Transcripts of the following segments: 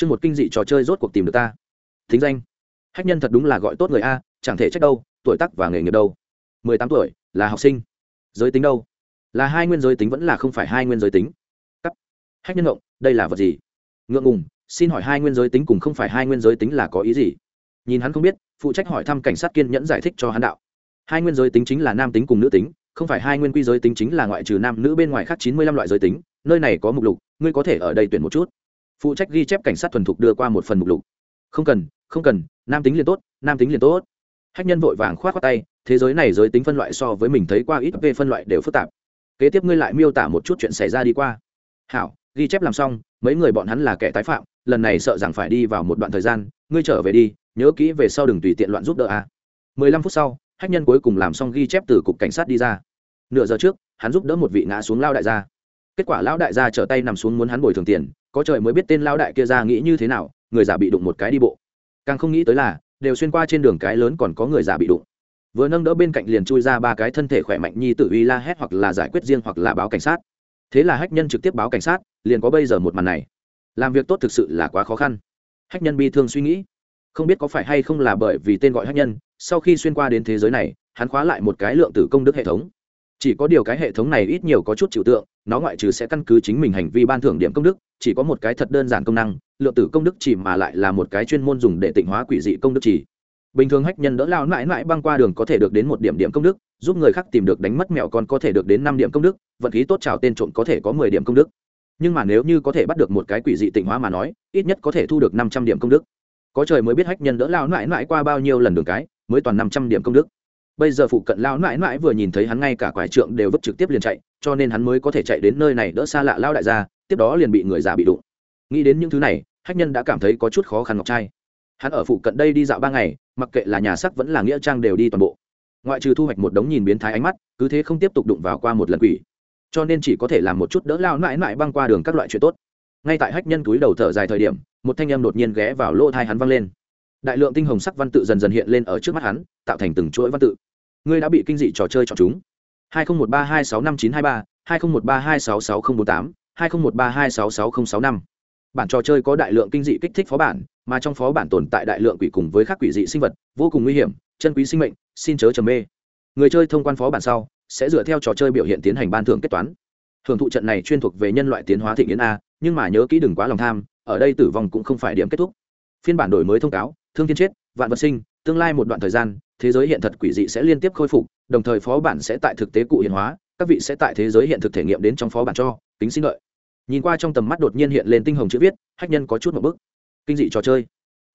chương một kinh dị trò chơi rốt cuộc tìm được ta. Thính danh. Hách nhân thật đúng là gọi tốt người a, chẳng thể trách đâu, tuổi tác và nghề nghiệp đâu. Mười tám tuổi, là học sinh. Giới tính đâu? Là hai nguyên giới tính vẫn là không phải hai nguyên giới tính. Cắt. Hách nhân ngộng, đây là vật gì? Ngượng ngùng, xin hỏi hai nguyên giới tính cùng không phải hai nguyên giới tính là có ý gì? Nhìn hắn không biết, phụ trách hỏi thăm cảnh sát kiên nhẫn giải thích cho hắn đạo. Hai nguyên giới tính chính là nam tính cùng nữ tính, không phải hai nguyên quy giới tính chính là ngoại trừ nam nữ bên ngoài khác chín mươi lăm loại giới tính, nơi này có mục lục, ngươi có thể ở đây tuyển một chút phụ trách ghi chép cảnh sát thuần thục đưa qua một phần mục lục. Không cần không cần, nam tính liền tốt, nam tính liền tốt. Hách nhân vội vàng k h o á t khoác tay, thế giới này giới tính phân loại so với mình thấy qua ít về phân loại đều phức tạp. Kế tiếp ngươi lại miêu tả một chút chuyện xảy ra đi qua. Hảo, ghi chép làm xong, mấy người bọn hắn là kẻ tái phạm, lần này sợ rằng phải đi vào một đoạn thời gian, ngươi trở về đi, nhớ kỹ về sau đừng tùy tiện loạn giúp đỡ a. À. mười lăm phút sau, hách nhân cuối cùng làm xong ghi chép từ cục cảnh sát đi ra. Nửa giờ trước, hắn giúp đỡ một vị ngã xuống lao đại gia. Kết quả lão đại gia trở tay nằm xuống muốn hắn bồi thường tiền có trời mới biết tên lao đại kia ra nghĩ như thế nào, người già bị đụng một cái đi bộ. Càng không nghĩ tới là, đều xuyên qua trên đường cái lớn còn có người già bị đụng. Vừa nâng đỡ bên cạnh liền chui ra ba cái thân thể khỏe mạnh nhi tự uy la hét hoặc là giải quyết riêng hoặc là báo cảnh sát. Thế là hách nhân trực tiếp báo cảnh sát, liền có bây giờ một màn này. Làm việc tốt thực sự là quá khó khăn. Hách nhân bi thương suy nghĩ. Không biết có phải hay không là bởi vì tên gọi hách nhân, sau khi xuyên qua đến thế giới này, hắn khóa lại một cái lượng tử công đức hệ thống chỉ có điều cái hệ thống này ít nhiều có chút chịu tượng, nó ngoại trừ sẽ căn cứ chính mình hành vi ban thưởng điểm công đức, chỉ có một cái thật đơn giản công năng, lượng tử công đức chỉ mà lại là một cái chuyên môn dùng để tịnh hóa quỷ dị công đức chỉ. Bình thường hách nhân đỡ lao mãi mãi băng qua đường có thể được đến một điểm điểm công đức, giúp người khác tìm được đánh mất mẹo con có thể được đến năm điểm công đức, vận khí tốt trào tên trộm có thể có mười điểm công đức. Nhưng mà nếu như có thể bắt được một cái quỷ dị tịnh hóa mà nói, ít nhất có thể thu được năm trăm điểm công đức. Có trời mới biết hách nhân đỡ lao mãi mãi qua bao nhiêu lần đường cái, mới toàn năm trăm điểm công đức bây giờ phụ cận lao mãi mãi vừa nhìn thấy hắn ngay cả quải trượng đều vứt trực tiếp liền chạy, cho nên hắn mới có thể chạy đến nơi này đỡ xa lạ lao đại gia, tiếp đó liền bị người già bị đụng. Nghĩ đến những thứ này, hách nhân đã cảm thấy có chút khó khăn ngọc trai. Hắn ở phụ cận đây đi dạo ba ngày, mặc kệ là nhà sắc vẫn là nghĩa trang đều đi toàn bộ. Ngoại trừ thu hoạch một đống nhìn biến thái ánh mắt, cứ thế không tiếp tục đụng vào qua một lần quỷ. Cho nên chỉ có thể làm một chút đỡ lao mãi mãi băng qua đường các loại chuyện tốt. Ngay tại hách nhân túi đầu thở dài thời điểm, một thanh em đột nhiên ghé vào lỗ thai hắn văng lên đại lượng tinh hồng sắc văn tự dần dần hiện lên ở trước mắt hắn, tạo thành từng chuỗi văn tự. Ngươi đã bị kinh dị trò chơi chọn chúng. hai nghìn một ba hai sáu năm chín hai ba, hai nghìn một ba hai sáu sáu không bốn tám, hai nghìn một ba hai sáu sáu không sáu năm. Bản trò chơi có đại lượng kinh dị kích thích phó bản, mà trong phó bản tồn tại đại lượng quỷ cùng với các quỷ dị sinh vật, vô cùng nguy hiểm, chân quý sinh mệnh, xin chớ trầm mê. Người chơi thông quan phó bản sau, sẽ dựa theo trò chơi biểu hiện tiến hành ban thưởng kết toán. Hưởng thụ trận này chuyên thuộc về nhân loại tiến hóa thị nghiến a, nhưng mà nhớ kỹ đừng quá lòng tham, ở đây tử vong cũng không phải điểm kết thúc. Phiên bản đổi mới thông cáo thương thiên chết, vạn vật sinh, tương lai một đoạn thời gian, thế giới hiện thật quỷ dị sẽ liên tiếp khôi phục, đồng thời phó bản sẽ tại thực tế cụ hiện hóa, các vị sẽ tại thế giới hiện thực thể nghiệm đến trong phó bản cho tính xin lợi nhìn qua trong tầm mắt đột nhiên hiện lên tinh hồng chữ viết, hách nhân có chút một bức kinh dị trò chơi.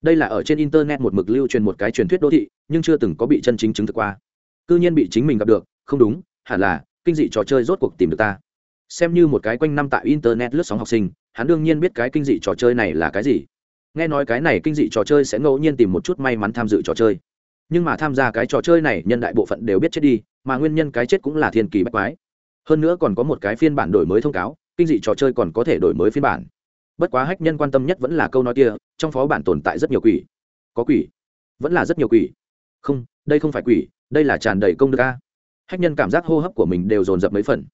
Đây là ở trên internet một mực lưu truyền một cái truyền thuyết đô thị, nhưng chưa từng có bị chân chính chứng thực qua. Cư nhiên bị chính mình gặp được, không đúng, hẳn là, kinh dị trò chơi rốt cuộc tìm được ta. Xem như một cái quanh năm tại internet lướt sóng học sinh, hắn đương nhiên biết cái kinh dị trò chơi này là cái gì nghe nói cái này kinh dị trò chơi sẽ ngẫu nhiên tìm một chút may mắn tham dự trò chơi. Nhưng mà tham gia cái trò chơi này, nhân đại bộ phận đều biết chết đi, mà nguyên nhân cái chết cũng là thiên kỳ bách quái. Hơn nữa còn có một cái phiên bản đổi mới thông cáo, kinh dị trò chơi còn có thể đổi mới phiên bản. Bất quá hách nhân quan tâm nhất vẫn là câu nói kia, trong phó bản tồn tại rất nhiều quỷ. Có quỷ? Vẫn là rất nhiều quỷ. Không, đây không phải quỷ, đây là tràn đầy công đức ca hách nhân cảm giác hô hấp của mình đều dồn dập mấy phần.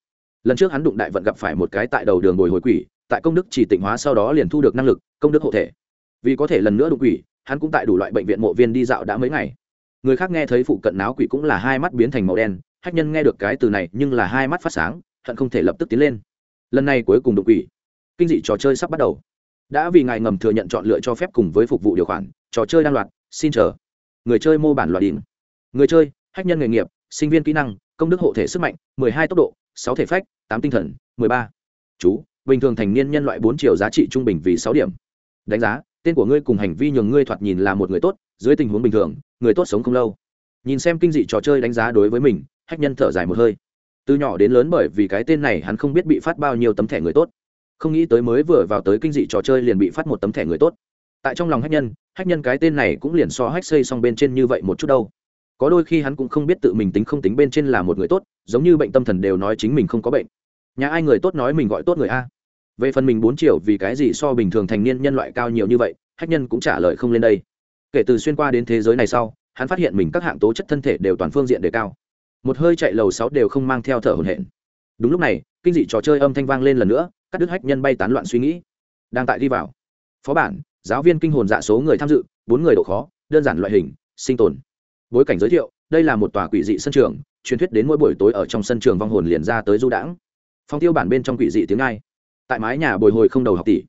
Lần trước hắn đụng đại vận gặp phải một cái tại đầu đường bồi hồi quỷ, tại công đức chỉ tịnh hóa sau đó liền thu được năng lực, công đức hộ thể vì có thể lần nữa đụng quỷ, hắn cũng tại đủ loại bệnh viện mộ viên đi dạo đã mấy ngày. Người khác nghe thấy phụ cận náo quỷ cũng là hai mắt biến thành màu đen, hách nhân nghe được cái từ này nhưng là hai mắt phát sáng, hận không thể lập tức tiến lên. Lần này cuối cùng đụng quỷ. Kinh dị trò chơi sắp bắt đầu. Đã vì ngài ngầm thừa nhận chọn lựa cho phép cùng với phục vụ điều khoản, trò chơi đang loạt, xin chờ. Người chơi mô bản loạt đỉnh. Người chơi, hách nhân nghề nghiệp, sinh viên kỹ năng, công đức hộ thể sức mạnh, mười hai tốc độ, sáu thể phách, tám tinh thần, mười ba. Chú, bình thường thành niên nhân loại bốn triệu giá trị trung bình vì sáu điểm. Đánh giá tên của ngươi cùng hành vi nhường ngươi thoạt nhìn là một người tốt, dưới tình huống bình thường, người tốt sống không lâu. Nhìn xem kinh dị trò chơi đánh giá đối với mình, hách nhân thở dài một hơi. Từ nhỏ đến lớn bởi vì cái tên này hắn không biết bị phát bao nhiêu tấm thẻ người tốt. Không nghĩ tới mới vừa vào tới kinh dị trò chơi liền bị phát một tấm thẻ người tốt. Tại trong lòng hách nhân hách nhân cái tên này cũng liền so hách xây xong bên trên như vậy một chút đâu. Có đôi khi hắn cũng không biết tự mình tính không tính bên trên là một người tốt, giống như bệnh tâm thần đều nói chính mình không có bệnh. Nhà ai người tốt nói mình gọi tốt người a về phần mình bốn triệu vì cái gì so bình thường thành niên nhân loại cao nhiều như vậy, hách nhân cũng trả lời không lên đây. Kể từ xuyên qua đến thế giới này sau, hắn phát hiện mình các hạng tố chất thân thể đều toàn phương diện đề cao. Một hơi chạy lầu sáu đều không mang theo thở hồn hển. Đúng lúc này, kinh dị trò chơi âm thanh vang lên lần nữa các đức hách nhân bay tán loạn suy nghĩ. Đang tại đi vào. Phó bản, giáo viên kinh hồn dạ số người tham dự, bốn người độ khó, đơn giản loại hình, sinh tồn. Bối cảnh giới thiệu, đây là một tòa quỷ dị sân trường, truyền thuyết đến mỗi buổi tối ở trong sân trường vong hồn liền ra tới du đãng. Phong tiêu bản bên trong quỷ dị tiếng ai? Tại mái nhà bồi hồi không đầu học tỷ.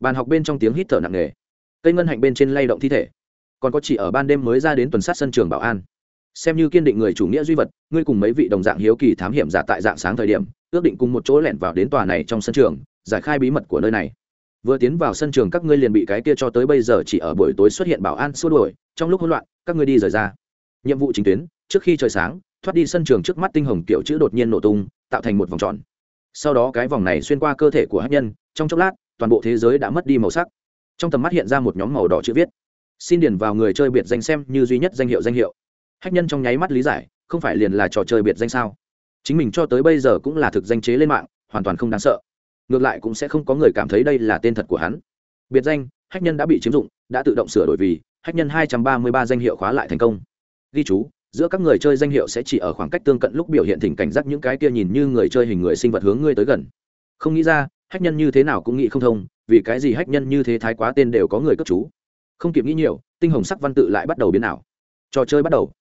Bàn học bên trong tiếng hít thở nặng nề. Cây ngân hạnh bên trên lay động thi thể. Còn có chỉ ở ban đêm mới ra đến tuần sát sân trường bảo an. Xem như kiên định người chủ nghĩa duy vật, ngươi cùng mấy vị đồng dạng hiếu kỳ thám hiểm giả tại dạng sáng thời điểm, ước định cùng một chỗ lẻn vào đến tòa này trong sân trường, giải khai bí mật của nơi này. Vừa tiến vào sân trường các ngươi liền bị cái kia cho tới bây giờ chỉ ở buổi tối xuất hiện bảo an xua đuổi, trong lúc hỗn loạn, các ngươi đi rời ra. Nhiệm vụ chính tuyến, trước khi trời sáng, thoát đi sân trường trước mắt tinh hồng kiểu chữ đột nhiên nổ tung, tạo thành một vòng tròn sau đó cái vòng này xuyên qua cơ thể của hát nhân, trong chốc lát, toàn bộ thế giới đã mất đi màu sắc. Trong tầm mắt hiện ra một nhóm màu đỏ chữ viết. Xin điền vào người chơi biệt danh xem như duy nhất danh hiệu danh hiệu. Hách nhân trong nháy mắt lý giải, không phải liền là trò chơi biệt danh sao? Chính mình cho tới bây giờ cũng là thực danh chế lên mạng, hoàn toàn không đáng sợ. Ngược lại cũng sẽ không có người cảm thấy đây là tên thật của hắn. Biệt danh hách nhân đã bị chiếm dụng, đã tự động sửa đổi vì hách nhân hai trăm ba mươi ba danh hiệu khóa lại thành công. Ghi chú giữa các người chơi danh hiệu sẽ chỉ ở khoảng cách tương cận lúc biểu hiện thỉnh cảnh giác những cái kia nhìn như người chơi hình người sinh vật hướng ngươi tới gần. Không nghĩ ra, hách nhân như thế nào cũng nghĩ không thông, vì cái gì hách nhân như thế thái quá tên đều có người cấp chú. Không kịp nghĩ nhiều, tinh hồng sắc văn tự lại bắt đầu biến ảo. Trò chơi bắt đầu.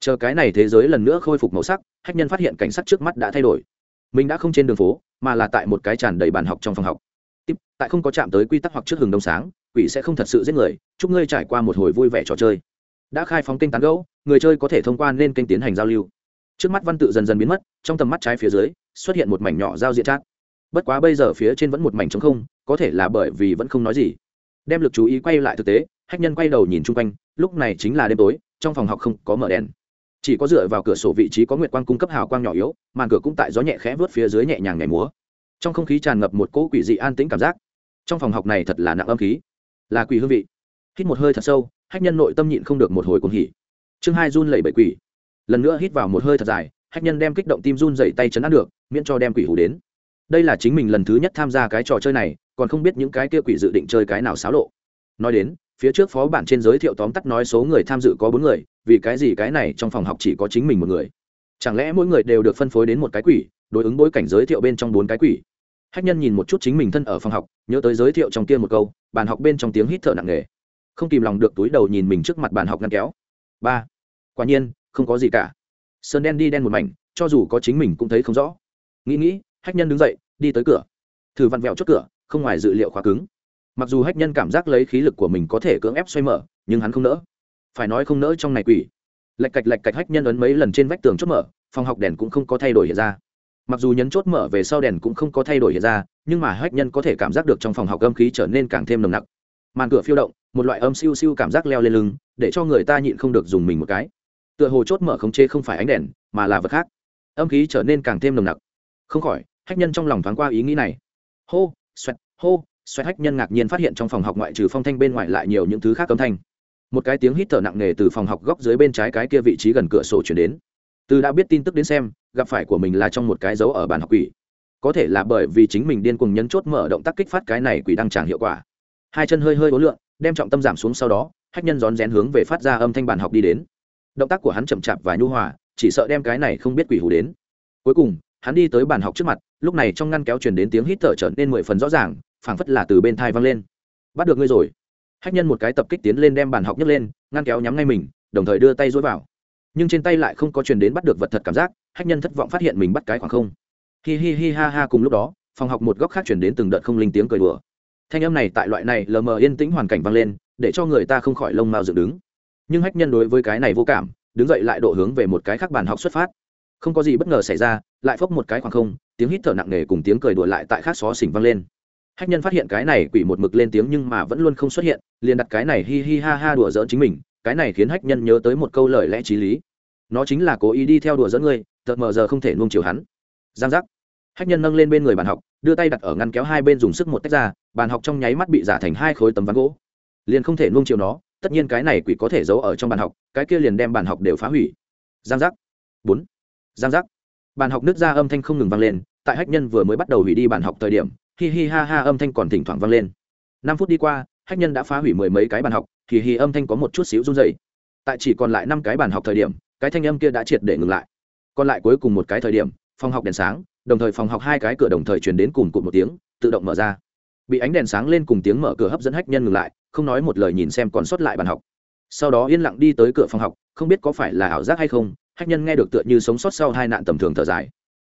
Chờ cái này thế giới lần nữa khôi phục màu sắc, hách nhân phát hiện cảnh sắc trước mắt đã thay đổi. Mình đã không trên đường phố, mà là tại một cái tràn đầy bàn học trong phòng học. Tiếp, tại không có chạm tới quy tắc hoặc trước hừng đông sáng, quỷ sẽ không thật sự giết người, chúc ngươi trải qua một hồi vui vẻ trò chơi đã khai phóng kênh tán gẫu, người chơi có thể thông qua nên kênh tiến hành giao lưu. Trước mắt văn tự dần dần biến mất, trong tầm mắt trái phía dưới, xuất hiện một mảnh nhỏ giao diện chat. Bất quá bây giờ phía trên vẫn một mảnh trống không, có thể là bởi vì vẫn không nói gì. Đem lực chú ý quay lại thực tế, hách nhân quay đầu nhìn chung quanh, lúc này chính là đêm tối, trong phòng học không có mở đèn. Chỉ có dựa vào cửa sổ vị trí có nguyệt quang cung cấp hào quang nhỏ yếu, màn cửa cũng tại gió nhẹ khẽ vớt phía dưới nhẹ nhàng nhảy múa. Trong không khí tràn ngập một cỗ quỷ dị an tĩnh cảm giác. Trong phòng học này thật là nặng âm khí, là quỷ hương vị. Hít một hơi thật sâu hách nhân nội tâm nhịn không được một hồi cuồng hỉ. Chương hai run lẩy bẩy quỷ. Lần nữa hít vào một hơi thật dài, hách nhân đem kích động tim run dậy tay chấn áp được, miễn cho đem quỷ hủ đến. Đây là chính mình lần thứ nhất tham gia cái trò chơi này, còn không biết những cái kia quỷ dự định chơi cái nào xáo lộ. Nói đến, phía trước phó bản trên giới thiệu tóm tắt nói số người tham dự có bốn người, vì cái gì cái này trong phòng học chỉ có chính mình một người? Chẳng lẽ mỗi người đều được phân phối đến một cái quỷ, đối ứng bối cảnh giới thiệu bên trong bốn cái quỷ? Hách nhân nhìn một chút chính mình thân ở phòng học, nhớ tới giới thiệu trong kia một câu, bàn học bên trong tiếng hít thở nặng nề không kìm lòng được túi đầu nhìn mình trước mặt bàn học ngăn kéo. Ba. Quả nhiên, không có gì cả. Sơn đen đi đen một mảnh, cho dù có chính mình cũng thấy không rõ. Nghĩ nghĩ, hách nhân đứng dậy, đi tới cửa. Thử vặn vẹo chốt cửa, không ngoài dự liệu khóa cứng. Mặc dù hách nhân cảm giác lấy khí lực của mình có thể cưỡng ép xoay mở, nhưng hắn không nỡ. Phải nói không nỡ trong này quỷ. Lạch cạch lạch cạch hách nhân ấn mấy lần trên vách tường chốt mở, phòng học đèn cũng không có thay đổi hiện ra. Mặc dù nhấn chốt mở về sau đèn cũng không có thay đổi hiện ra, nhưng mà hách nhân có thể cảm giác được trong phòng học âm khí trở nên càng thêm nồng nặc. Màn cửa phiêu động một loại âm siêu siêu cảm giác leo lên lưng, để cho người ta nhịn không được dùng mình một cái. Tựa hồ chốt mở khống chế không phải ánh đèn, mà là vật khác. Âm khí trở nên càng thêm nồng nặc. Không khỏi, hách nhân trong lòng thoáng qua ý nghĩ này. Hô, xoẹt hô, xoẹt, hách nhân ngạc nhiên phát hiện trong phòng học ngoại trừ phong thanh bên ngoài lại nhiều những thứ khác âm thanh. Một cái tiếng hít thở nặng nề từ phòng học góc dưới bên trái cái kia vị trí gần cửa sổ chuyển đến. Từ đã biết tin tức đến xem, gặp phải của mình là trong một cái dấu ở bàn học quỷ. Có thể là bởi vì chính mình điên cuồng nhấn chốt mở động tác kích phát cái này quỷ đang chẳng hiệu quả. Hai chân hơi hơi ố lượn đem trọng tâm giảm xuống sau đó, hách nhân rón rén hướng về phát ra âm thanh bàn học đi đến. Động tác của hắn chậm chạp và nhu hòa, chỉ sợ đem cái này không biết quỷ hù đến. Cuối cùng, hắn đi tới bàn học trước mặt, lúc này trong ngăn kéo truyền đến tiếng hít thở trở nên mười phần rõ ràng, phảng phất là từ bên thai văng lên. Bắt được ngươi rồi. Hách nhân một cái tập kích tiến lên đem bàn học nhấc lên, ngăn kéo nhắm ngay mình, đồng thời đưa tay dối vào. Nhưng trên tay lại không có truyền đến bắt được vật thật cảm giác, hách nhân thất vọng phát hiện mình bắt cái khoảng không. Hi hi hi ha ha cùng lúc đó, phòng học một góc khác chuyển đến từng đợt không linh tiếng cười đùa thanh âm này tại loại này lờ mờ yên tĩnh hoàn cảnh vang lên, để cho người ta không khỏi lông mao dựng đứng. Nhưng hách nhân đối với cái này vô cảm, đứng dậy lại độ hướng về một cái khác bàn học xuất phát. Không có gì bất ngờ xảy ra, lại phốc một cái khoảng không, tiếng hít thở nặng nề cùng tiếng cười đùa lại tại khác xó xỉnh vang lên. Hách nhân phát hiện cái này quỷ một mực lên tiếng nhưng mà vẫn luôn không xuất hiện, liền đặt cái này hi hi ha ha đùa giỡn chính mình, cái này khiến hách nhân nhớ tới một câu lời lẽ t r í lý. Nó chính là cố ý đi theo đùa dẫn ngươi thật mờ giờ không thể nuông chiều hắn. Giang giác. Hách nhân nâng lên bên người bàn học đưa tay đặt ở ngăn kéo hai bên dùng sức một tách ra, bàn học trong nháy mắt bị giả thành hai khối tấm ván gỗ. Liền không thể nuông chiều nó, tất nhiên cái này quỷ có thể giấu ở trong bàn học, cái kia liền đem bàn học đều phá hủy. Giang giác. Bốn. Giang giác. Bàn học nứt ra âm thanh không ngừng vang lên, tại hách nhân vừa mới bắt đầu hủy đi bàn học thời điểm, hi hi ha ha âm thanh còn thỉnh thoảng vang lên. Năm phút đi qua, hách nhân đã phá hủy mười mấy cái bàn học thì hi âm thanh có một chút xíu run dày tại chỉ còn lại năm cái bàn học thời điểm, cái thanh âm kia đã triệt để ngừng lại. Còn lại cuối cùng một cái thời điểm, phòng học đèn sáng đồng thời phòng học hai cái cửa đồng thời truyền đến cùng cụt một tiếng, tự động mở ra. Bị ánh đèn sáng lên cùng tiếng mở cửa hấp dẫn hách nhân ngừng lại, không nói một lời nhìn xem còn sót lại bàn học. Sau đó yên lặng đi tới cửa phòng học, không biết có phải là ảo giác hay không, hách nhân nghe được tựa như sống sót sau hai nạn tầm thường thở dài.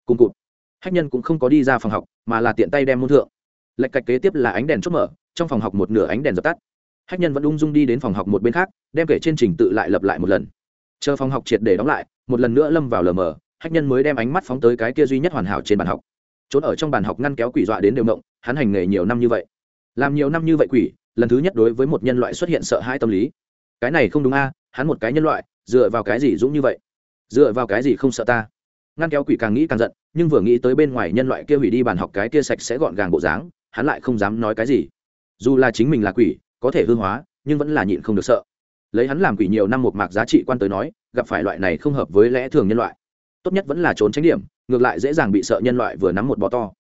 Cùng cụt. Hách nhân cũng không có đi ra phòng học, mà là tiện tay đem môn thượng. Lệch cạch kế tiếp là ánh đèn chốt mở, trong phòng học một nửa ánh đèn dập tắt. Hách nhân vẫn ung dung đi đến phòng học một bên khác, đem kể trên trình tự lại lập lại một lần. Chờ phòng học triệt để đóng lại, một lần nữa lâm vào lờ mờ hách nhân mới đem ánh mắt phóng tới cái kia duy nhất hoàn hảo trên bàn học. Trốn ở trong bàn học ngăn kéo quỷ dọa đến đều mộng hắn hành nghề nhiều năm như vậy. Làm nhiều năm như vậy quỷ, lần thứ nhất đối với một nhân loại xuất hiện sợ hãi tâm lý. Cái này không đúng a, hắn một cái nhân loại, dựa vào cái gì dũng như vậy? Dựa vào cái gì không sợ ta? Ngăn kéo quỷ càng nghĩ càng giận, nhưng vừa nghĩ tới bên ngoài nhân loại kia hủy đi bàn học cái kia sạch sẽ gọn gàng bộ dáng, hắn lại không dám nói cái gì. Dù là chính mình là quỷ, có thể hư hóa, nhưng vẫn là nhịn không được sợ. Lấy hắn làm quỷ nhiều năm một mạc giá trị quan tới nói, gặp phải loại này không hợp với lẽ thường nhân loại tốt nhất vẫn là trốn tránh điểm, ngược lại dễ dàng bị sợ nhân loại vừa nắm một bọ to.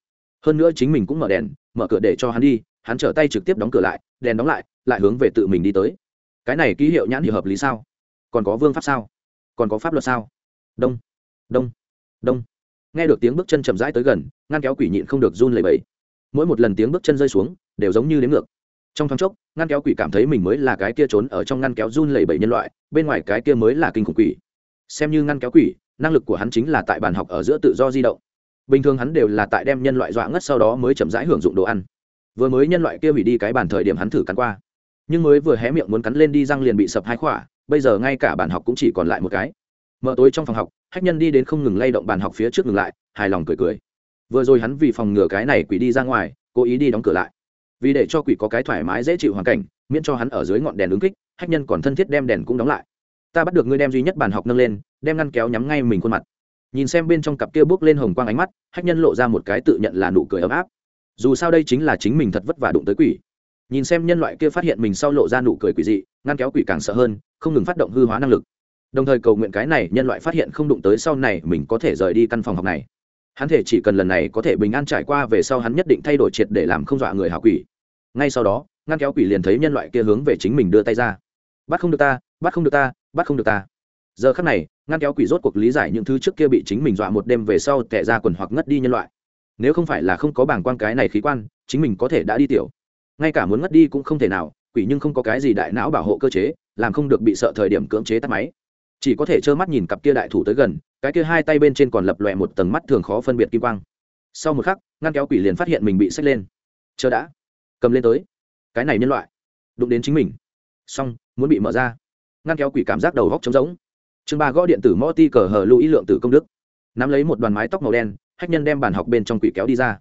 Hơn nữa chính mình cũng mở đèn, mở cửa để cho hắn đi, hắn trở tay trực tiếp đóng cửa lại, đèn đóng lại lại hướng về tự mình đi tới. Cái này ký hiệu nhãn hiệu hợp lý sao? Còn có vương pháp sao? Còn có pháp luật sao? Đông đông đông. Nghe được tiếng bước chân chậm rãi tới gần, ngăn kéo quỷ nhịn không được run lẩy bẩy. Mỗi một lần tiếng bước chân rơi xuống, đều giống như đến ngược. Trong thoáng chốc, ngăn kéo quỷ cảm thấy mình mới là cái kia trốn ở trong ngăn kéo run lẩy bẩy nhân loại, bên ngoài cái kia mới là kinh khủng quỷ. Xem như ngăn kéo quỷ năng lực của hắn chính là tại bàn học ở giữa tự do di động. Bình thường hắn đều là tại đem nhân loại dọa ngất sau đó mới chậm rãi hưởng dụng đồ ăn. Vừa mới nhân loại kia hủy đi cái bàn thời điểm hắn thử cắn qua. Nhưng mới vừa hé miệng muốn cắn lên đi răng liền bị sập hai khỏa, bây giờ ngay cả bàn học cũng chỉ còn lại một cái. Mở tối trong phòng học, hách nhân đi đến không ngừng lay động bàn học phía trước ngừng lại, hài lòng cười cười. Vừa rồi hắn vì phòng ngừa cái này quỷ đi ra ngoài, cố ý đi đóng cửa lại. Vì để cho quỷ có cái thoải mái dễ chịu hoàn cảnh, miễn cho hắn ở dưới ngọn đèn ứng kích, hách nhân còn thân thiết đem đèn cũng đóng lại. Ta bắt được ngươi đem duy nhất bàn học nâng lên đem ngăn kéo nhắm ngay mình khuôn mặt. Nhìn xem bên trong cặp kia bước lên hồng quang ánh mắt, hách nhân lộ ra một cái tự nhận là nụ cười ấm áp. Dù sao đây chính là chính mình thật vất vả đụng tới quỷ. Nhìn xem nhân loại kia phát hiện mình sau lộ ra nụ cười quỷ dị, ngăn kéo quỷ càng sợ hơn, không ngừng phát động hư hóa năng lực. Đồng thời cầu nguyện cái này nhân loại phát hiện không đụng tới sau này mình có thể rời đi căn phòng học này. Hắn thể chỉ cần lần này có thể bình an trải qua về sau hắn nhất định thay đổi triệt để làm không dọa người hảo quỷ. Ngay sau đó, ngăn kéo quỷ liền thấy nhân loại kia hướng về chính mình đưa tay ra. Bắt không được ta, bắt không được ta, bắt không được ta. Giờ khắc này ngăn kéo quỷ rốt cuộc lý giải những thứ trước kia bị chính mình dọa một đêm về sau tệ ra quần hoặc ngất đi nhân loại. Nếu không phải là không có bảng quan cái này khí quan, chính mình có thể đã đi tiểu. Ngay cả muốn ngất đi cũng không thể nào, quỷ nhưng không có cái gì đại não bảo hộ cơ chế, làm không được bị sợ thời điểm cưỡng chế tắt máy. Chỉ có thể trơ mắt nhìn cặp kia đại thủ tới gần, cái kia hai tay bên trên còn lập lòe một tầng mắt thường khó phân biệt kim quang. Sau một khắc, ngăn kéo quỷ liền phát hiện mình bị xách lên. Chờ đã. Cầm lên tới. Cái này nhân loại. Đụng đến chính mình. Xong, muốn bị mở ra. Ngăn kéo quỷ cảm giác đầu góc trống rỗng chương ba gõ điện tử mõ ti cờ hờ lưu ý lượng tử công đức. Nắm lấy một đoàn mái tóc màu đen, hách nhân đem bàn học bên trong quỷ kéo đi ra.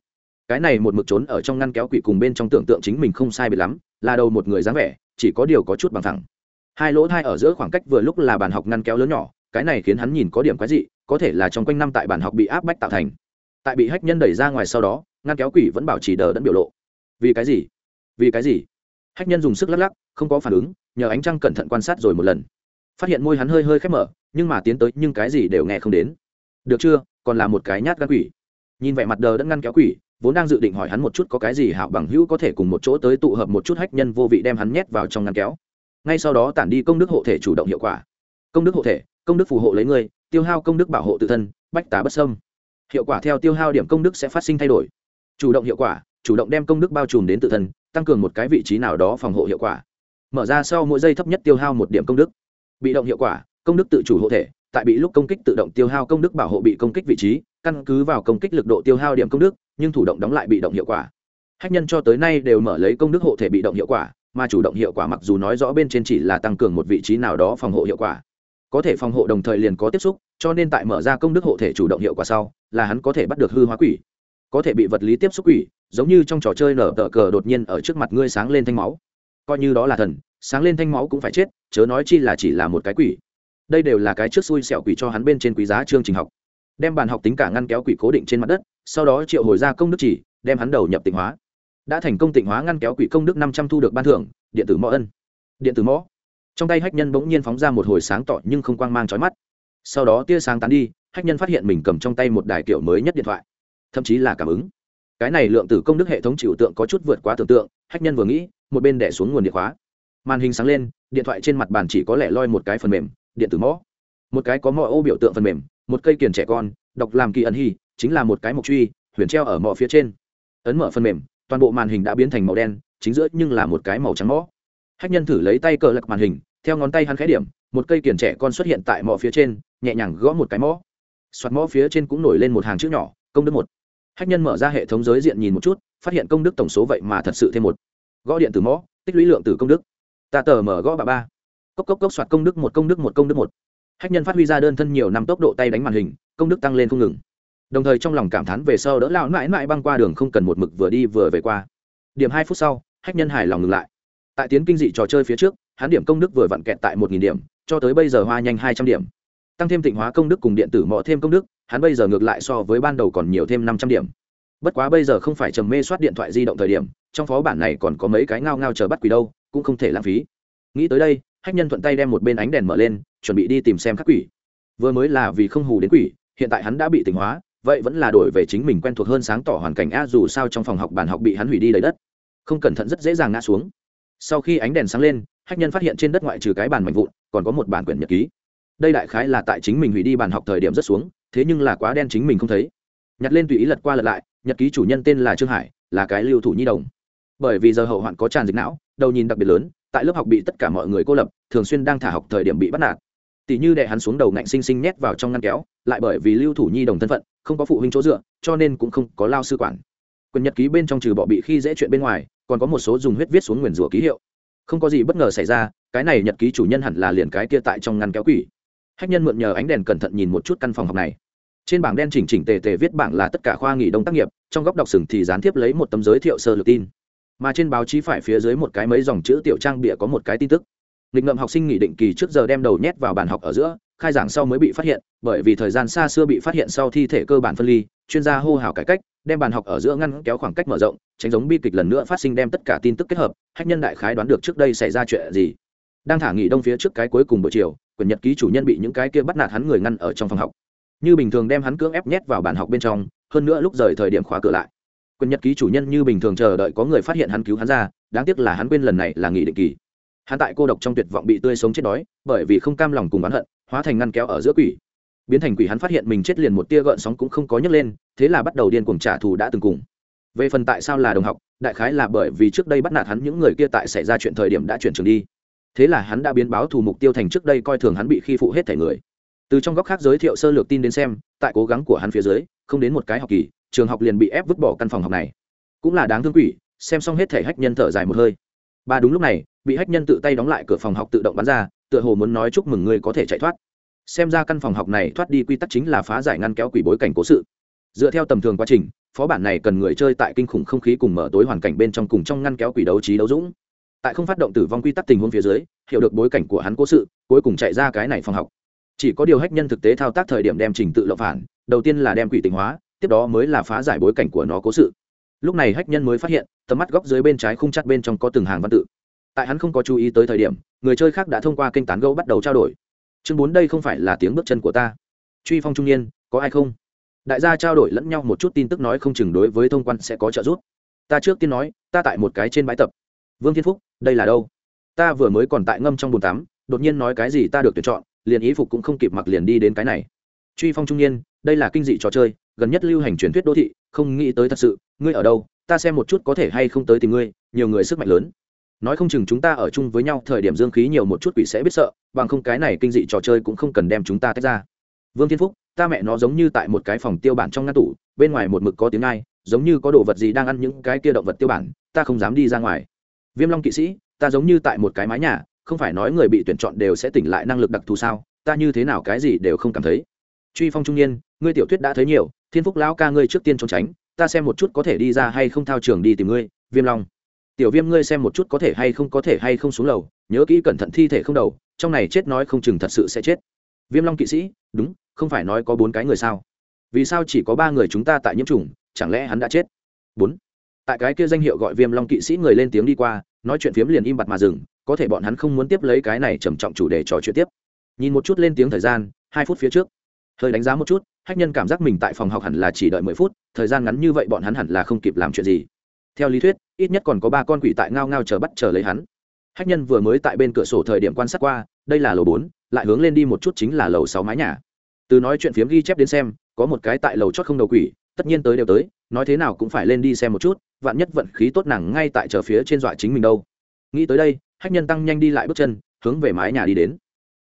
Cái này một mực trốn ở trong ngăn kéo quỷ cùng bên trong tưởng tượng chính mình không sai biệt lắm, là đầu một người dáng vẻ, chỉ có điều có chút bằng thẳng. Hai lỗ thai ở giữa khoảng cách vừa lúc là bàn học ngăn kéo lớn nhỏ, cái này khiến hắn nhìn có điểm quái dị, có thể là trong quanh năm tại bàn học bị áp bách tạo thành. Tại bị hách nhân đẩy ra ngoài sau đó, ngăn kéo quỷ vẫn bảo trì đờ đẫn biểu lộ. Vì cái gì? Vì cái gì? Hách nhân dùng sức lắc lắc, không có phản ứng, nhờ ánh trăng cẩn thận quan sát rồi một lần. Phát hiện môi hắn hơi hơi khép mở nhưng mà tiến tới nhưng cái gì đều nghe không đến. Được chưa, còn là một cái nhát gan quỷ. Nhìn vẻ mặt đờ đẫn ngăn kéo quỷ, vốn đang dự định hỏi hắn một chút có cái gì hảo bằng hữu có thể cùng một chỗ tới tụ hợp một chút hách nhân vô vị đem hắn nhét vào trong ngăn kéo. Ngay sau đó tản đi công đức hộ thể chủ động hiệu quả. Công đức hộ thể, công đức phù hộ lấy người, tiêu hao công đức bảo hộ tự thân, bách tá bất sâm hiệu quả theo tiêu hao điểm công đức sẽ phát sinh thay đổi. Chủ động hiệu quả, chủ động đem công đức bao trùm đến tự thân, tăng cường một cái vị trí nào đó phòng hộ hiệu quả. Mở ra sau mỗi giây thấp nhất tiêu hao một điểm công đức. Bị động hiệu quả công đức tự chủ hộ thể, tại bị lúc công kích tự động tiêu hao công đức bảo hộ bị công kích vị trí, căn cứ vào công kích lực độ tiêu hao điểm công đức, nhưng thủ động đóng lại bị động hiệu quả. Hách nhân cho tới nay đều mở lấy công đức hộ thể bị động hiệu quả, mà chủ động hiệu quả mặc dù nói rõ bên trên chỉ là tăng cường một vị trí nào đó phòng hộ hiệu quả. Có thể phòng hộ đồng thời liền có tiếp xúc, cho nên tại mở ra công đức hộ thể chủ động hiệu quả sau, là hắn có thể bắt được hư hóa quỷ. Có thể bị vật lý tiếp xúc quỷ, giống như trong trò chơi nở tờ cờ đột nhiên ở trước mặt ngươi sáng lên thanh máu. Coi như đó là thần, sáng lên thanh máu cũng phải chết, chớ nói chi là chỉ là một cái quỷ đây đều là cái trước xui xẻo quỷ cho hắn bên trên quý giá chương trình học. Đem bàn học tính cả ngăn kéo quỷ cố định trên mặt đất, sau đó triệu hồi ra công đức chỉ, đem hắn đầu nhập tịnh hóa. Đã thành công tịnh hóa ngăn kéo quỷ công đức năm trăm thu được ban thưởng, điện tử mõ ân. Điện tử mõ. Trong tay hách nhân bỗng nhiên phóng ra một hồi sáng tỏ nhưng không quang mang trói mắt. Sau đó tia sáng tán đi, hách nhân phát hiện mình cầm trong tay một đài kiểu mới nhất điện thoại. Thậm chí là cảm ứng. Cái này lượng tử công đức hệ thống chịu tượng có chút vượt quá tưởng tượng, hách nhân vừa nghĩ, một bên đẻ xuống nguồn điện khóa. Màn hình sáng lên, điện thoại trên mặt bàn chỉ có lẻ loi một cái phần mềm điện tử mõ. Một cái có mõ ô biểu tượng phần mềm, một cây kiền trẻ con, đọc làm kỳ ẩn hy chính là một cái mộc truy, huyền treo ở mỏ phía trên. Ấn mở phần mềm, toàn bộ màn hình đã biến thành màu đen, chính giữa nhưng là một cái màu trắng mõ. Hách nhân thử lấy tay cờ lật màn hình, theo ngón tay hắn khẽ điểm, một cây kiển trẻ con xuất hiện tại mỏ phía trên, nhẹ nhàng gõ một cái mõ. Soạt mõ phía trên cũng nổi lên một hàng chữ nhỏ, công đức một. Hách nhân mở ra hệ thống giới diện nhìn một chút, phát hiện công đức tổng số vậy mà thật sự thêm một. Gõ điện từ mõ, tích lũy lượng từ công đức. Ta tờ mở gõ bà ba cốc cốc cốc soạt công đức một công đức một công đức một. Hách nhân phát huy ra đơn thân nhiều năm tốc độ tay đánh màn hình, công đức tăng lên không ngừng. Đồng thời trong lòng cảm thán về sau đỡ lão mãi mãi băng qua đường không cần một mực vừa đi vừa về qua. Điểm hai phút sau, hách nhân hài lòng ngừng lại. Tại tiến kinh dị trò chơi phía trước, hắn điểm công đức vừa vặn kẹt tại một nghìn điểm, cho tới bây giờ hoa nhanh hai trăm điểm. Tăng thêm tịnh hóa công đức cùng điện tử mọ thêm công đức, hắn bây giờ ngược lại so với ban đầu còn nhiều thêm năm trăm điểm. Bất quá bây giờ không phải trầm mê soát điện thoại di động thời điểm, trong phó bản này còn có mấy cái ngao ngao chờ bắt quỷ đâu, cũng không thể lãng phí. Nghĩ tới đây hách nhân thuận tay đem một bên ánh đèn mở lên, chuẩn bị đi tìm xem các quỷ. Vừa mới là vì không hù đến quỷ, hiện tại hắn đã bị tỉnh hóa, vậy vẫn là đổi về chính mình quen thuộc hơn sáng tỏ hoàn cảnh a, dù sao trong phòng học bàn học bị hắn hủy đi lấy đất. Không cẩn thận rất dễ dàng ngã xuống. Sau khi ánh đèn sáng lên, hách nhân phát hiện trên đất ngoại trừ cái bàn mạnh vụn, còn có một bản quyển nhật ký. Đây đại khái là tại chính mình hủy đi bàn học thời điểm rất xuống, thế nhưng là quá đen chính mình không thấy. Nhặt lên tùy ý lật qua lật lại, nhật ký chủ nhân tên là trương hải, là cái lưu thủ nhi đồng. Bởi vì giờ hậu hoạn có tràn dịch não, đầu nhìn đặc biệt lớn tại lớp học bị tất cả mọi người cô lập, thường xuyên đang thả học thời điểm bị bắt nạt. Tỷ như đệ hắn xuống đầu ngạnh sinh sinh nhét vào trong ngăn kéo, lại bởi vì lưu thủ nhi đồng thân phận, không có phụ huynh chỗ dựa, cho nên cũng không có lao sư quản. Quyền nhật ký bên trong trừ bỏ bị khi dễ chuyện bên ngoài, còn có một số dùng huyết viết xuống nguyền rủa ký hiệu. Không có gì bất ngờ xảy ra, cái này nhật ký chủ nhân hẳn là liền cái kia tại trong ngăn kéo quỷ. Hách nhân mượn nhờ ánh đèn cẩn thận nhìn một chút căn phòng học này. Trên bảng đen chỉnh chỉnh tề tề viết bảng là tất cả khoa nghỉ đông tác nghiệp, trong góc đọc sừng thì gián tiếp lấy một tấm giới thiệu sơ lược tin mà trên báo chí phải phía dưới một cái mấy dòng chữ tiểu trang bịa có một cái tin tức. Nghịch ngợm học sinh nghỉ định kỳ trước giờ đem đầu nhét vào bàn học ở giữa, khai giảng sau mới bị phát hiện, bởi vì thời gian xa xưa bị phát hiện sau thi thể cơ bản phân ly, chuyên gia hô hào cải cách, đem bàn học ở giữa ngăn kéo khoảng cách mở rộng, tránh giống bi kịch lần nữa phát sinh đem tất cả tin tức kết hợp, hách nhân đại khái đoán được trước đây xảy ra chuyện gì. Đang thả nghỉ đông phía trước cái cuối cùng buổi chiều, quyển nhật ký chủ nhân bị những cái kia bắt nạt hắn người ngăn ở trong phòng học. Như bình thường đem hắn cưỡng ép nhét vào bàn học bên trong, hơn nữa lúc rời thời điểm khóa cửa lại quyền nhật ký chủ nhân như bình thường chờ đợi có người phát hiện hắn cứu hắn ra, đáng tiếc là hắn quên lần này là nghỉ định kỳ. Hắn tại cô độc trong tuyệt vọng bị tươi sống chết đói, bởi vì không cam lòng cùng oán hận, hóa thành ngăn kéo ở giữa quỷ. Biến thành quỷ hắn phát hiện mình chết liền một tia gợn sóng cũng không có nhấc lên, thế là bắt đầu điên cuồng trả thù đã từng cùng. Về phần tại sao là đồng học, đại khái là bởi vì trước đây bắt nạt hắn những người kia tại xảy ra chuyện thời điểm đã chuyển trường đi. Thế là hắn đã biến báo thù mục tiêu thành trước đây coi thường hắn bị khi phụ hết thể người. Từ trong góc khác giới thiệu sơ lược tin đến xem, tại cố gắng của hắn phía dưới, không đến một cái học kỳ trường học liền bị ép vứt bỏ căn phòng học này. Cũng là đáng thương quỷ, xem xong hết thể hách nhân thở dài một hơi. Ba đúng lúc này, bị hách nhân tự tay đóng lại cửa phòng học tự động bắn ra, tựa hồ muốn nói chúc mừng ngươi có thể chạy thoát. Xem ra căn phòng học này thoát đi quy tắc chính là phá giải ngăn kéo quỷ bối cảnh cố sự. Dựa theo tầm thường quá trình, phó bản này cần người chơi tại kinh khủng không khí cùng mở tối hoàn cảnh bên trong cùng trong ngăn kéo quỷ đấu trí đấu dũng. Tại không phát động tử vong quy tắc tình huống phía dưới, hiểu được bối cảnh của hắn cố sự, cuối cùng chạy ra cái này phòng học. Chỉ có điều hách nhân thực tế thao tác thời điểm đem trình tự lộng phản, đầu tiên là đem quỷ tình hóa tiếp đó mới là phá giải bối cảnh của nó cố sự. Lúc này hách nhân mới phát hiện, tầm mắt góc dưới bên trái khung chặt bên trong có từng hàng văn tự. Tại hắn không có chú ý tới thời điểm, người chơi khác đã thông qua kênh tán gẫu bắt đầu trao đổi. Chương bốn đây không phải là tiếng bước chân của ta. Truy phong trung niên, có ai không? Đại gia trao đổi lẫn nhau một chút tin tức nói không chừng đối với thông quan sẽ có trợ giúp. Ta trước tiên nói, ta tại một cái trên bãi tập. Vương thiên phúc, đây là đâu? Ta vừa mới còn tại ngâm trong bồn tắm, đột nhiên nói cái gì ta được tuyển chọn, liền ý phục cũng không kịp mặc liền đi đến cái này. Truy phong trung niên, đây là kinh dị trò chơi gần nhất lưu hành truyền thuyết đô thị, không nghĩ tới thật sự, ngươi ở đâu, ta xem một chút có thể hay không tới tìm ngươi, nhiều người sức mạnh lớn. Nói không chừng chúng ta ở chung với nhau, thời điểm dương khí nhiều một chút quỷ sẽ biết sợ, bằng không cái này kinh dị trò chơi cũng không cần đem chúng ta tách ra. Vương thiên phúc, ta mẹ nó giống như tại một cái phòng tiêu bản trong ngăn tủ, bên ngoài một mực có tiếng ai, giống như có đồ vật gì đang ăn những cái kia động vật tiêu bản, ta không dám đi ra ngoài. Viêm long kỵ sĩ, ta giống như tại một cái mái nhà, không phải nói người bị tuyển chọn đều sẽ tỉnh lại năng lực đặc thù sao, ta như thế nào cái gì đều không cảm thấy. Truy phong trung niên, ngươi tiểu thuyết đã thấy nhiều thiên phúc lão ca ngươi trước tiên trốn tránh, ta xem một chút có thể đi ra hay không thao trường đi tìm ngươi, viêm long. Tiểu viêm ngươi xem một chút có thể hay không, có thể hay không xuống lầu, nhớ kỹ cẩn thận thi thể không đầu, trong này chết nói không chừng thật sự sẽ chết. Viêm long kỵ sĩ, đúng, không phải nói có bốn cái người sao? Vì sao chỉ có ba người chúng ta tại nhiễm trùng, chẳng lẽ hắn đã chết? Bốn. Tại cái kia danh hiệu gọi viêm long kỵ sĩ người lên tiếng đi qua, nói chuyện phiếm liền im bặt mà dừng, có thể bọn hắn không muốn tiếp lấy cái này trầm trọng chủ đề trò chuyện tiếp. Nhìn một chút lên tiếng thời gian, hai phút phía trước. Hơi đánh giá một chút hách nhân cảm giác mình tại phòng học hẳn là chỉ đợi mười phút, thời gian ngắn như vậy bọn hắn hẳn là không kịp làm chuyện gì. Theo lý thuyết, ít nhất còn có ba con quỷ tại ngao ngao chờ bắt chờ lấy hắn. Hách nhân vừa mới tại bên cửa sổ thời điểm quan sát qua, đây là lầu bốn, lại hướng lên đi một chút chính là lầu sáu mái nhà. Từ nói chuyện phiếm ghi chép đến xem, có một cái tại lầu chót không đầu quỷ, tất nhiên tới đều tới, nói thế nào cũng phải lên đi xem một chút, vạn nhất vận khí tốt nàng ngay tại chờ phía trên dọa chính mình đâu. Nghĩ tới đây, hách nhân tăng nhanh đi lại bước chân, hướng về mái nhà đi đến.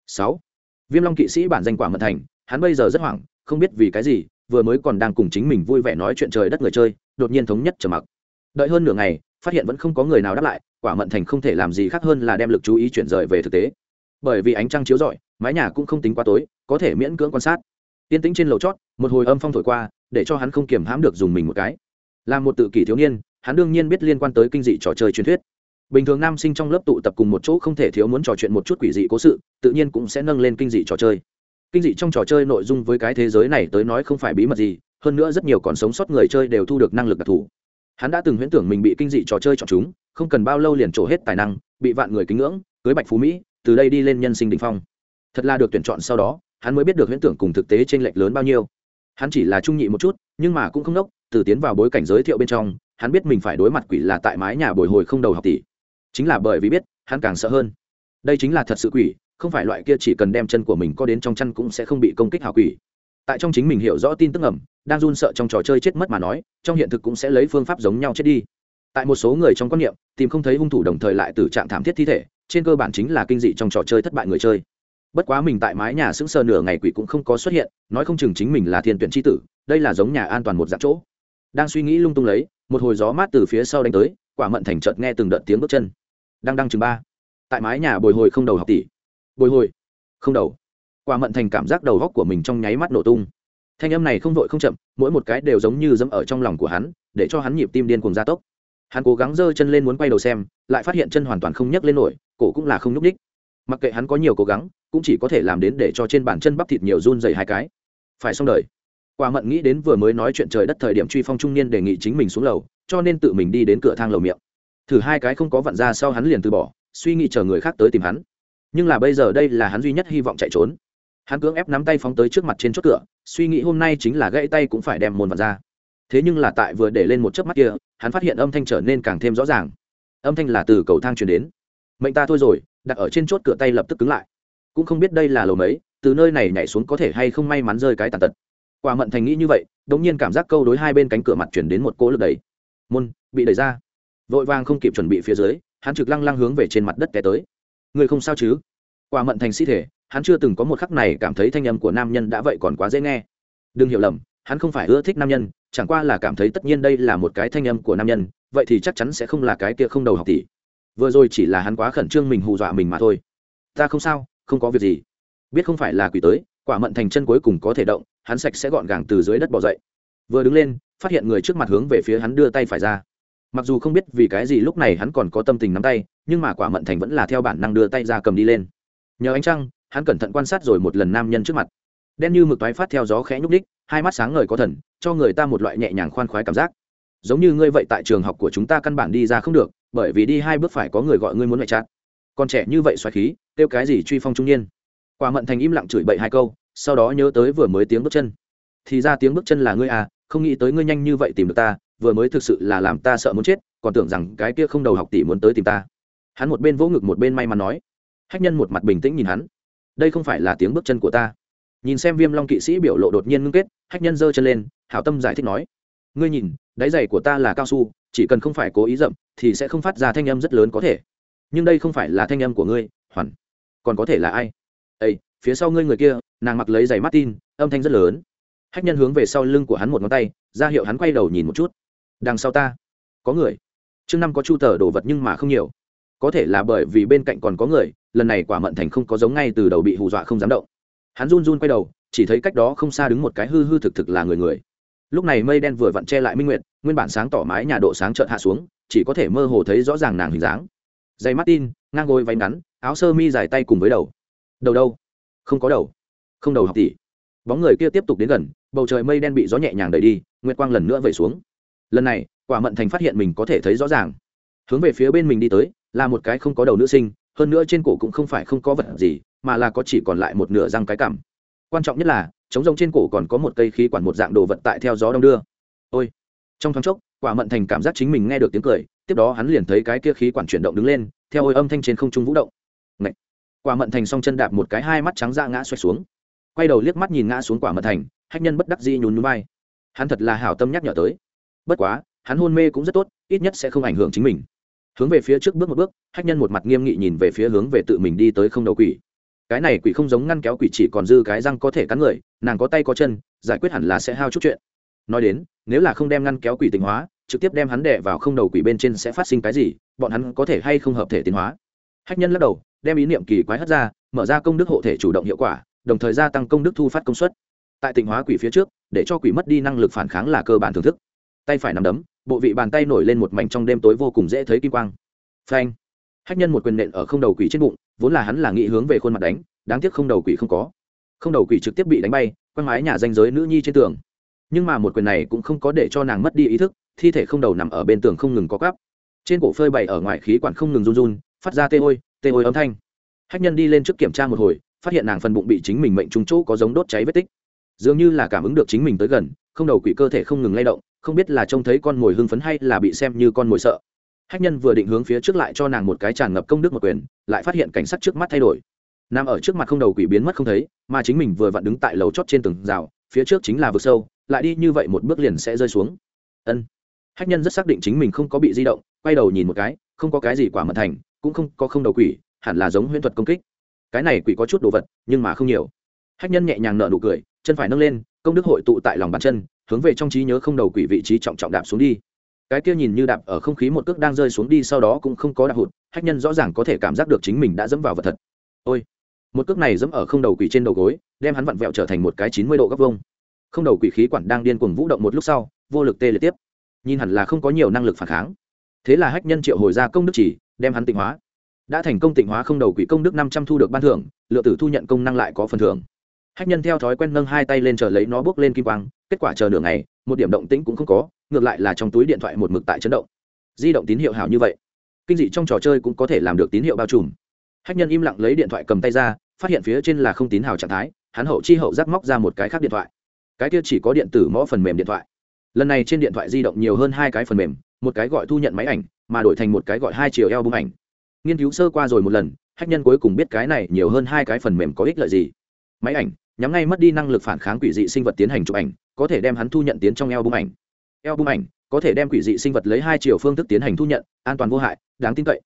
Sáu, viêm long kỵ sĩ bản danh quả Mật thành, hắn bây giờ rất hoảng không biết vì cái gì, vừa mới còn đang cùng chính mình vui vẻ nói chuyện trời đất người chơi, đột nhiên thống nhất trở mặc. Đợi hơn nửa ngày, phát hiện vẫn không có người nào đáp lại, quả mận thành không thể làm gì khác hơn là đem lực chú ý chuyển rời về thực tế. Bởi vì ánh trăng chiếu rọi, mái nhà cũng không tính quá tối, có thể miễn cưỡng quan sát. Tiên tĩnh trên lầu chót, một hồi âm phong thổi qua, để cho hắn không kiềm hãm được dùng mình một cái. Là một tự kỷ thiếu niên, hắn đương nhiên biết liên quan tới kinh dị trò chơi truyền thuyết. Bình thường nam sinh trong lớp tụ tập cùng một chỗ không thể thiếu muốn trò chuyện một chút quỷ dị cố sự, tự nhiên cũng sẽ nâng lên kinh dị trò chơi kinh dị trong trò chơi nội dung với cái thế giới này tới nói không phải bí mật gì, hơn nữa rất nhiều còn sống sót người chơi đều thu được năng lực đặc thù. Hắn đã từng huyễn tưởng mình bị kinh dị trò chơi chọn chúng, không cần bao lâu liền trổ hết tài năng, bị vạn người kính ngưỡng, cưới bạch phú mỹ, từ đây đi lên nhân sinh đình phong. Thật là được tuyển chọn sau đó, hắn mới biết được huyễn tưởng cùng thực tế t r ê n lệch lớn bao nhiêu. Hắn chỉ là trung nhị một chút, nhưng mà cũng không đốc, từ tiến vào bối cảnh giới thiệu bên trong, hắn biết mình phải đối mặt quỷ là tại mái nhà bồi hồi không đầu học tỷ. Chính là bởi vì biết, hắn càng sợ hơn. Đây chính là thật sự quỷ không phải loại kia chỉ cần đem chân của mình có đến trong chăn cũng sẽ không bị công kích hào quỷ. Tại trong chính mình hiểu rõ tin tức ẩm đang run sợ trong trò chơi chết mất mà nói, trong hiện thực cũng sẽ lấy phương pháp giống nhau chết đi. Tại một số người trong quan niệm, tìm không thấy hung thủ đồng thời lại từ trạng thảm thiết thi thể, trên cơ bản chính là kinh dị trong trò chơi thất bại người chơi. Bất quá mình tại mái nhà sững sờ nửa ngày quỷ cũng không có xuất hiện, nói không chừng chính mình là thiên tuyển tri tử, đây là giống nhà an toàn một dạng chỗ. Đang suy nghĩ lung tung lấy, một hồi gió mát từ phía sau đánh tới, quả mận thành chợt nghe từng đợt tiếng bước chân. Đang đang chừng ba. Tại mái nhà bồi hồi không đầu học tỷ bồi hồi. Không đầu. Quả mận thành cảm giác đầu góc của mình trong nháy mắt nổ tung. Thanh âm này không vội không chậm, mỗi một cái đều giống như dẫm ở trong lòng của hắn, để cho hắn nhịp tim điên cùng gia tốc. Hắn cố gắng giơ chân lên muốn quay đầu xem, lại phát hiện chân hoàn toàn không nhấc lên nổi, cổ cũng là không nhúc ních mặc kệ hắn có nhiều cố gắng, cũng chỉ có thể làm đến để cho trên bàn chân bắp thịt nhiều run dày hai cái. Phải xong đời. Quả mận nghĩ đến vừa mới nói chuyện trời đất thời điểm truy phong trung niên đề nghị chính mình xuống lầu, cho nên tự mình đi đến cửa thang lầu miệng. Thử hai cái không có vặn ra sau hắn liền từ bỏ, suy nghĩ chờ người khác tới tìm hắn nhưng là bây giờ đây là hắn duy nhất hy vọng chạy trốn. Hắn cưỡng ép nắm tay phóng tới trước mặt trên chốt cửa, suy nghĩ hôm nay chính là gãy tay cũng phải đem môn vặn ra. Thế nhưng là tại vừa để lên một chớp mắt kia, hắn phát hiện âm thanh trở nên càng thêm rõ ràng. Âm thanh là từ cầu thang truyền đến. Mệnh ta thôi rồi, đặt ở trên chốt cửa tay lập tức cứng lại. Cũng không biết đây là lầu mấy, từ nơi này nhảy xuống có thể hay không may mắn rơi cái tàn tật. Quả mận thành nghĩ như vậy, đống nhiên cảm giác câu đối hai bên cánh cửa mặt chuyển đến một cỗ lực đẩy. Môn, bị đẩy ra. Vội vàng không kịp chuẩn bị phía dưới, hắn trực lăng lăng hướng về trên mặt đất té tới người không sao chứ? Quả mận thành sĩ thể, hắn chưa từng có một khắc này cảm thấy thanh âm của nam nhân đã vậy còn quá dễ nghe. Đừng hiểu lầm, hắn không phải ưa thích nam nhân, chẳng qua là cảm thấy tất nhiên đây là một cái thanh âm của nam nhân, vậy thì chắc chắn sẽ không là cái kia không đầu học tỷ. Vừa rồi chỉ là hắn quá khẩn trương mình hù dọa mình mà thôi. Ta không sao, không có việc gì. Biết không phải là quỷ tới, quả mận thành chân cuối cùng có thể động, hắn sạch sẽ gọn gàng từ dưới đất bỏ dậy. Vừa đứng lên, phát hiện người trước mặt hướng về phía hắn đưa tay phải ra mặc dù không biết vì cái gì lúc này hắn còn có tâm tình nắm tay, nhưng mà quả mận thành vẫn là theo bản năng đưa tay ra cầm đi lên. Nhờ ánh trăng, hắn cẩn thận quan sát rồi một lần nam nhân trước mặt. Đen như mực toái phát theo gió khẽ nhúc ních hai mắt sáng ngời có thần, cho người ta một loại nhẹ nhàng khoan khoái cảm giác. Giống như ngươi vậy tại trường học của chúng ta căn bản đi ra không được, bởi vì đi hai bước phải có người gọi ngươi muốn mẹ chát còn trẻ như vậy xoáy khí, kêu cái gì truy phong trung niên. Quả mận thành im lặng chửi bậy hai câu, sau đó nhớ tới vừa mới tiếng bước chân. Thì ra tiếng bước chân là ngươi à không nghĩ tới ngươi nhanh như vậy tìm được ta vừa mới thực sự là làm ta sợ muốn chết, còn tưởng rằng cái kia không đầu học tỷ muốn tới tìm ta. Hắn một bên vỗ ngực một bên may mắn nói. Hách nhân một mặt bình tĩnh nhìn hắn. Đây không phải là tiếng bước chân của ta. Nhìn xem viêm long kỵ sĩ biểu lộ đột nhiên ngưng kết, hách nhân giơ chân lên, hảo tâm giải thích nói. Ngươi nhìn, đáy giày của ta là cao su, chỉ cần không phải cố ý rậm, thì sẽ không phát ra thanh âm rất lớn có thể. Nhưng đây không phải là thanh âm của ngươi, hoàn. Còn có thể là ai? Ây phía sau ngươi người kia, nàng mặc lấy giày martin, âm thanh rất lớn. Hách nhân hướng về sau lưng của hắn một ngón tay, ra hiệu hắn quay đầu nhìn một chút đằng sau ta. Có người. Chương năm có chu tờ đồ vật nhưng mà không nhiều. Có thể là bởi vì bên cạnh còn có người, lần này quả mận thành không có giống ngay từ đầu bị hù dọa không dám động. Hắn run run quay đầu, chỉ thấy cách đó không xa đứng một cái hư hư thực thực là người người. Lúc này mây đen vừa vặn che lại minh nguyệt, nguyên bản sáng tỏ mái nhà độ sáng trợn hạ xuống, chỉ có thể mơ hồ thấy rõ ràng nàng hình dáng. Dây martin ngang gối váy ngắn, áo sơ mi dài tay cùng với đầu. Đầu đâu? Không có đầu. Không đầu học tỷ. Bóng người kia tiếp tục đến gần, bầu trời mây đen bị gió nhẹ nhàng đẩy đi, nguyệt quang lần nữa vẩy xuống lần này, quả mận thành phát hiện mình có thể thấy rõ ràng. Hướng về phía bên mình đi tới, là một cái không có đầu nữ sinh, hơn nữa trên cổ cũng không phải không có vật gì, mà là có chỉ còn lại một nửa răng cái cằm. Quan trọng nhất là chống rông trên cổ còn có một cây khí quản một dạng đồ vật tại theo gió đông đưa. Ôi! Trong thoáng chốc, quả mận thành cảm giác chính mình nghe được tiếng cười, tiếp đó hắn liền thấy cái kia khí quản chuyển động đứng lên, theo ôi âm thanh trên không trung vũ động. Ngậy! quả mận thành song chân đạp một cái hai mắt trắng ra ngã xoay xuống. Quay đầu liếc mắt nhìn ngã xuống quả mận thành, hách nhân bất đắc dĩ nhún núi bay hắn thật là hảo tâm nhắc nhở tới bất quá, hắn hôn mê cũng rất tốt, ít nhất sẽ không ảnh hưởng chính mình. Hướng về phía trước bước một bước, hách nhân một mặt nghiêm nghị nhìn về phía hướng về tự mình đi tới không đầu quỷ. Cái này quỷ không giống ngăn kéo quỷ chỉ còn dư cái răng có thể cắn người, nàng có tay có chân, giải quyết hẳn là sẽ hao chút chuyện. Nói đến, nếu là không đem ngăn kéo quỷ tình hóa, trực tiếp đem hắn đè vào không đầu quỷ bên trên sẽ phát sinh cái gì, bọn hắn có thể hay không hợp thể tiến hóa? Hách nhân lắc đầu, đem ý niệm kỳ quái hất ra, mở ra công đức hộ thể chủ động hiệu quả, đồng thời gia tăng công đức thu phát công suất. Tại tịnh hóa quỷ phía trước, để cho quỷ mất đi năng lực phản kháng là cơ bản thưởng thức tay phải nằm đấm, bộ vị bàn tay nổi lên một mảnh trong đêm tối vô cùng dễ thấy kim quang. Phanh. Hách nhân một quyền nện ở không đầu quỷ trên bụng, vốn là hắn là nghĩ hướng về khuôn mặt đánh, đáng tiếc không đầu quỷ không có. Không đầu quỷ trực tiếp bị đánh bay quăng mái nhà danh giới nữ nhi trên tường. Nhưng mà một quyền này cũng không có để cho nàng mất đi ý thức, thi thể không đầu nằm ở bên tường không ngừng có cắp trên cổ phơi bày ở ngoài khí quản không ngừng run run, phát ra tê ôi tê ôi âm thanh. Hách nhân đi lên trước kiểm tra một hồi, phát hiện nàng phần bụng bị chính mình mệnh trúng chỗ có giống đốt cháy vết tích. Dường như là cảm ứng được chính mình tới gần, không đầu quỷ cơ thể không ngừng lay động không biết là trông thấy con mồi hưng phấn hay là bị xem như con mồi sợ. Hách nhân vừa định hướng phía trước lại cho nàng một cái tràn ngập công đức một quyền, lại phát hiện cảnh sát trước mắt thay đổi. Nằm ở trước mặt không đầu quỷ biến mất không thấy, mà chính mình vừa vặn đứng tại lầu chót trên tường rào, phía trước chính là vực sâu, lại đi như vậy một bước liền sẽ rơi xuống. Ân. Hách nhân rất xác định chính mình không có bị di động, quay đầu nhìn một cái, không có cái gì quả mật thành, cũng không có không đầu quỷ, hẳn là giống huyễn thuật công kích. Cái này quỷ có chút đồ vật, nhưng mà không nhiều. Hách nhân nhẹ nhàng nở nụ cười, chân phải nâng lên, công đức hội tụ tại lòng bàn chân hướng về trong trí nhớ không đầu quỷ vị trí trọng trọng đạp xuống đi. Cái kia nhìn như đạp ở không khí một cước đang rơi xuống đi sau đó cũng không có đạp hụt, hách nhân rõ ràng có thể cảm giác được chính mình đã dẫm vào vật thật. Ôi! Một cước này dẫm ở không đầu quỷ trên đầu gối, đem hắn vặn vẹo trở thành một cái chín mươi độ góc vông không đầu quỷ khí quản đang điên cuồng vũ động một lúc sau, vô lực tê liệt tiếp. Nhìn hẳn là không có nhiều năng lực phản kháng. Thế là hách nhân triệu hồi ra công đức chỉ, đem hắn tịnh hóa. Đã thành công tịnh hóa không đầu quỷ công đức năm trăm thu được ban thưởng, lựa tử thu nhận công năng lại có phần thưởng. Hách nhân theo thói quen nâng hai tay lên chờ lấy nó bước lên kim quang kết quả chờ nửa ngày, một điểm động tĩnh cũng không có, ngược lại là trong túi điện thoại một mực tại chấn động. Di động tín hiệu hảo như vậy, kinh dị trong trò chơi cũng có thể làm được tín hiệu bao trùm. Hách nhân im lặng lấy điện thoại cầm tay ra, phát hiện phía trên là không tín hào trạng thái, hắn hậu chi hậu giác móc ra một cái khác điện thoại. Cái kia chỉ có điện tử mõ phần mềm điện thoại. Lần này trên điện thoại di động nhiều hơn hai cái phần mềm, một cái gọi thu nhận máy ảnh, mà đổi thành một cái gọi hai chiều eo bung ảnh. Nghiên cứu sơ qua rồi một lần, hách nhân cuối cùng biết cái này nhiều hơn hai cái phần mềm có ích lợi gì. Máy ảnh, nhắm ngay mất đi năng lực phản kháng quỷ dị sinh vật tiến hành chụp ảnh có thể đem hắn thu nhận tiến trong eo bung ảnh. Eo bung ảnh có thể đem quỷ dị sinh vật lấy hai chiều phương thức tiến hành thu nhận, an toàn vô hại, đáng tin cậy.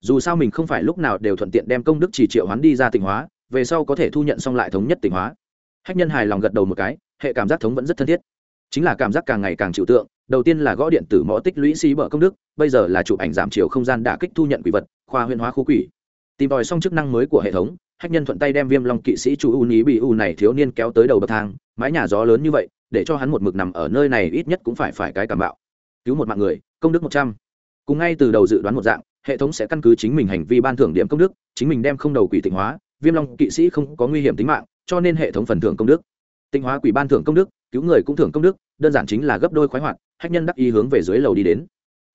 Dù sao mình không phải lúc nào đều thuận tiện đem công đức chỉ triệu hắn đi ra tỉnh hóa, về sau có thể thu nhận xong lại thống nhất tỉnh hóa. Hách nhân hài lòng gật đầu một cái, hệ cảm giác thống vẫn rất thân thiết. Chính là cảm giác càng ngày càng chịu tượng, đầu tiên là gõ điện tử mõ tích lũy xí bở công đức, bây giờ là chụp ảnh giảm chiều không gian đả kích thu nhận quỷ vật, khoa huyên hóa khu quỷ. Tìm tòi xong chức năng mới của hệ thống hách nhân thuận tay đem viêm long kỵ sĩ chủ u ní bị u này thiếu niên kéo tới đầu bậc thang, mái nhà gió lớn như vậy, để cho hắn một mực nằm ở nơi này ít nhất cũng phải phải cái cảm bạo. Cứu một mạng người, công đức một trăm. Cùng ngay từ đầu dự đoán một dạng, hệ thống sẽ căn cứ chính mình hành vi ban thưởng điểm công đức, chính mình đem không đầu quỷ tịnh hóa, viêm long kỵ sĩ không có nguy hiểm tính mạng, cho nên hệ thống phần thưởng công đức. Tịnh hóa quỷ ban thưởng công đức, cứu người cũng thưởng công đức, đơn giản chính là gấp đôi khoái hoạt, hách nhân đắc ý hướng về dưới lầu đi đến.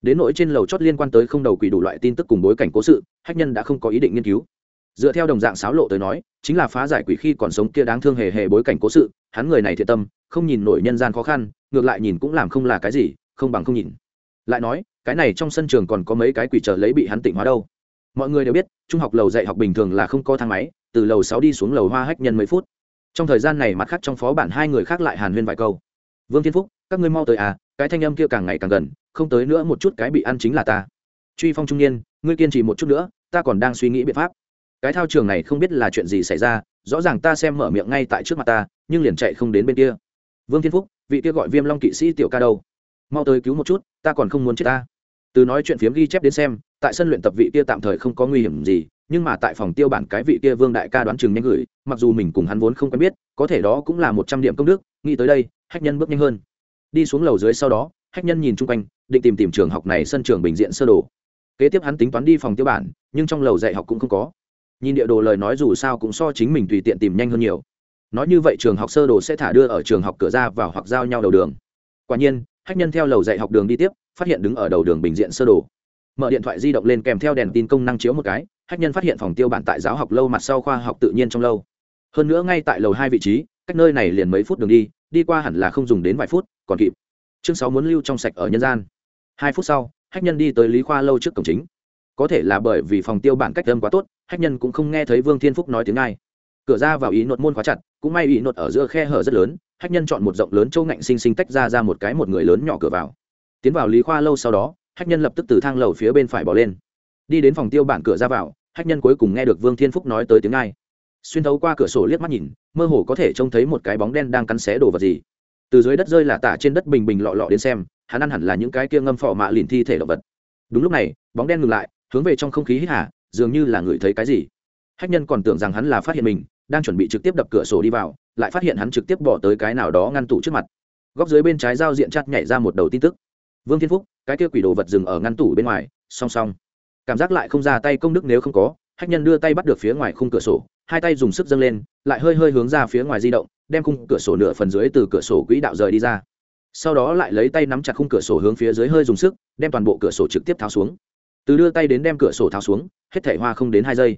Đến nỗi trên lầu chót liên quan tới không đầu quỷ đủ loại tin tức cùng bối cảnh cố sự, hách nhân đã không có ý định nghiên cứu dựa theo đồng dạng sáo lộ tới nói, chính là phá giải quỷ khi còn sống kia đáng thương hề hề bối cảnh cố sự, hắn người này thiệt tâm, không nhìn nổi nhân gian khó khăn, ngược lại nhìn cũng làm không là cái gì, không bằng không nhìn. Lại nói, cái này trong sân trường còn có mấy cái quỷ trở lấy bị hắn tỉnh hóa đâu. Mọi người đều biết, trung học lầu dạy học bình thường là không có thang máy, từ lầu sáu đi xuống lầu hoa hách nhân mấy phút. Trong thời gian này mặt khác trong phó bản hai người khác lại hàn huyên vài câu. Vương thiên phúc, các ngươi mau tới à cái thanh âm kia càng ngày càng gần, không tới nữa một chút cái bị ăn chính là ta. Truy phong trung niên, ngươi kiên trì một chút nữa, ta còn đang suy nghĩ biện pháp cái thao trường này không biết là chuyện gì xảy ra, rõ ràng ta xem mở miệng ngay tại trước mặt ta, nhưng liền chạy không đến bên kia. Vương thiên phúc, vị kia gọi viêm long kỵ sĩ tiểu ca đâu? Mau tới cứu một chút, ta còn không muốn chết ta. Từ nói chuyện phiếm ghi chép đến xem, tại sân luyện tập vị kia tạm thời không có nguy hiểm gì, nhưng mà tại phòng tiêu bản cái vị kia vương đại ca đoán chừng nhanh gửi, mặc dù mình cùng hắn vốn không quen biết, có thể đó cũng là một trăm điểm công đức, nghĩ tới đây, hách nhân bước nhanh hơn. Đi xuống lầu dưới sau đó, hách nhân nhìn chung quanh, định tìm tìm trường học này sân trường bình diện sơ đồ. Kế tiếp hắn tính toán đi phòng tiêu bản, nhưng trong lầu dạy học cũng không có nhìn địa đồ lời nói dù sao cũng so chính mình tùy tiện tìm nhanh hơn nhiều. Nói như vậy trường học sơ đồ sẽ thả đưa ở trường học cửa ra vào hoặc giao nhau đầu đường. Quả nhiên, hách nhân theo lầu dạy học đường đi tiếp, phát hiện đứng ở đầu đường bình diện sơ đồ. Mở điện thoại di động lên kèm theo đèn tin công năng chiếu một cái, hách nhân phát hiện phòng tiêu bản tại giáo học lâu mặt sau khoa học tự nhiên trong lâu. Hơn nữa ngay tại lầu hai vị trí, cách nơi này liền mấy phút đường đi đi qua hẳn là không dùng đến vài phút, còn kịp. Chương sáu muốn lưu trong sạch ở nhân gian. Hai phút sau, hách nhân đi tới lý khoa lâu trước cổng chính. Có thể là bởi vì phòng tiêu bản cách âm quá tốt hách nhân cũng không nghe thấy vương thiên phúc nói tiếng ai. Cửa ra vào ý nột môn khóa chặt, cũng may ý nột ở giữa khe hở rất lớn, hách nhân chọn một rộng lớn châu ngạnh xinh xinh tách ra ra một cái một người lớn nhỏ cửa vào. Tiến vào lý khoa lâu sau đó, hách nhân lập tức từ thang lầu phía bên phải bỏ lên. Đi đến phòng tiêu bản cửa ra vào, hách nhân cuối cùng nghe được vương thiên phúc nói tới tiếng ai. Xuyên thấu qua cửa sổ liếc mắt nhìn, mơ hồ có thể trông thấy một cái bóng đen đang cắn xé đồ vật gì. Từ dưới đất rơi là tả trên đất bình bình lọ lọ đến xem, hắn ăn hẳn là những cái kia ngâm phò mạ lìn thi thể động vật. Đúng lúc này, bóng đen ngừng lại, hướng về trong không khí hít hà dường như là ngửi thấy cái gì. Hách nhân còn tưởng rằng hắn là phát hiện mình, đang chuẩn bị trực tiếp đập cửa sổ đi vào, lại phát hiện hắn trực tiếp bỏ tới cái nào đó ngăn tủ trước mặt. Góc dưới bên trái giao diện chặt nhảy ra một đầu tin tức. Vương thiên phúc, cái kia quỷ đồ vật dừng ở ngăn tủ bên ngoài, song song. Cảm giác lại không ra tay công đức nếu không có, hách nhân đưa tay bắt được phía ngoài khung cửa sổ, hai tay dùng sức dâng lên, lại hơi hơi hướng ra phía ngoài di động, đem khung cửa sổ nửa phần dưới từ cửa sổ quỹ đạo rời đi ra. Sau đó lại lấy tay nắm chặt khung cửa sổ hướng phía dưới hơi dùng sức, đem toàn bộ cửa sổ trực tiếp tháo xuống từ đưa tay đến đem cửa sổ tháo xuống, hết thể hoa không đến hai giây.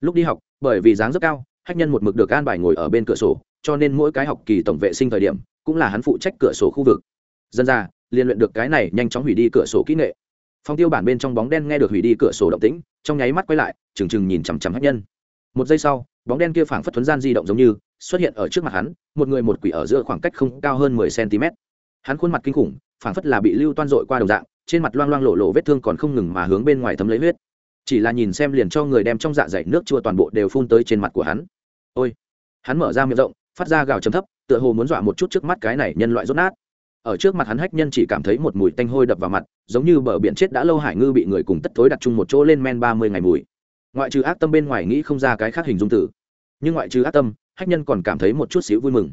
Lúc đi học, bởi vì dáng rất cao, hách nhân một mực được an bài ngồi ở bên cửa sổ, cho nên mỗi cái học kỳ tổng vệ sinh thời điểm, cũng là hắn phụ trách cửa sổ khu vực. Dân ra, liên luyện được cái này nhanh chóng hủy đi cửa sổ kỹ nghệ. Phong tiêu bản bên trong bóng đen nghe được hủy đi cửa sổ động tĩnh, trong nháy mắt quay lại trừng trừng nhìn chằm chằm hách nhân. Một giây sau, bóng đen kia phảng phất thuấn gian di động giống như, xuất hiện ở trước mặt hắn, một người một quỷ ở giữa khoảng cách không cao hơn mười cm hắn khuôn mặt kinh khủng, phảng phất là bị lưu toan dội qua đồng dạng trên mặt loang loang lộ lộ vết thương còn không ngừng mà hướng bên ngoài thấm lấy huyết. Chỉ là nhìn xem liền cho người đem trong dạ dày nước chua toàn bộ đều phun tới trên mặt của hắn. Ôi! Hắn mở ra miệng rộng, phát ra gào chấm thấp, tựa hồ muốn dọa một chút trước mắt cái này nhân loại rốt nát. Ở trước mặt hắn hách nhân chỉ cảm thấy một mùi tanh hôi đập vào mặt, giống như bờ biển chết đã lâu hải ngư bị người cùng tất thối đặt chung một chỗ lên men ba mươi ngày mùi. Ngoại trừ ác tâm bên ngoài nghĩ không ra cái khác hình dung tử nhưng ngoại trừ ác tâm, hách nhân còn cảm thấy một chút xíu vui mừng.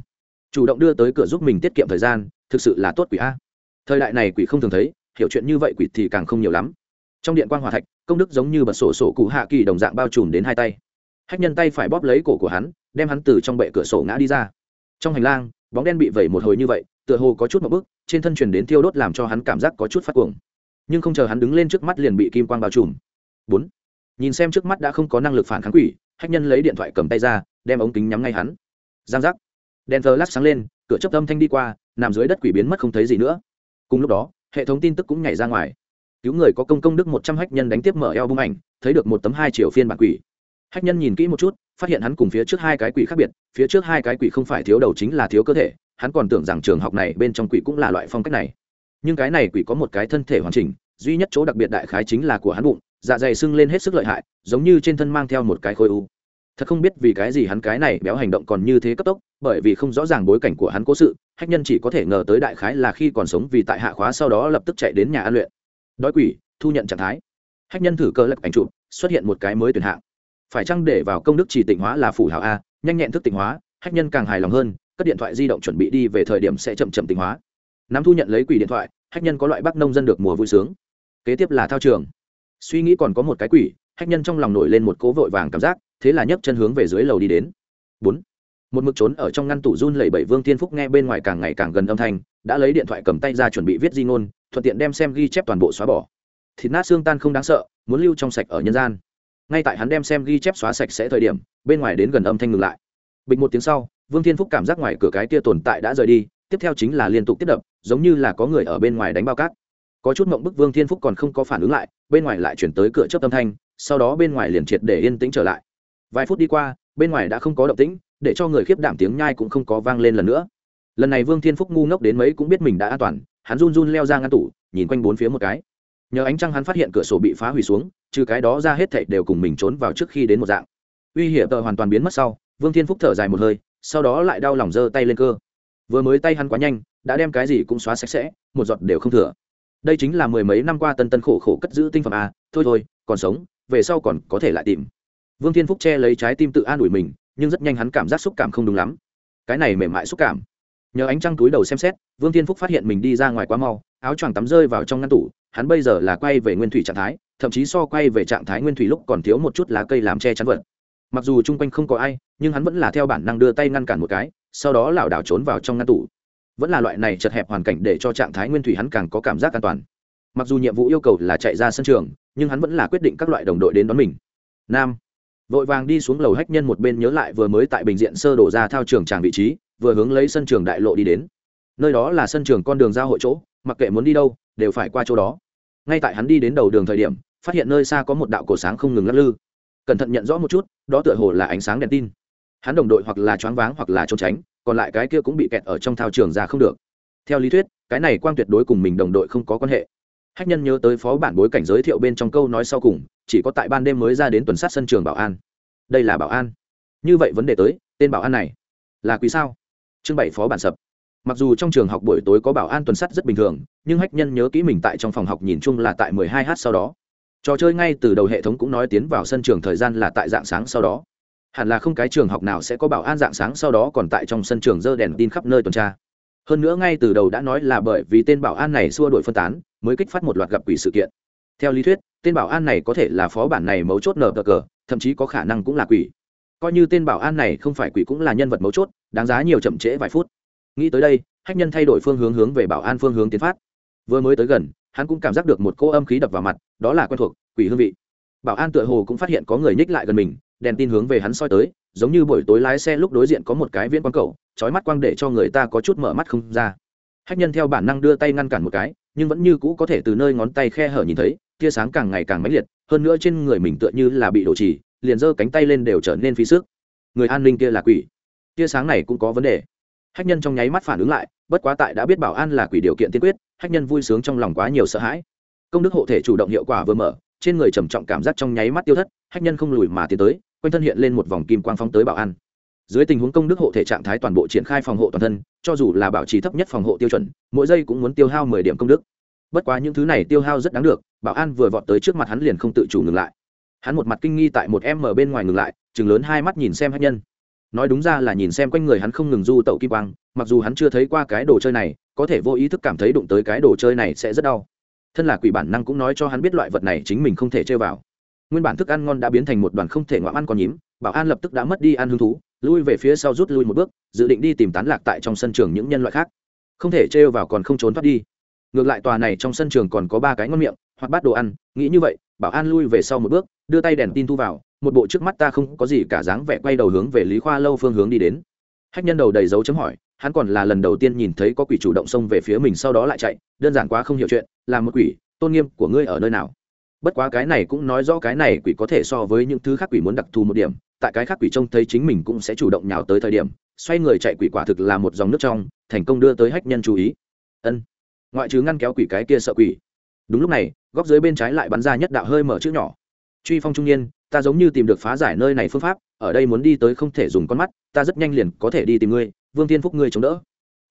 Chủ động đưa tới cửa giúp mình tiết kiệm thời gian, thực sự là tốt quỷ a. Thời đại này quỷ không thường thấy hiểu chuyện như vậy quỷ thì càng không nhiều lắm. Trong điện quan hòa thạch, công đức giống như bật sổ sổ cụ hạ kỳ đồng dạng bao trùm đến hai tay. Hách nhân tay phải bóp lấy cổ của hắn, đem hắn từ trong bệ cửa sổ ngã đi ra. Trong hành lang, bóng đen bị vẩy một hồi như vậy, tựa hồ có chút một bước trên thân truyền đến thiêu đốt làm cho hắn cảm giác có chút phát cuồng. Nhưng không chờ hắn đứng lên trước mắt liền bị kim quang bao trùm. Bốn. Nhìn xem trước mắt đã không có năng lực phản kháng quỷ, hách nhân lấy điện thoại cầm tay ra, đem ống kính nhắm ngay hắn. Giang giác. Đèn thờ lát sáng lên, cửa chấp âm thanh đi qua, nằm dưới đất quỷ biến mất không thấy gì nữa. Cùng lúc đó hệ thống tin tức cũng nhảy ra ngoài. Cứu người có công công đức một trăm hách nhân đánh tiếp mở eo bung ảnh, thấy được một tấm hai triệu phiên bản quỷ. Hách nhân nhìn kỹ một chút, phát hiện hắn cùng phía trước hai cái quỷ khác biệt, phía trước hai cái quỷ không phải thiếu đầu chính là thiếu cơ thể, hắn còn tưởng rằng trường học này bên trong quỷ cũng là loại phong cách này. Nhưng cái này quỷ có một cái thân thể hoàn chỉnh, duy nhất chỗ đặc biệt đại khái chính là của hắn bụng dạ dày sưng lên hết sức lợi hại, giống như trên thân mang theo một cái khối u thật không biết vì cái gì hắn cái này béo hành động còn như thế cấp tốc, bởi vì không rõ ràng bối cảnh của hắn cố sự, hách nhân chỉ có thể ngờ tới đại khái là khi còn sống vì tại hạ khóa sau đó lập tức chạy đến nhà an luyện. Đói quỷ, thu nhận trạng thái. Hách nhân thử cơ lập ảnh chụp, xuất hiện một cái mới tuyển hạng. Phải chăng để vào công đức chỉ tịnh hóa là phủ hảo a? Nhanh nhẹn thức tịnh hóa, hách nhân càng hài lòng hơn các điện thoại di động chuẩn bị đi về thời điểm sẽ chậm chậm tịnh hóa. Nắm thu nhận lấy quỷ điện thoại, hách nhân có loại bắc nông dân được mùa vui sướng. Kế tiếp là thao trường. Suy nghĩ còn có một cái quỷ, hách nhân trong lòng nổi lên một cố vội vàng cảm giác thế là nhấc chân hướng về dưới lầu đi đến. Bốn. Một mực trốn ở trong ngăn tủ run lẩy bẩy vương tiên phúc nghe bên ngoài càng ngày càng gần âm thanh, đã lấy điện thoại cầm tay ra chuẩn bị viết di ngôn, thuận tiện đem xem ghi chép toàn bộ xóa bỏ. Thịt nát xương tan không đáng sợ, muốn lưu trong sạch ở nhân gian. Ngay tại hắn đem xem ghi chép xóa sạch sẽ thời điểm, bên ngoài đến gần âm thanh ngừng lại. Bịch một tiếng sau, vương thiên phúc cảm giác ngoài cửa cái kia tồn tại đã rời đi, tiếp theo chính là liên tục tiếp đập, giống như là có người ở bên ngoài đánh bao cát. Có chút mộng bức vương thiên phúc còn không có phản ứng lại, bên ngoài lại chuyển tới cửa chớp âm thanh, sau đó bên ngoài liền triệt để yên tĩnh trở lại vài phút đi qua, bên ngoài đã không có động tĩnh, để cho người khiếp đảm tiếng nhai cũng không có vang lên lần nữa. Lần này vương thiên phúc ngu ngốc đến mấy cũng biết mình đã an toàn, hắn run run leo ra ngăn tủ, nhìn quanh bốn phía một cái. Nhờ ánh trăng hắn phát hiện cửa sổ bị phá hủy xuống, trừ cái đó ra hết thảy đều cùng mình trốn vào trước khi đến một dạng. Uy hiểm tờ hoàn toàn biến mất sau, vương thiên phúc thở dài một hơi, sau đó lại đau lòng giơ tay lên cơ. Vừa mới tay hắn quá nhanh, đã đem cái gì cũng xóa sạch sẽ, một giọt đều không thừa. Đây chính là mười mấy năm qua tân tân khổ khổ cất giữ tinh phẩm a, thôi thôi, còn sống, về sau còn có thể lại tìm vương thiên phúc che lấy trái tim tự an ủi mình, nhưng rất nhanh hắn cảm giác xúc cảm không đúng lắm. Cái này mềm mại xúc cảm. Nhờ ánh trăng túi đầu xem xét, vương thiên phúc phát hiện mình đi ra ngoài quá mau, áo choàng tắm rơi vào trong ngăn tủ, hắn bây giờ là quay về nguyên thủy trạng thái, thậm chí so quay về trạng thái nguyên thủy lúc còn thiếu một chút lá cây làm che chắn vật. Mặc dù chung quanh không có ai, nhưng hắn vẫn là theo bản năng đưa tay ngăn cản một cái, sau đó lảo đảo trốn vào trong ngăn tủ. Vẫn là loại này chật hẹp hoàn cảnh để cho trạng thái nguyên thủy hắn càng có cảm giác an toàn. Mặc dù nhiệm vụ yêu cầu là chạy ra sân trường, nhưng hắn vẫn là quyết định các loại đồng đội đến đón mình. Nam vội vàng đi xuống lầu hách nhân một bên nhớ lại vừa mới tại bình diện sơ đổ ra thao trường tràng vị trí, vừa hướng lấy sân trường đại lộ đi đến. Nơi đó là sân trường con đường giao hội chỗ, mặc kệ muốn đi đâu, đều phải qua chỗ đó. Ngay tại hắn đi đến đầu đường thời điểm, phát hiện nơi xa có một đạo cổ sáng không ngừng lắc lư. Cẩn thận nhận rõ một chút, đó tựa hồ là ánh sáng đèn tin. Hắn đồng đội hoặc là choáng váng hoặc là trốn tránh, còn lại cái kia cũng bị kẹt ở trong thao trường ra không được. Theo lý thuyết, cái này quang tuyệt đối cùng mình đồng đội không có quan hệ hách nhân nhớ tới phó bản bối cảnh giới thiệu bên trong câu nói sau cùng, chỉ có tại ban đêm mới ra đến tuần sát sân trường bảo an. Đây là bảo an. Như vậy vấn đề tới, tên bảo an này là quý sao? Chương bảy phó bản sập. Mặc dù trong trường học buổi tối có bảo an tuần sát rất bình thường, nhưng hách nhân nhớ kỹ mình tại trong phòng học nhìn chung là tại 12 h sau đó. Trò chơi ngay từ đầu hệ thống cũng nói tiến vào sân trường thời gian là tại dạng sáng sau đó. Hẳn là không cái trường học nào sẽ có bảo an dạng sáng sau đó còn tại trong sân trường dơ đèn tin khắp nơi tuần tra. Hơn nữa ngay từ đầu đã nói là bởi vì tên bảo an này xua đuổi phân tán mới kích phát một loạt gặp quỷ sự kiện. Theo lý thuyết, tên bảo an này có thể là phó bản này mấu chốt nở cờ, thậm chí có khả năng cũng là quỷ. Coi như tên bảo an này không phải quỷ cũng là nhân vật mấu chốt, đáng giá nhiều chậm trễ vài phút. Nghĩ tới đây, hách nhân thay đổi phương hướng hướng về bảo an phương hướng tiến phát. Vừa mới tới gần, hắn cũng cảm giác được một cô âm khí đập vào mặt, đó là quen thuộc, quỷ hương vị. Bảo an tựa hồ cũng phát hiện có người nhích lại gần mình, đèn tin hướng về hắn soi tới, giống như buổi tối lái xe lúc đối diện có một cái viễn quang cầu trói mắt quang để cho người ta có chút mở mắt không ra. Hách nhân theo bản năng đưa tay ngăn cản một cái nhưng vẫn như cũ có thể từ nơi ngón tay khe hở nhìn thấy, tia sáng càng ngày càng mãnh liệt, hơn nữa trên người mình tựa như là bị đổ trì, liền giơ cánh tay lên đều trở nên phí sức. Người an ninh kia là quỷ. Tia sáng này cũng có vấn đề. Hách nhân trong nháy mắt phản ứng lại, bất quá tại đã biết bảo an là quỷ điều kiện tiên quyết, hách nhân vui sướng trong lòng quá nhiều sợ hãi. Công đức hộ thể chủ động hiệu quả vừa mở, trên người trầm trọng cảm giác trong nháy mắt tiêu thất, hách nhân không lùi mà tiến tới, quanh thân hiện lên một vòng kim quang phóng tới bảo an dưới tình huống công đức hộ thể trạng thái toàn bộ triển khai phòng hộ toàn thân, cho dù là bảo trì thấp nhất phòng hộ tiêu chuẩn, mỗi giây cũng muốn tiêu hao mười điểm công đức. Bất quá những thứ này tiêu hao rất đáng được, bảo an vừa vọt tới trước mặt hắn liền không tự chủ ngừng lại. Hắn một mặt kinh nghi tại một em ở bên ngoài ngừng lại chừng lớn hai mắt nhìn xem hách nhân. Nói đúng ra là nhìn xem quanh người hắn không ngừng du tẩu kim quang, mặc dù hắn chưa thấy qua cái đồ chơi này, có thể vô ý thức cảm thấy đụng tới cái đồ chơi này sẽ rất đau. Thân là quỷ bản năng cũng nói cho hắn biết loại vật này chính mình không thể chơi vào. Nguyên bản thức ăn ngon đã biến thành một đoàn không thể ngoạm ăn còn nhím, bảo an lập tức đã mất đi ăn hứng thú lui về phía sau rút lui một bước, dự định đi tìm tán lạc tại trong sân trường những nhân loại khác. Không thể trêu vào còn không trốn thoát đi. Ngược lại tòa này trong sân trường còn có ba cái ngon miệng, hoặc bát đồ ăn, nghĩ như vậy, bảo an lui về sau một bước, đưa tay đèn tin thu vào, một bộ trước mắt ta không có gì cả dáng vẻ quay đầu hướng về lý khoa lâu phương hướng đi đến. Hách nhân đầu đầy dấu chấm hỏi, hắn còn là lần đầu tiên nhìn thấy có quỷ chủ động xông về phía mình sau đó lại chạy, đơn giản quá không hiểu chuyện, là một quỷ, tôn nghiêm của ngươi ở nơi nào? Bất quá cái này cũng nói rõ cái này quỷ có thể so với những thứ khác quỷ muốn đặc thù một điểm tại cái khác quỷ trông thấy chính mình cũng sẽ chủ động nhào tới thời điểm, xoay người chạy quỷ quả thực là một dòng nước trong, thành công đưa tới hách nhân chú ý. Ân. Ngoại trừ ngăn kéo quỷ cái kia sợ quỷ. Đúng lúc này, góc dưới bên trái lại bắn ra nhất đạo hơi mở chữ nhỏ. Truy phong trung niên, ta giống như tìm được phá giải nơi này phương pháp, ở đây muốn đi tới không thể dùng con mắt, ta rất nhanh liền có thể đi tìm ngươi, vương thiên phúc ngươi chống đỡ.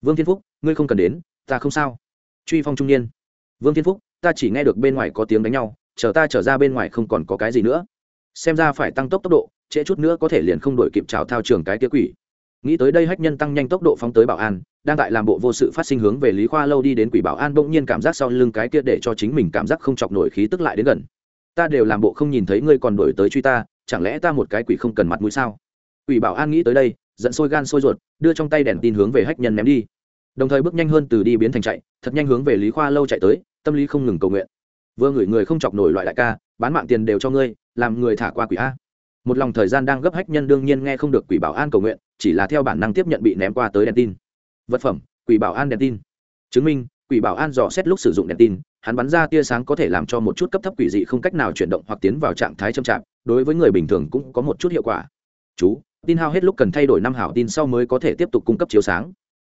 Vương thiên phúc, ngươi không cần đến, ta không sao. Truy phong trung niên. Vương thiên phúc, ta chỉ nghe được bên ngoài có tiếng đánh nhau, chờ ta trở ra bên ngoài không còn có cái gì nữa. Xem ra phải tăng tốc tốc độ trễ chút nữa có thể liền không đổi kịp trào thao trường cái kia quỷ. Nghĩ tới đây hách nhân tăng nhanh tốc độ phóng tới bảo an, đang tại làm bộ vô sự phát sinh hướng về lý khoa lâu đi đến quỷ bảo an bỗng nhiên cảm giác sau lưng cái kia để cho chính mình cảm giác không chọc nổi khí tức lại đến gần. Ta đều làm bộ không nhìn thấy ngươi còn đổi tới truy ta, chẳng lẽ ta một cái quỷ không cần mặt mũi sao? Quỷ bảo an nghĩ tới đây, giận sôi gan sôi ruột, đưa trong tay đèn tin hướng về hách nhân ném đi. Đồng thời bước nhanh hơn từ đi biến thành chạy, thật nhanh hướng về lý khoa lâu chạy tới, tâm lý không ngừng cầu nguyện. Vừa ngửi người không chọc nổi loại đại ca, bán mạng tiền đều cho ngươi, làm người thả qua quỷ a một lòng thời gian đang gấp hách nhân đương nhiên nghe không được quỷ bảo an cầu nguyện, chỉ là theo bản năng tiếp nhận bị ném qua tới đèn tin. Vật phẩm, quỷ bảo an đèn tin. Chứng minh, quỷ bảo an dò xét lúc sử dụng đèn tin, hắn bắn ra tia sáng có thể làm cho một chút cấp thấp quỷ dị không cách nào chuyển động hoặc tiến vào trạng thái châm chạm đối với người bình thường cũng có một chút hiệu quả. Chú, tin hao hết lúc cần thay đổi năm hảo tin sau mới có thể tiếp tục cung cấp chiếu sáng.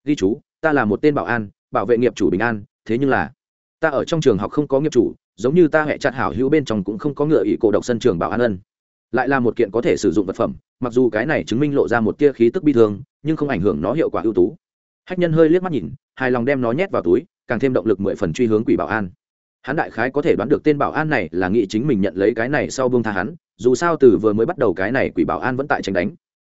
Ghi chú, ta là một tên bảo an, bảo vệ nghiệp chủ bình an, thế nhưng là, ta ở trong trường học không có nghiệp chủ, giống như ta hẹ chặt hảo hữu bên trong cũng không có ngựa ỷ cổ độc sân trường bảo an ân lại là một kiện có thể sử dụng vật phẩm, mặc dù cái này chứng minh lộ ra một tia khí tức bi thương, nhưng không ảnh hưởng nó hiệu quả ưu tú. Hách nhân hơi liếc mắt nhìn, hài lòng đem nó nhét vào túi, càng thêm động lực mười phần truy hướng quỷ bảo an. Hắn đại khái có thể đoán được tên bảo an này là nghĩ chính mình nhận lấy cái này sau buông tha hắn, dù sao từ vừa mới bắt đầu cái này quỷ bảo an vẫn tại tranh đánh.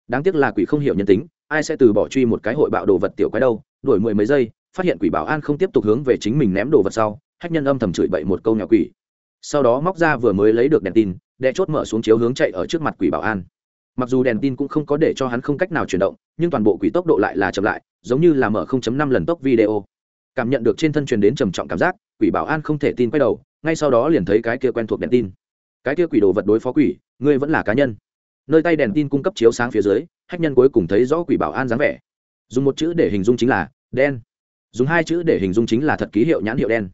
Đáng tiếc là quỷ không hiểu nhân tính, ai sẽ từ bỏ truy một cái hội bạo đồ vật tiểu quái đâu, đuổi mười mấy giây, phát hiện quỷ bảo an không tiếp tục hướng về chính mình ném đồ vật sau, hách nhân âm thầm chửi bậy một câu nhỏ quỷ sau đó móc ra vừa mới lấy được đèn tin đe chốt mở xuống chiếu hướng chạy ở trước mặt quỷ bảo an. Mặc dù đèn tin cũng không có để cho hắn không cách nào chuyển động, nhưng toàn bộ quỷ tốc độ lại là chậm lại, giống như là mở 0.5 lần tốc video. Cảm nhận được trên thân truyền đến trầm trọng cảm giác, quỷ bảo an không thể tin quay đầu, ngay sau đó liền thấy cái kia quen thuộc đèn tin. Cái kia quỷ đồ vật đối phó quỷ, ngươi vẫn là cá nhân. Nơi tay đèn tin cung cấp chiếu sáng phía dưới, hách nhân cuối cùng thấy rõ quỷ bảo an dáng vẻ. Dùng một chữ để hình dung chính là đen. Dùng hai chữ để hình dung chính là thật ký hiệu nhãn hiệu đen.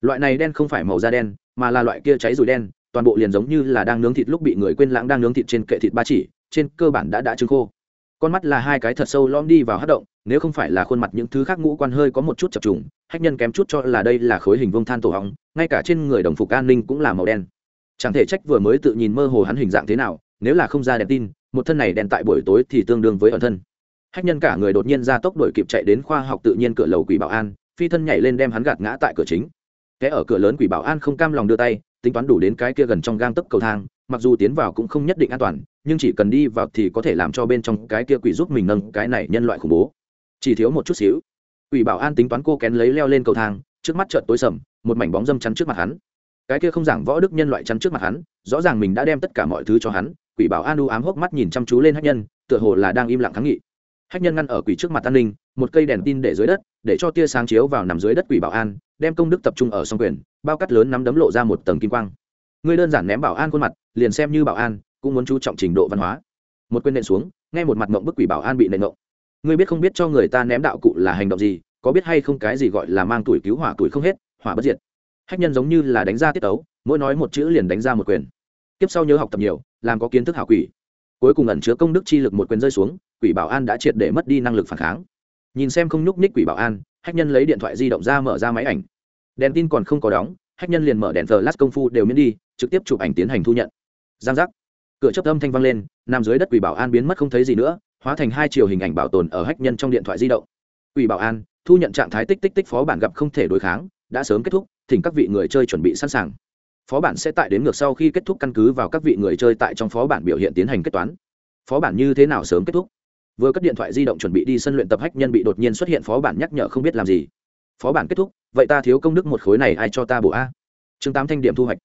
Loại này đen không phải màu da đen mà là loại kia cháy rùi đen, toàn bộ liền giống như là đang nướng thịt lúc bị người quên lãng đang nướng thịt trên kệ thịt ba chỉ, trên cơ bản đã đã trứng khô. Con mắt là hai cái thật sâu lom đi vào hát động, nếu không phải là khuôn mặt những thứ khác ngũ quan hơi có một chút chập trùng, hách nhân kém chút cho là đây là khối hình vông than tổ hóng, ngay cả trên người đồng phục an ninh cũng là màu đen. Chẳng thể trách vừa mới tự nhìn mơ hồ hắn hình dạng thế nào, nếu là không ra đèn tin, một thân này đèn tại buổi tối thì tương đương với ẩn thân. Hách nhân cả người đột nhiên ra tốc đổi kịp chạy đến khoa học tự nhiên cửa lầu quỷ bảo an, phi thân nhảy lên đem hắn gạt ngã tại cửa chính kẻ ở cửa lớn quỷ bảo an không cam lòng đưa tay, tính toán đủ đến cái kia gần trong gang tấc cầu thang, mặc dù tiến vào cũng không nhất định an toàn, nhưng chỉ cần đi vào thì có thể làm cho bên trong cái kia quỷ giúp mình nâng cái này nhân loại khủng bố. Chỉ thiếu một chút xíu. Quỷ bảo an tính toán cô kén lấy leo lên cầu thang, trước mắt chợt tối sầm, một mảnh bóng dâm chắn trước mặt hắn. Cái kia không giảng võ đức nhân loại chắn trước mặt hắn, rõ ràng mình đã đem tất cả mọi thứ cho hắn, quỷ bảo an u ám hốc mắt nhìn chăm chú lên hách nhân, tựa hồ là đang im lặng kháng nghị. Hách nhân ngăn ở quỷ trước mặt an ninh, một cây đèn tin để dưới đất, để cho tia sáng chiếu vào nằm dưới đất quỷ bảo an đem công đức tập trung ở song quyền, bao cắt lớn nắm đấm lộ ra một tầng kim quang. Ngươi đơn giản ném bảo an khuôn mặt, liền xem như bảo an, cũng muốn chú trọng trình độ văn hóa. Một quyền nện xuống ngay một mặt mộng bức quỷ bảo an bị nện mộng ngươi biết không biết cho người ta ném đạo cụ là hành động gì, có biết hay không cái gì gọi là mang tuổi cứu hỏa tuổi không hết, hỏa bất diệt. Hách nhân giống như là đánh ra tiết tấu, mỗi nói một chữ liền đánh ra một quyền. Tiếp sau nhớ học tập nhiều, làm có kiến thức hảo quỷ. Cuối cùng ẩn chứa công đức chi lực một quyền rơi xuống, quỷ bảo an đã triệt để mất đi năng lực phản kháng. Nhìn xem không nhúc nhích quỷ bảo an hách nhân lấy điện thoại di động ra mở ra máy ảnh. Đèn tin còn không có đóng, hách nhân liền mở đèn thờ lát công phu đều miễn đi, trực tiếp chụp ảnh tiến hành thu nhận. Giang giác. Cửa chấp âm thanh vang lên, nằm dưới đất quỷ bảo an biến mất không thấy gì nữa, hóa thành hai chiều hình ảnh bảo tồn ở hách nhân trong điện thoại di động. Quỷ bảo an, thu nhận trạng thái tích tích tích phó bản gặp không thể đối kháng, đã sớm kết thúc, thỉnh các vị người chơi chuẩn bị sẵn sàng. Phó bản sẽ tại đến ngược sau khi kết thúc căn cứ vào các vị người chơi tại trong phó bản biểu hiện tiến hành kết toán. Phó bản như thế nào sớm kết thúc? Vừa cất điện thoại di động chuẩn bị đi sân luyện tập hách nhân bị đột nhiên xuất hiện phó bản nhắc nhở không biết làm gì. Phó bản kết thúc, vậy ta thiếu công đức một khối này ai cho ta bổ a? Chương tám thanh điểm thu hoạch.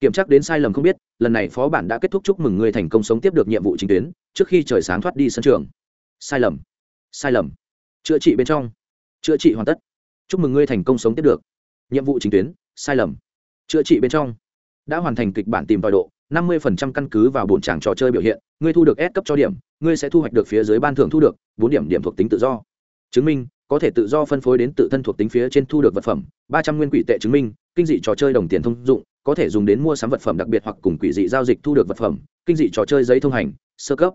Kiểm tra đến sai lầm không biết, lần này phó bản đã kết thúc chúc mừng người thành công sống tiếp được nhiệm vụ chính tuyến, trước khi trời sáng thoát đi sân trường. Sai lầm. Sai lầm. Chữa trị bên trong. Chữa trị hoàn tất. Chúc mừng ngươi thành công sống tiếp được. Nhiệm vụ chính tuyến, sai lầm. Chữa trị bên trong. Đã hoàn thành kịch bản tìm tòi độ năm mươi căn cứ vào bổn tràng trò chơi biểu hiện, ngươi thu được S cấp cho điểm, ngươi sẽ thu hoạch được phía dưới ban thưởng thu được, bốn điểm điểm thuộc tính tự do. Chứng minh, có thể tự do phân phối đến tự thân thuộc tính phía trên thu được vật phẩm, ba trăm nguyên quỷ tệ chứng minh, kinh dị trò chơi đồng tiền thông dụng, có thể dùng đến mua sắm vật phẩm đặc biệt hoặc cùng quỷ dị giao dịch thu được vật phẩm, kinh dị trò chơi giấy thông hành, sơ cấp.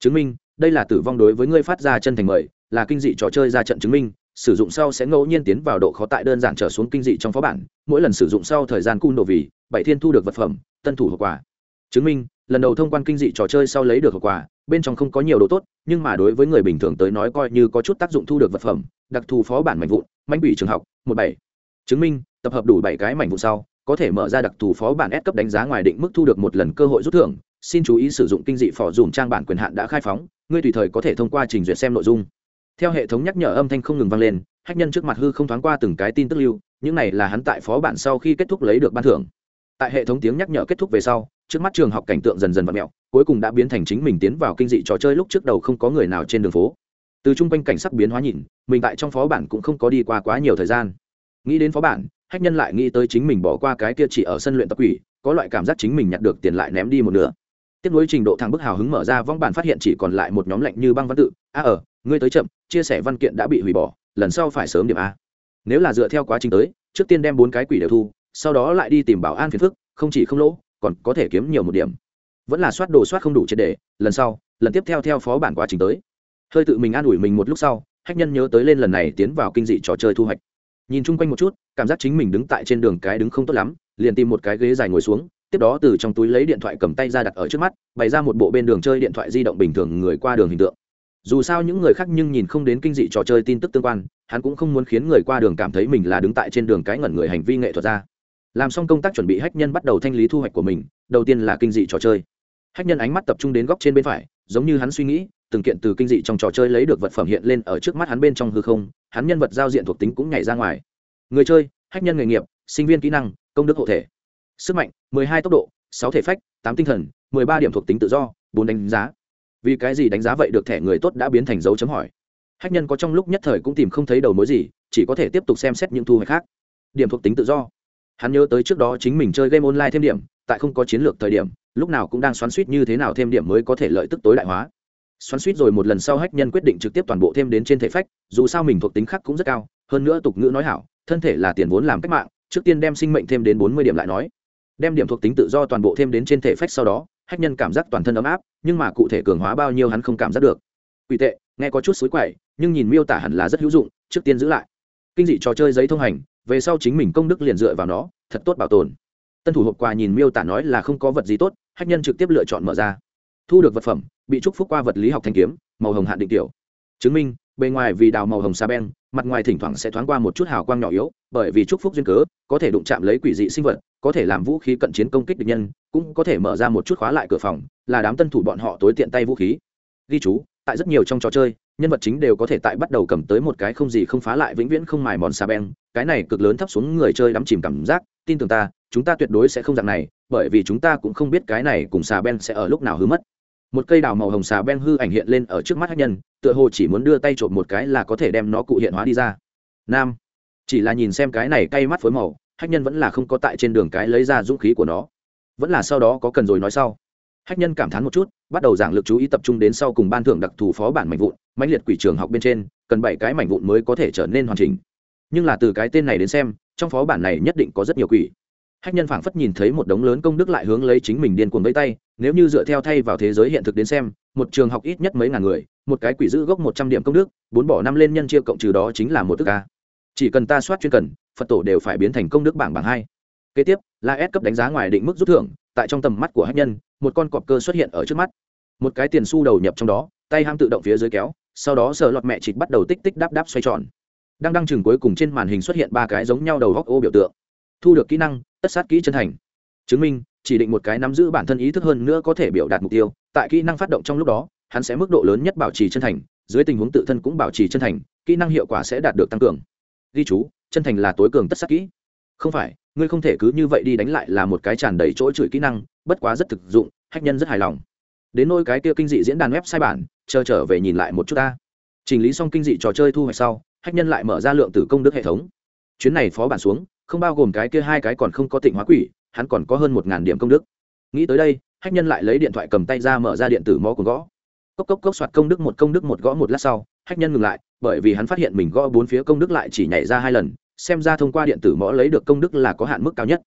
Chứng minh, đây là tử vong đối với ngươi phát ra chân thành mời, là kinh dị trò chơi ra trận chứng minh, sử dụng sau sẽ ngẫu nhiên tiến vào độ khó tại đơn giản trở xuống kinh dị trong phó bản, mỗi lần sử dụng sau thời gian cung độ vì, bảy thiên thu được vật phẩm, tân thủ hậu quả chứng minh, lần đầu thông quan kinh dị trò chơi sau lấy được hậu quả, bên trong không có nhiều đồ tốt, nhưng mà đối với người bình thường tới nói coi như có chút tác dụng thu được vật phẩm, đặc thù phó bản mảnh vụn mảnh quỷ trường học, một bảy. Chứng minh, tập hợp đủ bảy cái mảnh vụn sau, có thể mở ra đặc thù phó bản S cấp đánh giá ngoài định mức thu được một lần cơ hội rút thưởng. Xin chú ý sử dụng kinh dị phò dùm trang bản quyền hạn đã khai phóng, ngươi tùy thời có thể thông qua trình duyệt xem nội dung. Theo hệ thống nhắc nhở âm thanh không ngừng vang lên, hách nhân trước mặt hư không thoáng qua từng cái tin tức lưu, những này là hắn tại phó bản sau khi kết thúc lấy được ban thưởng tại hệ thống tiếng nhắc nhở kết thúc về sau, trước mắt trường học cảnh tượng dần dần vặn mẹo, cuối cùng đã biến thành chính mình tiến vào kinh dị trò chơi lúc trước đầu không có người nào trên đường phố. Từ chung quanh cảnh sắc biến hóa nhìn, mình tại trong phó bản cũng không có đi qua quá nhiều thời gian. Nghĩ đến phó bản, hách nhân lại nghĩ tới chính mình bỏ qua cái kia chỉ ở sân luyện tập quỷ, có loại cảm giác chính mình nhặt được tiền lại ném đi một nửa. Tiếp nối trình độ thằng bức hào hứng mở ra, vong bản phát hiện chỉ còn lại một nhóm lạnh như băng văn tự. A ở ngươi tới chậm, chia sẻ văn kiện đã bị hủy bỏ, lần sau phải sớm điểm a. Nếu là dựa theo quá trình tới, trước tiên đem bốn cái quỷ đều thu sau đó lại đi tìm bảo an phiền phức, không chỉ không lỗ, còn có thể kiếm nhiều một điểm. Vẫn là soát đồ soát không đủ triệt đề lần sau, lần tiếp theo theo phó bản quá trình tới. Hơi tự mình an ủi mình một lúc sau, hách nhân nhớ tới lên lần này tiến vào kinh dị trò chơi thu hoạch. Nhìn chung quanh một chút, cảm giác chính mình đứng tại trên đường cái đứng không tốt lắm, liền tìm một cái ghế dài ngồi xuống, tiếp đó từ trong túi lấy điện thoại cầm tay ra đặt ở trước mắt, bày ra một bộ bên đường chơi điện thoại di động bình thường người qua đường hình tượng. Dù sao những người khác nhưng nhìn không đến kinh dị trò chơi tin tức tương quan, hắn cũng không muốn khiến người qua đường cảm thấy mình là đứng tại trên đường cái ngẩn người hành vi nghệ thuật ra làm xong công tác chuẩn bị, hách nhân bắt đầu thanh lý thu hoạch của mình. Đầu tiên là kinh dị trò chơi. Hách nhân ánh mắt tập trung đến góc trên bên phải, giống như hắn suy nghĩ, từng kiện từ kinh dị trong trò chơi lấy được vật phẩm hiện lên ở trước mắt hắn bên trong hư không, hắn nhân vật giao diện thuộc tính cũng nhảy ra ngoài. Người chơi, hách nhân nghề nghiệp, sinh viên kỹ năng, công đức hộ thể. Sức mạnh 12 tốc độ 6 thể phách 8 tinh thần 13 điểm thuộc tính tự do 4 đánh giá. Vì cái gì đánh giá vậy được thẻ người tốt đã biến thành dấu chấm hỏi. Hách nhân có trong lúc nhất thời cũng tìm không thấy đầu mối gì, chỉ có thể tiếp tục xem xét những thu hoạch khác. Điểm thuộc tính tự do hắn nhớ tới trước đó chính mình chơi game online thêm điểm, tại không có chiến lược thời điểm, lúc nào cũng đang xoắn suýt như thế nào thêm điểm mới có thể lợi tức tối đại hóa. Xoắn suýt rồi một lần sau hách nhân quyết định trực tiếp toàn bộ thêm đến trên thể phách, dù sao mình thuộc tính khác cũng rất cao, hơn nữa tục ngữ nói hảo, thân thể là tiền vốn làm cách mạng, trước tiên đem sinh mệnh thêm đến bốn mươi điểm lại nói. Đem điểm thuộc tính tự do toàn bộ thêm đến trên thể phách sau đó, hách nhân cảm giác toàn thân ấm áp, nhưng mà cụ thể cường hóa bao nhiêu hắn không cảm giác được. Quỷ tệ, nghe có chút xối quậy, nhưng nhìn miêu tả hẳn là rất hữu dụng, trước tiên giữ lại. Kinh dị trò chơi giấy thông hành về sau chính mình công đức liền dựa vào nó thật tốt bảo tồn. Tân thủ hộp quà nhìn miêu tả nói là không có vật gì tốt hách nhân trực tiếp lựa chọn mở ra. Thu được vật phẩm bị trúc phúc qua vật lý học thanh kiếm màu hồng hạn định tiểu. Chứng minh bề ngoài vì đào màu hồng sa beng, mặt ngoài thỉnh thoảng sẽ thoáng qua một chút hào quang nhỏ yếu bởi vì trúc phúc duyên cớ có thể đụng chạm lấy quỷ dị sinh vật có thể làm vũ khí cận chiến công kích địch nhân cũng có thể mở ra một chút khóa lại cửa phòng là đám tân thủ bọn họ tối tiện tay vũ khí. Ghi chú tại rất nhiều trong trò chơi nhân vật chính đều có thể tại bắt đầu cầm tới một cái không gì không phá lại vĩnh viễn không mài mòn xà beng cái này cực lớn thấp xuống người chơi đắm chìm cảm giác, tin tưởng ta, chúng ta tuyệt đối sẽ không dạng này, bởi vì chúng ta cũng không biết cái này cùng xà ben sẽ ở lúc nào hư mất. Một cây đào màu hồng xà ben hư ảnh hiện lên ở trước mắt hát nhân, tựa hồ chỉ muốn đưa tay trộm một cái là có thể đem nó cụ hiện hóa đi ra. Nam, chỉ là nhìn xem cái này cay mắt phối màu hách nhân vẫn là không có tại trên đường cái lấy ra dũng khí của nó. Vẫn là sau đó có cần rồi nói sau. Hách nhân cảm thán một chút, bắt đầu giảng lực chú ý tập trung đến sau cùng ban thưởng đặc thù phó bản mảnh vụn, mãnh liệt quỷ trường học bên trên, cần bảy cái mảnh vụn mới có thể trở nên hoàn chỉnh nhưng là từ cái tên này đến xem, trong phó bản này nhất định có rất nhiều quỷ. Hách nhân phảng phất nhìn thấy một đống lớn công đức lại hướng lấy chính mình điên cuồng vẫy tay, nếu như dựa theo thay vào thế giới hiện thực đến xem, một trường học ít nhất mấy ngàn người, một cái quỷ giữ gốc một trăm điểm công đức, bốn bỏ năm lên nhân chia cộng trừ đó chính là một tức ca chỉ cần ta soát chuyên cần, phật tổ đều phải biến thành công đức bảng bảng hai. Kế tiếp là S cấp đánh giá ngoài định mức rút thưởng, tại trong tầm mắt của hách nhân, một con cọp cơ xuất hiện ở trước mắt. Một cái tiền xu đầu nhập trong đó, tay ham tự động phía dưới kéo, sau đó sờ lọt mẹ chịt bắt đầu tích tích đáp đáp xoay tròn đang đăng chừng cuối cùng trên màn hình xuất hiện ba cái giống nhau đầu góc ô biểu tượng. Thu được kỹ năng, tất sát kỹ chân thành. Chứng minh, chỉ định một cái nắm giữ bản thân ý thức hơn nữa có thể biểu đạt mục tiêu, tại kỹ năng phát động trong lúc đó, hắn sẽ mức độ lớn nhất bảo trì chân thành, dưới tình huống tự thân cũng bảo trì chân thành, kỹ năng hiệu quả sẽ đạt được tăng cường. Ghi chú, chân thành là tối cường tất sát kỹ. Không phải, ngươi không thể cứ như vậy đi đánh lại là một cái tràn đầy chỗ chửi kỹ năng, bất quá rất thực dụng, hách nhân rất hài lòng. Đến nôi cái kia kinh dị diễn đàn web sai bản, chờ trở về nhìn lại một chút ta. Chỉnh lý xong kinh dị trò chơi thu hoạch sau hách nhân lại mở ra lượng tử công đức hệ thống. Chuyến này phó bản xuống, không bao gồm cái kia hai cái còn không có tịnh hóa quỷ, hắn còn có hơn một ngàn điểm công đức. Nghĩ tới đây, hách nhân lại lấy điện thoại cầm tay ra mở ra điện tử mó của gõ. Cốc cốc cốc soạt công đức một công đức một gõ một lát sau, hách nhân ngừng lại, bởi vì hắn phát hiện mình gõ bốn phía công đức lại chỉ nhảy ra hai lần, xem ra thông qua điện tử mõ lấy được công đức là có hạn mức cao nhất.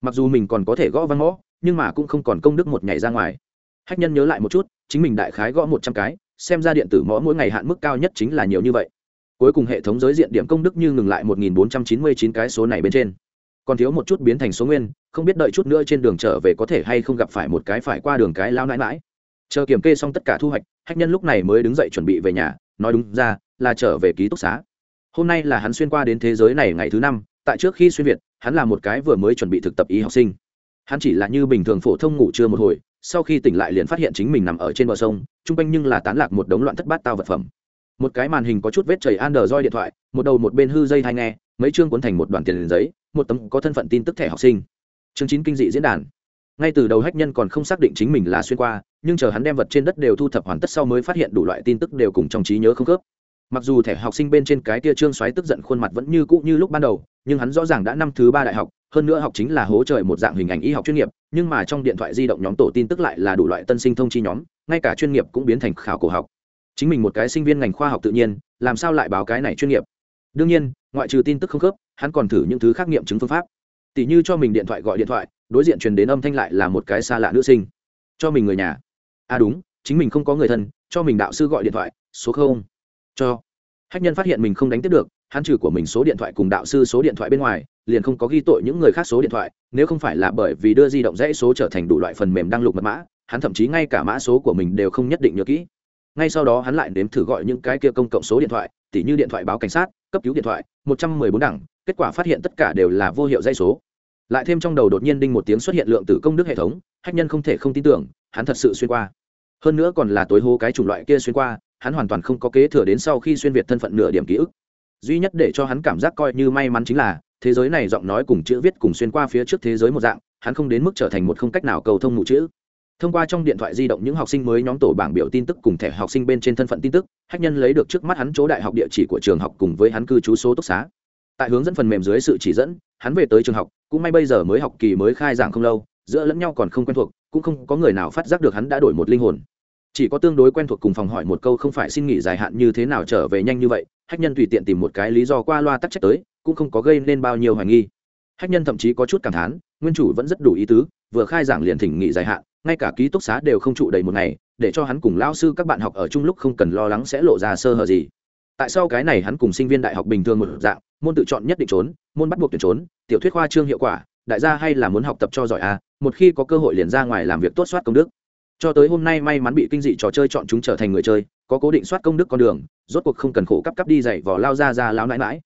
Mặc dù mình còn có thể gõ văn mõ nhưng mà cũng không còn công đức một nhảy ra ngoài. Hách nhân nhớ lại một chút, chính mình đại khái gõ một trăm cái, xem ra điện tử mõ mỗi ngày hạn mức cao nhất chính là nhiều như vậy cuối cùng hệ thống giới diện điểm công đức như ngừng lại một nghìn bốn trăm chín mươi chín cái số này bên trên. Còn thiếu một chút biến thành số nguyên, không biết đợi chút nữa trên đường trở về có thể hay không gặp phải một cái phải qua đường cái lao nãi mãi chờ kiểm kê xong tất cả thu hoạch, hách nhân lúc này mới đứng dậy chuẩn bị về nhà, nói đúng ra, là trở về ký túc xá. Hôm nay là hắn xuyên qua đến thế giới này ngày thứ năm, tại trước khi xuyên việt, hắn là một cái vừa mới chuẩn bị thực tập y học sinh. Hắn chỉ là như bình thường phổ thông ngủ trưa một hồi, sau khi tỉnh lại liền phát hiện chính mình nằm ở trên bờ sông, chung quanh nhưng là tán lạc một đống loạn thất bát tao vật phẩm một cái màn hình có chút vết chảy android điện thoại, một đầu một bên hư dây hay nghe, mấy chương cuốn thành một đoàn tiền giấy, một tấm có thân phận tin tức thẻ học sinh. Chương chín kinh dị diễn đàn. Ngay từ đầu hách nhân còn không xác định chính mình là xuyên qua, nhưng chờ hắn đem vật trên đất đều thu thập hoàn tất sau mới phát hiện đủ loại tin tức đều cùng trong trí nhớ không khớp. Mặc dù thẻ học sinh bên trên cái tia trương xoáy tức giận khuôn mặt vẫn như cũ như lúc ban đầu, nhưng hắn rõ ràng đã năm thứ ba đại học, hơn nữa học chính là hố trời một dạng hình ảnh y học chuyên nghiệp, nhưng mà trong điện thoại di động nhóm tổ tin tức lại là đủ loại tân sinh thông chi nhóm, ngay cả chuyên nghiệp cũng biến thành khảo cổ học chính mình một cái sinh viên ngành khoa học tự nhiên, làm sao lại báo cái này chuyên nghiệp? Đương nhiên, ngoại trừ tin tức không khớp, hắn còn thử những thứ khác nghiệm chứng phương pháp. Tỷ như cho mình điện thoại gọi điện thoại, đối diện truyền đến âm thanh lại là một cái xa lạ nữ sinh. Cho mình người nhà. À đúng, chính mình không có người thân, cho mình đạo sư gọi điện thoại, số không. Cho. Hách nhân phát hiện mình không đánh tiếp được, hắn trừ của mình số điện thoại cùng đạo sư số điện thoại bên ngoài, liền không có ghi tội những người khác số điện thoại, nếu không phải là bởi vì đưa di động dãy số trở thành đủ loại phần mềm đăng lục mật mã, hắn thậm chí ngay cả mã số của mình đều không nhất định nhớ kỹ ngay sau đó hắn lại nếm thử gọi những cái kia công cộng số điện thoại, tỉ như điện thoại báo cảnh sát, cấp cứu điện thoại, một trăm mười bốn đẳng, kết quả phát hiện tất cả đều là vô hiệu dây số. Lại thêm trong đầu đột nhiên đinh một tiếng xuất hiện lượng tử công đức hệ thống, hách nhân không thể không tin tưởng, hắn thật sự xuyên qua. Hơn nữa còn là tối hô cái chủng loại kia xuyên qua, hắn hoàn toàn không có kế thừa đến sau khi xuyên việt thân phận nửa điểm ký ức. Duy nhất để cho hắn cảm giác coi như may mắn chính là, thế giới này giọng nói cùng chữ viết cùng xuyên qua phía trước thế giới một dạng, hắn không đến mức trở thành một không cách nào cầu thông mụ chữ thông qua trong điện thoại di động những học sinh mới nhóm tổ bảng biểu tin tức cùng thẻ học sinh bên trên thân phận tin tức, hách nhân lấy được trước mắt hắn chỗ đại học địa chỉ của trường học cùng với hắn cư trú số túc xá. Tại hướng dẫn phần mềm dưới sự chỉ dẫn, hắn về tới trường học, cũng may bây giờ mới học kỳ mới khai giảng không lâu, giữa lẫn nhau còn không quen thuộc, cũng không có người nào phát giác được hắn đã đổi một linh hồn. Chỉ có tương đối quen thuộc cùng phòng hỏi một câu không phải xin nghỉ dài hạn như thế nào trở về nhanh như vậy, hách nhân tùy tiện tìm một cái lý do qua loa tắc trách tới, cũng không có gây nên bao nhiêu hoài nghi. Hách nhân thậm chí có chút cảm thán, nguyên chủ vẫn rất đủ ý tứ vừa khai giảng liền thỉnh nghỉ dài hạn, ngay cả ký túc xá đều không trụ đầy một ngày, để cho hắn cùng lao sư các bạn học ở chung lúc không cần lo lắng sẽ lộ ra sơ hở gì. Tại sao cái này hắn cùng sinh viên đại học bình thường một dạng, môn tự chọn nhất định trốn, môn bắt buộc tuyển trốn, tiểu thuyết khoa trương hiệu quả, đại gia hay là muốn học tập cho giỏi a một khi có cơ hội liền ra ngoài làm việc tốt soát công đức. Cho tới hôm nay may mắn bị kinh dị trò chơi chọn chúng trở thành người chơi, có cố định soát công đức con đường, rốt cuộc không cần khổ cắp cắp đi dậy vò lao ra ra lao nãi mãi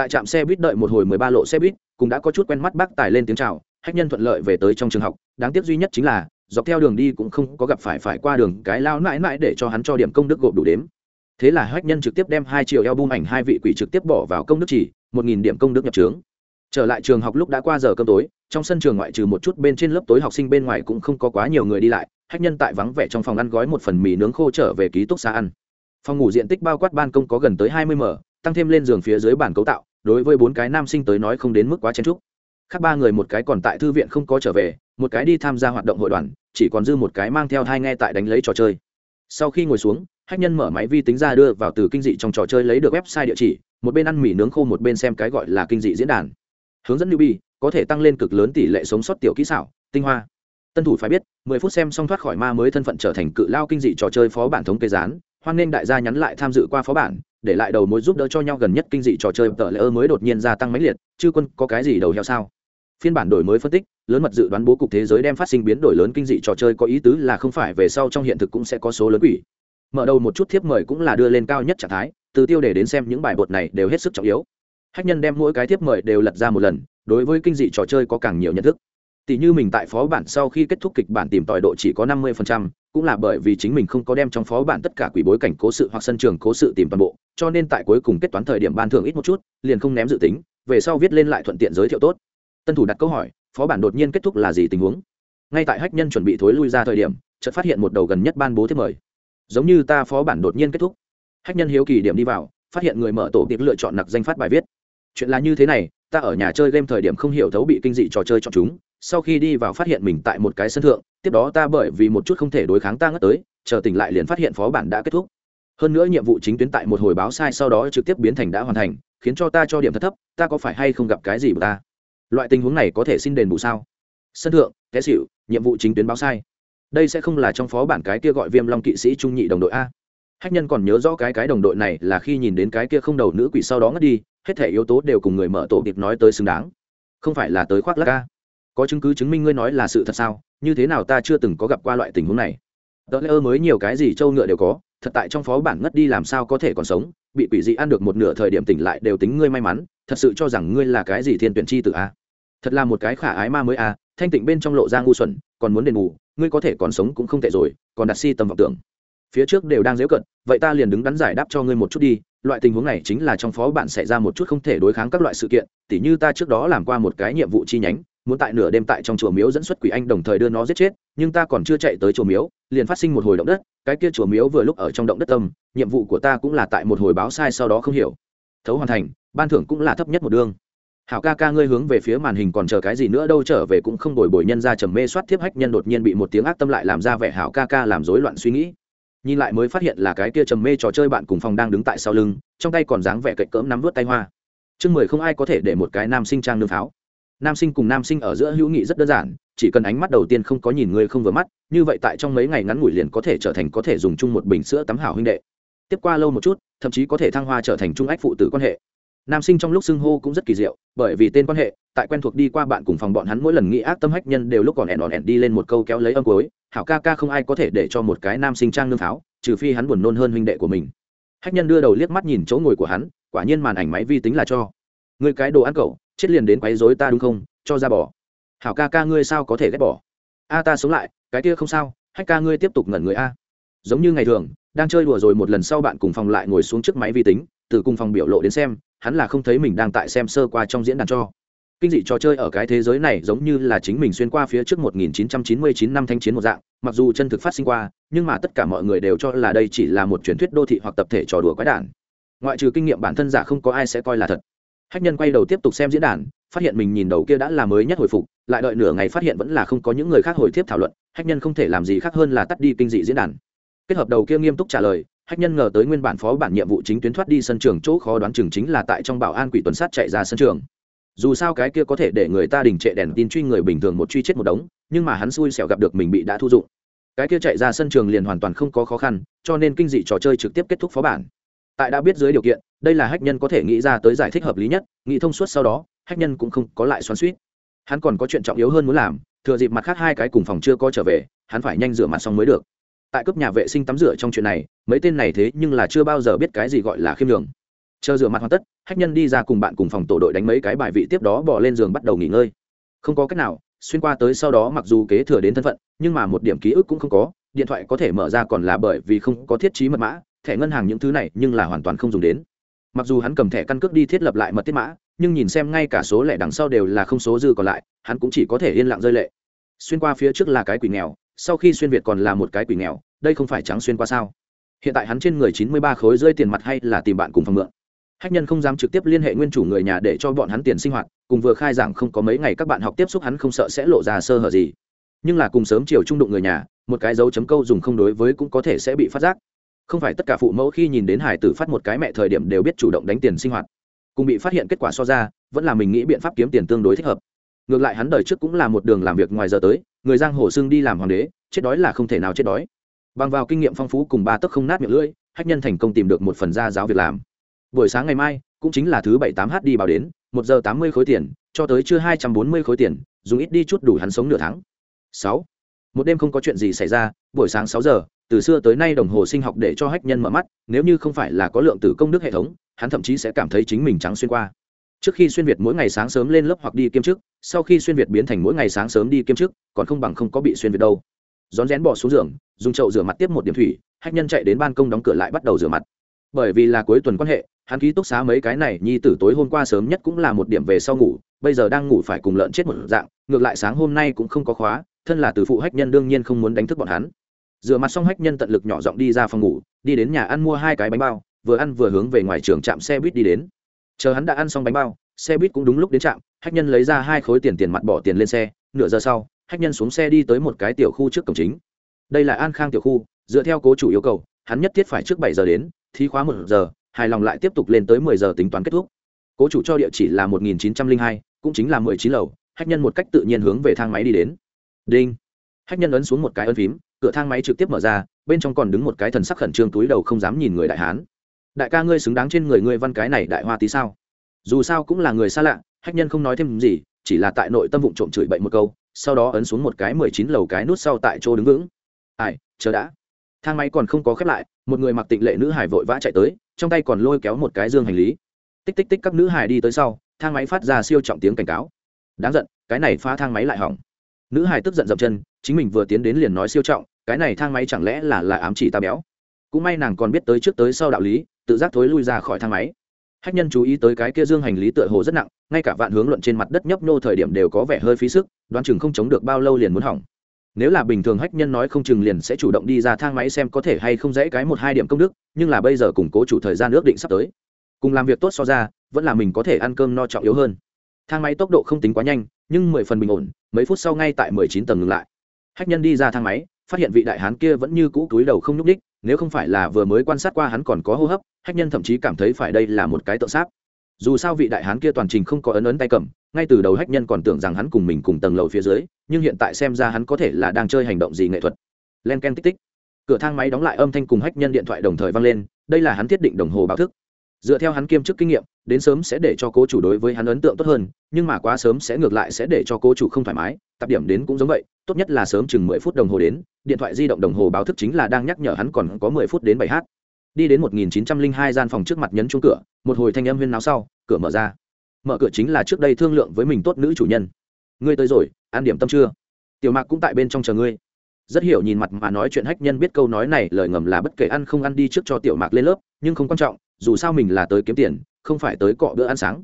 tại trạm xe buýt đợi một hồi mười ba lộ xe buýt, cũng đã có chút quen mắt bác tài lên tiếng chào hách nhân thuận lợi về tới trong trường học, đáng tiếc duy nhất chính là, dọc theo đường đi cũng không có gặp phải phải qua đường cái lao mãi mãi để cho hắn cho điểm công đức gộp đủ đếm. Thế là hách nhân trực tiếp đem hai triệu eo bung ảnh hai vị quỷ trực tiếp bỏ vào công đức chỉ, một nghìn điểm công đức nhập trướng. Trở lại trường học lúc đã qua giờ cơm tối, trong sân trường ngoại trừ một chút bên trên lớp tối học sinh bên ngoài cũng không có quá nhiều người đi lại, hách nhân tại vắng vẻ trong phòng ăn gói một phần mì nướng khô trở về ký túc xá ăn. Phòng ngủ diện tích bao quát ban công có gần tới hai mươi m, tăng thêm lên giường phía dưới bàn cấu tạo, đối với bốn cái nam sinh tới nói không đến mức quá chen trúc khác ba người một cái còn tại thư viện không có trở về, một cái đi tham gia hoạt động hội đoàn, chỉ còn dư một cái mang theo thai nghe tại đánh lấy trò chơi. Sau khi ngồi xuống, hách nhân mở máy vi tính ra đưa vào từ kinh dị trong trò chơi lấy được website địa chỉ, một bên ăn mì nướng khô một bên xem cái gọi là kinh dị diễn đàn. Hướng dẫn newbie, có thể tăng lên cực lớn tỷ lệ sống sót tiểu kỹ xảo, tinh hoa. Tân thủ phải biết, mười phút xem xong thoát khỏi ma mới thân phận trở thành cự lao kinh dị trò chơi phó bản thống kê gián, hoan nghênh đại gia nhắn lại tham dự qua phó bản, để lại đầu mối giúp đỡ cho nhau gần nhất kinh dị trò chơi tờ lễ mới đột nhiên gia tăng mãnh liệt chứ quân có cái gì đầu heo sao? Phiên bản đổi mới phân tích, lớn mật dự đoán bố cục thế giới đem phát sinh biến đổi lớn kinh dị trò chơi có ý tứ là không phải về sau trong hiện thực cũng sẽ có số lớn quỷ. Mở đầu một chút thiếp mời cũng là đưa lên cao nhất trạng thái, từ tiêu đề đến xem những bài bột này đều hết sức trọng yếu. Hách nhân đem mỗi cái thiếp mời đều lật ra một lần, đối với kinh dị trò chơi có càng nhiều nhận thức. Tỷ như mình tại phó bản sau khi kết thúc kịch bản tìm tòi độ chỉ có năm mươi cũng là bởi vì chính mình không có đem trong phó bản tất cả quỷ bối cảnh cố sự hoặc sân trường cố sự tìm toàn bộ, cho nên tại cuối cùng kết toán thời điểm ban thưởng ít một chút, liền không ném dự tính, về sau viết lên lại thuận tiện giới thiệu tốt tân thủ đặt câu hỏi, phó bản đột nhiên kết thúc là gì tình huống? Ngay tại hách nhân chuẩn bị thối lui ra thời điểm, chợt phát hiện một đầu gần nhất ban bố thiết mời. Giống như ta phó bản đột nhiên kết thúc. Hách nhân hiếu kỳ điểm đi vào, phát hiện người mở tổ tiệc lựa chọn nặc danh phát bài viết. Chuyện là như thế này, ta ở nhà chơi game thời điểm không hiểu thấu bị kinh dị trò chơi chọn chúng, sau khi đi vào phát hiện mình tại một cái sân thượng, tiếp đó ta bởi vì một chút không thể đối kháng ta ngất tới, chờ tỉnh lại liền phát hiện phó bản đã kết thúc. Hơn nữa nhiệm vụ chính tuyến tại một hồi báo sai sau đó trực tiếp biến thành đã hoàn thành, khiến cho ta cho điểm thật thấp, ta có phải hay không gặp cái gì của ta? Loại tình huống này có thể xin đền bù sao? Sân thượng té xịu nhiệm vụ chính tuyến báo sai. Đây sẽ không là trong phó bản cái kia gọi viêm long kỵ sĩ trung nhị đồng đội a. Hách nhân còn nhớ rõ cái cái đồng đội này là khi nhìn đến cái kia không đầu nữ quỷ sau đó ngất đi, hết thể yếu tố đều cùng người mở tổ kịp nói tới xứng đáng. Không phải là tới khoác lắc ca có chứng cứ chứng minh ngươi nói là sự thật sao? Như thế nào ta chưa từng có gặp qua loại tình huống này? Tờ lễ ơ mới nhiều cái gì trâu ngựa đều có, thật tại trong phó bản ngất đi làm sao có thể còn sống, bị quỷ dị ăn được một nửa thời điểm tỉnh lại đều tính ngươi may mắn, thật sự cho rằng ngươi là cái gì thiên tuyển chi tự a thật là một cái khả ái ma mới a thanh tịnh bên trong lộ ra ngu xuẩn, còn muốn đền bù, ngươi có thể còn sống cũng không tệ rồi, còn đặt si tầm vọng tưởng. Phía trước đều đang dễ cận, vậy ta liền đứng đắn giải đáp cho ngươi một chút đi, loại tình huống này chính là trong phó bạn xảy ra một chút không thể đối kháng các loại sự kiện, tỉ như ta trước đó làm qua một cái nhiệm vụ chi nhánh, muốn tại nửa đêm tại trong chùa miếu dẫn xuất quỷ anh đồng thời đưa nó giết chết, nhưng ta còn chưa chạy tới chùa miếu, liền phát sinh một hồi động đất, cái kia chùa miếu vừa lúc ở trong động đất tâm, nhiệm vụ của ta cũng là tại một hồi báo sai sau đó không hiểu. Thấu hoàn thành, ban thưởng cũng là thấp nhất một đương hảo ca ca ngươi hướng về phía màn hình còn chờ cái gì nữa đâu, trở về cũng không đổi bồi nhân ra trầm mê soát tiếp hách nhân đột nhiên bị một tiếng ác tâm lại làm ra vẻ hảo ca ca làm rối loạn suy nghĩ. Nhìn lại mới phát hiện là cái kia trầm mê trò chơi bạn cùng phòng đang đứng tại sau lưng, trong tay còn dáng vẻ cậy cỡm nắm vớt tay hoa. Chương mười không ai có thể để một cái nam sinh trang nương pháo. Nam sinh cùng nam sinh ở giữa hữu nghị rất đơn giản, chỉ cần ánh mắt đầu tiên không có nhìn người không vừa mắt, như vậy tại trong mấy ngày ngắn ngủi liền có thể trở thành có thể dùng chung một bình sữa tắm hảo huynh đệ. Tiếp qua lâu một chút, thậm chí có thể thăng hoa trở thành trung ách phụ tử quan hệ nam sinh trong lúc xưng hô cũng rất kỳ diệu, bởi vì tên quan hệ, tại quen thuộc đi qua bạn cùng phòng bọn hắn mỗi lần nghĩ ác tâm hách nhân đều lúc còn ẻn ỏn ẻn đi lên một câu kéo lấy âm cối hảo ca ca không ai có thể để cho một cái nam sinh trang nương pháo trừ phi hắn buồn nôn hơn huynh đệ của mình. Hách nhân đưa đầu liếc mắt nhìn chỗ ngồi của hắn, quả nhiên màn ảnh máy vi tính là cho. Người cái đồ ăn cậu, chết liền đến quấy rối ta đúng không? Cho ra bỏ. Hảo ca ca ngươi sao có thể ghét bỏ? A, ta sống lại, cái kia không sao, hách ca ngươi tiếp tục ngẩn người a. Giống như ngày thường, đang chơi đùa rồi một lần sau bạn cùng phòng lại ngồi xuống trước máy vi tính, từ cùng phòng biểu lộ đến xem hắn là không thấy mình đang tại xem sơ qua trong diễn đàn cho. Kinh dị trò chơi ở cái thế giới này giống như là chính mình xuyên qua phía trước 1999 năm thanh chiến một dạng, mặc dù chân thực phát sinh qua, nhưng mà tất cả mọi người đều cho là đây chỉ là một truyền thuyết đô thị hoặc tập thể trò đùa quái đản. Ngoại trừ kinh nghiệm bản thân giả không có ai sẽ coi là thật. Hách nhân quay đầu tiếp tục xem diễn đàn, phát hiện mình nhìn đầu kia đã là mới nhất hồi phục, lại đợi nửa ngày phát hiện vẫn là không có những người khác hồi tiếp thảo luận, hách nhân không thể làm gì khác hơn là tắt đi kinh dị diễn đàn. Kết hợp đầu kia nghiêm túc trả lời hách nhân ngờ tới nguyên bản phó bản nhiệm vụ chính tuyến thoát đi sân trường, chỗ khó đoán chừng chính là tại trong bảo an quỷ tuần sát chạy ra sân trường. Dù sao cái kia có thể để người ta đình trệ đèn tin truy người bình thường một truy chết một đống, nhưng mà hắn xui xẻo gặp được mình bị đã thu dụng. Cái kia chạy ra sân trường liền hoàn toàn không có khó khăn, cho nên kinh dị trò chơi trực tiếp kết thúc phó bản. Tại đã biết dưới điều kiện, đây là hách nhân có thể nghĩ ra tới giải thích hợp lý nhất, nghĩ thông suốt sau đó, hách nhân cũng không có lại xoắn suýt hắn còn có chuyện trọng yếu hơn muốn làm, thừa dịp mặt khác hai cái cùng phòng chưa có trở về, hắn phải nhanh rửa mặt xong mới được tại cấp nhà vệ sinh tắm rửa trong chuyện này, mấy tên này thế nhưng là chưa bao giờ biết cái gì gọi là khiêm nhường. Chờ rửa mặt hoàn tất, hách nhân đi ra cùng bạn cùng phòng tổ đội đánh mấy cái bài vị tiếp đó bỏ lên giường bắt đầu nghỉ ngơi. Không có cách nào, xuyên qua tới sau đó mặc dù kế thừa đến thân phận, nhưng mà một điểm ký ức cũng không có, điện thoại có thể mở ra còn là bởi vì không có thiết trí mật mã, thẻ ngân hàng những thứ này nhưng là hoàn toàn không dùng đến. Mặc dù hắn cầm thẻ căn cước đi thiết lập lại mật tiết mã, nhưng nhìn xem ngay cả số lẻ đằng sau đều là không số dư còn lại, hắn cũng chỉ có thể yên lặng rơi lệ. Xuyên qua phía trước là cái quỷ nghèo sau khi xuyên việt còn là một cái quỷ nghèo, đây không phải trắng xuyên qua sao? Hiện tại hắn trên người chín mươi ba khối rơi tiền mặt hay là tìm bạn cùng phòng mượn? Hách nhân không dám trực tiếp liên hệ nguyên chủ người nhà để cho bọn hắn tiền sinh hoạt, cùng vừa khai giảng không có mấy ngày các bạn học tiếp xúc hắn không sợ sẽ lộ ra sơ hở gì. Nhưng là cùng sớm chiều trung đụng người nhà, một cái dấu chấm câu dùng không đối với cũng có thể sẽ bị phát giác. Không phải tất cả phụ mẫu khi nhìn đến hải tử phát một cái mẹ thời điểm đều biết chủ động đánh tiền sinh hoạt. Cùng bị phát hiện kết quả so ra, vẫn là mình nghĩ biện pháp kiếm tiền tương đối thích hợp. Ngược lại hắn đời trước cũng là một đường làm việc ngoài giờ tới người giang hồ xưng đi làm hoàng đế, chết đói là không thể nào chết đói. Bằng vào kinh nghiệm phong phú cùng ba tấc không nát miệng lưỡi, hách nhân thành công tìm được một phần gia giáo việc làm. Buổi sáng ngày mai, cũng chính là thứ bảy tám h đi bảo đến, một giờ tám mươi khối tiền, cho tới chưa hai trăm bốn mươi khối tiền, dùng ít đi chút đủ hắn sống nửa tháng. Sáu. Một đêm không có chuyện gì xảy ra, buổi sáng sáu giờ, từ xưa tới nay đồng hồ sinh học để cho hách nhân mở mắt, nếu như không phải là có lượng tử công đức hệ thống, hắn thậm chí sẽ cảm thấy chính mình trắng xuyên qua trước khi xuyên việt mỗi ngày sáng sớm lên lớp hoặc đi kiêm chức, sau khi xuyên việt biến thành mỗi ngày sáng sớm đi kiêm chức, còn không bằng không có bị xuyên việt đâu. Rón rén bỏ xuống giường, dùng chậu rửa mặt tiếp một điểm thủy, hách nhân chạy đến ban công đóng cửa lại bắt đầu rửa mặt. Bởi vì là cuối tuần quan hệ, hắn ký túc xá mấy cái này, nhi tử tối hôm qua sớm nhất cũng là một điểm về sau ngủ, bây giờ đang ngủ phải cùng lợn chết một dạng, ngược lại sáng hôm nay cũng không có khóa, thân là từ phụ hách nhân đương nhiên không muốn đánh thức bọn hắn. Rửa mặt xong hách nhân tận lực nhỏ giọng đi ra phòng ngủ, đi đến nhà ăn mua hai cái bánh bao, vừa ăn vừa hướng về ngoài trường trạm xe buýt đi đến chờ hắn đã ăn xong bánh bao, xe buýt cũng đúng lúc đến trạm, hách nhân lấy ra hai khối tiền tiền mặt bỏ tiền lên xe, nửa giờ sau, hách nhân xuống xe đi tới một cái tiểu khu trước cổng chính. Đây là an khang tiểu khu, dựa theo cố chủ yêu cầu, hắn nhất thiết phải trước bảy giờ đến, thi khóa một giờ, hài lòng lại tiếp tục lên tới mười giờ tính toán kết thúc. Cố chủ cho địa chỉ là một nghìn chín trăm linh hai, cũng chính là mười chín lầu, hách nhân một cách tự nhiên hướng về thang máy đi đến. Đinh. Hách nhân ấn xuống một cái ấn phím, cửa thang máy trực tiếp mở ra, bên trong còn đứng một cái thần sắc khẩn trương túi đầu không dám nhìn người đại hán đại ca ngươi xứng đáng trên người ngươi văn cái này đại hoa tí sao? Dù sao cũng là người xa lạ, hách nhân không nói thêm gì, chỉ là tại nội tâm vụng trộm chửi bậy một câu, sau đó ấn xuống một cái mười chín lầu cái nút sau tại chỗ đứng vững. Ai, chờ đã. Thang máy còn không có khép lại, một người mặc tịnh lệ nữ hải vội vã chạy tới, trong tay còn lôi kéo một cái dương hành lý. Tích tích tích các nữ hải đi tới sau, thang máy phát ra siêu trọng tiếng cảnh cáo. Đáng giận, cái này phá thang máy lại hỏng. Nữ hải tức giận dậm chân, chính mình vừa tiến đến liền nói siêu trọng, cái này thang máy chẳng lẽ là là ám chỉ ta béo? Cũng may nàng còn biết tới trước tới sau đạo lý tự giác thối lui ra khỏi thang máy. Hách nhân chú ý tới cái kia dương hành lý tựa hồ rất nặng, ngay cả vạn hướng luận trên mặt đất nhấp nô thời điểm đều có vẻ hơi phí sức, đoán chừng không chống được bao lâu liền muốn hỏng. Nếu là bình thường hách nhân nói không chừng liền sẽ chủ động đi ra thang máy xem có thể hay không dễ cái một hai điểm công đức, nhưng là bây giờ củng cố chủ thời gian ước định sắp tới. Cùng làm việc tốt so ra, vẫn là mình có thể ăn cơm no trọng yếu hơn. Thang máy tốc độ không tính quá nhanh, nhưng mười phần bình ổn, mấy phút sau ngay tại mười chín tầng ngừng lại. Hách nhân đi ra thang máy, phát hiện vị đại hán kia vẫn như cũ túi đầu không nhúc đích nếu không phải là vừa mới quan sát qua hắn còn có hô hấp, hách nhân thậm chí cảm thấy phải đây là một cái tự sát dù sao vị đại hán kia toàn trình không có ấn ấn tay cầm, ngay từ đầu hách nhân còn tưởng rằng hắn cùng mình cùng tầng lầu phía dưới, nhưng hiện tại xem ra hắn có thể là đang chơi hành động gì nghệ thuật. Len ken tích tích. Cửa thang máy đóng lại âm thanh cùng hách nhân điện thoại đồng thời vang lên, đây là hắn thiết định đồng hồ báo thức. Dựa theo hắn kiêm chức kinh nghiệm, đến sớm sẽ để cho cố chủ đối với hắn ấn tượng tốt hơn, nhưng mà quá sớm sẽ ngược lại sẽ để cho cố chủ không thoải mái tập điểm đến cũng giống vậy, tốt nhất là sớm chừng mười phút đồng hồ đến, điện thoại di động đồng hồ báo thức chính là đang nhắc nhở hắn còn có mười phút đến bảy h. Đi đến một nghìn chín trăm linh hai gian phòng trước mặt nhấn chung cửa, một hồi thanh âm huyên náo sau, cửa mở ra. Mở cửa chính là trước đây thương lượng với mình tốt nữ chủ nhân. Ngươi tới rồi, ăn điểm tâm chưa? Tiểu mạc cũng tại bên trong chờ ngươi. Rất hiểu nhìn mặt mà nói chuyện hách nhân biết câu nói này, lời ngầm là bất kể ăn không ăn đi trước cho tiểu mạc lên lớp, nhưng không quan trọng, dù sao mình là tới kiếm tiền, không phải tới cọ bữa ăn sáng.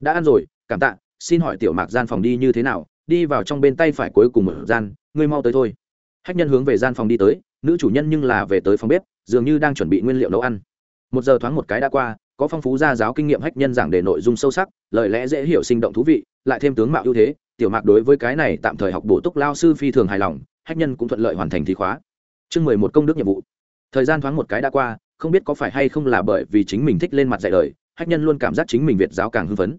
Đã ăn rồi, cảm tạ, xin hỏi tiểu mạc gian phòng đi như thế nào đi vào trong bên tay phải cuối cùng một gian, ngươi mau tới thôi. Hách nhân hướng về gian phòng đi tới, nữ chủ nhân nhưng là về tới phòng bếp, dường như đang chuẩn bị nguyên liệu nấu ăn. Một giờ thoáng một cái đã qua, có phong phú gia giáo kinh nghiệm hách nhân giảng để nội dung sâu sắc, lời lẽ dễ hiểu sinh động thú vị, lại thêm tướng mạo ưu thế, tiểu mạc đối với cái này tạm thời học bổ túc lao sư phi thường hài lòng, hách nhân cũng thuận lợi hoàn thành thi khóa. Chương mười một công đức nhiệm vụ. Thời gian thoáng một cái đã qua, không biết có phải hay không là bởi vì chính mình thích lên mặt dạy đời, hách nhân luôn cảm giác chính mình việt giáo càng hưng phấn.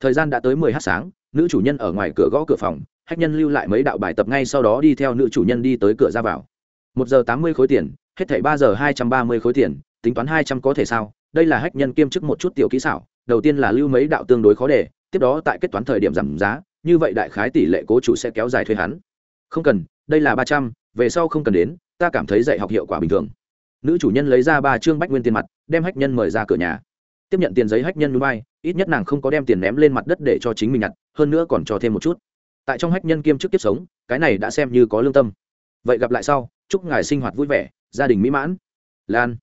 Thời gian đã tới mười h sáng nữ chủ nhân ở ngoài cửa gõ cửa phòng, hách nhân lưu lại mấy đạo bài tập ngay sau đó đi theo nữ chủ nhân đi tới cửa ra vào. Một giờ tám mươi khối tiền, hết thảy ba giờ hai trăm ba mươi khối tiền, tính toán hai trăm có thể sao? Đây là hách nhân kiêm chức một chút tiểu kỹ xảo, đầu tiên là lưu mấy đạo tương đối khó để, tiếp đó tại kết toán thời điểm giảm giá, như vậy đại khái tỷ lệ cố chủ sẽ kéo dài thuê hắn. Không cần, đây là ba trăm, về sau không cần đến, ta cảm thấy dạy học hiệu quả bình thường. Nữ chủ nhân lấy ra ba chương bách nguyên tiền mặt, đem hách nhân mời ra cửa nhà tiếp nhận tiền giấy hách nhân núi bay ít nhất nàng không có đem tiền ném lên mặt đất để cho chính mình nhặt, hơn nữa còn cho thêm một chút. Tại trong hách nhân kiêm chức kiếp sống, cái này đã xem như có lương tâm. Vậy gặp lại sau, chúc ngài sinh hoạt vui vẻ, gia đình mỹ mãn. Lan.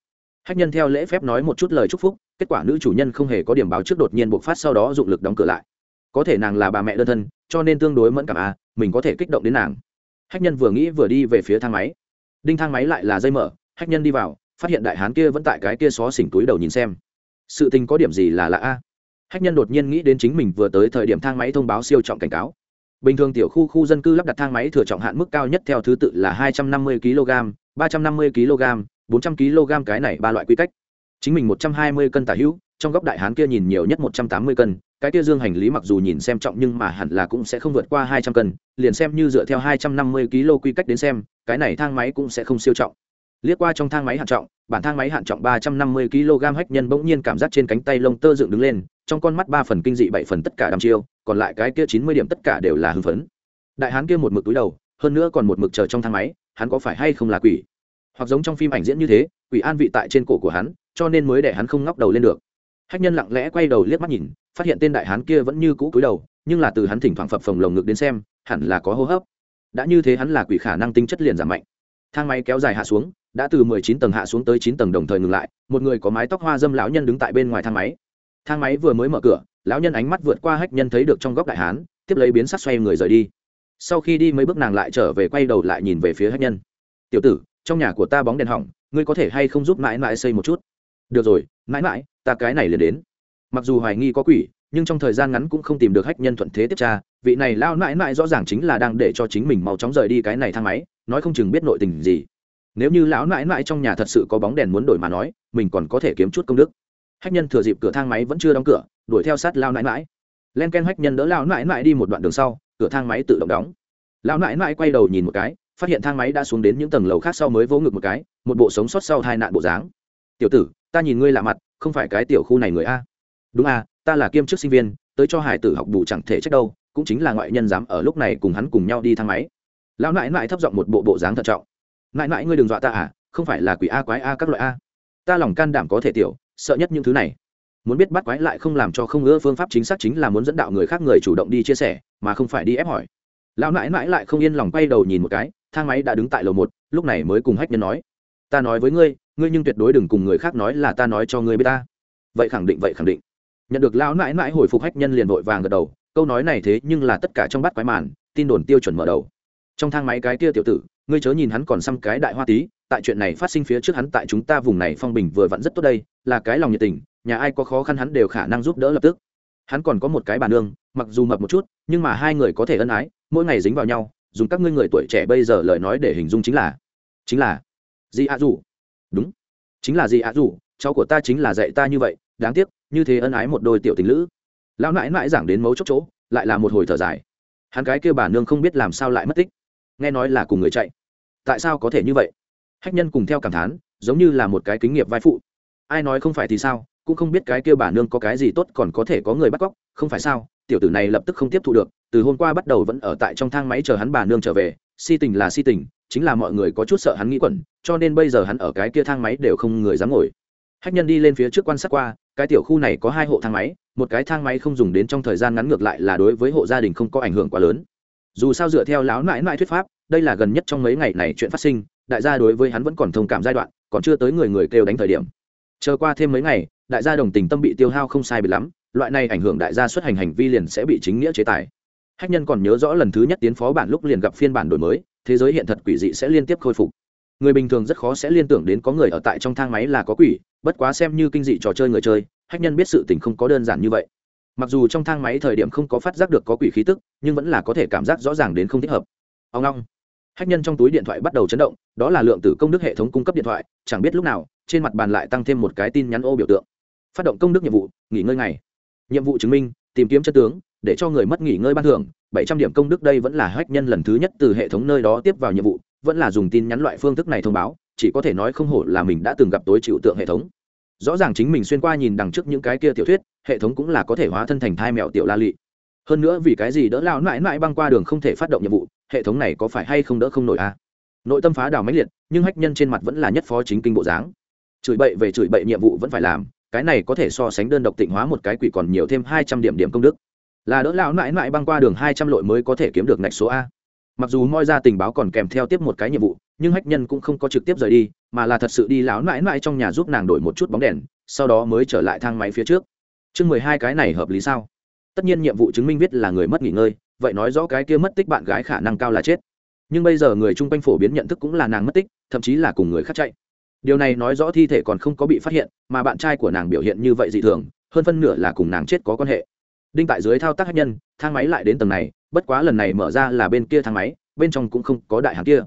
Hách nhân theo lễ phép nói một chút lời chúc phúc, kết quả nữ chủ nhân không hề có điểm báo trước đột nhiên bộc phát sau đó dụng lực đóng cửa lại. Có thể nàng là bà mẹ đơn thân, cho nên tương đối mẫn cảm à mình có thể kích động đến nàng. Hách nhân vừa nghĩ vừa đi về phía thang máy. Đinh thang máy lại là dây mở, hách nhân đi vào, phát hiện đại hán kia vẫn tại cái kia xó xỉnh túi đầu nhìn xem sự tình có điểm gì là lạ a? Hách nhân đột nhiên nghĩ đến chính mình vừa tới thời điểm thang máy thông báo siêu trọng cảnh cáo. Bình thường tiểu khu khu dân cư lắp đặt thang máy thừa trọng hạn mức cao nhất theo thứ tự là hai trăm năm mươi kg, ba trăm năm mươi kg, bốn trăm kg cái này ba loại quy cách. Chính mình một trăm hai mươi cân tả hữu, trong góc đại hán kia nhìn nhiều nhất một trăm tám mươi cân, cái kia dương hành lý mặc dù nhìn xem trọng nhưng mà hẳn là cũng sẽ không vượt qua hai trăm cân, liền xem như dựa theo hai trăm năm mươi kg quy cách đến xem, cái này thang máy cũng sẽ không siêu trọng liếc qua trong thang máy hạn trọng, bản thang máy hạn trọng ba trăm năm mươi kg hách nhân bỗng nhiên cảm giác trên cánh tay lông tơ dựng đứng lên, trong con mắt ba phần kinh dị bảy phần tất cả đăm chiêu, còn lại cái kia chín mươi điểm tất cả đều là hưng phấn. Đại hán kia một mực túi đầu, hơn nữa còn một mực chờ trong thang máy, hắn có phải hay không là quỷ? Hoặc giống trong phim ảnh diễn như thế, quỷ an vị tại trên cổ của hắn, cho nên mới để hắn không ngóc đầu lên được. Hách nhân lặng lẽ quay đầu liếc mắt nhìn, phát hiện tên đại hán kia vẫn như cũ cúi đầu, nhưng là từ hắn thỉnh thoảng phập phồng lồng ngực đến xem, hẳn là có hô hấp. Đã như thế hắn là quỷ khả năng tinh chất liền giảm mạnh thang máy kéo dài hạ xuống, đã từ mười chín tầng hạ xuống tới chín tầng đồng thời ngừng lại, một người có mái tóc hoa dâm lão nhân đứng tại bên ngoài thang máy. Thang máy vừa mới mở cửa, lão nhân ánh mắt vượt qua hách nhân thấy được trong góc đại hán, tiếp lấy biến sắc xoay người rời đi. Sau khi đi mấy bước nàng lại trở về quay đầu lại nhìn về phía hách nhân. Tiểu tử, trong nhà của ta bóng đèn hỏng, ngươi có thể hay không giúp mãi mãi xây một chút? Được rồi, mãi mãi, ta cái này liền đến. Mặc dù hoài nghi có quỷ, nhưng trong thời gian ngắn cũng không tìm được hách nhân thuận thế tiếp tra, vị này lao mãi mãi rõ ràng chính là đang để cho chính mình mau chóng rời đi cái này thang máy nói không chừng biết nội tình gì. Nếu như lão mãi mãi trong nhà thật sự có bóng đèn muốn đổi mà nói, mình còn có thể kiếm chút công đức. Hách nhân thừa dịp cửa thang máy vẫn chưa đóng cửa, đuổi theo sát lao mãi mãi. Len ken hách nhân đỡ lao mãi mãi đi một đoạn đường sau, cửa thang máy tự động đóng. Lão mãi mãi quay đầu nhìn một cái, phát hiện thang máy đã xuống đến những tầng lầu khác sau mới vỗ ngực một cái, một bộ sống sót sau hai nạn bộ dáng. Tiểu tử, ta nhìn ngươi lạ mặt, không phải cái tiểu khu này người a? Đúng a ta là kiêm chức sinh viên, tới cho hải tử học bù chẳng thể trách đâu, cũng chính là ngoại nhân dám ở lúc này cùng hắn cùng nhau đi thang máy lão nại nại thấp giọng một bộ bộ dáng thận trọng. Nại nại ngươi đừng dọa ta à không phải là quỷ a quái a các loại a. Ta lòng can đảm có thể tiểu, sợ nhất những thứ này. Muốn biết bắt quái lại không làm cho không ngỡ phương pháp chính xác chính là muốn dẫn đạo người khác người chủ động đi chia sẻ, mà không phải đi ép hỏi. Lão nại nại lại không yên lòng quay đầu nhìn một cái, thang máy đã đứng tại lầu một, lúc này mới cùng hách nhân nói. Ta nói với ngươi ngươi nhưng tuyệt đối đừng cùng người khác nói là ta nói cho ngươi biết ta. Vậy khẳng định, vậy khẳng định. Nhận được lão nãi nãi hồi phục hách nhân liền vội vàng gật đầu, câu nói này thế nhưng là tất cả trong bát quái màn, tin đồn tiêu chuẩn mở đầu trong thang máy cái kia tiểu tử, ngươi chớ nhìn hắn còn xăm cái đại hoa tí, tại chuyện này phát sinh phía trước hắn tại chúng ta vùng này phong bình vừa vặn rất tốt đây, là cái lòng nhiệt tình, nhà ai có khó khăn hắn đều khả năng giúp đỡ lập tức. Hắn còn có một cái bà nương, mặc dù mập một chút, nhưng mà hai người có thể ân ái, mỗi ngày dính vào nhau, dùng các ngươi người tuổi trẻ bây giờ lời nói để hình dung chính là chính là di a dù đúng, chính là di a dù cháu của ta chính là dạy ta như vậy, đáng tiếc, như thế ân ái một đôi tiểu tình lữ. Lão nãi nãi giảng đến mấu chốc chỗ, lại là một hồi thở dài. Hắn cái kêu bà nương không biết làm sao lại mất tích nghe nói là cùng người chạy. Tại sao có thể như vậy? Hách nhân cùng theo cảm thán, giống như là một cái kính nghiệp vai phụ. Ai nói không phải thì sao, cũng không biết cái kêu bà nương có cái gì tốt còn có thể có người bắt cóc, không phải sao, tiểu tử này lập tức không tiếp thu được, từ hôm qua bắt đầu vẫn ở tại trong thang máy chờ hắn bà nương trở về, si tình là si tình, chính là mọi người có chút sợ hắn nghĩ quẩn, cho nên bây giờ hắn ở cái kia thang máy đều không người dám ngồi. Hách nhân đi lên phía trước quan sát qua, cái tiểu khu này có hai hộ thang máy, một cái thang máy không dùng đến trong thời gian ngắn ngược lại là đối với hộ gia đình không có ảnh hưởng quá lớn dù sao dựa theo lão nãi nãi thuyết pháp, đây là gần nhất trong mấy ngày này chuyện phát sinh, đại gia đối với hắn vẫn còn thông cảm giai đoạn, còn chưa tới người người kêu đánh thời điểm. Chờ qua thêm mấy ngày, đại gia đồng tình tâm bị tiêu hao không sai bị lắm, loại này ảnh hưởng đại gia xuất hành hành vi liền sẽ bị chính nghĩa chế tài. Hách nhân còn nhớ rõ lần thứ nhất tiến phó bản lúc liền gặp phiên bản đổi mới, thế giới hiện thật quỷ dị sẽ liên tiếp khôi phục. Người bình thường rất khó sẽ liên tưởng đến có người ở tại trong thang máy là có quỷ, bất quá xem như kinh dị trò chơi người chơi, hách nhân biết sự tình không có đơn giản như vậy mặc dù trong thang máy thời điểm không có phát giác được có quỷ khí tức, nhưng vẫn là có thể cảm giác rõ ràng đến không thích hợp. Ông long hách nhân trong túi điện thoại bắt đầu chấn động, đó là lượng tử công đức hệ thống cung cấp điện thoại, chẳng biết lúc nào, trên mặt bàn lại tăng thêm một cái tin nhắn ô biểu tượng. Phát động công đức nhiệm vụ, nghỉ ngơi ngày. Nhiệm vụ chứng minh, tìm kiếm chân tướng, để cho người mất nghỉ ngơi ban thưởng, bảy trăm điểm công đức đây vẫn là hách nhân lần thứ nhất từ hệ thống nơi đó tiếp vào nhiệm vụ, vẫn là dùng tin nhắn loại phương thức này thông báo, chỉ có thể nói không hổ là mình đã từng gặp tối chịu tượng hệ thống rõ ràng chính mình xuyên qua nhìn đằng trước những cái kia tiểu thuyết, hệ thống cũng là có thể hóa thân thành thai mẹo tiểu la lị. Hơn nữa vì cái gì đỡ lao mãi mãi băng qua đường không thể phát động nhiệm vụ, hệ thống này có phải hay không đỡ không nổi a à? nội tâm phá đào máy liệt, nhưng hách nhân trên mặt vẫn là nhất phó chính kinh bộ dáng. Chửi bậy về chửi bậy nhiệm vụ vẫn phải làm, cái này có thể so sánh đơn độc tịnh hóa một cái quỷ còn nhiều thêm hai trăm điểm điểm công đức. Là đỡ lão mãi mãi băng qua đường hai trăm lội mới có thể kiếm được ngạch số a. Mặc dù moi ra tình báo còn kèm theo tiếp một cái nhiệm vụ nhưng hách nhân cũng không có trực tiếp rời đi, mà là thật sự đi láo mãi mãi trong nhà giúp nàng đổi một chút bóng đèn, sau đó mới trở lại thang máy phía trước. Chương mười hai cái này hợp lý sao? Tất nhiên nhiệm vụ chứng minh viết là người mất nghỉ ngơi, vậy nói rõ cái kia mất tích bạn gái khả năng cao là chết. Nhưng bây giờ người chung quanh phổ biến nhận thức cũng là nàng mất tích, thậm chí là cùng người khác chạy. Điều này nói rõ thi thể còn không có bị phát hiện, mà bạn trai của nàng biểu hiện như vậy dị thường, hơn phân nửa là cùng nàng chết có quan hệ. Đinh tại dưới thao tác hạt nhân, thang máy lại đến tầng này, bất quá lần này mở ra là bên kia thang máy, bên trong cũng không có đại hàng kia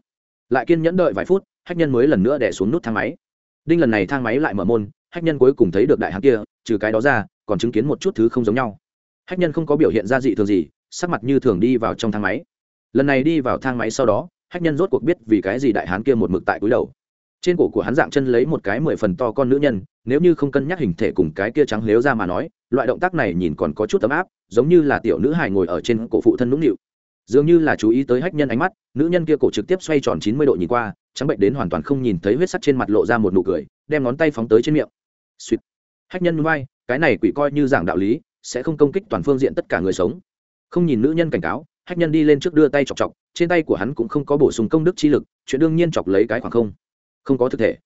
lại kiên nhẫn đợi vài phút, hách nhân mới lần nữa đẻ xuống nút thang máy. Đinh lần này thang máy lại mở môn, hách nhân cuối cùng thấy được đại hàng kia, trừ cái đó ra, còn chứng kiến một chút thứ không giống nhau. Hách nhân không có biểu hiện ra dị thường gì, sắc mặt như thường đi vào trong thang máy. Lần này đi vào thang máy sau đó, hách nhân rốt cuộc biết vì cái gì đại hán kia một mực tại cúi đầu. Trên cổ của hắn dạng chân lấy một cái mười phần to con nữ nhân, nếu như không cân nhắc hình thể cùng cái kia trắng lếu ra mà nói, loại động tác này nhìn còn có chút ấm áp, giống như là tiểu nữ hài ngồi ở trên cổ phụ thân nũng nịu dường như là chú ý tới hách nhân ánh mắt, nữ nhân kia cổ trực tiếp xoay tròn chín mươi độ nhìn qua, trắng bệnh đến hoàn toàn không nhìn thấy huyết sắt trên mặt lộ ra một nụ cười, đem ngón tay phóng tới trên miệng. Suýt hách nhân vai, cái này quỷ coi như giảng đạo lý, sẽ không công kích toàn phương diện tất cả người sống. Không nhìn nữ nhân cảnh cáo, hách nhân đi lên trước đưa tay chọc chọc, trên tay của hắn cũng không có bổ sung công đức chi lực, chuyện đương nhiên chọc lấy cái khoảng không. Không có thực thể.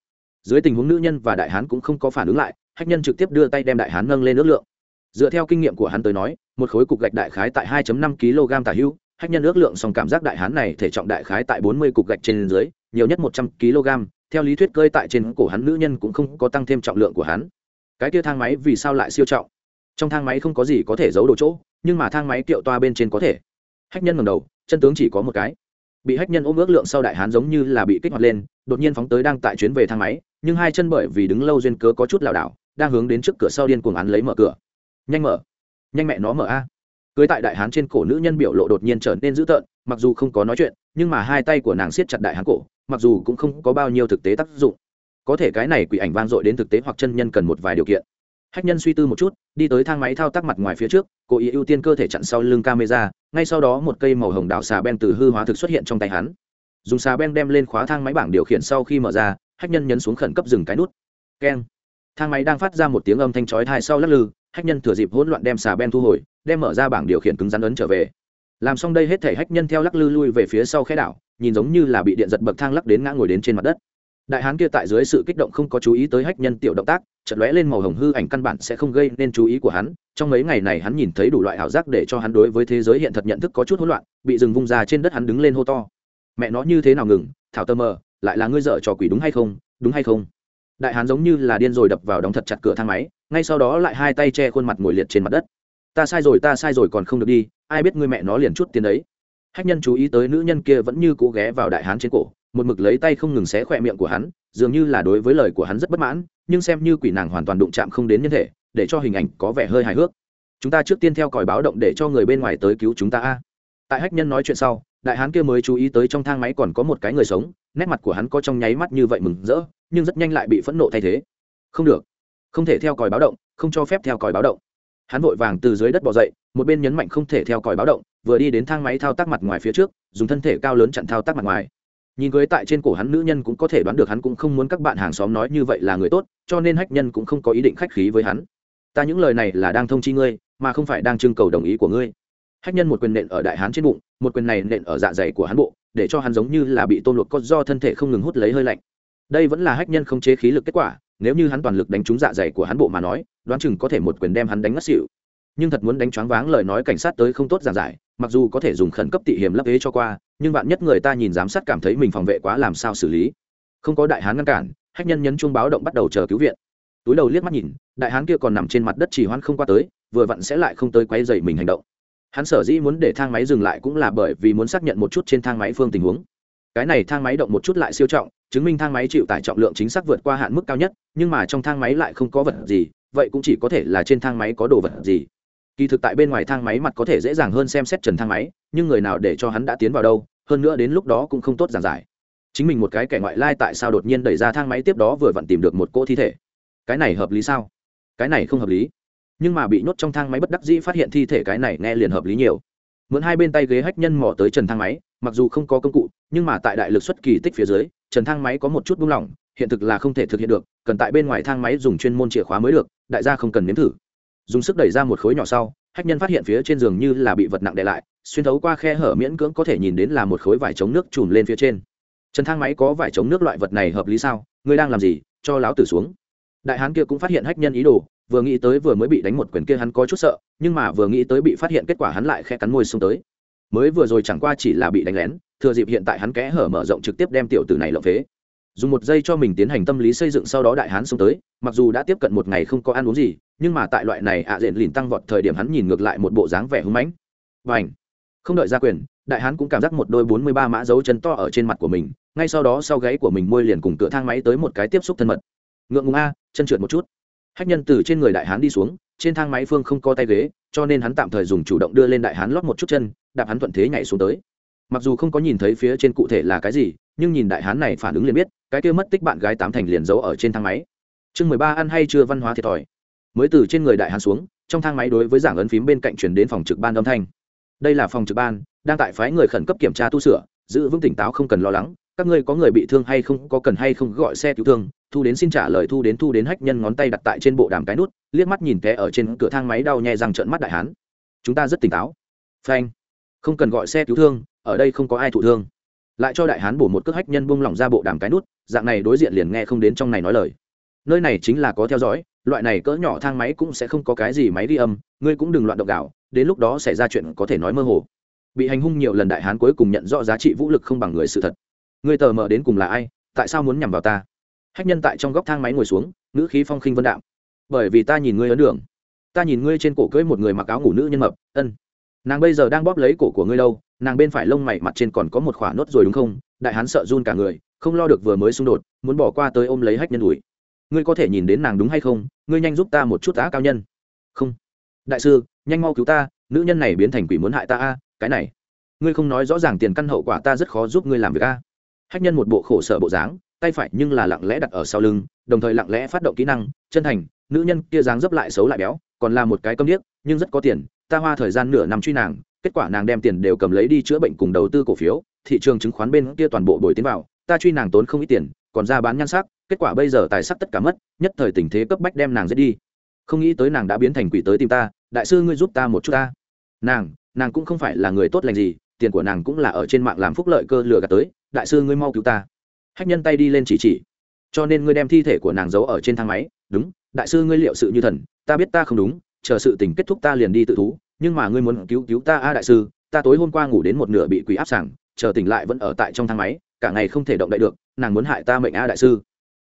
Dưới tình huống nữ nhân và đại hán cũng không có phản ứng lại, hách nhân trực tiếp đưa tay đem đại hán nâng lên ước lượng. Dựa theo kinh nghiệm của hắn tới nói, một khối cục gạch đại khái tại 2 năm kg tả hữu hách nhân ước lượng xong cảm giác đại hán này thể trọng đại khái tại 40 cục gạch trên dưới, nhiều nhất 100 kg, theo lý thuyết cơi tại trên cổ hắn nữ nhân cũng không có tăng thêm trọng lượng của hắn. Cái kia thang máy vì sao lại siêu trọng? Trong thang máy không có gì có thể giấu đồ chỗ, nhưng mà thang máy kiệu toa bên trên có thể. Hách nhân ngầm đầu, chân tướng chỉ có một cái. Bị hách nhân ôm ước lượng sau đại hán giống như là bị kích hoạt lên, đột nhiên phóng tới đang tại chuyến về thang máy, nhưng hai chân bởi vì đứng lâu duyên cớ có chút lảo đảo, đang hướng đến trước cửa sau điên cuồng án lấy mở cửa. Nhanh mở, nhanh mẹ nó mở a cưới tại đại hán trên cổ nữ nhân biểu lộ đột nhiên trở nên dữ tợn, mặc dù không có nói chuyện, nhưng mà hai tay của nàng siết chặt đại hán cổ, mặc dù cũng không có bao nhiêu thực tế tác dụng. Có thể cái này quỷ ảnh vang dội đến thực tế hoặc chân nhân cần một vài điều kiện. Hách nhân suy tư một chút, đi tới thang máy thao tác mặt ngoài phía trước cố ý ưu tiên cơ thể chặn sau lưng camera, ngay sau đó một cây màu hồng đào xà ben từ hư hóa thực xuất hiện trong tay hắn. Dùng xà ben đem lên khóa thang máy bảng điều khiển sau khi mở ra, hách nhân nhấn xuống khẩn cấp dừng cái nút. Keng. Thang máy đang phát ra một tiếng âm thanh chói thai sau lắc lư, hách nhân thừa dịp hỗn loạn đem xà ben thu hồi đem mở ra bảng điều khiển cứng rắn ấn trở về. Làm xong đây hết thể hách nhân theo lắc lư lui về phía sau khe đảo, nhìn giống như là bị điện giật bậc thang lắc đến ngã ngồi đến trên mặt đất. Đại hán kia tại dưới sự kích động không có chú ý tới hách nhân tiểu động tác chật lóe lên màu hồng hư ảnh căn bản sẽ không gây nên chú ý của hắn. Trong mấy ngày này hắn nhìn thấy đủ loại ảo giác để cho hắn đối với thế giới hiện thật nhận thức có chút hỗn loạn, bị rừng vung ra trên đất hắn đứng lên hô to. Mẹ nó như thế nào ngừng? Thảo tơ mờ, lại là ngươi dở trò quỷ đúng hay không? Đúng hay không? Đại hán giống như là điên rồi đập vào đóng thật chặt cửa thang máy, ngay sau đó lại hai tay che khuôn mặt ngồi liệt trên mặt đất ta sai rồi, ta sai rồi, còn không được đi, ai biết ngươi mẹ nó liền chút tiền đấy. Hách nhân chú ý tới nữ nhân kia vẫn như cố ghé vào đại hán trên cổ, một mực lấy tay không ngừng xé khỏe miệng của hắn, dường như là đối với lời của hắn rất bất mãn, nhưng xem như quỷ nàng hoàn toàn đụng chạm không đến nhân thể, để cho hình ảnh có vẻ hơi hài hước. Chúng ta trước tiên theo còi báo động để cho người bên ngoài tới cứu chúng ta a. Tại hách nhân nói chuyện sau, đại hán kia mới chú ý tới trong thang máy còn có một cái người sống, nét mặt của hắn có trong nháy mắt như vậy mừng rỡ, nhưng rất nhanh lại bị phẫn nộ thay thế. Không được. Không thể theo còi báo động, không cho phép theo còi báo động hắn vội vàng từ dưới đất bỏ dậy, một bên nhấn mạnh không thể theo còi báo động, vừa đi đến thang máy thao tác mặt ngoài phía trước, dùng thân thể cao lớn chặn thao tác mặt ngoài. Nhìn cưới tại trên cổ hắn nữ nhân cũng có thể đoán được hắn cũng không muốn các bạn hàng xóm nói như vậy là người tốt, cho nên hách nhân cũng không có ý định khách khí với hắn. Ta những lời này là đang thông chi ngươi, mà không phải đang trưng cầu đồng ý của ngươi. Hách nhân một quyền nện ở đại hán trên bụng, một quyền này nện ở dạ dày của hắn bộ, để cho hắn giống như là bị tôn luộc có do thân thể không ngừng hút lấy hơi lạnh. Đây vẫn là hách nhân không chế khí lực kết quả nếu như hắn toàn lực đánh trúng dạ dày của hắn bộ mà nói, đoán chừng có thể một quyền đem hắn đánh ngất xỉu. Nhưng thật muốn đánh choáng váng lời nói cảnh sát tới không tốt giản giải, mặc dù có thể dùng khẩn cấp tị hiểm lấp ế cho qua, nhưng bạn nhất người ta nhìn giám sát cảm thấy mình phòng vệ quá làm sao xử lý? Không có đại hán ngăn cản, hách nhân nhấn chuông báo động bắt đầu chờ cứu viện. Túi đầu liếc mắt nhìn, đại hán kia còn nằm trên mặt đất chỉ hoan không qua tới, vừa vặn sẽ lại không tới quay dậy mình hành động. Hắn sở dĩ muốn để thang máy dừng lại cũng là bởi vì muốn xác nhận một chút trên thang máy phương tình huống. Cái này thang máy động một chút lại siêu trọng chứng minh thang máy chịu tải trọng lượng chính xác vượt qua hạn mức cao nhất, nhưng mà trong thang máy lại không có vật gì, vậy cũng chỉ có thể là trên thang máy có đồ vật gì. Kỳ thực tại bên ngoài thang máy mặt có thể dễ dàng hơn xem xét trần thang máy, nhưng người nào để cho hắn đã tiến vào đâu, hơn nữa đến lúc đó cũng không tốt giảng giải. Chính mình một cái kẻ ngoại lai tại sao đột nhiên đẩy ra thang máy tiếp đó vừa vặn tìm được một cô thi thể? Cái này hợp lý sao? Cái này không hợp lý. Nhưng mà bị nhốt trong thang máy bất đắc dĩ phát hiện thi thể cái này nghe liền hợp lý nhiều. Mượn hai bên tay ghế hách nhân mò tới trần thang máy, mặc dù không có công cụ, nhưng mà tại đại lực xuất kỳ tích phía dưới trần thang máy có một chút buông lỏng, hiện thực là không thể thực hiện được, cần tại bên ngoài thang máy dùng chuyên môn chìa khóa mới được, đại gia không cần nếm thử. Dùng sức đẩy ra một khối nhỏ sau, hách nhân phát hiện phía trên giường như là bị vật nặng đè lại, xuyên thấu qua khe hở miễn cưỡng có thể nhìn đến là một khối vải chống nước chùm lên phía trên. Trần thang máy có vải chống nước loại vật này hợp lý sao? Ngươi đang làm gì? Cho láo tử xuống. Đại hán kia cũng phát hiện hách nhân ý đồ, vừa nghĩ tới vừa mới bị đánh một quyền kia hắn có chút sợ, nhưng mà vừa nghĩ tới bị phát hiện kết quả hắn lại khe cắn môi xuống tới. Mới vừa rồi chẳng qua chỉ là bị đánh lén thừa dịp hiện tại hắn kẽ hở mở rộng trực tiếp đem tiểu tử này lộng phế. Dùng một giây cho mình tiến hành tâm lý xây dựng sau đó đại hán xông tới, mặc dù đã tiếp cận một ngày không có ăn uống gì, nhưng mà tại loại này ạ diện lìn tăng vọt thời điểm hắn nhìn ngược lại một bộ dáng vẻ hưng mãnh. Và ảnh không đợi ra quyền, đại hán cũng cảm giác một đôi bốn mươi ba mã dấu chân to ở trên mặt của mình, ngay sau đó sau gáy của mình môi liền cùng cửa thang máy tới một cái tiếp xúc thân mật. Ngượng ngùng a, chân trượt một chút. Hách nhân từ trên người đại hán đi xuống, trên thang máy phương không có tay ghế, cho nên hắn tạm thời dùng chủ động đưa lên đại hán lót một chút chân, đạp hắn thuận thế nhảy xuống tới mặc dù không có nhìn thấy phía trên cụ thể là cái gì, nhưng nhìn đại hán này phản ứng liền biết, cái kia mất tích bạn gái tám thành liền giấu ở trên thang máy. Chương mười ba, ăn hay chưa văn hóa thiệt thòi. Mới từ trên người đại hán xuống, trong thang máy đối với giảng ấn phím bên cạnh chuyển đến phòng trực ban âm thanh. Đây là phòng trực ban, đang tại phái người khẩn cấp kiểm tra tu sửa, giữ vững tỉnh táo không cần lo lắng, các ngươi có người bị thương hay không, có cần hay không gọi xe cứu thương, thu đến xin trả lời, thu đến thu đến hách nhân ngón tay đặt tại trên bộ đàm cái nút, liếc mắt nhìn té ở trên cửa thang máy đau nhẹ rằng trợn mắt đại hán. Chúng ta rất tỉnh táo. Phanh. Không cần gọi xe cứu thương ở đây không có ai thụ thương. Lại cho đại hán bổ một cước hách nhân bung lỏng ra bộ đàm cái nút, dạng này đối diện liền nghe không đến trong này nói lời. Nơi này chính là có theo dõi, loại này cỡ nhỏ thang máy cũng sẽ không có cái gì máy ghi âm, ngươi cũng đừng loạn động gạo, đến lúc đó xảy ra chuyện có thể nói mơ hồ. Bị hành hung nhiều lần đại hán cuối cùng nhận rõ giá trị vũ lực không bằng người sự thật. Ngươi tờ mờ đến cùng là ai, tại sao muốn nhằm vào ta? Hách nhân tại trong góc thang máy ngồi xuống, ngữ khí phong khinh vân đạm. Bởi vì ta nhìn ngươi ấn đường. Ta nhìn ngươi trên cổ cưỡi một người mặc áo ngủ nữ nhân mập, ân. Nàng bây giờ đang bóp lấy cổ của ngươi đâu nàng bên phải lông mày mặt trên còn có một khỏa nốt rồi đúng không? Đại hán sợ run cả người, không lo được vừa mới xung đột, muốn bỏ qua tới ôm lấy hách nhân đùi ngươi có thể nhìn đến nàng đúng hay không? Ngươi nhanh giúp ta một chút tá cao nhân. Không. Đại sư, nhanh mau cứu ta, nữ nhân này biến thành quỷ muốn hại ta a, cái này. Ngươi không nói rõ ràng tiền căn hậu quả ta rất khó giúp ngươi làm việc a. Hách nhân một bộ khổ sở bộ dáng, tay phải nhưng là lặng lẽ đặt ở sau lưng, đồng thời lặng lẽ phát động kỹ năng, chân thành, nữ nhân kia dáng dấp lại xấu lại béo, còn là một cái câm điếc, nhưng rất có tiền, ta hoa thời gian nửa năm truy nàng kết quả nàng đem tiền đều cầm lấy đi chữa bệnh cùng đầu tư cổ phiếu, thị trường chứng khoán bên kia toàn bộ bồi tiến vào, ta truy nàng tốn không ít tiền, còn ra bán nhan sắc, kết quả bây giờ tài sắc tất cả mất, nhất thời tình thế cấp bách đem nàng giết đi. Không nghĩ tới nàng đã biến thành quỷ tới tìm ta, đại sư ngươi giúp ta một chút ta. Nàng nàng cũng không phải là người tốt lành gì, tiền của nàng cũng là ở trên mạng làm phúc lợi cơ lừa gạt tới, đại sư ngươi mau cứu ta. Hách nhân tay đi lên chỉ chỉ. Cho nên ngươi đem thi thể của nàng giấu ở trên thang máy, đúng, đại sư ngươi liệu sự như thần, ta biết ta không đúng, chờ sự tình kết thúc ta liền đi tự thú nhưng mà ngươi muốn cứu cứu ta a đại sư, ta tối hôm qua ngủ đến một nửa bị quỷ áp sảng, chờ tỉnh lại vẫn ở tại trong thang máy, cả ngày không thể động đậy được, nàng muốn hại ta mệnh a đại sư.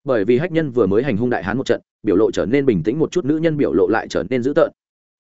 Bởi vì hách nhân vừa mới hành hung đại hán một trận, biểu lộ trở nên bình tĩnh một chút, nữ nhân biểu lộ lại trở nên dữ tợn.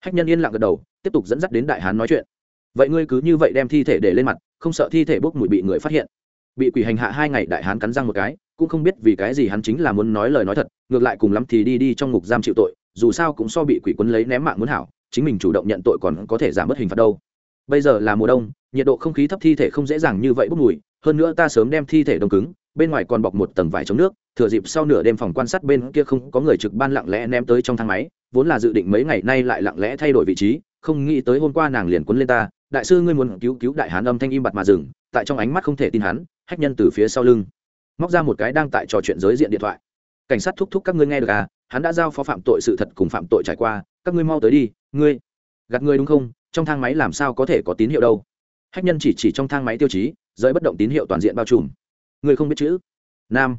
Hách nhân yên lặng gật đầu, tiếp tục dẫn dắt đến đại hán nói chuyện. Vậy ngươi cứ như vậy đem thi thể để lên mặt, không sợ thi thể bốc mùi bị người phát hiện. Bị quỷ hành hạ hai ngày đại hán cắn răng một cái, cũng không biết vì cái gì hắn chính là muốn nói lời nói thật, ngược lại cùng lắm thì đi đi trong ngục giam chịu tội, dù sao cũng so bị quỷ quấn lấy ném mạng muốn hảo chính mình chủ động nhận tội còn có thể giảm bớt hình phạt đâu. Bây giờ là mùa đông, nhiệt độ không khí thấp thi thể không dễ dàng như vậy bốc mùi, hơn nữa ta sớm đem thi thể đông cứng, bên ngoài còn bọc một tầng vải chống nước, thừa dịp sau nửa đêm phòng quan sát bên kia không có người trực ban lặng lẽ ném tới trong thang máy, vốn là dự định mấy ngày nay lại lặng lẽ thay đổi vị trí, không nghĩ tới hôm qua nàng liền quấn lên ta, đại sư ngươi muốn cứu cứu đại hán âm thanh im bặt mà dừng, tại trong ánh mắt không thể tin hắn, hách nhân từ phía sau lưng, móc ra một cái đang tại trò chuyện giới diện điện thoại. Cảnh sát thúc thúc các ngươi nghe được à hắn đã giao phó phạm tội sự thật cùng phạm tội trải qua, các ngươi mau tới đi ngươi, gạt ngươi đúng không? Trong thang máy làm sao có thể có tín hiệu đâu? Hách nhân chỉ chỉ trong thang máy tiêu chí giới bất động tín hiệu toàn diện bao trùm. Ngươi không biết chữ? Nam.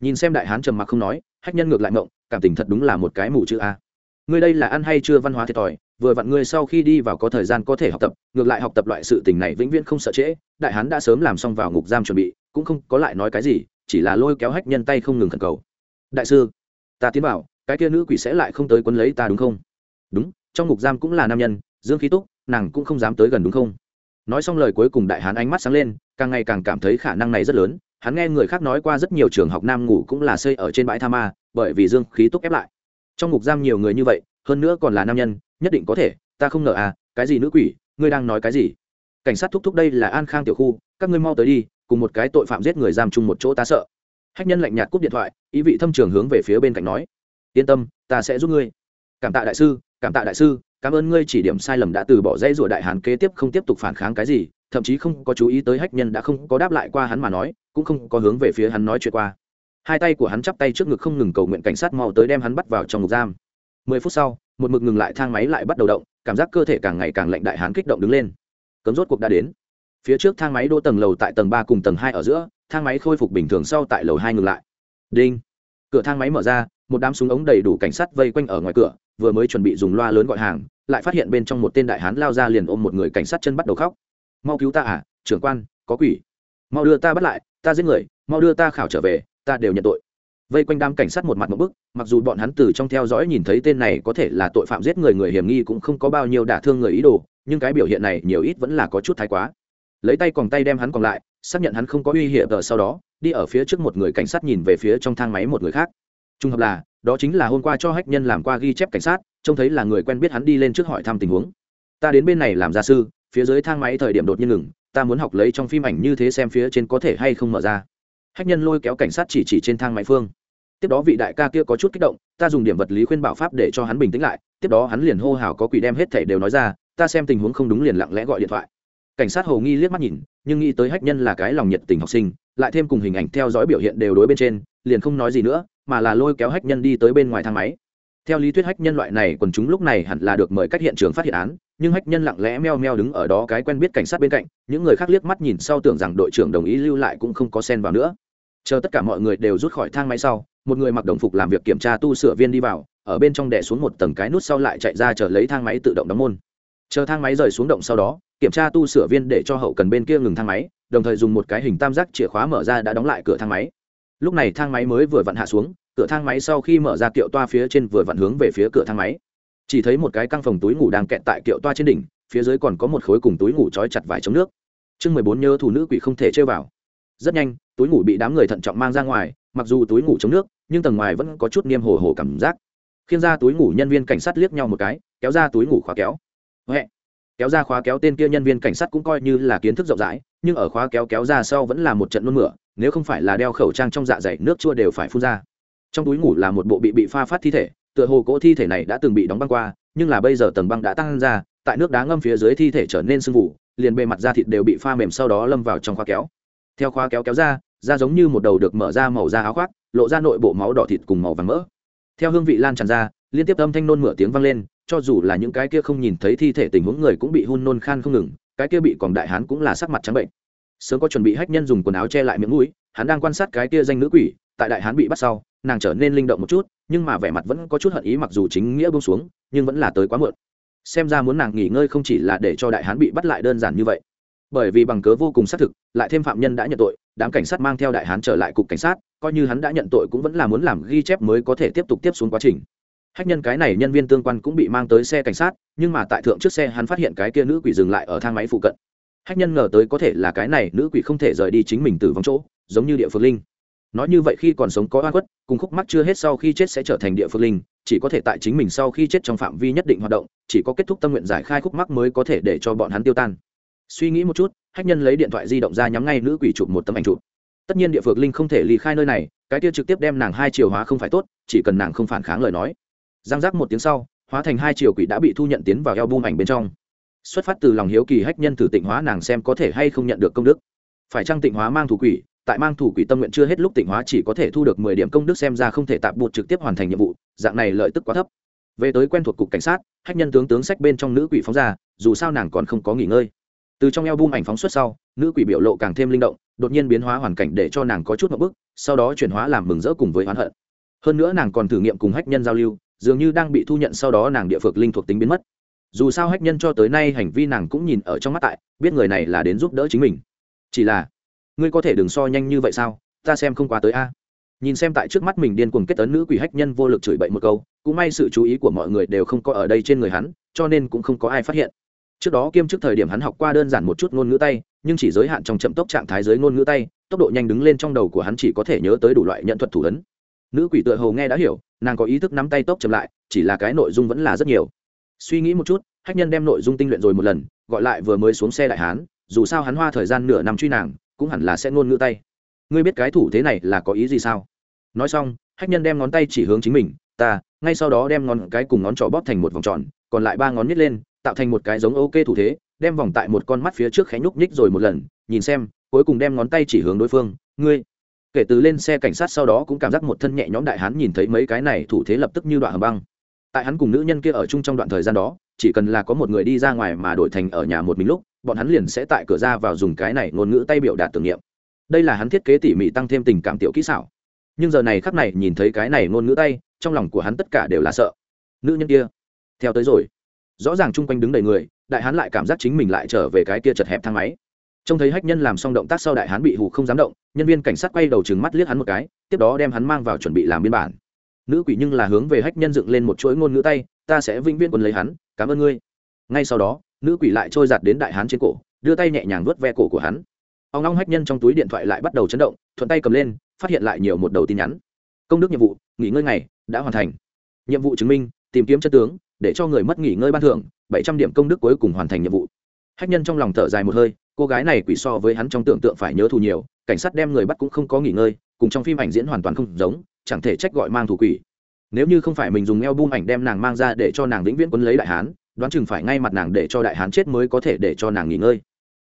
Nhìn xem đại hán trầm mặc không nói, hách nhân ngược lại mộng cảm tình thật đúng là một cái mù chữ a. Ngươi đây là ăn hay chưa văn hóa thiệt thòi, vừa vặn ngươi sau khi đi vào có thời gian có thể học tập, ngược lại học tập loại sự tình này vĩnh viễn không sợ trễ, đại hán đã sớm làm xong vào ngục giam chuẩn bị, cũng không có lại nói cái gì, chỉ là lôi kéo hách nhân tay không ngừng khẩn cầu. Đại sư, ta tiến bảo cái kia nữ quỷ sẽ lại không tới quấn lấy ta đúng không? Đúng trong ngục giam cũng là nam nhân, dương khí túc, nàng cũng không dám tới gần đúng không? Nói xong lời cuối cùng đại hán ánh mắt sáng lên, càng ngày càng cảm thấy khả năng này rất lớn. Hắn nghe người khác nói qua rất nhiều trường học nam ngủ cũng là xây ở trên bãi tha ma, bởi vì dương khí túc ép lại. Trong ngục giam nhiều người như vậy, hơn nữa còn là nam nhân, nhất định có thể, ta không ngờ à cái gì nữ quỷ, ngươi đang nói cái gì? Cảnh sát thúc thúc đây là an khang tiểu khu, các ngươi mau tới đi, cùng một cái tội phạm giết người giam chung một chỗ ta sợ. Hách nhân lạnh nhạt cúp điện thoại, ý vị thâm trường hướng về phía bên cạnh nói. Yên tâm, ta sẽ giúp ngươi. Cảm tạ đại sư cảm tạ đại sư, cảm ơn ngươi chỉ điểm sai lầm đã từ bỏ dây rủa đại hán kế tiếp không tiếp tục phản kháng cái gì, thậm chí không có chú ý tới hách nhân đã không có đáp lại qua hắn mà nói, cũng không có hướng về phía hắn nói chuyện qua. Hai tay của hắn chắp tay trước ngực không ngừng cầu nguyện cảnh sát mau tới đem hắn bắt vào trong ngục giam. Mười phút sau, một mực ngừng lại thang máy lại bắt đầu động, cảm giác cơ thể càng ngày càng lạnh đại hán kích động đứng lên. Cấm rốt cuộc đã đến. Phía trước thang máy đỗ tầng lầu tại tầng ba cùng tầng hai ở giữa, thang máy khôi phục bình thường sau tại lầu hai ngừng lại. Đinh. Cửa thang máy mở ra, một đám súng ống đầy đủ cảnh sát vây quanh ở ngoài cửa vừa mới chuẩn bị dùng loa lớn gọi hàng, lại phát hiện bên trong một tên đại hán lao ra liền ôm một người cảnh sát chân bắt đầu khóc. Mau cứu ta à trưởng quan, có quỷ. Mau đưa ta bắt lại, ta giết người, mau đưa ta khảo trở về, ta đều nhận tội. Vây quanh đám cảnh sát một mặt một bức, mặc dù bọn hắn từ trong theo dõi nhìn thấy tên này có thể là tội phạm giết người người hiểm nghi cũng không có bao nhiêu đả thương người ý đồ, nhưng cái biểu hiện này nhiều ít vẫn là có chút thái quá. Lấy tay còn tay đem hắn còn lại, xác nhận hắn không có uy hiểm ở sau đó, đi ở phía trước một người cảnh sát nhìn về phía trong thang máy một người khác. Trung hợp là đó chính là hôm qua cho hách nhân làm qua ghi chép cảnh sát, trông thấy là người quen biết hắn đi lên trước hỏi thăm tình huống. Ta đến bên này làm gia sư, phía dưới thang máy thời điểm đột nhiên ngừng, ta muốn học lấy trong phim ảnh như thế xem phía trên có thể hay không mở ra. Hách nhân lôi kéo cảnh sát chỉ chỉ trên thang máy phương. Tiếp đó vị đại ca kia có chút kích động, ta dùng điểm vật lý khuyên bảo pháp để cho hắn bình tĩnh lại, tiếp đó hắn liền hô hào có quỷ đem hết thảy đều nói ra, ta xem tình huống không đúng liền lặng lẽ gọi điện thoại. Cảnh sát hồ nghi liếc mắt nhìn, nhưng nghĩ tới hách nhân là cái lòng nhiệt tình học sinh, lại thêm cùng hình ảnh theo dõi biểu hiện đều đối bên trên, liền không nói gì nữa mà là lôi kéo hách nhân đi tới bên ngoài thang máy. Theo lý thuyết hách nhân loại này quần chúng lúc này hẳn là được mời cách hiện trường phát hiện án, nhưng hách nhân lặng lẽ meo meo đứng ở đó cái quen biết cảnh sát bên cạnh, những người khác liếc mắt nhìn sau tưởng rằng đội trưởng đồng ý lưu lại cũng không có xen vào nữa. Chờ tất cả mọi người đều rút khỏi thang máy sau, một người mặc đồng phục làm việc kiểm tra tu sửa viên đi vào, ở bên trong đè xuống một tầng cái nút sau lại chạy ra chờ lấy thang máy tự động đóng môn. Chờ thang máy rời xuống động sau đó, kiểm tra tu sửa viên để cho hậu cần bên kia ngừng thang máy, đồng thời dùng một cái hình tam giác chìa khóa mở ra đã đóng lại cửa thang máy lúc này thang máy mới vừa vặn hạ xuống, cửa thang máy sau khi mở ra kiệu toa phía trên vừa vặn hướng về phía cửa thang máy. Chỉ thấy một cái căng phòng túi ngủ đang kẹt tại kiệu toa trên đỉnh, phía dưới còn có một khối cùng túi ngủ trói chặt vải chống nước. Chương mười bốn nhớ thủ nữ quỷ không thể chơi vào. Rất nhanh, túi ngủ bị đám người thận trọng mang ra ngoài, mặc dù túi ngủ chống nước, nhưng tầng ngoài vẫn có chút niêm hồ hồ cảm giác. Khiêng ra túi ngủ nhân viên cảnh sát liếc nhau một cái, kéo ra túi ngủ khóa kéo. Huệ. Kéo ra khóa kéo tên kia nhân viên cảnh sát cũng coi như là kiến thức rộng rãi nhưng ở khóa kéo kéo ra sau vẫn là một trận nôn mửa, nếu không phải là đeo khẩu trang trong dạ dày, nước chua đều phải phun ra. Trong túi ngủ là một bộ bị bị pha phát thi thể, tựa hồ cỗ thi thể này đã từng bị đóng băng qua, nhưng là bây giờ tầng băng đã tăng ra, tại nước đá ngâm phía dưới thi thể trở nên sưng vụ liền bề mặt da thịt đều bị pha mềm sau đó lâm vào trong khóa kéo. Theo khóa kéo kéo ra, da giống như một đầu được mở ra màu da áo khoác, lộ ra nội bộ máu đỏ thịt cùng màu vàng mỡ. Theo hương vị lan tràn ra, liên tiếp âm thanh nôn mửa tiếng vang lên, cho dù là những cái kia không nhìn thấy thi thể tình huống người cũng bị hun nôn khan không ngừng cái kia bị còn đại hán cũng là sắc mặt trắng bệnh. Sớm có chuẩn bị hách nhân dùng quần áo che lại miệng mũi, hắn đang quan sát cái kia danh nữ quỷ, tại đại hán bị bắt sau, nàng trở nên linh động một chút, nhưng mà vẻ mặt vẫn có chút hận ý mặc dù chính nghĩa buông xuống, nhưng vẫn là tới quá muộn. Xem ra muốn nàng nghỉ ngơi không chỉ là để cho đại hán bị bắt lại đơn giản như vậy. Bởi vì bằng cớ vô cùng xác thực, lại thêm phạm nhân đã nhận tội, đám cảnh sát mang theo đại hán trở lại cục cảnh sát, coi như hắn đã nhận tội cũng vẫn là muốn làm ghi chép mới có thể tiếp tục tiếp xuống quá trình hách nhân cái này nhân viên tương quan cũng bị mang tới xe cảnh sát, nhưng mà tại thượng trước xe hắn phát hiện cái kia nữ quỷ dừng lại ở thang máy phụ cận. Hách nhân ngờ tới có thể là cái này nữ quỷ không thể rời đi chính mình từ vòng chỗ, giống như địa phương linh. Nói như vậy khi còn sống có oan khuất, cùng khúc mắc chưa hết sau khi chết sẽ trở thành địa phương linh, chỉ có thể tại chính mình sau khi chết trong phạm vi nhất định hoạt động, chỉ có kết thúc tâm nguyện giải khai khúc mắc mới có thể để cho bọn hắn tiêu tan. Suy nghĩ một chút, hách nhân lấy điện thoại di động ra nhắm ngay nữ quỷ chụp một tấm ảnh chụp. Tất nhiên địa phược linh không thể ly khai nơi này, cái kia trực tiếp đem nàng hai chiều hóa không phải tốt, chỉ cần nàng không phản kháng lời nói giang giác một tiếng sau, hóa thành hai triệu quỷ đã bị thu nhận tiến vào eo bung ảnh bên trong. Xuất phát từ lòng hiếu kỳ hách nhân thử tịnh hóa nàng xem có thể hay không nhận được công đức. Phải chăng tịnh hóa mang thủ quỷ, tại mang thủ quỷ tâm nguyện chưa hết lúc tịnh hóa chỉ có thể thu được mười điểm công đức xem ra không thể tạm bụt trực tiếp hoàn thành nhiệm vụ, dạng này lợi tức quá thấp. Về tới quen thuộc cục cảnh sát, hách nhân tướng tướng sách bên trong nữ quỷ phóng ra, dù sao nàng còn không có nghỉ ngơi. Từ trong eo bung ảnh phóng xuất sau, nữ quỷ biểu lộ càng thêm linh động, đột nhiên biến hóa hoàn cảnh để cho nàng có chút một bức, sau đó chuyển hóa làm mừng rỡ cùng với oán hận. Hơn nữa nàng còn thử nghiệm cùng hách nhân giao lưu dường như đang bị thu nhận sau đó nàng địa phược linh thuộc tính biến mất. Dù sao hách nhân cho tới nay hành vi nàng cũng nhìn ở trong mắt tại, biết người này là đến giúp đỡ chính mình. Chỉ là, ngươi có thể đừng so nhanh như vậy sao? Ta xem không qua tới a. Nhìn xem tại trước mắt mình điên cuồng kết tấn nữ quỷ hách nhân vô lực chửi bậy một câu, cũng may sự chú ý của mọi người đều không có ở đây trên người hắn, cho nên cũng không có ai phát hiện. Trước đó kiêm trước thời điểm hắn học qua đơn giản một chút ngôn ngữ tay, nhưng chỉ giới hạn trong chậm tốc trạng thái giới ngôn ngữ tay, tốc độ nhanh đứng lên trong đầu của hắn chỉ có thể nhớ tới đủ loại nhận thuật thủ ấn nữ quỷ tựa hầu nghe đã hiểu, nàng có ý thức nắm tay tốc chậm lại, chỉ là cái nội dung vẫn là rất nhiều. Suy nghĩ một chút, hách nhân đem nội dung tinh luyện rồi một lần, gọi lại vừa mới xuống xe đại hán, dù sao hắn hoa thời gian nửa năm truy nàng, cũng hẳn là sẽ ngôn ngữ tay. Ngươi biết cái thủ thế này là có ý gì sao? Nói xong, hách nhân đem ngón tay chỉ hướng chính mình, ta, ngay sau đó đem ngón cái cùng ngón trỏ bóp thành một vòng tròn, còn lại ba ngón nhít lên, tạo thành một cái giống ok thủ thế, đem vòng tại một con mắt phía trước khẽ nhúc nhích rồi một lần, nhìn xem, cuối cùng đem ngón tay chỉ hướng đối phương, ngươi kể từ lên xe cảnh sát sau đó cũng cảm giác một thân nhẹ nhõm đại hán nhìn thấy mấy cái này thủ thế lập tức như đoạn hầm băng. Tại hắn cùng nữ nhân kia ở chung trong đoạn thời gian đó, chỉ cần là có một người đi ra ngoài mà đổi thành ở nhà một mình lúc, bọn hắn liền sẽ tại cửa ra vào dùng cái này ngôn ngữ tay biểu đạt tưởng niệm. Đây là hắn thiết kế tỉ mỉ tăng thêm tình cảm tiểu kỹ xảo. Nhưng giờ này khắc này nhìn thấy cái này ngôn ngữ tay, trong lòng của hắn tất cả đều là sợ. Nữ nhân kia, theo tới rồi. Rõ ràng chung quanh đứng đầy người, đại hắn lại cảm giác chính mình lại trở về cái kia chật hẹp thang máy trông thấy hách nhân làm xong động tác sau đại hán bị hù không dám động, nhân viên cảnh sát quay đầu trừng mắt liếc hắn một cái, tiếp đó đem hắn mang vào chuẩn bị làm biên bản. Nữ quỷ nhưng là hướng về hách nhân dựng lên một chuỗi ngôn ngữ tay, ta sẽ vĩnh viễn quân lấy hắn, cảm ơn ngươi. Ngay sau đó, nữ quỷ lại trôi giặt đến đại hán trên cổ, đưa tay nhẹ nhàng vuốt ve cổ của hắn. Ông long hách nhân trong túi điện thoại lại bắt đầu chấn động, thuận tay cầm lên, phát hiện lại nhiều một đầu tin nhắn. Công đức nhiệm vụ, nghỉ ngơi ngày, đã hoàn thành. Nhiệm vụ chứng minh, tìm kiếm chân tướng, để cho người mất nghỉ ngơi ban thưởng, bảy trăm điểm công đức cuối cùng hoàn thành nhiệm vụ. Hách nhân trong lòng thở dài một hơi cô gái này quỷ so với hắn trong tưởng tượng phải nhớ thù nhiều, cảnh sát đem người bắt cũng không có nghỉ ngơi, cùng trong phim ảnh diễn hoàn toàn không giống, chẳng thể trách gọi mang thủ quỷ. Nếu như không phải mình dùng eo bung ảnh đem nàng mang ra để cho nàng vĩnh viễn quân lấy đại hán, đoán chừng phải ngay mặt nàng để cho đại hán chết mới có thể để cho nàng nghỉ ngơi.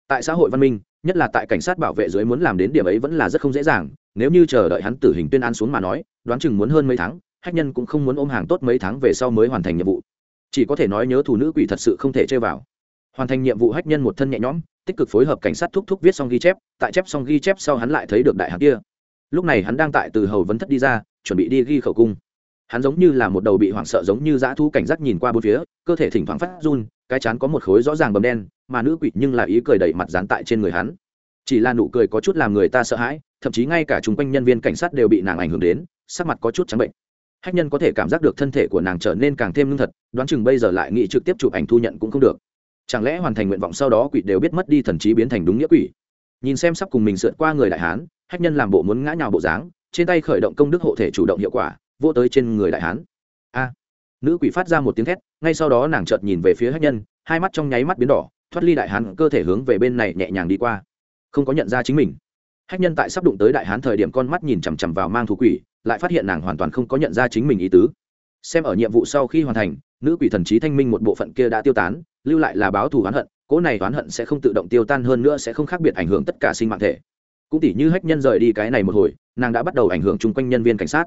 Tại xã hội văn minh, nhất là tại cảnh sát bảo vệ dưới muốn làm đến điểm ấy vẫn là rất không dễ dàng, nếu như chờ đợi hắn tử hình tuyên án xuống mà nói, đoán chừng muốn hơn mấy tháng, hách nhân cũng không muốn ôm hàng tốt mấy tháng về sau mới hoàn thành nhiệm vụ. Chỉ có thể nói nhớ thủ nữ quỷ thật sự không thể chơi vào. Hoàn thành nhiệm vụ hách nhân một thân nhẹ nhõm tích cực phối hợp cảnh sát thúc thúc viết xong ghi chép, tại chép xong ghi chép sau hắn lại thấy được đại hán kia. Lúc này hắn đang tại từ hầu vấn thất đi ra, chuẩn bị đi ghi khẩu cung. Hắn giống như là một đầu bị hoảng sợ giống như dã thu cảnh giác nhìn qua bốn phía, cơ thể thỉnh thoảng phát run, cái chán có một khối rõ ràng bầm đen, mà nữ quỷ nhưng là ý cười đẩy mặt dán tại trên người hắn. Chỉ là nụ cười có chút làm người ta sợ hãi, thậm chí ngay cả chung quanh nhân viên cảnh sát đều bị nàng ảnh hưởng đến, sắc mặt có chút trắng bệnh. Hách nhân có thể cảm giác được thân thể của nàng trở nên càng thêm lương thật, đoán chừng bây giờ lại nghĩ trực tiếp chụp ảnh thu nhận cũng không được chẳng lẽ hoàn thành nguyện vọng sau đó quỷ đều biết mất đi thần trí biến thành đúng nghĩa quỷ? Nhìn xem sắp cùng mình sượt qua người đại hán, hách nhân làm bộ muốn ngã nhào bộ dáng, trên tay khởi động công đức hộ thể chủ động hiệu quả, vô tới trên người đại hán. A! Nữ quỷ phát ra một tiếng thét, ngay sau đó nàng chợt nhìn về phía hách nhân, hai mắt trong nháy mắt biến đỏ, thoát ly đại hán cơ thể hướng về bên này nhẹ nhàng đi qua. Không có nhận ra chính mình. Hách nhân tại sắp đụng tới đại hán thời điểm con mắt nhìn chằm chằm vào mang thú quỷ, lại phát hiện nàng hoàn toàn không có nhận ra chính mình ý tứ. Xem ở nhiệm vụ sau khi hoàn thành, nữ quỷ thần trí thanh minh một bộ phận kia đã tiêu tán lưu lại là báo thù oán hận, cỗ này oán hận sẽ không tự động tiêu tan hơn nữa sẽ không khác biệt ảnh hưởng tất cả sinh mạng thể. Cũng tỉ như hách nhân rời đi cái này một hồi, nàng đã bắt đầu ảnh hưởng chung quanh nhân viên cảnh sát.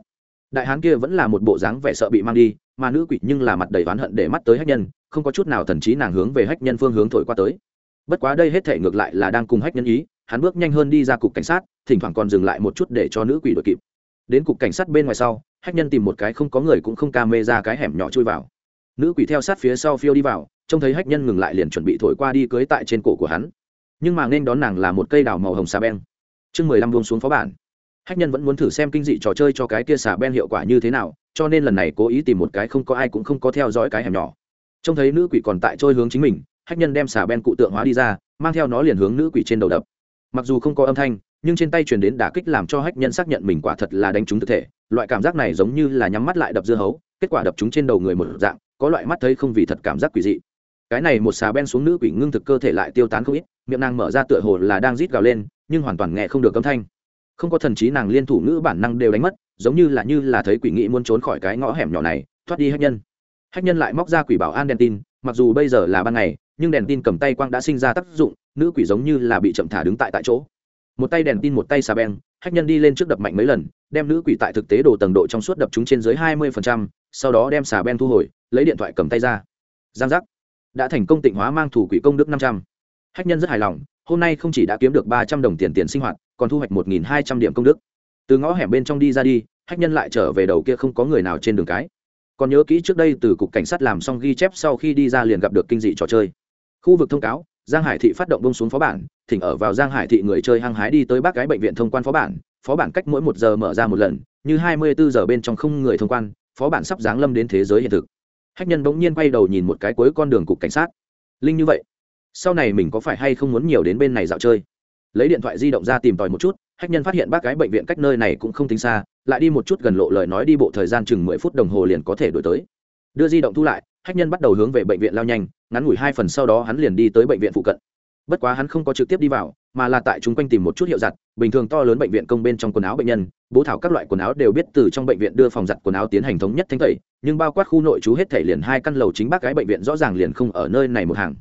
Đại hán kia vẫn là một bộ dáng vẻ sợ bị mang đi, mà nữ quỷ nhưng là mặt đầy oán hận để mắt tới hách nhân, không có chút nào thần trí nàng hướng về hách nhân phương hướng thổi qua tới. Bất quá đây hết thể ngược lại là đang cùng hách nhân ý, hắn bước nhanh hơn đi ra cục cảnh sát, thỉnh thoảng còn dừng lại một chút để cho nữ quỷ đội kịp. Đến cục cảnh sát bên ngoài sau, hách nhân tìm một cái không có người cũng không ca mê ra cái hẻm nhỏ chui vào. Nữ quỷ theo sát phía sau phiêu đi vào trông thấy hách nhân ngừng lại liền chuẩn bị thổi qua đi cưới tại trên cổ của hắn. Nhưng mà nên đón nàng là một cây đào màu hồng xà beng. Chương mười lăm buông xuống phó bản. Hách nhân vẫn muốn thử xem kinh dị trò chơi cho cái kia xà ben hiệu quả như thế nào, cho nên lần này cố ý tìm một cái không có ai cũng không có theo dõi cái hẻm nhỏ. Trông thấy nữ quỷ còn tại trôi hướng chính mình, hách nhân đem xà ben cụ tượng hóa đi ra, mang theo nó liền hướng nữ quỷ trên đầu đập. Mặc dù không có âm thanh, nhưng trên tay truyền đến đả kích làm cho hách nhân xác nhận mình quả thật là đánh trúng thực thể. Loại cảm giác này giống như là nhắm mắt lại đập dưa hấu, kết quả đập chúng trên đầu người một dạng, có loại mắt thấy không vì thật cảm giác quỷ dị cái này một xà ben xuống nữ quỷ ngưng thực cơ thể lại tiêu tán không ít, miệng nàng mở ra tựa hồ là đang rít gào lên, nhưng hoàn toàn nghe không được âm thanh. Không có thần trí nàng liên thủ ngữ bản năng đều đánh mất, giống như là như là thấy quỷ nghị muốn trốn khỏi cái ngõ hẻm nhỏ này, thoát đi hách nhân. Hách nhân lại móc ra quỷ bảo an đèn tin, mặc dù bây giờ là ban ngày, nhưng đèn tin cầm tay quang đã sinh ra tác dụng, nữ quỷ giống như là bị chậm thả đứng tại tại chỗ. Một tay đèn tin, một tay xà beng, hách nhân đi lên trước đập mạnh mấy lần, đem nữ quỷ tại thực tế đồ tầng độ trong suốt đập chúng trên dưới hai mươi sau đó đem xà ben thu hồi, lấy điện thoại cầm tay ra. Giang giác đã thành công tịnh hóa mang thủ quỷ công đức năm trăm. Hách nhân rất hài lòng, hôm nay không chỉ đã kiếm được ba trăm đồng tiền tiền sinh hoạt, còn thu hoạch một nghìn hai trăm điểm công đức. Từ ngõ hẻm bên trong đi ra đi, hách nhân lại trở về đầu kia không có người nào trên đường cái. Còn nhớ kỹ trước đây từ cục cảnh sát làm xong ghi chép sau khi đi ra liền gặp được kinh dị trò chơi. Khu vực thông cáo, giang hải thị phát động bông xuống phó bản, thỉnh ở vào giang hải thị người chơi hăng hái đi tới bác cái bệnh viện thông quan phó bản phó bản cách mỗi một giờ mở ra một lần, như hai mươi bốn giờ bên trong không người thông quan, phó bản sắp giáng lâm đến thế giới hiện thực hách nhân bỗng nhiên quay đầu nhìn một cái cuối con đường cục cảnh sát. Linh như vậy, sau này mình có phải hay không muốn nhiều đến bên này dạo chơi? Lấy điện thoại di động ra tìm tòi một chút, hách nhân phát hiện bác cái bệnh viện cách nơi này cũng không tính xa, lại đi một chút gần lộ lời nói đi bộ thời gian chừng mười phút đồng hồ liền có thể đổi tới. Đưa di động thu lại, hách nhân bắt đầu hướng về bệnh viện lao nhanh, ngắn ngủi hai phần sau đó hắn liền đi tới bệnh viện phụ cận bất quá hắn không có trực tiếp đi vào, mà là tại chúng quanh tìm một chút hiệu giặt, bình thường to lớn bệnh viện công bên trong quần áo bệnh nhân, bố thảo các loại quần áo đều biết từ trong bệnh viện đưa phòng giặt quần áo tiến hành thống nhất thanh tẩy, nhưng bao quát khu nội trú hết thể liền hai căn lầu chính bác gái bệnh viện rõ ràng liền không ở nơi này một hàng.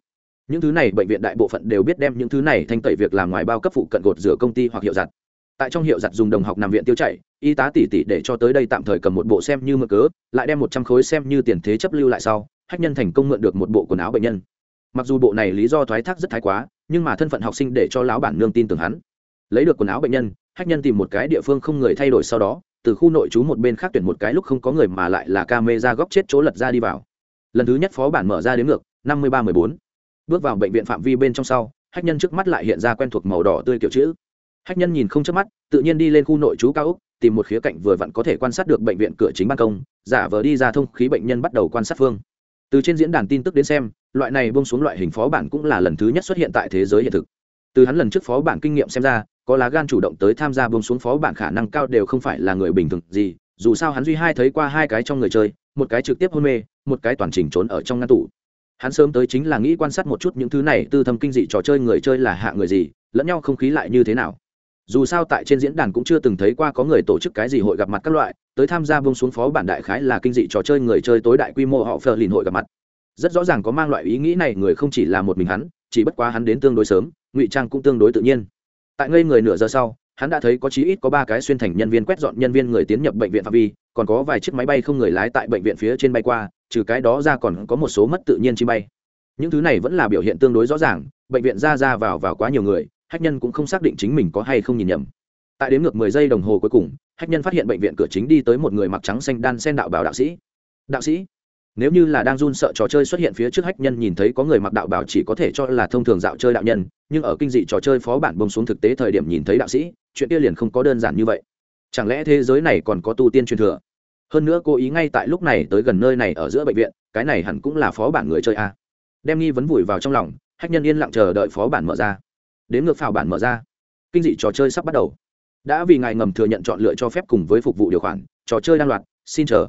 Những thứ này bệnh viện đại bộ phận đều biết đem những thứ này thanh tẩy việc làm ngoài bao cấp phụ cận gột rửa công ty hoặc hiệu giặt. Tại trong hiệu giặt dùng đồng học nằm viện tiêu chảy, y tá tỷ tỷ để cho tới đây tạm thời cầm một bộ xem như mơ cớ, lại đem một trăm khối xem như tiền thế chấp lưu lại sau, hách nhân thành công mượn được một bộ quần áo bệnh nhân. Mặc dù bộ này lý do thoái thác rất thái quá nhưng mà thân phận học sinh để cho lão bản nương tin tưởng hắn. Lấy được quần áo bệnh nhân hách nhân tìm một cái địa phương không người thay đổi sau đó, từ khu nội trú một bên khác tuyển một cái lúc không có người mà lại là ca mê ra góc chết chỗ lật ra đi vào. Lần thứ nhất phó bản mở ra đến ngược, năm mươi ba mười bốn. Bước vào bệnh viện phạm vi bên trong sau hách nhân trước mắt lại hiện ra quen thuộc màu đỏ tươi kiểu chữ. Hách nhân nhìn không chớp mắt, tự nhiên đi lên khu nội trú cao úc tìm một khía cạnh vừa vặn có thể quan sát được bệnh viện cửa chính ban công, giả vờ đi ra thông khí bệnh nhân bắt đầu quan sát phương từ trên diễn đàn tin tức đến xem, loại này bông xuống loại hình phó bản cũng là lần thứ nhất xuất hiện tại thế giới hiện thực. Từ hắn lần trước phó bản kinh nghiệm xem ra, có lá gan chủ động tới tham gia bông xuống phó bản khả năng cao đều không phải là người bình thường gì, dù sao hắn duy hai thấy qua hai cái trong người chơi, một cái trực tiếp hôn mê, một cái toàn trình trốn ở trong ngăn tủ. Hắn sớm tới chính là nghĩ quan sát một chút những thứ này, tư thâm kinh dị trò chơi người chơi là hạ người gì, lẫn nhau không khí lại như thế nào dù sao tại trên diễn đàn cũng chưa từng thấy qua có người tổ chức cái gì hội gặp mặt các loại, tới tham gia bông xuống phó bản đại khái là kinh dị trò chơi người chơi tối đại quy mô họ phờ lìn hội gặp mặt. Rất rõ ràng có mang loại ý nghĩ này, người không chỉ là một mình hắn, chỉ bất quá hắn đến tương đối sớm, ngụy trang cũng tương đối tự nhiên. Tại ngây người nửa giờ sau, hắn đã thấy có chí ít có ba cái xuyên thành nhân viên quét dọn nhân viên người tiến nhập bệnh viện phạm vi, còn có vài chiếc máy bay không người lái tại bệnh viện phía trên bay qua, trừ cái đó ra còn có một số mất tự nhiên chi bay. Những thứ này vẫn là biểu hiện tương đối rõ ràng, bệnh viện ra ra vào vào quá nhiều người hách nhân cũng không xác định chính mình có hay không nhìn nhầm. Tại đến ngược mười giây đồng hồ cuối cùng, hách nhân phát hiện bệnh viện cửa chính đi tới một người mặc trắng xanh đan sen đạo bảo đạo sĩ. Đạo sĩ? Nếu như là đang run sợ trò chơi xuất hiện phía trước hách nhân nhìn thấy có người mặc đạo bảo chỉ có thể cho là thông thường dạo chơi đạo nhân, nhưng ở kinh dị trò chơi phó bản bông xuống thực tế thời điểm nhìn thấy đạo sĩ, chuyện kia liền không có đơn giản như vậy. Chẳng lẽ thế giới này còn có tu tiên truyền thừa? Hơn nữa cố ý ngay tại lúc này tới gần nơi này ở giữa bệnh viện, cái này hẳn cũng là phó bản người chơi a. Đem nghi vấn vùi vào trong lòng, hách nhân yên lặng chờ đợi phó bản mở ra đến ngược phào bản mở ra. Kinh dị trò chơi sắp bắt đầu. Đã vì ngài ngầm thừa nhận chọn lựa cho phép cùng với phục vụ điều khoản, trò chơi đang loạt, xin chờ.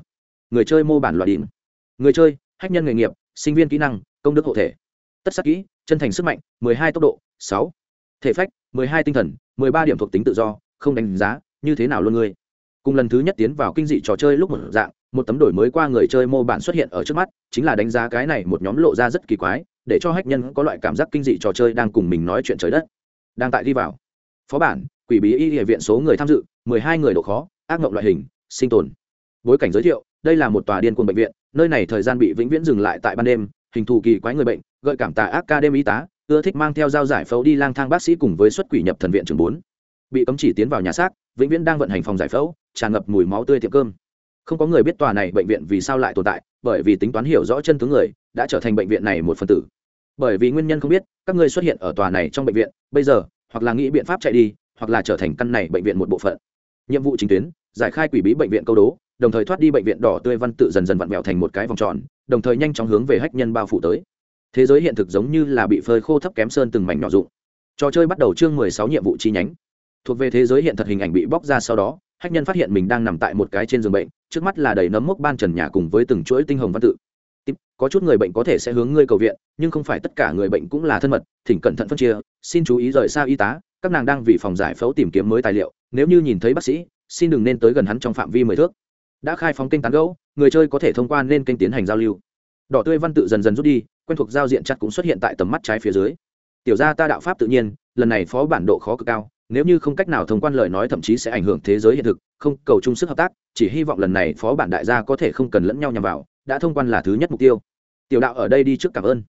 Người chơi mô bản loạt đỉnh. Người chơi, hách nhân nghề nghiệp, sinh viên kỹ năng, công đức hộ thể. Tất sắc kỹ, chân thành sức mạnh hai tốc độ, sáu. Thể phách hai tinh thần ba điểm thuộc tính tự do, không đánh giá, như thế nào luôn ngươi? Cùng lần thứ nhất tiến vào kinh dị trò chơi lúc một dạng một tấm đổi mới qua người chơi mô bản xuất hiện ở trước mắt, chính là đánh giá cái này một nhóm lộ ra rất kỳ quái, để cho hách nhân có loại cảm giác kinh dị trò chơi đang cùng mình nói chuyện trời đất. Đang tại đi vào. Phó bản, quỷ bí y địa viện số người tham dự, mười hai người độ khó, ác mộng loại hình, sinh tồn. Bối cảnh giới thiệu, đây là một tòa điên cuồng bệnh viện, nơi này thời gian bị vĩnh viễn dừng lại tại ban đêm, hình thù kỳ quái người bệnh, gợi cảm tà ác ca đêm y tá, ưa thích mang theo dao giải phẫu đi lang thang bác sĩ cùng với xuất quỷ nhập thần viện trường bốn. Bị cấm chỉ tiến vào nhà xác, vĩnh viễn đang vận hành phòng giải phẫu, tràn ngập mùi máu tươi tiệm cơm không có người biết tòa này bệnh viện vì sao lại tồn tại, bởi vì tính toán hiểu rõ chân tướng người đã trở thành bệnh viện này một phần tử. Bởi vì nguyên nhân không biết, các ngươi xuất hiện ở tòa này trong bệnh viện, bây giờ, hoặc là nghĩ biện pháp chạy đi, hoặc là trở thành căn này bệnh viện một bộ phận. Nhiệm vụ chính tuyến, giải khai quỷ bí bệnh viện câu đố, đồng thời thoát đi bệnh viện đỏ tươi văn tự dần dần vặn vẹo thành một cái vòng tròn, đồng thời nhanh chóng hướng về hách nhân bao phủ tới. Thế giới hiện thực giống như là bị phơi khô thấp kém sơn từng mảnh nhỏ dụng. Trò chơi bắt đầu chương mười sáu nhiệm vụ chi nhánh. Thuộc về thế giới hiện thật hình ảnh bị bóc ra sau đó hách nhân phát hiện mình đang nằm tại một cái trên giường bệnh, trước mắt là đầy nấm mốc ban trần nhà cùng với từng chuỗi tinh hồng văn tự. Có chút người bệnh có thể sẽ hướng ngươi cầu viện, nhưng không phải tất cả người bệnh cũng là thân mật, thỉnh cẩn thận phân chia, xin chú ý rời xa y tá, các nàng đang vì phòng giải phẫu tìm kiếm mới tài liệu, nếu như nhìn thấy bác sĩ, xin đừng nên tới gần hắn trong phạm vi mười thước. Đã khai phóng kênh tán gẫu, người chơi có thể thông qua nên kênh tiến hành giao lưu. Đỏ tươi văn tự dần dần rút đi, quen thuộc giao diện chặt cũng xuất hiện tại tầm mắt trái phía dưới. Tiểu ra ta đạo pháp tự nhiên, lần này phó bản độ khó cực cao nếu như không cách nào thông quan lời nói thậm chí sẽ ảnh hưởng thế giới hiện thực, không, cầu chung sức hợp tác, chỉ hy vọng lần này phó bản đại gia có thể không cần lẫn nhau nhằm vào, đã thông quan là thứ nhất mục tiêu. Tiểu đạo ở đây đi trước cảm ơn.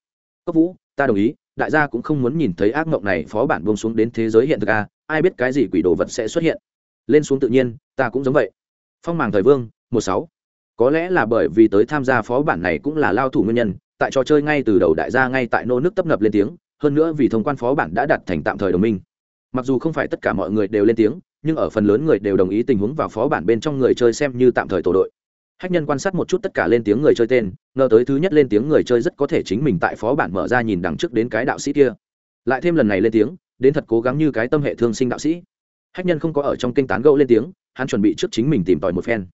Cốc vũ, ta đồng ý, đại gia cũng không muốn nhìn thấy ác mộng này phó bản bông xuống đến thế giới hiện thực a ai biết cái gì quỷ đồ vật sẽ xuất hiện. Lên xuống tự nhiên, ta cũng giống vậy. Phong màng thời vương, một sáu. Có lẽ là bởi vì tới tham gia phó bản này cũng là lao thủ nguyên nhân, tại trò chơi ngay từ đầu đại gia ngay tại nô nước tấp nập lên tiếng, hơn nữa vì thông quan phó bản đã đặt thành tạm thời đồng minh mặc dù không phải tất cả mọi người đều lên tiếng, nhưng ở phần lớn người đều đồng ý tình huống vào phó bản bên trong người chơi xem như tạm thời tổ đội. Hách nhân quan sát một chút tất cả lên tiếng người chơi tên, ngờ tới thứ nhất lên tiếng người chơi rất có thể chính mình tại phó bản mở ra nhìn đằng trước đến cái đạo sĩ kia. Lại thêm lần này lên tiếng, đến thật cố gắng như cái tâm hệ thương sinh đạo sĩ. Hách nhân không có ở trong kênh tán gẫu lên tiếng, hắn chuẩn bị trước chính mình tìm tòi một phen.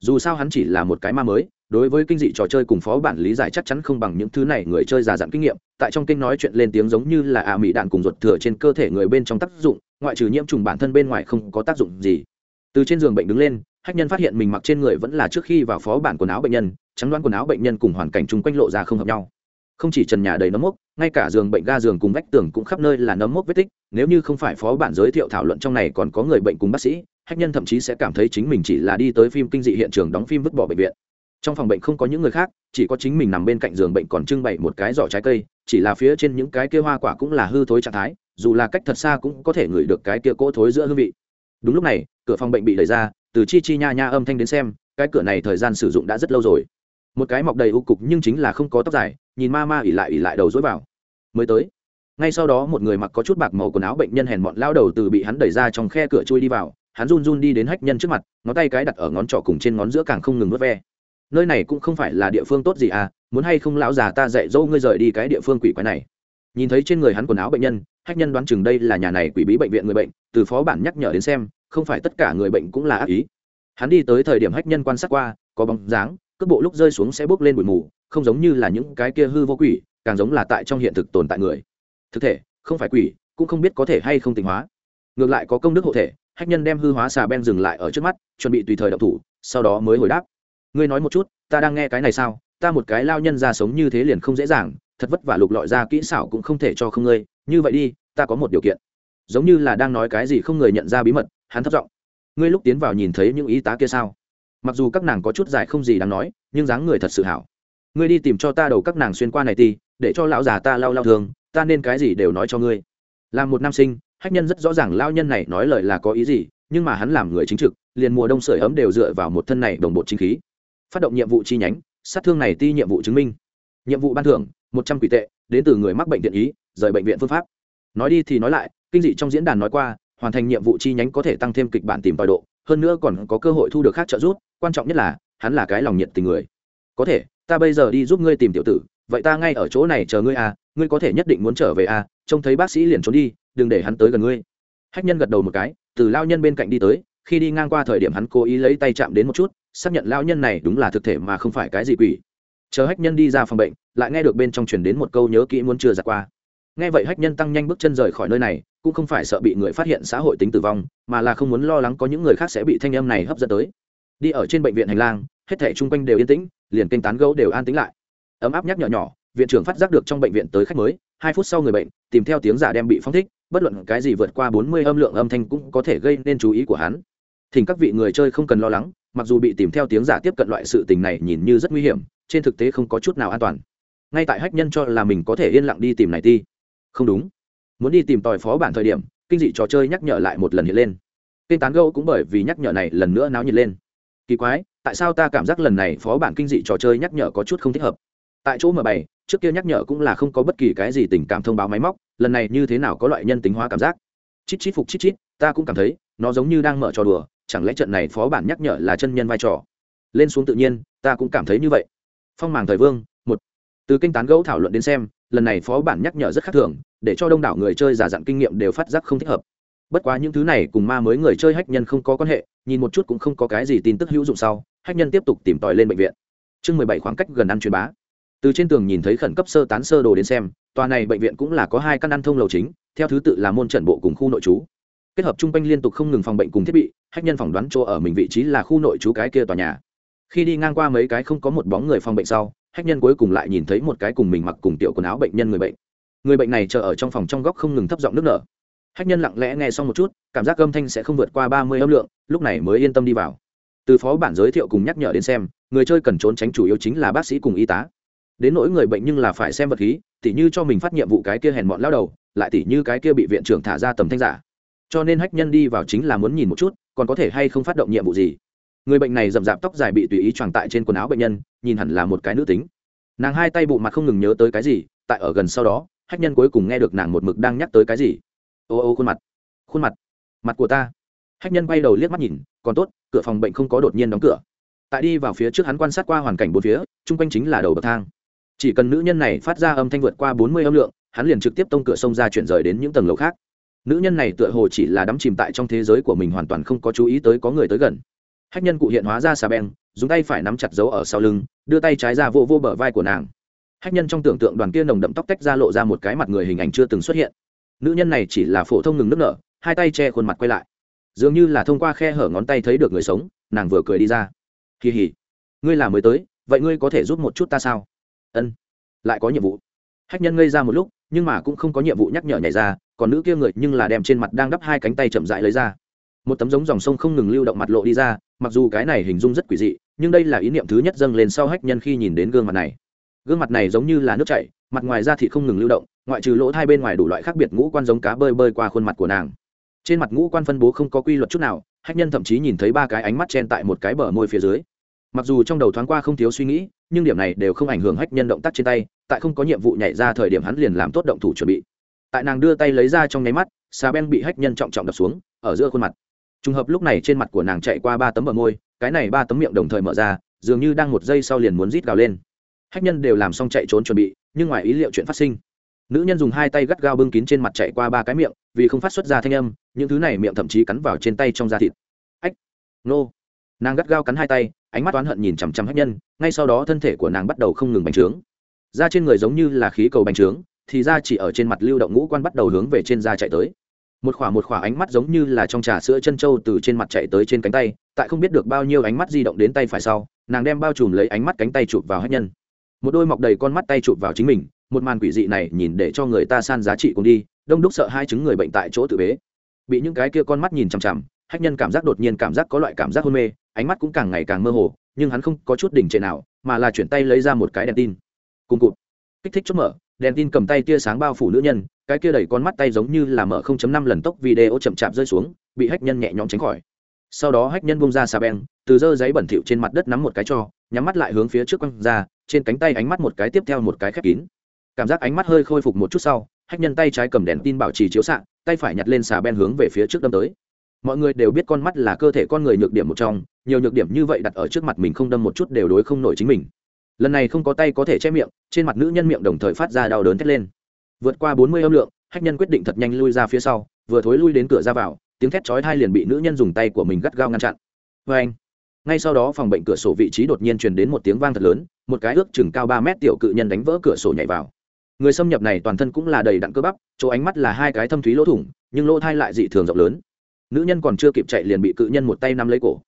Dù sao hắn chỉ là một cái ma mới đối với kinh dị trò chơi cùng phó bản lý giải chắc chắn không bằng những thứ này người chơi già dặn kinh nghiệm, tại trong kinh nói chuyện lên tiếng giống như là à mỹ đạn cùng ruột thừa trên cơ thể người bên trong tác dụng, ngoại trừ nhiễm trùng bản thân bên ngoài không có tác dụng gì. Từ trên giường bệnh đứng lên, hách nhân phát hiện mình mặc trên người vẫn là trước khi vào phó bản quần áo bệnh nhân, trắng đoán quần áo bệnh nhân cùng hoàn cảnh chung quanh lộ ra không hợp nhau. Không chỉ trần nhà đầy nấm mốc, ngay cả giường bệnh ga giường cùng vách tường cũng khắp nơi là nấm mốc vết tích, nếu như không phải phó bản giới thiệu thảo luận trong này còn có người bệnh cùng bác sĩ, hách nhân thậm chí sẽ cảm thấy chính mình chỉ là đi tới phim kinh dị hiện trường đóng phim vứt bỏ bệnh viện trong phòng bệnh không có những người khác, chỉ có chính mình nằm bên cạnh giường bệnh còn trưng bày một cái giỏ trái cây, chỉ là phía trên những cái kia hoa quả cũng là hư thối trạng thái, dù là cách thật xa cũng có thể ngửi được cái kia cỗ thối giữa hương vị. Đúng lúc này, cửa phòng bệnh bị đẩy ra, từ chi chi nha nha âm thanh đến xem, cái cửa này thời gian sử dụng đã rất lâu rồi. Một cái mọc đầy u cục nhưng chính là không có tóc dài, nhìn ma ma ỉ lại ỉ lại đầu dối vào. Mới tới. Ngay sau đó một người mặc có chút bạc màu quần áo bệnh nhân hèn mọn lao đầu từ bị hắn đẩy ra trong khe cửa chui đi vào, hắn run run đi đến hách nhân trước mặt, ngón tay cái đặt ở ngón trỏ cùng trên ngón giữa càng không ngừng vớt ve nơi này cũng không phải là địa phương tốt gì à muốn hay không lão già ta dạy dỗ ngươi rời đi cái địa phương quỷ quái này. Nhìn thấy trên người hắn quần áo bệnh nhân, hách nhân đoán chừng đây là nhà này quỷ bí bệnh viện người bệnh, từ phó bản nhắc nhở đến xem, không phải tất cả người bệnh cũng là ác ý. Hắn đi tới thời điểm hách nhân quan sát qua, có bóng dáng, cước bộ lúc rơi xuống sẽ bốc lên bụi mù, không giống như là những cái kia hư vô quỷ, càng giống là tại trong hiện thực tồn tại người. Thực thể, không phải quỷ, cũng không biết có thể hay không tình hóa. Ngược lại có công đức hộ thể, hách nhân đem hư hóa xà ben dừng lại ở trước mắt, chuẩn bị tùy thời đậu thủ, sau đó mới hồi đáp ngươi nói một chút, ta đang nghe cái này sao? Ta một cái lao nhân ra sống như thế liền không dễ dàng, thật vất vả lục lọi ra kỹ xảo cũng không thể cho không ngươi. Như vậy đi, ta có một điều kiện. Giống như là đang nói cái gì không người nhận ra bí mật, hắn thất giọng. Ngươi lúc tiến vào nhìn thấy những y tá kia sao? Mặc dù các nàng có chút dài không gì đáng nói, nhưng dáng người thật sự hảo. Ngươi đi tìm cho ta đầu các nàng xuyên qua này ti, để cho lão già ta lao lao thường, ta nên cái gì đều nói cho ngươi. Là một nam sinh, hách nhân rất rõ ràng lao nhân này nói lời là có ý gì, nhưng mà hắn làm người chính trực, liền mùa đông sưởi ấm đều dựa vào một thân này đồng bộ chính khí phát động nhiệm vụ chi nhánh, sát thương này ti nhiệm vụ chứng minh. Nhiệm vụ ban thưởng, một trăm quỷ tệ, đến từ người mắc bệnh thiện ý, rời bệnh viện phương pháp. Nói đi thì nói lại, kinh dị trong diễn đàn nói qua, hoàn thành nhiệm vụ chi nhánh có thể tăng thêm kịch bản tìm tòi độ, hơn nữa còn có cơ hội thu được khác trợ giúp, quan trọng nhất là, hắn là cái lòng nhiệt tình người. Có thể, ta bây giờ đi giúp ngươi tìm tiểu tử, vậy ta ngay ở chỗ này chờ ngươi à ngươi có thể nhất định muốn trở về à trông thấy bác sĩ liền trốn đi, đừng để hắn tới gần ngươi. Hách nhân gật đầu một cái, từ lao nhân bên cạnh đi tới, khi đi ngang qua thời điểm hắn cố ý lấy tay chạm đến một chút xác nhận lao nhân này đúng là thực thể mà không phải cái gì quỷ. Chờ hách nhân đi ra phòng bệnh, lại nghe được bên trong truyền đến một câu nhớ kỹ muốn chưa giặt qua. Nghe vậy hách nhân tăng nhanh bước chân rời khỏi nơi này, cũng không phải sợ bị người phát hiện xã hội tính tử vong, mà là không muốn lo lắng có những người khác sẽ bị thanh âm này hấp dẫn tới. Đi ở trên bệnh viện hành lang, hết thảy chung quanh đều yên tĩnh, liền kênh tán gấu đều an tĩnh lại. Ấm áp nhắc nhỏ nhỏ, viện trưởng phát giác được trong bệnh viện tới khách mới, hai phút sau người bệnh, tìm theo tiếng giả đem bị phong thích, bất luận cái gì vượt qua bốn mươi âm lượng âm thanh cũng có thể gây nên chú ý của hắn. Thỉnh các vị người chơi không cần lo lắng mặc dù bị tìm theo tiếng giả tiếp cận loại sự tình này nhìn như rất nguy hiểm, trên thực tế không có chút nào an toàn. Ngay tại hách nhân cho là mình có thể yên lặng đi tìm này ti. Không đúng. Muốn đi tìm tòi phó bản thời điểm, kinh dị trò chơi nhắc nhở lại một lần hiện lên. Kênh tán gâu cũng bởi vì nhắc nhở này lần nữa náo nhiệt lên. Kỳ quái, tại sao ta cảm giác lần này phó bản kinh dị trò chơi nhắc nhở có chút không thích hợp? Tại chỗ m bảy trước kia nhắc nhở cũng là không có bất kỳ cái gì tình cảm thông báo máy móc, lần này như thế nào có loại nhân tính hóa cảm giác? Chít chít phục chít chít, ta cũng cảm thấy, nó giống như đang mở trò đùa chẳng lẽ trận này phó bản nhắc nhở là chân nhân vai trò? Lên xuống tự nhiên, ta cũng cảm thấy như vậy. Phong màng thời vương, một. Từ kênh tán gẫu thảo luận đến xem, lần này phó bản nhắc nhở rất khác thường, để cho đông đảo người chơi giả dặn kinh nghiệm đều phát giác không thích hợp. Bất quá những thứ này cùng ma mới người chơi hách nhân không có quan hệ, nhìn một chút cũng không có cái gì tin tức hữu dụng sau, hách nhân tiếp tục tìm tòi lên bệnh viện. Chương mười bảy khoảng cách gần ăn truyền bá. Từ trên tường nhìn thấy khẩn cấp sơ tán sơ đồ đến xem, tòa này bệnh viện cũng là có hai căn ăn thông lầu chính, theo thứ tự là môn trận bộ cùng khu nội trú kết hợp chung quanh liên tục không ngừng phòng bệnh cùng thiết bị, hách nhân phỏng đoán chỗ ở mình vị trí là khu nội trú cái kia tòa nhà. Khi đi ngang qua mấy cái không có một bóng người phòng bệnh sau, hách nhân cuối cùng lại nhìn thấy một cái cùng mình mặc cùng tiểu quần áo bệnh nhân người bệnh. Người bệnh này chờ ở trong phòng trong góc không ngừng thấp giọng nước nở. Hách nhân lặng lẽ nghe xong một chút, cảm giác âm thanh sẽ không vượt qua ba mươi âm lượng, lúc này mới yên tâm đi vào. Từ phó bản giới thiệu cùng nhắc nhở đến xem, người chơi cần trốn tránh chủ yếu chính là bác sĩ cùng y tá. Đến nỗi người bệnh nhưng là phải xem vật khí, tỉ như cho mình phát nhiệm vụ cái kia hèn mọn lao đầu, lại tỉ như cái kia bị viện trưởng thả ra tầm thanh giả cho nên hách nhân đi vào chính là muốn nhìn một chút, còn có thể hay không phát động nhiệm vụ gì. Người bệnh này rậm rạp tóc dài bị tùy ý tròn tại trên quần áo bệnh nhân, nhìn hẳn là một cái nữ tính. Nàng hai tay bộ mặt không ngừng nhớ tới cái gì, tại ở gần sau đó, hách nhân cuối cùng nghe được nàng một mực đang nhắc tới cái gì. Ô ô, khuôn mặt. Khuôn mặt. Mặt của ta. Hách nhân quay đầu liếc mắt nhìn, còn tốt, cửa phòng bệnh không có đột nhiên đóng cửa. Tại đi vào phía trước hắn quan sát qua hoàn cảnh bốn phía, chung quanh chính là đầu bậc thang. Chỉ cần nữ nhân này phát ra âm thanh vượt qua bốn mươi âm lượng, hắn liền trực tiếp tông cửa sông ra chuyển rời đến những tầng lầu khác nữ nhân này tựa hồ chỉ là đắm chìm tại trong thế giới của mình hoàn toàn không có chú ý tới có người tới gần. Hách nhân cụ hiện hóa ra xà beng, dùng tay phải nắm chặt dấu ở sau lưng, đưa tay trái ra vô vô bờ vai của nàng. Hách nhân trong tưởng tượng đoàn kia nồng đậm tóc tách ra lộ ra một cái mặt người hình ảnh chưa từng xuất hiện. Nữ nhân này chỉ là phổ thông ngừng nước nở, hai tay che khuôn mặt quay lại. Dường như là thông qua khe hở ngón tay thấy được người sống, nàng vừa cười đi ra. Kỳ hỉ, ngươi là mới tới, vậy ngươi có thể giúp một chút ta sao? Ân, lại có nhiệm vụ. Hách nhân ngây ra một lúc, nhưng mà cũng không có nhiệm vụ nhắc nhở nhảy ra còn nữ kia người nhưng là đem trên mặt đang đắp hai cánh tay chậm rãi lấy ra. Một tấm giống dòng sông không ngừng lưu động mặt lộ đi ra, mặc dù cái này hình dung rất quỷ dị, nhưng đây là ý niệm thứ nhất dâng lên sau hách nhân khi nhìn đến gương mặt này. Gương mặt này giống như là nước chảy, mặt ngoài da thì không ngừng lưu động, ngoại trừ lỗ hai bên ngoài đủ loại khác biệt ngũ quan giống cá bơi bơi qua khuôn mặt của nàng. Trên mặt ngũ quan phân bố không có quy luật chút nào, hách nhân thậm chí nhìn thấy ba cái ánh mắt chen tại một cái bờ môi phía dưới. Mặc dù trong đầu thoáng qua không thiếu suy nghĩ, nhưng điểm này đều không ảnh hưởng hách nhân động tác trên tay, tại không có nhiệm vụ nhảy ra thời điểm hắn liền làm tốt động thủ chuẩn bị tại nàng đưa tay lấy ra trong nháy mắt xà ben bị hách nhân trọng trọng đập xuống, ở giữa khuôn mặt. Trùng hợp lúc này trên mặt của nàng chạy qua ba tấm bờ môi, cái này ba tấm miệng đồng thời mở ra, dường như đang một giây sau liền muốn rít gào lên. Hách nhân đều làm xong chạy trốn chuẩn bị, nhưng ngoài ý liệu chuyện phát sinh. Nữ nhân dùng hai tay gắt gao bưng kín trên mặt chạy qua ba cái miệng, vì không phát xuất ra thanh âm, những thứ này miệng thậm chí cắn vào trên tay trong da thịt. Ách, nô. Nàng gắt gao cắn hai tay, ánh mắt oán hận nhìn chằm chằm hách nhân, ngay sau đó thân thể của nàng bắt đầu không ngừng bành trướng. Da trên người giống như là khí cầu bành trướng thì da chỉ ở trên mặt lưu động ngũ quan bắt đầu hướng về trên da chạy tới. Một khỏa một khỏa ánh mắt giống như là trong trà sữa chân trâu từ trên mặt chạy tới trên cánh tay, tại không biết được bao nhiêu ánh mắt di động đến tay phải sau, nàng đem bao trùm lấy ánh mắt cánh tay chụp vào hách nhân. Một đôi mọc đầy con mắt tay chụp vào chính mình, một màn quỷ dị này nhìn để cho người ta san giá trị cùng đi, đông đúc sợ hai chứng người bệnh tại chỗ tự bế. Bị những cái kia con mắt nhìn chằm chằm, hách nhân cảm giác đột nhiên cảm giác có loại cảm giác hôn mê, ánh mắt cũng càng ngày càng mơ hồ, nhưng hắn không có chút đỉnh trệ nào, mà là chuyển tay lấy ra một cái đèn tin. Cùng cụt. Kích thích chốt mở đèn tin cầm tay tia sáng bao phủ nữ nhân, cái kia đẩy con mắt tay giống như là mở 0.5 lần tốc video chậm chạp rơi xuống, bị hách nhân nhẹ nhõm tránh khỏi. Sau đó hách nhân bung ra xà beng, từ dơ giấy bẩn thỉu trên mặt đất nắm một cái cho, nhắm mắt lại hướng phía trước quăng ra, trên cánh tay ánh mắt một cái tiếp theo một cái khép kín. Cảm giác ánh mắt hơi khôi phục một chút sau, hách nhân tay trái cầm đèn tin bảo trì chiếu xạ, tay phải nhặt lên xà ben hướng về phía trước đâm tới. Mọi người đều biết con mắt là cơ thể con người nhược điểm một trong, nhiều nhược điểm như vậy đặt ở trước mặt mình không đâm một chút đều đối không nổi chính mình lần này không có tay có thể che miệng trên mặt nữ nhân miệng đồng thời phát ra đau đớn thét lên vượt qua bốn mươi âm lượng hách nhân quyết định thật nhanh lui ra phía sau vừa thối lui đến cửa ra vào tiếng thét chói thai liền bị nữ nhân dùng tay của mình gắt gao ngăn chặn vê anh ngay sau đó phòng bệnh cửa sổ vị trí đột nhiên truyền đến một tiếng vang thật lớn một cái ước chừng cao ba mét tiểu cự nhân đánh vỡ cửa sổ nhảy vào người xâm nhập này toàn thân cũng là đầy đặn cơ bắp chỗ ánh mắt là hai cái thâm thúy lỗ thủng nhưng lỗ thai lại dị thường rộng lớn nữ nhân còn chưa kịp chạy liền bị cự nhân một tay nắm lấy cổ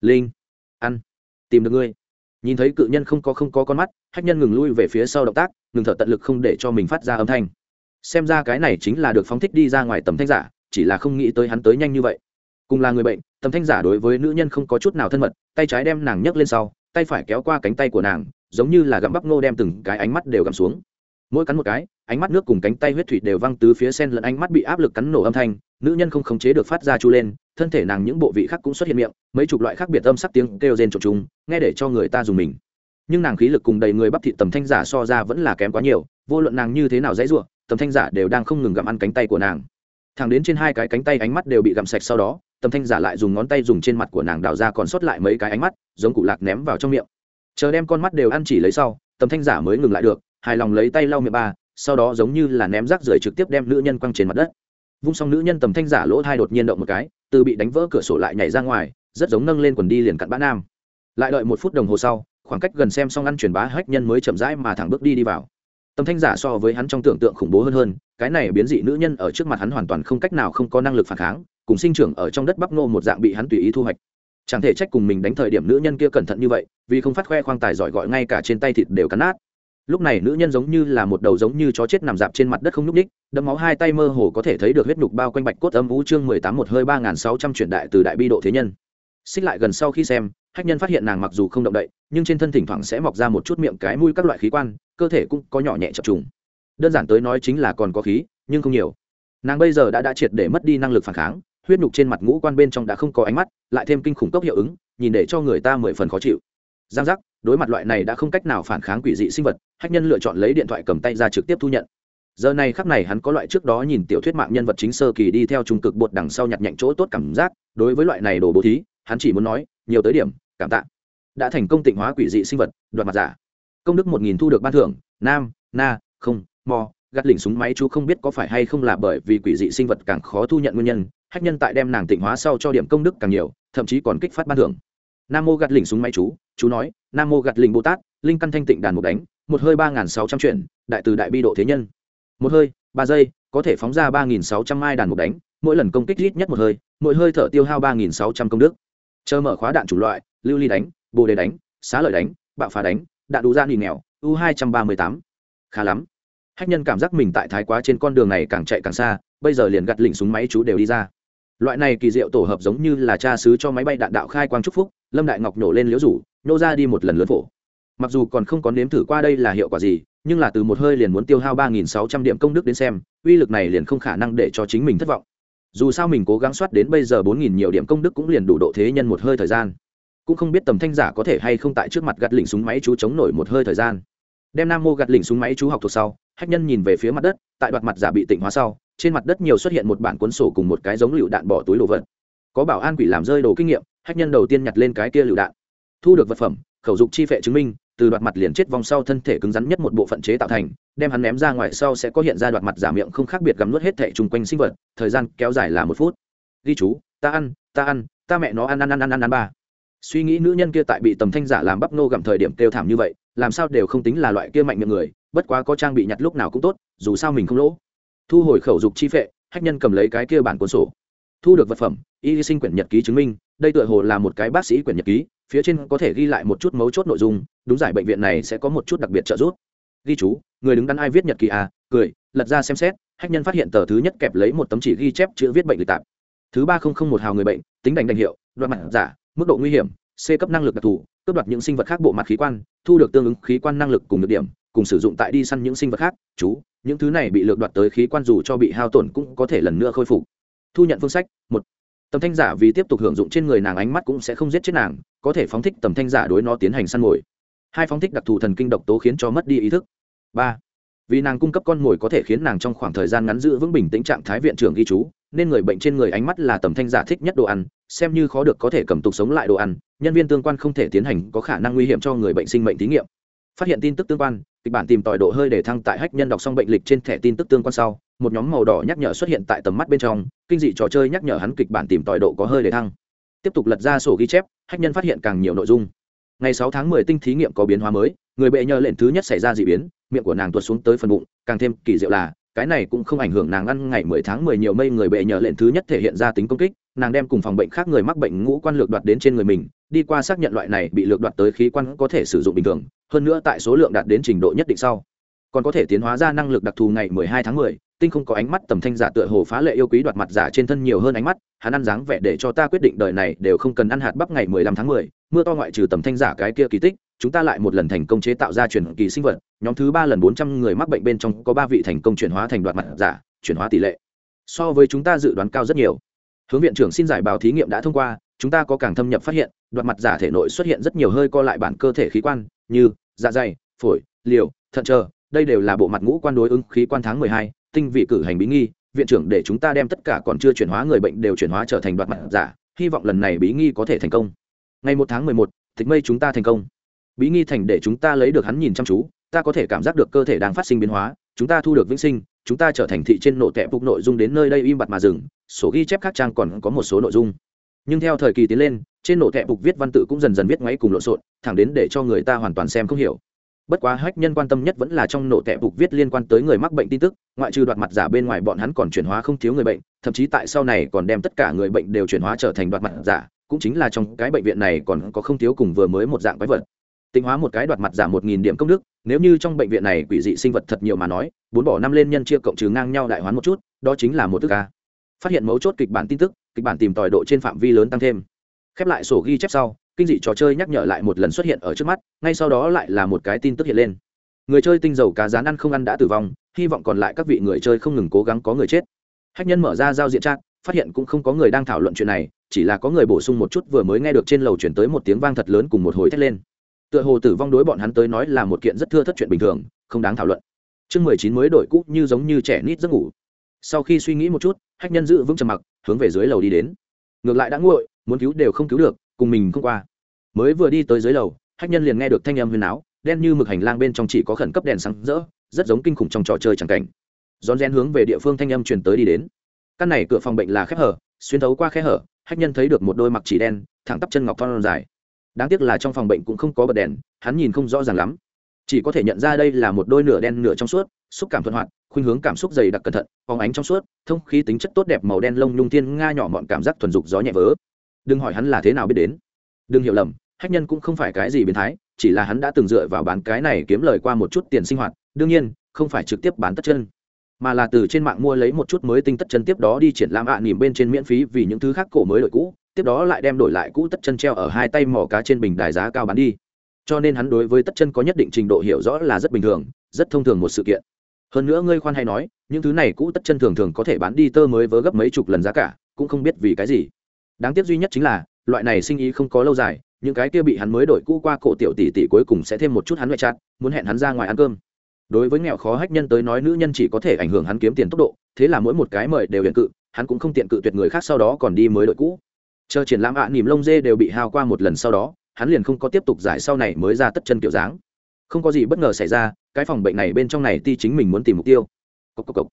linh ăn tìm được ngươi nhìn thấy cự nhân không có không có con mắt, hách nhân ngừng lui về phía sau động tác, ngừng thở tận lực không để cho mình phát ra âm thanh. Xem ra cái này chính là được phóng thích đi ra ngoài tầm thanh giả, chỉ là không nghĩ tới hắn tới nhanh như vậy. Cùng là người bệnh, tầm thanh giả đối với nữ nhân không có chút nào thân mật, tay trái đem nàng nhấc lên sau, tay phải kéo qua cánh tay của nàng, giống như là gặm bắp ngô đem từng cái ánh mắt đều gặm xuống. Mỗi cắn một cái ánh mắt nước cùng cánh tay huyết thủy đều văng từ phía sen lẫn ánh mắt bị áp lực cắn nổ âm thanh, nữ nhân không khống chế được phát ra chu lên, thân thể nàng những bộ vị khác cũng xuất hiện miệng, mấy chục loại khác biệt âm sắc tiếng kêu rên trộn chúng nghe để cho người ta dùng mình. Nhưng nàng khí lực cùng đầy người bắp thịt tầm thanh giả so ra vẫn là kém quá nhiều, vô luận nàng như thế nào dãy ruộng tầm thanh giả đều đang không ngừng gặm ăn cánh tay của nàng. Thẳng đến trên hai cái cánh tay ánh mắt đều bị gặm sạch sau đó, tầm thanh giả lại dùng ngón tay dùng trên mặt của nàng đào ra còn sót lại mấy cái ánh mắt, giống cụ lạc ném vào trong miệng. Chờ đem con mắt đều ăn chỉ lấy sau, tầm thanh giả mới ngừng lại được, hài lòng lấy tay lau miệng ba sau đó giống như là ném rác rưởi trực tiếp đem nữ nhân quăng trên mặt đất. Vung xong nữ nhân tầm thanh giả lỗ thai đột nhiên động một cái, từ bị đánh vỡ cửa sổ lại nhảy ra ngoài, rất giống nâng lên quần đi liền cặn bã nam. Lại đợi một phút đồng hồ sau, khoảng cách gần xem xong ăn truyền bá hách nhân mới chậm rãi mà thẳng bước đi đi vào. Tầm thanh giả so với hắn trong tưởng tượng khủng bố hơn hơn, cái này biến dị nữ nhân ở trước mặt hắn hoàn toàn không cách nào không có năng lực phản kháng, cùng sinh trưởng ở trong đất bắp nô một dạng bị hắn tùy ý thu hoạch. Chẳng thể trách cùng mình đánh thời điểm nữ nhân kia cẩn thận như vậy, vì không phát khoe khoang tài giỏi gọi ngay cả trên tay thịt đều cắn nát lúc này nữ nhân giống như là một đầu giống như chó chết nằm dạp trên mặt đất không nhúc ních đấm máu hai tay mơ hồ có thể thấy được huyết nhục bao quanh bạch cốt âm vũ chương mười tám một hơi ba nghìn sáu trăm chuyển đại từ đại bi độ thế nhân. Xích lại gần sau khi xem, hách nhân phát hiện nàng mặc dù không động đậy, nhưng trên thân thỉnh thoảng sẽ mọc ra một chút miệng cái mũi các loại khí quan, cơ thể cũng có nhỏ nhẹ chập trùng. Đơn giản tới nói chính là còn có khí, nhưng không nhiều. Nàng bây giờ đã đã triệt để mất đi năng lực phản kháng, huyết nhục trên mặt ngũ quan bên trong đã không có ánh mắt, lại thêm kinh khủng tốc hiệu ứng, nhìn để cho người ta mười phần khó chịu. Giang giác đối mặt loại này đã không cách nào phản kháng quỷ dị sinh vật, hách nhân lựa chọn lấy điện thoại cầm tay ra trực tiếp thu nhận. Giờ này khắc này hắn có loại trước đó nhìn tiểu thuyết mạng nhân vật chính sơ kỳ đi theo trung cực bột đằng sau nhặt nhạnh chỗ tốt cảm giác, đối với loại này đồ bố thí, hắn chỉ muốn nói, nhiều tới điểm, cảm tạ. Đã thành công tịnh hóa quỷ dị sinh vật, đoạt mặt giả. Công đức một nghìn thu được ban thưởng, nam, na, không mò gắt lỉnh súng máy chú không biết có phải hay không là bởi vì quỷ dị sinh vật càng khó thu nhận nguyên nhân, hách nhân tại đem nàng tịnh hóa sau cho điểm công đức càng nhiều, thậm chí còn kích phát ban thưởng nam mô gạt lỉnh súng máy chú chú nói, nam mô gạt lỉnh bồ tát, linh căn thanh tịnh đàn một đánh, một hơi ba nghìn sáu trăm chuyển, đại từ đại bi độ thế nhân. Một hơi, ba giây, có thể phóng ra ba nghìn sáu trăm mai đàn một đánh, mỗi lần công kích ít nhất một hơi, mỗi hơi thở tiêu hao ba nghìn sáu trăm công đức. Chờ mở khóa đạn chủng loại, lưu ly đánh, bồ đề đánh, xá lợi đánh bạo phá đánh, đạn đủ ra nghỉ nghèo u hai trăm ba mươi tám. Khá lắm. Hách nhân cảm giác mình tại thái quá trên con đường này càng chạy càng xa, bây giờ liền gặt lỉnh súng máy chú đều đi ra. Loại này kỳ diệu tổ hợp giống như là cha xứ cho máy bay đạn đạo khai quang trúc phúc lâm đại ngọc nổ lên liễu rủ, nô ra đi một lần lớn phổ. Mặc dù còn không có nếm thử qua đây là hiệu quả gì, nhưng là từ một hơi liền muốn tiêu hao ba nghìn sáu trăm điểm công đức đến xem, uy lực này liền không khả năng để cho chính mình thất vọng. Dù sao mình cố gắng soát đến bây giờ bốn nghìn nhiều điểm công đức cũng liền đủ độ thế nhân một hơi thời gian. Cũng không biết tầm thanh giả có thể hay không tại trước mặt gạt lỉnh súng máy chú chống nổi một hơi thời gian. Đem nam mô gạt lỉnh súng máy chú học thuộc sau, hách nhân nhìn về phía mặt đất, tại đoạt mặt giả bị tịnh hóa sau, trên mặt đất nhiều xuất hiện một bản cuốn sổ cùng một cái giống lựu đạn bỏ túi đồ vật. Có bảo an quỷ làm rơi đồ kinh nghiệm hách nhân đầu tiên nhặt lên cái kia lựu đạn. Thu được vật phẩm, khẩu dục chi phệ chứng minh, từ đoạt mặt liền chết vòng sau thân thể cứng rắn nhất một bộ phận chế tạo thành, đem hắn ném ra ngoài sau sẽ có hiện ra đoạt mặt giả miệng không khác biệt gắm nuốt hết thể chung quanh sinh vật, thời gian kéo dài là một phút. Ghi chú, ta ăn ta ăn, ta mẹ nó ăn ăn ăn ăn ăn ăn ba. Suy nghĩ nữ nhân kia tại bị tầm thanh giả làm bắp nô gặm thời điểm kêu thảm như vậy, làm sao đều không tính là loại kia mạnh miệng người, bất quá có trang bị nhặt lúc nào cũng tốt, dù sao mình không lỗ. Thu hồi khẩu dục chi phệ, hách nhân cầm lấy cái kia bản cuốn sổ. Thu được vật phẩm, y sinh quyển nhật ký chứng minh đây tựa hồ là một cái bác sĩ quyển nhật ký, phía trên có thể ghi lại một chút mấu chốt nội dung, đúng giải bệnh viện này sẽ có một chút đặc biệt trợ giúp. Ghi chú, người đứng đắn ai viết nhật ký à cười, lật ra xem xét, hách nhân phát hiện tờ thứ nhất kẹp lấy một tấm chỉ ghi chép chữ viết bệnh lịch tạp. Thứ ba không không một hào người bệnh, tính đành đành hiệu đoạn mặt giả, mức độ nguy hiểm, c cấp năng lực đặc thù, cướp đoạt những sinh vật khác bộ mặt khí quan, thu được tương ứng khí quan năng lực cùng được điểm, cùng sử dụng tại đi săn những sinh vật khác, chú, những thứ này bị lược đoạt tới khí quan dù cho bị hao tổn cũng có thể lần nữa khôi phục. Thu nhận phương sách, một tầm thanh giả vì tiếp tục hưởng dụng trên người nàng ánh mắt cũng sẽ không giết chết nàng, có thể phóng thích tầm thanh giả đối nó tiến hành săn mồi. Hai phóng thích đặc thù thần kinh độc tố khiến cho mất đi ý thức. Ba, vì nàng cung cấp con mồi có thể khiến nàng trong khoảng thời gian ngắn giữ vững bình tĩnh trạng thái viện trưởng ghi chú, nên người bệnh trên người ánh mắt là tầm thanh giả thích nhất đồ ăn, xem như khó được có thể cầm tục sống lại đồ ăn, nhân viên tương quan không thể tiến hành có khả năng nguy hiểm cho người bệnh sinh mệnh thí nghiệm phát hiện tin tức tương quan, kịch bản tìm tòi độ hơi để thăng tại hách nhân đọc xong bệnh lịch trên thẻ tin tức tương quan sau, một nhóm màu đỏ nhắc nhở xuất hiện tại tầm mắt bên trong, kinh dị trò chơi nhắc nhở hắn kịch bản tìm tòi độ có hơi để thăng. Tiếp tục lật ra sổ ghi chép, hách nhân phát hiện càng nhiều nội dung. Ngày sáu tháng mười tinh thí nghiệm có biến hóa mới, người bệnh nhờ lệnh thứ nhất xảy ra d ị biến, miệng của nàng tuột xuống tới phần bụng, càng thêm kỳ diệu là, cái này cũng không ảnh hưởng nàng ăn ngày mười tháng mười nhiều mây người bệnh nhờ lệnh thứ nhất thể hiện ra tính công kích, nàng đem cùng phòng bệnh khác người mắc bệnh ngũ quan lược đoạt đến trên người mình đi qua xác nhận loại này bị lược đoạt tới khí quan có thể sử dụng bình thường, hơn nữa tại số lượng đạt đến trình độ nhất định sau. Còn có thể tiến hóa ra năng lực đặc thù ngày mười hai tháng mười, tinh không có ánh mắt tầm thanh giả tựa hồ phá lệ yêu quý đoạt mặt giả trên thân nhiều hơn ánh mắt, hắn ăn dáng vẻ để cho ta quyết định đời này đều không cần ăn hạt bắp ngày mười lăm tháng mười, mưa to ngoại trừ tầm thanh giả cái kia kỳ tích, chúng ta lại một lần thành công chế tạo ra truyền kỳ sinh vật, nhóm thứ ba lần bốn trăm người mắc bệnh bên trong có ba vị thành công chuyển hóa thành đoạt mặt giả, chuyển hóa tỷ lệ. So với chúng ta dự đoán cao rất nhiều. Hướng viện trưởng xin giải bào thí nghiệm đã thông qua chúng ta có càng thâm nhập phát hiện, đoạt mặt giả thể nội xuất hiện rất nhiều hơi co lại bản cơ thể khí quan, như dạ dày, phổi, liều, thận trờ đây đều là bộ mặt ngũ quan đối ứng khí quan tháng mười hai, tinh vị cử hành bí nghi, viện trưởng để chúng ta đem tất cả còn chưa chuyển hóa người bệnh đều chuyển hóa trở thành đoạt mặt giả, hy vọng lần này bí nghi có thể thành công. Ngày một tháng mười một tịch mây chúng ta thành công. Bí nghi thành để chúng ta lấy được hắn nhìn chăm chú, ta có thể cảm giác được cơ thể đang phát sinh biến hóa, chúng ta thu được vĩnh sinh, chúng ta trở thành thị trên nổ tẹp phục nội dung đến nơi đây im bặt mà dừng, sổ ghi chép khác trang còn có một số nội dung nhưng theo thời kỳ tiến lên, trên nổ tẹp phục viết văn tự cũng dần dần viết ngoáy cùng lộn xộn, thẳng đến để cho người ta hoàn toàn xem không hiểu. Bất quá hách nhân quan tâm nhất vẫn là trong nổ tẹp phục viết liên quan tới người mắc bệnh tin tức, ngoại trừ đoạt mặt giả bên ngoài bọn hắn còn chuyển hóa không thiếu người bệnh, thậm chí tại sau này còn đem tất cả người bệnh đều chuyển hóa trở thành đoạt mặt giả, cũng chính là trong cái bệnh viện này còn có không thiếu cùng vừa mới một dạng quái vật. Tinh hóa một cái đoạt mặt giả một nghìn điểm công đức, nếu như trong bệnh viện này quỷ dị sinh vật thật nhiều mà nói, bốn bỏ năm lên nhân chia cộng trừ ngang nhau đại hoán một chút, đó chính là một thức ca phát hiện mấu chốt kịch bản tin tức kịch bản tìm tòi độ trên phạm vi lớn tăng thêm. Khép lại sổ ghi chép sau, kinh dị trò chơi nhắc nhở lại một lần xuất hiện ở trước mắt, ngay sau đó lại là một cái tin tức hiện lên. Người chơi tinh dầu cá rán ăn không ăn đã tử vong, hy vọng còn lại các vị người chơi không ngừng cố gắng có người chết. Hách nhân mở ra giao diện chat, phát hiện cũng không có người đang thảo luận chuyện này, chỉ là có người bổ sung một chút vừa mới nghe được trên lầu chuyển tới một tiếng vang thật lớn cùng một hồi thét lên. Tựa hồ tử vong đối bọn hắn tới nói là một kiện rất thưa thất chuyện bình thường, không đáng thảo luận. Chương mười chín mới đổi cũ như giống như trẻ nít giấc ngủ. Sau khi suy nghĩ một chút, hách nhân giữ vững trầm mặc hướng về dưới lầu đi đến. Ngược lại đã nguội, muốn cứu đều không cứu được, cùng mình không qua. Mới vừa đi tới dưới lầu, hách nhân liền nghe được thanh âm huyền áo, đen như mực hành lang bên trong chỉ có khẩn cấp đèn sáng rỡ, rất giống kinh khủng trong trò chơi chẳng cảnh. Rón rén hướng về địa phương thanh âm truyền tới đi đến. Căn này cửa phòng bệnh là khép hở, xuyên thấu qua khe hở, hách nhân thấy được một đôi mặc chỉ đen, thẳng tắp chân ngọc thon dài. Đáng tiếc là trong phòng bệnh cũng không có bật đèn, hắn nhìn không rõ ràng lắm. Chỉ có thể nhận ra đây là một đôi nửa đen nửa trong suốt, xúc cảm thuận hoạt khuynh hướng cảm xúc dày đặc cẩn thận phóng ánh trong suốt thông khí tính chất tốt đẹp màu đen lông nhung thiên nga nhỏ mọn cảm giác thuần dục gió nhẹ vớ. Đừng hỏi hắn là thế nào biết đến. Đừng hiểu lầm hách nhân cũng không phải cái gì biến thái chỉ là hắn đã từng dựa vào bán cái này kiếm lời qua một chút tiền sinh hoạt đương nhiên không phải trực tiếp bán tất chân mà là từ trên mạng mua lấy một chút mới tinh tất chân tiếp đó đi triển lãm ạ à, nỉm bên trên miễn phí vì những thứ khác cổ mới đổi cũ tiếp đó lại đem đổi lại cũ tất chân treo ở hai tay mỏ cá trên bình đài giá cao bán đi. Cho nên hắn đối với tất chân có nhất định trình độ hiểu rõ là rất bình thường rất thông thường một sự kiện hơn nữa ngươi khoan hay nói những thứ này cũ tất chân thường thường có thể bán đi tơ mới vớ gấp mấy chục lần giá cả cũng không biết vì cái gì. Đáng tiếc duy nhất chính là loại này sinh ý không có lâu dài những cái kia bị hắn mới đổi cũ qua cổ tiểu tỷ tỷ cuối cùng sẽ thêm một chút hắn ngoại chặt muốn hẹn hắn ra ngoài ăn cơm. Đối với nghèo khó hách nhân tới nói nữ nhân chỉ có thể ảnh hưởng hắn kiếm tiền tốc độ thế là mỗi một cái mời đều hiện cự hắn cũng không tiện cự tuyệt người khác sau đó còn đi mới đội cũ. Chờ triển lãm ạ à, nỉm lông dê đều bị hao qua một lần sau đó hắn liền không có tiếp tục giải sau này mới ra tất chân kiểu dáng không có gì bất ngờ xảy ra, cái phòng bệnh này bên trong này ti chính mình muốn tìm mục tiêu. Cốc cốc cốc.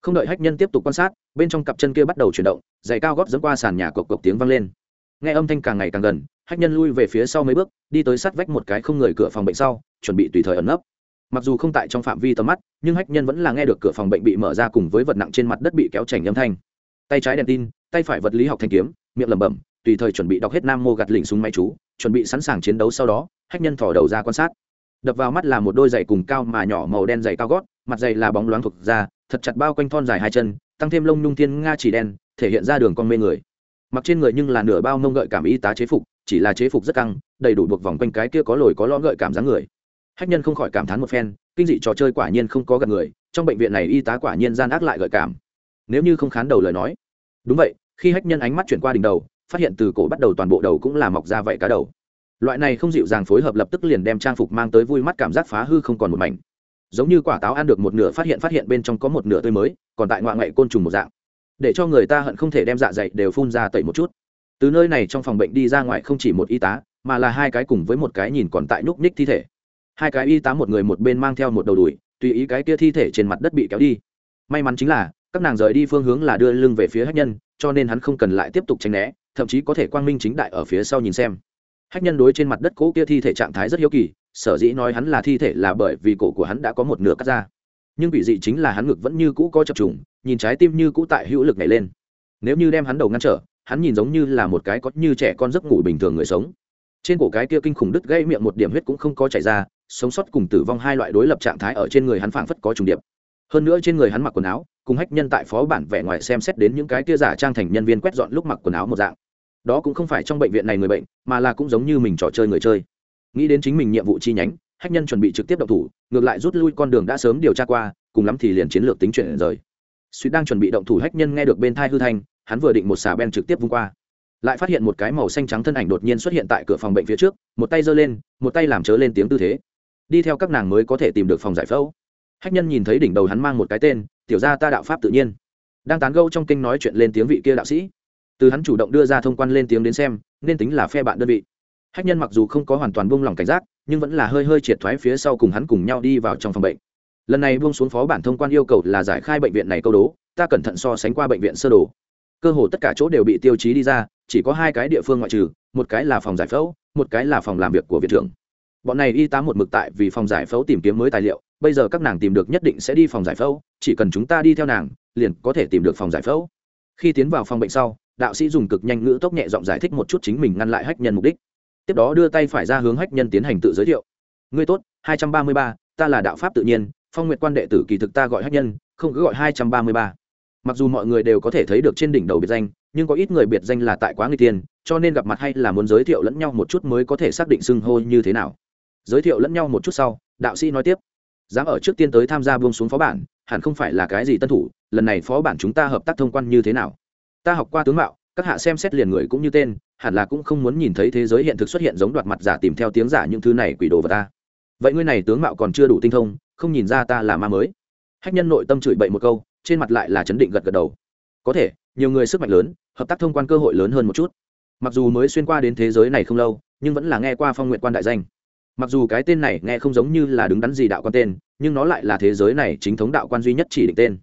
không đợi hách nhân tiếp tục quan sát, bên trong cặp chân kia bắt đầu chuyển động, giày cao gót dẫn qua sàn nhà cộc cộc tiếng vang lên. Nghe âm thanh càng ngày càng gần, hách nhân lui về phía sau mấy bước, đi tới sát vách một cái không người cửa phòng bệnh sau, chuẩn bị tùy thời ẩn nấp. Mặc dù không tại trong phạm vi tầm mắt, nhưng hách nhân vẫn là nghe được cửa phòng bệnh bị mở ra cùng với vật nặng trên mặt đất bị kéo chảnh âm thanh. Tay trái đèn tin, tay phải vật lý học thanh kiếm, miệng lẩm bẩm, tùy thời chuẩn bị đọc hết nam mô gạt lỉnh súng máy chú, chuẩn bị sẵn sàng chiến đấu sau đó, hách nhân thò đầu ra quan sát đập vào mắt là một đôi giày cùng cao mà nhỏ màu đen giày cao gót, mặt giày là bóng loáng thuộc da, thật chặt bao quanh thon dài hai chân, tăng thêm lông nhung thiên nga chỉ đen, thể hiện ra đường con mê người. Mặc trên người nhưng là nửa bao mông gợi cảm y tá chế phục, chỉ là chế phục rất căng, đầy đủ buộc vòng quanh cái kia có lồi có lõm gợi cảm dáng người. Hách nhân không khỏi cảm thán một phen, kinh dị trò chơi quả nhiên không có gặp người, trong bệnh viện này y tá quả nhiên gian ác lại gợi cảm. Nếu như không khán đầu lời nói. Đúng vậy, khi hách nhân ánh mắt chuyển qua đỉnh đầu, phát hiện từ cổ bắt đầu toàn bộ đầu cũng là mọc ra vậy cá đầu loại này không dịu dàng phối hợp lập tức liền đem trang phục mang tới vui mắt cảm giác phá hư không còn một mảnh. Giống như quả táo ăn được một nửa phát hiện phát hiện bên trong có một nửa tươi mới, còn tại ngoại ngoại côn trùng một dạng. Để cho người ta hận không thể đem dạ dày đều phun ra tẩy một chút. Từ nơi này trong phòng bệnh đi ra ngoài không chỉ một y tá, mà là hai cái cùng với một cái nhìn còn tại núc ních thi thể. Hai cái y tá một người một bên mang theo một đầu đùi, tùy ý cái kia thi thể trên mặt đất bị kéo đi. May mắn chính là, các nàng rời đi phương hướng là đưa lưng về phía hách nhân, cho nên hắn không cần lại tiếp tục tránh né, thậm chí có thể quang minh chính đại ở phía sau nhìn xem hách nhân đối trên mặt đất cỗ kia thi thể trạng thái rất hiếu kỳ, sở dĩ nói hắn là thi thể là bởi vì cổ của hắn đã có một nửa cắt ra. Nhưng bị dị chính là hắn ngực vẫn như cũ có chập trùng, nhìn trái tim như cũ tại hữu lực nhảy lên. Nếu như đem hắn đầu ngăn trở, hắn nhìn giống như là một cái có như trẻ con giấc ngủ bình thường người sống. Trên cổ cái kia kinh khủng đứt gây miệng một điểm huyết cũng không có chảy ra, sống sót cùng tử vong hai loại đối lập trạng thái ở trên người hắn phảng phất có trùng điệp. Hơn nữa trên người hắn mặc quần áo, cùng hách nhân tại phó bản vẻ ngoài xem xét đến những cái kia giả trang thành nhân viên quét dọn lúc mặc quần áo một dạng đó cũng không phải trong bệnh viện này người bệnh, mà là cũng giống như mình trò chơi người chơi. Nghĩ đến chính mình nhiệm vụ chi nhánh, hách nhân chuẩn bị trực tiếp động thủ, ngược lại rút lui con đường đã sớm điều tra qua, cùng lắm thì liền chiến lược tính chuyển rời. Suýt đang chuẩn bị động thủ hách nhân nghe được bên thai hư thanh, hắn vừa định một xà ben trực tiếp vung qua. Lại phát hiện một cái màu xanh trắng thân ảnh đột nhiên xuất hiện tại cửa phòng bệnh phía trước, một tay giơ lên, một tay làm chớ lên tiếng tư thế. Đi theo các nàng mới có thể tìm được phòng giải phẫu. Hách nhân nhìn thấy đỉnh đầu hắn mang một cái tên, tiểu ra ta đạo pháp tự nhiên. Đang tán gâu trong kinh nói chuyện lên tiếng vị kia đạo sĩ từ hắn chủ động đưa ra thông quan lên tiếng đến xem, nên tính là phe bạn đơn vị. Hách nhân mặc dù không có hoàn toàn buông lỏng cảnh giác, nhưng vẫn là hơi hơi triệt thoái phía sau cùng hắn cùng nhau đi vào trong phòng bệnh. Lần này buông xuống phó bản thông quan yêu cầu là giải khai bệnh viện này câu đố, ta cẩn thận so sánh qua bệnh viện sơ đồ. Cơ hồ tất cả chỗ đều bị tiêu chí đi ra, chỉ có hai cái địa phương ngoại trừ, một cái là phòng giải phẫu, một cái là phòng làm việc của viện trưởng. Bọn này y tá một mực tại vì phòng giải phẫu tìm kiếm mới tài liệu, bây giờ các nàng tìm được nhất định sẽ đi phòng giải phẫu, chỉ cần chúng ta đi theo nàng, liền có thể tìm được phòng giải phẫu. Khi tiến vào phòng bệnh sau đạo sĩ dùng cực nhanh ngữ tốc nhẹ giọng giải thích một chút chính mình ngăn lại hách nhân mục đích. Tiếp đó đưa tay phải ra hướng hách nhân tiến hành tự giới thiệu. Ngươi tốt hai trăm ba mươi ba ta là đạo pháp tự nhiên phong nguyện quan đệ tử kỳ thực ta gọi hách nhân không cứ gọi hai trăm ba mươi ba. Mặc dù mọi người đều có thể thấy được trên đỉnh đầu biệt danh nhưng có ít người biệt danh là tại quá người tiền, cho nên gặp mặt hay là muốn giới thiệu lẫn nhau một chút mới có thể xác định xưng hô như thế nào. Giới thiệu lẫn nhau một chút sau đạo sĩ nói tiếp. Dám ở trước tiên tới tham gia buông xuống phó bản hẳn không phải là cái gì tân thủ lần này phó bản chúng ta hợp tác thông quan như thế nào? Ta học qua tướng mạo, các hạ xem xét liền người cũng như tên, hẳn là cũng không muốn nhìn thấy thế giới hiện thực xuất hiện giống đoạt mặt giả tìm theo tiếng giả những thứ này quỷ đồ vào ta. Vậy ngươi này tướng mạo còn chưa đủ tinh thông, không nhìn ra ta là ma mới. Hách nhân nội tâm chửi bậy một câu, trên mặt lại là chấn định gật gật đầu. Có thể, nhiều người sức mạnh lớn, hợp tác thông quan cơ hội lớn hơn một chút. Mặc dù mới xuyên qua đến thế giới này không lâu, nhưng vẫn là nghe qua phong nguyện quan đại danh. Mặc dù cái tên này nghe không giống như là đứng đắn gì đạo quan tên, nhưng nó lại là thế giới này chính thống đạo quan duy nhất chỉ định tên.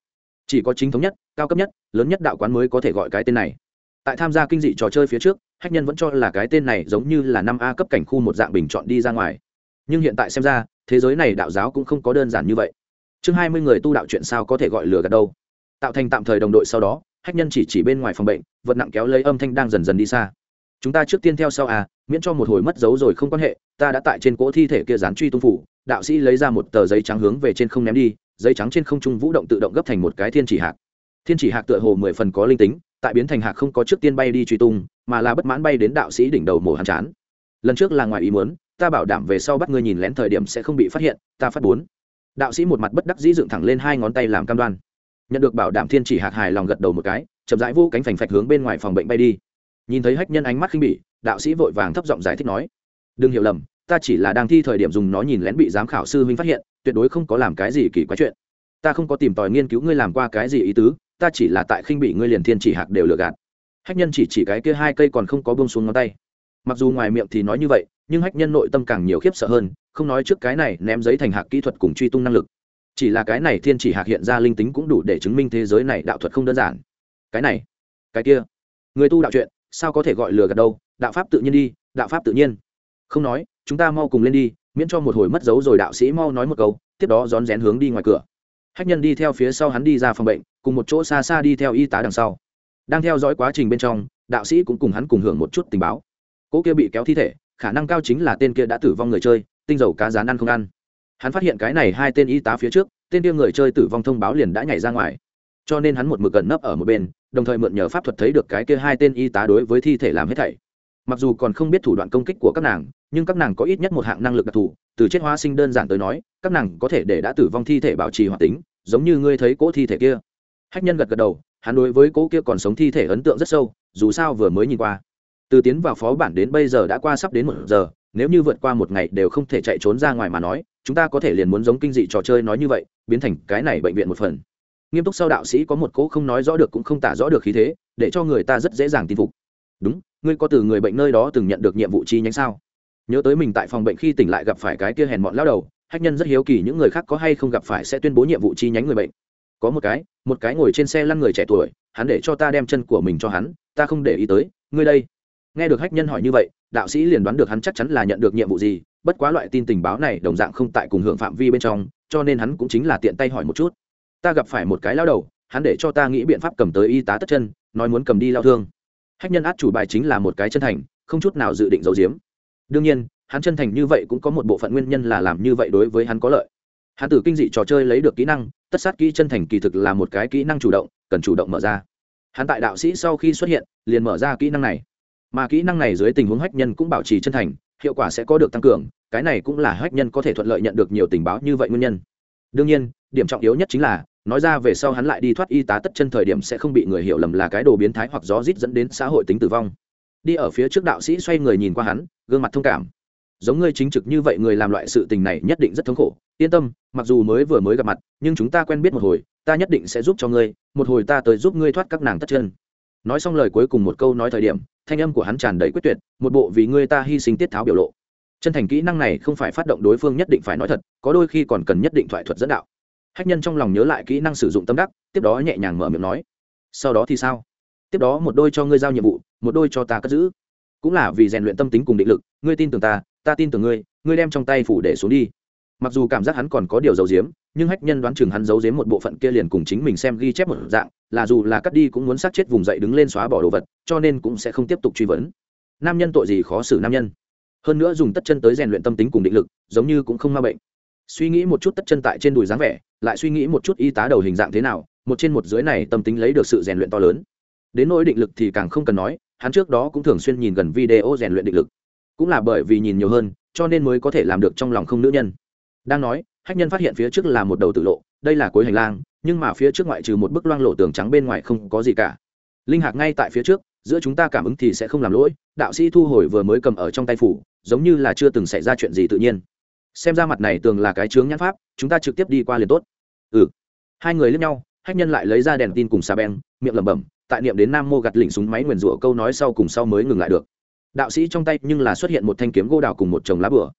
Chỉ có chính thống nhất cao cấp nhất, lớn nhất đạo quán mới có thể gọi cái tên này. Tại tham gia kinh dị trò chơi phía trước hách nhân vẫn cho là cái tên này giống như là năm a cấp cảnh khu một dạng bình chọn đi ra ngoài. Nhưng hiện tại xem ra, thế giới này đạo giáo cũng không có đơn giản như vậy. Chương hai mươi người tu đạo chuyện sao có thể gọi lừa gạt đâu? Tạo thành tạm thời đồng đội sau đó hách nhân chỉ chỉ bên ngoài phòng bệnh, vật nặng kéo lấy âm thanh đang dần dần đi xa. Chúng ta trước tiên theo sau à miễn cho một hồi mất dấu rồi không quan hệ, ta đã tại trên cỗ thi thể kia dán truy tung phủ, đạo sĩ lấy ra một tờ giấy trắng hướng về trên không ném đi, giấy trắng trên không trung vũ động tự động gấp thành một cái thiên chỉ hạt thiên chỉ hạc tựa hồ mười phần có linh tính, tại biến thành hạc không có trước tiên bay đi truy tung, mà là bất mãn bay đến đạo sĩ đỉnh đầu mổ hàn chán. Lần trước là ngoài ý muốn, ta bảo đảm về sau bắt ngươi nhìn lén thời điểm sẽ không bị phát hiện, ta phát bốn. Đạo sĩ một mặt bất đắc dĩ dựng thẳng lên hai ngón tay làm cam đoan. Nhận được bảo đảm thiên chỉ hạc hài lòng gật đầu một cái, chậm rãi vô cánh phành phạch hướng bên ngoài phòng bệnh bay đi. Nhìn thấy hách nhân ánh mắt khinh bỉ, đạo sĩ vội vàng thấp giọng giải thích nói, đừng hiểu lầm, ta chỉ là đang thi thời điểm dùng nó nhìn lén bị giám khảo sư huynh phát hiện, tuyệt đối không có làm cái gì kỳ quái chuyện. Ta không có tìm tòi nghiên cứu ngươi làm qua cái gì ý tứ ta chỉ là tại khinh bị ngươi liền thiên chỉ hạc đều lừa gạt. Hách nhân chỉ chỉ cái kia hai cây còn không có bông xuống ngón tay. Mặc dù ngoài miệng thì nói như vậy, nhưng hách nhân nội tâm càng nhiều khiếp sợ hơn, không nói trước cái này ném giấy thành hạc kỹ thuật cùng truy tung năng lực. Chỉ là cái này thiên chỉ hạc hiện ra linh tính cũng đủ để chứng minh thế giới này đạo thuật không đơn giản. Cái này, cái kia, người tu đạo chuyện, sao có thể gọi lừa gạt đâu, đạo pháp tự nhiên đi, đạo pháp tự nhiên. Không nói, chúng ta mau cùng lên đi, miễn cho một hồi mất dấu rồi đạo sĩ mau nói một câu, tiếp đó rón rén hướng đi ngoài cửa hách nhân đi theo phía sau hắn đi ra phòng bệnh, cùng một chỗ xa xa đi theo y tá đằng sau. Đang theo dõi quá trình bên trong, đạo sĩ cũng cùng hắn cùng hưởng một chút tình báo. Cỗ kia bị kéo thi thể, khả năng cao chính là tên kia đã tử vong người chơi, tinh dầu cá rán ăn không ăn. Hắn phát hiện cái này hai tên y tá phía trước, tên kia người chơi tử vong thông báo liền đã nhảy ra ngoài. Cho nên hắn một mực gần nấp ở một bên, đồng thời mượn nhờ pháp thuật thấy được cái kia hai tên y tá đối với thi thể làm hết thảy. Mặc dù còn không biết thủ đoạn công kích của các nàng, nhưng các nàng có ít nhất một hạng năng lực đặc thù, từ chết hóa sinh đơn giản tới nói, các nàng có thể để đã tử vong thi thể bảo trì hoạt tính giống như ngươi thấy cỗ thi thể kia. Hách nhân gật gật đầu, hắn đối với cỗ kia còn sống thi thể ấn tượng rất sâu, dù sao vừa mới nhìn qua. Từ tiến vào phó bản đến bây giờ đã qua sắp đến một giờ, nếu như vượt qua một ngày đều không thể chạy trốn ra ngoài mà nói, chúng ta có thể liền muốn giống kinh dị trò chơi nói như vậy, biến thành cái này bệnh viện một phần. Nghiêm túc sau đạo sĩ có một cỗ không nói rõ được cũng không tả rõ được khí thế, để cho người ta rất dễ dàng tin phục. Đúng, ngươi có từ người bệnh nơi đó từng nhận được nhiệm vụ chi nhánh sao? Nhớ tới mình tại phòng bệnh khi tỉnh lại gặp phải cái kia hèn mọn lao đầu hách nhân rất hiếu kỳ những người khác có hay không gặp phải sẽ tuyên bố nhiệm vụ chi nhánh người bệnh. Có một cái một cái ngồi trên xe lăn người trẻ tuổi, hắn để cho ta đem chân của mình cho hắn, ta không để ý tới, ngươi đây. Nghe được hách nhân hỏi như vậy, đạo sĩ liền đoán được hắn chắc chắn là nhận được nhiệm vụ gì, bất quá loại tin tình báo này đồng dạng không tại cùng hưởng phạm vi bên trong, cho nên hắn cũng chính là tiện tay hỏi một chút. Ta gặp phải một cái lao đầu, hắn để cho ta nghĩ biện pháp cầm tới y tá tất chân, nói muốn cầm đi lao thương. Hách nhân át chủ bài chính là một cái chân thành, không chút nào dự định giấu giếm. Đương nhiên hắn chân thành như vậy cũng có một bộ phận nguyên nhân là làm như vậy đối với hắn có lợi. Hắn từ kinh dị trò chơi lấy được kỹ năng, tất sát kỹ chân thành kỳ thực là một cái kỹ năng chủ động, cần chủ động mở ra. Hắn tại đạo sĩ sau khi xuất hiện, liền mở ra kỹ năng này. Mà kỹ năng này dưới tình huống hách nhân cũng bảo trì chân thành, hiệu quả sẽ có được tăng cường, cái này cũng là hách nhân có thể thuận lợi nhận được nhiều tình báo như vậy nguyên nhân. Đương nhiên, điểm trọng yếu nhất chính là, nói ra về sau hắn lại đi thoát y tá tất chân thời điểm sẽ không bị người hiểu lầm là cái đồ biến thái hoặc gió rít dẫn đến xã hội tính tử vong. Đi ở phía trước đạo sĩ xoay người nhìn qua hắn, gương mặt thông cảm giống ngươi chính trực như vậy người làm loại sự tình này nhất định rất thống khổ. Yên tâm, mặc dù mới vừa mới gặp mặt, nhưng chúng ta quen biết một hồi, ta nhất định sẽ giúp cho ngươi, một hồi ta tới giúp ngươi thoát các nàng tất chân. Nói xong lời cuối cùng một câu nói thời điểm, thanh âm của hắn tràn đầy quyết tuyệt, một bộ vì ngươi ta hy sinh tiết tháo biểu lộ. Chân thành kỹ năng này không phải phát động đối phương nhất định phải nói thật, có đôi khi còn cần nhất định thoại thuật dẫn đạo. Hách nhân trong lòng nhớ lại kỹ năng sử dụng tâm đắc, tiếp đó nhẹ nhàng mở miệng nói. Sau đó thì sao? Tiếp đó một đôi cho ngươi giao nhiệm vụ, một đôi cho ta cất giữ. Cũng là vì rèn luyện tâm tính cùng định lực, ngươi tin tưởng ta ta tin tưởng ngươi ngươi đem trong tay phủ để xuống đi. Mặc dù cảm giác hắn còn có điều giấu giếm, nhưng hách nhân đoán chừng hắn giấu giếm một bộ phận kia liền cùng chính mình xem ghi chép một dạng, là dù là cắt đi cũng muốn sát chết vùng dậy đứng lên xóa bỏ đồ vật, cho nên cũng sẽ không tiếp tục truy vấn. Nam nhân tội gì khó xử nam nhân. Hơn nữa dùng tất chân tới rèn luyện tâm tính cùng định lực, giống như cũng không ma bệnh. Suy nghĩ một chút tất chân tại trên đùi dáng vẻ, lại suy nghĩ một chút y tá đầu hình dạng thế nào, một trên một dưới này tâm tính lấy được sự rèn luyện to lớn. Đến nỗi định lực thì càng không cần nói, hắn trước đó cũng thường xuyên nhìn gần video rèn luyện định lực cũng là bởi vì nhìn nhiều hơn, cho nên mới có thể làm được trong lòng không nữ nhân. Đang nói, hách nhân phát hiện phía trước là một đầu tử lộ, đây là cuối hành lang, nhưng mà phía trước ngoại trừ một bức loang lộ tường trắng bên ngoài không có gì cả. Linh hạc ngay tại phía trước, giữa chúng ta cảm ứng thì sẽ không làm lỗi, đạo sĩ thu hồi vừa mới cầm ở trong tay phủ, giống như là chưa từng xảy ra chuyện gì tự nhiên. Xem ra mặt này tường là cái chướng nhãn pháp, chúng ta trực tiếp đi qua liền tốt. Ừ. Hai người lướt nhau, hách nhân lại lấy ra đèn tin cùng xà beng, miệng lẩm bẩm, tại niệm đến nam mô gặt lỉnh súng máy nguyền rủa câu nói sau cùng sau mới ngừng lại được đạo sĩ trong tay nhưng là xuất hiện một thanh kiếm gô đào cùng một chồng lá bửa.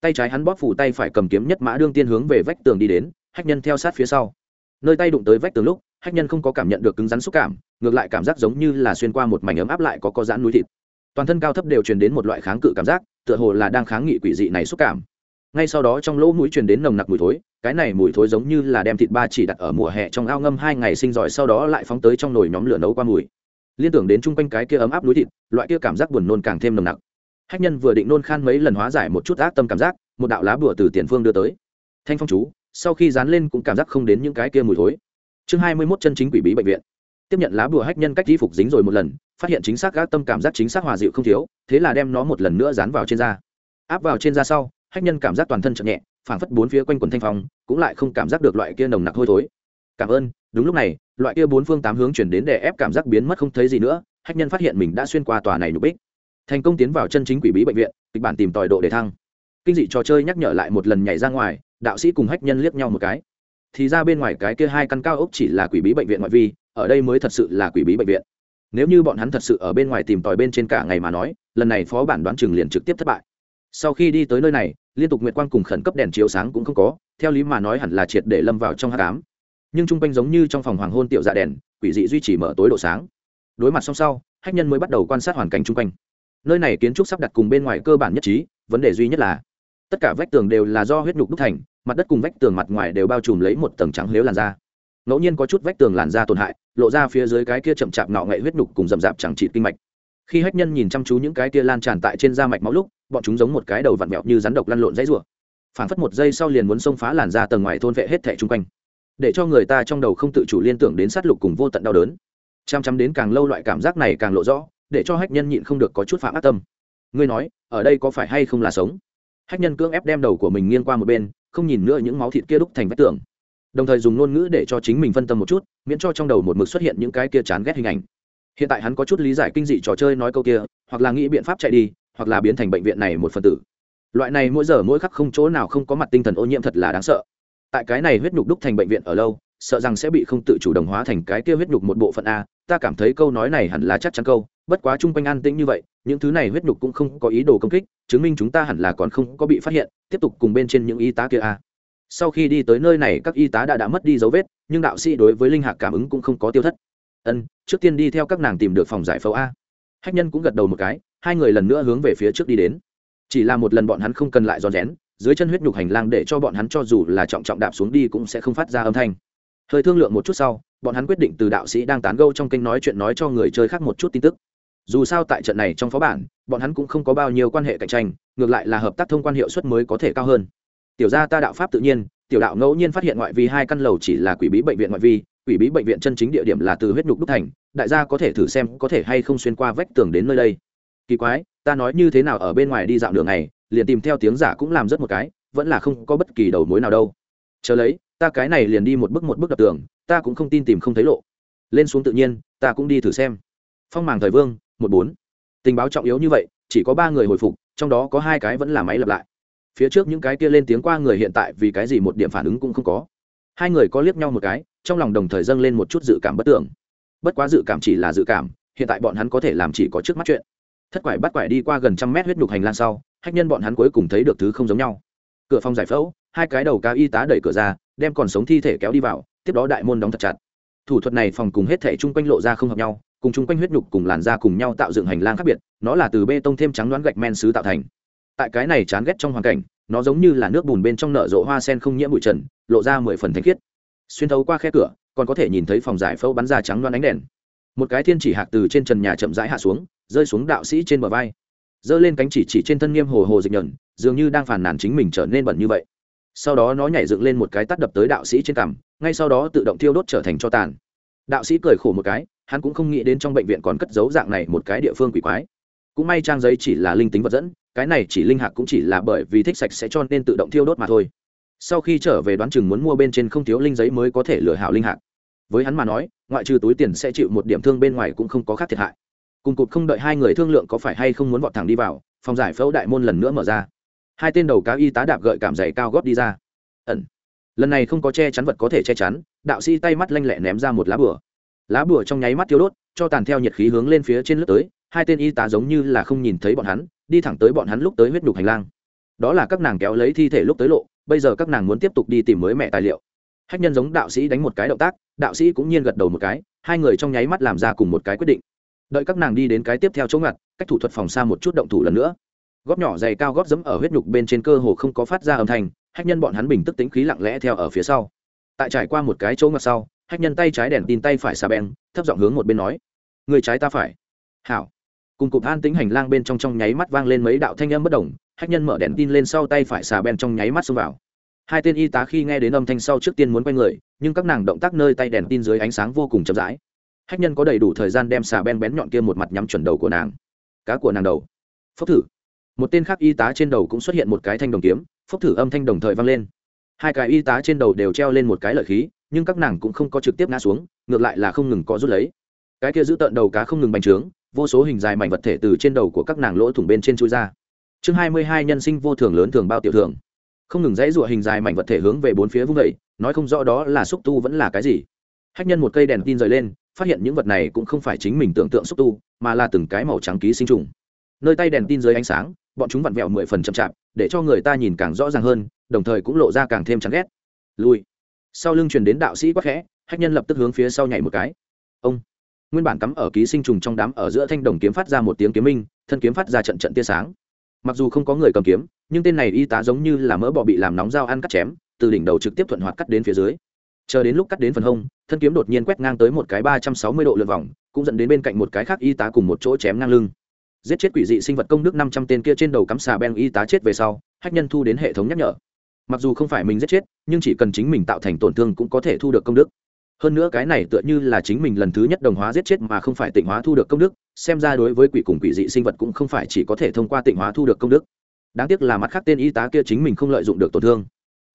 Tay trái hắn bóp phủ tay phải cầm kiếm nhất mã đương tiên hướng về vách tường đi đến, hách nhân theo sát phía sau. Nơi tay đụng tới vách tường lúc, hách nhân không có cảm nhận được cứng rắn xúc cảm, ngược lại cảm giác giống như là xuyên qua một mảnh ấm áp lại có có giãn núi thịt. Toàn thân cao thấp đều truyền đến một loại kháng cự cảm giác, tựa hồ là đang kháng nghị quỷ dị này xúc cảm. Ngay sau đó trong lỗ mũi truyền đến nồng nặc mùi thối, cái này mùi thối giống như là đem thịt ba chỉ đặt ở mùa hè trong ao ngâm hai ngày sinh giỏi sau đó lại phóng tới trong nồi nhóm lửa nấu qua mùi liên tưởng đến chung quanh cái kia ấm áp núi thịt, loại kia cảm giác buồn nôn càng thêm nồng nặc. Hách nhân vừa định nôn khan mấy lần hóa giải một chút ác tâm cảm giác, một đạo lá bùa từ tiền phương đưa tới. Thanh phong chú, sau khi dán lên cũng cảm giác không đến những cái kia mùi thối. Chương hai mươi mốt chân chính quỷ bí bệnh viện. Tiếp nhận lá bùa hách nhân cách di phục dính rồi một lần, phát hiện chính xác ác tâm cảm giác chính xác hòa dịu không thiếu, thế là đem nó một lần nữa dán vào trên da. Áp vào trên da sau, hách nhân cảm giác toàn thân chậm nhẹ, phảng phất bốn phía quanh quần thanh phong, cũng lại không cảm giác được loại kia nồng nặc hôi thối. Cảm ơn đúng lúc này, loại kia bốn phương tám hướng chuyển đến để ép cảm giác biến mất không thấy gì nữa, hách nhân phát hiện mình đã xuyên qua tòa này nhục bích. Thành công tiến vào chân chính quỷ bí bệnh viện, kịch bản tìm tòi độ để thăng. Kinh dị trò chơi nhắc nhở lại một lần nhảy ra ngoài, đạo sĩ cùng hách nhân liếc nhau một cái. Thì ra bên ngoài cái kia hai căn cao ốc chỉ là quỷ bí bệnh viện ngoại vi, ở đây mới thật sự là quỷ bí bệnh viện. Nếu như bọn hắn thật sự ở bên ngoài tìm tòi bên trên cả ngày mà nói, lần này phó bản đoán chừng liền trực tiếp thất bại. Sau khi đi tới nơi này, liên tục nguyệt quang cùng khẩn cấp đèn chiếu sáng cũng không có, theo lý mà nói hẳn là triệt để lâm vào trong hát cám nhưng chung quanh giống như trong phòng hoàng hôn tiệu dạ đèn, quỷ dị duy trì mở tối độ sáng. Đối mặt song sau, hách nhân mới bắt đầu quan sát hoàn cảnh chung quanh. Nơi này kiến trúc sắp đặt cùng bên ngoài cơ bản nhất trí, vấn đề duy nhất là tất cả vách tường đều là do huyết nhục đúc thành, mặt đất cùng vách tường mặt ngoài đều bao trùm lấy một tầng trắng lếu làn da. Ngẫu nhiên có chút vách tường làn da tổn hại, lộ ra phía dưới cái kia chậm chạp nọ ngậy huyết nhục cùng rậm rạp chẳng trị kinh mạch. Khi hách nhân nhìn chăm chú những cái kia lan tràn tại trên da mạch máu lúc, bọn chúng giống một cái đầu vặn mẹo như rắn độc lăn lộn dãy rủa. Phảng phất một giây sau liền muốn xông phá làn da tầng ngoài thôn vệ hết thẻ chung quanh để cho người ta trong đầu không tự chủ liên tưởng đến sát lục cùng vô tận đau đớn. Chăm chăm đến càng lâu loại cảm giác này càng lộ rõ, để cho hách nhân nhịn không được có chút phạm ác tâm. Ngươi nói, ở đây có phải hay không là sống? Hách nhân cưỡng ép đem đầu của mình nghiêng qua một bên, không nhìn nữa những máu thịt kia đúc thành vách tường. Đồng thời dùng ngôn ngữ để cho chính mình phân tâm một chút, miễn cho trong đầu một mực xuất hiện những cái kia chán ghét hình ảnh. Hiện tại hắn có chút lý giải kinh dị trò chơi nói câu kia, hoặc là nghĩ biện pháp chạy đi, hoặc là biến thành bệnh viện này một phần tử. Loại này mỗi giờ mỗi khắc không chỗ nào không có mặt tinh thần ô nhiễm thật là đáng sợ tại cái này huyết nhục đúc thành bệnh viện ở lâu, sợ rằng sẽ bị không tự chủ đồng hóa thành cái kia huyết nhục một bộ phận a, ta cảm thấy câu nói này hẳn là chắc chắn câu, bất quá chung quanh an tĩnh như vậy, những thứ này huyết nhục cũng không có ý đồ công kích, chứng minh chúng ta hẳn là còn không có bị phát hiện, tiếp tục cùng bên trên những y tá kia a. Sau khi đi tới nơi này, các y tá đã đã mất đi dấu vết, nhưng đạo sĩ đối với linh hạc cảm ứng cũng không có tiêu thất. Ân, trước tiên đi theo các nàng tìm được phòng giải phẫu a. Hách nhân cũng gật đầu một cái, hai người lần nữa hướng về phía trước đi đến. Chỉ là một lần bọn hắn không cần lại rón rén dưới chân huyết nhục hành lang để cho bọn hắn cho dù là trọng trọng đạp xuống đi cũng sẽ không phát ra âm thanh. Hơi thương lượng một chút sau, bọn hắn quyết định từ đạo sĩ đang tán gâu trong kênh nói chuyện nói cho người chơi khác một chút tin tức. Dù sao tại trận này trong phó bản, bọn hắn cũng không có bao nhiêu quan hệ cạnh tranh, ngược lại là hợp tác thông quan hiệu suất mới có thể cao hơn. Tiểu gia ta đạo pháp tự nhiên, tiểu đạo ngẫu nhiên phát hiện ngoại vi hai căn lầu chỉ là quỷ bí bệnh viện ngoại vi, quỷ bí bệnh viện chân chính địa điểm là từ huyết nhục đúc thành, đại gia có thể thử xem có thể hay không xuyên qua vách tường đến nơi đây. Kỳ quái, ta nói như thế nào ở bên ngoài đi dạo đường này liền tìm theo tiếng giả cũng làm rất một cái, vẫn là không có bất kỳ đầu mối nào đâu. Chờ lấy, ta cái này liền đi một bước một bước đập tường, ta cũng không tin tìm không thấy lộ. Lên xuống tự nhiên, ta cũng đi thử xem. Phong màng thời vương, một bốn. Tình báo trọng yếu như vậy, chỉ có ba người hồi phục, trong đó có hai cái vẫn là máy lặp lại. Phía trước những cái kia lên tiếng qua người hiện tại vì cái gì một điểm phản ứng cũng không có. Hai người có liếc nhau một cái, trong lòng đồng thời dâng lên một chút dự cảm bất tưởng. Bất quá dự cảm chỉ là dự cảm, hiện tại bọn hắn có thể làm chỉ có trước mắt chuyện. Thất quải bắt quải đi qua gần trăm mét huyết nhục hành lang sau hách nhân bọn hắn cuối cùng thấy được thứ không giống nhau. Cửa phòng giải phẫu, hai cái đầu cao y tá đẩy cửa ra, đem còn sống thi thể kéo đi vào, tiếp đó đại môn đóng thật chặt. Thủ thuật này phòng cùng hết thể chung quanh lộ ra không hợp nhau, cùng chung quanh huyết nhục cùng làn da cùng nhau tạo dựng hành lang khác biệt, nó là từ bê tông thêm trắng đoán gạch men xứ tạo thành. Tại cái này chán ghét trong hoàn cảnh, nó giống như là nước bùn bên trong nở rộ hoa sen không nhiễm bụi trần, lộ ra mười phần thanh khiết. Xuyên thấu qua khe cửa, còn có thể nhìn thấy phòng giải phẫu bắn ra trắng loan ánh đèn. Một cái thiên chỉ hạc từ trên trần nhà chậm rãi hạ xuống, rơi xuống đạo sĩ trên bờ vai giơ lên cánh chỉ chỉ trên thân nghiêm hồ hồ dịch nhẫn, dường như đang phàn nàn chính mình trở nên bẩn như vậy. Sau đó nó nhảy dựng lên một cái tắt đập tới đạo sĩ trên cằm, ngay sau đó tự động thiêu đốt trở thành cho tàn. Đạo sĩ cười khổ một cái, hắn cũng không nghĩ đến trong bệnh viện còn cất giấu dạng này một cái địa phương quỷ quái. Cũng may trang giấy chỉ là linh tính vật dẫn, cái này chỉ linh hạc cũng chỉ là bởi vì thích sạch sẽ cho nên tự động thiêu đốt mà thôi. Sau khi trở về đoán chừng muốn mua bên trên không thiếu linh giấy mới có thể lừa hảo linh hạc. Với hắn mà nói, ngoại trừ túi tiền sẽ chịu một điểm thương bên ngoài cũng không có khác thiệt hại cùng cụt không đợi hai người thương lượng có phải hay không muốn vọt thẳng đi vào, phòng giải phẫu đại môn lần nữa mở ra. Hai tên đầu cá y tá đạp gợi cảm dày cao góp đi ra. Ẩn. Lần này không có che chắn vật có thể che chắn, đạo sĩ tay mắt lanh lẹ ném ra một lá bửa lá bửa trong nháy mắt tiêu đốt, cho tàn theo nhiệt khí hướng lên phía trên lướt tới, hai tên y tá giống như là không nhìn thấy bọn hắn, đi thẳng tới bọn hắn lúc tới huyết nhục hành lang. Đó là các nàng kéo lấy thi thể lúc tới lộ, bây giờ các nàng muốn tiếp tục đi tìm mới mẹ tài liệu. Hách nhân giống đạo sĩ đánh một cái động tác, đạo sĩ cũng nhiên gật đầu một cái, hai người trong nháy mắt làm ra cùng một cái quyết định đợi các nàng đi đến cái tiếp theo chỗ ngặt, cách thủ thuật phòng xa một chút động thủ lần nữa. Góp nhỏ dày cao góp dẫm ở huyết nhục bên trên cơ hồ không có phát ra âm thanh, hách nhân bọn hắn bình tức tính khí lặng lẽ theo ở phía sau. Tại trải qua một cái chỗ ngặt sau, hách nhân tay trái đèn tin tay phải xà beng, thấp giọng hướng một bên nói, người trái ta phải. Hảo. Cùng cụp an tính hành lang bên trong trong nháy mắt vang lên mấy đạo thanh âm bất đồng, hách nhân mở đèn tin lên sau tay phải xà beng trong nháy mắt xông vào. Hai tên y tá khi nghe đến âm thanh sau trước tiên muốn quay người, nhưng các nàng động tác nơi tay đèn tin dưới ánh sáng vô cùng chậm rãi hách nhân có đầy đủ thời gian đem xà ben bén nhọn kia một mặt nhắm chuẩn đầu của nàng. Cá của nàng đầu. Phốc thử. Một tên khác y tá trên đầu cũng xuất hiện một cái thanh đồng kiếm, phốc thử âm thanh đồng thời vang lên. Hai cái y tá trên đầu đều treo lên một cái lợi khí, nhưng các nàng cũng không có trực tiếp ngã xuống, ngược lại là không ngừng có rút lấy. Cái kia giữ tợn đầu cá không ngừng bành trướng, vô số hình dài mảnh vật thể từ trên đầu của các nàng lỗ thủng bên trên chui ra. Chương hai mươi hai nhân sinh vô thường lớn thường bao tiểu thường. Không ngừng dãy rụa hình dài mảnh vật thể hướng về bốn phía vung vẩy nói không rõ đó là xúc tu vẫn là cái gì. Hách nhân một cây đèn tin rời lên phát hiện những vật này cũng không phải chính mình tưởng tượng xúc tu, mà là từng cái màu trắng ký sinh trùng. Nơi tay đèn tin dưới ánh sáng, bọn chúng vặn vẹo mười phần chậm chạp, để cho người ta nhìn càng rõ ràng hơn, đồng thời cũng lộ ra càng thêm chán ghét. Lui. Sau lưng truyền đến đạo sĩ quắc khẽ, hách nhân lập tức hướng phía sau nhảy một cái. Ông. Nguyên bản cắm ở ký sinh trùng trong đám ở giữa thanh đồng kiếm phát ra một tiếng kiếm minh, thân kiếm phát ra trận trận tia sáng. Mặc dù không có người cầm kiếm, nhưng tên này y tá giống như là mỡ bọ bị làm nóng dao ăn cắt chém, từ đỉnh đầu trực tiếp thuận hoạt cắt đến phía dưới chờ đến lúc cắt đến phần hông, thân kiếm đột nhiên quét ngang tới một cái ba trăm sáu mươi độ lượt vòng, cũng dẫn đến bên cạnh một cái khác y tá cùng một chỗ chém ngang lưng. Giết chết quỷ dị sinh vật công đức năm trăm tên kia trên đầu cắm xà beng y tá chết về sau, hách nhân thu đến hệ thống nhắc nhở. Mặc dù không phải mình giết chết, nhưng chỉ cần chính mình tạo thành tổn thương cũng có thể thu được công đức. Hơn nữa cái này tựa như là chính mình lần thứ nhất đồng hóa giết chết mà không phải tịnh hóa thu được công đức, xem ra đối với quỷ cùng quỷ dị sinh vật cũng không phải chỉ có thể thông qua tịnh hóa thu được công đức. Đáng tiếc là mặt khác tên y tá kia chính mình không lợi dụng được tổn thương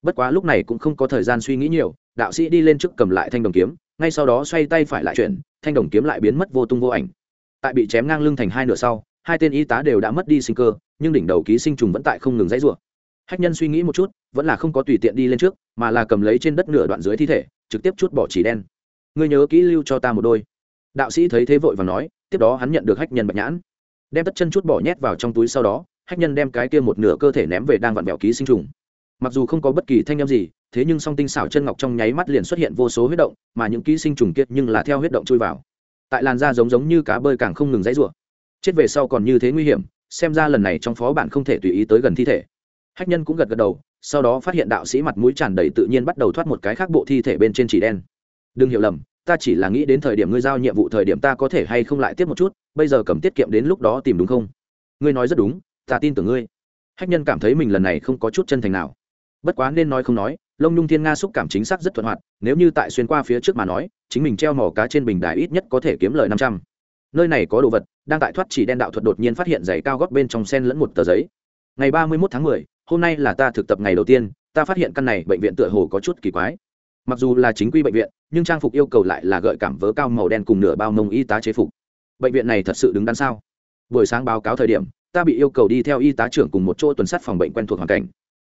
bất quá lúc này cũng không có thời gian suy nghĩ nhiều, đạo sĩ đi lên trước cầm lại thanh đồng kiếm, ngay sau đó xoay tay phải lại chuyển, thanh đồng kiếm lại biến mất vô tung vô ảnh. Tại bị chém ngang lưng thành hai nửa sau, hai tên y tá đều đã mất đi sinh cơ, nhưng đỉnh đầu ký sinh trùng vẫn tại không ngừng dãy rủa. Hách nhân suy nghĩ một chút, vẫn là không có tùy tiện đi lên trước, mà là cầm lấy trên đất nửa đoạn dưới thi thể, trực tiếp chút bỏ chỉ đen. Ngươi nhớ kỹ lưu cho ta một đôi. Đạo sĩ thấy thế vội và nói, tiếp đó hắn nhận được hách nhân bạch nhãn. Đem tất chân chút bỏ nhét vào trong túi sau đó, hách nhân đem cái kia một nửa cơ thể ném về đang vặn vẹo ký sinh trùng mặc dù không có bất kỳ thanh â m gì, thế nhưng song tinh xảo chân ngọc trong nháy mắt liền xuất hiện vô số huyết động, mà những ký sinh trùng kiệt nhưng là theo huyết động chui vào. Tại làn da giống giống như cá bơi càng không ngừng dãy rủa. Chết về sau còn như thế nguy hiểm, xem ra lần này trong phó bạn không thể tùy ý tới gần thi thể. Hách nhân cũng gật gật đầu, sau đó phát hiện đạo sĩ mặt mũi tràn đầy tự nhiên bắt đầu thoát một cái khác bộ thi thể bên trên chỉ đen. Đừng hiểu lầm, ta chỉ là nghĩ đến thời điểm ngươi giao nhiệm vụ thời điểm ta có thể hay không lại tiếp một chút, bây giờ cầm tiết kiệm đến lúc đó tìm đúng không? Ngươi nói rất đúng, ta tin tưởng ngươi. Hách nhân cảm thấy mình lần này không có chút chân thành nào bất quá nên nói không nói lông nhung thiên nga xúc cảm chính xác rất thuận hoạt, nếu như tại xuyên qua phía trước mà nói, chính mình treo mỏ cá trên bình đài ít nhất có thể kiếm lời năm trăm. Nơi này có đồ vật, đang tại thoát chỉ đen đạo thuật đột nhiên phát hiện giày cao gót bên trong sen lẫn một tờ giấy. Ngày ba mươi một tháng mười, hôm nay là ta thực tập ngày đầu tiên, ta phát hiện căn này bệnh viện tựa hồ có chút kỳ quái. Mặc dù là chính quy bệnh viện, nhưng trang phục yêu cầu lại là gợi cảm vớ cao màu đen cùng nửa bao mông y tá chế phục. Bệnh viện này thật sự đứng đắn sao? Buổi sáng báo cáo thời điểm, ta bị yêu cầu đi theo y tá trưởng cùng một chỗ tuần sát phòng bệnh quen thuộc hoàn cảnh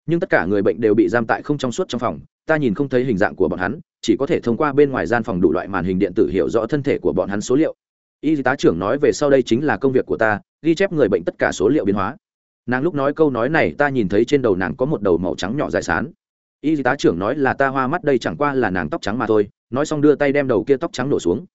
nhưng tất cả người bệnh đều bị giam tại không trong suốt trong phòng, ta nhìn không thấy hình dạng của bọn hắn, chỉ có thể thông qua bên ngoài gian phòng đủ loại màn hình điện tử hiểu rõ thân thể của bọn hắn số liệu. Y tá trưởng nói về sau đây chính là công việc của ta, ghi chép người bệnh tất cả số liệu biến hóa. Nàng lúc nói câu nói này ta nhìn thấy trên đầu nàng có một đầu màu trắng nhỏ dài sán. Y tá trưởng nói là ta hoa mắt đây chẳng qua là nàng tóc trắng mà thôi, nói xong đưa tay đem đầu kia tóc trắng đổ xuống.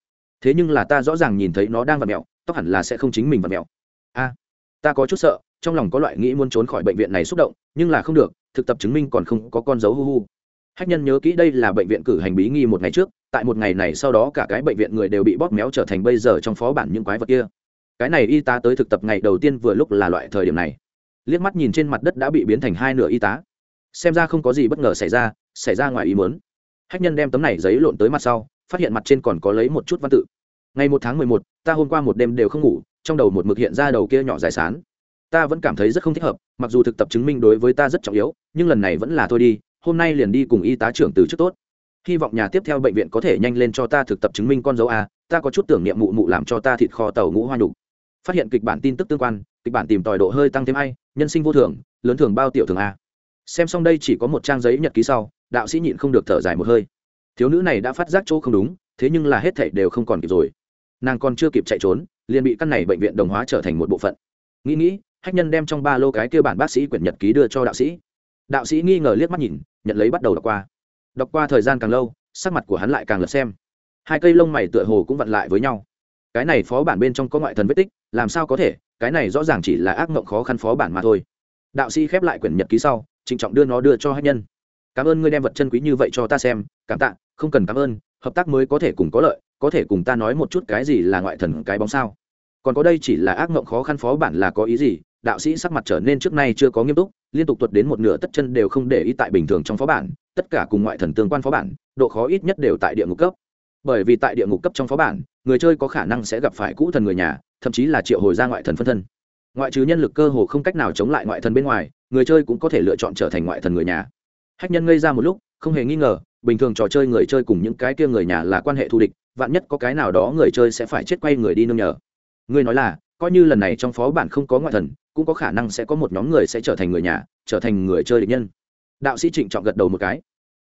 Thế nhưng là ta rõ ràng nhìn thấy nó đang vặt mẹo, tóc hẳn là sẽ không chính mình vặt mẹo. A, ta có chút sợ, trong lòng có loại nghĩ muốn trốn khỏi bệnh viện này xúc động nhưng là không được, thực tập chứng minh còn không có con dấu hu hu. Hách nhân nhớ kỹ đây là bệnh viện cử hành bí nghi một ngày trước, tại một ngày này sau đó cả cái bệnh viện người đều bị bóp méo trở thành bây giờ trong phó bản những quái vật kia. Cái này y tá tới thực tập ngày đầu tiên vừa lúc là loại thời điểm này. Liếc mắt nhìn trên mặt đất đã bị biến thành hai nửa y tá. Xem ra không có gì bất ngờ xảy ra xảy ra ngoài ý muốn. Hách nhân đem tấm này giấy lộn tới mặt sau, phát hiện mặt trên còn có lấy một chút văn tự. Ngày một tháng mười một, ta hôm qua một đêm đều không ngủ, trong đầu một mực hiện ra đầu kia nhỏ dài sán ta vẫn cảm thấy rất không thích hợp mặc dù thực tập chứng minh đối với ta rất trọng yếu nhưng lần này vẫn là thôi đi hôm nay liền đi cùng y tá trưởng từ trước tốt. Hy vọng nhà tiếp theo bệnh viện có thể nhanh lên cho ta thực tập chứng minh con dấu a ta có chút tưởng niệm mụ mụ làm cho ta thịt kho tàu ngũ hoa nhục. Phát hiện kịch bản tin tức tương quan kịch bản tìm tòi độ hơi tăng thêm hay, nhân sinh vô thường lớn thường bao tiểu thường a. Xem xong đây chỉ có một trang giấy nhật ký sau đạo sĩ nhịn không được thở dài một hơi. Thiếu nữ này đã phát giác chỗ không đúng thế nhưng là hết thảy đều không còn kịp rồi. Nàng còn chưa kịp chạy trốn liền bị căn này bệnh viện đồng hóa trở thành một bộ phận. Nghĩ nghĩ hách nhân đem trong ba lô cái kia bản bác sĩ quyển nhật ký đưa cho đạo sĩ. Đạo sĩ nghi ngờ liếc mắt nhìn, nhận lấy bắt đầu đọc qua. Đọc qua thời gian càng lâu, sắc mặt của hắn lại càng lật xem. Hai cây lông mày tựa hồ cũng vặn lại với nhau. Cái này phó bản bên trong có ngoại thần vết tích, làm sao có thể? Cái này rõ ràng chỉ là ác mộng khó khăn phó bản mà thôi. Đạo sĩ khép lại quyển nhật ký sau, trịnh trọng đưa nó đưa cho hách nhân. Cảm ơn ngươi đem vật chân quý như vậy cho ta xem, cảm tạ, không cần cảm ơn, hợp tác mới có thể cùng có lợi, có thể cùng ta nói một chút cái gì là ngoại thần cái bóng sao? Còn có đây chỉ là ác mộng khó khăn phó bản là có ý gì đạo sĩ sắc mặt trở nên trước nay chưa có nghiêm túc, liên tục tuột đến một nửa tất chân đều không để ý tại bình thường trong phó bản, tất cả cùng ngoại thần tương quan phó bản, độ khó ít nhất đều tại địa ngục cấp. Bởi vì tại địa ngục cấp trong phó bản, người chơi có khả năng sẽ gặp phải cũ thần người nhà, thậm chí là triệu hồi ra ngoại thần phân thân. Ngoại trừ nhân lực cơ hồ không cách nào chống lại ngoại thần bên ngoài, người chơi cũng có thể lựa chọn trở thành ngoại thần người nhà. Hách nhân ngây ra một lúc, không hề nghi ngờ, bình thường trò chơi người chơi cùng những cái kia người nhà là quan hệ thù địch, vạn nhất có cái nào đó người chơi sẽ phải chết quay người đi nương nhờ. Ngươi nói là, coi như lần này trong phó bản không có ngoại thần cũng có khả năng sẽ có một nhóm người sẽ trở thành người nhà, trở thành người chơi địch nhân. Đạo sĩ trịnh trọng gật đầu một cái.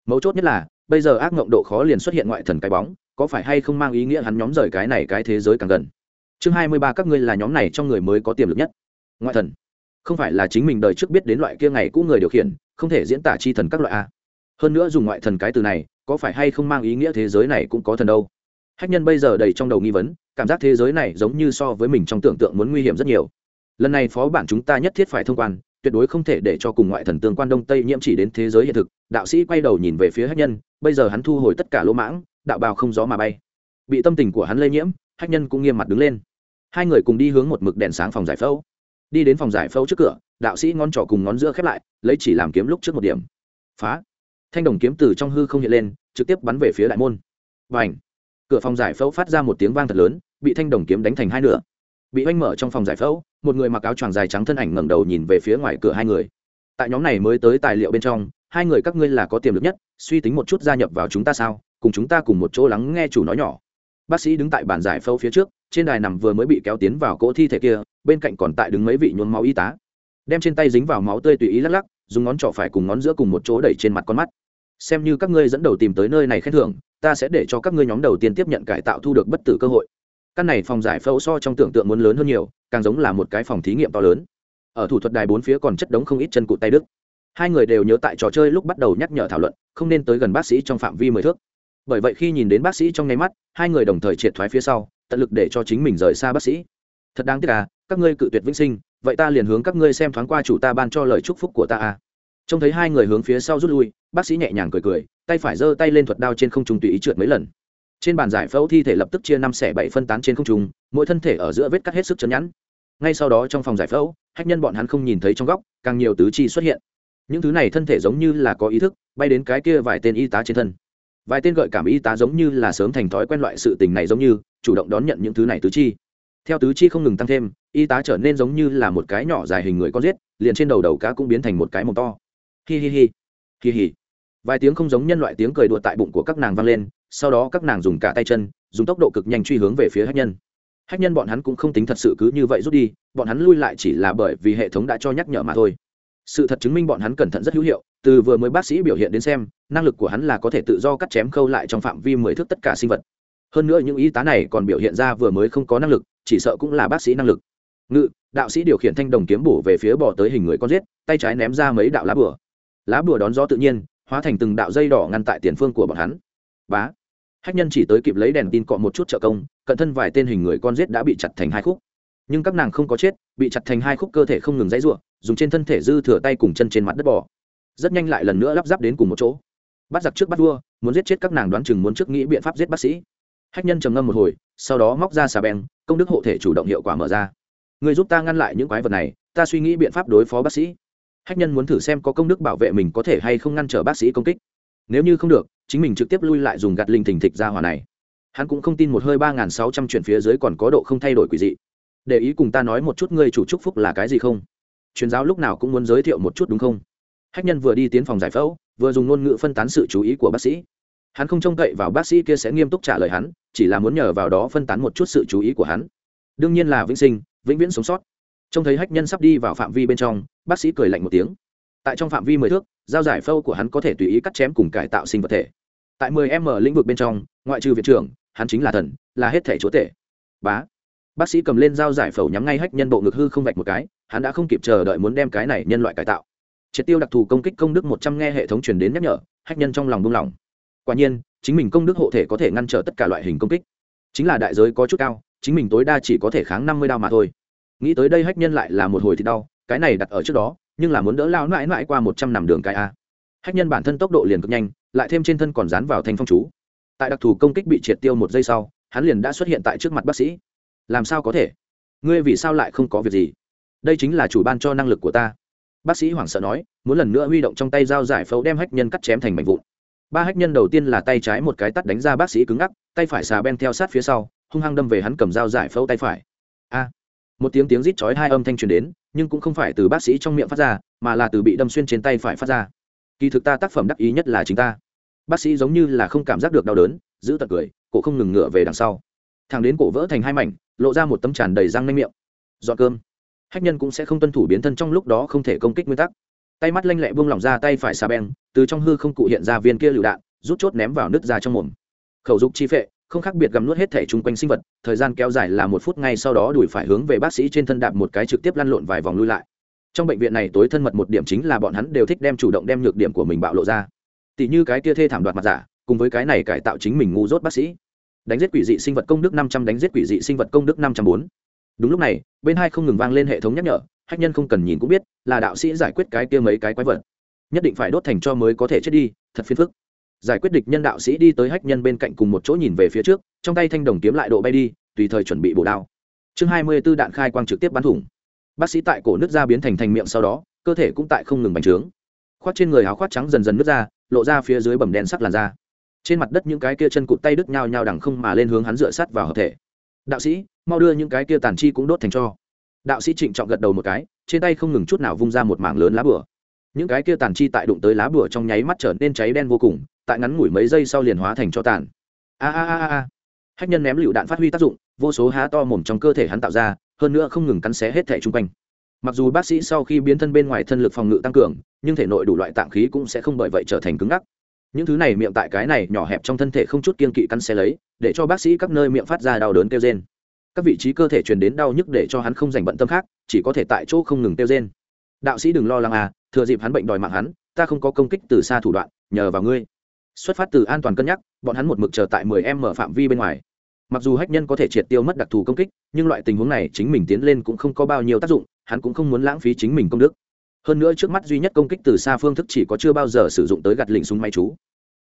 Mấu chốt nhất là, bây giờ ác mộng độ khó liền xuất hiện ngoại thần cái bóng, có phải hay không mang ý nghĩa hắn nhóm rời cái này cái thế giới càng gần? Chương hai mươi ba các ngươi là nhóm này trong người mới có tiềm lực nhất. Ngoại thần. Không phải là chính mình đời trước biết đến loại kia ngày cũ người điều khiển, không thể diễn tả chi thần các loại a. Hơn nữa dùng ngoại thần cái từ này, có phải hay không mang ý nghĩa thế giới này cũng có thần đâu? Hách nhân bây giờ đầy trong đầu nghi vấn, cảm giác thế giới này giống như so với mình trong tưởng tượng muốn nguy hiểm rất nhiều lần này phó bản chúng ta nhất thiết phải thông quan, tuyệt đối không thể để cho cùng ngoại thần tương quan đông tây nhiễm chỉ đến thế giới hiện thực. Đạo sĩ quay đầu nhìn về phía hách nhân, bây giờ hắn thu hồi tất cả lỗ mãng, đạo bào không gió mà bay. Bị tâm tình của hắn lây nhiễm, hách nhân cũng nghiêm mặt đứng lên. Hai người cùng đi hướng một mực đèn sáng phòng giải phẫu. Đi đến phòng giải phẫu trước cửa, đạo sĩ ngón trỏ cùng ngón giữa khép lại, lấy chỉ làm kiếm lúc trước một điểm. Phá! Thanh đồng kiếm từ trong hư không hiện lên, trực tiếp bắn về phía đại môn. Và ảnh cửa phòng giải phẫu phát ra một tiếng vang thật lớn, bị thanh đồng kiếm đánh thành hai nửa. Bị oanh mở trong phòng giải phẫu một người mặc áo choàng dài trắng thân ảnh ngẩng đầu nhìn về phía ngoài cửa hai người. Tại nhóm này mới tới tài liệu bên trong, hai người các ngươi là có tiềm lực nhất, suy tính một chút gia nhập vào chúng ta sao, cùng chúng ta cùng một chỗ lắng nghe chủ nói nhỏ. Bác sĩ đứng tại bàn giải phẫu phía trước, trên đài nằm vừa mới bị kéo tiến vào cỗ thi thể kia, bên cạnh còn tại đứng mấy vị nhuốm máu y tá. Đem trên tay dính vào máu tươi tùy ý lắc lắc, dùng ngón trỏ phải cùng ngón giữa cùng một chỗ đẩy trên mặt con mắt. Xem như các ngươi dẫn đầu tìm tới nơi này khen thưởng, ta sẽ để cho các ngươi nhóm đầu tiên tiếp nhận cải tạo thu được bất tử cơ hội. Căn này phòng giải phẫu so trong tưởng tượng muốn lớn hơn nhiều càng giống là một cái phòng thí nghiệm to lớn. Ở thủ thuật đài bốn phía còn chất đống không ít chân cụt tay đức. Hai người đều nhớ tại trò chơi lúc bắt đầu nhắc nhở thảo luận, không nên tới gần bác sĩ trong phạm vi mười thước. Bởi vậy khi nhìn đến bác sĩ trong nháy mắt, hai người đồng thời triệt thoái phía sau, tận lực để cho chính mình rời xa bác sĩ. Thật đáng tiếc à các ngươi cự tuyệt vĩnh sinh, vậy ta liền hướng các ngươi xem thoáng qua chủ ta ban cho lời chúc phúc của ta à. Trông thấy hai người hướng phía sau rút lui, bác sĩ nhẹ nhàng cười cười, tay phải giơ tay lên thuật đao trên không trung tùy ý trượt mấy lần. Trên bàn giải phẫu thi thể lập tức chia năm xẻ bảy phân tán trên không trung, mỗi thân thể ở giữa vết cắt hết sức chấn nhẵn ngay sau đó trong phòng giải phẫu, hách nhân bọn hắn không nhìn thấy trong góc, càng nhiều tứ chi xuất hiện. Những thứ này thân thể giống như là có ý thức, bay đến cái kia vài tên y tá trên thân. Vài tên gợi cảm y tá giống như là sớm thành thói quen loại sự tình này giống như, chủ động đón nhận những thứ này tứ chi. Theo tứ chi không ngừng tăng thêm, y tá trở nên giống như là một cái nhỏ dài hình người con giết, liền trên đầu đầu cá cũng biến thành một cái mồm to. Hi hi hi. Hi hi. Vài tiếng không giống nhân loại tiếng cười đùa tại bụng của các nàng vang lên, sau đó các nàng dùng cả tay chân, dùng tốc độ cực nhanh truy hướng về phía hách nhân hách nhân bọn hắn cũng không tính thật sự cứ như vậy rút đi bọn hắn lui lại chỉ là bởi vì hệ thống đã cho nhắc nhở mà thôi. Sự thật chứng minh bọn hắn cẩn thận rất hữu hiệu từ vừa mới bác sĩ biểu hiện đến xem năng lực của hắn là có thể tự do cắt chém khâu lại trong phạm vi mười thước tất cả sinh vật. Hơn nữa những y tá này còn biểu hiện ra vừa mới không có năng lực chỉ sợ cũng là bác sĩ năng lực. Ngự đạo sĩ điều khiển thanh đồng kiếm bổ về phía bỏ tới hình người con giết tay trái ném ra mấy đạo lá bừa, lá bừa đón gió tự nhiên hóa thành từng đạo dây đỏ ngăn tại tiền phương của bọn hắn. Bá hách nhân chỉ tới kịp lấy đèn tin cọ một chút trợ công, cận thân vài tên hình người con giết đã bị chặt thành hai khúc. Nhưng các nàng không có chết, bị chặt thành hai khúc cơ thể không ngừng dãy ruộng dùng trên thân thể dư thừa tay cùng chân trên mặt đất bỏ rất nhanh lại lần nữa lắp ráp đến cùng một chỗ. Bắt giặc trước bắt vua, muốn giết chết các nàng đoán chừng muốn trước nghĩ biện pháp giết bác sĩ. Hách nhân trầm ngâm một hồi, sau đó móc ra xà beng, công đức hộ thể chủ động hiệu quả mở ra. Người giúp ta ngăn lại những quái vật này, ta suy nghĩ biện pháp đối phó bác sĩ. Hách nhân muốn thử xem có công đức bảo vệ mình có thể hay không ngăn trở bác sĩ công kích. Nếu như không được chính mình trực tiếp lui lại dùng gạt linh thình thịch ra hỏa này. Hắn cũng không tin một hơi ba n g h n sáu trăm chuyển phía dưới còn có độ không thay đổi quỷ dị. Để ý cùng ta nói một chút ngươi chủ chúc phúc là cái gì không? Truyền giáo lúc nào cũng muốn giới thiệu một chút đúng không? Hách nhân vừa đi tiến phòng giải phẫu, vừa dùng ngôn ngữ phân tán sự chú ý của bác sĩ. Hắn không trông cậy vào bác sĩ kia sẽ nghiêm túc trả lời hắn, chỉ là muốn nhờ vào đó phân tán một chút sự chú ý của hắn. Đương nhiên là vĩnh sinh, vĩnh viễn sống sót. Trông thấy hách nhân sắp đi vào phạm vi bên trong, bác sĩ cười lạnh một tiếng. Tại trong phạm vi mười thước dao giải phẫu của hắn có thể tùy ý cắt chém cùng cải tạo sinh vật thể tại mười m lĩnh vực bên trong, ngoại trừ viện trưởng, hắn chính là thần, là hết thể chúa tể. Bá. Bác sĩ cầm lên dao giải phẫu nhắm ngay hách nhân bộ ngực hư không vạch một cái, hắn đã không kịp chờ đợi muốn đem cái này nhân loại cải tạo. Triệt tiêu đặc thù công kích công đức một trăm nghe hệ thống truyền đến nhắc nhở, hách nhân trong lòng buông lỏng. Quả nhiên, chính mình công đức hộ thể có thể ngăn trở tất cả loại hình công kích. Chính là đại giới có chút cao, chính mình tối đa chỉ có thể kháng năm mươi đao mà thôi. Nghĩ tới đây hách nhân lại là một hồi thì đau, cái này đặt ở trước đó, nhưng là muốn đỡ lao mãi mãi qua một trăm nằm đường cái a. Hách nhân bản thân tốc độ liền cực nhanh lại thêm trên thân còn dán vào thanh phong chú. Tại đặc thù công kích bị triệt tiêu một giây sau, hắn liền đã xuất hiện tại trước mặt bác sĩ. Làm sao có thể? Ngươi vì sao lại không có việc gì? Đây chính là chủ ban cho năng lực của ta. Bác sĩ hoảng sợ nói, muốn lần nữa huy động trong tay dao giải phẫu đem hách nhân cắt chém thành mảnh vụn. Ba hách nhân đầu tiên là tay trái một cái tắt đánh ra bác sĩ cứng ngắc, tay phải xà ben theo sát phía sau, hung hăng đâm về hắn cầm dao giải phẫu tay phải. A! Một tiếng tiếng rít chói hai âm thanh truyền đến, nhưng cũng không phải từ bác sĩ trong miệng phát ra, mà là từ bị đâm xuyên trên tay phải phát ra kỳ thực ta tác phẩm đắc ý nhất là chính ta. Bác sĩ giống như là không cảm giác được đau đớn, giữ tật cười, cổ không ngừng ngựa về đằng sau. Thằng đến cổ vỡ thành hai mảnh, lộ ra một tấm tràn đầy răng nanh miệng. Dọn cơm. Hách nhân cũng sẽ không tuân thủ biến thân trong lúc đó không thể công kích nguyên tắc. Tay mắt lanh lẹ buông lỏng ra tay phải xà beng, từ trong hư không cụ hiện ra viên kia lựu đạn, rút chốt ném vào nước ra trong mồm. Khẩu dục chi phệ, không khác biệt gặm nuốt hết thể chung quanh sinh vật, thời gian kéo dài là một phút ngay sau đó đuổi phải hướng về bác sĩ trên thân đạp một cái trực tiếp lăn lộn vài vòng lui lại trong bệnh viện này tối thân mật một điểm chính là bọn hắn đều thích đem chủ động đem nhược điểm của mình bạo lộ ra. Tỷ như cái kia thê thảm đoạt mặt giả, cùng với cái này cải tạo chính mình ngu dốt bác sĩ. Đánh giết quỷ dị sinh vật công đức năm trăm, đánh giết quỷ dị sinh vật công đức năm trăm bốn. Đúng lúc này, bên hai không ngừng vang lên hệ thống nhắc nhở, hách nhân không cần nhìn cũng biết, là đạo sĩ giải quyết cái kia mấy cái quái vật. Nhất định phải đốt thành cho mới có thể chết đi, thật phiền phức. Giải quyết địch nhân đạo sĩ đi tới hách nhân bên cạnh cùng một chỗ nhìn về phía trước, trong tay thanh đồng kiếm lại độ bay đi, tùy thời chuẩn bị bổ đao. Chương hai mươi b ố đạn khai quang trực tiếp bắn thủng bác sĩ tại cổ nước ra biến thành thành miệng sau đó, cơ thể cũng tại không ngừng bành trướng. Khoác trên người áo khoác trắng dần dần nước ra, lộ ra phía dưới bầm đen sắc làn da. Trên mặt đất những cái kia chân cụt tay đứt nhau nhau đằng không mà lên hướng hắn dựa sát vào hợp thể. Đạo sĩ, mau đưa những cái kia tàn chi cũng đốt thành cho. Đạo sĩ trịnh trọng gật đầu một cái, trên tay không ngừng chút nào vung ra một mảng lớn lá bửa những cái kia tàn chi tại đụng tới lá bửa trong nháy mắt trở nên cháy đen vô cùng, tại ngắn ngủi mấy giây sau liền hóa thành cho tàn. A a a a. Hách nhân ném lựu đạn phát huy tác dụng, vô số há to mồm trong cơ thể hắn tạo ra hơn nữa không ngừng cắn xé hết thể chung quanh. Mặc dù bác sĩ sau khi biến thân bên ngoài thân lực phòng ngự tăng cường, nhưng thể nội đủ loại tạng khí cũng sẽ không bởi vậy trở thành cứng ngắc. Những thứ này miệng tại cái này nhỏ hẹp trong thân thể không chút kiên kỵ cắn xé lấy, để cho bác sĩ các nơi miệng phát ra đau đớn kêu rên. Các vị trí cơ thể truyền đến đau nhức để cho hắn không dành bận tâm khác, chỉ có thể tại chỗ không ngừng kêu rên. Đạo sĩ đừng lo lắng à thừa dịp hắn bệnh đòi mạng hắn, ta không có công kích từ xa thủ đoạn, nhờ vào ngươi. Xuất phát từ an toàn cân nhắc, bọn hắn một mực chờ tại mười em mở phạm vi bên ngoài mặc dù hách nhân có thể triệt tiêu mất đặc thù công kích, nhưng loại tình huống này chính mình tiến lên cũng không có bao nhiêu tác dụng, hắn cũng không muốn lãng phí chính mình công đức. Hơn nữa trước mắt duy nhất công kích từ xa phương thức chỉ có chưa bao giờ sử dụng tới gạt lịnh súng máy chú.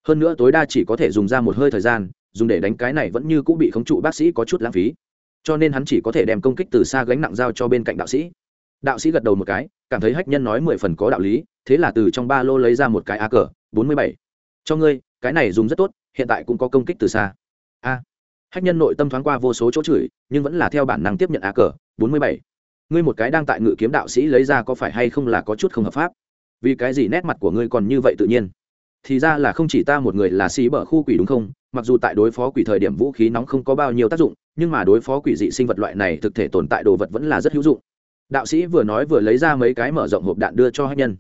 Hơn nữa tối đa chỉ có thể dùng ra một hơi thời gian, dùng để đánh cái này vẫn như cũng bị khống trụ bác sĩ có chút lãng phí. Cho nên hắn chỉ có thể đem công kích từ xa gánh nặng giao cho bên cạnh đạo sĩ. Đạo sĩ gật đầu một cái, cảm thấy hách nhân nói mười phần có đạo lý, thế là từ trong ba lô lấy ra một cái a cờ, bốn mươi bảy. Cho ngươi, cái này dùng rất tốt, hiện tại cũng có công kích từ xa. A hách nhân nội tâm thoáng qua vô số chỗ chửi, nhưng vẫn là theo bản năng tiếp nhận á cờ, bốn mươi bảy. Ngươi một cái đang tại ngự kiếm đạo sĩ lấy ra có phải hay không là có chút không hợp pháp? Vì cái gì nét mặt của ngươi còn như vậy tự nhiên? Thì ra là không chỉ ta một người là xí bở khu quỷ đúng không? Mặc dù tại đối phó quỷ thời điểm vũ khí nóng không có bao nhiêu tác dụng, nhưng mà đối phó quỷ dị sinh vật loại này thực thể tồn tại đồ vật vẫn là rất hữu dụng. Đạo sĩ vừa nói vừa lấy ra mấy cái mở rộng hộp đạn đưa cho hách nhân.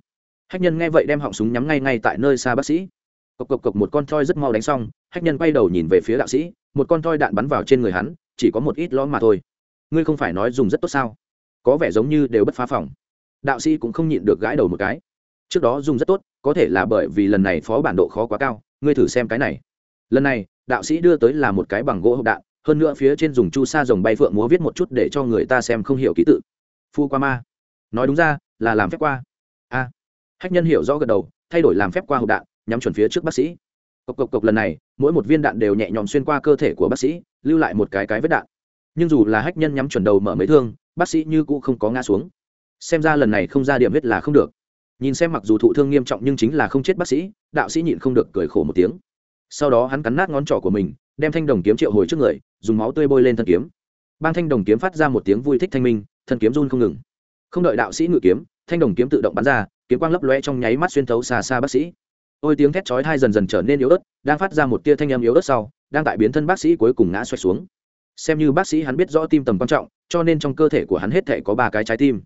Hách nhân nghe vậy đem họng súng nhắm ngay ngay tại nơi xa bác sĩ. Cộc cộc cộc, một con thoi rất mau đánh xong, hách nhân quay đầu nhìn về phía đạo sĩ một con thoi đạn bắn vào trên người hắn chỉ có một ít lõm mà thôi. Ngươi không phải nói dùng rất tốt sao? Có vẻ giống như đều bất phá phòng. Đạo sĩ cũng không nhịn được gãi đầu một cái. Trước đó dùng rất tốt có thể là bởi vì lần này phó bản độ khó quá cao ngươi thử xem cái này. Lần này đạo sĩ đưa tới là một cái bằng gỗ hộp đạn hơn nữa phía trên dùng chu sa rồng bay phượng múa viết một chút để cho người ta xem không hiểu ký tự. Phu qua ma. Nói đúng ra là làm phép qua. A. À, hách nhân hiểu rõ gật đầu thay đổi làm phép qua hộp đạn nhắm chuẩn phía trước bác sĩ. Cộc cộc cộc lần này mỗi một viên đạn đều nhẹ nhõm xuyên qua cơ thể của bác sĩ, lưu lại một cái cái vết đạn. Nhưng dù là hách nhân nhắm chuẩn đầu mở mấy thương, bác sĩ như cũ không có ngã xuống. Xem ra lần này không ra điểm huyết là không được. Nhìn xem mặc dù thụ thương nghiêm trọng nhưng chính là không chết bác sĩ, đạo sĩ nhịn không được cười khổ một tiếng. Sau đó hắn cắn nát ngón trỏ của mình, đem thanh đồng kiếm triệu hồi trước người, dùng máu tươi bôi lên thân kiếm. Bang thanh đồng kiếm phát ra một tiếng vui thích thanh minh, thân kiếm run không ngừng. Không đợi đạo sĩ ngự kiếm, thanh đồng kiếm tự động bắn ra, kiếm quang lấp loe trong nháy mắt xuyên thấu xa xa bác sĩ ôi, tiếng thét chói thai dần dần trở nên yếu ớt, đang phát ra một tia thanh âm yếu ớt sau, đang tại biến thân bác sĩ cuối cùng ngã xoay xuống. Xem như bác sĩ hắn biết rõ tim tầm quan trọng, cho nên trong cơ thể của hắn hết thể có ba cái trái tim.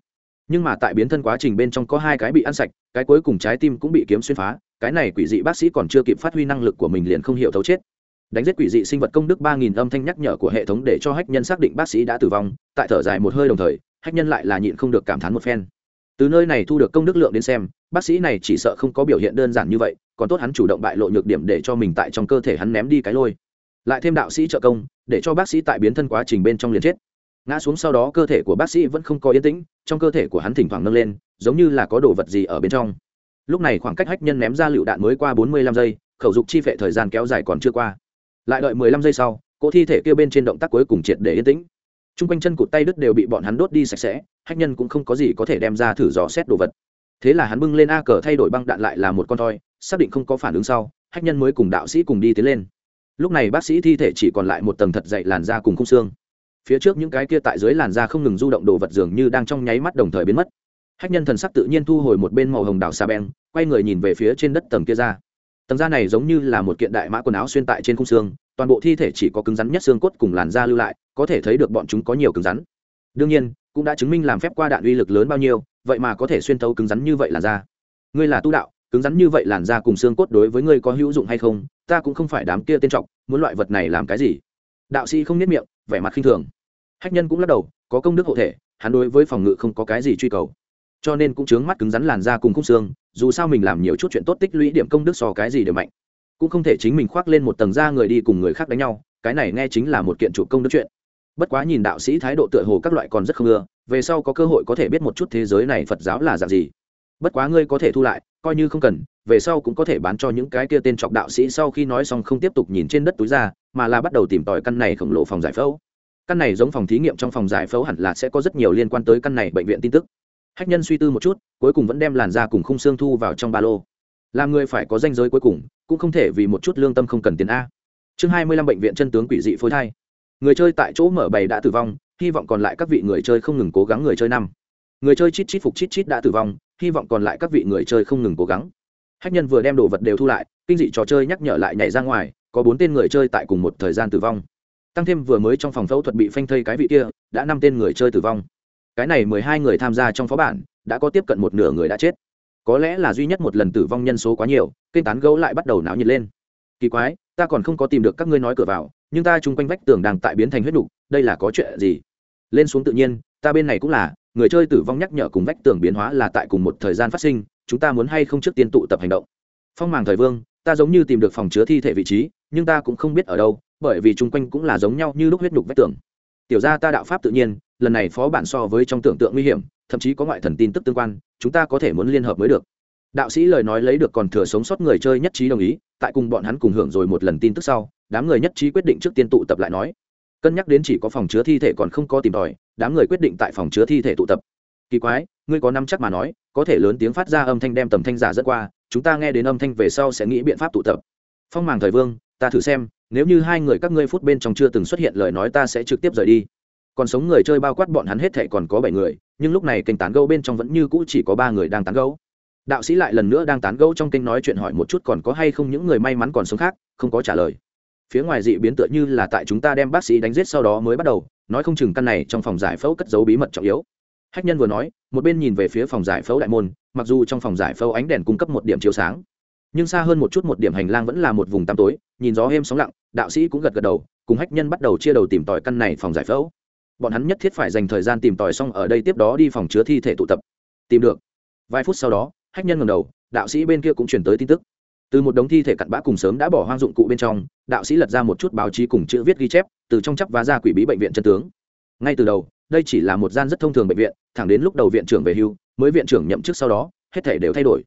Nhưng mà tại biến thân quá trình bên trong có hai cái bị ăn sạch, cái cuối cùng trái tim cũng bị kiếm xuyên phá, cái này quỷ dị bác sĩ còn chưa kịp phát huy năng lực của mình liền không hiểu thấu chết. Đánh giết quỷ dị sinh vật công đức ba nghìn âm thanh nhắc nhở của hệ thống để cho hách nhân xác định bác sĩ đã tử vong, tại thở dài một hơi đồng thời, hách nhân lại là nhịn không được cảm thán một phen. Từ nơi này thu được công đức lượng đến xem, bác sĩ này chỉ sợ không có biểu hiện đơn giản như vậy còn tốt hắn chủ động bại lộ nhược điểm để cho mình tại trong cơ thể hắn ném đi cái lôi. Lại thêm đạo sĩ trợ công, để cho bác sĩ tại biến thân quá trình bên trong liền chết. Ngã xuống sau đó cơ thể của bác sĩ vẫn không có yên tĩnh, trong cơ thể của hắn thỉnh thoảng nâng lên, giống như là có đồ vật gì ở bên trong. Lúc này khoảng cách hách nhân ném ra lựu đạn mới qua bốn mươi lăm giây, khẩu dục chi phệ thời gian kéo dài còn chưa qua. Lại đợi mười lăm giây sau, cỗ thi thể kia bên trên động tác cuối cùng triệt để yên tĩnh. T r u n g quanh chân cụt tay đứt đều bị bọn hắn đốt đi sạch sẽ, hách nhân cũng không có gì có thể đem ra thử dò xét đồ vật. Thế là hắn bưng lên a cờ thay đổi băng đạn lại là một con thoi xác định không có phản ứng sau, hách nhân mới cùng đạo sĩ cùng đi tiến lên. Lúc này bác sĩ thi thể chỉ còn lại một tầng thật dậy làn da cùng khung xương. Phía trước những cái kia tại dưới làn da không ngừng du động đồ vật dường như đang trong nháy mắt đồng thời biến mất. Hách nhân thần sắc tự nhiên thu hồi một bên màu hồng đảo xà beng, quay người nhìn về phía trên đất tầng kia ra tầng da này giống như là một kiện đại mã quần áo xuyên tại trên khung xương, toàn bộ thi thể chỉ có cứng rắn nhất xương cốt cùng làn da lưu lại, có thể thấy được bọn chúng có nhiều cứng rắn. Đương nhiên, cũng đã chứng minh làm phép qua đạn uy lực lớn bao nhiêu, vậy mà có thể xuyên thấu cứng rắn như vậy làn da. Ngươi là tu đạo cứng rắn như vậy làn da cùng xương cốt đối với ngươi có hữu dụng hay không, ta cũng không phải đám kia tên trọng muốn loại vật này làm cái gì? Đạo sĩ không biết miệng, vẻ mặt khinh thường. Hách nhân cũng lắc đầu, có công đức hộ thể, hắn đối với phòng ngự không có cái gì truy cầu. Cho nên cũng chướng mắt cứng rắn làn da cùng khung xương, dù sao mình làm nhiều chút chuyện tốt tích lũy điểm công đức so cái gì đều mạnh. Cũng không thể chính mình khoác lên một tầng da người đi cùng người khác đánh nhau, cái này nghe chính là một kiện chủ công đức chuyện. Bất quá nhìn đạo sĩ thái độ tựa hồ các loại còn rất không ưa, về sau có cơ hội có thể biết một chút thế giới này phật giáo là dạng gì. Bất quá ngươi có thể thu lại coi như không cần, về sau cũng có thể bán cho những cái kia tên trọc đạo sĩ sau khi nói xong không tiếp tục nhìn trên đất túi ra, mà là bắt đầu tìm tòi căn này khổng lồ phòng giải phẫu. Căn này giống phòng thí nghiệm trong phòng giải phẫu hẳn là sẽ có rất nhiều liên quan tới căn này bệnh viện tin tức. Hách nhân suy tư một chút, cuối cùng vẫn đem làn da cùng khung xương thu vào trong ba lô. Làm người phải có danh giới cuối cùng, cũng không thể vì một chút lương tâm không cần tiền a. Chương hai mươi lăm bệnh viện chân tướng quỷ dị phôi thai. Người chơi tại chỗ mở bày đã tử vong, hy vọng còn lại các vị người chơi không ngừng cố gắng người chơi năm. Người chơi chít chít phục chít chít đã tử vong hy vọng còn lại các vị người chơi không ngừng cố gắng. Hách nhân vừa đem đồ vật đều thu lại, kinh dị trò chơi nhắc nhở lại nhảy ra ngoài, có bốn tên người chơi tại cùng một thời gian tử vong. Tăng thêm vừa mới trong phòng phẫu thuật bị phanh thây cái vị kia, đã năm tên người chơi tử vong. Cái này mười hai người tham gia trong phó bản, đã có tiếp cận một nửa người đã chết. Có lẽ là duy nhất một lần tử vong nhân số quá nhiều, kênh tán gấu lại bắt đầu náo nhiệt lên. Kỳ quái, ta còn không có tìm được các ngươi nói cửa vào, nhưng ta chung quanh vách tường đang tại biến thành huyết đục đây là có chuyện gì? Lên xuống tự nhiên, ta bên này cũng là người chơi tử vong nhắc nhở cùng vách tường biến hóa là tại cùng một thời gian phát sinh, chúng ta muốn hay không trước tiên tụ tập hành động? Phong màng thời vương, ta giống như tìm được phòng chứa thi thể vị trí, nhưng ta cũng không biết ở đâu, bởi vì chung quanh cũng là giống nhau như lúc huyết nhục vách tường. Tiểu ra ta đạo pháp tự nhiên, lần này phó bản so với trong tưởng tượng nguy hiểm, thậm chí có ngoại thần tin tức tương quan, chúng ta có thể muốn liên hợp mới được. Đạo sĩ lời nói lấy được còn thừa sống sót người chơi nhất trí đồng ý, tại cùng bọn hắn cùng hưởng rồi một lần tin tức sau, đám người nhất trí quyết định trước tiên tụ tập lại nói cân nhắc đến chỉ có phòng chứa thi thể còn không có tìm tòi, đám người quyết định tại phòng chứa thi thể tụ tập. Kỳ quái, ngươi có năm chắc mà nói, có thể lớn tiếng phát ra âm thanh đem tầm thanh giả dẫn qua, chúng ta nghe đến âm thanh về sau sẽ nghĩ biện pháp tụ tập. Phong màng thời vương, ta thử xem, nếu như hai người các ngươi phút bên trong chưa từng xuất hiện lời nói ta sẽ trực tiếp rời đi. Còn sống người chơi bao quát bọn hắn hết thệ còn có bảy người, nhưng lúc này kênh tán gẫu bên trong vẫn như cũ chỉ có ba người đang tán gẫu. Đạo sĩ lại lần nữa đang tán gẫu trong kênh nói chuyện hỏi một chút còn có hay không những người may mắn còn sống khác, không có trả lời phía ngoài dị biến tựa như là tại chúng ta đem bác sĩ đánh giết sau đó mới bắt đầu, nói không chừng căn này trong phòng giải phẫu cất giấu bí mật trọng yếu. Hách nhân vừa nói, một bên nhìn về phía phòng giải phẫu đại môn, mặc dù trong phòng giải phẫu ánh đèn cung cấp một điểm chiếu sáng, nhưng xa hơn một chút một điểm hành lang vẫn là một vùng tăm tối, nhìn gió êm sóng lặng, đạo sĩ cũng gật gật đầu, cùng hách nhân bắt đầu chia đầu tìm tòi căn này phòng giải phẫu. Bọn hắn nhất thiết phải dành thời gian tìm tòi xong ở đây tiếp đó đi phòng chứa thi thể tụ tập. Tìm được. Vài phút sau đó, hách nhân ngầm đầu, đạo sĩ bên kia cũng chuyển tới tin tức từ một đống thi thể cặn bã cùng sớm đã bỏ hoang dụng cụ bên trong, đạo sĩ lật ra một chút báo chí cùng chữ viết ghi chép, từ trong chắp và ra quỷ bí bệnh viện chân tướng. Ngay từ đầu, đây chỉ là một gian rất thông thường bệnh viện, thẳng đến lúc đầu viện trưởng về hưu, mới viện trưởng nhậm chức sau đó, hết thể đều thay đổi.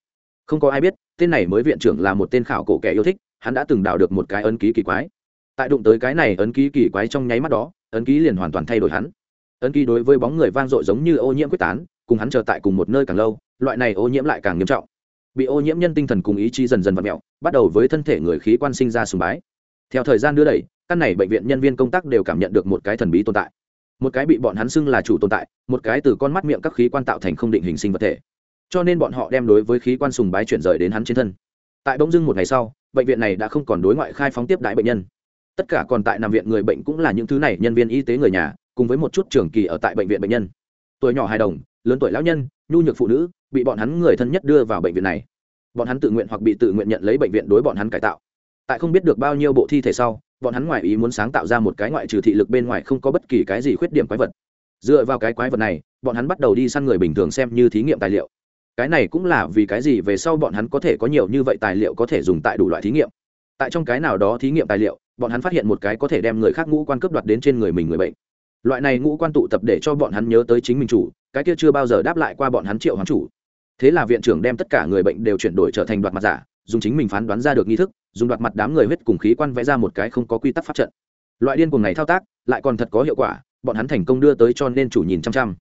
Không có ai biết, tên này mới viện trưởng là một tên khảo cổ kẻ yêu thích, hắn đã từng đào được một cái ấn ký kỳ quái. Tại đụng tới cái này ấn ký kỳ quái trong nháy mắt đó, ấn ký liền hoàn toàn thay đổi hắn. Ấn ký đối với bóng người vang dội giống như ô nhiễm quyết tán, cùng hắn chờ tại cùng một nơi càng lâu, loại này ô nhiễm lại càng nghiêm trọng bị ô nhiễm nhân tinh thần cùng ý chí dần dần vặn mẹo, bắt đầu với thân thể người khí quan sinh ra sùng bái. Theo thời gian đưa đẩy, căn này bệnh viện nhân viên công tác đều cảm nhận được một cái thần bí tồn tại. Một cái bị bọn hắn xưng là chủ tồn tại, một cái từ con mắt miệng các khí quan tạo thành không định hình sinh vật thể. Cho nên bọn họ đem đối với khí quan sùng bái chuyển rời đến hắn trên thân. Tại bỗng dưng một ngày sau, bệnh viện này đã không còn đối ngoại khai phóng tiếp đại bệnh nhân. Tất cả còn tại nằm viện người bệnh cũng là những thứ này, nhân viên y tế người nhà, cùng với một chút trường kỳ ở tại bệnh viện bệnh nhân. Tuổi nhỏ hài đồng, lớn tuổi lão nhân nhu nhược phụ nữ, bị bọn hắn người thân nhất đưa vào bệnh viện này. Bọn hắn tự nguyện hoặc bị tự nguyện nhận lấy bệnh viện đối bọn hắn cải tạo. Tại không biết được bao nhiêu bộ thi thể sau, bọn hắn ngoài ý muốn sáng tạo ra một cái ngoại trừ thị lực bên ngoài không có bất kỳ cái gì khuyết điểm quái vật. Dựa vào cái quái vật này, bọn hắn bắt đầu đi săn người bình thường xem như thí nghiệm tài liệu. Cái này cũng là vì cái gì về sau bọn hắn có thể có nhiều như vậy tài liệu có thể dùng tại đủ loại thí nghiệm. Tại trong cái nào đó thí nghiệm tài liệu, bọn hắn phát hiện một cái có thể đem người khác ngũ quan cấp đoạt đến trên người mình người bệnh. Loại này ngũ quan tụ tập để cho bọn hắn nhớ tới chính mình chủ cái kia chưa bao giờ đáp lại qua bọn hắn triệu hoán chủ. Thế là viện trưởng đem tất cả người bệnh đều chuyển đổi trở thành đoạt mặt giả, dùng chính mình phán đoán ra được nghi thức, dùng đoạt mặt đám người huyết cùng khí quan vẽ ra một cái không có quy tắc pháp trận. Loại điên cuồng này thao tác, lại còn thật có hiệu quả, bọn hắn thành công đưa tới cho nên chủ nhìn chăm chăm.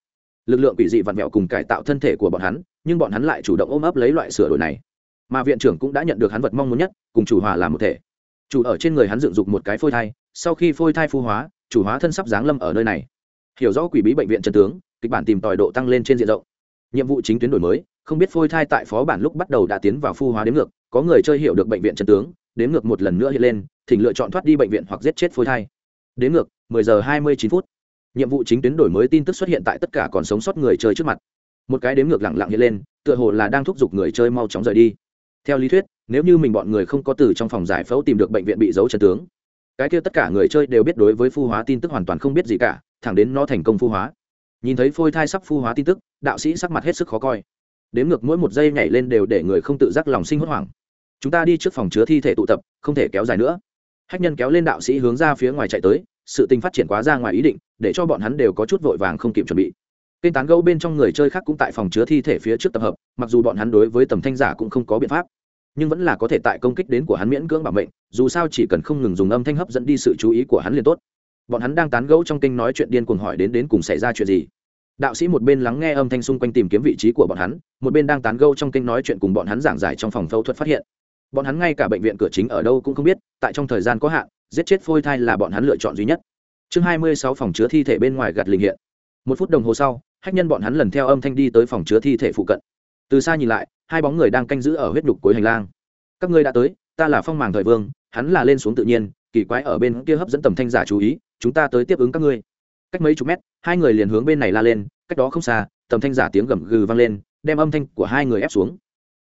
Lực lượng quỷ dị vặn vẹo cùng cải tạo thân thể của bọn hắn, nhưng bọn hắn lại chủ động ôm ấp lấy loại sửa đổi này. Mà viện trưởng cũng đã nhận được hắn vật mong muốn nhất, cùng chủ hòa làm một thể. Chủ ở trên người hắn dựng dục một cái phôi thai, sau khi phôi thai phu hóa, chủ hóa thân sắp giáng lâm ở nơi này. Hiểu rõ quỷ bí bệnh viện trần tướng kịch bản tìm tòi độ tăng lên trên diện rộng. Nhiệm vụ chính tuyến đổi mới, không biết phôi thai tại phó bản lúc bắt đầu đã tiến vào phu hóa đến ngược, có người chơi hiểu được bệnh viện trần tướng đến ngược một lần nữa hiện lên, thỉnh lựa chọn thoát đi bệnh viện hoặc giết chết phôi thai. Đến ngược 10 giờ 29 phút. Nhiệm vụ chính tuyến đổi mới tin tức xuất hiện tại tất cả còn sống sót người chơi trước mặt. Một cái đếm ngược lặng lặng hiện lên, tựa hồ là đang thúc giục người chơi mau chóng rời đi. Theo lý thuyết, nếu như mình bọn người không có từ trong phòng giải phẫu tìm được bệnh viện bị giấu chân tướng, cái kia tất cả người chơi đều biết đối với phu hóa tin tức hoàn toàn không biết gì cả, thẳng đến nó thành công phu hóa nhìn thấy phôi thai sắp phu hóa tin tức, đạo sĩ sắc mặt hết sức khó coi. Đếm ngược mỗi một giây nhảy lên đều để người không tự giác lòng sinh hốt hoảng. Chúng ta đi trước phòng chứa thi thể tụ tập, không thể kéo dài nữa. Hách nhân kéo lên đạo sĩ hướng ra phía ngoài chạy tới, sự tình phát triển quá ra ngoài ý định, để cho bọn hắn đều có chút vội vàng không kịp chuẩn bị. Kênh tán gẫu bên trong người chơi khác cũng tại phòng chứa thi thể phía trước tập hợp, mặc dù bọn hắn đối với tầm thanh giả cũng không có biện pháp, nhưng vẫn là có thể tại công kích đến của hắn miễn cưỡng bảo mệnh, dù sao chỉ cần không ngừng dùng âm thanh hấp dẫn đi sự chú ý của hắn liền tốt. Bọn hắn đang tán gẫu trong kênh nói chuyện điên cuồng hỏi đến đến cùng xảy ra chuyện gì đạo sĩ một bên lắng nghe âm thanh xung quanh tìm kiếm vị trí của bọn hắn, một bên đang tán gẫu trong kênh nói chuyện cùng bọn hắn giảng giải trong phòng phẫu thuật phát hiện. Bọn hắn ngay cả bệnh viện cửa chính ở đâu cũng không biết, tại trong thời gian có hạn, giết chết phôi thai là bọn hắn lựa chọn duy nhất. Chương hai mươi sáu phòng chứa thi thể bên ngoài gạt linh hiện. Một phút đồng hồ sau, hách nhân bọn hắn lần theo âm thanh đi tới phòng chứa thi thể phụ cận. Từ xa nhìn lại, hai bóng người đang canh giữ ở huyết đục cuối hành lang. Các ngươi đã tới, ta là phong màng thời vương, hắn là lên xuống tự nhiên, kỳ quái ở bên kia hấp dẫn tầm thanh giả chú ý, chúng ta tới tiếp ứng các ngươi cách mấy chục mét, hai người liền hướng bên này la lên, cách đó không xa, tầm thanh giả tiếng gầm gừ vang lên, đem âm thanh của hai người ép xuống.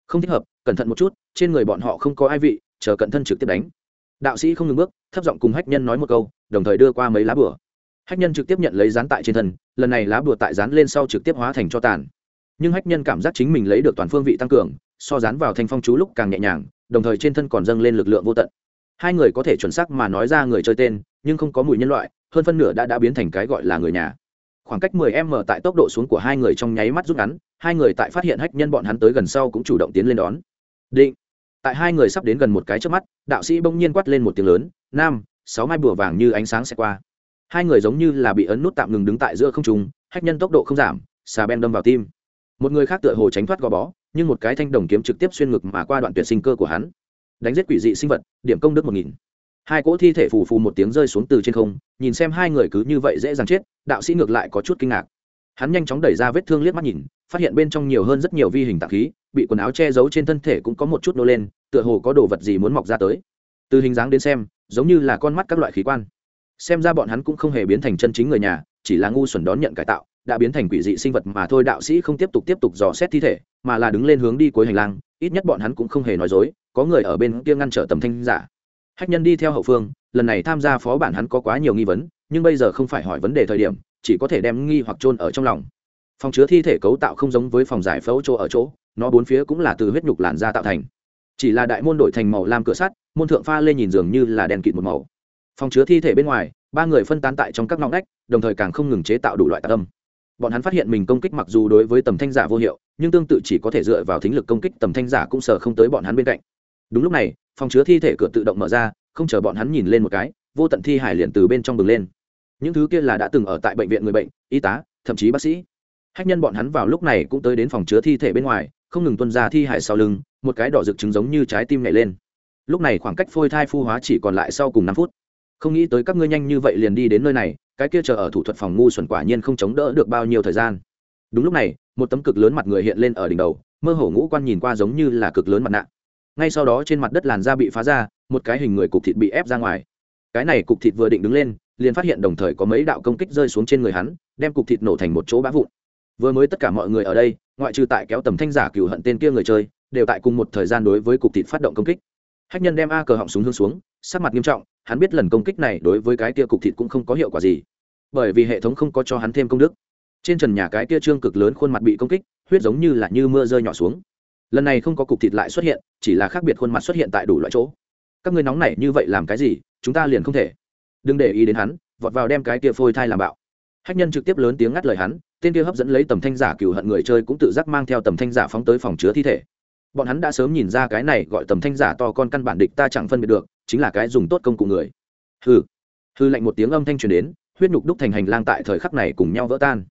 Không thích hợp, cẩn thận một chút, trên người bọn họ không có ai vị, chờ cận thân trực tiếp đánh. Đạo sĩ không ngừng bước, thấp giọng cùng hách nhân nói một câu, đồng thời đưa qua mấy lá bửa hách nhân trực tiếp nhận lấy dán tại trên thân, lần này lá bùa tại dán lên sau trực tiếp hóa thành cho tàn. Nhưng hách nhân cảm giác chính mình lấy được toàn phương vị tăng cường, so dán vào thanh phong chú lúc càng nhẹ nhàng, đồng thời trên thân còn dâng lên lực lượng vô tận. Hai người có thể chuẩn xác mà nói ra người chơi tên, nhưng không có mùi nhân loại hơn phân nửa đã đã biến thành cái gọi là người nhà. Khoảng cách 10 m tại tốc độ xuống của hai người trong nháy mắt rút ngắn, hai người tại phát hiện hách nhân bọn hắn tới gần sau cũng chủ động tiến lên đón. Định. Tại hai người sắp đến gần một cái trước mắt, đạo sĩ bỗng nhiên quát lên một tiếng lớn, nam, sáu mai bùa vàng như ánh sáng sẽ qua. Hai người giống như là bị ấn nút tạm ngừng đứng tại giữa không trung, hách nhân tốc độ không giảm, xà ben đâm vào tim. Một người khác tựa hồ tránh thoát gò bó, nhưng một cái thanh đồng kiếm trực tiếp xuyên ngực mà qua đoạn tuyệt sinh cơ của hắn. Đánh giết quỷ dị sinh vật, điểm công đức một nghìn hai cỗ thi thể phù phù một tiếng rơi xuống từ trên không, nhìn xem hai người cứ như vậy dễ dàng chết, đạo sĩ ngược lại có chút kinh ngạc. Hắn nhanh chóng đẩy ra vết thương liếc mắt nhìn, phát hiện bên trong nhiều hơn rất nhiều vi hình tạp khí, bị quần áo che giấu trên thân thể cũng có một chút nô lên, tựa hồ có đồ vật gì muốn mọc ra tới. Từ hình dáng đến xem, giống như là con mắt các loại khí quan. Xem ra bọn hắn cũng không hề biến thành chân chính người nhà, chỉ là ngu xuẩn đón nhận cải tạo, đã biến thành quỷ dị sinh vật mà thôi, đạo sĩ không tiếp tục tiếp tục dò xét thi thể, mà là đứng lên hướng đi cuối hành lang, ít nhất bọn hắn cũng không hề nói dối, có người ở bên kia ngăn trở tầm thanh giả hách nhân đi theo hậu phương, lần này tham gia phó bản hắn có quá nhiều nghi vấn, nhưng bây giờ không phải hỏi vấn đề thời điểm, chỉ có thể đem nghi hoặc chôn ở trong lòng. Phòng chứa thi thể cấu tạo không giống với phòng giải phẫu chỗ ở chỗ, nó bốn phía cũng là từ huyết nhục làn da tạo thành. Chỉ là đại môn đổi thành màu lam cửa sắt, môn thượng pha lên nhìn dường như là đèn kịt một màu. Phòng chứa thi thể bên ngoài, ba người phân tán tại trong các ngõ ngách, đồng thời càng không ngừng chế tạo đủ loại tạc âm. Bọn hắn phát hiện mình công kích mặc dù đối với tầm thanh giả vô hiệu, nhưng tương tự chỉ có thể dựa vào thính lực công kích tầm thanh giả cũng sờ không tới bọn hắn bên cạnh. Đúng lúc này phòng chứa thi thể cửa tự động mở ra, không chờ bọn hắn nhìn lên một cái, vô tận thi hải liền từ bên trong bừng lên. Những thứ kia là đã từng ở tại bệnh viện người bệnh, y tá, thậm chí bác sĩ. Hách nhân bọn hắn vào lúc này cũng tới đến phòng chứa thi thể bên ngoài, không ngừng tuân ra thi hải sau lưng, một cái đỏ rực trứng giống như trái tim nhảy lên. Lúc này khoảng cách phôi thai phu hóa chỉ còn lại sau cùng năm phút. Không nghĩ tới các ngươi nhanh như vậy liền đi đến nơi này, cái kia chờ ở thủ thuật phòng ngu xuẩn quả nhiên không chống đỡ được bao nhiêu thời gian. Đúng lúc này, một tấm cực lớn mặt người hiện lên ở đỉnh đầu, mơ hồ ngũ quan nhìn qua giống như là cực lớn mặt nạ ngay sau đó trên mặt đất làn da bị phá ra, một cái hình người cục thịt bị ép ra ngoài. Cái này cục thịt vừa định đứng lên, liền phát hiện đồng thời có mấy đạo công kích rơi xuống trên người hắn, đem cục thịt nổ thành một chỗ bã vụn. Vừa mới tất cả mọi người ở đây, ngoại trừ tại kéo tầm thanh giả cừu hận tên kia người chơi, đều tại cùng một thời gian đối với cục thịt phát động công kích. Hách nhân đem a cờ họng súng hướng xuống, sắc mặt nghiêm trọng, hắn biết lần công kích này đối với cái kia cục thịt cũng không có hiệu quả gì. Bởi vì hệ thống không có cho hắn thêm công đức. Trên trần nhà cái kia trương cực lớn khuôn mặt bị công kích, huyết giống như là như mưa rơi nhỏ xuống lần này không có cục thịt lại xuất hiện, chỉ là khác biệt khuôn mặt xuất hiện tại đủ loại chỗ. Các người nóng này như vậy làm cái gì, chúng ta liền không thể. Đừng để ý đến hắn, vọt vào đem cái kia phôi thai làm bạo. Hách nhân trực tiếp lớn tiếng ngắt lời hắn, tên kia hấp dẫn lấy tầm thanh giả cựu hận người chơi cũng tự giác mang theo tầm thanh giả phóng tới phòng chứa thi thể. Bọn hắn đã sớm nhìn ra cái này gọi tầm thanh giả to con căn bản địch ta chẳng phân biệt được, chính là cái dùng tốt công cụ người. Hư hư lạnh một tiếng âm thanh truyền đến, huyết nhục đúc thành hành lang tại thời khắc này cùng nhau vỡ tan.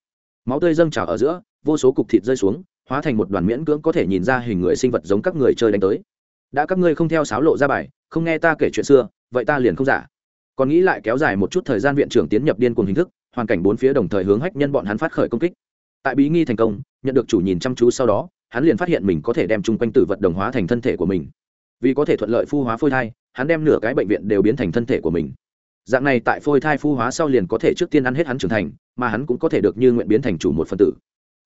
Máu tươi dâng trào ở giữa, vô số cục thịt rơi xuống hóa thành một đoàn miễn cưỡng có thể nhìn ra hình người sinh vật giống các người chơi đánh tới. Đã các ngươi không theo sáo lộ ra bài, không nghe ta kể chuyện xưa, vậy ta liền không giả. Còn nghĩ lại kéo dài một chút thời gian viện trưởng tiến nhập điên cuồng hình thức, hoàn cảnh bốn phía đồng thời hướng hách nhân bọn hắn phát khởi công kích. Tại bí nghi thành công, nhận được chủ nhìn chăm chú sau đó, hắn liền phát hiện mình có thể đem chung quanh tử vật đồng hóa thành thân thể của mình. Vì có thể thuận lợi phu hóa phôi thai, hắn đem nửa cái bệnh viện đều biến thành thân thể của mình. Dạng này tại phôi thai phu hóa sau liền có thể trước tiên ăn hết hắn trưởng thành, mà hắn cũng có thể được như nguyện biến thành chủ một phân tử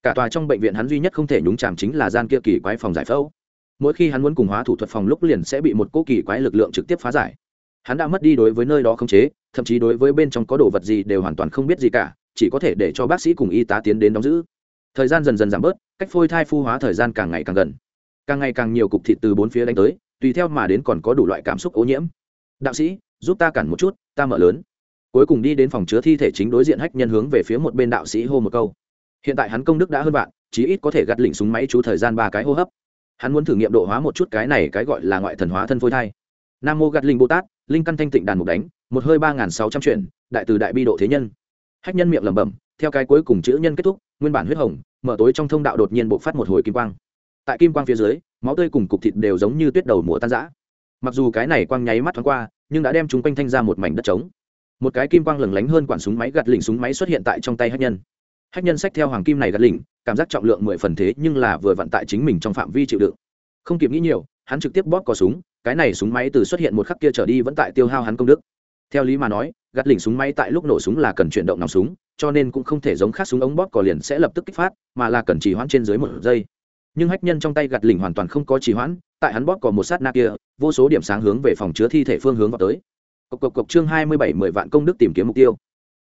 cả tòa trong bệnh viện hắn duy nhất không thể nhúng chàm chính là gian kia kỳ quái phòng giải phẫu. Mỗi khi hắn muốn cùng hóa thủ thuật phòng lúc liền sẽ bị một cỗ kỳ quái lực lượng trực tiếp phá giải. Hắn đã mất đi đối với nơi đó khống chế, thậm chí đối với bên trong có đồ vật gì đều hoàn toàn không biết gì cả, chỉ có thể để cho bác sĩ cùng y tá tiến đến đóng giữ. Thời gian dần dần giảm bớt, cách phôi thai phu hóa thời gian càng ngày càng gần. Càng ngày càng nhiều cục thịt từ bốn phía đánh tới, tùy theo mà đến còn có đủ loại cảm xúc ô nhiễm. Đạo sĩ, giúp ta cản một chút, ta mở lớn. Cuối cùng đi đến phòng chứa thi thể chính đối diện hách nhân hướng về phía một bên đạo sĩ hô một câu hiện tại hắn công đức đã hơn vạn, chí ít có thể gặt lỉnh súng máy chú thời gian ba cái hô hấp. Hắn muốn thử nghiệm độ hóa một chút cái này cái gọi là ngoại thần hóa thân phôi thai. Nam mô gặt linh bồ tát, linh căn thanh tịnh đàn mục đánh, một hơi ba n g h n sáu trăm chuyện đại từ đại bi độ thế nhân. Hách nhân miệng lẩm bẩm, theo cái cuối cùng chữ nhân kết thúc, nguyên bản huyết hồng, mở tối trong thông đạo đột nhiên bộc phát một hồi kim quang. Tại kim quang phía dưới, máu tươi cùng cục thịt đều giống như tuyết đầu mùa tan giã mặc dù cái này quang nháy mắt thoáng qua, nhưng đã đem chúng quanh thanh ra một mảnh đất trống. Một cái kim quang lừng lánh hơn quản súng máy gạt lỉnh súng máy xuất hiện tại trong tay hách nhân hách nhân sách theo hoàng kim này gạt lỉnh, cảm giác trọng lượng mười phần thế nhưng là vừa vặn tại chính mình trong phạm vi chịu đựng. Không kịp nghĩ nhiều, hắn trực tiếp bóp cò súng, cái này súng máy từ xuất hiện một khắc kia trở đi vẫn tại tiêu hao hắn công đức. Theo lý mà nói, gạt lỉnh súng máy tại lúc nổ súng là cần chuyển động nòng súng, cho nên cũng không thể giống khác súng ống bóp cò liền sẽ lập tức kích phát, mà là cần chỉ hoãn trên dưới một giây. Nhưng hách nhân trong tay gạt lỉnh hoàn toàn không có trì hoãn, tại hắn bóp cò một sát na kia, vô số điểm sáng hướng về phòng chứa thi thể phương hướng vào tới. Cộc cộc cộc, chương hai mươi bảy, mười vạn công đức tìm kiếm mục tiêu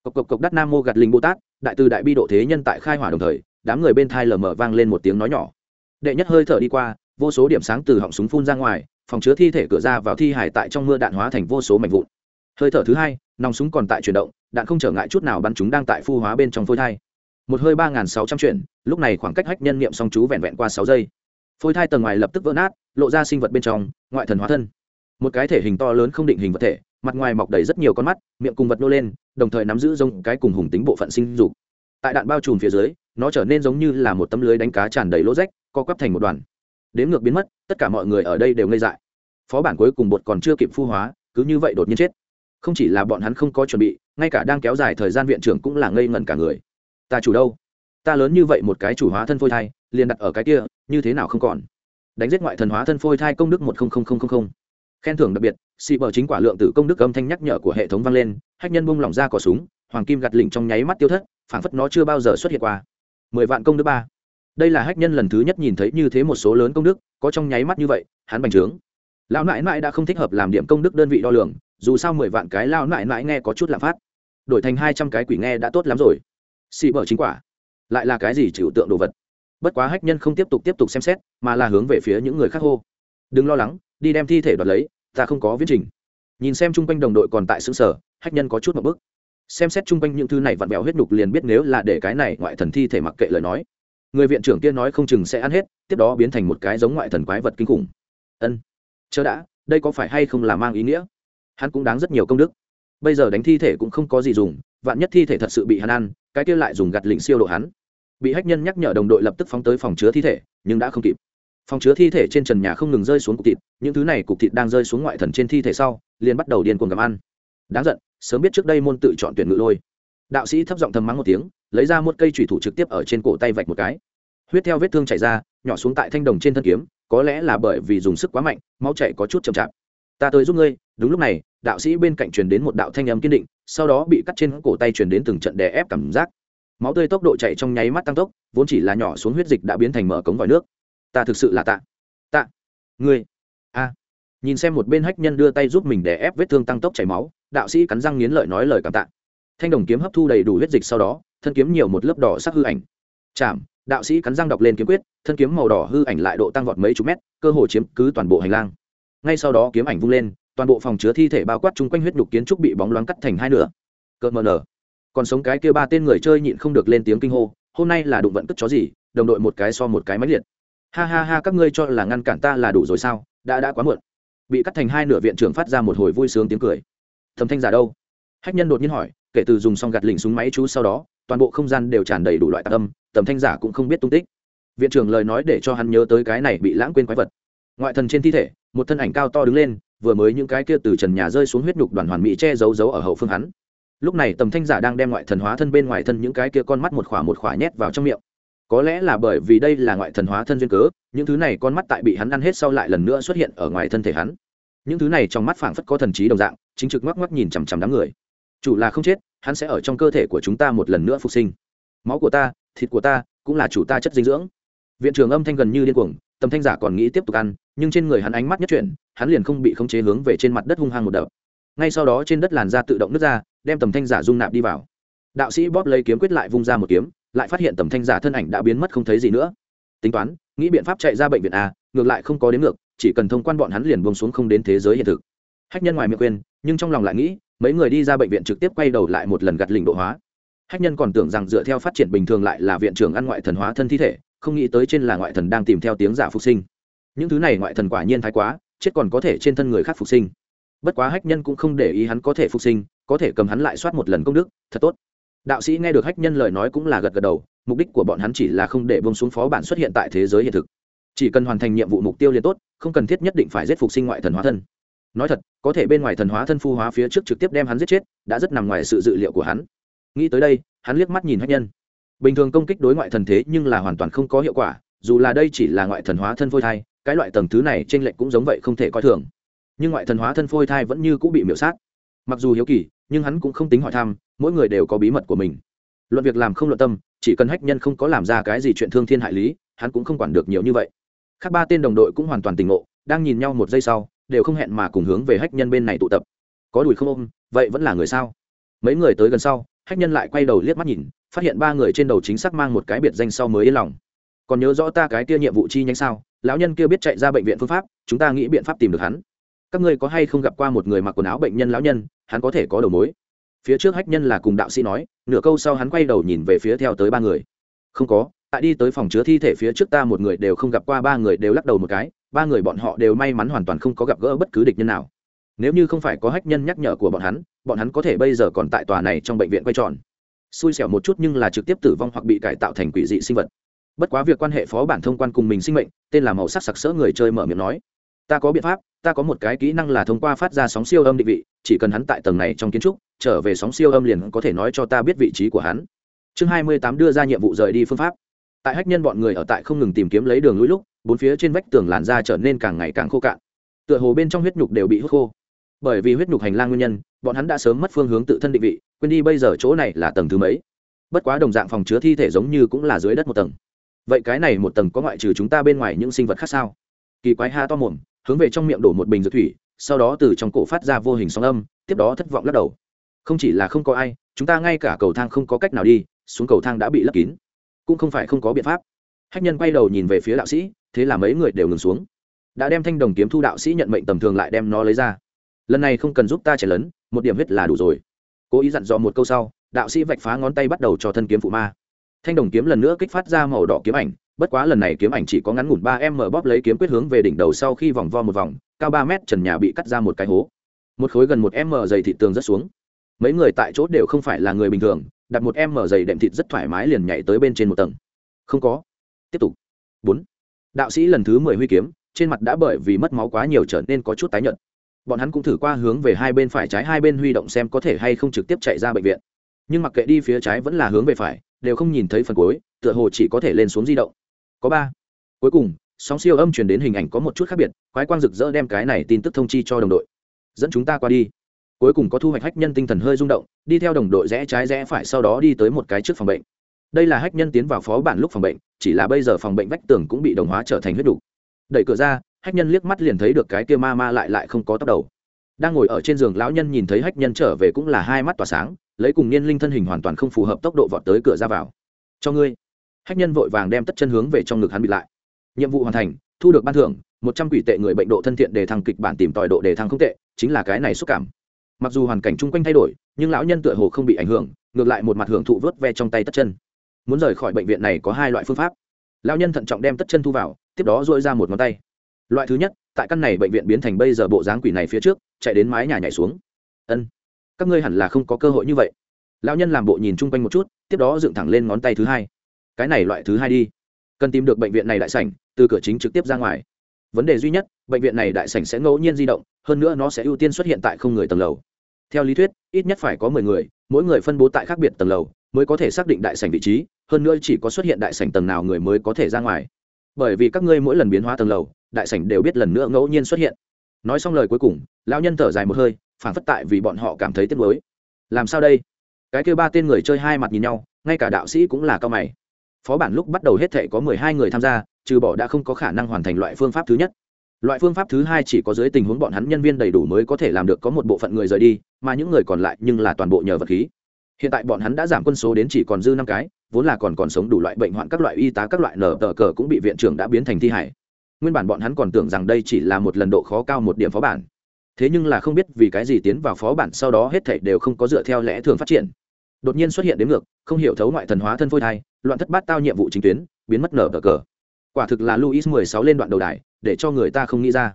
cộc cộc cộc đắt nam mô gạt linh bồ tát, đại từ đại bi độ thế nhân tại khai hỏa đồng thời, đám người bên thai lờ mờ vang lên một tiếng nói nhỏ. Đệ nhất hơi thở đi qua, vô số điểm sáng từ họng súng phun ra ngoài, phòng chứa thi thể cửa ra vào thi hải tại trong mưa đạn hóa thành vô số mảnh vụn. Hơi thở thứ hai, nòng súng còn tại chuyển động, đạn không trở ngại chút nào bắn chúng đang tại phu hóa bên trong phôi thai. Một hơi ba nghìn sáu trăm chuyển, lúc này khoảng cách hách nhân niệm song chú vẹn vẹn qua sáu giây. Phôi thai tầng ngoài lập tức vỡ nát, lộ ra sinh vật bên trong, ngoại thần hóa thân. Một cái thể hình to lớn không định hình vật thể mặt ngoài mọc đầy rất nhiều con mắt, miệng cùng vật nô lên, đồng thời nắm giữ giống cái cùng hùng tính bộ phận sinh dục. Tại đạn bao trùm phía dưới, nó trở nên giống như là một tấm lưới đánh cá tràn đầy lỗ rách, co quắp thành một đoàn. Đến ngược biến mất, tất cả mọi người ở đây đều ngây dại. Phó bản cuối cùng bột còn chưa kịp phu hóa, cứ như vậy đột nhiên chết. Không chỉ là bọn hắn không có chuẩn bị, ngay cả đang kéo dài thời gian viện trưởng cũng là ngây ngẩn cả người. Ta chủ đâu? Ta lớn như vậy một cái chủ hóa thân phôi thai, liền đặt ở cái kia, như thế nào không còn? Đánh giết ngoại thần hóa thân phôi thai công đức một không không không không không khen thưởng đặc biệt xị bờ chính quả lượng tử công đức âm thanh nhắc nhở của hệ thống vang lên, hách nhân bung lỏng ra cỏ súng, hoàng kim gặt lỉnh trong nháy mắt tiêu thất, phảng phất nó chưa bao giờ xuất hiện qua. Mười vạn công đức ba. Đây là hách nhân lần thứ nhất nhìn thấy như thế một số lớn công đức, có trong nháy mắt như vậy, hắn bành trướng. Lão nại nại đã không thích hợp làm điểm công đức đơn vị đo lường, dù sao mười vạn cái lao nại nại nghe có chút lạm phát. Đổi thành hai trăm cái quỷ nghe đã tốt lắm rồi. Xị bờ chính quả. Lại là cái gì chịu tượng đồ vật? Bất quá hách nhân không tiếp tục tiếp tục xem xét, mà là hướng về phía những người khác hô. Đừng lo lắng đi đem thi thể đoạt lấy, ta không có viết trình. Nhìn xem chung quanh đồng đội còn tại xứ sở hách nhân có chút một bức xem xét chung quanh những thứ này vặn vẹo huyết nhục liền biết nếu là để cái này ngoại thần thi thể mặc kệ lời nói. Người viện trưởng kia nói không chừng sẽ ăn hết, tiếp đó biến thành một cái giống ngoại thần quái vật kinh khủng. Ân, chớ đã, đây có phải hay không là mang ý nghĩa? Hắn cũng đáng rất nhiều công đức. Bây giờ đánh thi thể cũng không có gì dùng, vạn nhất thi thể thật sự bị hắn ăn, cái kia lại dùng gặt lịnh siêu độ hắn. Bị hách nhân nhắc nhở đồng đội lập tức phóng tới phòng chứa thi thể, nhưng đã không kịp phòng chứa thi thể trên trần nhà không ngừng rơi xuống cục thịt, những thứ này cục thịt đang rơi xuống ngoại thần trên thi thể sau, liền bắt đầu điên cuồng gặm ăn. Đáng giận, sớm biết trước đây môn tự chọn tuyển ngự lôi. Đạo sĩ thấp giọng thầm mắng một tiếng, lấy ra một cây thủy thủ trực tiếp ở trên cổ tay vạch một cái. Huyết theo vết thương chảy ra, nhỏ xuống tại thanh đồng trên thân kiếm, có lẽ là bởi vì dùng sức quá mạnh, máu chảy có chút chậm chạp. Ta tới giúp ngươi, đúng lúc này, đạo sĩ bên cạnh truyền đến một đạo thanh âm kiên định, sau đó bị cắt trên cổ tay truyền đến từng trận đè ép cảm giác. Máu tươi tốc độ chạy trong nháy mắt tăng tốc, vốn chỉ là nhỏ xuống huyết dịch đã biến thành mở cống vòi nước ta thực sự là tạ. Tạ. Ngươi. A. Nhìn xem một bên hách nhân đưa tay giúp mình để ép vết thương tăng tốc chảy máu, đạo sĩ cắn răng nghiến lợi nói lời cảm tạ. Thanh đồng kiếm hấp thu đầy đủ huyết dịch sau đó, thân kiếm nhiều một lớp đỏ sắc hư ảnh. Chạm, đạo sĩ cắn răng đọc lên kiếm quyết, thân kiếm màu đỏ hư ảnh lại độ tăng vọt mấy chục mét, cơ hồ chiếm cứ toàn bộ hành lang. Ngay sau đó kiếm ảnh vung lên, toàn bộ phòng chứa thi thể bao quát chung quanh huyết đục kiến trúc bị bóng loáng cắt thành hai nửa. Cợt mờ nở. Còn sống cái kia ba tên người chơi nhịn không được lên tiếng kinh hô, hôm nay là đụng vận cất chó gì, đồng đội một cái so một cái máy liệt ha ha ha, các ngươi cho là ngăn cản ta là đủ rồi sao? Đã đã quá muộn. Bị cắt thành hai nửa viện trưởng phát ra một hồi vui sướng tiếng cười. Thầm thanh giả đâu? Hách nhân đột nhiên hỏi, kể từ dùng xong gạt lỉnh súng máy chú sau đó, toàn bộ không gian đều tràn đầy đủ loại tạc âm tầm thanh giả cũng không biết tung tích. Viện trưởng lời nói để cho hắn nhớ tới cái này bị lãng quên quái vật. Ngoại thần trên thi thể, một thân ảnh cao to đứng lên, vừa mới những cái kia từ trần nhà rơi xuống huyết nhục đoàn hoàn mỹ che giấu giấu ở hậu phương hắn. Lúc này tầm thanh giả đang đem ngoại thần hóa thân bên ngoài thân những cái kia con mắt một khỏa một khỏa nhét vào trong miệng có lẽ là bởi vì đây là ngoại thần hóa thân duyên cớ, những thứ này con mắt tại bị hắn ăn hết sau lại lần nữa xuất hiện ở ngoài thân thể hắn. Những thứ này trong mắt phảng phất có thần trí đồng dạng, chính trực ngoắc ngoắc nhìn chằm chằm đám người. Chủ là không chết, hắn sẽ ở trong cơ thể của chúng ta một lần nữa phục sinh. Máu của ta, thịt của ta, cũng là chủ ta chất dinh dưỡng. Viện trưởng âm thanh gần như điên cuồng, tầm thanh giả còn nghĩ tiếp tục ăn, nhưng trên người hắn ánh mắt nhất chuyển, hắn liền không bị khống chế hướng về trên mặt đất hung hăng một đập. Ngay sau đó trên đất làn da tự động nứt ra, đem tầm thanh giả dung nạp đi vào. Đạo sĩ bóp lấy kiếm quyết lại vung ra một kiếm lại phát hiện tầm thanh giả thân ảnh đã biến mất không thấy gì nữa. Tính toán, nghĩ biện pháp chạy ra bệnh viện a, ngược lại không có đến ngược, chỉ cần thông quan bọn hắn liền bông xuống không đến thế giới hiện thực. Hách nhân ngoài miệng quên nhưng trong lòng lại nghĩ, mấy người đi ra bệnh viện trực tiếp quay đầu lại một lần gặt lình độ hóa. Hách nhân còn tưởng rằng dựa theo phát triển bình thường lại là viện trưởng ăn ngoại thần hóa thân thi thể, không nghĩ tới trên là ngoại thần đang tìm theo tiếng giả phục sinh. Những thứ này ngoại thần quả nhiên thái quá, chết còn có thể trên thân người khác phục sinh. Bất quá hách nhân cũng không để ý hắn có thể phục sinh, có thể cầm hắn lại soát một lần công đức, thật tốt đạo sĩ nghe được hách nhân lời nói cũng là gật gật đầu, mục đích của bọn hắn chỉ là không để bông xuống phó bản xuất hiện tại thế giới hiện thực. Chỉ cần hoàn thành nhiệm vụ mục tiêu liền tốt, không cần thiết nhất định phải giết phục sinh ngoại thần hóa thân. Nói thật, có thể bên ngoài thần hóa thân phu hóa phía trước trực tiếp đem hắn giết chết, đã rất nằm ngoài sự dự liệu của hắn. Nghĩ tới đây, hắn liếc mắt nhìn hách nhân. Bình thường công kích đối ngoại thần thế nhưng là hoàn toàn không có hiệu quả, dù là đây chỉ là ngoại thần hóa thân phôi thai, cái loại tầng thứ này t r ê n lệch cũng giống vậy không thể coi thường. Nhưng ngoại thần hóa thân phôi thai vẫn như cũng bị miễu sát. Mặc dù hiếu kỳ, nhưng hắn cũng không tính hỏi thăm mỗi người đều có bí mật của mình. Luận việc làm không luận tâm, chỉ cần hách nhân không có làm ra cái gì chuyện thương thiên hại lý, hắn cũng không quản được nhiều như vậy. Khác ba tên đồng đội cũng hoàn toàn tỉnh ngộ, đang nhìn nhau một giây sau, đều không hẹn mà cùng hướng về hách nhân bên này tụ tập. Có đùi không ôm, vậy vẫn là người sao? Mấy người tới gần sau, hách nhân lại quay đầu liếc mắt nhìn, phát hiện ba người trên đầu chính xác mang một cái biệt danh sau mới yên lòng. Còn nhớ rõ ta cái kia nhiệm vụ chi nhánh sao? Lão nhân kia biết chạy ra bệnh viện phương pháp, chúng ta nghĩ biện pháp tìm được hắn. Các ngươi có hay không gặp qua một người mặc quần áo bệnh nhân lão nhân, hắn có thể có đầu mối phía trước hách nhân là cùng đạo sĩ nói, nửa câu sau hắn quay đầu nhìn về phía theo tới ba người. Không có, tại đi tới phòng chứa thi thể phía trước ta một người đều không gặp qua, ba người đều lắc đầu một cái, ba người bọn họ đều may mắn hoàn toàn không có gặp gỡ bất cứ địch nhân nào. Nếu như không phải có hách nhân nhắc nhở của bọn hắn bọn hắn có thể bây giờ còn tại tòa này trong bệnh viện quay tròn. Xui xẻo một chút nhưng là trực tiếp tử vong hoặc bị cải tạo thành quỷ dị sinh vật. Bất quá việc quan hệ phó bản thông quan cùng mình sinh mệnh, tên là màu sắc sặc sỡ người chơi mở miệng nói ta có biện pháp, ta có một cái kỹ năng là thông qua phát ra sóng siêu âm định vị, chỉ cần hắn tại tầng này trong kiến trúc, trở về sóng siêu âm liền có thể nói cho ta biết vị trí của hắn. Chương hai mươi tám đưa ra nhiệm vụ rời đi phương pháp. Tại hách nhân bọn người ở tại không ngừng tìm kiếm lấy đường lũi lúc, bốn phía trên vách tường làn da trở nên càng ngày càng khô cạn. Tựa hồ bên trong huyết nhục đều bị hút khô. Bởi vì huyết nhục hành lang nguyên nhân, bọn hắn đã sớm mất phương hướng tự thân định vị, quên đi bây giờ chỗ này là tầng thứ mấy. Bất quá đồng dạng phòng chứa thi thể giống như cũng là dưới đất một tầng. Vậy cái này một tầng có ngoại trừ chúng ta bên ngoài những sinh vật khác sao? Kỳ quái ha to mồm hướng về trong miệng đổ một bình dược thủy, sau đó từ trong cổ phát ra vô hình sóng âm, tiếp đó thất vọng lắc đầu. Không chỉ là không có ai, chúng ta ngay cả cầu thang không có cách nào đi, xuống cầu thang đã bị lấp kín. Cũng không phải không có biện pháp. Hách nhân quay đầu nhìn về phía đạo sĩ, thế là mấy người đều ngừng xuống. Đã đem thanh đồng kiếm thu đạo sĩ nhận mệnh tầm thường lại đem nó lấy ra. Lần này không cần giúp ta chảy lớn, một điểm huyết là đủ rồi. Cố ý dặn dò một câu sau, đạo sĩ vạch phá ngón tay bắt đầu cho thân kiếm phụ ma. Thanh đồng kiếm lần nữa kích phát ra màu đỏ kiếm ảnh bất quá lần này kiếm ảnh chỉ có ngắn ngủn ba em mở bóp lấy kiếm quyết hướng về đỉnh đầu sau khi vòng vo một vòng, cao ba mét trần nhà bị cắt ra một cái hố. Một khối gần một em mở dày thịt tường rất xuống. Mấy người tại chỗ đều không phải là người bình thường, đặt một em mở dày đệm thịt rất thoải mái liền nhảy tới bên trên một tầng. Không có. Tiếp tục. Bốn. Đạo sĩ lần thứ mười huy kiếm, trên mặt đã bởi vì mất máu quá nhiều trở nên có chút tái nhợt. Bọn hắn cũng thử qua hướng về hai bên phải trái, hai bên huy động xem có thể hay không trực tiếp chạy ra bệnh viện. Nhưng mặc kệ đi phía trái vẫn là hướng về phải, đều không nhìn thấy phần cuối, tựa hồ chỉ có thể lên xuống di động có ba. Cuối cùng, sóng siêu âm truyền đến hình ảnh có một chút khác biệt, quái quang rực rỡ đem cái này tin tức thông chi cho đồng đội. Dẫn chúng ta qua đi. Cuối cùng có thu hoạch hách nhân tinh thần hơi rung động, đi theo đồng đội rẽ trái rẽ phải sau đó đi tới một cái trước phòng bệnh. Đây là hách nhân tiến vào phó bản lúc phòng bệnh, chỉ là bây giờ phòng bệnh vách tường cũng bị đồng hóa trở thành huyết đủ. đẩy cửa ra, hách nhân liếc mắt liền thấy được cái kia ma ma lại lại không có tóc đầu. Đang ngồi ở trên giường lão nhân nhìn thấy hách nhân trở về cũng là hai mắt tỏa sáng, lấy cùng niên linh thân hình hoàn toàn không phù hợp tốc độ vọt tới cửa ra vào. Cho ngươi hách nhân vội vàng đem tất chân hướng về trong ngực hắn bị lại. Nhiệm vụ hoàn thành, thu được ban thưởng, một trăm quỷ tệ người bệnh độ thân thiện đề thăng kịch bản tìm tòi độ đề thăng không tệ, chính là cái này xúc cảm. Mặc dù hoàn cảnh chung quanh thay đổi, nhưng lão nhân tựa hồ không bị ảnh hưởng, ngược lại một mặt hưởng thụ vớt ve trong tay tất chân. Muốn rời khỏi bệnh viện này có hai loại phương pháp. Lão nhân thận trọng đem tất chân thu vào, tiếp đó dội ra một ngón tay. Loại thứ nhất, tại căn này bệnh viện biến thành bây giờ bộ dáng quỷ này phía trước, chạy đến mái nhà nhảy xuống. Ân, các ngươi hẳn là không có cơ hội như vậy. Lão nhân làm bộ nhìn chung quanh một chút, tiếp đó dựng thẳng lên ngón tay thứ hai cái này loại thứ hai đi. Cần tìm được bệnh viện này đại sảnh, từ cửa chính trực tiếp ra ngoài. Vấn đề duy nhất, bệnh viện này đại sảnh sẽ ngẫu nhiên di động, hơn nữa nó sẽ ưu tiên xuất hiện tại không người tầng lầu. Theo lý thuyết, ít nhất phải có mười người, mỗi người phân bố tại khác biệt tầng lầu, mới có thể xác định đại sảnh vị trí, hơn nữa chỉ có xuất hiện đại sảnh tầng nào người mới có thể ra ngoài. Bởi vì các ngươi mỗi lần biến hóa tầng lầu, đại sảnh đều biết lần nữa ngẫu nhiên xuất hiện. Nói xong lời cuối cùng, lão nhân thở dài một hơi phản phất tại vì bọn họ cảm thấy tiếc nuối. Làm sao đây? Cái kêu ba tên người chơi hai mặt nhìn nhau, ngay cả đạo sĩ cũng là cao mày phó bản lúc bắt đầu hết thể có mười hai người tham gia, trừ bỏ đã không có khả năng hoàn thành loại phương pháp thứ nhất. Loại phương pháp thứ hai chỉ có dưới tình huống bọn hắn nhân viên đầy đủ mới có thể làm được có một bộ phận người rời đi, mà những người còn lại nhưng là toàn bộ nhờ vật khí. Hiện tại bọn hắn đã giảm quân số đến chỉ còn dư năm cái, vốn là còn còn sống đủ loại bệnh hoạn các loại y tá các loại nở tờ cờ cũng bị viện trưởng đã biến thành thi hải nguyên bản bọn hắn còn tưởng rằng đây chỉ là một lần độ khó cao một điểm phó bản. Thế nhưng là không biết vì cái gì tiến vào phó bản sau đó hết thảy đều không có dựa theo lẽ thường phát triển đột nhiên xuất hiện đến ngược, không hiểu thấu ngoại thần hóa thân phôi thai, loạn thất bát tao nhiệm vụ chính tuyến, biến mất nở cờ cờ. Quả thực là luis mười sáu lên đoạn đầu đài, để cho người ta không nghĩ ra.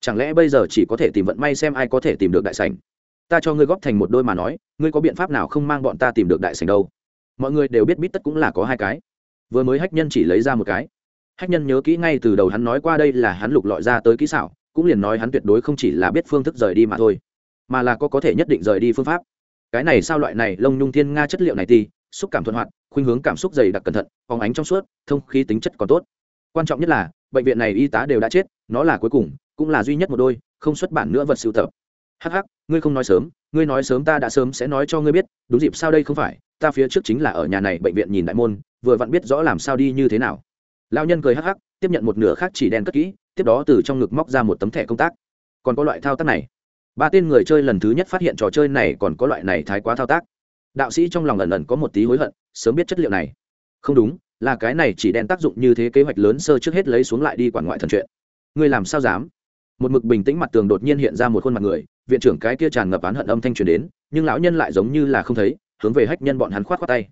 Chẳng lẽ bây giờ chỉ có thể tìm vận may xem ai có thể tìm được đại sảnh? Ta cho ngươi góp thành một đôi mà nói, ngươi có biện pháp nào không mang bọn ta tìm được đại sảnh đâu? Mọi người đều biết bít tất cũng là có hai cái. Vừa mới hách nhân chỉ lấy ra một cái. Hách nhân nhớ kỹ ngay từ đầu hắn nói qua đây là hắn lục lọi ra tới kỹ xảo, cũng liền nói hắn tuyệt đối không chỉ là biết phương thức rời đi mà thôi, mà là có có thể nhất định rời đi phương pháp cái này sao loại này, lông nhung thiên nga chất liệu này thì, xúc cảm thuận hoạt, khuynh hướng cảm xúc dày đặc cẩn thận, phóng ánh trong suốt, thông khí tính chất còn tốt. Quan trọng nhất là, bệnh viện này y tá đều đã chết, nó là cuối cùng, cũng là duy nhất một đôi, không xuất bản nữa vật sưu tập. Hắc hắc, ngươi không nói sớm, ngươi nói sớm ta đã sớm sẽ nói cho ngươi biết, đúng dịp sao đây không phải, ta phía trước chính là ở nhà này bệnh viện nhìn đại môn, vừa vặn biết rõ làm sao đi như thế nào. Lao nhân cười hắc hắc, tiếp nhận một nửa khác chỉ đen cất kỹ, tiếp đó từ trong ngực móc ra một tấm thẻ công tác. Còn có loại thao tác này ba tên người chơi lần thứ nhất phát hiện trò chơi này còn có loại này thái quá thao tác. Đạo sĩ trong lòng ẩn ẩn có một tí hối hận, sớm biết chất liệu này. Không đúng, là cái này chỉ đen tác dụng như thế kế hoạch lớn sơ trước hết lấy xuống lại đi quản ngoại thần chuyện. Ngươi làm sao dám? Một mực bình tĩnh mặt tường đột nhiên hiện ra một khuôn mặt người, viện trưởng cái kia tràn ngập oán hận âm thanh truyền đến, nhưng lão nhân lại giống như là không thấy, hướng về hách nhân bọn hắn khoát khoát tay.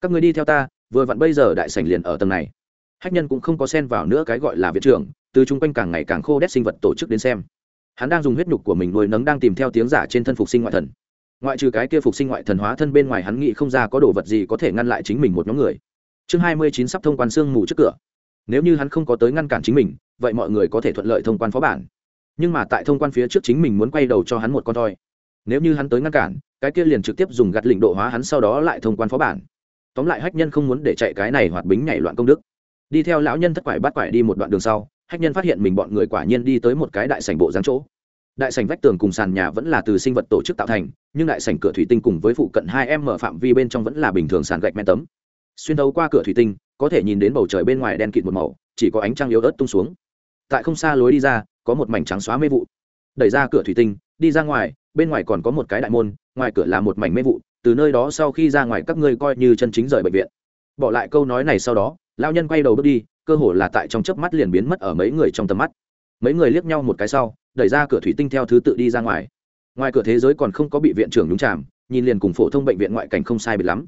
Các người đi theo ta, vừa vặn bây giờ đại sảnh liền ở tầng này. Hách nhân cũng không có xen vào nữa cái gọi là viện trưởng, từ chung quanh càng ngày càng khô đét sinh vật tổ chức đến xem hắn đang dùng huyết nhục của mình nuôi nấng đang tìm theo tiếng giả trên thân phục sinh ngoại thần. Ngoại trừ cái kia phục sinh ngoại thần hóa thân bên ngoài hắn nghĩ không ra có đồ vật gì có thể ngăn lại chính mình một nhóm người. Chương hai mươi chín sắp thông quan xương mù trước cửa. Nếu như hắn không có tới ngăn cản chính mình, vậy mọi người có thể thuận lợi thông quan phó bản. Nhưng mà tại thông quan phía trước chính mình muốn quay đầu cho hắn một con thoi nếu như hắn tới ngăn cản, cái kia liền trực tiếp dùng gạt lịnh độ hóa hắn sau đó lại thông quan phó bản. Tóm lại hách nhân không muốn để chạy cái này hoạt bính nhảy loạn công đức. Đi theo lão nhân thất quải bắt quải đi một đoạn đường sau hách nhân phát hiện mình bọn người quả nhiên đi tới một cái đại sảnh bộ dáng chỗ. Đại sảnh vách tường cùng sàn nhà vẫn là từ sinh vật tổ chức tạo thành, nhưng đại sảnh cửa thủy tinh cùng với phụ cận hai em mở phạm vi bên trong vẫn là bình thường sàn gạch men tấm. Xuyên thấu qua cửa thủy tinh, có thể nhìn đến bầu trời bên ngoài đen kịt một màu, chỉ có ánh trăng yếu ớt tung xuống. Tại không xa lối đi ra, có một mảnh trắng xóa mê vụ. Đẩy ra cửa thủy tinh, đi ra ngoài, bên ngoài còn có một cái đại môn, ngoài cửa là một mảnh mê vụ, từ nơi đó sau khi ra ngoài các ngươi coi như chân chính rời bệnh viện. Bỏ lại câu nói này sau đó lao nhân quay đầu bước đi cơ hồ là tại trong chớp mắt liền biến mất ở mấy người trong tầm mắt. Mấy người liếc nhau một cái sau, đẩy ra cửa thủy tinh theo thứ tự đi ra ngoài. Ngoài cửa thế giới còn không có bị viện trưởng nhúng chàm, nhìn liền cùng phổ thông bệnh viện ngoại cảnh không sai biệt lắm.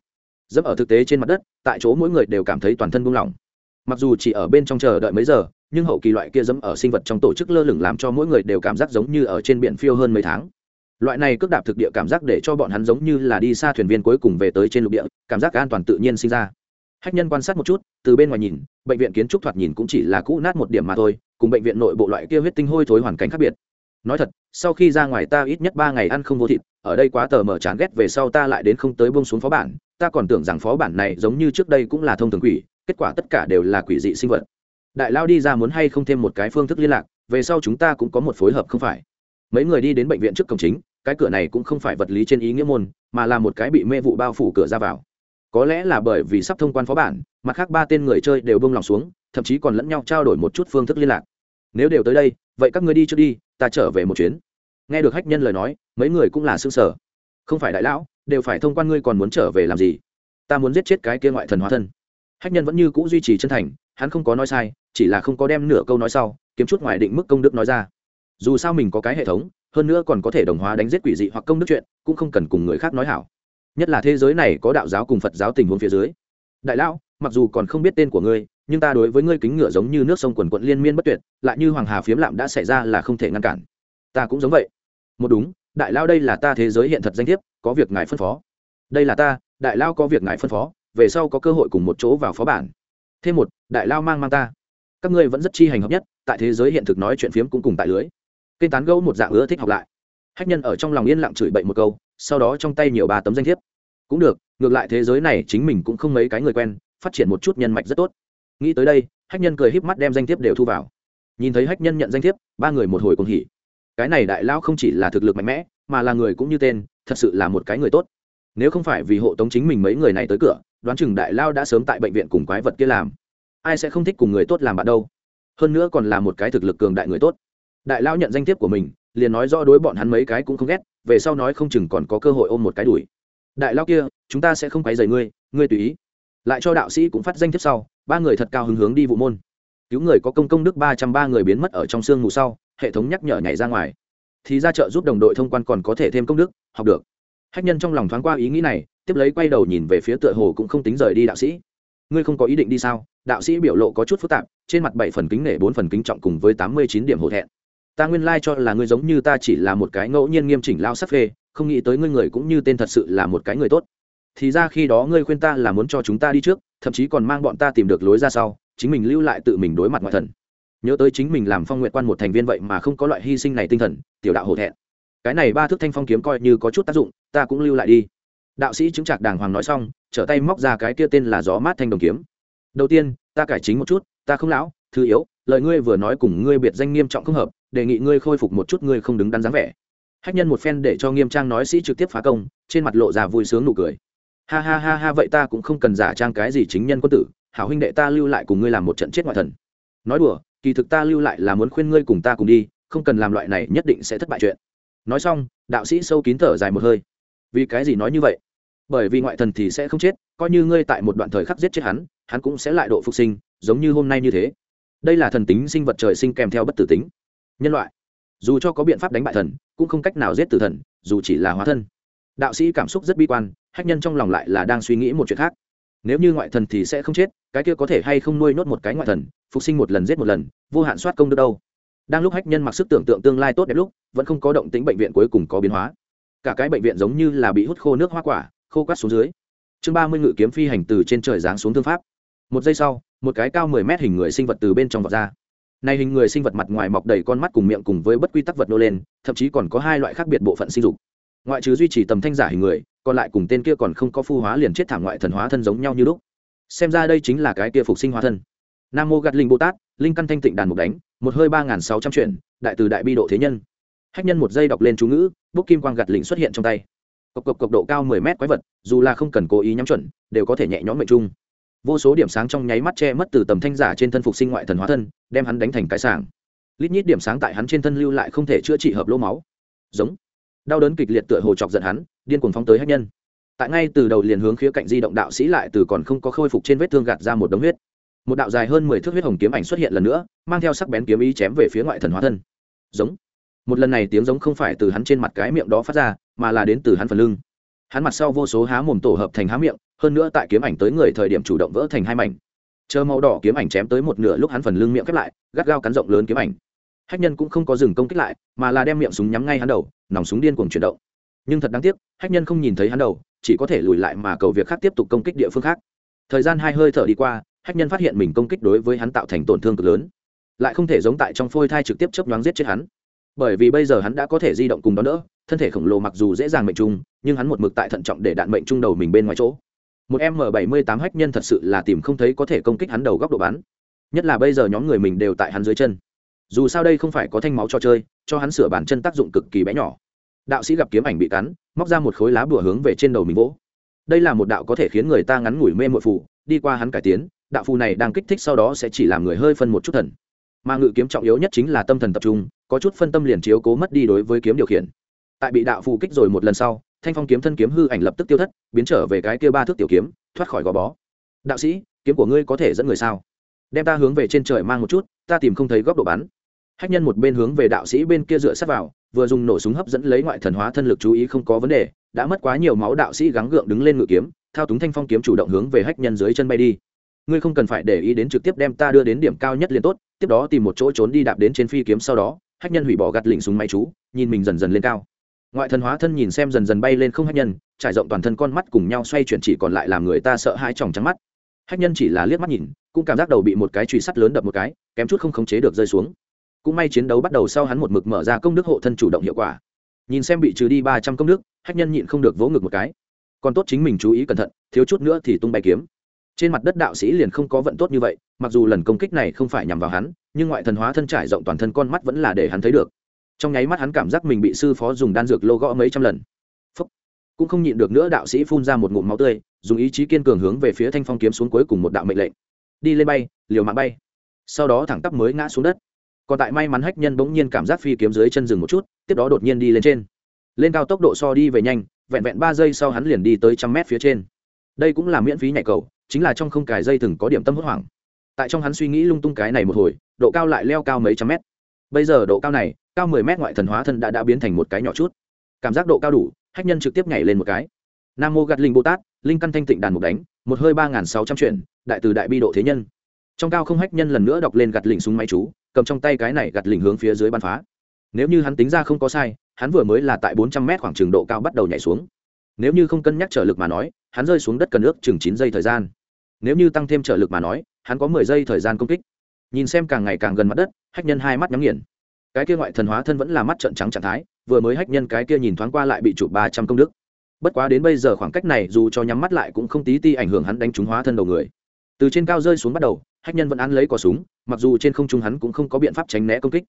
Dẫm ở thực tế trên mặt đất, tại chỗ mỗi người đều cảm thấy toàn thân buông lỏng. Mặc dù chỉ ở bên trong chờ đợi mấy giờ, nhưng hậu kỳ loại kia dẫm ở sinh vật trong tổ chức lơ lửng làm cho mỗi người đều cảm giác giống như ở trên biển phiêu hơn mấy tháng. Loại này cước đạp thực địa cảm giác để cho bọn hắn giống như là đi xa thuyền viên cuối cùng về tới trên lục địa, cảm giác an toàn tự nhiên sinh ra hách nhân quan sát một chút, từ bên ngoài nhìn, bệnh viện kiến trúc thoạt nhìn cũng chỉ là cũ nát một điểm mà thôi, cùng bệnh viện nội bộ loại kia huyết tinh hôi thối hoàn cảnh khác biệt. Nói thật, sau khi ra ngoài ta ít nhất ba ngày ăn không vô thịt, ở đây quá tờ mờ chán ghét về sau ta lại đến không tới bông xuống phó bản, ta còn tưởng rằng phó bản này giống như trước đây cũng là thông thường quỷ, kết quả tất cả đều là quỷ dị sinh vật. Đại lao đi ra muốn hay không thêm một cái phương thức liên lạc, về sau chúng ta cũng có một phối hợp không phải. Mấy người đi đến bệnh viện trước cổng chính, cái cửa này cũng không phải vật lý trên ý nghĩa môn, mà là một cái bị mê vụ bao phủ cửa ra vào có lẽ là bởi vì sắp thông quan phó bản, mặt khác ba tên người chơi đều bông lòng xuống, thậm chí còn lẫn nhau trao đổi một chút phương thức liên lạc. Nếu đều tới đây, vậy các ngươi đi trước đi, ta trở về một chuyến. Nghe được hách nhân lời nói, mấy người cũng là xương sở không phải đại lão, đều phải thông quan ngươi còn muốn trở về làm gì? Ta muốn giết chết cái kia ngoại thần hóa thân. Hách nhân vẫn như c ũ duy trì chân thành, hắn không có nói sai, chỉ là không có đem nửa câu nói sau, kiếm chút ngoài định mức công đức nói ra. Dù sao mình có cái hệ thống, hơn nữa còn có thể đồng hóa đánh giết quỷ dị hoặc công đức chuyện, cũng không cần cùng người khác nói hảo nhất là thế giới này có đạo giáo cùng phật giáo tình huống phía dưới. Đại lão, mặc dù còn không biết tên của ngươi, nhưng ta đối với ngươi kính ngựa giống như nước sông quần quận liên miên bất tuyệt, lại như hoàng hà phiếm lạm đã xảy ra là không thể ngăn cản. Ta cũng giống vậy. Một đúng, đại lao đây là ta thế giới hiện thật danh thiếp, có việc ngài phân phó. Đây là ta, đại lao có việc ngài phân phó, về sau có cơ hội cùng một chỗ vào phó bản. Thêm một, đại lao mang mang ta. Các ngươi vẫn rất chi hành hợp nhất, tại thế giới hiện thực nói chuyện phiếm cũng cùng tại lưới. Kênh tán gẫu một dạng ưa thích học lại. Hách nhân ở trong lòng yên lặng chửi bậy một câu sau đó trong tay nhiều ba tấm danh thiếp. Cũng được, ngược lại thế giới này chính mình cũng không mấy cái người quen, phát triển một chút nhân mạch rất tốt. Nghĩ tới đây, hách nhân cười híp mắt đem danh thiếp đều thu vào. Nhìn thấy hách nhân nhận danh thiếp, ba người một hồi cùng hỉ. Cái này đại lao không chỉ là thực lực mạnh mẽ, mà là người cũng như tên, thật sự là một cái người tốt. Nếu không phải vì hộ tống chính mình mấy người này tới cửa, đoán chừng đại lao đã sớm tại bệnh viện cùng quái vật kia làm. Ai sẽ không thích cùng người tốt làm bạn đâu. Hơn nữa còn là một cái thực lực cường đại người tốt. Đại lao nhận danh thiếp của mình, liền nói rõ đối bọn hắn mấy cái cũng không ghét về sau nói không chừng còn có cơ hội ôm một cái đùi đại lao kia, chúng ta sẽ không quấy rầy ngươi ngươi tùy ý. Lại cho đạo sĩ cũng phát danh thiếp sau, ba người thật cao hứng hướng đi vụ môn. Cứu người có công công đức ba trăm ba người biến mất ở trong sương mù sau, hệ thống nhắc nhở nhảy ra ngoài. Thì ra trợ giúp đồng đội thông quan còn có thể thêm công đức, học được. Hách nhân trong lòng thoáng qua ý nghĩ này, tiếp lấy quay đầu nhìn về phía tựa hồ cũng không tính rời đi đạo sĩ. Ngươi không có ý định đi sao? Đạo sĩ biểu lộ có chút phức tạp, trên mặt bảy phần kính nể, bốn phần kính trọng cùng với tám mươi chín điểm hổ thẹn ta nguyên lai cho là ngươi giống như ta chỉ là một cái ngẫu nhiên nghiêm chỉnh lao sắc phê, không nghĩ tới ngươi người cũng như tên thật sự là một cái người tốt. Thì ra khi đó ngươi khuyên ta là muốn cho chúng ta đi trước, thậm chí còn mang bọn ta tìm được lối ra sau, chính mình lưu lại tự mình đối mặt ngoại thần. Nhớ tới chính mình làm phong nguyện quan một thành viên vậy mà không có loại hy sinh này tinh thần, tiểu đạo hổ thẹn. Cái này ba thước thanh phong kiếm coi như có chút tác dụng, ta cũng lưu lại đi. Đạo sĩ chứng trạc đàng hoàng nói xong, trở tay móc ra cái kia tên là gió mát thanh đồng kiếm. Đầu tiên, ta cải chính một chút, ta không lão, thứ yếu, lời ngươi vừa nói cùng ngươi biệt danh nghiêm trọng không hợp đề nghị ngươi khôi phục một chút ngươi không đứng đắn dáng vẻ. Hách nhân một phen để cho nghiêm trang nói sĩ trực tiếp phá công, trên mặt lộ ra vui sướng nụ cười. Ha ha ha ha, vậy ta cũng không cần giả trang cái gì chính nhân quân tử, hảo huynh đệ ta lưu lại cùng ngươi làm một trận chết ngoại thần. Nói đùa, kỳ thực ta lưu lại là muốn khuyên ngươi cùng ta cùng đi, không cần làm loại này nhất định sẽ thất bại chuyện. Nói xong, đạo sĩ sâu kín thở dài một hơi. Vì cái gì nói như vậy? Bởi vì ngoại thần thì sẽ không chết, coi như ngươi tại một đoạn thời khắc giết chết hắn hắn cũng sẽ lại độ phục sinh, giống như hôm nay như thế. Đây là thần tính sinh vật trời sinh kèm theo bất tử tính nhân loại. Dù cho có biện pháp đánh bại thần, cũng không cách nào giết tử thần, dù chỉ là hóa thân. Đạo sĩ cảm xúc rất bi quan, hách nhân trong lòng lại là đang suy nghĩ một chuyện khác. Nếu như ngoại thần thì sẽ không chết, cái kia có thể hay không nuôi nốt một cái ngoại thần, phục sinh một lần giết một lần, vô hạn soát công được đâu. Đang lúc hách nhân mặc sức tưởng tượng tương lai tốt đẹp lúc, vẫn không có động tính bệnh viện cuối cùng có biến hóa. Cả cái bệnh viện giống như là bị hút khô nước hoa quả, khô quát xuống dưới. Chương ba mươi ngự kiếm phi hành từ trên trời giáng xuống thương pháp. Một giây sau, một cái cao mười mét hình người sinh vật từ bên trong vọt ra này hình người sinh vật mặt ngoài mọc đầy con mắt cùng miệng cùng với bất quy tắc vật nô lên, thậm chí còn có hai loại khác biệt bộ phận sinh dục. Ngoại trừ duy trì tầm thanh giả hình người, còn lại cùng tên kia còn không có phu hóa liền chết thảm ngoại thần hóa thân giống nhau như lúc. Xem ra đây chính là cái kia phục sinh hóa thân. Nam mô gạt linh bồ tát, linh căn thanh tịnh đàn mục đánh, một hơi ba nghìn sáu trăm chuyện đại từ đại bi độ thế nhân. Hách nhân một giây đọc lên chú ngữ, bút kim quang gạt linh xuất hiện trong tay. Cộc cộc cộc độ cao mười mét quái vật, dù là không cần cố ý nhắm chuẩn, đều có thể nhẹ nhõm mệnh trung vô số điểm sáng trong nháy mắt che mất từ tầm thanh giả trên thân phục sinh ngoại thần hóa thân, đem hắn đánh thành cái sàng lít nhít điểm sáng tại hắn trên thân lưu lại không thể chữa trị hợp lỗ máu. Giống. Đau đớn kịch liệt tựa hồ chọc giận hắn, điên cuồng phóng tới hách nhân. Tại ngay từ đầu liền hướng khía cạnh di động đạo sĩ lại từ còn không có khôi phục trên vết thương gạt ra một đống huyết. Một đạo dài hơn mười thước huyết hồng kiếm ảnh xuất hiện lần nữa, mang theo sắc bén kiếm ý chém về phía ngoại thần hóa thân. Giống. Một lần này tiếng giống không phải từ hắn trên mặt cái miệng đó phát ra, mà là đến từ hắn phần lưng. Hắn mặt sau vô số há mồm tổ hợp thành há miệng hơn nữa tại kiếm ảnh tới người thời điểm chủ động vỡ thành hai mảnh. Chờ màu đỏ kiếm ảnh chém tới một nửa lúc hắn phần lưng miệng khép lại gắt gao cắn rộng lớn kiếm ảnh. Hách nhân cũng không có dừng công kích lại mà là đem miệng súng nhắm ngay hắn đầu nòng súng điên cuồng chuyển động. Nhưng thật đáng tiếc hách nhân không nhìn thấy hắn đầu chỉ có thể lùi lại mà cầu việc khác tiếp tục công kích địa phương khác. Thời gian hai hơi thở đi qua hách nhân phát hiện mình công kích đối với hắn tạo thành tổn thương cực lớn. Lại không thể giống tại trong phôi thai trực tiếp chấp nhoáng giết chết hắn. Bởi vì bây giờ hắn đã có thể di động cùng đó nữa, thân thể khổng lồ mặc dù dễ dàng mệnh trung nhưng hắn một mực tại thận trọng để đạn mệnh trung đầu mình bên ngoài chỗ một m bảy mươi tám hách nhân thật sự là tìm không thấy có thể công kích hắn đầu góc độ bắn. Nhất là bây giờ nhóm người mình đều tại hắn dưới chân. Dù sao đây không phải có thanh máu cho chơi, cho hắn sửa bản chân tác dụng cực kỳ bé nhỏ. Đạo sĩ gặp kiếm ảnh bị cắn, móc ra một khối lá bùa hướng về trên đầu mình vỗ. Đây là một đạo có thể khiến người ta ngắn ngủi mê mội phù. đi qua hắn cải tiến, đạo phù này đang kích thích sau đó sẽ chỉ làm người hơi phân một chút thần. Mà ngự kiếm trọng yếu nhất chính là tâm thần tập trung, có chút phân tâm liền chiếu cố mất đi đối với kiếm điều khiển. Tại bị đạo phù kích rồi một lần sau thanh phong kiếm thân kiếm hư ảnh lập tức tiêu thất, biến trở về cái kia ba thước tiểu kiếm, thoát khỏi gò bó. Đạo sĩ, kiếm của ngươi có thể dẫn người sao? Đem ta hướng về trên trời mang một chút, ta tìm không thấy góc độ bắn. Hách nhân một bên hướng về đạo sĩ bên kia dựa sát vào, vừa dùng nổ súng hấp dẫn lấy ngoại thần hóa thân lực chú ý không có vấn đề, đã mất quá nhiều máu đạo sĩ gắng gượng đứng lên ngự kiếm, thao túng thanh phong kiếm chủ động hướng về hách nhân dưới chân bay đi. Ngươi không cần phải để ý đến trực tiếp đem ta đưa đến điểm cao nhất liền tốt, tiếp đó tìm một chỗ trốn đi đạp đến trên phi kiếm sau đó, hách nhân hủy bỏ gạt lỉnh súng máy chú, nhìn mình dần dần lên cao ngoại thần hóa thân nhìn xem dần dần bay lên không hách nhân, trải rộng toàn thân con mắt cùng nhau xoay chuyển chỉ còn lại làm người ta sợ hai tròng trắng mắt. Hách nhân chỉ là liếc mắt nhìn, cũng cảm giác đầu bị một cái truy sắt lớn đập một cái, kém chút không khống chế được rơi xuống. Cũng may chiến đấu bắt đầu sau hắn một mực mở ra công đức hộ thân chủ động hiệu quả. Nhìn xem bị trừ đi ba trăm công đức, hách nhân nhịn không được vỗ ngực một cái. Còn tốt chính mình chú ý cẩn thận, thiếu chút nữa thì tung bay kiếm. Trên mặt đất đạo sĩ liền không có vận tốt như vậy, mặc dù lần công kích này không phải nhằm vào hắn, nhưng ngoại thần hóa thân trải rộng toàn thân con mắt vẫn là để hắn thấy được trong nháy mắt hắn cảm giác mình bị sư phó dùng đan dược lô gõ mấy trăm lần. Phúc. cũng không nhịn được nữa đạo sĩ phun ra một ngụm máu tươi, dùng ý chí kiên cường hướng về phía thanh phong kiếm xuống cuối cùng một đạo mệnh lệnh. Đi lên bay, liều mạng bay. Sau đó thẳng tắp mới ngã xuống đất. Còn tại may mắn hách nhân bỗng nhiên cảm giác phi kiếm dưới chân rừng một chút, tiếp đó đột nhiên đi lên trên. Lên cao tốc độ so đi về nhanh, vẹn vẹn ba giây sau hắn liền đi tới trăm mét phía trên. Đây cũng là miễn phí nhảy cầu, chính là trong không cài dây thừng có điểm tâm hốt hoảng. Tại trong hắn suy nghĩ lung tung cái này một hồi, độ cao lại leo cao mấy trăm mét. Bây giờ độ cao này cao mười mét ngoại thần hóa thân đã đã biến thành một cái nhỏ chút. Cảm giác độ cao đủ, hách nhân trực tiếp nhảy lên một cái. Nam mô gạt linh bồ tát, linh căn thanh tịnh đàn mục đánh, một hơi ba n sáu trăm chuyện đại từ đại bi độ thế nhân. Trong cao không hách nhân lần nữa đọc lên gạt lỉnh súng máy chú, cầm trong tay cái này gạt lỉnh hướng phía dưới bắn phá. Nếu như hắn tính ra không có sai, hắn vừa mới là tại bốn trăm mét khoảng trường độ cao bắt đầu nhảy xuống. Nếu như không cân nhắc trở lực mà nói, hắn rơi xuống đất cần ước chừng chín giây thời gian. Nếu như tăng thêm trở lực mà nói, hắn có mười giây thời gian công kích. Nhìn xem càng ngày càng gần mặt đất, hách nhân hai mắt nhắm nghiền cái kia ngoại thần hóa thân vẫn là mắt trợn trắng trạng thái, vừa mới hách nhân cái kia nhìn thoáng qua lại bị chụp ba trăm công đức. Bất quá đến bây giờ khoảng cách này dù cho nhắm mắt lại cũng không tí ti ảnh hưởng hắn đánh trúng hóa thân đầu người. Từ trên cao rơi xuống bắt đầu, hách nhân vẫn ăn lấy cò súng, mặc dù trên không trung hắn cũng không có biện pháp tránh né công kích.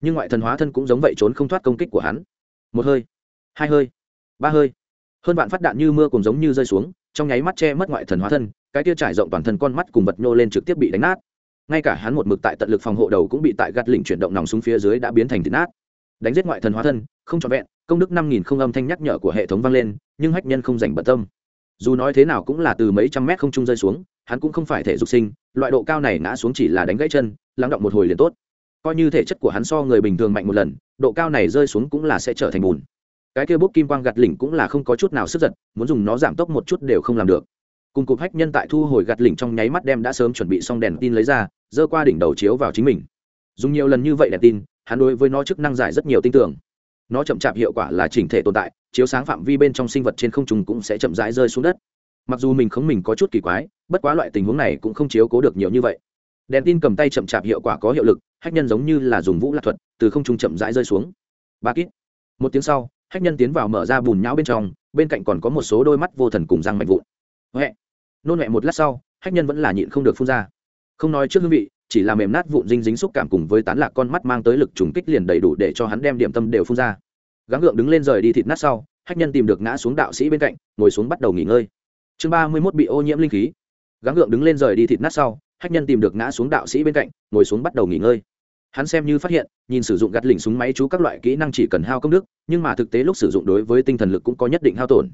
Nhưng ngoại thần hóa thân cũng giống vậy trốn không thoát công kích của hắn. Một hơi, hai hơi, ba hơi. Hơn vạn phát đạn như mưa cùng giống như rơi xuống, trong nháy mắt che mất ngoại thần hóa thân, cái tia trải rộng toàn thân con mắt cùng vật nhô lên trực tiếp bị đánh nát ngay cả hắn một mực tại tận lực phòng hộ đầu cũng bị tại gạt lỉnh chuyển động nòng xuống phía dưới đã biến thành thịt nát. Đánh giết ngoại thần hóa thân, không trọn vẹn, công đức năm nghìn không âm thanh nhắc nhở của hệ thống vang lên, nhưng hách nhân không dành bận tâm. Dù nói thế nào cũng là từ mấy trăm mét không trung rơi xuống, hắn cũng không phải thể dục sinh, loại độ cao này ngã xuống chỉ là đánh gãy chân, lắng động một hồi liền tốt. Coi như thể chất của hắn so người bình thường mạnh một lần, độ cao này rơi xuống cũng là sẽ trở thành bùn. Cái kia bút kim quang gạt lỉnh cũng là không có chút nào sức giật, muốn dùng nó giảm tốc một chút đều không làm được cùng cục hách nhân tại thu hồi gạt lỉnh trong nháy mắt đem đã sớm chuẩn bị xong đèn tin lấy ra dơ qua đỉnh đầu chiếu vào chính mình. Dùng nhiều lần như vậy đèn tin, hắn đối với nó chức năng giải rất nhiều tin tưởng. Nó chậm chạp hiệu quả là chỉnh thể tồn tại, chiếu sáng phạm vi bên trong sinh vật trên không trùng cũng sẽ chậm rãi rơi xuống đất. Mặc dù mình không mình có chút kỳ quái, bất quá loại tình huống này cũng không chiếu cố được nhiều như vậy. Đèn tin cầm tay chậm chạp hiệu quả có hiệu lực, hách nhân giống như là dùng vũ lạc thuật, từ không trung chậm rãi rơi xuống. Ba kít. Một tiếng sau, hách nhân tiến vào mở ra bùn nhão bên trong, bên cạnh còn có một số đôi mắt vô thần cùng răng mạnh vụn. Huệ nôn mẹ một lát sau, hách nhân vẫn là nhịn không được phun ra. Không nói trước hương vị, chỉ là mềm nát vụn dinh dính xúc cảm cùng với tán lạc con mắt mang tới lực trùng kích liền đầy đủ để cho hắn đem điểm tâm đều phun ra. Gắng gượng đứng lên rời đi thịt nát sau, hách nhân tìm được ngã xuống đạo sĩ bên cạnh, ngồi xuống bắt đầu nghỉ ngơi. Chương ba mươi mốt bị ô nhiễm linh khí. Gắng gượng đứng lên rời đi thịt nát sau, hách nhân tìm được ngã xuống đạo sĩ bên cạnh, ngồi xuống bắt đầu nghỉ ngơi. Hắn xem như phát hiện, nhìn sử dụng gạt lỉnh súng máy chú các loại kỹ năng chỉ cần hao công đức, nhưng mà thực tế lúc sử dụng đối với tinh thần lực cũng có nhất định hao tổn.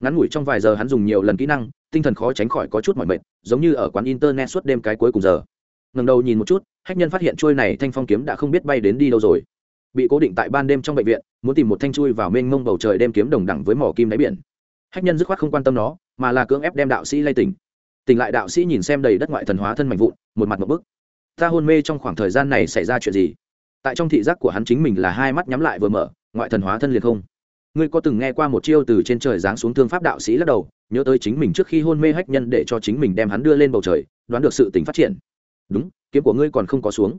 Ngắn ngủi trong vài giờ hắn dùng nhiều lần kỹ năng tinh thần khó tránh khỏi có chút mỏi mệt, giống như ở quán internet suốt đêm cái cuối cùng giờ. Ngần đầu nhìn một chút, hách nhân phát hiện trôi này thanh phong kiếm đã không biết bay đến đi đâu rồi. Bị cố định tại ban đêm trong bệnh viện, muốn tìm một thanh chui vào mênh mông bầu trời đem kiếm đồng đẳng với mỏ kim đáy biển. Hách nhân dứt khoát không quan tâm nó, mà là cưỡng ép đem đạo sĩ lay tỉnh. Tỉnh lại đạo sĩ nhìn xem đầy đất ngoại thần hóa thân mạnh vụn, một mặt một bức. Ta hôn mê trong khoảng thời gian này xảy ra chuyện gì? Tại trong thị giác của hắn chính mình là hai mắt nhắm lại vừa mở, ngoại thần hóa thân liền không ngươi có từng nghe qua một chiêu từ trên trời giáng xuống thương pháp đạo sĩ lắc đầu, nhớ tới chính mình trước khi hôn mê hách nhân để cho chính mình đem hắn đưa lên bầu trời, đoán được sự tình phát triển. Đúng, kiếm của ngươi còn không có xuống.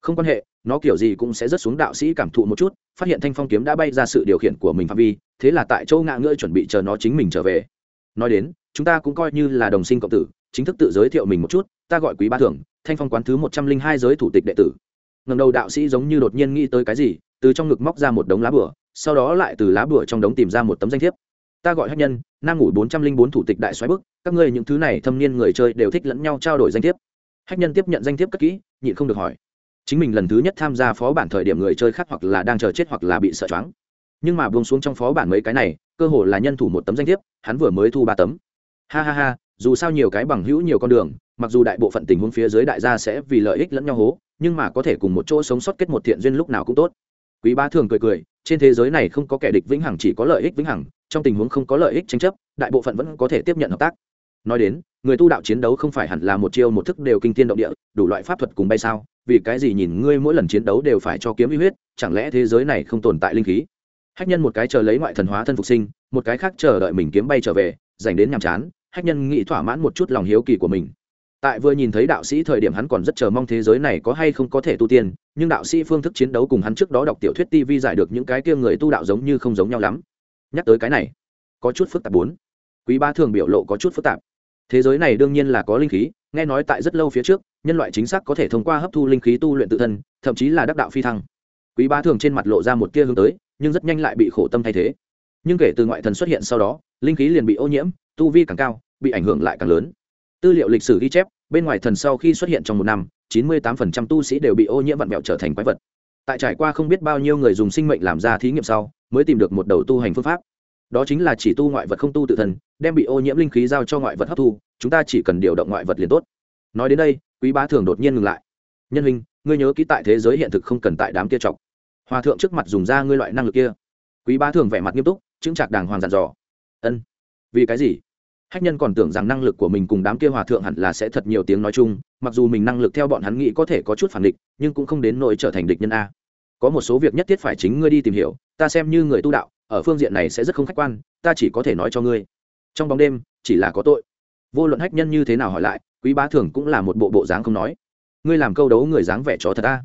Không quan hệ, nó kiểu gì cũng sẽ rớt xuống đạo sĩ cảm thụ một chút, phát hiện thanh phong kiếm đã bay ra sự điều khiển của mình phạm vi, thế là tại châu ngạ ngưỡi chuẩn bị chờ nó chính mình trở về. Nói đến, chúng ta cũng coi như là đồng sinh cộng tử, chính thức tự giới thiệu mình một chút, ta gọi quý ba thưởng, thanh phong quán thứ một trăm linh hai giới thủ tịch đệ tử. Ngầm đầu đạo sĩ giống như đột nhiên nghĩ tới cái gì, từ trong ngực móc ra một đống lá bửa sau đó lại từ lá bùa trong đống tìm ra một tấm danh thiếp. Ta gọi hát nhân, nam ngủ bốn trăm linh bốn thủ tịch đại xoáy bức, các ngươi những thứ này thâm niên người chơi đều thích lẫn nhau trao đổi danh thiếp. Hát nhân tiếp nhận danh thiếp cất kỹ, nhịn không được hỏi. Chính mình lần thứ nhất tham gia phó bản thời điểm người chơi khác hoặc là đang chờ chết hoặc là bị sợ choáng. Nhưng mà buông xuống trong phó bản mấy cái này, cơ hồ là nhân thủ một tấm danh thiếp, hắn vừa mới thu ba tấm. Ha ha ha, dù sao nhiều cái bằng hữu nhiều con đường, mặc dù đại bộ phận tình huống phía dưới đại gia sẽ vì lợi ích lẫn nhau hố, nhưng mà có thể cùng một chỗ sống sót kết một thiện duyên lúc nào cũng tốt quý bá thường cười cười, trên thế giới này không có kẻ địch vĩnh hằng chỉ có lợi ích vĩnh hằng, trong tình huống không có lợi ích tranh chấp, đại bộ phận vẫn có thể tiếp nhận hợp tác. Nói đến, người tu đạo chiến đấu không phải hẳn là một chiêu một thức đều kinh thiên động địa, đủ loại pháp thuật cùng bay sao, vì cái gì nhìn ngươi mỗi lần chiến đấu đều phải cho kiếm uy huyết, chẳng lẽ thế giới này không tồn tại linh khí? Hách nhân một cái chờ lấy ngoại thần hóa thân phục sinh, một cái khác chờ đợi mình kiếm bay trở về, dành đến nhàm chán, hách nhân nghĩ thỏa mãn một chút lòng hiếu kỳ của mình tại vừa nhìn thấy đạo sĩ thời điểm hắn còn rất chờ mong thế giới này có hay không có thể tu tiên, nhưng đạo sĩ phương thức chiến đấu cùng hắn trước đó đọc tiểu thuyết tv giải được những cái kia người tu đạo giống như không giống nhau lắm. Nhắc tới cái này, có chút phức tạp bốn. Quý ba thường biểu lộ có chút phức tạp. Thế giới này đương nhiên là có linh khí, nghe nói tại rất lâu phía trước, nhân loại chính xác có thể thông qua hấp thu linh khí tu luyện tự thân, thậm chí là đắc đạo phi thăng. Quý ba thường trên mặt lộ ra một tia hướng tới, nhưng rất nhanh lại bị khổ tâm thay thế. Nhưng kể từ ngoại thần xuất hiện sau đó, linh khí liền bị ô nhiễm, tu vi càng cao, bị ảnh hưởng lại càng lớn. Tư liệu lịch sử ghi chép bên ngoài thần sau khi xuất hiện trong một năm, chín mươi 98% tu sĩ đều bị ô nhiễm vặn vẹo trở thành quái vật. Tại trải qua không biết bao nhiêu người dùng sinh mệnh làm ra thí nghiệm sau, mới tìm được một đầu tu hành phương pháp. Đó chính là chỉ tu ngoại vật không tu tự thân, đem bị ô nhiễm linh khí giao cho ngoại vật hấp thu, chúng ta chỉ cần điều động ngoại vật liền tốt. Nói đến đây, quý bá thường đột nhiên ngừng lại. Nhân hình ngươi nhớ ký tại thế giới hiện thực không cần tại đám kia chọc. Hòa thượng trước mặt dùng ra ngươi loại năng lực kia. Quý bá thường vẻ mặt nghiêm túc chứng trạc đàng hoàng dặn dò. Ân. Vì cái gì? Hách nhân còn tưởng rằng năng lực của mình cùng đám kia hòa thượng hẳn là sẽ thật nhiều tiếng nói chung, mặc dù mình năng lực theo bọn hắn nghĩ có thể có chút phản địch, nhưng cũng không đến nỗi trở thành địch nhân a. Có một số việc nhất thiết phải chính ngươi đi tìm hiểu, ta xem như người tu đạo, ở phương diện này sẽ rất không khách quan, ta chỉ có thể nói cho ngươi. Trong bóng đêm, chỉ là có tội. Vô luận hách nhân như thế nào hỏi lại, quý bá thường cũng là một bộ bộ dáng không nói. Ngươi làm câu đấu người dáng vẻ chó thật ta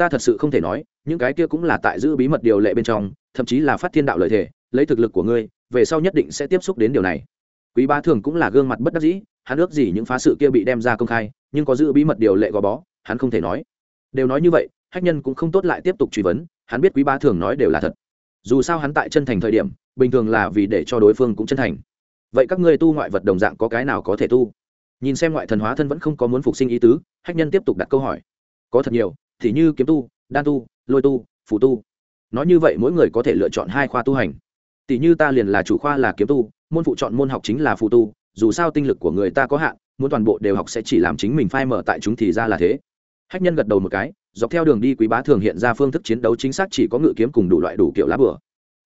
ta thật sự không thể nói, những cái kia cũng là tại giữ bí mật điều lệ bên trong, thậm chí là phát thiên đạo lợi thể lấy thực lực của ngươi, về sau nhất định sẽ tiếp xúc đến điều này quý bá thường cũng là gương mặt bất đắc dĩ, hắn ước gì những phá sự kia bị đem ra công khai, nhưng có giữ bí mật điều lệ gò bó, hắn không thể nói. Đều nói như vậy, hách nhân cũng không tốt lại tiếp tục truy vấn, hắn biết quý bá thường nói đều là thật. Dù sao hắn tại chân thành thời điểm, bình thường là vì để cho đối phương cũng chân thành. Vậy các ngươi tu ngoại vật đồng dạng có cái nào có thể tu? Nhìn xem ngoại thần hóa thân vẫn không có muốn phục sinh ý tứ, hách nhân tiếp tục đặt câu hỏi. Có thật nhiều, thì như kiếm tu, đan tu, lôi tu, phù tu. Nói như vậy mỗi người có thể lựa chọn hai khoa tu hành tỷ như ta liền là chủ khoa là kiếm tu, môn phụ chọn môn học chính là phụ tu, dù sao tinh lực của người ta có hạn, muốn toàn bộ đều học sẽ chỉ làm chính mình phai mở tại chúng thì ra là thế. Hách nhân gật đầu một cái, dọc theo đường đi quý bá thường hiện ra phương thức chiến đấu chính xác chỉ có ngự kiếm cùng đủ loại đủ kiểu lá bừa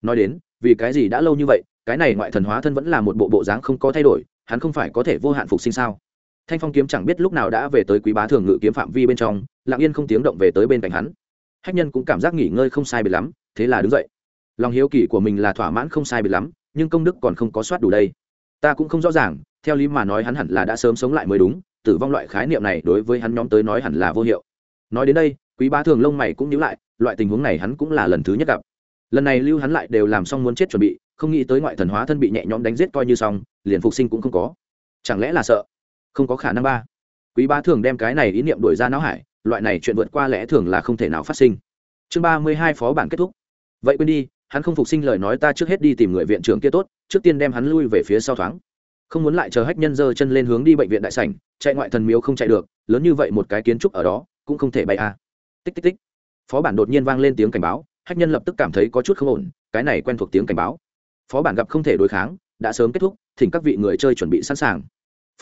nói đến, vì cái gì đã lâu như vậy, cái này ngoại thần hóa thân vẫn là một bộ bộ dáng không có thay đổi, hắn không phải có thể vô hạn phục sinh sao? Thanh phong kiếm chẳng biết lúc nào đã về tới quý bá thường ngự kiếm phạm vi bên trong, lặng yên không tiếng động về tới bên cạnh hắn. Hách nhân cũng cảm giác nghỉ ngơi không sai biệt lắm, thế là đứng dậy lòng hiếu kỳ của mình là thỏa mãn không sai biệt lắm, nhưng công đức còn không có soát đủ đây. Ta cũng không rõ ràng, theo lý mà nói hắn hẳn là đã sớm sống lại mới đúng, tử vong loại khái niệm này đối với hắn nhóm tới nói hẳn là vô hiệu. Nói đến đây, quý bá thường lông mày cũng nhíu lại, loại tình huống này hắn cũng là lần thứ nhất gặp. Lần này lưu hắn lại đều làm xong muốn chết chuẩn bị, không nghĩ tới ngoại thần hóa thân bị nhẹ nhõm đánh giết coi như xong, liền phục sinh cũng không có. Chẳng lẽ là sợ? Không có khả năng ba. Quý bá thường đem cái này ý niệm đuổi ra não hải, loại này chuyện vượt qua lẽ thường là không thể nào phát sinh. Chương ba mươi hai phó bản kết thúc. Vậy quên đi hắn không phục sinh lời nói ta trước hết đi tìm người viện trưởng kia tốt, trước tiên đem hắn lui về phía sau thoáng. Không muốn lại chờ hách nhân giơ chân lên hướng đi bệnh viện đại sảnh, chạy ngoại thần miếu không chạy được, lớn như vậy một cái kiến trúc ở đó, cũng không thể bay à? tích tích tích. Phó bản đột nhiên vang lên tiếng cảnh báo, hách nhân lập tức cảm thấy có chút không ổn, cái này quen thuộc tiếng cảnh báo. Phó bản gặp không thể đối kháng, đã sớm kết thúc, thỉnh các vị người chơi chuẩn bị sẵn sàng.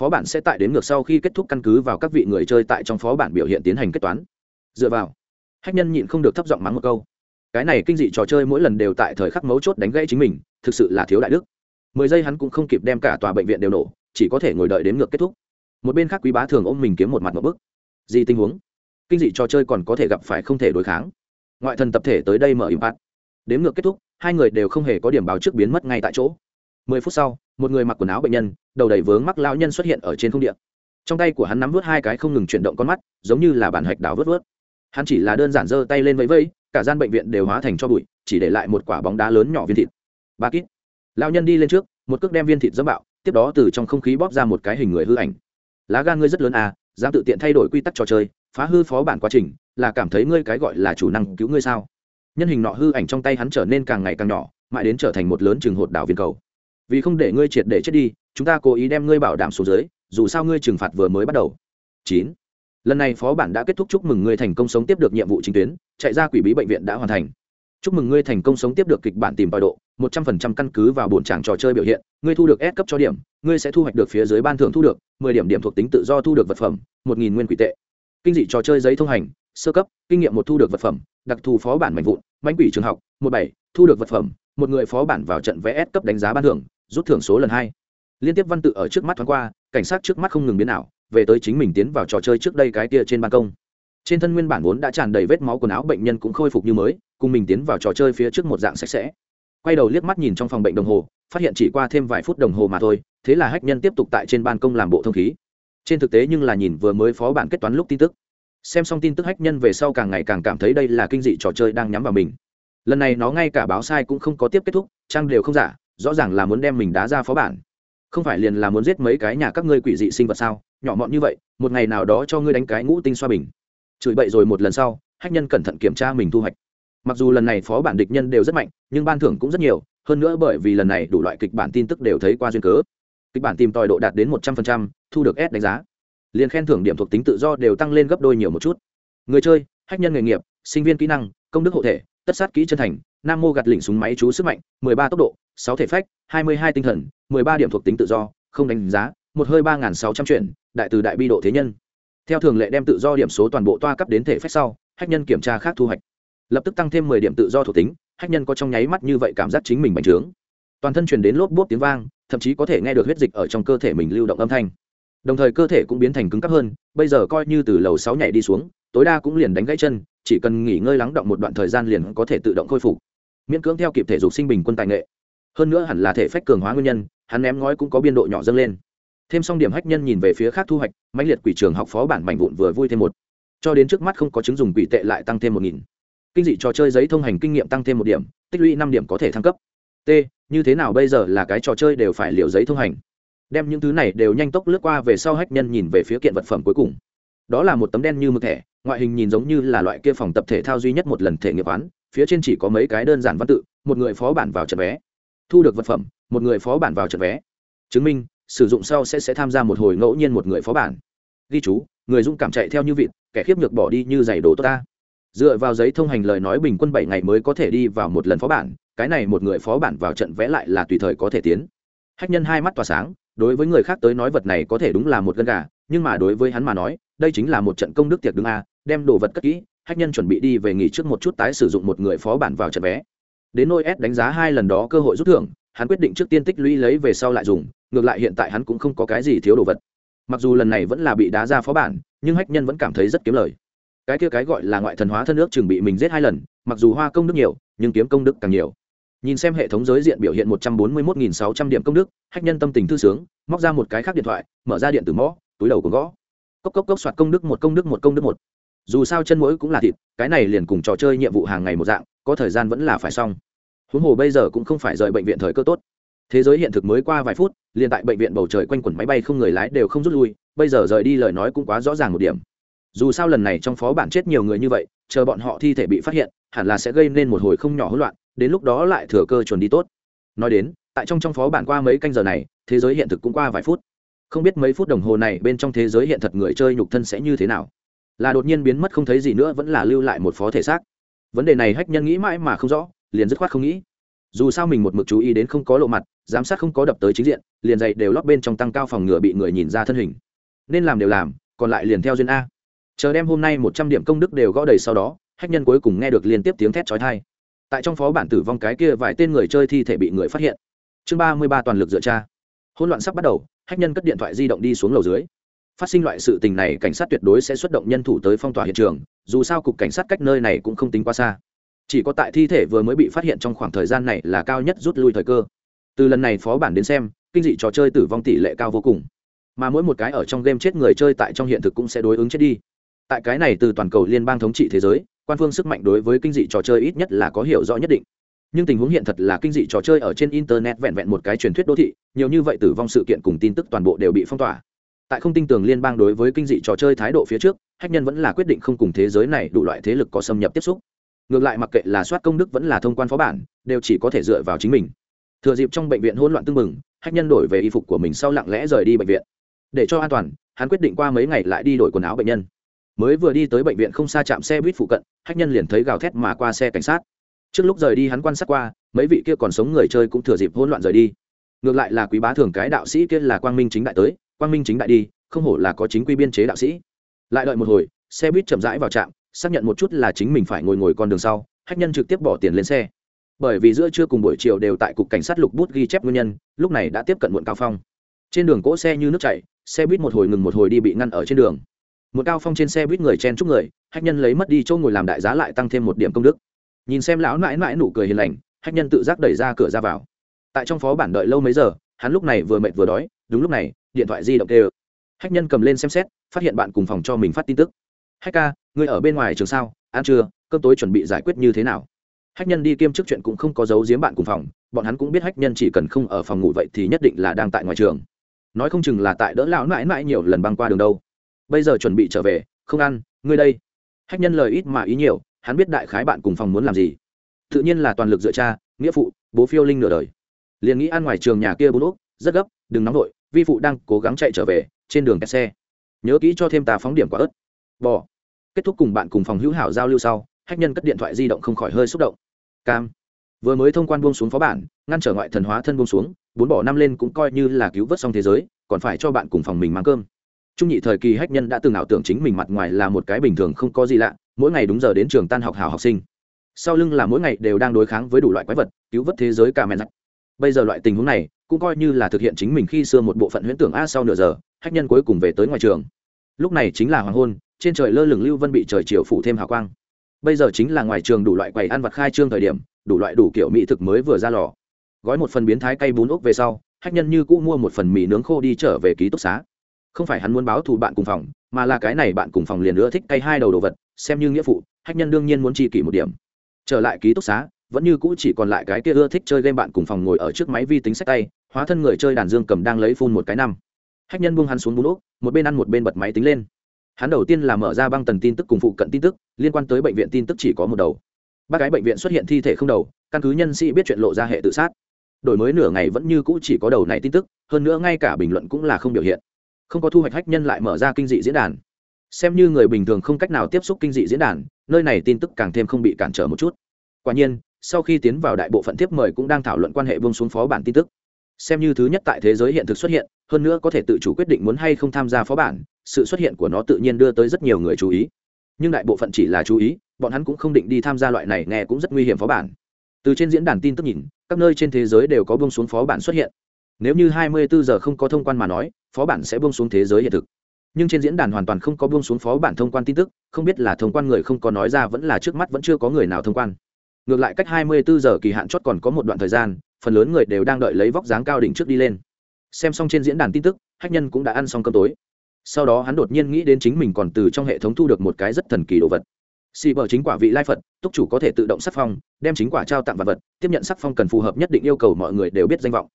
Phó bản sẽ tại đến ngược sau khi kết thúc căn cứ vào các vị người chơi tại trong phó bản biểu hiện tiến hành kết toán. Dựa vào. Hách nhân nhịn không được thấp giọng mắng một câu cái này kinh dị trò chơi mỗi lần đều tại thời khắc mấu chốt đánh gãy chính mình, thực sự là thiếu đại đức. Mười giây hắn cũng không kịp đem cả tòa bệnh viện đều nổ, chỉ có thể ngồi đợi đến ngược kết thúc. Một bên khác quý bá thường ôm mình kiếm một mặt một bức. Gì tình huống? Kinh dị trò chơi còn có thể gặp phải không thể đối kháng. Ngoại thần tập thể tới đây mở impact. Đến ngược kết thúc, hai người đều không hề có điểm báo trước biến mất ngay tại chỗ. Mười phút sau, một người mặc quần áo bệnh nhân, đầu đầy vướng mắc lão nhân xuất hiện ở trên không điện. Trong tay của hắn nắm vớt hai cái không ngừng chuyển động con mắt, giống như là bản hạch đào vớt vớt hắn chỉ là đơn giản giơ tay lên vẫy vẫy cả gian bệnh viện đều hóa thành cho bụi, chỉ để lại một quả bóng đá lớn nhỏ viên thịt. Ba kít. Lão nhân đi lên trước, một cước đem viên thịt dẫm bạo, tiếp đó từ trong không khí bóp ra một cái hình người hư ảnh. Lá gan ngươi rất lớn à dám tự tiện thay đổi quy tắc trò chơi, phá hư phó bản quá trình, là cảm thấy ngươi cái gọi là chủ năng cứu ngươi sao? Nhân hình nọ hư ảnh trong tay hắn trở nên càng ngày càng nhỏ, mãi đến trở thành một lớn trường hột đảo viên cầu. Vì không để ngươi triệt để chết đi, chúng ta cố ý đem ngươi bảo đảm xuống dưới, dù sao ngươi trừng phạt vừa mới bắt đầu. Chín lần này phó bản đã kết thúc, chúc mừng ngươi thành công sống tiếp được nhiệm vụ chính tuyến, chạy ra quỷ bí bệnh viện đã hoàn thành. Chúc mừng ngươi thành công sống tiếp được kịch bản tìm tòi độ, một trăm phần trăm căn cứ vào bổn tràng trò chơi biểu hiện, ngươi thu được S cấp cho điểm, ngươi sẽ thu hoạch được phía dưới ban thưởng thu được, mười điểm điểm thuộc tính tự do thu được vật phẩm, một nghìn nguyên quỷ tệ. Kinh dị trò chơi giấy thông hành, sơ cấp, kinh nghiệm một thu được vật phẩm, đặc thù phó bản mạnh vụn, manh quỷ trường học, một bảy, thu được vật phẩm, một người phó bản vào trận vẽ S cấp đánh giá ban thưởng, rút thưởng số lần hai. Liên tiếp văn tự ở trước mắt thoáng qua, cảnh sát trước mắt không ngừng biến ảo về tới chính mình tiến vào trò chơi trước đây cái kia trên ban công. Trên thân nguyên bản vốn đã tràn đầy vết máu quần áo, bệnh nhân cũng khôi phục như mới, cùng mình tiến vào trò chơi phía trước một dạng sạch sẽ. Quay đầu liếc mắt nhìn trong phòng bệnh đồng hồ, phát hiện chỉ qua thêm vài phút đồng hồ mà thôi, thế là hách nhân tiếp tục tại trên ban công làm bộ thông khí. Trên thực tế nhưng là nhìn vừa mới phó bản kết toán lúc tin tức. Xem xong tin tức hách nhân về sau càng ngày càng cảm thấy đây là kinh dị trò chơi đang nhắm vào mình. Lần này nó ngay cả báo sai cũng không có tiếp kết thúc, trang đều không giả, rõ ràng là muốn đem mình đá ra phó bản không phải liền là muốn giết mấy cái nhà các ngươi quỷ dị sinh vật sao? Nhỏ mọn như vậy, một ngày nào đó cho ngươi đánh cái ngũ tinh xoa bình. Chửi bậy rồi một lần sau, hách nhân cẩn thận kiểm tra mình thu hoạch. Mặc dù lần này phó bản địch nhân đều rất mạnh, nhưng ban thưởng cũng rất nhiều, hơn nữa bởi vì lần này đủ loại kịch bản tin tức đều thấy qua duyên cớ. Kịch bản tìm tòi độ đạt đến một trăm linh thu được s đánh giá. Liền khen thưởng điểm thuộc tính tự do đều tăng lên gấp đôi nhiều một chút. Người chơi, hách nhân nghề nghiệp, sinh viên kỹ năng, công đức hộ thể, tất sát kỹ chân thành, nam mô gạt lỉnh súng máy chú sức mạnh, mười ba tốc độ sáu thể phách, hai mươi hai tinh thần, mười ba điểm thuộc tính tự do, không đánh giá, một hơi ba nghìn sáu trăm chuyển, đại từ đại bi độ thế nhân. Theo thường lệ đem tự do điểm số toàn bộ toa cấp đến thể phách sau, hách nhân kiểm tra khác thu hoạch. Lập tức tăng thêm mười điểm tự do thuộc tính, hách nhân có trong nháy mắt như vậy cảm giác chính mình bành trướng. Toàn thân truyền đến lốp bốp tiếng vang, thậm chí có thể nghe được huyết dịch ở trong cơ thể mình lưu động âm thanh. Đồng thời cơ thể cũng biến thành cứng cắp hơn, bây giờ coi như từ lầu sáu nhảy đi xuống, tối đa cũng liền đánh gãy chân, chỉ cần nghỉ ngơi lắng động một đoạn thời gian liền có thể tự động khôi phục. Miễn cưỡng theo kịp thể dục sinh bình quân tài nghệ hơn nữa hẳn là thể phách cường hóa nguyên nhân, hắn ném ngói cũng có biên độ nhỏ dâng lên. Thêm xong điểm hách nhân nhìn về phía khác thu hoạch, mãnh liệt quỷ trường học phó bản mảnh vụn vừa vui thêm một. Cho đến trước mắt không có chứng dùng quỷ tệ lại tăng thêm một nghìn. Kinh dị trò chơi giấy thông hành kinh nghiệm tăng thêm một điểm, tích lũy năm điểm có thể thăng cấp. T, như thế nào bây giờ là cái trò chơi đều phải liệu giấy thông hành. Đem những thứ này đều nhanh tốc lướt qua về sau hách nhân nhìn về phía kiện vật phẩm cuối cùng. Đó là một tấm đen như mực thẻ, ngoại hình nhìn giống như là loại kia phòng tập thể thao duy nhất một lần thể nghiệp quán phía trên chỉ có mấy cái đơn giản văn tự, một người phó bản vào trận vé thu được vật phẩm, một người phó bản vào trận vé. Chứng minh, sử dụng sau sẽ sẽ tham gia một hồi ngẫu nhiên một người phó bản. Ghi chú, người dũng cảm chạy theo như vịt, kẻ khiếp nhược bỏ đi như giày đồ tốt ta. Dựa vào giấy thông hành lời nói bình quân bảy ngày mới có thể đi vào một lần phó bản, cái này một người phó bản vào trận vẽ lại là tùy thời có thể tiến. Hách nhân hai mắt tỏa sáng, đối với người khác tới nói vật này có thể đúng là một gân gà, nhưng mà đối với hắn mà nói, đây chính là một trận công đức tiệc đứng a, đem đồ vật cất kỹ, hách nhân chuẩn bị đi về nghỉ trước một chút tái sử dụng một người phó bản vào trận vé đến nôi s đánh giá hai lần đó cơ hội rút thưởng, hắn quyết định trước tiên tích lũy lấy về sau lại dùng, ngược lại hiện tại hắn cũng không có cái gì thiếu đồ vật. Mặc dù lần này vẫn là bị đá ra phó bản, nhưng hách nhân vẫn cảm thấy rất kiếm lời. Cái kia cái gọi là ngoại thần hóa thân nước chừng bị mình giết hai lần, mặc dù hoa công đức nhiều, nhưng kiếm công đức càng nhiều. Nhìn xem hệ thống giới diện biểu hiện một trăm bốn mươi một nghìn sáu trăm điểm công đức, hách nhân tâm tình thư sướng, móc ra một cái khác điện thoại, mở ra điện tử mõ, túi đầu của gõ. Cốc cốc cốc soạt công đức một, công đức một, công đức một. Dù sao chân mũi cũng là thịt, cái này liền cùng trò chơi nhiệm vụ hàng ngày một dạng có thời gian vẫn là phải xong. Huống hồ bây giờ cũng không phải rời bệnh viện thời cơ tốt. Thế giới hiện thực mới qua vài phút, liền tại bệnh viện bầu trời quanh quẩn máy bay không người lái đều không rút lui, bây giờ rời đi lời nói cũng quá rõ ràng một điểm. Dù sao lần này trong phó bản chết nhiều người như vậy, chờ bọn họ thi thể bị phát hiện, hẳn là sẽ gây nên một hồi không nhỏ hỗn loạn, đến lúc đó lại thừa cơ chuẩn đi tốt. Nói đến, tại trong trong phó bản qua mấy canh giờ này, thế giới hiện thực cũng qua vài phút. Không biết mấy phút đồng hồ này bên trong thế giới hiện thật người chơi nhục thân sẽ như thế nào. Là đột nhiên biến mất không thấy gì nữa vẫn là lưu lại một phó thể xác vấn đề này hách nhân nghĩ mãi mà không rõ, liền dứt khoát không nghĩ. Dù sao mình một mực chú ý đến không có lộ mặt, giám sát không có đập tới chính diện, liền dậy đều lót bên trong tăng cao phòng ngừa bị người nhìn ra thân hình. Nên làm đều làm, còn lại liền theo duyên a. Chờ đem hôm nay một trăm điểm công đức đều gõ đầy sau đó, hách nhân cuối cùng nghe được liên tiếp tiếng thét trói thai tại trong phó bản tử vong cái kia vài tên người chơi thi thể bị người phát hiện. Chương ba mươi ba toàn lực dựa tra. Hỗn loạn sắp bắt đầu, hách nhân cất điện thoại di động đi xuống lầu dưới phát sinh loại sự tình này, cảnh sát tuyệt đối sẽ xuất động nhân thủ tới phong tỏa hiện trường, dù sao cục cảnh sát cách nơi này cũng không tính quá xa. Chỉ có tại thi thể vừa mới bị phát hiện trong khoảng thời gian này là cao nhất rút lui thời cơ. Từ lần này phó bản đến xem, kinh dị trò chơi tử vong tỷ lệ cao vô cùng. Mà mỗi một cái ở trong game chết người chơi tại trong hiện thực cũng sẽ đối ứng chết đi. Tại cái này từ toàn cầu liên bang thống trị thế giới, quan phương sức mạnh đối với kinh dị trò chơi ít nhất là có hiểu rõ nhất định. Nhưng tình huống hiện thật là kinh dị trò chơi ở trên internet vẹn vẹn một cái truyền thuyết đô thị, nhiều như vậy tử vong sự kiện cùng tin tức toàn bộ đều bị phong tỏa tại không tin tưởng liên bang đối với kinh dị trò chơi thái độ phía trước hách nhân vẫn là quyết định không cùng thế giới này đủ loại thế lực có xâm nhập tiếp xúc. Ngược lại mặc kệ là soát công đức vẫn là thông quan phó bản đều chỉ có thể dựa vào chính mình. Thừa dịp trong bệnh viện hỗn loạn tưng mừng, hách nhân đổi về y phục của mình sau lặng lẽ rời đi bệnh viện. Để cho an toàn hắn quyết định qua mấy ngày lại đi đổi quần áo bệnh nhân. Mới vừa đi tới bệnh viện không xa chạm xe buýt phụ cận hách nhân liền thấy gào thét mà qua xe cảnh sát. Trước lúc rời đi hắn quan sát qua mấy vị kia còn sống người chơi cũng thừa dịp hỗn loạn rời đi. Ngược lại là quý bá thường cái đạo sĩ kia là quang minh chính đại tới quang minh chính đại đi, không hổ là có chính quy biên chế đạo sĩ. Lại đợi một hồi, xe buýt chậm rãi vào trạm, xác nhận một chút là chính mình phải ngồi ngồi con đường sau hách nhân trực tiếp bỏ tiền lên xe. Bởi vì giữa trưa cùng buổi chiều đều tại cục cảnh sát lục bút ghi chép nguyên nhân, lúc này đã tiếp cận muộn cao phong. Trên đường cỗ xe như nước chảy, xe buýt một hồi ngừng một hồi đi bị ngăn ở trên đường. Một cao phong trên xe buýt người chen chúc người hách nhân lấy mất đi chỗ ngồi làm đại giá lại tăng thêm một điểm công đức. Nhìn xem lão mãi mãi nụ cười hiền lành hách nhân tự giác đẩy ra cửa ra vào. Tại trong phó bản đợi lâu mấy giờ, hắn lúc này vừa mệt vừa đói, đúng lúc này điện thoại di động kêu. Hách nhân cầm lên xem xét, phát hiện bạn cùng phòng cho mình phát tin tức. Hách ca, ngươi ở bên ngoài trường sao? Ăn trưa, cơm tối chuẩn bị giải quyết như thế nào? Hách nhân đi kiêm chức chuyện cũng không có giấu giếm bạn cùng phòng. Bọn hắn cũng biết hách nhân chỉ cần không ở phòng ngủ vậy thì nhất định là đang tại ngoài trường. Nói không chừng là tại đỡ lão mãi mãi nhiều lần băng qua đường đâu. Bây giờ chuẩn bị trở về, không ăn, ngươi đây. Hách nhân lời ít mà ý nhiều, hắn biết đại khái bạn cùng phòng muốn làm gì. Tự nhiên là toàn lực dựa cha, nghĩa phụ, bố phiêu linh nửa đời. Liền nghĩ ăn ngoài trường nhà kia bún úc rất gấp, đừng nóng vội vi phụ đang cố gắng chạy trở về, trên đường kẹt xe. Nhớ kỹ cho thêm tà phóng điểm quả ớt. Bỏ kết thúc cùng bạn cùng phòng hữu hảo giao lưu sau, hách nhân cất điện thoại di động không khỏi hơi xúc động. Cam. Vừa mới thông quan buông xuống phó bản, ngăn trở ngoại thần hóa thân buông xuống, bốn bỏ năm lên cũng coi như là cứu vớt xong thế giới, còn phải cho bạn cùng phòng mình mang cơm. Trung nhị thời kỳ hách nhân đã từng ảo tưởng chính mình mặt ngoài là một cái bình thường không có gì lạ, mỗi ngày đúng giờ đến trường tan học hảo học sinh. Sau lưng là mỗi ngày đều đang đối kháng với đủ loại quái vật, cứu vớt thế giới cả mẹ nặng bây giờ loại tình huống này cũng coi như là thực hiện chính mình khi xưa một bộ phận huyễn tưởng a sau nửa giờ, hách nhân cuối cùng về tới ngoài trường. Lúc này chính là hoàng hôn, trên trời lơ lửng lưu vân bị trời chiều phủ thêm hào quang. Bây giờ chính là ngoài trường đủ loại quầy ăn vặt khai trương thời điểm, đủ loại đủ kiểu mỹ thực mới vừa ra lò. Gói một phần biến thái cây bún ốc về sau, hách nhân như cũ mua một phần mì nướng khô đi trở về ký túc xá. Không phải hắn muốn báo thù bạn cùng phòng, mà là cái này bạn cùng phòng liền nữa thích cây hai đầu đồ vật, xem như nghĩa phụ, hách nhân đương nhiên muốn chi kỷ một điểm. Trở lại ký túc xá vẫn như cũ chỉ còn lại cái kia ưa thích chơi game bạn cùng phòng ngồi ở trước máy vi tính sách tay, hóa thân người chơi đàn dương cầm đang lấy phun một cái năm. Hách nhân buông hắn xuống bún ốc, một bên ăn một bên bật máy tính lên. Hắn đầu tiên là mở ra băng tần tin tức cùng phụ cận tin tức, liên quan tới bệnh viện tin tức chỉ có một đầu. Ba cái bệnh viện xuất hiện thi thể không đầu, căn cứ nhân sĩ biết chuyện lộ ra hệ tự sát. Đổi mới nửa ngày vẫn như cũ chỉ có đầu này tin tức, hơn nữa ngay cả bình luận cũng là không biểu hiện. Không có thu hoạch hách nhân lại mở ra kinh dị diễn đàn. Xem như người bình thường không cách nào tiếp xúc kinh dị diễn đàn, nơi này tin tức càng thêm không bị cản trở một chút. Quả nhiên sau khi tiến vào đại bộ phận tiếp mời cũng đang thảo luận quan hệ vương xuống phó bản tin tức. Xem như thứ nhất tại thế giới hiện thực xuất hiện, hơn nữa có thể tự chủ quyết định muốn hay không tham gia phó bản, sự xuất hiện của nó tự nhiên đưa tới rất nhiều người chú ý. Nhưng đại bộ phận chỉ là chú ý, bọn hắn cũng không định đi tham gia loại này nghe cũng rất nguy hiểm phó bản. Từ trên diễn đàn tin tức nhìn, các nơi trên thế giới đều có bông xuống phó bản xuất hiện. Nếu như 24 giờ không có thông quan mà nói, phó bản sẽ bông xuống thế giới hiện thực. Nhưng trên diễn đàn hoàn toàn không có buông xuống phó bản thông quan tin tức, không biết là thông quan người không có nói ra vẫn là trước mắt vẫn chưa có người nào thông quan ngược lại cách 24 giờ kỳ hạn chót còn có một đoạn thời gian, phần lớn người đều đang đợi lấy vóc dáng cao đỉnh trước đi lên. Xem xong trên diễn đàn tin tức hách nhân cũng đã ăn xong cơm tối. Sau đó hắn đột nhiên nghĩ đến chính mình còn từ trong hệ thống thu được một cái rất thần kỳ đồ vật. Xì bờ chính quả vị lai phật, túc chủ có thể tự động sắc phong, đem chính quả trao tặng vật vật, tiếp nhận sắc phong cần phù hợp nhất định yêu cầu mọi người đều biết danh vọng.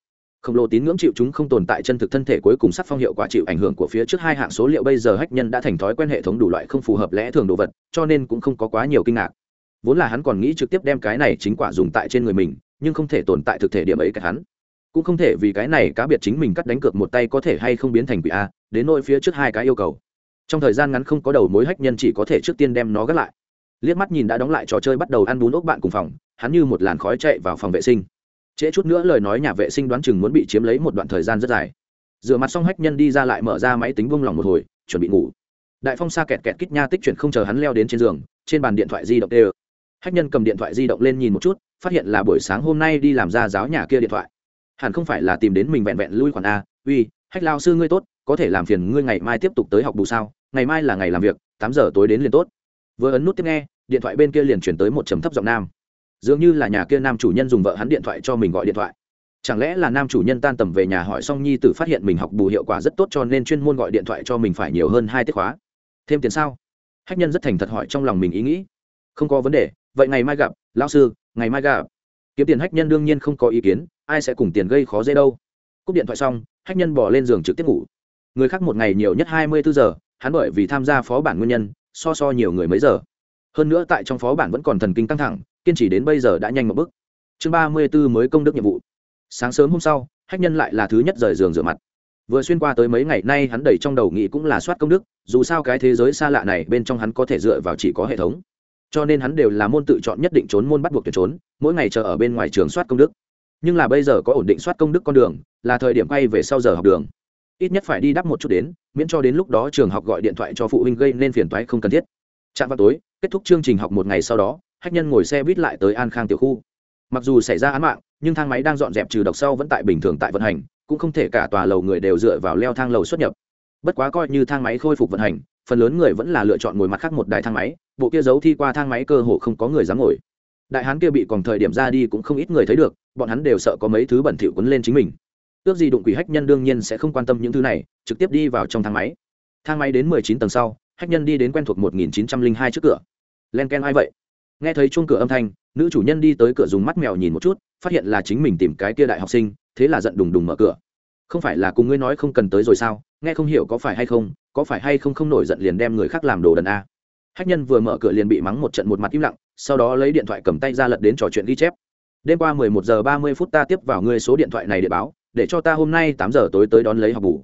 Khổng lồ tín ngưỡng chịu chúng không tồn tại chân thực thân thể cuối cùng sắc phong hiệu quả chịu ảnh hưởng của phía trước hai hạng số liệu bây giờ hách nhân đã thành thói quen hệ thống đủ loại không phù hợp lẽ thường đồ vật, cho nên cũng không có quá nhiều kinh ngạc vốn là hắn còn nghĩ trực tiếp đem cái này chính quả dùng tại trên người mình, nhưng không thể tồn tại thực thể điểm ấy cả hắn. Cũng không thể vì cái này cá biệt chính mình cắt đánh cược một tay có thể hay không biến thành quỷ a, đến nỗi phía trước hai cái yêu cầu. Trong thời gian ngắn không có đầu mối hách nhân chỉ có thể trước tiên đem nó gác lại. Liếc mắt nhìn đã đóng lại trò chơi bắt đầu ăn bún ốc bạn cùng phòng, hắn như một làn khói chạy vào phòng vệ sinh. Trễ chút nữa lời nói nhà vệ sinh đoán chừng muốn bị chiếm lấy một đoạn thời gian rất dài. Rửa mặt xong hách nhân đi ra lại mở ra máy tính vung lòng một hồi, chuẩn bị ngủ. Đại phong xa kẹt kẹt kít nha tích chuyển không chờ hắn leo đến trên giường, trên bàn điện thoại di động tê hách nhân cầm điện thoại di động lên nhìn một chút, phát hiện là buổi sáng hôm nay đi làm ra giáo nhà kia điện thoại. Hẳn không phải là tìm đến mình vẹn vẹn lui khoản a, uy, hách lao sư ngươi tốt, có thể làm phiền ngươi ngày mai tiếp tục tới học bù sao? Ngày mai là ngày làm việc, tám giờ tối đến liền tốt. Vừa ấn nút tiếp nghe, điện thoại bên kia liền chuyển tới một trầm thấp giọng nam. Dường như là nhà kia nam chủ nhân dùng vợ hắn điện thoại cho mình gọi điện thoại. Chẳng lẽ là nam chủ nhân tan tầm về nhà hỏi xong nhi tử phát hiện mình học bù hiệu quả rất tốt cho nên chuyên môn gọi điện thoại cho mình phải nhiều hơn hai tiết khóa. Thêm tiền sao? Hách nhân rất thành thật hỏi trong lòng mình ý nghĩ không có vấn đề, vậy ngày mai gặp, lão sư, ngày mai gặp. Kiếm tiền hách nhân đương nhiên không có ý kiến, ai sẽ cùng tiền gây khó dễ đâu. Cúp điện thoại xong, hách nhân bỏ lên giường trực tiếp ngủ. Người khác một ngày nhiều nhất hai mươi bốn giờ, hắn bởi vì tham gia phó bản nguyên nhân, so so nhiều người mấy giờ. Hơn nữa tại trong phó bản vẫn còn thần kinh căng thẳng, kiên trì đến bây giờ đã nhanh một bước. Chương ba mươi b ố mới công đức nhiệm vụ. Sáng sớm hôm sau, hách nhân lại là thứ nhất rời giường rửa mặt. Vừa xuyên qua tới mấy ngày nay hắn đầy trong đầu nghĩ cũng là soát công đức, dù sao cái thế giới xa lạ này bên trong hắn có thể dựa vào chỉ có hệ thống cho nên hắn đều là môn tự chọn nhất định trốn môn bắt buộc tuyển trốn, mỗi ngày chờ ở bên ngoài trường soát công đức. Nhưng là bây giờ có ổn định soát công đức con đường, là thời điểm quay về sau giờ học đường. Ít nhất phải đi đắp một chút đến, miễn cho đến lúc đó trường học gọi điện thoại cho phụ huynh gây nên phiền toái không cần thiết. Chạm vào tối, kết thúc chương trình học một ngày sau đó, hách nhân ngồi xe buýt lại tới an khang tiểu khu. Mặc dù xảy ra án mạng, nhưng thang máy đang dọn dẹp trừ độc sau vẫn tại bình thường tại vận hành, cũng không thể cả tòa lầu người đều dựa vào leo thang lầu xuất nhập. Bất quá coi như thang máy khôi phục vận hành, phần lớn người vẫn là lựa chọn ngồi mặt khác một đài thang máy bộ kia giấu thi qua thang máy cơ hồ không có người dám ngồi. Đại hán kia bị còn thời điểm ra đi cũng không ít người thấy được, bọn hắn đều sợ có mấy thứ bẩn thỉu quấn lên chính mình. Ước gì đụng quỷ hách nhân đương nhiên sẽ không quan tâm những thứ này, trực tiếp đi vào trong thang máy. Thang máy đến mười chín tầng sau, hách nhân đi đến quen thuộc một nghìn chín trăm linh hai trước cửa. Len ken ai vậy? Nghe thấy chuông cửa âm thanh, nữ chủ nhân đi tới cửa dùng mắt mèo nhìn một chút, phát hiện là chính mình tìm cái kia đại học sinh, thế là giận đùng đùng mở cửa. Không phải là cùng ngươi nói không cần tới rồi sao? Nghe không hiểu có phải hay không, có phải hay không không nổi giận liền đem người khác làm đồ đần a? Hách nhân vừa mở cửa liền bị mắng một trận một mặt im lặng, sau đó lấy điện thoại cầm tay ra lật đến trò chuyện ghi chép. Đêm qua mười một giờ ba mươi phút ta tiếp vào ngươi số điện thoại này để báo, để cho ta hôm nay tám giờ tối tới đón lấy học bù.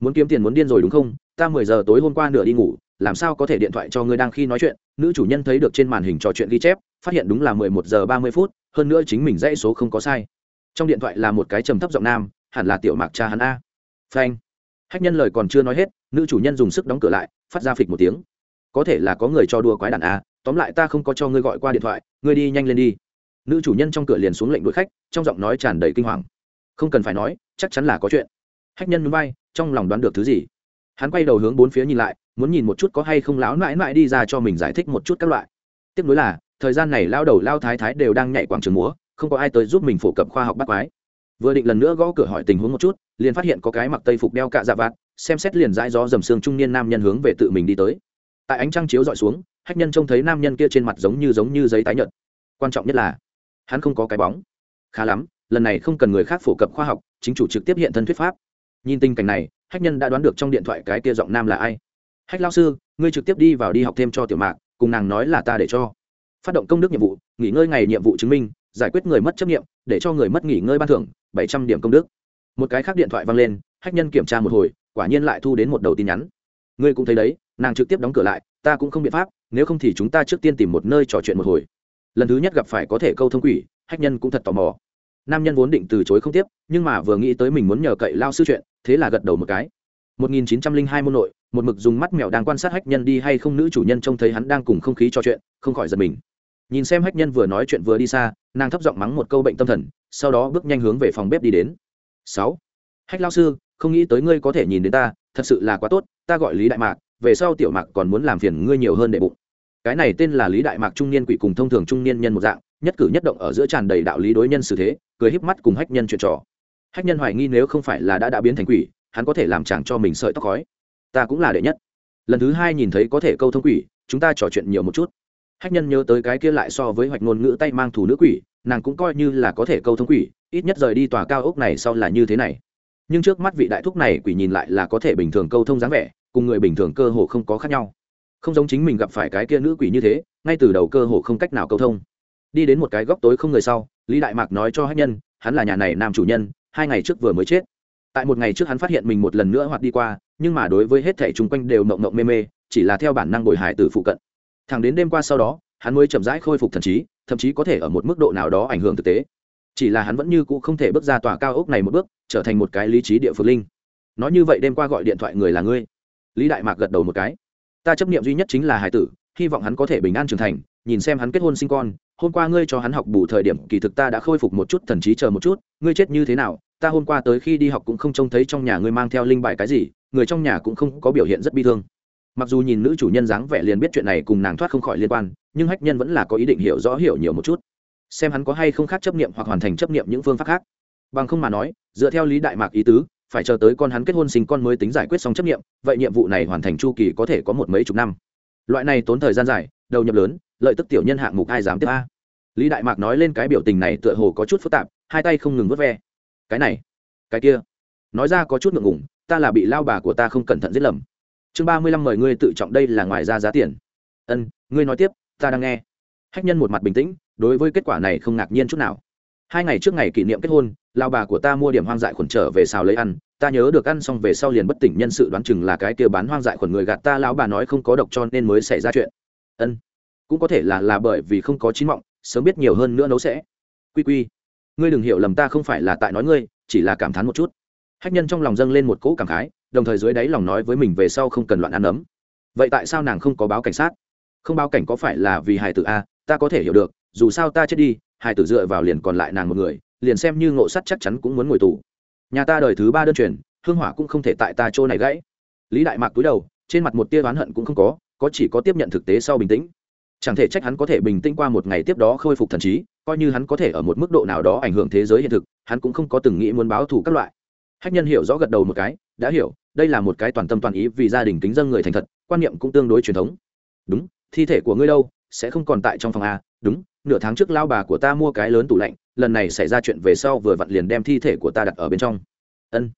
Muốn kiếm tiền muốn điên rồi đúng không? Ta mười giờ tối hôm qua nửa đi ngủ, làm sao có thể điện thoại cho ngươi đang khi nói chuyện? Nữ chủ nhân thấy được trên màn hình trò chuyện ghi chép, phát hiện đúng là mười một giờ ba mươi phút, hơn nữa chính mình dãy số không có sai. Trong điện thoại là một cái trầm thấp giọng nam, hẳn là tiểu mạc cha hắn a. Phanh. Hách nhân lời còn chưa nói hết, nữ chủ nhân dùng sức đóng cửa lại, phát ra phịch một tiếng có thể là có người cho đua quái đàn a à, tóm lại ta không có cho ngươi gọi qua điện thoại, ngươi đi nhanh lên đi. Nữ chủ nhân trong cửa liền xuống lệnh đuổi khách, trong giọng nói tràn đầy kinh hoàng. Không cần phải nói, chắc chắn là có chuyện. Hách nhân núi bay trong lòng đoán được thứ gì. Hắn quay đầu hướng bốn phía nhìn lại, muốn nhìn một chút có hay không láo mãi mãi đi ra cho mình giải thích một chút các loại. Tiếp nối là, thời gian này lao đầu lao thái thái đều đang nhảy quảng trường múa, không có ai tới giúp mình phổ cập khoa học bắt quái. Vừa định lần nữa gõ cửa hỏi tình huống một chút, liền phát hiện có cái mặc tây phục đeo cạ dạ vạt, xem xét liền dãi gió dầm xương trung niên nam nhân hướng về tự mình đi tới tại ánh trăng chiếu dọi xuống, hách nhân trông thấy nam nhân kia trên mặt giống như giống như giấy tái nhợt. Quan trọng nhất là, hắn không có cái bóng. Khá lắm, lần này không cần người khác phổ cập khoa học, chính chủ trực tiếp hiện thân thuyết pháp. Nhìn tình cảnh này, hách nhân đã đoán được trong điện thoại cái kia giọng nam là ai. Hách lao sư, ngươi trực tiếp đi vào đi học thêm cho tiểu mạc, cùng nàng nói là ta để cho. Phát động công đức nhiệm vụ, nghỉ ngơi ngày nhiệm vụ chứng minh, giải quyết người mất chấp nghiệm để cho người mất nghỉ ngơi ban thưởng, bảy trăm điểm công đức. Một cái khác điện thoại vang lên, hách nhân kiểm tra một hồi, quả nhiên lại thu đến một đầu tin nhắn. Ngươi cũng thấy đấy nàng trực tiếp đóng cửa lại, ta cũng không biện pháp, nếu không thì chúng ta trước tiên tìm một nơi trò chuyện một hồi. Lần thứ nhất gặp phải có thể câu thông quỷ, hách nhân cũng thật tò mò. Nam nhân vốn định từ chối không tiếp, nhưng mà vừa nghĩ tới mình muốn nhờ cậy lao sư chuyện, thế là gật đầu một cái. 1902 môn nội, một mực dùng mắt mèo đang quan sát hách nhân đi hay không nữ chủ nhân trông thấy hắn đang cùng không khí trò chuyện, không khỏi giật mình. Nhìn xem hách nhân vừa nói chuyện vừa đi xa, nàng thấp giọng mắng một câu bệnh tâm thần, sau đó bước nhanh hướng về phòng bếp đi đến. Sáu. Hách lao sư, không nghĩ tới ngươi có thể nhìn đến ta, thật sự là quá tốt, ta gọi lý đại mạc về sau tiểu mạc còn muốn làm phiền ngươi nhiều hơn để bụng. Cái này tên là lý đại mạc trung niên quỷ cùng thông thường trung niên nhân một dạng, nhất cử nhất động ở giữa tràn đầy đạo lý đối nhân xử thế, cười híp mắt cùng hách nhân chuyện trò. Hách nhân hoài nghi nếu không phải là đã đã biến thành quỷ, hắn có thể làm chàng cho mình sợi tóc khói. Ta cũng là đệ nhất. Lần thứ hai nhìn thấy có thể câu thông quỷ, chúng ta trò chuyện nhiều một chút. Hách nhân nhớ tới cái kia lại so với hoạch ngôn ngữ tay mang thủ nữ quỷ, nàng cũng coi như là có thể câu thông quỷ, ít nhất rời đi tòa cao ốc này sau là như thế này. Nhưng trước mắt vị đại thúc này quỷ nhìn lại là có thể bình thường câu thông dáng vẻ cùng người bình thường cơ hồ không có khác nhau. Không giống chính mình gặp phải cái kia nữ quỷ như thế, ngay từ đầu cơ hồ không cách nào câu thông. Đi đến một cái góc tối không người sau, lý đại mạc nói cho hách nhân, hắn là nhà này nam chủ nhân, hai ngày trước vừa mới chết. Tại một ngày trước hắn phát hiện mình một lần nữa hoặc đi qua, nhưng mà đối với hết thẻ chung quanh đều mộng mộng mê mê, chỉ là theo bản năng bồi hải từ phụ cận. Thẳng đến đêm qua sau đó, hắn mới chậm rãi khôi phục thần trí, thậm chí có thể ở một mức độ nào đó ảnh hưởng thực tế. Chỉ là hắn vẫn như cũ không thể bước ra tòa cao ốc này một bước, trở thành một cái lý trí địa phương linh. Nói như vậy đêm qua gọi điện thoại người là ngươi lý đại mạc gật đầu một cái. Ta chấp niệm duy nhất chính là hải tử, hy vọng hắn có thể bình an trưởng thành, nhìn xem hắn kết hôn sinh con, hôm qua ngươi cho hắn học bù thời điểm, kỳ thực ta đã khôi phục một chút thần trí chờ một chút, ngươi chết như thế nào, ta hôm qua tới khi đi học cũng không trông thấy trong nhà ngươi mang theo linh bài cái gì, người trong nhà cũng không có biểu hiện rất bi thương. Mặc dù nhìn nữ chủ nhân dáng vẻ liền biết chuyện này cùng nàng thoát không khỏi liên quan, nhưng hách nhân vẫn là có ý định hiểu rõ hiểu nhiều một chút. Xem hắn có hay không khác chấp nghiệm hoặc hoàn thành chấp nghiệm những phương pháp khác. Bằng không mà nói, dựa theo lý đại mạc ý tứ phải chờ tới con hắn kết hôn sinh con mới tính giải quyết xong chấp nghiệm vậy nhiệm vụ này hoàn thành chu kỳ có thể có một mấy chục năm. Loại này tốn thời gian dài, đầu nhập lớn, lợi tức tiểu nhân hạng mục ai dám tiếp a? Lý đại mạc nói lên cái biểu tình này tựa hồ có chút phức tạp, hai tay không ngừng vớt ve. Cái này, cái kia. Nói ra có chút ngượng ngủng ta là bị lao bà của ta không cẩn thận giết lầm. Chương ba mươi lăm mời ngươi tự trọng đây là ngoài ra giá tiền. Ân, ngươi nói tiếp, ta đang nghe. Hách nhân một mặt bình tĩnh, đối với kết quả này không ngạc nhiên chút nào hai ngày trước ngày kỷ niệm kết hôn lao bà của ta mua điểm hoang dại khuẩn trở về xào lấy ăn. Ta nhớ được ăn xong về sau liền bất tỉnh nhân sự đoán chừng là cái kia bán hoang dại khuẩn người gạt ta, lão bà nói không có độc cho nên mới xảy ra chuyện. Ân. Cũng có thể là là bởi vì không có chín mọng, sớm biết nhiều hơn nữa nấu sẽ. Quy quy. Ngươi đừng hiểu lầm ta không phải là tại nói ngươi, chỉ là cảm thán một chút. Hách nhân trong lòng dâng lên một cỗ cảm khái, đồng thời dưới đáy lòng nói với mình về sau không cần loạn ăn ấm. Vậy tại sao nàng không có báo cảnh sát? Không báo cảnh có phải là vì hài tử a? Ta có thể hiểu được, dù sao ta chết đi Hải tử dựa vào liền còn lại nàng một người, liền xem như ngộ sắt chắc chắn cũng muốn ngồi tù. Nhà ta đời thứ ba đơn truyền, hương hỏa cũng không thể tại ta chỗ này gãy. Lý đại mạc cúi đầu, trên mặt một tia oán hận cũng không có có chỉ có tiếp nhận thực tế sau bình tĩnh. Chẳng thể trách hắn có thể bình tĩnh qua một ngày tiếp đó khôi phục thần trí, coi như hắn có thể ở một mức độ nào đó ảnh hưởng thế giới hiện thực, hắn cũng không có từng nghĩ muốn báo thù các loại. Hách nhân hiểu rõ gật đầu một cái, đã hiểu, đây là một cái toàn tâm toàn ý vì gia đình kính dân người thành thật, quan niệm cũng tương đối truyền thống. Đúng, thi thể của ngươi đâu, sẽ không còn tại trong phòng a, đúng nửa tháng trước lao bà của ta mua cái lớn tủ lạnh, lần này xảy ra chuyện về sau vừa vặn liền đem thi thể của ta đặt ở bên trong. Ân.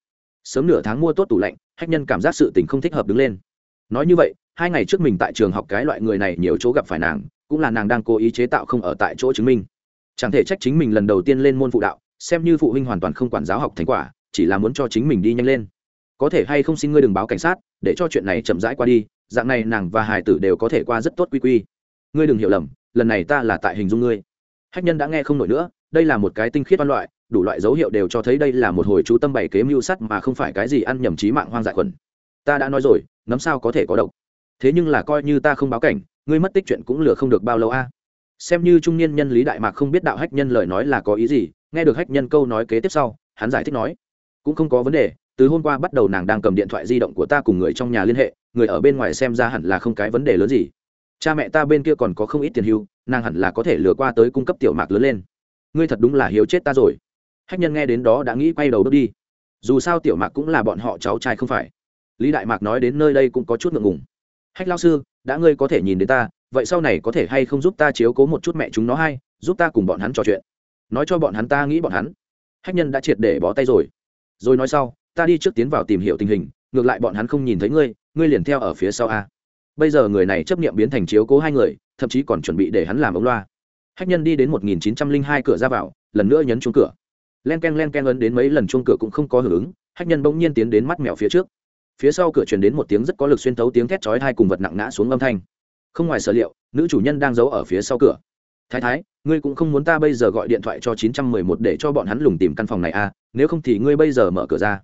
Sớm nửa tháng mua tốt tủ lạnh, hách nhân cảm giác sự tình không thích hợp đứng lên. Nói như vậy, hai ngày trước mình tại trường học cái loại người này nhiều chỗ gặp phải nàng, cũng là nàng đang cố ý chế tạo không ở tại chỗ chứng minh. Chẳng thể trách chính mình lần đầu tiên lên môn phụ đạo, xem như phụ huynh hoàn toàn không quản giáo học thành quả, chỉ là muốn cho chính mình đi nhanh lên. Có thể hay không xin ngươi đừng báo cảnh sát, để cho chuyện này chậm rãi qua đi, dạng này nàng và hải tử đều có thể qua rất tốt quy quy. Ngươi đừng hiểu lầm lần này ta là tại hình dung ngươi. Hách nhân đã nghe không nổi nữa, đây là một cái tinh khiết văn loại, đủ loại dấu hiệu đều cho thấy đây là một hồi chú tâm bày kế mưu sắt mà không phải cái gì ăn nhầm trí mạng hoang dại khuẩn. Ta đã nói rồi nấm sao có thể có độc. Thế nhưng là coi như ta không báo cảnh, ngươi mất tích chuyện cũng lừa không được bao lâu a. Xem như trung niên nhân lý đại mạc không biết đạo hách nhân lời nói là có ý gì, nghe được hách nhân câu nói kế tiếp sau, hắn giải thích nói, cũng không có vấn đề, từ hôm qua bắt đầu nàng đang cầm điện thoại di động của ta cùng người trong nhà liên hệ, người ở bên ngoài xem ra hẳn là không cái vấn đề lớn gì cha mẹ ta bên kia còn có không ít tiền hưu, nàng hẳn là có thể lừa qua tới cung cấp tiểu mạc lớn lên. Ngươi thật đúng là hiếu chết ta rồi. Hách nhân nghe đến đó đã nghĩ quay đầu bước đi. Dù sao tiểu mạc cũng là bọn họ cháu trai không phải. Lý đại mạc nói đến nơi đây cũng có chút ngượng ngùng. Hách lao sư, đã ngươi có thể nhìn đến ta, vậy sau này có thể hay không giúp ta chiếu cố một chút mẹ chúng nó hay giúp ta cùng bọn hắn trò chuyện? Nói cho bọn hắn ta nghĩ bọn hắn. Hách nhân đã triệt để bó tay rồi. Rồi nói sau, ta đi trước tiến vào tìm hiểu tình hình, ngược lại bọn hắn không nhìn thấy ngươi ngươi liền theo ở phía sau a bây giờ người này chấp nghiệm biến thành chiếu cố hai người, thậm chí còn chuẩn bị để hắn làm ống loa. Hách nhân đi đến một nghìn chín trăm linh hai cửa ra vào, lần nữa nhấn chuông cửa. Len k e n len k e n ấn đến mấy lần chuông cửa cũng không có hưởng ứng, hách nhân bỗng nhiên tiến đến mắt mèo phía trước. Phía sau cửa truyền đến một tiếng rất có lực xuyên thấu tiếng thét chói hai cùng vật nặng ngã xuống âm thanh. Không ngoài sở liệu, nữ chủ nhân đang giấu ở phía sau cửa. Thái thái, ngươi cũng không muốn ta bây giờ gọi điện thoại cho chín trăm mười một để cho bọn hắn lùng tìm căn phòng này à nếu không thì ngươi bây giờ mở cửa ra.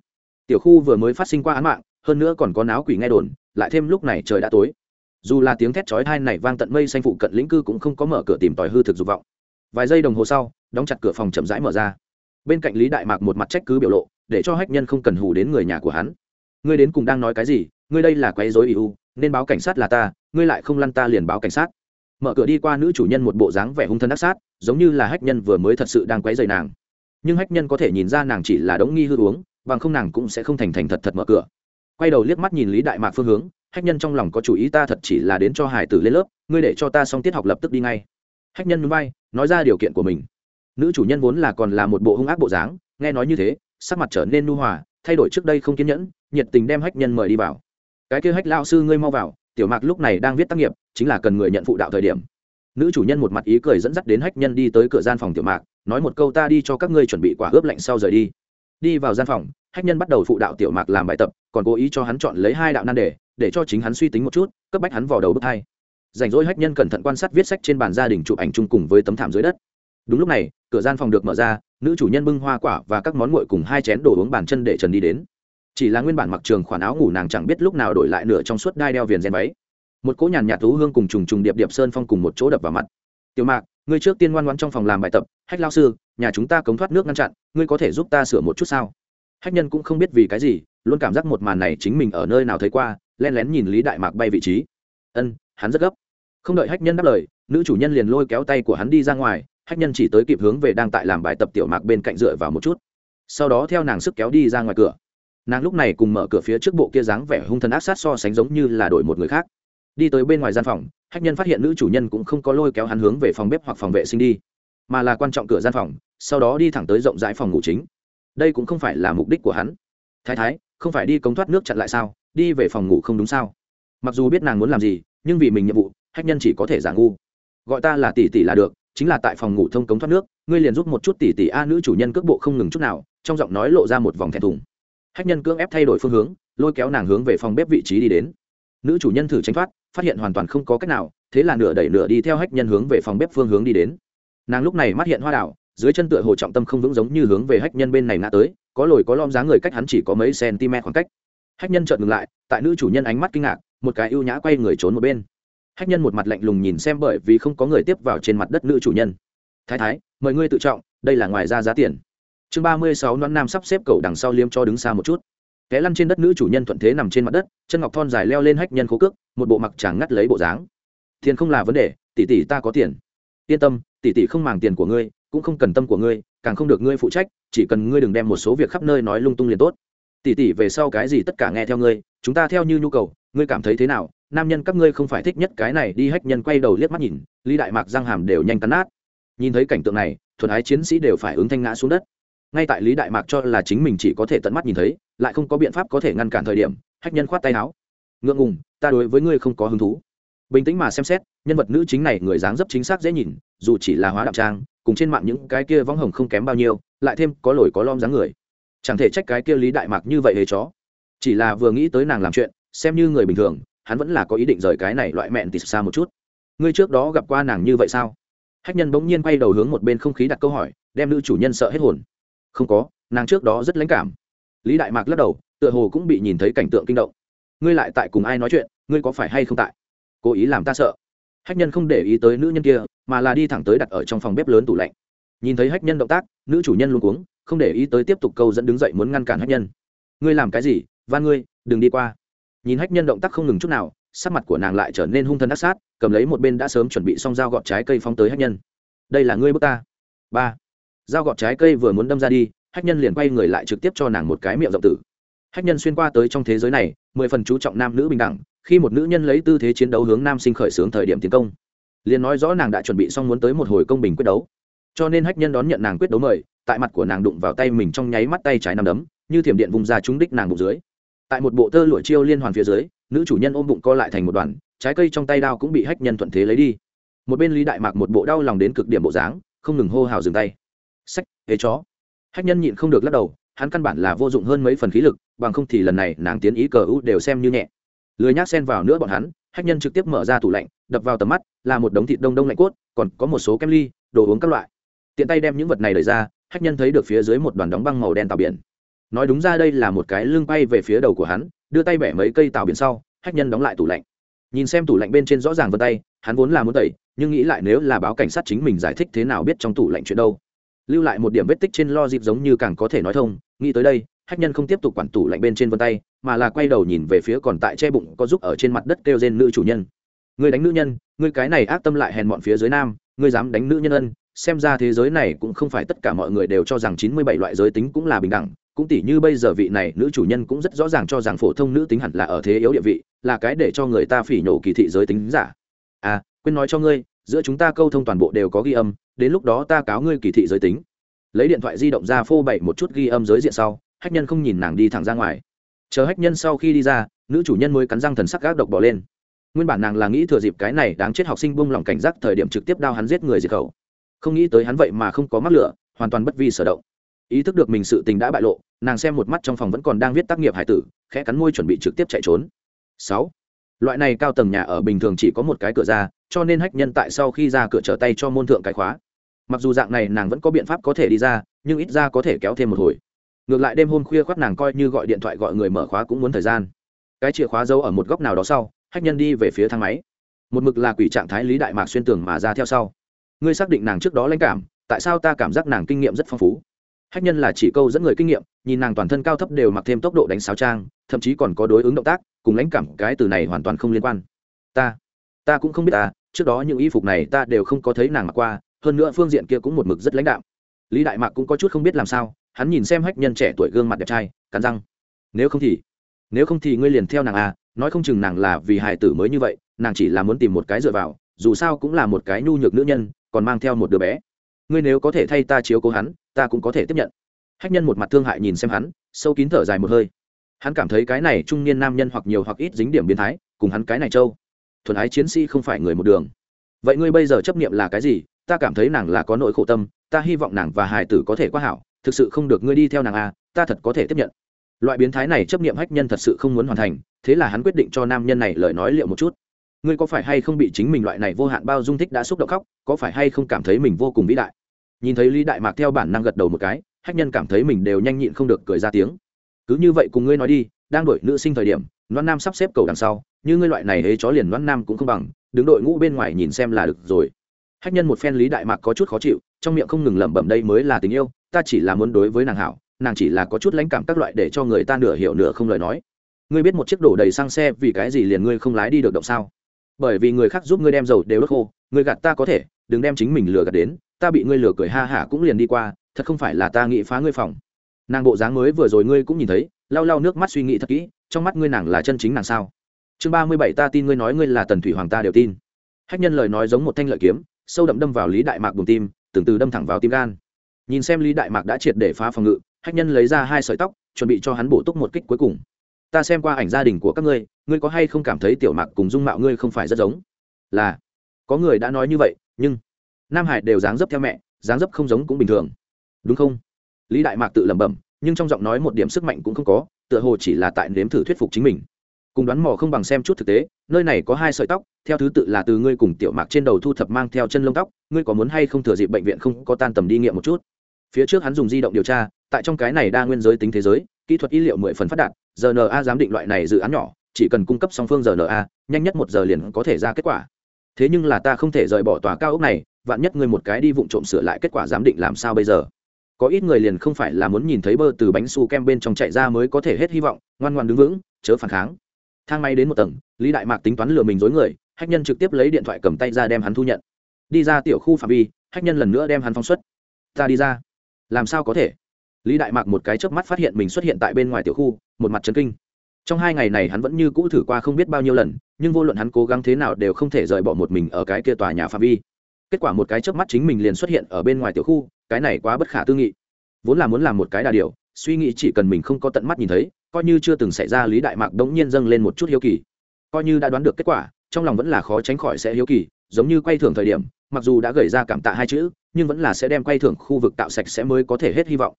Tiểu khu vừa mới phát sinh qua án mạng, hơn nữa còn có náo quỷ nghe đồn, lại thêm lúc này trời đã tối dù là tiếng thét chói tai này vang tận mây xanh phụ cận lĩnh cư cũng không có mở cửa tìm tòi hư thực dục vọng. Vài giây đồng hồ sau, đóng chặt cửa phòng chậm rãi mở ra. Bên cạnh lý đại mạc một mặt trách cứ biểu lộ, để cho hách nhân không cần hù đến người nhà của hắn. Ngươi đến cùng đang nói cái gì? Ngươi đây là quấy rối ưu nên báo cảnh sát là ta, ngươi lại không lăn ta liền báo cảnh sát. Mở cửa đi qua nữ chủ nhân một bộ dáng vẻ hung thân ác sát, giống như là hách nhân vừa mới thật sự đang quấy rầy nàng. Nhưng hách nhân có thể nhìn ra nàng chỉ là đống nghi hư uống, bằng không nàng cũng sẽ không thành thành thật thật mở cửa. Quay đầu liếc mắt nhìn lý đại mạc phương hướng hách nhân trong lòng có chủ ý ta thật chỉ là đến cho hải tử lên lớp, ngươi để cho ta xong tiết học lập tức đi ngay. Hách nhân núi bay nói ra điều kiện của mình. Nữ chủ nhân vốn là còn là một bộ hung ác bộ dáng, nghe nói như thế, sắc mặt trở nên nu hòa, thay đổi trước đây không kiên nhẫn, nhiệt tình đem hách nhân mời đi vào. Cái kia hách lao sư ngươi mau vào, tiểu mạc lúc này đang viết tác nghiệp, chính là cần người nhận phụ đạo thời điểm. Nữ chủ nhân một mặt ý cười dẫn dắt đến hách nhân đi tới cửa gian phòng tiểu mạc, nói một câu ta đi cho các ngươi chuẩn bị quả ướp lạnh sau rời đi. Đi vào gian phòng, hách nhân bắt đầu phụ đạo tiểu mạc làm bài tập, còn cố ý cho hắn chọn lấy hai đạo nan đề để cho chính hắn suy tính một chút, cấp bách hắn vào đầu bước hai. Rảnh rỗi hách nhân cẩn thận quan sát viết sách trên bàn gia đình chụp ảnh chung cùng với tấm thảm dưới đất. Đúng lúc này, cửa gian phòng được mở ra, nữ chủ nhân bưng hoa quả và các món nguội cùng hai chén đồ uống bàn chân để trần đi đến. Chỉ là nguyên bản mặc trường khoản áo ngủ nàng chẳng biết lúc nào đổi lại nửa trong suốt đai đeo viền rèn váy. Một cỗ nhàn nhạt thú hương cùng trùng trùng điệp điệp sơn phong cùng một chỗ đập vào mặt. Tiểu mạc, ngươi trước tiên ngoan ngoãn trong phòng làm bài tập, hách lao sư, nhà chúng ta cống thoát nước ngăn chặn, ngươi có thể giúp ta sửa một chút sao? Hách nhân cũng không biết vì cái gì, luôn cảm giác một màn này chính mình ở nơi nào thấy qua, len lén nhìn lý đại mạc bay vị trí. Ân, hắn rất gấp. Không đợi hách nhân đáp lời, nữ chủ nhân liền lôi kéo tay của hắn đi ra ngoài, hách nhân chỉ tới kịp hướng về đang tại làm bài tập tiểu mạc bên cạnh dựa vào một chút. Sau đó theo nàng sức kéo đi ra ngoài cửa. Nàng lúc này cùng mở cửa phía trước bộ kia dáng vẻ hung thần ác sát so sánh giống như là đổi một người khác. Đi tới bên ngoài gian phòng, hách nhân phát hiện nữ chủ nhân cũng không có lôi kéo hắn hướng về phòng bếp hoặc phòng vệ sinh đi, mà là quan trọng cửa gian phòng, sau đó đi thẳng tới rộng rãi phòng ngủ chính đây cũng không phải là mục đích của hắn. Thái thái, không phải đi cống thoát nước chặn lại sao? Đi về phòng ngủ không đúng sao? Mặc dù biết nàng muốn làm gì, nhưng vì mình nhiệm vụ, hách nhân chỉ có thể giả ngu. Gọi ta là tỷ tỷ là được, chính là tại phòng ngủ thông cống thoát nước, ngươi liền giúp một chút tỷ tỷ a nữ chủ nhân cước bộ không ngừng chút nào, trong giọng nói lộ ra một vòng thẹn thùng. Hách nhân cưỡng ép thay đổi phương hướng, lôi kéo nàng hướng về phòng bếp vị trí đi đến. Nữ chủ nhân thử tránh thoát, phát hiện hoàn toàn không có cách nào, thế là nửa đẩy nửa đi theo hách nhân hướng về phòng bếp phương hướng đi đến. Nàng lúc này mắt hiện hoa đảo dưới chân tựa hồ trọng tâm không vững giống như hướng về hách nhân bên này ngã tới, có lồi có lom dáng người cách hắn chỉ có mấy cm khoảng cách. Hách nhân chợt ngừng lại, tại nữ chủ nhân ánh mắt kinh ngạc, một cái ưu nhã quay người trốn một bên. Hách nhân một mặt lạnh lùng nhìn xem bởi vì không có người tiếp vào trên mặt đất nữ chủ nhân. Thái thái, mời ngươi tự trọng, đây là ngoài ra giá tiền. Chương ba mươi sáu nón nam sắp xếp cầu đằng sau liêm cho đứng xa một chút. Té lăn trên đất nữ chủ nhân thuận thế nằm trên mặt đất, chân ngọc thon dài leo lên hách nhân khố cước, một bộ mặc chàng ngắt lấy bộ dáng. Tiền không là vấn đề, tỷ tỷ ta có tiền. Yên tâm, tỷ tỷ không màng tiền của ngươi cũng không cần tâm của ngươi, càng không được ngươi phụ trách, chỉ cần ngươi đừng đem một số việc khắp nơi nói lung tung liền tốt. Tỷ tỷ về sau cái gì tất cả nghe theo ngươi, chúng ta theo như nhu cầu, ngươi cảm thấy thế nào? Nam nhân các ngươi không phải thích nhất cái này đi, hách nhân quay đầu liếc mắt nhìn, lý đại mạc răng hàm đều nhanh cắn nát. Nhìn thấy cảnh tượng này, thuần ái chiến sĩ đều phải ứng thanh ngã xuống đất. Ngay tại lý đại mạc cho là chính mình chỉ có thể tận mắt nhìn thấy, lại không có biện pháp có thể ngăn cản thời điểm, hách nhân khoát tay áo. Ngượng ngùng, ta đối với ngươi không có hứng thú bình tĩnh mà xem xét, nhân vật nữ chính này người dáng dấp chính xác dễ nhìn, dù chỉ là hóa đạo trang, cùng trên mạng những cái kia võng hồng không kém bao nhiêu, lại thêm có lồi có lom dáng người. Chẳng thể trách cái kia lý đại mạc như vậy hề chó. Chỉ là vừa nghĩ tới nàng làm chuyện, xem như người bình thường, hắn vẫn là có ý định rời cái này loại mẹn tịt xa một chút. Ngươi trước đó gặp qua nàng như vậy sao? Hách nhân bỗng nhiên quay đầu hướng một bên không khí đặt câu hỏi, đem nữ chủ nhân sợ hết hồn. Không có, nàng trước đó rất lãnh cảm. Lý đại mạc lắc đầu, tựa hồ cũng bị nhìn thấy cảnh tượng kinh động. Ngươi lại tại cùng ai nói chuyện, ngươi có phải hay không tại? Cố ý làm ta sợ. Hách nhân không để ý tới nữ nhân kia, mà là đi thẳng tới đặt ở trong phòng bếp lớn tủ lạnh. Nhìn thấy hách nhân động tác, nữ chủ nhân luôn cuống, không để ý tới tiếp tục câu dẫn đứng dậy muốn ngăn cản hách nhân. Ngươi làm cái gì? Van ngươi, đừng đi qua. Nhìn hách nhân động tác không ngừng chút nào, sắc mặt của nàng lại trở nên hung thân ác sát, cầm lấy một bên đã sớm chuẩn bị xong dao gọt trái cây phóng tới hách nhân. Đây là ngươi bước ta. Ba. Dao gọt trái cây vừa muốn đâm ra đi, hách nhân liền quay người lại trực tiếp cho nàng một cái miệng rộng tử. Hách nhân xuyên qua tới trong thế giới này, mười phần chú trọng nam nữ bình đẳng khi một nữ nhân lấy tư thế chiến đấu hướng nam sinh khởi xướng thời điểm tiến công, liền nói rõ nàng đã chuẩn bị xong muốn tới một hồi công bình quyết đấu. Cho nên hách nhân đón nhận nàng quyết đấu mời, tại mặt của nàng đụng vào tay mình trong nháy mắt tay trái nằm đấm, như thiểm điện vùng ra trúng đích nàng bụng dưới. Tại một bộ tơ lụa chiêu liên hoàn phía dưới, nữ chủ nhân ôm bụng co lại thành một đoàn, trái cây trong tay đao cũng bị hách nhân thuận thế lấy đi. Một bên lý đại mạc một bộ đau lòng đến cực điểm bộ dáng, không ngừng hô hào dừng tay. Sách ế chó. Hách nhân nhịn không được lắc đầu, hắn căn bản là vô dụng hơn mấy phần khí lực, bằng không thì lần này nàng tiến ý cờ ưu đều xem như nhẹ lười nhác xen vào nữa bọn hắn, hách nhân trực tiếp mở ra tủ lạnh, đập vào tầm mắt, là một đống thịt đông đông lạnh cốt, còn có một số kem ly, đồ uống các loại. Tiện tay đem những vật này đẩy ra, hách nhân thấy được phía dưới một đoàn đóng băng màu đen tàu biển. Nói đúng ra đây là một cái lưng bay về phía đầu của hắn, đưa tay bẻ mấy cây tàu biển sau, hách nhân đóng lại tủ lạnh. Nhìn xem tủ lạnh bên trên rõ ràng vân tay, hắn vốn là muốn tẩy, nhưng nghĩ lại nếu là báo cảnh sát chính mình giải thích thế nào biết trong tủ lạnh chuyện đâu. Lưu lại một điểm vết tích trên lo dịp giống như càng có thể nói thông, nghĩ tới đây hách nhân không tiếp tục quản tủ lạnh bên trên vân tay, mà là quay đầu nhìn về phía còn tại che bụng có giúp ở trên mặt đất kêu trên nữ chủ nhân. Người đánh nữ nhân, người cái này ác tâm lại hèn mọn phía dưới nam, người dám đánh nữ nhân ân, xem ra thế giới này cũng không phải tất cả mọi người đều cho rằng chín mươi bảy loại giới tính cũng là bình đẳng, cũng tỉ như bây giờ vị này nữ chủ nhân cũng rất rõ ràng cho rằng phổ thông nữ tính hẳn là ở thế yếu địa vị, là cái để cho người ta phỉ nhổ kỳ thị giới tính giả. À quên nói cho ngươi, giữa chúng ta câu thông toàn bộ đều có ghi âm, đến lúc đó ta cáo ngươi kỳ thị giới tính. Lấy điện thoại di động ra phô bày một chút ghi âm giới diện sau hách nhân không nhìn nàng đi thẳng ra ngoài. Chờ hách nhân sau khi đi ra, nữ chủ nhân mới cắn răng thần sắc gác độc bỏ lên. Nguyên bản nàng là nghĩ thừa dịp cái này đáng chết học sinh buông lỏng cảnh giác thời điểm trực tiếp đao hắn giết người diệt khẩu. Không nghĩ tới hắn vậy mà không có mắc lửa, hoàn toàn bất vi sở động. Ý thức được mình sự tình đã bại lộ, nàng xem một mắt trong phòng vẫn còn đang viết tác nghiệp hải tử, khẽ cắn môi chuẩn bị trực tiếp chạy trốn. Sáu. Loại này cao tầng nhà ở bình thường chỉ có một cái cửa ra, cho nên hách nhân tại sau khi ra cửa trở tay cho môn thượng cái khóa. Mặc dù dạng này nàng vẫn có biện pháp có thể đi ra, nhưng ít ra có thể kéo thêm một hồi ngược lại đêm hôm khuya khoác nàng coi như gọi điện thoại gọi người mở khóa cũng muốn thời gian. Cái chìa khóa giấu ở một góc nào đó sau, hách nhân đi về phía thang máy. Một mực là quỷ trạng thái lý đại mạc xuyên tường mà ra theo sau. Ngươi xác định nàng trước đó lãnh cảm, tại sao ta cảm giác nàng kinh nghiệm rất phong phú? Hách nhân là chỉ câu dẫn người kinh nghiệm, nhìn nàng toàn thân cao thấp đều mặc thêm tốc độ đánh sáo trang, thậm chí còn có đối ứng động tác, cùng lãnh cảm cái từ này hoàn toàn không liên quan. Ta ta cũng không biết ta trước đó những y phục này ta đều không có thấy nàng mặc qua, hơn nữa phương diện kia cũng một mực rất lãnh đạo lý đại mạc cũng có chút không biết làm sao hắn nhìn xem hách nhân trẻ tuổi gương mặt đẹp trai, cắn răng. Nếu không thì, nếu không thì ngươi liền theo nàng à nói không chừng nàng là vì hài tử mới như vậy, nàng chỉ là muốn tìm một cái dựa vào, dù sao cũng là một cái nhu nhược nữ nhân, còn mang theo một đứa bé. Ngươi nếu có thể thay ta chiếu cố hắn, ta cũng có thể tiếp nhận. Hách nhân một mặt thương hại nhìn xem hắn, sâu kín thở dài một hơi. Hắn cảm thấy cái này trung niên nam nhân hoặc nhiều hoặc ít dính điểm biến thái, cùng hắn cái này trâu. Thuần ái chiến sĩ không phải người một đường. Vậy ngươi bây giờ chấp niệm là cái gì? Ta cảm thấy nàng là có nỗi khổ tâm, ta hy vọng nàng và hài tử có thể quá hảo thực sự không được ngươi đi theo nàng à ta thật có thể tiếp nhận. Loại biến thái này chấp nghiệm hách nhân thật sự không muốn hoàn thành, thế là hắn quyết định cho nam nhân này lời nói liệu một chút. Ngươi có phải hay không bị chính mình loại này vô hạn bao dung thích đã xúc động khóc, có phải hay không cảm thấy mình vô cùng vĩ đại? Nhìn thấy lý đại mạc theo bản năng gật đầu một cái, hách nhân cảm thấy mình đều nhanh nhịn không được cười ra tiếng. Cứ như vậy cùng ngươi nói đi, đang đổi nữ sinh thời điểm, loan nam sắp xếp cầu đằng sau, như ngươi loại này hế chó liền loan nam cũng không bằng, đứng đội ngũ bên ngoài nhìn xem là được rồi. Hách nhân một phen lý đại mạc có chút khó chịu, trong miệng không ngừng lẩm bẩm đây mới là tình yêu ta chỉ là muốn đối với nàng hảo, nàng chỉ là có chút lãnh cảm các loại để cho người ta nửa hiểu nửa không lời nói. Ngươi biết một chiếc đổ đầy xăng xe vì cái gì liền ngươi không lái đi được động sao? Bởi vì người khác giúp ngươi đem dầu đều đốt khô ngươi gạt ta có thể, đừng đem chính mình lừa gạt đến, ta bị ngươi lừa cười ha hả cũng liền đi qua, thật không phải là ta nghĩ phá ngươi phòng. Nàng bộ dáng mới vừa rồi ngươi cũng nhìn thấy, lau lau nước mắt suy nghĩ thật kỹ, trong mắt ngươi nàng là chân chính nàng sao? Chương ba mươi bảy ta tin ngươi nói ngươi là tần thủy hoàng ta đều tin. Hách nhân lời nói giống một thanh lợi kiếm, sâu đậm đâm vào lý đại mạc buồng tim, từng từ đâm thẳng vào tim gan nhìn xem lý đại mạc đã triệt để phá phòng ngự, hách nhân lấy ra hai sợi tóc, chuẩn bị cho hắn bổ túc một kích cuối cùng. Ta xem qua ảnh gia đình của các ngươi ngươi có hay không cảm thấy tiểu mạc cùng dung mạo ngươi không phải rất giống? Là, có người đã nói như vậy, nhưng nam hải đều dáng dấp theo mẹ, dáng dấp không giống cũng bình thường. Đúng không? Lý đại mạc tự lẩm bẩm, nhưng trong giọng nói một điểm sức mạnh cũng không có, tựa hồ chỉ là tại nếm thử thuyết phục chính mình. Cùng đoán mò không bằng xem chút thực tế, nơi này có hai sợi tóc, theo thứ tự là từ ngươi cùng tiểu mạc trên đầu thu thập mang theo chân lông tóc, ngươi có muốn hay không thừa dịp bệnh viện không có tan tầm đi nghiệm một chút? Phía trước hắn dùng di động điều tra, tại trong cái này đa nguyên giới tính thế giới, kỹ thuật y liệu mười phần phát đạt rna giám định loại này dự án nhỏ, chỉ cần cung cấp song phương rna nhanh nhất một giờ liền có thể ra kết quả. Thế nhưng là ta không thể rời bỏ tòa cao ốc này, vạn nhất người một cái đi vụng trộm sửa lại kết quả giám định làm sao bây giờ? Có ít người liền không phải là muốn nhìn thấy bơ từ bánh su kem bên trong chạy ra mới có thể hết hy vọng, ngoan ngoan đứng vững, chớ phản kháng. Thang máy đến một tầng, lý đại mạc tính toán lừa mình dối người, hách nhân trực tiếp lấy điện thoại cầm tay ra đem hắn thu nhận. Đi ra tiểu khu phạm vi, hách nhân lần nữa đem hắn phóng xuất. Ta đi ra làm sao có thể? Lý đại mạc một cái chớp mắt phát hiện mình xuất hiện tại bên ngoài tiểu khu, một mặt trấn kinh. Trong hai ngày này hắn vẫn như cũ thử qua không biết bao nhiêu lần, nhưng vô luận hắn cố gắng thế nào đều không thể rời bỏ một mình ở cái kia tòa nhà phạm vi. Kết quả một cái chớp mắt chính mình liền xuất hiện ở bên ngoài tiểu khu, cái này quá bất khả tư nghị. Vốn là muốn làm một cái đà điều suy nghĩ chỉ cần mình không có tận mắt nhìn thấy, coi như chưa từng xảy ra lý đại mạc đống nhiên dâng lên một chút hiếu kỳ. Coi như đã đoán được kết quả, trong lòng vẫn là khó tránh khỏi sẽ hiếu kỳ, giống như quay thưởng thời điểm mặc dù đã gửi ra cảm tạ hai chữ, nhưng vẫn là sẽ đem quay thưởng khu vực tạo sạch sẽ mới có thể hết hy vọng.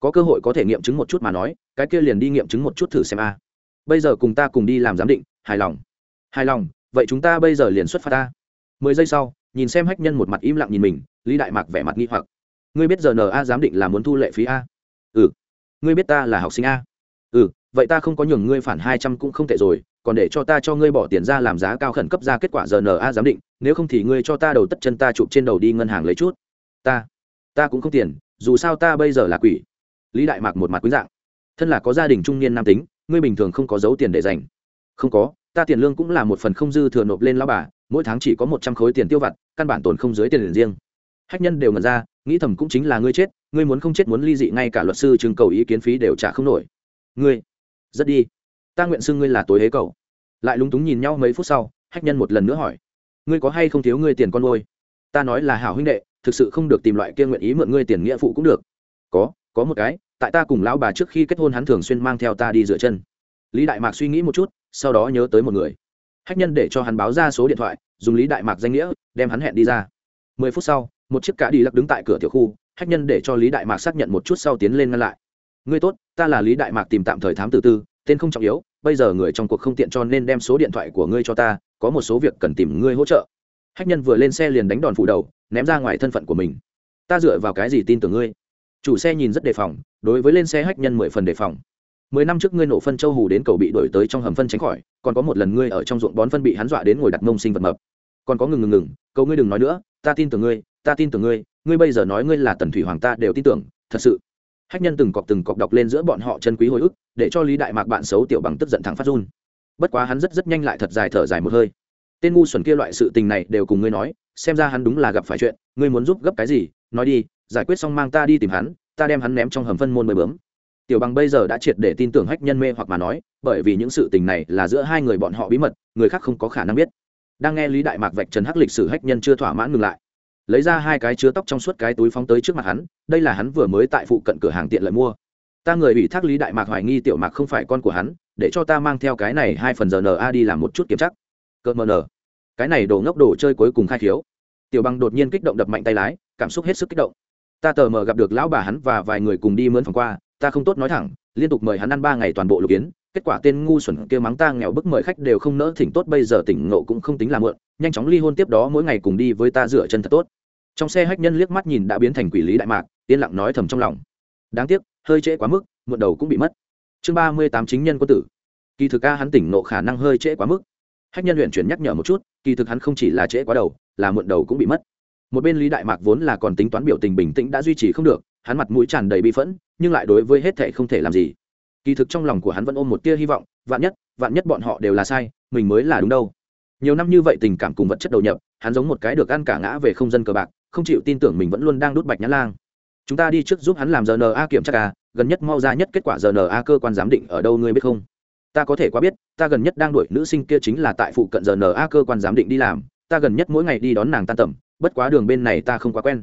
Có cơ hội có thể nghiệm chứng một chút mà nói, cái kia liền đi nghiệm chứng một chút thử xem a. Bây giờ cùng ta cùng đi làm giám định, hài lòng. Hài lòng, vậy chúng ta bây giờ liền xuất phát ta. Mười giây sau, nhìn xem hách nhân một mặt im lặng nhìn mình, lý đại mạc vẻ mặt nghi hoặc. Ngươi biết giờ n a giám định là muốn thu lệ phí a? Ừ. Ngươi biết ta là học sinh a? Ừ vậy ta không có nhường ngươi phản hai trăm cũng không tệ rồi còn để cho ta cho ngươi bỏ tiền ra làm giá cao khẩn cấp ra kết quả giờ n a giám định, nếu không thì ngươi cho ta đầu tất chân ta chụp trên đầu đi ngân hàng lấy chút. Ta ta cũng không tiền, dù sao ta bây giờ là quỷ. Lý đại mạc một mặt quý dạng. Thân là có gia đình trung niên nam tính, ngươi bình thường không có dấu tiền để dành. Không có, ta tiền lương cũng là một phần không dư thừa nộp lên lao bà, mỗi tháng chỉ có một trăm khối tiền tiêu vặt, căn bản tồn không dưới tiền riêng. Hách nhân đều ngần ra, nghĩ thầm cũng chính là ngươi chết, ngươi muốn không chết muốn ly dị ngay cả luật sư trưng cầu ý kiến phí đều trả không nổi. Ngươi, rất đi ta nguyện xưng ngươi là tối hế cầu. Lại lúng túng nhìn nhau mấy phút sau, hách nhân một lần nữa hỏi, ngươi có hay không thiếu ngươi tiền con nuôi? ta nói là hảo huynh đệ, thực sự không được tìm loại kia nguyện ý mượn ngươi tiền nghĩa phụ cũng được. Có có một cái, tại ta cùng lão bà trước khi kết hôn hắn thường xuyên mang theo ta đi dựa chân. Lý đại mạc suy nghĩ một chút, sau đó nhớ tới một người. Hách nhân để cho hắn báo ra số điện thoại, dùng lý đại mạc danh nghĩa, đem hắn hẹn đi ra. Mười phút sau, một chiếc cá đi lắc đứng tại cửa tiểu khu, hách nhân để cho lý đại mạc xác nhận một chút sau tiến lên ngăn lại. Ngươi tốt, ta là lý đại mạc tìm tạm thời thám tử tư tên không trọng yếu, bây giờ người trong cuộc không tiện cho nên đem số điện thoại của ngươi cho ta, có một số việc cần tìm ngươi hỗ trợ. Hách nhân vừa lên xe liền đánh đòn phủ đầu, ném ra ngoài thân phận của mình. Ta dựa vào cái gì tin tưởng ngươi? Chủ xe nhìn rất đề phòng, đối với lên xe hách nhân mười phần đề phòng. Mười năm trước ngươi nổ phân châu hù đến cầu bị đổi tới trong hầm phân tránh khỏi, còn có một lần ngươi ở trong ruộng bón phân bị hắn dọa đến ngồi đặt mông sinh vật mập. Còn có ngừng ngừng ngừng, cầu ngươi đừng nói nữa, ta tin tưởng ngươi, ta tin tưởng ngươi ngươi bây giờ nói ngươi là tần thủy hoàng ta đều tin tưởng, thật sự hách nhân từng cọc từng cọc đọc lên giữa bọn họ chân quý hồi ức, để cho lý đại mạc bạn xấu tiểu bằng tức giận thẳng phát run. Bất quá hắn rất rất nhanh lại thật dài thở dài một hơi. Tên ngu xuẩn kia loại sự tình này đều cùng ngươi nói, xem ra hắn đúng là gặp phải chuyện, ngươi muốn giúp gấp cái gì, nói đi, giải quyết xong mang ta đi tìm hắn, ta đem hắn ném trong hầm phân môn mới bướm. Tiểu bằng bây giờ đã triệt để tin tưởng hách nhân mê hoặc mà nói, bởi vì những sự tình này là giữa hai người bọn họ bí mật, người khác không có khả năng biết. Đang nghe lý đại mạc vạch trần hắc lịch sử, hách nhân chưa thỏa mãn ngừng lại lấy ra hai cái chứa tóc trong suốt cái túi phóng tới trước mặt hắn đây là hắn vừa mới tại phụ cận cửa hàng tiện lợi mua. Ta người ủy thác lý đại mạc hoài nghi tiểu mạc không phải con của hắn để cho ta mang theo cái này hai phần giờ na đi làm một chút kiểm chắc cợt mờ nở cái này đồ ngốc đồ chơi cuối cùng khai thiếu tiểu bằng đột nhiên kích động đập mạnh tay lái cảm xúc hết sức kích động. Ta tờ mờ gặp được lão bà hắn và vài người cùng đi mướn phòng qua ta không tốt nói thẳng liên tục mời hắn ăn ba ngày toàn bộ lục yến, kết quả tên ngu xuẩn kia mắng ta nghèo bức mời khách đều không nỡ thỉnh tốt bây giờ tỉnh ngộ cũng không tính là mượn nhanh chóng ly hôn tiếp đó mỗi ngày cùng đi với ta rửa chân thật tốt trong xe hách nhân liếc mắt nhìn đã biến thành quỷ lý đại mạc, yên lặng nói thầm trong lòng. Đáng tiếc, hơi trễ quá mức, muộn đầu cũng bị mất. Chương ba mươi tám chính nhân quân tử. Kỳ thực ca hắn tỉnh nộ khả năng hơi trễ quá mức. Hách nhân luyện chuyển nhắc nhở một chút, kỳ thực hắn không chỉ là trễ quá đầu, là muộn đầu cũng bị mất. Một bên lý đại mạc vốn là còn tính toán biểu tình bình tĩnh đã duy trì không được, hắn mặt mũi tràn đầy bi phẫn, nhưng lại đối với hết thệ không thể làm gì. Kỳ thực trong lòng của hắn vẫn ôm một tia hy vọng, vạn nhất vạn nhất bọn họ đều là sai, mình mới là đúng đâu nhiều năm như vậy tình cảm cùng vật chất đầu nhập, hắn giống một cái được ăn cả ngã về không dân cờ bạc, không chịu tin tưởng mình vẫn luôn đang đút bạch nhã lang. Chúng ta đi trước giúp hắn làm rna kiểm tra cả gần nhất mau ra nhất kết quả rna cơ quan giám định ở đâu ngươi biết không? Ta có thể quá biết, ta gần nhất đang đuổi nữ sinh kia chính là tại phụ cận rna cơ quan giám định đi làm, ta gần nhất mỗi ngày đi đón nàng tan tầm, bất quá đường bên này ta không quá quen.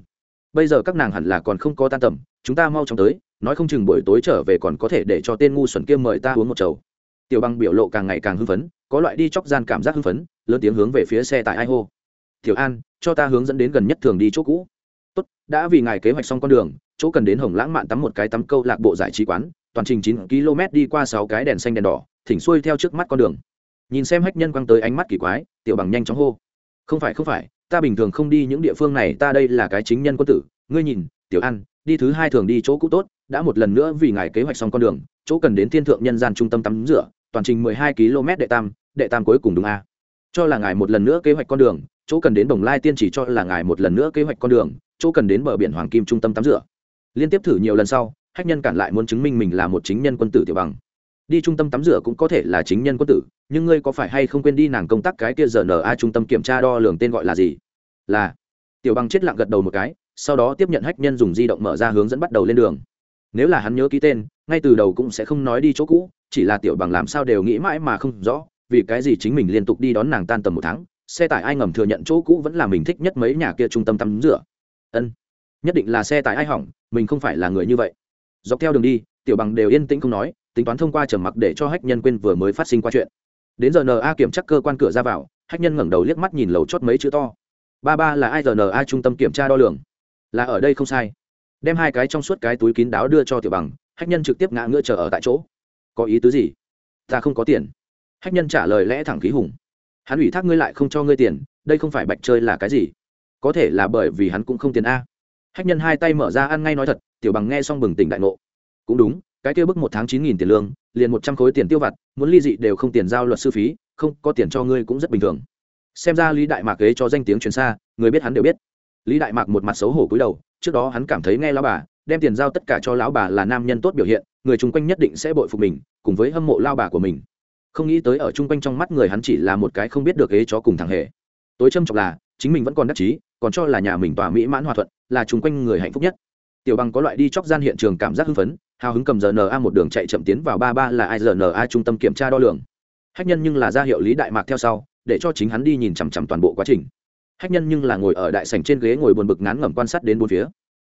Bây giờ các nàng hẳn là còn không có tan tầm, chúng ta mau chóng tới, nói không chừng buổi tối trở về còn có thể để cho tên ngu xuẩn kia mời ta uống một chầu tiểu băng biểu lộ càng ngày càng hưng phấn, có loại đi chóc gian cảm giác hưng phấn, lớn tiếng hướng về phía xe tại ai hô. Tiểu an, cho ta hướng dẫn đến gần nhất thường đi chỗ cũ. Tốt, đã vì ngài kế hoạch xong con đường, chỗ cần đến hồng lãng mạn tắm một cái tắm câu lạc bộ giải trí quán, toàn trình chín km đi qua sáu cái đèn xanh đèn đỏ, thỉnh xuôi theo trước mắt con đường. Nhìn xem hách nhân quăng tới ánh mắt kỳ quái, tiểu bằng nhanh chóng hô. Không phải không phải, ta bình thường không đi những địa phương này, ta đây là cái chính nhân quân tử. Ngươi nhìn, tiểu an, đi thứ hai thường đi chỗ cũ tốt đã một lần nữa vì ngài kế hoạch xong con đường, chỗ cần đến thiên thượng nhân gian trung tâm tắm rửa, toàn trình mười hai km đệ tam đệ tam cuối cùng đúng a? Cho là ngài một lần nữa kế hoạch con đường, chỗ cần đến bồng lai tiên chỉ cho là ngài một lần nữa kế hoạch con đường, chỗ cần đến bờ biển hoàng kim trung tâm tắm rửa. Liên tiếp thử nhiều lần sau hách nhân cản lại muốn chứng minh mình là một chính nhân quân tử tiểu bằng. Đi trung tâm tắm rửa cũng có thể là chính nhân quân tử, nhưng ngươi có phải hay không quên đi nàng công tác cái kia giờ n a trung tâm kiểm tra đo lường tên gọi là gì? Là. Tiểu bằng chết lặng gật đầu một cái, sau đó tiếp nhận hách nhân dùng di động mở ra hướng dẫn bắt đầu lên đường nếu là hắn nhớ ký tên, ngay từ đầu cũng sẽ không nói đi chỗ cũ, chỉ là tiểu bằng làm sao đều nghĩ mãi mà không rõ, vì cái gì chính mình liên tục đi đón nàng tan tầm một tháng, xe tải ai ngầm thừa nhận chỗ cũ vẫn là mình thích nhất mấy nhà kia trung tâm tắm rửa. Ân, nhất định là xe tải ai hỏng, mình không phải là người như vậy. Dọc theo đường đi, tiểu bằng đều yên tĩnh không nói, tính toán thông qua trầm mặc để cho hách nhân quên vừa mới phát sinh qua chuyện. Đến giờ na kiểm tra cơ quan cửa ra vào, hách nhân ngẩng đầu liếc mắt nhìn lầu chót mấy chữ to. Ba ba là ai giờ na trung tâm kiểm tra đo lường? Là ở đây không sai đem hai cái trong suốt cái túi kín đáo đưa cho tiểu bằng, hách nhân trực tiếp ngã ngựa chờ ở tại chỗ. Có ý tứ gì? Ta không có tiền. Hách nhân trả lời lẽ thẳng khí hùng. Hắn ủy thác ngươi lại không cho ngươi tiền, đây không phải bạch chơi là cái gì? Có thể là bởi vì hắn cũng không tiền a. Hách nhân hai tay mở ra ăn ngay nói thật, tiểu bằng nghe xong bừng tỉnh đại ngộ. Cũng đúng, cái kia bức một tháng chín nghìn tiền lương, liền một trăm khối tiền tiêu vặt, muốn ly dị đều không tiền giao luật sư phí, không có tiền cho ngươi cũng rất bình thường. Xem ra lý đại mạc ghế cho danh tiếng truyền xa, người biết hắn đều biết lý đại mạc một mặt xấu hổ cúi đầu, trước đó hắn cảm thấy nghe lão bà, đem tiền giao tất cả cho lão bà là nam nhân tốt biểu hiện, người chung quanh nhất định sẽ bội phục mình, cùng với hâm mộ lao bà của mình. Không nghĩ tới ở chung quanh trong mắt người hắn chỉ là một cái không biết được ế cho cùng thằng hề. Tối trâm trọng là, chính mình vẫn còn đắc chí, còn cho là nhà mình tòa mỹ mãn hòa thuận, là chung quanh người hạnh phúc nhất. Tiểu bằng có loại đi chóc gian hiện trường cảm giác hưng phấn, hào hứng cầm giờ na một đường chạy chậm tiến vào ba ba là ai giờ na trung tâm kiểm tra đo lường. Hách nhân nhưng là ra hiệu lý đại mạc theo sau, để cho chính hắn đi nhìn chằm chằm toàn bộ quá trình hách nhân nhưng là ngồi ở đại sảnh trên ghế ngồi buồn bực ngán ngẩm quan sát đến bốn phía.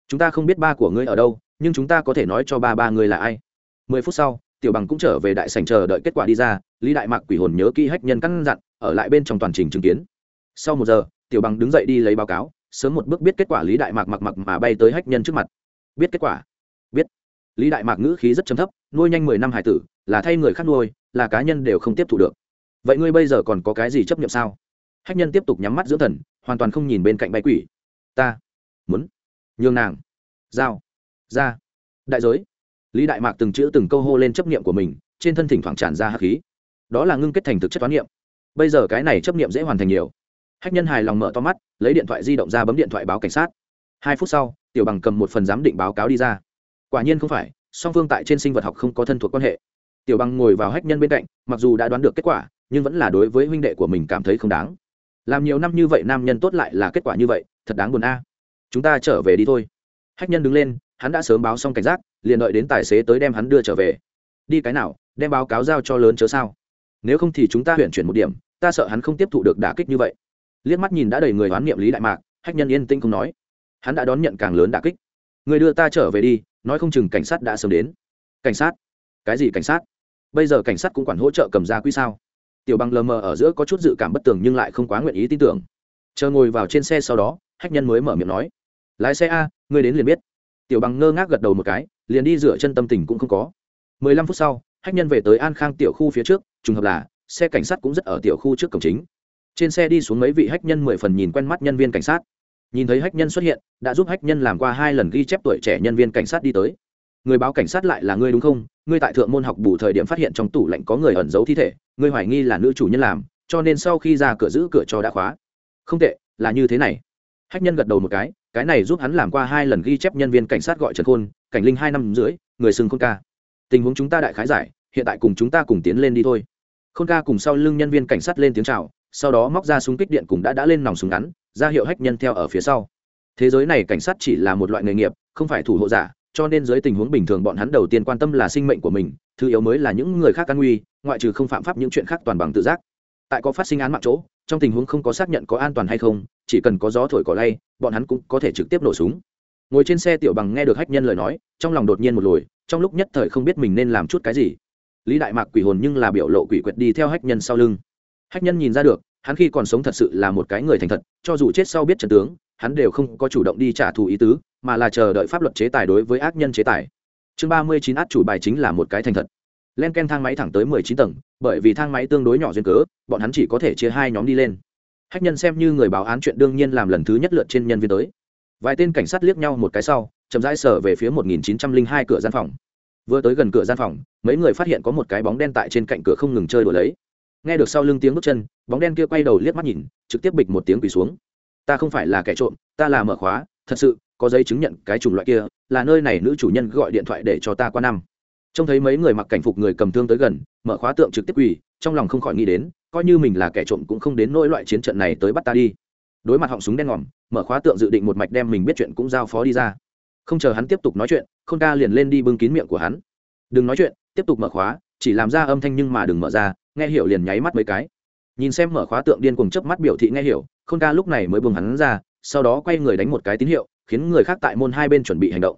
Chúng ta không biết ba của ngươi ở đâu, nhưng chúng ta có thể nói cho ba ba ngươi là ai. Mười phút sau, tiểu bằng cũng trở về đại sảnh chờ đợi kết quả đi ra, lý đại mạc quỷ hồn nhớ kỹ hách nhân căn dặn, ở lại bên trong toàn trình chứng kiến. Sau một giờ, tiểu bằng đứng dậy đi lấy báo cáo, sớm một bước biết kết quả lý đại mạc mặc mặc mà bay tới hách nhân trước mặt. Biết kết quả. Biết. Lý đại mạc ngữ khí rất chấm thấp, nuôi nhanh mười năm hải tử, là thay người khác nuôi, là cá nhân đều không tiếp thu được. Vậy ngươi bây giờ còn có cái gì chấp nhận sao? Hách nhân tiếp tục nhắm mắt dưỡng thần hoàn toàn không nhìn bên cạnh bay quỷ. Ta muốn nhường nàng giao ra đại giới. Lý đại mạc từng chữ từng câu hô lên chấp niệm của mình, trên thân thỉnh thoảng tràn ra hắc khí. Đó là ngưng kết thành thực chất toán niệm. Bây giờ cái này chấp niệm dễ hoàn thành nhiều. Hách nhân hài lòng mở to mắt, lấy điện thoại di động ra bấm điện thoại báo cảnh sát. Hai phút sau, tiểu bằng cầm một phần giám định báo cáo đi ra. Quả nhiên không phải, song phương tại trên sinh vật học không có thân thuộc quan hệ. Tiểu bằng ngồi vào hách nhân bên cạnh, mặc dù đã đoán được kết quả, nhưng vẫn là đối với huynh đệ của mình cảm thấy không đáng làm nhiều năm như vậy nam nhân tốt lại là kết quả như vậy, thật đáng buồn a. Chúng ta trở về đi thôi. Hách nhân đứng lên, hắn đã sớm báo xong cảnh giác, liền đợi đến tài xế tới đem hắn đưa trở về. Đi cái nào, đem báo cáo giao cho lớn chớ sao? Nếu không thì chúng ta huyện chuyển một điểm, ta sợ hắn không tiếp thụ được đả kích như vậy. Liếc mắt nhìn đã đầy người oán niệm lý đại mạc, hách nhân yên tĩnh không nói. Hắn đã đón nhận càng lớn đả kích. Người đưa ta trở về đi, nói không chừng cảnh sát đã sớm đến. Cảnh sát? Cái gì cảnh sát? Bây giờ cảnh sát cũng quản hỗ trợ cầm ra quy sao? Tiểu bằng lờ mờ ở giữa có chút dự cảm bất tường nhưng lại không quá nguyện ý tin tưởng. Chờ ngồi vào trên xe sau đó, hách nhân mới mở miệng nói, lái xe a, ngươi đến liền biết. Tiểu bằng ngơ ngác gật đầu một cái, liền đi rửa chân tâm tình cũng không có. Mười lăm phút sau, hách nhân về tới an khang tiểu khu phía trước, trùng hợp là, xe cảnh sát cũng rất ở tiểu khu trước cổng chính. Trên xe đi xuống mấy vị hách nhân mười phần nhìn quen mắt nhân viên cảnh sát. Nhìn thấy hách nhân xuất hiện, đã giúp hách nhân làm qua hai lần ghi chép tuổi trẻ nhân viên cảnh sát đi tới người báo cảnh sát lại là ngươi đúng không? Ngươi tại thượng môn học bù thời điểm phát hiện trong tủ lạnh có người ẩn giấu thi thể ngươi hoài nghi là nữ chủ nhân làm cho nên sau khi ra cửa giữ cửa cho đã khóa. Không tệ là như thế này. Hách nhân gật đầu một cái cái này giúp hắn làm qua hai lần ghi chép nhân viên cảnh sát gọi trần khôn cảnh linh hai năm rưỡi, người xưng khôn ca. Tình huống chúng ta đại khái giải hiện tại cùng chúng ta cùng tiến lên đi thôi. Khôn ca cùng sau lưng nhân viên cảnh sát lên tiếng chào sau đó móc ra súng kích điện cùng đã đã lên nòng súng ngắn ra hiệu hách nhân theo ở phía sau. Thế giới này cảnh sát chỉ là một loại nghề nghiệp không phải thủ hộ giả cho nên dưới tình huống bình thường bọn hắn đầu tiên quan tâm là sinh mệnh của mình, thứ yếu mới là những người khác căn nguy, ngoại trừ không phạm pháp những chuyện khác toàn bằng tự giác. Tại có phát sinh án mạng chỗ, trong tình huống không có xác nhận có an toàn hay không, chỉ cần có gió thổi cỏ lay, bọn hắn cũng có thể trực tiếp nổ súng. Ngồi trên xe tiểu bằng nghe được hách nhân lời nói, trong lòng đột nhiên một lồi, trong lúc nhất thời không biết mình nên làm chút cái gì. Lý đại mạc quỷ hồn nhưng là biểu lộ quỷ quyệt đi theo hách nhân sau lưng. Hách nhân nhìn ra được, hắn khi còn sống thật sự là một cái người thành thật, cho dù chết sau biết trần tướng, hắn đều không có chủ động đi trả thù ý tứ mà là chờ đợi pháp luật chế tài đối với ác nhân chế tài. Chương ba mươi chín át chủ bài chính là một cái thành thật. Len ken thang máy thẳng tới mười chín tầng, bởi vì thang máy tương đối nhỏ duyên cớ, bọn hắn chỉ có thể chia hai nhóm đi lên. Hách nhân xem như người báo án chuyện đương nhiên làm lần thứ nhất lượt trên nhân viên tới. Vài tên cảnh sát liếc nhau một cái sau, chậm rãi sở về phía một nghìn chín trăm linh hai cửa gian phòng. Vừa tới gần cửa gian phòng, mấy người phát hiện có một cái bóng đen tại trên cạnh cửa không ngừng chơi đùa lấy. Nghe được sau lưng tiếng bước chân, bóng đen kia quay đầu liếc mắt nhìn, trực tiếp bịch một tiếng quỳ xuống. Ta không phải là kẻ trộm, ta là mở khóa, thật sự có giấy chứng nhận cái chủng loại kia, là nơi này nữ chủ nhân gọi điện thoại để cho ta qua năm. Trông thấy mấy người mặc cảnh phục người cầm thương tới gần, mở khóa tượng trực tiếp quỳ, trong lòng không khỏi nghĩ đến, coi như mình là kẻ trộm cũng không đến nỗi loại chiến trận này tới bắt ta đi. Đối mặt họng súng đen ngòm, mở khóa tượng dự định một mạch đem mình biết chuyện cũng giao phó đi ra. Không chờ hắn tiếp tục nói chuyện k h ô n ca liền lên đi bưng kín miệng của hắn. Đừng nói chuyện, tiếp tục mở khóa, chỉ làm ra âm thanh nhưng mà đừng mở ra, nghe hiểu liền nháy mắt mấy cái. Nhìn xem mở khóa tượng điên cùng chớp mắt biểu thị nghe hiểu k h ô n ca lúc này mới buông hắn ra sau đó quay người đánh một cái tín hiệu khiến người khác tại môn hai bên chuẩn bị hành động.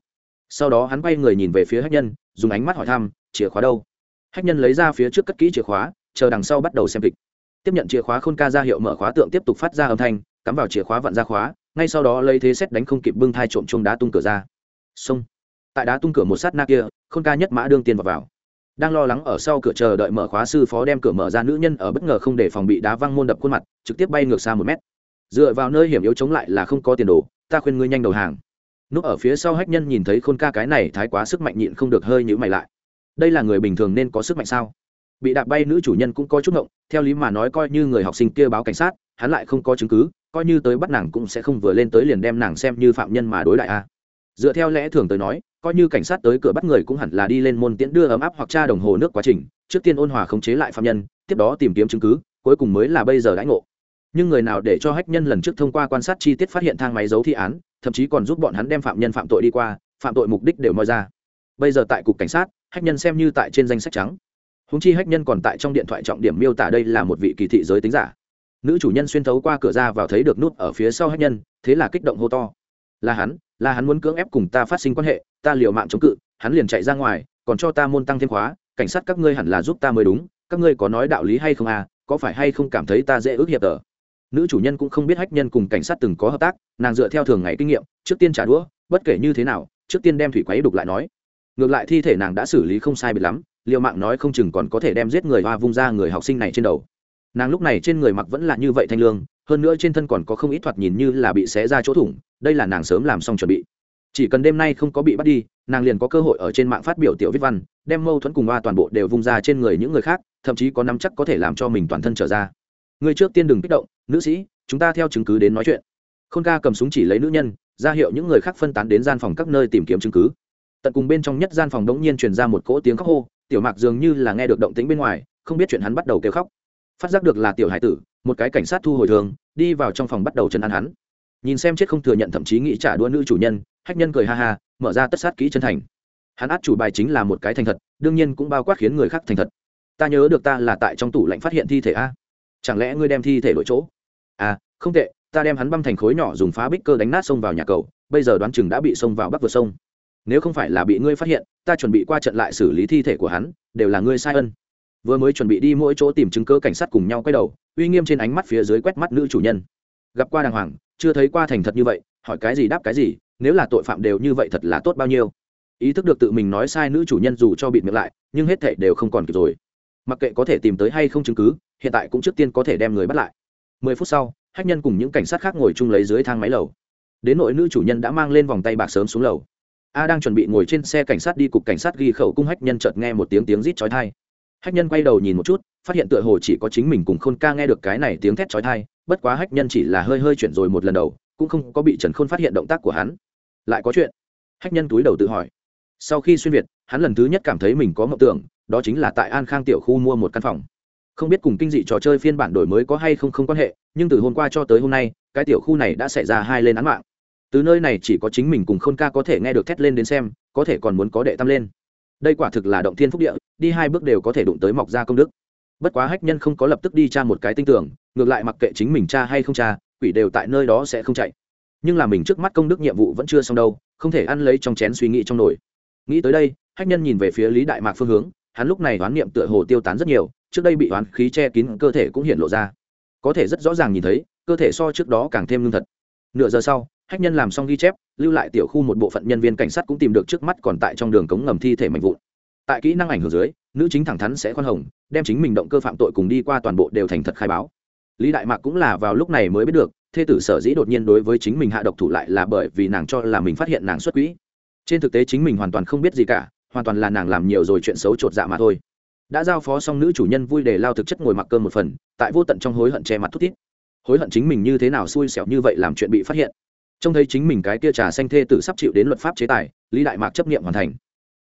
Sau đó hắn quay người nhìn về phía hách nhân dùng ánh mắt hỏi thăm chìa khóa đâu? Hách nhân lấy ra phía trước cất kỹ chìa khóa chờ đằng sau bắt đầu xem kịch. Tiếp nhận chìa khóa khôn ca ra hiệu mở khóa tượng tiếp tục phát ra âm thanh cắm vào chìa khóa vặn ra khóa ngay sau đó lấy thế xét đánh không kịp bưng thai trộm chung đá tung cửa ra. Xông. Tại đá tung cửa một sát na kia khôn ca nhất mã đương tiên vào, vào. Đang lo lắng ở sau cửa chờ đợi mở khóa sư phó đem cửa mở ra nữ nhân ở bất ngờ không để phòng bị đá văng môn đập khuôn mặt trực tiếp bay ngược xa một mét dựa vào nơi hiểm yếu chống lại là không có tiền đồ, ta khuyên ngươi nhanh đầu hàng. Núp ở phía sau hách nhân nhìn thấy khôn ca cái này thái quá sức mạnh nhịn không được hơi nhữ mày lại. Đây là người bình thường nên có sức mạnh sao? Bị đạp bay nữ chủ nhân cũng có chút ngộng, theo lý mà nói coi như người học sinh kia báo cảnh sát, hắn lại không có chứng cứ, coi như tới bắt nàng cũng sẽ không vừa lên tới liền đem nàng xem như phạm nhân mà đối lại a. Dựa theo lẽ thường tới nói, coi như cảnh sát tới cửa bắt người cũng hẳn là đi lên môn tiễn đưa ấm áp hoặc tra đồng hồ nước quá trình, trước tiên ôn hòa khống chế lại phạm nhân, tiếp đó tìm kiếm chứng cứ, cuối cùng mới là bây giờ đãi ngộ nhưng người nào để cho hách nhân lần trước thông qua quan sát chi tiết phát hiện thang máy giấu thi án, thậm chí còn giúp bọn hắn đem phạm nhân phạm tội đi qua, phạm tội mục đích đều moi ra. Bây giờ tại cục cảnh sát, hách nhân xem như tại trên danh sách trắng. Húng chi hách nhân còn tại trong điện thoại trọng điểm miêu tả đây là một vị kỳ thị giới tính giả. Nữ chủ nhân xuyên thấu qua cửa ra vào thấy được nút ở phía sau hách nhân, thế là kích động hô to. Là hắn là hắn muốn cưỡng ép cùng ta phát sinh quan hệ, ta liều mạng chống cự, hắn liền chạy ra ngoài, còn cho ta môn tăng thêm khóa, cảnh sát các ngươi hẳn là giúp ta mới đúng, các ngươi có nói đạo lý hay không à có phải hay không cảm thấy ta dễ ước hiệp tờ? Nữ chủ nhân cũng không biết hách nhân cùng cảnh sát từng có hợp tác, nàng dựa theo thường ngày kinh nghiệm, trước tiên trả đũa, bất kể như thế nào, trước tiên đem thủy quấy đục lại nói. Ngược lại thi thể nàng đã xử lý không sai biệt lắm, liều mạng nói không chừng còn có thể đem giết người hoa vung ra người học sinh này trên đầu. Nàng lúc này trên người mặc vẫn là như vậy thanh lương, hơn nữa trên thân còn có không ít thoạt nhìn như là bị xé ra chỗ thủng, đây là nàng sớm làm xong chuẩn bị. Chỉ cần đêm nay không có bị bắt đi, nàng liền có cơ hội ở trên mạng phát biểu tiểu viết văn, đem mâu thuẫn cùng hoa toàn bộ đều vung ra trên người những người khác, thậm chí có nắm chắc có thể làm cho mình toàn thân trở ra. Người trước tiên đừng kích động nữ sĩ, chúng ta theo chứng cứ đến nói chuyện. Khôn ca cầm súng chỉ lấy nữ nhân, ra hiệu những người khác phân tán đến gian phòng các nơi tìm kiếm chứng cứ. Tận cùng bên trong nhất gian phòng đống nhiên truyền ra một cỗ tiếng khóc hô, tiểu mạc dường như là nghe được động tĩnh bên ngoài, không biết chuyện hắn bắt đầu kêu khóc. Phát giác được là tiểu hải tử, một cái cảnh sát thu hồi thường, đi vào trong phòng bắt đầu chân ăn hắn. Nhìn xem chết không thừa nhận thậm chí nghĩ trả đũa nữ chủ nhân, hách nhân cười ha ha, mở ra tất sát kỹ chân thành. Hắn át chủ bài chính là một cái thành thật, đương nhiên cũng bao quát khiến người khác thành thật. Ta nhớ được ta là tại trong tủ lạnh phát hiện thi thể a. Chẳng lẽ ngươi đem thi thể đổi chỗ? À không tệ, ta đem hắn băm thành khối nhỏ dùng phá bích cơ đánh nát sông vào nhà cầu, bây giờ đoán chừng đã bị sông vào bắc vượt sông. Nếu không phải là bị ngươi phát hiện, ta chuẩn bị qua trận lại xử lý thi thể của hắn, đều là ngươi sai ân. Vừa mới chuẩn bị đi mỗi chỗ tìm chứng cơ cảnh sát cùng nhau quay đầu, uy nghiêm trên ánh mắt phía dưới quét mắt nữ chủ nhân. Gặp qua đàng hoàng, chưa thấy qua thành thật như vậy, hỏi cái gì đáp cái gì, nếu là tội phạm đều như vậy thật là tốt bao nhiêu. Ý thức được tự mình nói sai nữ chủ nhân dù cho bịt miệng lại, nhưng hết thảy đều không còn kịp rồi. Mặc kệ có thể tìm tới hay không chứng cứ, hiện tại cũng trước tiên có thể đem người bắt lại mười phút sau, hách nhân cùng những cảnh sát khác ngồi chung lấy dưới thang máy lầu. Đến nội nữ chủ nhân đã mang lên vòng tay bạc sớm xuống lầu. A đang chuẩn bị ngồi trên xe cảnh sát đi cục cảnh sát ghi khẩu cung, hách nhân chợt nghe một tiếng tiếng rít chói tai. Hách nhân quay đầu nhìn một chút, phát hiện tựa hồ chỉ có chính mình cùng khôn ca nghe được cái này tiếng thét chói thai bất quá hách nhân chỉ là hơi hơi chuyển rồi một lần đầu, cũng không có bị trần khôn phát hiện động tác của hắn. Lại có chuyện. Hách nhân túi đầu tự hỏi. Sau khi xuyên việt, hắn lần thứ nhất cảm thấy mình có mộng tưởng, đó chính là tại an khang tiểu khu mua một căn phòng không biết cùng kinh dị trò chơi phiên bản đổi mới có hay không không quan hệ, nhưng từ hôm qua cho tới hôm nay, cái tiểu khu này đã xảy ra hai lên án mạng. Từ nơi này chỉ có chính mình cùng khôn ca có thể nghe được thét lên đến xem, có thể còn muốn có đệ tam lên. Đây quả thực là động thiên phúc địa, đi hai bước đều có thể đụng tới mọc ra công đức. Bất quá hách nhân không có lập tức đi tra một cái tinh tưởng ngược lại mặc kệ chính mình cha hay không cha quỷ đều tại nơi đó sẽ không chạy. Nhưng là mình trước mắt công đức nhiệm vụ vẫn chưa xong đâu, không thể ăn lấy trong chén suy nghĩ trong nồi. Nghĩ tới đây, hách nhân nhìn về phía lý đại mạc phương hướng hắn lúc này oán niệm tựa hồ tiêu tán rất nhiều, trước đây bị oán khí che kín cơ thể cũng hiện lộ ra. Có thể rất rõ ràng nhìn thấy, cơ thể so trước đó càng thêm lương thật. Nửa giờ sau, hách nhân làm xong ghi chép, lưu lại tiểu khu một bộ phận nhân viên cảnh sát cũng tìm được trước mắt còn tại trong đường cống ngầm thi thể mạnh vụn. Tại kỹ năng ảnh hưởng dưới, nữ chính thẳng thắn sẽ khoan hồng, đem chính mình động cơ phạm tội cùng đi qua toàn bộ đều thành thật khai báo. Lý đại mạc cũng là vào lúc này mới biết được, thê tử sở dĩ đột nhiên đối với chính mình hạ độc thủ lại là bởi vì nàng cho là mình phát hiện nàng xuất quỹ. Trên thực tế chính mình hoàn toàn không biết gì cả hoàn toàn là nàng làm nhiều rồi chuyện xấu chột dạ mà thôi. Đã giao phó xong nữ chủ nhân vui để lao thực chất ngồi mặc cơm một phần, tại vô tận trong hối hận che mặt thút thít. Hối hận chính mình như thế nào xui xẻo như vậy làm chuyện bị phát hiện. Trông thấy chính mình cái tia trà xanh thê tử sắp chịu đến luật pháp chế tài, lý đại mạc chấp nghiệm hoàn thành.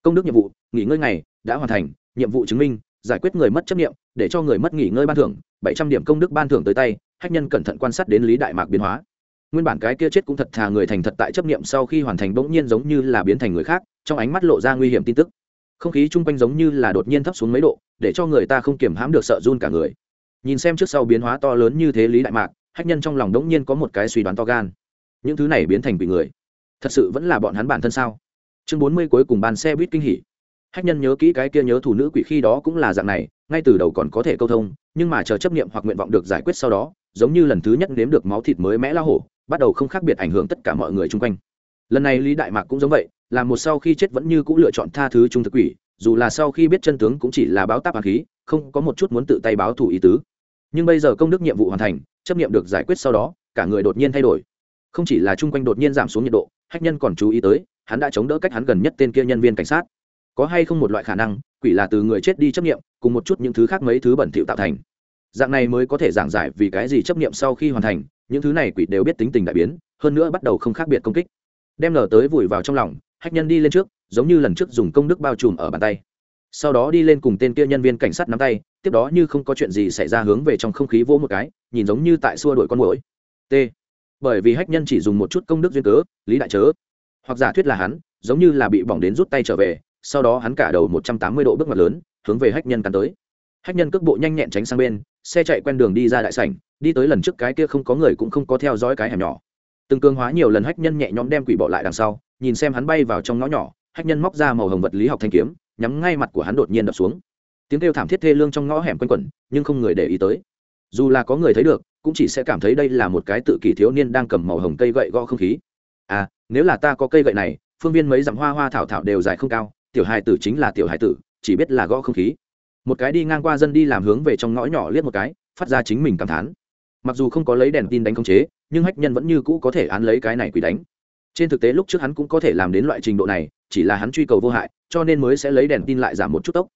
Công đức nhiệm vụ, nghỉ ngơi ngày, đã hoàn thành, nhiệm vụ chứng minh, giải quyết người mất chấp nghiệm để cho người mất nghỉ ngơi ban thưởng, bảy trăm điểm công đức ban thưởng tới tay, hách nhân cẩn thận quan sát đến lý đại mạc biến hóa nguyên bản cái kia chết cũng thật thà người thành thật tại chấp nghiệm sau khi hoàn thành bỗng nhiên giống như là biến thành người khác, trong ánh mắt lộ ra nguy hiểm tin tức. Không khí chung quanh giống như là đột nhiên thấp xuống mấy độ, để cho người ta không kiểm hãm được sợ run cả người. Nhìn xem trước sau biến hóa to lớn như thế lý đại mạc, hách nhân trong lòng đống nhiên có một cái suy đoán to gan. Những thứ này biến thành bị người, thật sự vẫn là bọn hắn bản thân sao? Chương bốn mươi cuối cùng bàn xe buýt kinh hỉ. Hách nhân nhớ kỹ cái kia nhớ thủ nữ quỷ khi đó cũng là dạng này, ngay từ đầu còn có thể câu thông, nhưng mà chờ chấp nghiệm hoặc nguyện vọng được giải quyết sau đó, giống như lần thứ nhất nếm được máu thịt mới mẽ la hổ bắt đầu không khác biệt ảnh hưởng tất cả mọi người chung quanh. Lần này lý đại mạc cũng giống vậy, là một sau khi chết vẫn như cũng lựa chọn tha thứ trung thực quỷ, dù là sau khi biết chân tướng cũng chỉ là báo táp hạt khí, không có một chút muốn tự tay báo thủ ý tứ. Nhưng bây giờ công đức nhiệm vụ hoàn thành, chấp nghiệm được giải quyết sau đó, cả người đột nhiên thay đổi. Không chỉ là chung quanh đột nhiên giảm xuống nhiệt độ, hách nhân còn chú ý tới, hắn đã chống đỡ cách hắn gần nhất tên kia nhân viên cảnh sát. Có hay không một loại khả năng, quỷ là từ người chết đi chấp nghiệm cùng một chút những thứ khác mấy thứ bẩn thỉu tạo thành. Dạng này mới có thể giảng giải vì cái gì chấp nghiệm sau khi hoàn thành những thứ này quỷ đều biết tính tình đại biến, hơn nữa bắt đầu không khác biệt công kích. Đem lờ tới vùi vào trong lòng, hách nhân đi lên trước, giống như lần trước dùng công đức bao trùm ở bàn tay. Sau đó đi lên cùng tên kia nhân viên cảnh sát nắm tay, tiếp đó như không có chuyện gì xảy ra hướng về trong không khí vỗ một cái, nhìn giống như tại xua đuổi con mũi t. Bởi vì hách nhân chỉ dùng một chút công đức duyên cớ, lý đại chớ. Hoặc giả thuyết là hắn, giống như là bị bỏng đến rút tay trở về, sau đó hắn cả đầu một trăm tám mươi độ bước ngoặt lớn, hướng về hách nhân cắn tới. Hách nhân cước bộ nhanh nhẹn tránh sang bên xe chạy quen đường đi ra đại sảnh, đi tới lần trước cái kia không có người cũng không có theo dõi cái hẻm nhỏ. Từng cương hóa nhiều lần hách nhân nhẹ nhõm đem quỷ bỏ lại đằng sau, nhìn xem hắn bay vào trong ngõ nhỏ, hách nhân móc ra màu hồng vật lý học thanh kiếm, nhắm ngay mặt của hắn đột nhiên đập xuống. Tiếng kêu thảm thiết thê lương trong ngõ hẻm quanh quẩn, nhưng không người để ý tới. Dù là có người thấy được, cũng chỉ sẽ cảm thấy đây là một cái tự kỷ thiếu niên đang cầm màu hồng cây gậy gõ không khí. À nếu là ta có cây gậy này, phương viên mấy dặm hoa hoa thảo thảo đều dài không cao, tiểu hài tử chính là tiểu hài tử, chỉ biết là gõ không khí một cái đi ngang qua dân đi làm hướng về trong ngõ nhỏ liếc một cái, phát ra chính mình cảm thán. Mặc dù không có lấy đèn tin đánh khống chế, nhưng hách nhân vẫn như cũ có thể án lấy cái này quỷ đánh. Trên thực tế lúc trước hắn cũng có thể làm đến loại trình độ này, chỉ là hắn truy cầu vô hại, cho nên mới sẽ lấy đèn tin lại giảm một chút tốc.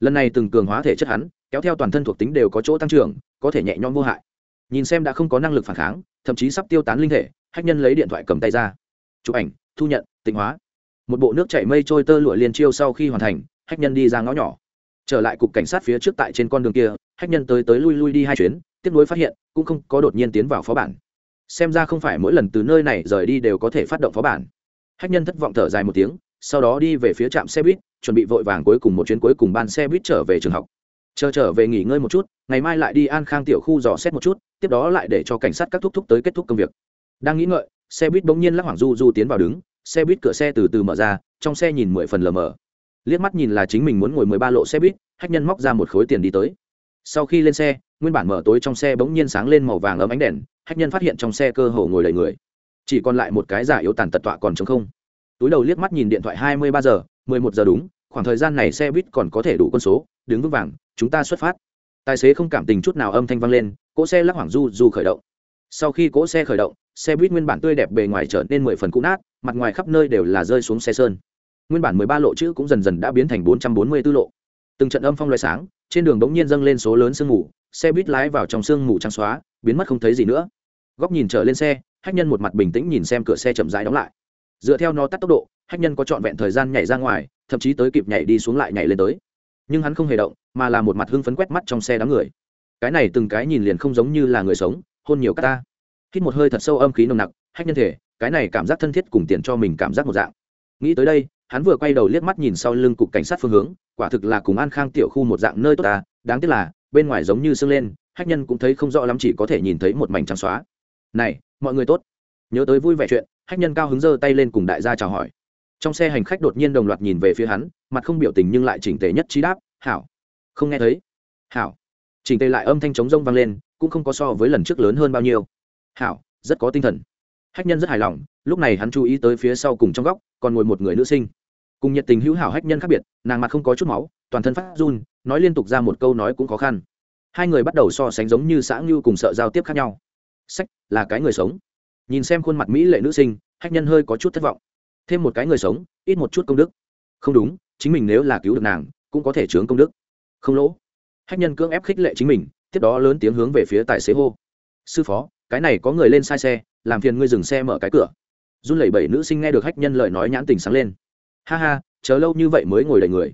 Lần này từng cường hóa thể chất hắn, kéo theo toàn thân thuộc tính đều có chỗ tăng trưởng, có thể nhẹ nhõm vô hại. Nhìn xem đã không có năng lực phản kháng, thậm chí sắp tiêu tán linh thể, hách nhân lấy điện thoại cầm tay ra. Chụp ảnh, thu nhận, tịnh hóa. Một bộ nước chảy mây trôi tơ lụa liền chiêu sau khi hoàn thành, hách nhân đi ra ngõ nhỏ trở lại cục cảnh sát phía trước tại trên con đường kia, hách nhân tới tới lui lui đi hai chuyến, tiếp nối phát hiện, cũng không có đột nhiên tiến vào phó bản. Xem ra không phải mỗi lần từ nơi này rời đi đều có thể phát động phó bản. Hách nhân thất vọng thở dài một tiếng, sau đó đi về phía trạm xe buýt, chuẩn bị vội vàng cuối cùng một chuyến cuối cùng ban xe buýt trở về trường học. Chờ trở về nghỉ ngơi một chút, ngày mai lại đi an khang tiểu khu dò xét một chút, tiếp đó lại để cho cảnh sát các thúc thúc tới kết thúc công việc. Đang nghĩ ngợi, xe buýt bỗng nhiên lắc hoảng du du tiến vào đứng, xe buýt cửa xe từ từ mở ra, trong xe nhìn mười phần lờ mờ liếc mắt nhìn là chính mình muốn ngồi mười ba lộ xe buýt, hách nhân móc ra một khối tiền đi tới. Sau khi lên xe, nguyên bản mở tối trong xe bỗng nhiên sáng lên màu vàng ấm ánh đèn, hách nhân phát hiện trong xe cơ hồ ngồi đầy người. Chỉ còn lại một cái giả yếu tàn tật tọa còn chống không. Túi đầu liếc mắt nhìn điện thoại hai mươi ba giờ, mười một giờ đúng, khoảng thời gian này xe buýt còn có thể đủ con số, đứng vững vàng, chúng ta xuất phát. Tài xế không cảm tình chút nào âm thanh vang lên, cỗ xe lắc hoảng du du khởi động. Sau khi cỗ xe khởi động, xe buýt nguyên bản tươi đẹp bề ngoài trở nên mười phần cũ nát, mặt ngoài khắp nơi đều là rơi xuống xe sơn nguyên bản mười ba lộ chữ cũng dần dần đã biến thành bốn trăm bốn mươi b ố lộ. Từng trận âm phong loại sáng, trên đường bỗng nhiên dâng lên số lớn sương mù, xe buýt lái vào trong sương mù trắng xóa, biến mất không thấy gì nữa. Góc nhìn trở lên xe, hách nhân một mặt bình tĩnh nhìn xem cửa xe chậm rãi đóng lại. Dựa theo nó tắt tốc độ, hách nhân có trọn vẹn thời gian nhảy ra ngoài, thậm chí tới kịp nhảy đi xuống lại nhảy lên tới. Nhưng hắn không hề động, mà là một mặt hưng phấn quét mắt trong xe đám người. Cái này từng cái nhìn liền không giống như là người sống, hôn nhiều các ta. Hít một hơi thật sâu âm khí nồng nặc, hách nhân thể, cái này cảm giác thân thiết cùng tiền cho mình cảm giác một dạng nghĩ tới đây, hắn vừa quay đầu liếc mắt nhìn sau lưng cục cảnh sát phương hướng, quả thực là cùng an khang tiểu khu một dạng nơi tốt ta, đáng tiếc là, bên ngoài giống như sưng lên, hách nhân cũng thấy không rõ lắm chỉ có thể nhìn thấy một mảnh trắng xóa. Này, mọi người tốt. Nhớ tới vui vẻ chuyện, hách nhân cao hứng giơ tay lên cùng đại gia chào hỏi. Trong xe hành khách đột nhiên đồng loạt nhìn về phía hắn, mặt không biểu tình nhưng lại chỉnh tề nhất trí đáp, hảo. Không nghe thấy. Hảo. Chỉnh tề lại âm thanh trống rông vang lên, cũng không có so với lần trước lớn hơn bao nhiêu. Hảo, rất có tinh thần hách nhân rất hài lòng, lúc này hắn chú ý tới phía sau cùng trong góc, còn ngồi một người nữ sinh. Cùng nhiệt tình hữu hảo hách nhân khác biệt, nàng mặt không có chút máu, toàn thân phát run, nói liên tục ra một câu nói cũng khó khăn. Hai người bắt đầu so sánh giống như xã ngưu cùng sợ giao tiếp khác nhau. Sách, là cái người sống. Nhìn xem khuôn mặt mỹ lệ nữ sinh, hách nhân hơi có chút thất vọng. Thêm một cái người sống, ít một chút công đức. Không đúng, chính mình nếu là cứu được nàng, cũng có thể chướng công đức. Không lỗ. Hách nhân cưỡng ép khích lệ chính mình, tiếp đó lớn tiếng hướng về phía tài xế hô. Sư phó, cái này có người lên sai xe làm phiền ngươi dừng xe mở cái cửa. Run lẩy bẩy nữ sinh nghe được hách nhân lời nói nhãn tình sáng lên. Ha ha, chờ lâu như vậy mới ngồi đầy người.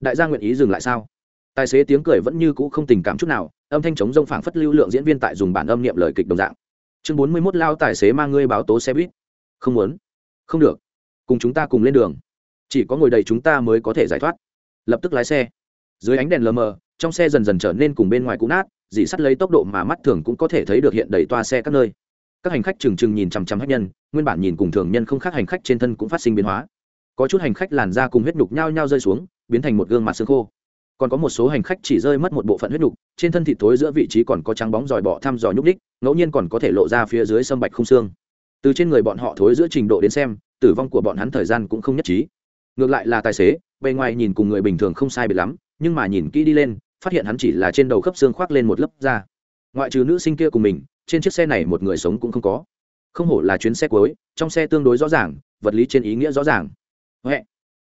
Đại gia nguyện ý dừng lại sao? Tài xế tiếng cười vẫn như cũ không tình cảm chút nào, âm thanh chống rông phảng phất lưu lượng diễn viên tại dùng bản âm niệm lời kịch đồng dạng. Chương bốn mươi mốt lao tài xế mang ngươi báo tố xe buýt. Không muốn. Không được. Cùng chúng ta cùng lên đường. Chỉ có ngồi đầy chúng ta mới có thể giải thoát. Lập tức lái xe. Dưới ánh đèn lờ mờ, trong xe dần dần trở nên cùng bên ngoài cũ nát, dì sắt lấy tốc độ mà mắt thường cũng có thể thấy được hiện đầy toa xe các nơi các hành khách trừng trừng nhìn chằm chằm khách nhân, nguyên bản nhìn cùng thường nhân không khác hành khách trên thân cũng phát sinh biến hóa. Có chút hành khách làn da cùng huyết nhục nhao nhao rơi xuống, biến thành một gương mặt xương khô. Còn có một số hành khách chỉ rơi mất một bộ phận huyết nhục, trên thân thịt thối giữa vị trí còn có trắng bóng dòi bọ thăm dò nhúc ních ngẫu nhiên còn có thể lộ ra phía dưới sâm bạch không xương. Từ trên người bọn họ thối giữa trình độ đến xem, tử vong của bọn hắn thời gian cũng không nhất trí. Ngược lại là tài xế, bề ngoài nhìn cùng người bình thường không sai biệt lắm, nhưng mà nhìn kỹ đi lên, phát hiện hắn chỉ là trên đầu khớp xương khoác lên một lớp da. Ngoại trừ nữ sinh kia cùng mình trên chiếc xe này một người sống cũng không có. Không hổ là chuyến xe cuối, trong xe tương đối rõ ràng, vật lý trên ý nghĩa rõ ràng. Huệ.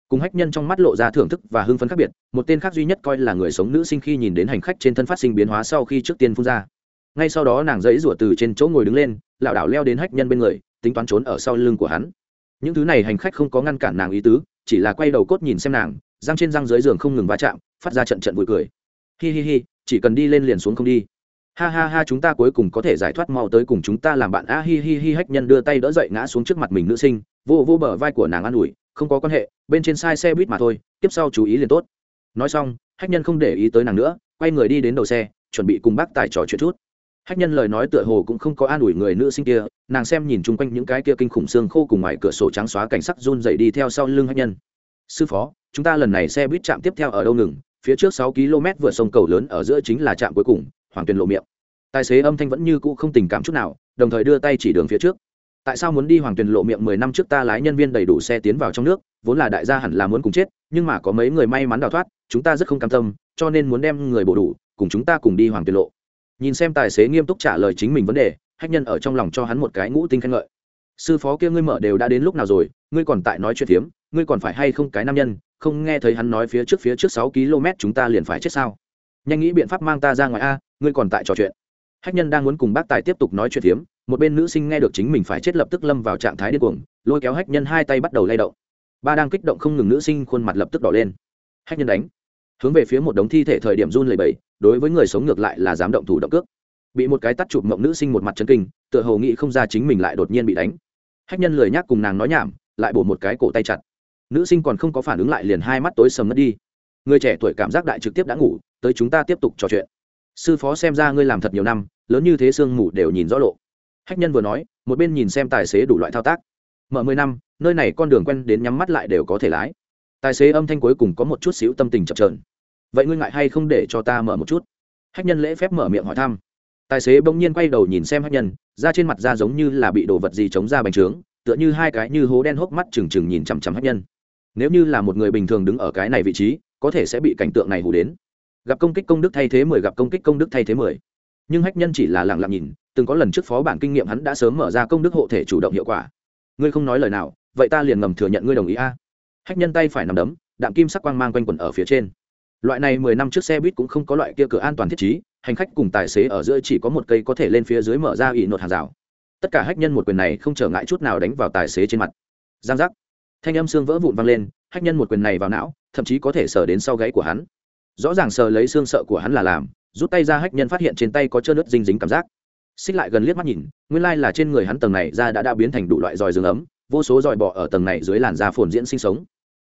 cùng hách nhân trong mắt lộ ra thưởng thức và hưng phấn khác biệt, một tên khác duy nhất coi là người sống nữ sinh khi nhìn đến hành khách trên thân phát sinh biến hóa sau khi trước tiên phun ra. Ngay sau đó nàng dãy rủa từ trên chỗ ngồi đứng lên, lảo đảo leo đến hách nhân bên người, tính toán trốn ở sau lưng của hắn. Những thứ này hành khách không có ngăn cản nàng ý tứ, chỉ là quay đầu cốt nhìn xem nàng, răng trên răng dưới giường không ngừng va chạm, phát ra trận trận vui cười. Hi hi hi, chỉ cần đi lên liền xuống không đi ha ha ha chúng ta cuối cùng có thể giải thoát mau tới cùng chúng ta làm bạn. A hi hi hi hách nhân đưa tay đỡ dậy ngã xuống trước mặt mình nữ sinh, vô vô bờ vai của nàng an ủi, không có quan hệ, bên trên sai xe buýt mà thôi, tiếp sau chú ý liền tốt. Nói xong, hách nhân không để ý tới nàng nữa, quay người đi đến đầu xe, chuẩn bị cùng bác tài trò chuyện chút. Hách nhân lời nói tựa hồ cũng không có an ủi người nữ sinh kia, nàng xem nhìn chung quanh những cái kia kinh khủng xương khô cùng ngoài cửa sổ trắng xóa cảnh sắc run dậy đi theo sau lưng hách nhân. Sư phó, chúng ta lần này xe buýt chạm tiếp theo ở đâu ngừng? Phía trước sáu km vượt sông cầu lớn ở giữa chính là trạm cuối cùng hoàng tuyền lộ miệng. Tài xế âm thanh vẫn như cũ không tình cảm chút nào, đồng thời đưa tay chỉ đường phía trước. Tại sao muốn đi hoàng tuyền lộ miệng mười năm trước ta lái nhân viên đầy đủ xe tiến vào trong nước, vốn là đại gia hẳn là muốn cùng chết, nhưng mà có mấy người may mắn đào thoát, chúng ta rất không cam tâm, cho nên muốn đem người bổ đủ, cùng chúng ta cùng đi hoàng tuyền lộ. Nhìn xem tài xế nghiêm túc trả lời chính mình vấn đề, hách nhân ở trong lòng cho hắn một cái ngũ tinh khen ngợi. Sư phó kia ngươi mở đều đã đến lúc nào rồi, ngươi còn tại nói chuyện phiếm ngươi còn phải hay không cái nam nhân, không nghe thấy hắn nói phía trước phía trước sáu km chúng ta liền phải chết sao? Nhanh nghĩ biện pháp mang ta ra ngoài a ngươi còn tại trò chuyện. Hách nhân đang muốn cùng bác tài tiếp tục nói chuyện phiếm, một bên nữ sinh nghe được chính mình phải chết lập tức lâm vào trạng thái điên cuồng, lôi kéo hách nhân hai tay bắt đầu lay động. Ba đang kích động không ngừng nữ sinh khuôn mặt lập tức đỏ lên. Hách nhân đánh. Hướng về phía một đống thi thể thời điểm run lầy bầy đối với người sống ngược lại là dám động thủ động cước. Bị một cái tắt chụp mộng nữ sinh một mặt chân kinh, tựa hồ nghĩ không ra chính mình lại đột nhiên bị đánh. Hách nhân lười nhác cùng nàng nói nhảm, lại bổ một cái cổ tay chặt. Nữ sinh còn không có phản ứng lại liền hai mắt tối sầm mất đi. Người trẻ tuổi cảm giác đại trực tiếp đã ngủ, tới chúng ta tiếp tục trò chuyện sư phó xem ra ngươi làm thật nhiều năm, lớn như thế sương mù đều nhìn rõ lộ. Hách nhân vừa nói, một bên nhìn xem tài xế đủ loại thao tác. Mở mười năm, nơi này con đường quen đến nhắm mắt lại đều có thể lái. Tài xế âm thanh cuối cùng có một chút xíu tâm tình chập trờn vậy ngươi ngại hay không để cho ta mở một chút? Hách nhân lễ phép mở miệng hỏi thăm. Tài xế bỗng nhiên quay đầu nhìn xem hách nhân ra trên mặt da giống như là bị đồ vật gì chống ra bành trướng, tựa như hai cái như hố đen hốc mắt trừng trừng nhìn chằm chằm hách nhân. Nếu như là một người bình thường đứng ở cái này vị trí, có thể sẽ bị cảnh tượng này hù đến gặp công kích công đức thay thế mười, gặp công kích công đức thay thế mười. Nhưng hách nhân chỉ là lặng lặng nhìn, từng có lần trước phó bản kinh nghiệm hắn đã sớm mở ra công đức hộ thể chủ động hiệu quả. Ngươi không nói lời nào, vậy ta liền ngầm thừa nhận ngươi đồng ý a. Hách nhân tay phải nằm đấm, đạm kim sắc quang mang quanh quẩn ở phía trên. Loại này mười năm trước xe buýt cũng không có loại kia cửa an toàn thiết trí, hành khách cùng tài xế ở giữa chỉ có một cây có thể lên phía dưới mở ra ỉ nột hàng rào. Tất cả hách nhân một quyền này không trở ngại chút nào đánh vào tài xế trên mặt. Giang giác. Thanh âm xương vỡ vụn văng lên, hách nhân một quyền này vào não, thậm chí có thể sờ đến sau gáy của hắn rõ ràng sờ lấy xương sợ của hắn là làm, rút tay ra hách nhân phát hiện trên tay có trơn nước dinh dính cảm giác. Xích lại gần liếc mắt nhìn, nguyên lai là trên người hắn tầng này ra đã đã biến thành đủ loại dòi rừng ấm, vô số dòi bọ ở tầng này dưới làn da phồn diễn sinh sống.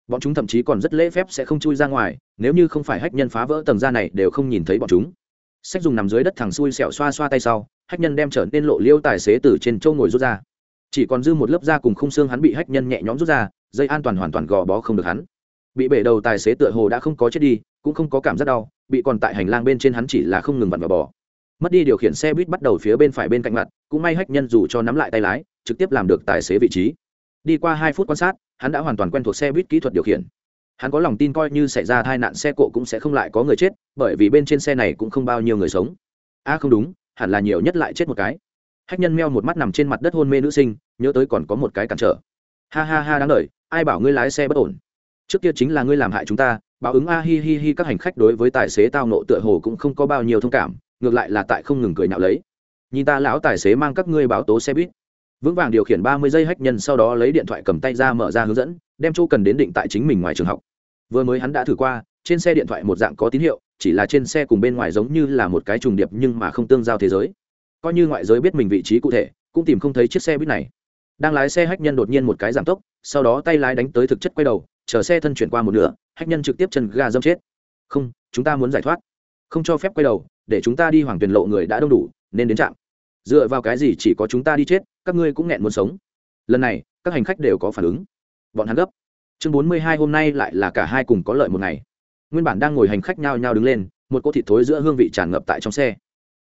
Bọn chúng thậm chí còn rất lễ phép sẽ không chui ra ngoài, nếu như không phải hách nhân phá vỡ tầng da này đều không nhìn thấy bọn chúng. Sách dùng nằm dưới đất thẳng xuôi sẹo xoa xoa tay sau, hách nhân đem trở nên lộ liêu tài xế từ trên châu ngồi rút ra. Chỉ còn dư một lớp da cùng khung xương hắn bị hách nhân nhẹ nhõm rút ra, dây an toàn hoàn toàn gò bó không được hắn bị bể đầu tài xế tựa hồ đã không có chết đi, cũng không có cảm giác đau, bị còn tại hành lang bên trên hắn chỉ là không ngừng vặn và bỏ mất đi điều khiển xe buýt bắt đầu phía bên phải bên cạnh mặt, cũng may hách nhân dù cho nắm lại tay lái, trực tiếp làm được tài xế vị trí. Đi qua hai phút quan sát, hắn đã hoàn toàn quen thuộc xe buýt kỹ thuật điều khiển. Hắn có lòng tin coi như xảy ra tai nạn xe cộ cũng sẽ không lại có người chết, bởi vì bên trên xe này cũng không bao nhiêu người sống. A không đúng, hẳn là nhiều nhất lại chết một cái. Hách nhân meo một mắt nằm trên mặt đất hôn mê nữ sinh, nhớ tới còn có một cái cản trở. Ha ha ha, đáng đ ai bảo ngươi lái xe bất ổn? Trước kia chính là ngươi làm hại chúng ta, báo ứng a hi hi hi các hành khách đối với tài xế tao nộ tựa hồ cũng không có bao nhiêu thông cảm, ngược lại là tại không ngừng cười nhạo lấy. Nhìn ta lão tài xế mang các ngươi báo tố xe buýt. Vững vàng điều khiển ba mươi giây hách nhân sau đó lấy điện thoại cầm tay ra mở ra hướng dẫn, đem chỗ cần đến định tại chính mình ngoài trường học. Vừa mới hắn đã thử qua, trên xe điện thoại một dạng có tín hiệu, chỉ là trên xe cùng bên ngoài giống như là một cái trùng điệp nhưng mà không tương giao thế giới. Coi như ngoại giới biết mình vị trí cụ thể, cũng tìm không thấy chiếc xe buýt này đang lái xe hách nhân đột nhiên một cái giảm tốc, sau đó tay lái đánh tới thực chất quay đầu, chờ xe thân chuyển qua một nửa, hách nhân trực tiếp chân ga dâm chết. Không, chúng ta muốn giải thoát. Không cho phép quay đầu, để chúng ta đi hoàng tuyển lộ người đã đông đủ, nên đến trạm. Dựa vào cái gì chỉ có chúng ta đi chết, các ngươi cũng nghẹn muốn sống. Lần này, các hành khách đều có phản ứng. Bọn hắn gấp. Chương bốn mươi hai hôm nay lại là cả hai cùng có lợi một ngày. Nguyên bản đang ngồi hành khách nhao nhao đứng lên, một cỗ thịt thối giữa hương vị tràn ngập tại trong xe.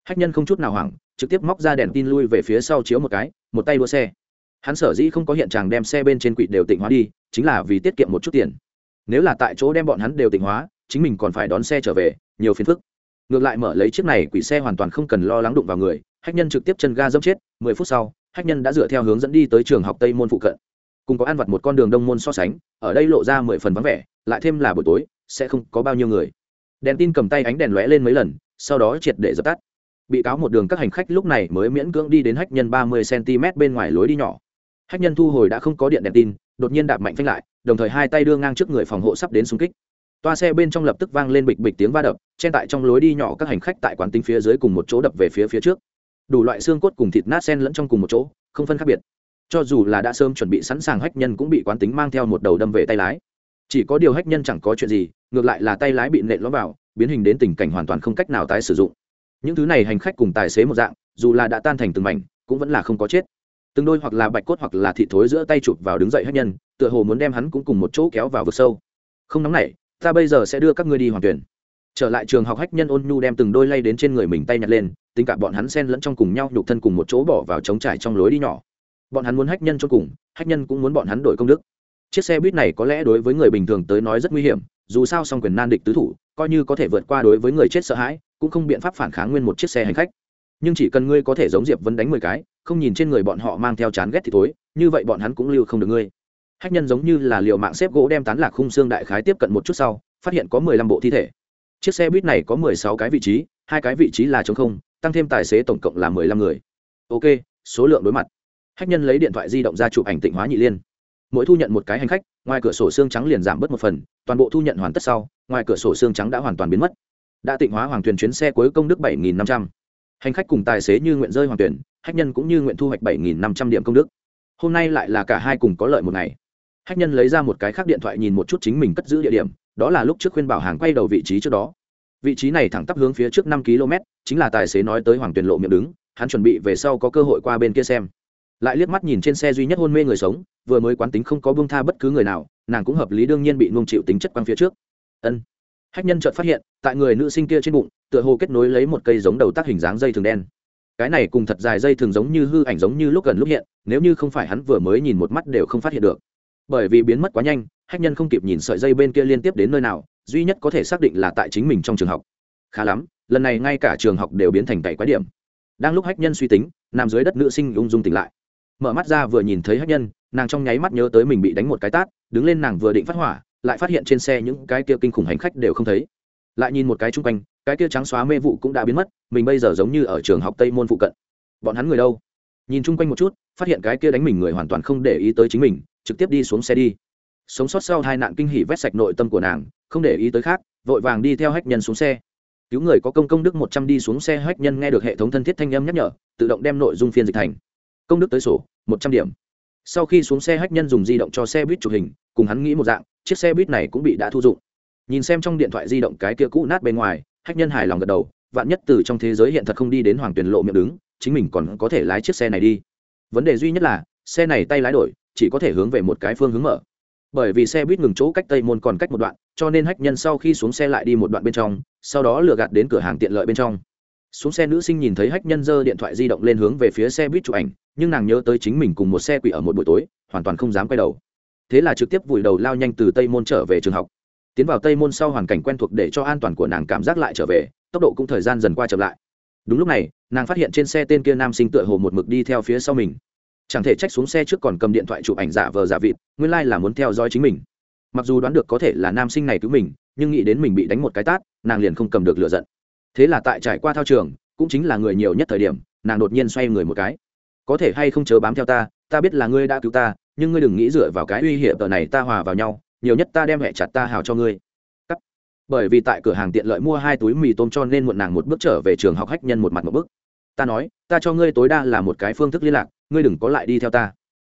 Hách nhân không chút nào hoảng, trực tiếp móc ra đèn tin lui về phía sau chiếu một cái, một tay đua xe hắn sở dĩ không có hiện tràng đem xe bên trên quỵ đều tỉnh hóa đi, chính là vì tiết kiệm một chút tiền. Nếu là tại chỗ đem bọn hắn đều tỉnh hóa, chính mình còn phải đón xe trở về, nhiều phiền phức. Ngược lại mở lấy chiếc này quỷ xe hoàn toàn không cần lo lắng đụng vào người, hách nhân trực tiếp chân ga dâm chết, mười phút sau, hách nhân đã dựa theo hướng dẫn đi tới trường học tây môn phụ cận. Cùng có ăn vặt một con đường đông môn so sánh, ở đây lộ ra mười phần vắng vẻ, lại thêm là buổi tối, sẽ không có bao nhiêu người. Đèn tin cầm tay ánh đèn lóe lên mấy lần, sau đó triệt để dập tắt. Bị cáo một đường các hành khách lúc này mới miễn cưỡng đi đến hách nhân ba mươi cm bên ngoài lối đi nhỏ hách nhân thu hồi đã không có điện đèn tin, đột nhiên đạp mạnh phanh lại, đồng thời hai tay đưa ngang trước người phòng hộ sắp đến xung kích. Toa xe bên trong lập tức vang lên bịch bịch tiếng va đập, chen tại trong lối đi nhỏ các hành khách tại quán tính phía dưới cùng một chỗ đập về phía phía trước. Đủ loại xương cốt cùng thịt nát sen lẫn trong cùng một chỗ, không phân khác biệt. Cho dù là đã sớm chuẩn bị sẵn sàng, hách nhân cũng bị quán tính mang theo một đầu đâm về tay lái. Chỉ có điều hách nhân chẳng có chuyện gì, ngược lại là tay lái bị nện lõm vào, biến hình đến tình cảnh hoàn toàn không cách nào tái sử dụng. Những thứ này hành khách cùng tài xế một dạng, dù là đã tan thành từng mảnh, cũng vẫn là không có chết từng đôi hoặc là bạch cốt hoặc là thị thối giữa tay chụp vào đứng dậy hách nhân, tựa hồ muốn đem hắn cũng cùng một chỗ kéo vào vực sâu. Không nóng nảy, ta bây giờ sẽ đưa các ngươi đi hoàn tuyển. Trở lại trường học hách nhân ôn nhu đem từng đôi lay đến trên người mình tay nhặt lên, tính cả bọn hắn xen lẫn trong cùng nhau nhục thân cùng một chỗ bỏ vào trống trải trong lối đi nhỏ. Bọn hắn muốn hách nhân cho cùng, hách nhân cũng muốn bọn hắn đổi công đức. Chiếc xe buýt này có lẽ đối với người bình thường tới nói rất nguy hiểm, dù sao song quyền nan địch tứ thủ, coi như có thể vượt qua đối với người chết sợ hãi, cũng không biện pháp phản kháng nguyên một chiếc xe hành khách nhưng chỉ cần ngươi có thể giống diệp vấn đánh mười cái không nhìn trên người bọn họ mang theo chán ghét thì thối, như vậy bọn hắn cũng lưu không được ngươi. Hách nhân giống như là liều mạng xếp gỗ đem tán lạc khung xương đại khái tiếp cận một chút sau phát hiện có mười lăm bộ thi thể. Chiếc xe buýt này có mười sáu cái vị trí hai cái vị trí là chống không tăng thêm tài xế tổng cộng là mười lăm người. Ok số lượng đối mặt. Hách nhân lấy điện thoại di động ra chụp ảnh tịnh hóa nhị liên. Mỗi thu nhận một cái hành khách ngoài cửa sổ xương trắng liền giảm bớt một phần toàn bộ thu nhận hoàn tất sau ngoài cửa sổ xương trắng đã hoàn toàn biến mất. Đã tịnh hóa hoàng thuyền chuyến xe cuối công đức bảy nghìn năm trăm hành khách cùng tài xế như nguyện rơi hoàng tuyển hách nhân cũng như nguyện thu hoạch bảy nghìn năm trăm điểm công đức. Hôm nay lại là cả hai cùng có lợi một ngày. Hách nhân lấy ra một cái khác điện thoại nhìn một chút chính mình cất giữ địa điểm, đó là lúc trước khuyên bảo hàng quay đầu vị trí trước đó. Vị trí này thẳng tắp hướng phía trước năm km, chính là tài xế nói tới hoàng tuyển lộ miệng đứng, hắn chuẩn bị về sau có cơ hội qua bên kia xem. Lại liếc mắt nhìn trên xe duy nhất hôn mê người sống, vừa mới quán tính không có buông tha bất cứ người nào, nàng cũng hợp lý đương nhiên bị nung chịu tính chất quăng phía trước. Ân hách nhân chợt phát hiện, tại người nữ sinh kia trên bụng, tựa hồ kết nối lấy một cây giống đầu tác hình dáng dây thường đen. Cái này cùng thật dài dây thường giống như hư ảnh giống như lúc gần lúc hiện, nếu như không phải hắn vừa mới nhìn một mắt đều không phát hiện được. Bởi vì biến mất quá nhanh, hách nhân không kịp nhìn sợi dây bên kia liên tiếp đến nơi nào, duy nhất có thể xác định là tại chính mình trong trường học. Khá lắm, lần này ngay cả trường học đều biến thành cậy quái điểm. Đang lúc hách nhân suy tính, nằm dưới đất nữ sinh ung dung tỉnh lại. Mở mắt ra vừa nhìn thấy hách nhân, nàng trong nháy mắt nhớ tới mình bị đánh một cái tát, đứng lên nàng vừa định phát hỏa lại phát hiện trên xe những cái kia kinh khủng hành khách đều không thấy. Lại nhìn một cái chung quanh, cái kia trắng xóa mê vụ cũng đã biến mất, mình bây giờ giống như ở trường học tây môn phụ cận. Bọn hắn người đâu? Nhìn chung quanh một chút, phát hiện cái kia đánh mình người hoàn toàn không để ý tới chính mình, trực tiếp đi xuống xe đi. Sống sót sau hai nạn kinh hỉ vét sạch nội tâm của nàng, không để ý tới khác, vội vàng đi theo hách nhân xuống xe. Cứu người có công công đức một trăm đi xuống xe, hách nhân nghe được hệ thống thân thiết thanh âm nhắc nhở, tự động đem nội dung phiên dịch thành. Công đức tới sổ, một trăm điểm. Sau khi xuống xe, hách nhân dùng di động cho xe buýt chụp hình, cùng hắn nghĩ một dạng chiếc xe buýt này cũng bị đã thu dụng. Nhìn xem trong điện thoại di động cái kia cũ nát bên ngoài, hách nhân hài lòng gật đầu, vạn nhất từ trong thế giới hiện thật không đi đến hoàng tuyền lộ miệng đứng, chính mình còn có thể lái chiếc xe này đi. Vấn đề duy nhất là, xe này tay lái đổi, chỉ có thể hướng về một cái phương hướng mở. Bởi vì xe buýt ngừng chỗ cách tây môn còn cách một đoạn, cho nên hách nhân sau khi xuống xe lại đi một đoạn bên trong, sau đó lừa gạt đến cửa hàng tiện lợi bên trong. Xuống xe nữ sinh nhìn thấy hách nhân giơ điện thoại di động lên hướng về phía xe buýt chụp ảnh, nhưng nàng nhớ tới chính mình cùng một xe quỷ ở một buổi tối, hoàn toàn không dám quay đầu thế là trực tiếp vùi đầu lao nhanh từ tây môn trở về trường học. Tiến vào tây môn sau hoàn cảnh quen thuộc để cho an toàn của nàng cảm giác lại trở về, tốc độ cũng thời gian dần qua chậm lại. Đúng lúc này, nàng phát hiện trên xe tên kia nam sinh tựa hồ một mực đi theo phía sau mình. Chẳng thể trách xuống xe trước còn cầm điện thoại chụp ảnh giả vờ giả vịt, nguyên lai là muốn theo dõi chính mình. Mặc dù đoán được có thể là nam sinh này cứu mình, nhưng nghĩ đến mình bị đánh một cái tát, nàng liền không cầm được lựa giận. Thế là tại trải qua thao trường, cũng chính là người nhiều nhất thời điểm, nàng đột nhiên xoay người một cái. Có thể hay không chớ bám theo ta ta biết là ngươi đã cứu ta nhưng ngươi đừng nghĩ dựa vào cái uy hiểm tờ này ta hòa vào nhau, nhiều nhất ta đem hẹ chặt ta hào cho ngươi. Cắt. bởi vì tại cửa hàng tiện lợi mua hai túi mì tôm cho nên muộn nàng một bước trở về trường học hách nhân một mặt một bước. Ta nói, ta cho ngươi tối đa là một cái phương thức liên lạc, ngươi đừng có lại đi theo ta.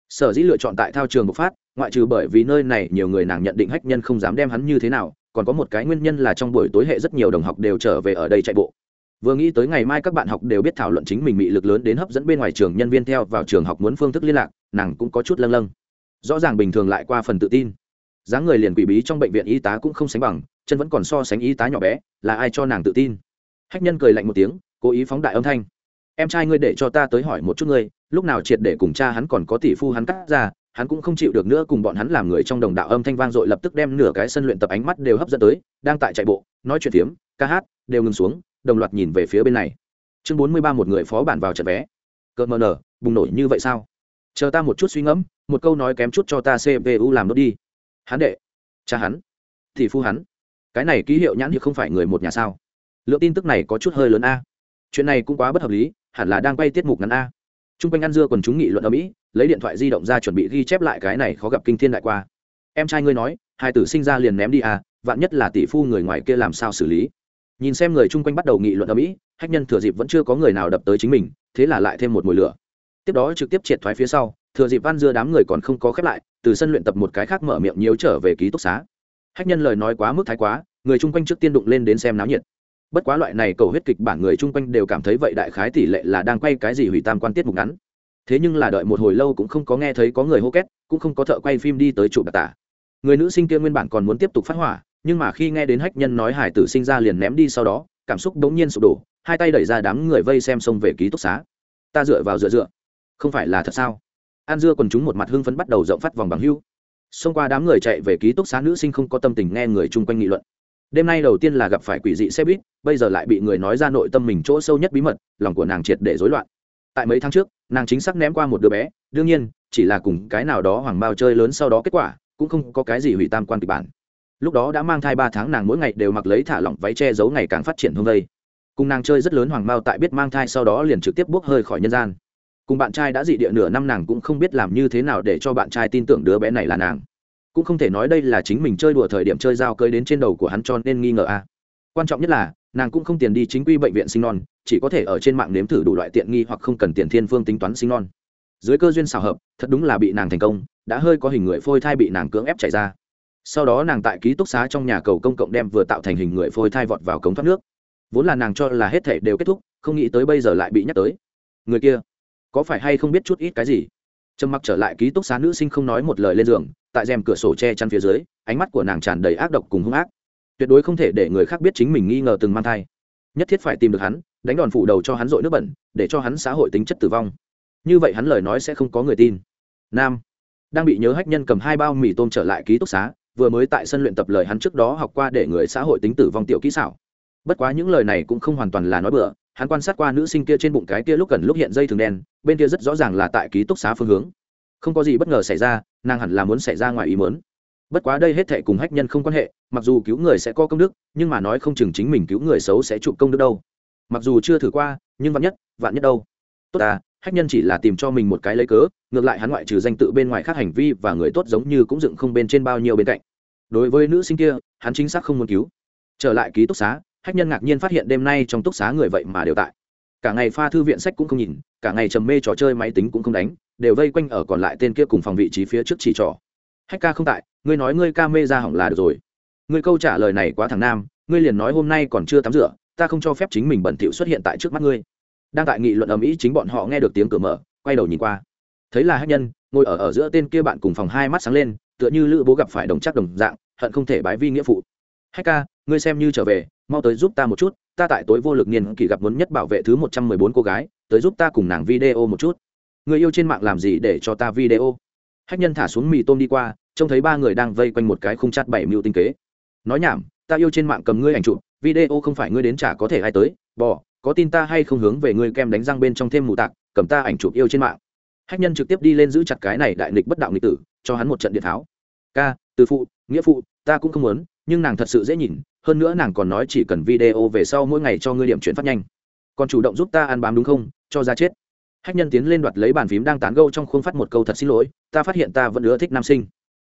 Sở dĩ lựa chọn tại thao trường bộc phát, ngoại trừ bởi vì nơi này nhiều người nàng nhận định hách nhân không dám đem hắn như thế nào, còn có một cái nguyên nhân là trong buổi tối hệ rất nhiều đồng học đều trở về ở đây chạy bộ vừa nghĩ tới ngày mai các bạn học đều biết thảo luận chính mình bị lực lớn đến hấp dẫn bên ngoài trường nhân viên theo vào trường học muốn phương thức liên lạc, nàng cũng có chút lâng lâng. Rõ ràng bình thường lại qua phần tự tin. Dáng người liền quỷ bí trong bệnh viện y tá cũng không sánh bằng, chân vẫn còn so sánh y tá nhỏ bé, là ai cho nàng tự tin? Hách nhân cười lạnh một tiếng, cố ý phóng đại âm thanh. Em trai ngươi để cho ta tới hỏi một chút ngươi, lúc nào triệt để cùng cha hắn còn có tỷ phu hắn cắt ra, hắn cũng không chịu được nữa cùng bọn hắn làm người trong đồng đạo âm thanh vang dội lập tức đem nửa cái sân luyện tập ánh mắt đều hấp dẫn tới, đang tại chạy bộ, nói chuyện phiếm, ca hát, đều ngừng xuống đồng loạt nhìn về phía bên này. Chương bốn mươi ba một người phó bản vào trận vé. Cợt mờ nở, bùng nổi như vậy sao? Chờ ta một chút suy ngẫm, một câu nói kém chút cho ta cpu làm đốt đi. Hắn đệ. Cha hắn. Thì phu hắn. Cái này ký hiệu nhãn hiệu không phải người một nhà sao? Lượng tin tức này có chút hơi lớn a. Chuyện này cũng quá bất hợp lý, hẳn là đang quay tiết mục ngắn a. T r u n g quanh ăn dưa còn chúng nghị luận ở mỹ, lấy điện thoại di động ra chuẩn bị ghi chép lại cái này khó gặp kinh thiên đại qua. Em trai ngươi nói, hai tử sinh ra liền ném đi à vạn nhất là tỷ phu người ngoài kia làm sao xử lý? Nhìn xem người chung quanh bắt đầu nghị luận ở mỹ hách nhân thừa dịp vẫn chưa có người nào đập tới chính mình, thế là lại thêm một mùi lửa. Tiếp đó trực tiếp triệt thoái phía sau, thừa dịp van dưa đám người còn không có khép lại, từ sân luyện tập một cái khác mở miệng nhiều trở về ký túc xá. Hách nhân lời nói quá mức thái quá, người chung quanh trước tiên đụng lên đến xem náo nhiệt. Bất quá loại này cầu huyết kịch bản người chung quanh đều cảm thấy vậy đại khái tỷ lệ là đang quay cái gì hủy tam quan tiết mục ngắn. Thế nhưng là đợi một hồi lâu cũng không có nghe thấy có người hô két, cũng không có thợ quay phim đi tới trụ đặc tả. Người nữ sinh kia nguyên bản còn muốn tiếp tục phát hỏa nhưng mà khi nghe đến hách nhân nói hải tử sinh ra liền ném đi sau đó, cảm xúc đống nhiên sụp đổ, hai tay đẩy ra đám người vây xem xông về ký túc xá. Ta dựa vào dựa dựa. Không phải là thật sao? An dưa còn chúng một mặt hưng phấn bắt đầu rộng phát vòng bằng hưu. Xông qua đám người chạy về ký túc xá nữ sinh không có tâm tình nghe người chung quanh nghị luận. Đêm nay đầu tiên là gặp phải quỷ dị xe buýt, bây giờ lại bị người nói ra nội tâm mình chỗ sâu nhất bí mật, lòng của nàng triệt để rối loạn. Tại mấy tháng trước, nàng chính xác ném qua một đứa bé, đương nhiên, chỉ là cùng cái nào đó hoàng bao chơi lớn sau đó kết quả, cũng không có cái gì hủy tam quan kịch bản lúc đó đã mang thai ba tháng, nàng mỗi ngày đều mặc lấy thả lỏng váy che giấu ngày càng phát triển hương vây. Cùng nàng chơi rất lớn hoàng mao tại biết mang thai sau đó liền trực tiếp bốc hơi khỏi nhân gian. Cùng bạn trai đã dị địa nửa năm, nàng cũng không biết làm như thế nào để cho bạn trai tin tưởng đứa bé này là nàng. Cũng không thể nói đây là chính mình chơi đùa thời điểm chơi dao cơi đến trên đầu của hắn cho nên nghi ngờ a. Quan trọng nhất là, nàng cũng không tiền đi chính quy bệnh viện sinh non, chỉ có thể ở trên mạng nếm thử đủ loại tiện nghi hoặc không cần tiền thiên phương tính toán sinh non. Dưới cơ duyên xào hợp, thật đúng là bị nàng thành công, đã hơi có hình người phôi thai bị nàng cưỡng ép chạy ra sau đó nàng tại ký túc xá trong nhà cầu công cộng đem vừa tạo thành hình người phôi thai vọt vào cống thoát nước. Vốn là nàng cho là hết thể đều kết thúc, không nghĩ tới bây giờ lại bị nhắc tới. Người kia, có phải hay không biết chút ít cái gì? Trầm mặc trở lại ký túc xá nữ sinh không nói một lời lên giường, tại rèm cửa sổ che chắn phía dưới, ánh mắt của nàng tràn đầy ác độc cùng hung ác. Tuyệt đối không thể để người khác biết chính mình nghi ngờ từng mang thai. Nhất thiết phải tìm được hắn, đánh đòn phủ đầu cho hắn dội nước bẩn, để cho hắn xã hội tính chất tử vong. Như vậy hắn lời nói sẽ không có người tin. Nam, đang bị nhớ hách nhân cầm hai bao mì tôm trở lại ký túc xá vừa mới tại sân luyện tập lời hắn trước đó học qua để người xã hội tính tử vong tiểu kỹ xảo. Bất quá những lời này cũng không hoàn toàn là nói bừa, hắn quan sát qua nữ sinh kia trên bụng cái kia lúc cần lúc hiện dây thường đen, bên kia rất rõ ràng là tại ký túc xá phương hướng. Không có gì bất ngờ xảy ra, nàng hẳn là muốn xảy ra ngoài ý mớn bất quá đây hết thệ cùng hách nhân không quan hệ, mặc dù cứu người sẽ có công đức, nhưng mà nói không chừng chính mình cứu người xấu sẽ chụp công đức đâu. Mặc dù chưa thử qua, nhưng vạn nhất vạn nhất đâu. Tốt à hách nhân chỉ là tìm cho mình một cái lấy cớ, ngược lại hắn ngoại trừ danh tự bên ngoài khác hành vi và người tốt giống như cũng dựng không bên trên bao nhiêu bên cạnh. Đối với nữ sinh kia, hắn chính xác không muốn cứu. Trở lại ký túc xá, hách nhân ngạc nhiên phát hiện đêm nay trong túc xá người vậy mà đều tại. Cả ngày pha thư viện sách cũng không nhìn, cả ngày trầm mê trò chơi máy tính cũng không đánh, đều vây quanh ở còn lại tên kia cùng phòng vị trí phía trước chỉ trỏ. Hách ca không tại, ngươi nói ngươi ca mê ra hỏng là được rồi. Ngươi câu trả lời này quá thằng nam, ngươi liền nói hôm nay còn chưa tắm rửa, ta không cho phép chính mình bẩn thỉu xuất hiện tại trước mắt ngươi đang tại nghị luận ầm ĩ chính bọn họ nghe được tiếng cửa mở, quay đầu nhìn qua. Thấy là hát nhân, ngồi ở ở giữa tên kia bạn cùng phòng hai mắt sáng lên, tựa như lữ bố gặp phải đồng chắc đồng dạng, hận không thể bái vi nghĩa phụ. Hát ca, ngươi xem như trở về, mau tới giúp ta một chút, ta tại tối vô lực niên kỳ gặp muốn nhất bảo vệ thứ một trăm mười bốn cô gái, tới giúp ta cùng nàng video một chút. Người yêu trên mạng làm gì để cho ta video? Hách nhân thả xuống mì tôm đi qua, trông thấy ba người đang vây quanh một cái khung chát bảy mưu tinh kế. Nói nhảm, ta yêu trên mạng cầm ngươi ảnh chụp video không phải ngươi đến trả có thể ai tới bỏ có tin ta hay không hướng về ngươi kem đánh răng bên trong thêm mù tạc, cầm ta ảnh chụp yêu trên mạng. Hách nhân trực tiếp đi lên giữ chặt cái này đại nghịch bất đạo nghịch tử, cho hắn một trận điện tháo. Ca, từ phụ, nghĩa phụ, ta cũng không muốn, nhưng nàng thật sự dễ nhìn, hơn nữa nàng còn nói chỉ cần video về sau mỗi ngày cho ngươi điểm chuyển phát nhanh. Còn chủ động giúp ta ăn bám đúng không? Cho ra chết. Hách nhân tiến lên đoạt lấy bàn phím đang tán gâu trong khuôn phát một câu thật xin lỗi, ta phát hiện ta vẫn ưa thích nam sinh.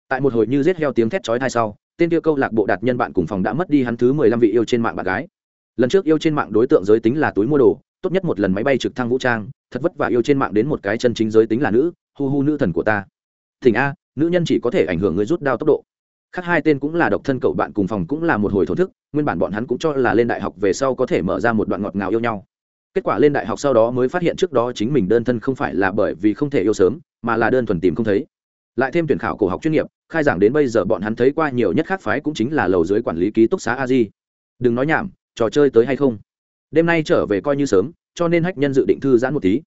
Tại một hồi như rết heo tiếng thét chói thai sau tên kia câu lạc bộ đạt nhân bạn cùng phòng đã mất đi hắn thứ mười lăm vị yêu trên mạng bạn gái. Lần trước yêu trên mạng đối tượng giới tính là túi mua đồ, tốt nhất một lần máy bay trực thăng vũ trang, thật vất vả yêu trên mạng đến một cái chân chính giới tính là nữ, hu hu nữ thần của ta. Thỉnh a, nữ nhân chỉ có thể ảnh hưởng người rút đao tốc độ. Khác hai tên cũng là độc thân cậu bạn cùng phòng cũng là một hồi thổ thức, nguyên bản bọn hắn cũng cho là lên đại học về sau có thể mở ra một đoạn ngọt ngào yêu nhau. Kết quả lên đại học sau đó mới phát hiện trước đó chính mình đơn thân không phải là bởi vì không thể yêu sớm, mà là đơn thuần tìm không thấy. Lại thêm tuyển khảo cổ học chuyên nghiệp khai giảng đến bây giờ bọn hắn thấy qua nhiều nhất khác phái cũng chính là lầu dưới quản lý ký túc xá a di đừng nói nhảm, trò chơi tới hay không? Đêm nay trở về coi như sớm, cho nên hách nhân dự định thư giãn một tí.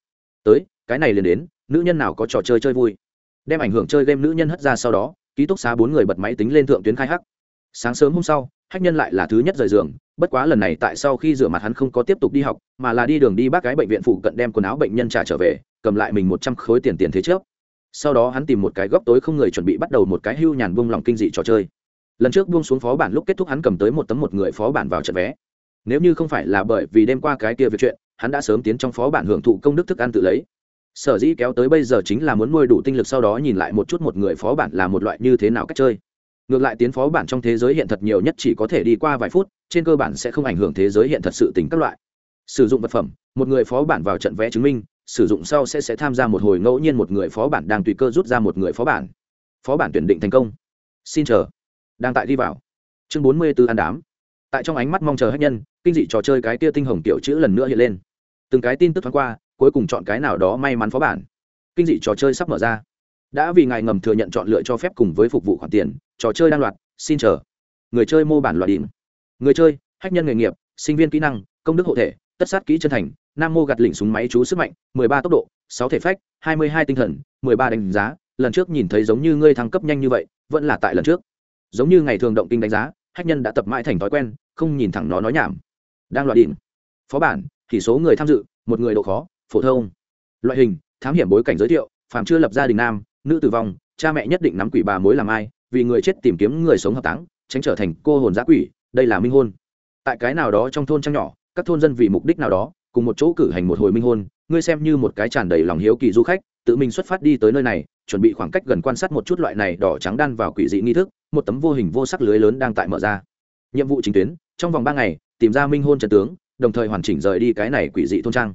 Tới, cái này liền đến, nữ nhân nào có trò chơi chơi vui? Đem ảnh hưởng chơi game nữ nhân hất ra sau đó, ký túc xá bốn người bật máy tính lên thượng tuyến khai hắc. Sáng sớm hôm sau, hách nhân lại là thứ nhất rời giường, bất quá lần này tại sau khi rửa mặt hắn không có tiếp tục đi học, mà là đi đường đi bác gái bệnh viện phụ cận đem quần áo bệnh nhân trả trở về, cầm lại mình một trăm khối tiền tiền thế trước sau đó hắn tìm một cái góc tối không người chuẩn bị bắt đầu một cái hưu nhàn buông lòng kinh dị trò chơi. Lần trước buông xuống phó bản lúc kết thúc hắn cầm tới một tấm một người phó bản vào trận vé. Nếu như không phải là bởi vì đêm qua cái kia việc chuyện, hắn đã sớm tiến trong phó bản hưởng thụ công đức thức ăn tự lấy. Sở dĩ kéo tới bây giờ chính là muốn nuôi đủ tinh lực sau đó nhìn lại một chút một người phó bản là một loại như thế nào cách chơi. Ngược lại tiến phó bản trong thế giới hiện thật nhiều nhất chỉ có thể đi qua vài phút, trên cơ bản sẽ không ảnh hưởng thế giới hiện thật sự tính các loại. Sử dụng vật phẩm, một người phó bản vào trận vẽ chứng minh sử dụng sau sẽ sẽ tham gia một hồi ngẫu nhiên một người phó bản đang tùy cơ rút ra một người phó bản. Phó bản tuyển định thành công. Xin chờ. Đang tại đi vào. Chương bốn mươi b ố ăn đám. Tại trong ánh mắt mong chờ hết nhân, kinh dị trò chơi cái tia tinh hồng tiểu chữ lần nữa hiện lên. Từng cái tin tức thoáng qua, cuối cùng chọn cái nào đó may mắn phó bản. Kinh dị trò chơi sắp mở ra. Đã vì ngài ngầm thừa nhận chọn lựa cho phép cùng với phục vụ khoản tiền, trò chơi đang loạt, xin chờ. Người chơi mô bản loạt điểm người chơi, hách nhân nghề nghiệp, sinh viên kỹ năng, công đức hộ thể tất sát kỹ chân thành, nam mô gạt lỉnh súng máy chú sức mạnh, mười ba tốc độ, sáu thể phách, hai mươi hai tinh thần, mười ba đánh giá. Lần trước nhìn thấy giống như ngươi thăng cấp nhanh như vậy, vẫn là tại lần trước. Giống như ngày thường động kinh đánh giá, hách nhân đã tập mãi thành thói quen, không nhìn thẳng nó nói nhảm. Đang loại đỉnh. Phó bản, thì số người tham dự, một người độ khó, phổ thông. Loại hình, thám hiểm bối cảnh giới thiệu, phàm chưa lập gia đình nam, nữ tử vong, cha mẹ nhất định nắm quỷ bà mối làm ai, vì người chết tìm kiếm người sống hợp táng, tránh trở thành cô hồn giã quỷ, đây là minh hôn. Tại cái nào đó trong thôn trăng nhỏ các thôn dân vì mục đích nào đó, cùng một chỗ cử hành một hồi minh hôn, ngươi xem như một cái tràn đầy lòng hiếu kỳ du khách, tự mình xuất phát đi tới nơi này, chuẩn bị khoảng cách gần quan sát một chút loại này đỏ trắng đan vào quỷ dị nghi thức, một tấm vô hình vô sắc lưới lớn đang tại mở ra. Nhiệm vụ chính tuyến, trong vòng ba ngày, tìm ra minh hôn trần tướng, đồng thời hoàn chỉnh rời đi cái này quỷ dị thôn trang.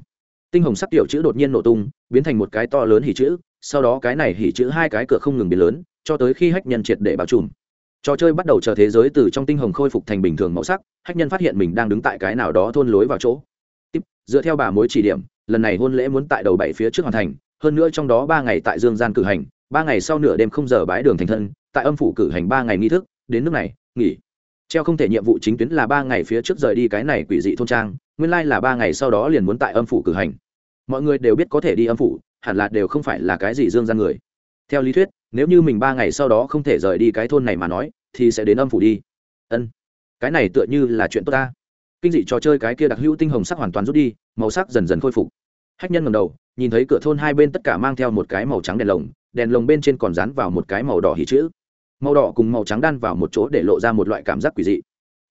Tinh hồng sắc tiểu chữ đột nhiên nổ tung, biến thành một cái to lớn hỉ chữ, sau đó cái này hỉ chữ hai cái cửa không ngừng biến lớn, cho tới khi hách nhân triệt để bao trùm trò chơi bắt đầu chờ thế giới từ trong tinh hồng khôi phục thành bình thường màu sắc, hách nhân phát hiện mình đang đứng tại cái nào đó thôn lối vào chỗ. Tiếp, dựa theo bà mối chỉ điểm, lần này hôn lễ muốn tại đầu bảy phía trước hoàn thành, hơn nữa trong đó ba ngày tại dương gian cử hành, ba ngày sau nửa đêm không giờ bãi đường thành thân, tại âm phủ cử hành ba ngày nghi thức, đến nước này, nghỉ. Treo không thể nhiệm vụ chính tuyến là ba ngày phía trước rời đi cái này quỷ dị thôn trang, nguyên lai là ba ngày sau đó liền muốn tại âm phủ cử hành. Mọi người đều biết có thể đi âm phủ, hẳn là đều không phải là cái gì dương gian người. Theo lý thuyết nếu như mình ba ngày sau đó không thể rời đi cái thôn này mà nói, thì sẽ đến âm phủ đi. Ân, cái này tựa như là chuyện tốt ta. Kinh dị trò chơi cái kia đặc hữu tinh hồng sắc hoàn toàn rút đi, màu sắc dần dần khôi phục. Hách nhân ngầm đầu, nhìn thấy cửa thôn hai bên tất cả mang theo một cái màu trắng đèn lồng đèn lồng bên trên còn dán vào một cái màu đỏ hỉ chữ. Màu đỏ cùng màu trắng đan vào một chỗ để lộ ra một loại cảm giác quỷ dị.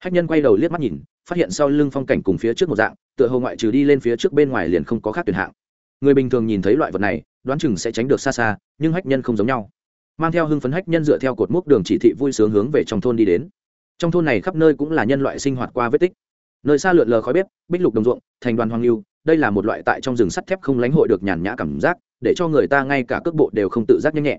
Hách nhân quay đầu liếc mắt nhìn, phát hiện sau lưng phong cảnh cùng phía trước một dạng, tựa hồ ngoại trừ đi lên phía trước bên ngoài liền không có khác tuyển hạng. Người bình thường nhìn thấy loại vật này, đoán chừng sẽ tránh được xa xa, nhưng hách nhân không giống nhau mang theo hưng phấn hách nhân dựa theo cột mốc đường chỉ thị vui sướng hướng về trong thôn đi đến. Trong thôn này khắp nơi cũng là nhân loại sinh hoạt qua vết tích. Nơi xa lượn lờ khói bếp, bích lục đồng ruộng, thành đoàn hoang lưu, đây là một loại tại trong rừng sắt thép không lánh hội được nhàn nhã cảm giác, để cho người ta ngay cả cước bộ đều không tự giác nhanh nhẹ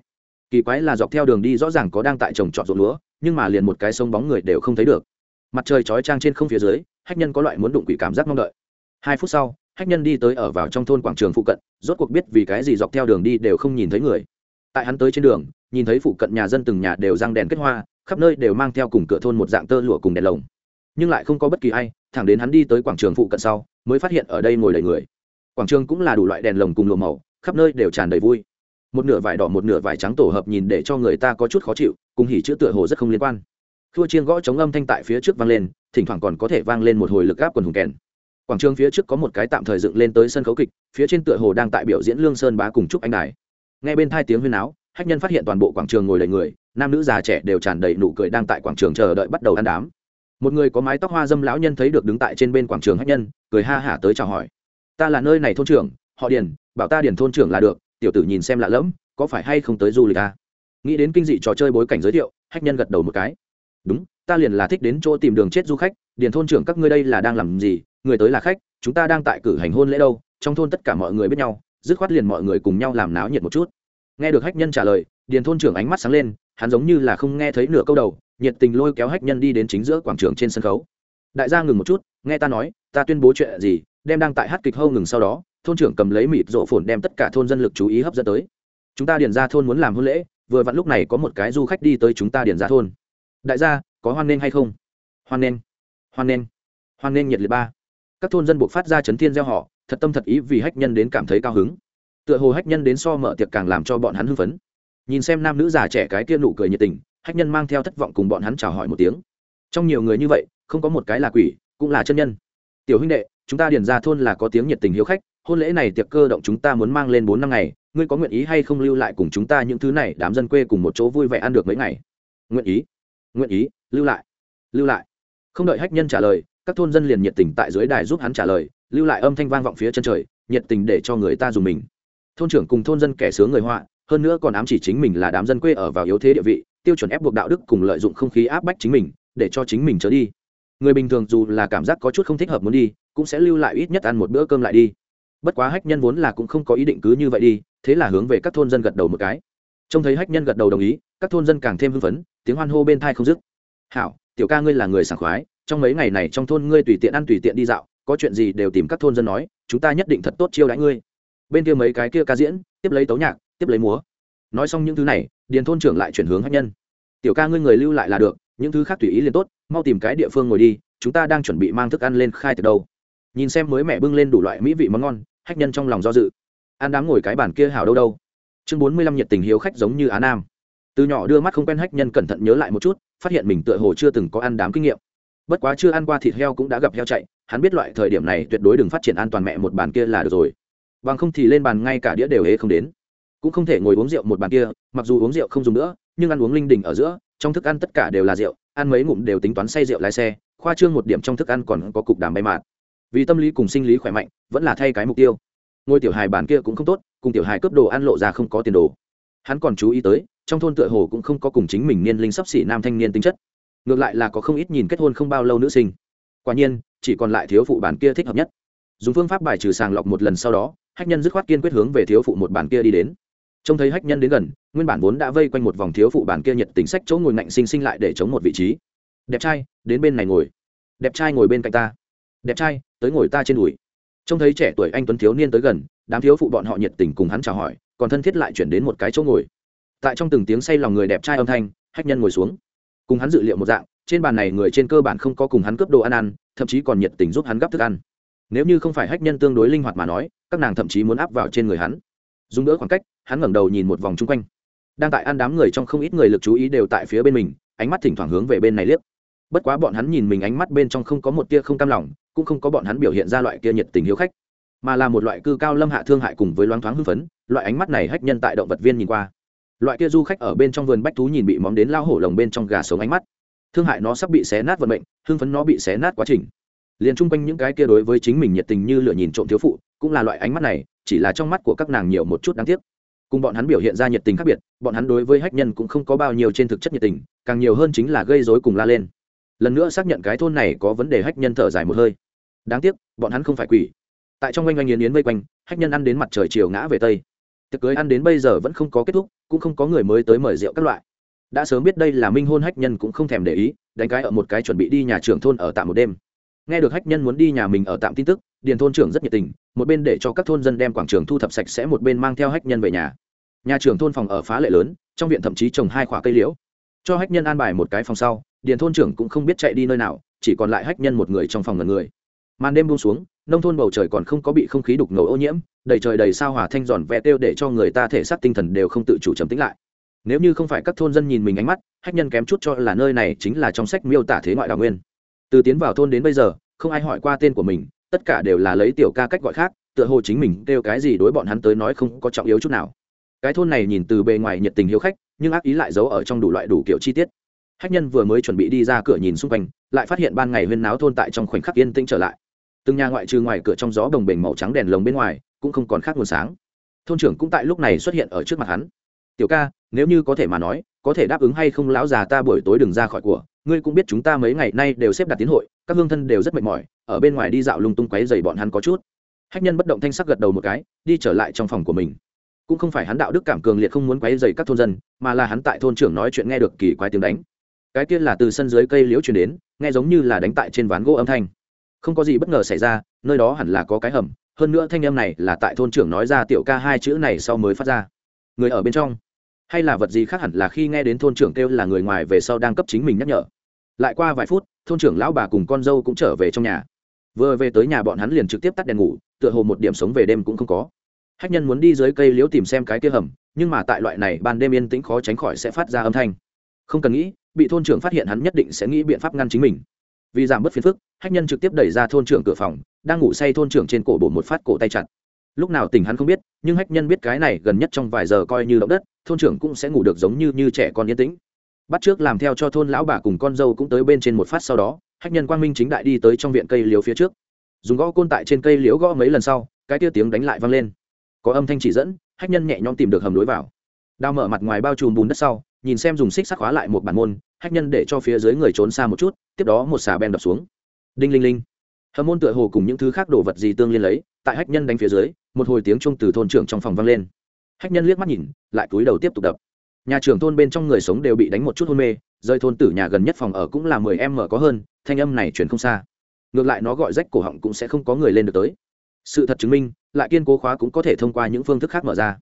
kỳ quái là dọc theo đường đi rõ ràng có đang tại trồng trọt ruộng lúa, nhưng mà liền một cái sông bóng người đều không thấy được. Mặt trời chói trang trên không phía dưới, hách nhân có loại muốn đụng quỷ cảm giác mong đợi. Hai phút sau, hách nhân đi tới ở vào trong thôn quảng trường phụ cận, rốt cuộc biết vì cái gì dọc theo đường đi đều không nhìn thấy người. Tại hắn tới trên đường nhìn thấy phụ cận nhà dân từng nhà đều răng đèn kết hoa, khắp nơi đều mang theo cùng cửa thôn một dạng tơ lụa cùng đèn lồng. Nhưng lại không có bất kỳ ai, thẳng đến hắn đi tới quảng trường phụ cận sau, mới phát hiện ở đây ngồi đầy người. Quảng trường cũng là đủ loại đèn lồng cùng lụa màu, khắp nơi đều tràn đầy vui. Một nửa vải đỏ, một nửa vải trắng tổ hợp nhìn để cho người ta có chút khó chịu, cùng hỉ chữ tựa hồ rất không liên quan. Thua chiên gõ chống âm thanh tại phía trước vang lên, thỉnh thoảng còn có thể vang lên một hồi lực gáp quần hùng kèn. Quảng trường phía trước có một cái tạm thời dựng lên tới sân khấu kịch, phía trên tựa hồ đang tại biểu diễn lương sơn bá cùng chúc anh đài. Nghe bên thai tiếng huyên áo hách nhân phát hiện toàn bộ quảng trường ngồi đầy người, nam nữ già trẻ đều tràn đầy nụ cười đang tại quảng trường chờ đợi bắt đầu ăn đám. Một người có mái tóc hoa dâm lão nhân thấy được đứng tại trên bên quảng trường hách nhân, cười ha hả tới chào hỏi. Ta là nơi này thôn trưởng, họ điền, bảo ta điền thôn trưởng là được, tiểu tử nhìn xem lạ lẫm, có phải hay không tới du lịch à? nghĩ đến kinh dị trò chơi bối cảnh giới thiệu, hách nhân gật đầu một cái. Đúng, ta liền là thích đến chỗ tìm đường chết du khách, điền thôn trưởng các ngươi đây là đang làm gì, người tới là khách, chúng ta đang tại cử hành hôn lễ đâu, trong thôn tất cả mọi người biết nhau, dứt khoát liền mọi người cùng nhau làm náo nhiệt một chút nghe được hách nhân trả lời, điền thôn trưởng ánh mắt sáng lên, hắn giống như là không nghe thấy nửa câu đầu, nhiệt tình lôi kéo hách nhân đi đến chính giữa quảng trường trên sân khấu. Đại gia ngừng một chút, nghe ta nói, ta tuyên bố chuyện gì, đem đang tại hát kịch hâu ngừng sau đó, thôn trưởng cầm lấy mịt rộ phồn đem tất cả thôn dân lực chú ý hấp dẫn tới. Chúng ta điền ra thôn muốn làm hôn lễ, vừa vặn lúc này có một cái du khách đi tới chúng ta điền ra thôn. Đại gia, có hoan nghênh hay không? Hoan nghênh hoan nghênh hoan nghênh nhiệt liệt ba. Các thôn dân buộc phát ra chấn thiên gieo họ, thật tâm thật ý vì hách nhân đến cảm thấy cao hứng tựa hồ hách nhân đến so mở tiệc càng làm cho bọn hắn hưng phấn. Nhìn xem nam nữ già trẻ cái kia nụ cười nhiệt tình, hách nhân mang theo thất vọng cùng bọn hắn chào hỏi một tiếng. Trong nhiều người như vậy, không có một cái là quỷ, cũng là chân nhân. Tiểu huynh đệ, chúng ta điền ra thôn là có tiếng nhiệt tình hiếu khách, hôn lễ này tiệc cơ động chúng ta muốn mang lên bốn năm ngày, ngươi có nguyện ý hay không lưu lại cùng chúng ta những thứ này, đám dân quê cùng một chỗ vui vẻ ăn được mấy ngày? Nguyện ý nguyện ý, lưu lại lưu lại. Không đợi hách nhân trả lời, các thôn dân liền nhiệt tình tại dưới đài giúp hắn trả lời, lưu lại âm thanh vang vọng phía chân trời, nhiệt tình để cho người ta dùng mình thôn trưởng cùng thôn dân kẻ sướng người họa, hơn nữa còn ám chỉ chính mình là đám dân quê ở vào yếu thế địa vị, tiêu chuẩn ép buộc đạo đức cùng lợi dụng không khí áp bách chính mình, để cho chính mình trở đi. Người bình thường dù là cảm giác có chút không thích hợp muốn đi, cũng sẽ lưu lại ít nhất ăn một bữa cơm lại đi. Bất quá hách nhân vốn là cũng không có ý định cứ như vậy đi, thế là hướng về các thôn dân gật đầu một cái. Trông thấy hách nhân gật đầu đồng ý, các thôn dân càng thêm hưng phấn, tiếng hoan hô bên thai không dứt. Hảo, tiểu ca ngươi là người sảng khoái, trong mấy ngày này trong thôn ngươi tùy tiện ăn tùy tiện đi dạo, có chuyện gì đều tìm các thôn dân nói, chúng ta nhất định thật tốt chiêu đãi ngươi bên kia mấy cái kia ca diễn, tiếp lấy tấu nhạc, tiếp lấy múa. Nói xong những thứ này, điền thôn trưởng lại chuyển hướng hách nhân. Tiểu ca ngươi người lưu lại là được, những thứ khác tùy ý liền tốt, mau tìm cái địa phương ngồi đi, chúng ta đang chuẩn bị mang thức ăn lên khai từ đâu. Nhìn xem mới mẹ bưng lên đủ loại mỹ vị món ngon hách nhân trong lòng do dự. Ăn đám ngồi cái bàn kia hảo đâu đâu. Chương bốn mươi lăm nhiệt tình hiếu khách giống như á nam. Từ nhỏ đưa mắt không quen hách nhân cẩn thận nhớ lại một chút, phát hiện mình tựa hồ chưa từng có ăn đám kinh nghiệm. Bất quá chưa ăn qua thịt heo cũng đã gặp heo chạy, hắn biết loại thời điểm này tuyệt đối đừng phát triển an toàn mẹ một bàn kia là được rồi bằng không thì lên bàn ngay cả đĩa đều hế không đến. Cũng không thể ngồi uống rượu một bàn kia, mặc dù uống rượu không dùng nữa, nhưng ăn uống linh đình ở giữa, trong thức ăn tất cả đều là rượu, ăn mấy ngụm đều tính toán say rượu lái xe, khoa trương một điểm trong thức ăn còn có cục đàm bay mạt. Vì tâm lý cùng sinh lý khỏe mạnh, vẫn là thay cái mục tiêu. Ngôi tiểu hài bàn kia cũng không tốt, cùng tiểu hài cướp đồ ăn lộ ra không có tiền đồ. Hắn còn chú ý tới, trong thôn tựa hồ cũng không có cùng chính mình niên linh sắp xỉ nam thanh niên tính chất. Ngược lại là có không ít nhìn kết hôn không bao lâu nữ sinh. Quả nhiên, chỉ còn lại thiếu phụ bản kia thích hợp nhất. Dùng phương pháp bài trừ sàng lọc một lần sau đó hách nhân dứt khoát kiên quyết hướng về thiếu phụ một bàn kia đi đến. Trông thấy hách nhân đến gần, nguyên bản vốn đã vây quanh một vòng thiếu phụ bàn kia nhiệt tính sách chỗ ngồi ngạnh sinh sinh lại để chống một vị trí. Đẹp trai, đến bên này ngồi. Đẹp trai ngồi bên cạnh ta. Đẹp trai, tới ngồi ta trên đùi. Trông thấy trẻ tuổi anh tuấn thiếu niên tới gần, đám thiếu phụ bọn họ nhiệt tình cùng hắn chào hỏi, còn thân thiết lại chuyển đến một cái chỗ ngồi. Tại trong từng tiếng say lòng người đẹp trai âm thanh, hách nhân ngồi xuống. Cùng hắn dự liệu một dạng, trên bàn này người trên cơ bản không có cùng hắn cướp đồ ăn ăn, thậm chí còn nhiệt tình giúp hắn gắp thức ăn nếu như không phải hách nhân tương đối linh hoạt mà nói, các nàng thậm chí muốn áp vào trên người hắn. Dùng đỡ khoảng cách, hắn ngẩng đầu nhìn một vòng chung quanh. Đang tại ăn đám người trong không ít người lực chú ý đều tại phía bên mình, ánh mắt thỉnh thoảng hướng về bên này liếc. Bất quá bọn hắn nhìn mình ánh mắt bên trong không có một tia không cam lòng, cũng không có bọn hắn biểu hiện ra loại kia nhiệt tình hiếu khách, mà là một loại cư cao lâm hạ thương hại cùng với loáng thoáng hưng phấn, loại ánh mắt này hách nhân tại động vật viên nhìn qua. Loại kia du khách ở bên trong vườn bách thú nhìn bị móm đến lao hổ lồng bên trong gà sống ánh mắt. Thương hại nó sắp bị xé nát vận mệnh, hưng phấn nó bị xé nát quá trình liền chung quanh những cái kia đối với chính mình nhiệt tình như lựa nhìn trộm thiếu phụ, cũng là loại ánh mắt này, chỉ là trong mắt của các nàng nhiều một chút đáng tiếc. Cùng bọn hắn biểu hiện ra nhiệt tình khác biệt, bọn hắn đối với hách nhân cũng không có bao nhiêu trên thực chất nhiệt tình, càng nhiều hơn chính là gây dối cùng la lên. Lần nữa xác nhận cái thôn này có vấn đề hách nhân thở dài một hơi. Đáng tiếc, bọn hắn không phải quỷ. Tại trong oanh oanh yến yến vây quanh, hách nhân ăn đến mặt trời chiều ngã về tây. Tiệc cưới ăn đến bây giờ vẫn không có kết thúc, cũng không có người mới tới mời rượu các loại. Đã sớm biết đây là minh hôn hách nhân cũng không thèm để ý, đánh cái ở một cái chuẩn bị đi nhà trưởng thôn ở tạm một đêm nghe được hách nhân muốn đi nhà mình ở tạm tin tức, điền thôn trưởng rất nhiệt tình, một bên để cho các thôn dân đem quảng trường thu thập sạch sẽ, một bên mang theo hách nhân về nhà. Nhà trưởng thôn phòng ở phá lệ lớn, trong viện thậm chí trồng hai khoả cây liễu. Cho hách nhân an bài một cái phòng sau, điền thôn trưởng cũng không biết chạy đi nơi nào, chỉ còn lại hách nhân một người trong phòng ngần người. Màn đêm buông xuống, nông thôn bầu trời còn không có bị không khí đục ngầu ô nhiễm, đầy trời đầy sao hỏa thanh giòn vẹ têu để cho người ta thể xác tinh thần đều không tự chủ trầm tĩnh lại. Nếu như không phải các thôn dân nhìn mình ánh mắt, hách nhân kém chút cho là nơi này chính là trong sách miêu tả thế ngoại đào nguyên từ tiến vào thôn đến bây giờ, không ai hỏi qua tên của mình, tất cả đều là lấy tiểu ca cách gọi khác, tựa hồ chính mình kêu cái gì đối bọn hắn tới nói không có trọng yếu chút nào. Cái thôn này nhìn từ bề ngoài nhiệt tình hiếu khách, nhưng ác ý lại giấu ở trong đủ loại đủ kiểu chi tiết. Hách nhân vừa mới chuẩn bị đi ra cửa nhìn xung quanh, lại phát hiện ban ngày huyên náo thôn tại trong khoảnh khắc yên tĩnh trở lại. Từng nhà ngoại trừ ngoài cửa trong gió đồng bềnh màu trắng đèn lồng bên ngoài, cũng không còn khác nguồn sáng. Thôn trưởng cũng tại lúc này xuất hiện ở trước mặt hắn. Tiểu ca, nếu như có thể mà nói, có thể đáp ứng hay không lão già ta buổi tối đừng ra khỏi của ngươi cũng biết chúng ta mấy ngày nay đều xếp đặt tiến hội, các hương thân đều rất mệt mỏi, ở bên ngoài đi dạo lung tung quấy dày bọn hắn có chút. Hách nhân bất động thanh sắc gật đầu một cái, đi trở lại trong phòng của mình. Cũng không phải hắn đạo đức cảm cường liệt không muốn quấy dày các thôn dân, mà là hắn tại thôn trưởng nói chuyện nghe được kỳ quái tiếng đánh. Cái kia là từ sân dưới cây liễu chuyển đến, nghe giống như là đánh tại trên ván gỗ âm thanh. Không có gì bất ngờ xảy ra, nơi đó hẳn là có cái hầm, hơn nữa thanh âm này là tại thôn trưởng nói ra tiểu ca hai chữ này sau mới phát ra. Người ở bên trong, hay là vật gì khác hẳn là khi nghe đến thôn trưởng kêu là người ngoài về sau đang cấp chính mình nhắc nhở lại qua vài phút, thôn trưởng lão bà cùng con dâu cũng trở về trong nhà. Vừa về tới nhà bọn hắn liền trực tiếp tắt đèn ngủ, tựa hồ một điểm sống về đêm cũng không có. Hách nhân muốn đi dưới cây liễu tìm xem cái kia hầm, nhưng mà tại loại này ban đêm yên tĩnh khó tránh khỏi sẽ phát ra âm thanh. Không cần nghĩ, bị thôn trưởng phát hiện hắn nhất định sẽ nghĩ biện pháp ngăn chính mình. Vì giảm bớt phiền phức, hách nhân trực tiếp đẩy ra thôn trưởng cửa phòng, đang ngủ say thôn trưởng trên cổ bổ một phát cổ tay chặt. Lúc nào tỉnh hắn không biết, nhưng hách nhân biết cái này gần nhất trong vài giờ coi như động đất, thôn trưởng cũng sẽ ngủ được giống như như trẻ con yên tĩnh bắt trước làm theo cho thôn lão bà cùng con dâu cũng tới bên trên một phát sau đó, hách nhân quang minh chính đại đi tới trong viện cây liếu phía trước. Dùng gõ côn tại trên cây liếu gõ mấy lần sau, cái tia tiếng đánh lại vang lên. Có âm thanh chỉ dẫn, hách nhân nhẹ nhõm tìm được hầm lối vào. Đao mở mặt ngoài bao trùm bùn đất sau, nhìn xem dùng xích sắc hóa lại một bản môn, hách nhân để cho phía dưới người trốn xa một chút, tiếp đó một xà ben đập xuống. Đinh linh linh. Hầm môn tựa hồ cùng những thứ khác đồ vật gì tương liên lấy, tại hách nhân đánh phía dưới, một hồi tiếng chung từ thôn trưởng trong phòng vang lên. Hách nhân liếc mắt nhìn, lại cúi đầu tiếp tục đập nhà trưởng thôn bên trong người sống đều bị đánh một chút hôn mê rơi thôn tử nhà gần nhất phòng ở cũng là mười em mở có hơn, thanh âm này chuyển không xa. Ngược lại nó gọi rách cổ họng cũng sẽ không có người lên được tới. Sự thật chứng minh, lại kiên cố khóa cũng có thể thông qua những phương thức khác mở ra.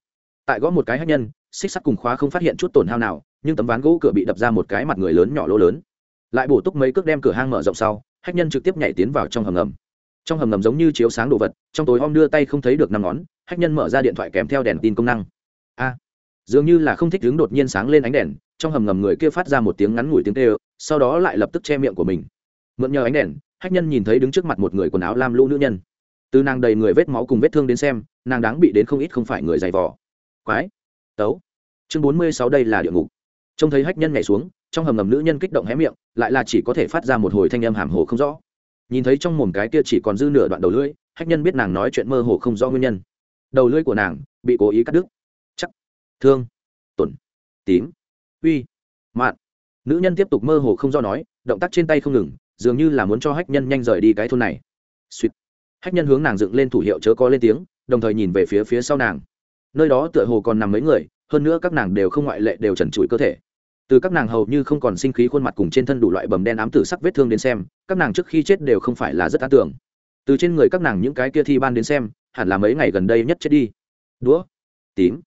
Tại gõ một cái hát nhân, xích sắt cùng khóa không phát hiện chút tổn hao nào, nhưng tấm ván gỗ cửa bị đập ra một cái mặt người lớn nhỏ lỗ lớn. Lại bổ túc mấy cước đem cửa hang mở rộng sau, hách nhân trực tiếp nhảy tiến vào trong hầm ngầm. Trong hầm ngầm giống như chiếu sáng đồ vật, trong tối om đưa tay không thấy được năm ngón, hách nhân mở ra điện thoại kèm theo đèn tin công năng. A dường như là không thích đứng đột nhiên sáng lên ánh đèn, trong hầm ngầm người kia phát ra một tiếng ngắn ngủi tiếng tê sau đó lại lập tức che miệng của mình. Mượn nhờ ánh đèn, hách nhân nhìn thấy đứng trước mặt một người quần áo lam lũ nữ nhân. Từ nàng đầy người vết máu cùng vết thương đến xem, nàng đáng bị đến không ít không phải người dày vỏ quái! Tấu! Chương bốn mươi sáu đây là địa ngục. Trông thấy hách nhân nhảy xuống, trong hầm ngầm nữ nhân kích động hé miệng, lại là chỉ có thể phát ra một hồi thanh âm hàm hồ không rõ. Nhìn thấy trong mồm cái kia chỉ còn dư nửa đoạn đầu lưỡi, hách nhân biết nàng nói chuyện mơ hồ không rõ nguyên nhân. Đầu lưỡi của nàng bị cố ý cắt đứt thương, tổn, tím, uy, mạn. Nữ nhân tiếp tục mơ hồ không do nói, động tác trên tay không ngừng, dường như là muốn cho hách nhân nhanh rời đi cái thôn này. Suýt. Hách nhân hướng nàng dựng lên thủ hiệu chớ có lên tiếng, đồng thời nhìn về phía phía sau nàng. Nơi đó tựa hồ còn nằm mấy người, hơn nữa các nàng đều không ngoại lệ đều trần trụi cơ thể. Từ các nàng hầu như không còn sinh khí khuôn mặt cùng trên thân đủ loại bầm đen ám tử sắc vết thương đến xem, các nàng trước khi chết đều không phải là rất an tưởng. Từ trên người các nàng những cái kia thi ban đến xem, hẳn là mấy ngày gần đây nhất chết đi. Đũa, tím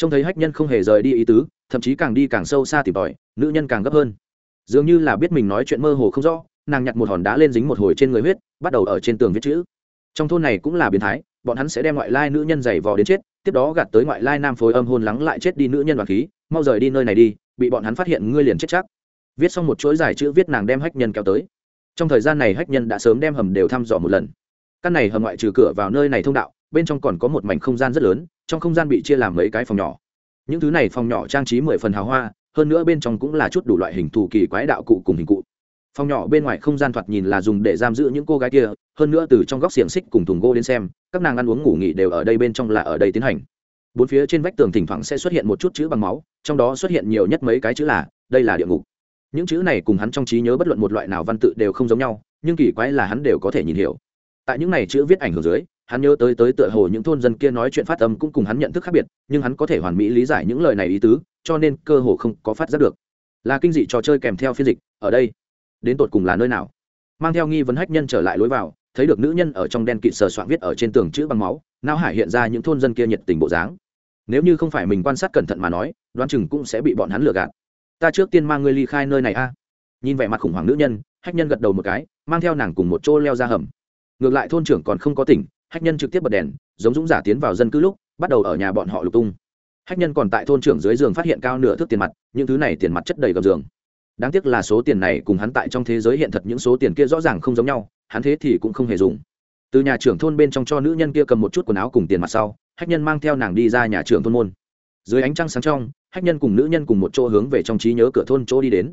trông thấy hách nhân không hề rời đi ý tứ, thậm chí càng đi càng sâu xa tìm tòi, nữ nhân càng gấp hơn. Dường như là biết mình nói chuyện mơ hồ không rõ, nàng nhặt một hòn đá lên dính một hồi trên người huyết, bắt đầu ở trên tường viết chữ. Trong thôn này cũng là biến thái, bọn hắn sẽ đem ngoại lai nữ nhân giày vò đến chết, tiếp đó gạt tới ngoại lai nam phối âm hôn lắng lại chết đi nữ nhân và khí, mau rời đi nơi này đi, bị bọn hắn phát hiện ngươi liền chết chắc. Viết xong một chuỗi dài chữ viết nàng đem hách nhân kéo tới. Trong thời gian này hách nhân đã sớm đem hầm đều thăm dò một lần. Căn này hầm ngoại trừ cửa vào nơi này thông đạo, bên trong còn có một mảnh không gian rất lớn trong không gian bị chia làm mấy cái phòng nhỏ. Những thứ này phòng nhỏ trang trí mười phần hào hoa, hơn nữa bên trong cũng là chút đủ loại hình thù kỳ quái đạo cụ cùng hình cụ. Phòng nhỏ bên ngoài không gian thoạt nhìn là dùng để giam giữ những cô gái kia, hơn nữa từ trong góc xiềng xích cùng thùng gỗ đến xem, các nàng ăn uống ngủ nghỉ đều ở đây bên trong là ở đây tiến hành. Bốn phía trên vách tường thỉnh thoảng sẽ xuất hiện một chút chữ bằng máu, trong đó xuất hiện nhiều nhất mấy cái chữ là, đây là địa ngục. Những chữ này cùng hắn trong trí nhớ bất luận một loại nào văn tự đều không giống nhau, nhưng kỳ quái là hắn đều có thể nhìn hiểu. Tại những này chữ viết ảnh hưởng dưới hắn nhớ tới tới tựa hồ những thôn dân kia nói chuyện phát âm cũng cùng hắn nhận thức khác biệt, nhưng hắn có thể hoàn mỹ lý giải những lời này ý tứ, cho nên cơ hồ không có phát giác được. Là kinh dị trò chơi kèm theo phiên dịch, ở đây. Đến tột cùng là nơi nào? Mang theo nghi vấn hách nhân trở lại lối vào, thấy được nữ nhân ở trong đen kịt sờ soạn viết ở trên tường chữ bằng máu, não hải hiện ra những thôn dân kia nhiệt tình bộ dáng. Nếu như không phải mình quan sát cẩn thận mà nói, đoán chừng cũng sẽ bị bọn hắn lừa gạt. Ta trước tiên mang ngươi ly khai nơi này a. Nhìn vẻ mặt khủng hoảng nữ nhân, hách nhân gật đầu một cái, mang theo nàng cùng một chỗ leo ra hầm. Ngược lại thôn trưởng còn không có tỉnh hách nhân trực tiếp bật đèn, giống dũng giả tiến vào dân cư lúc, bắt đầu ở nhà bọn họ lục tung. Hách nhân còn tại thôn trưởng dưới giường phát hiện cao nửa thước tiền mặt, những thứ này tiền mặt chất đầy gầm giường. Đáng tiếc là số tiền này cùng hắn tại trong thế giới hiện thật những số tiền kia rõ ràng không giống nhau, hắn thế thì cũng không hề dùng. Từ nhà trưởng thôn bên trong cho nữ nhân kia cầm một chút quần áo cùng tiền mặt sau, hách nhân mang theo nàng đi ra nhà trưởng thôn môn. Dưới ánh trăng sáng trong, hách nhân cùng nữ nhân cùng một chỗ hướng về trong trí nhớ cửa thôn chỗ đi đến.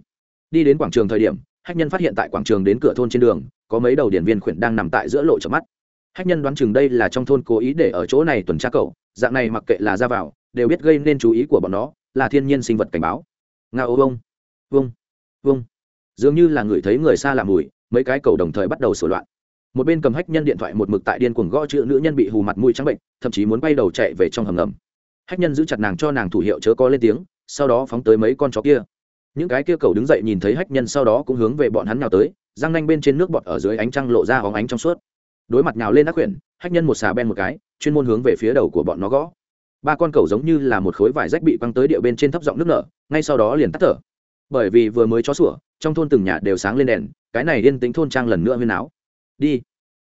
Đi đến quảng trường thời điểm, hách nhân phát hiện tại quảng trường đến cửa thôn trên đường, có mấy đầu điển viên khuyển đang nằm tại giữa lộ chợ mắt hách nhân đoán chừng đây là trong thôn cố ý để ở chỗ này tuần tra cậu, dạng này mặc kệ là ra vào, đều biết gây nên chú ý của bọn nó, là thiên nhiên sinh vật cảnh báo. Nga ô vông vông vông dường như là người thấy người xa làm mùi, mấy cái cầu đồng thời bắt đầu sửa loạn. Một bên cầm hách nhân điện thoại một mực tại điên cuồng gõ chữ nữ nhân bị hù mặt mũi trắng bệnh, thậm chí muốn bay đầu chạy về trong hầm ngầm. Hách nhân giữ chặt nàng cho nàng thủ hiệu chớ có lên tiếng, sau đó phóng tới mấy con chó kia. Những cái kia cầu đứng dậy nhìn thấy hách nhân sau đó cũng hướng về bọn hắn nào tới, răng nanh bên trên nước bọt ở dưới ánh trăng lộ ra hóng ánh trong suốt đối mặt nhào lên ác quyển, hách nhân một xà ben một cái, chuyên môn hướng về phía đầu của bọn nó gõ. Ba con cầu giống như là một khối vải rách bị quăng tới địa bên trên thấp giọng nước nở, ngay sau đó liền tắt thở. Bởi vì vừa mới chó sủa, trong thôn từng nhà đều sáng lên đèn, cái này yên tính thôn trang lần nữa huyên áo đi.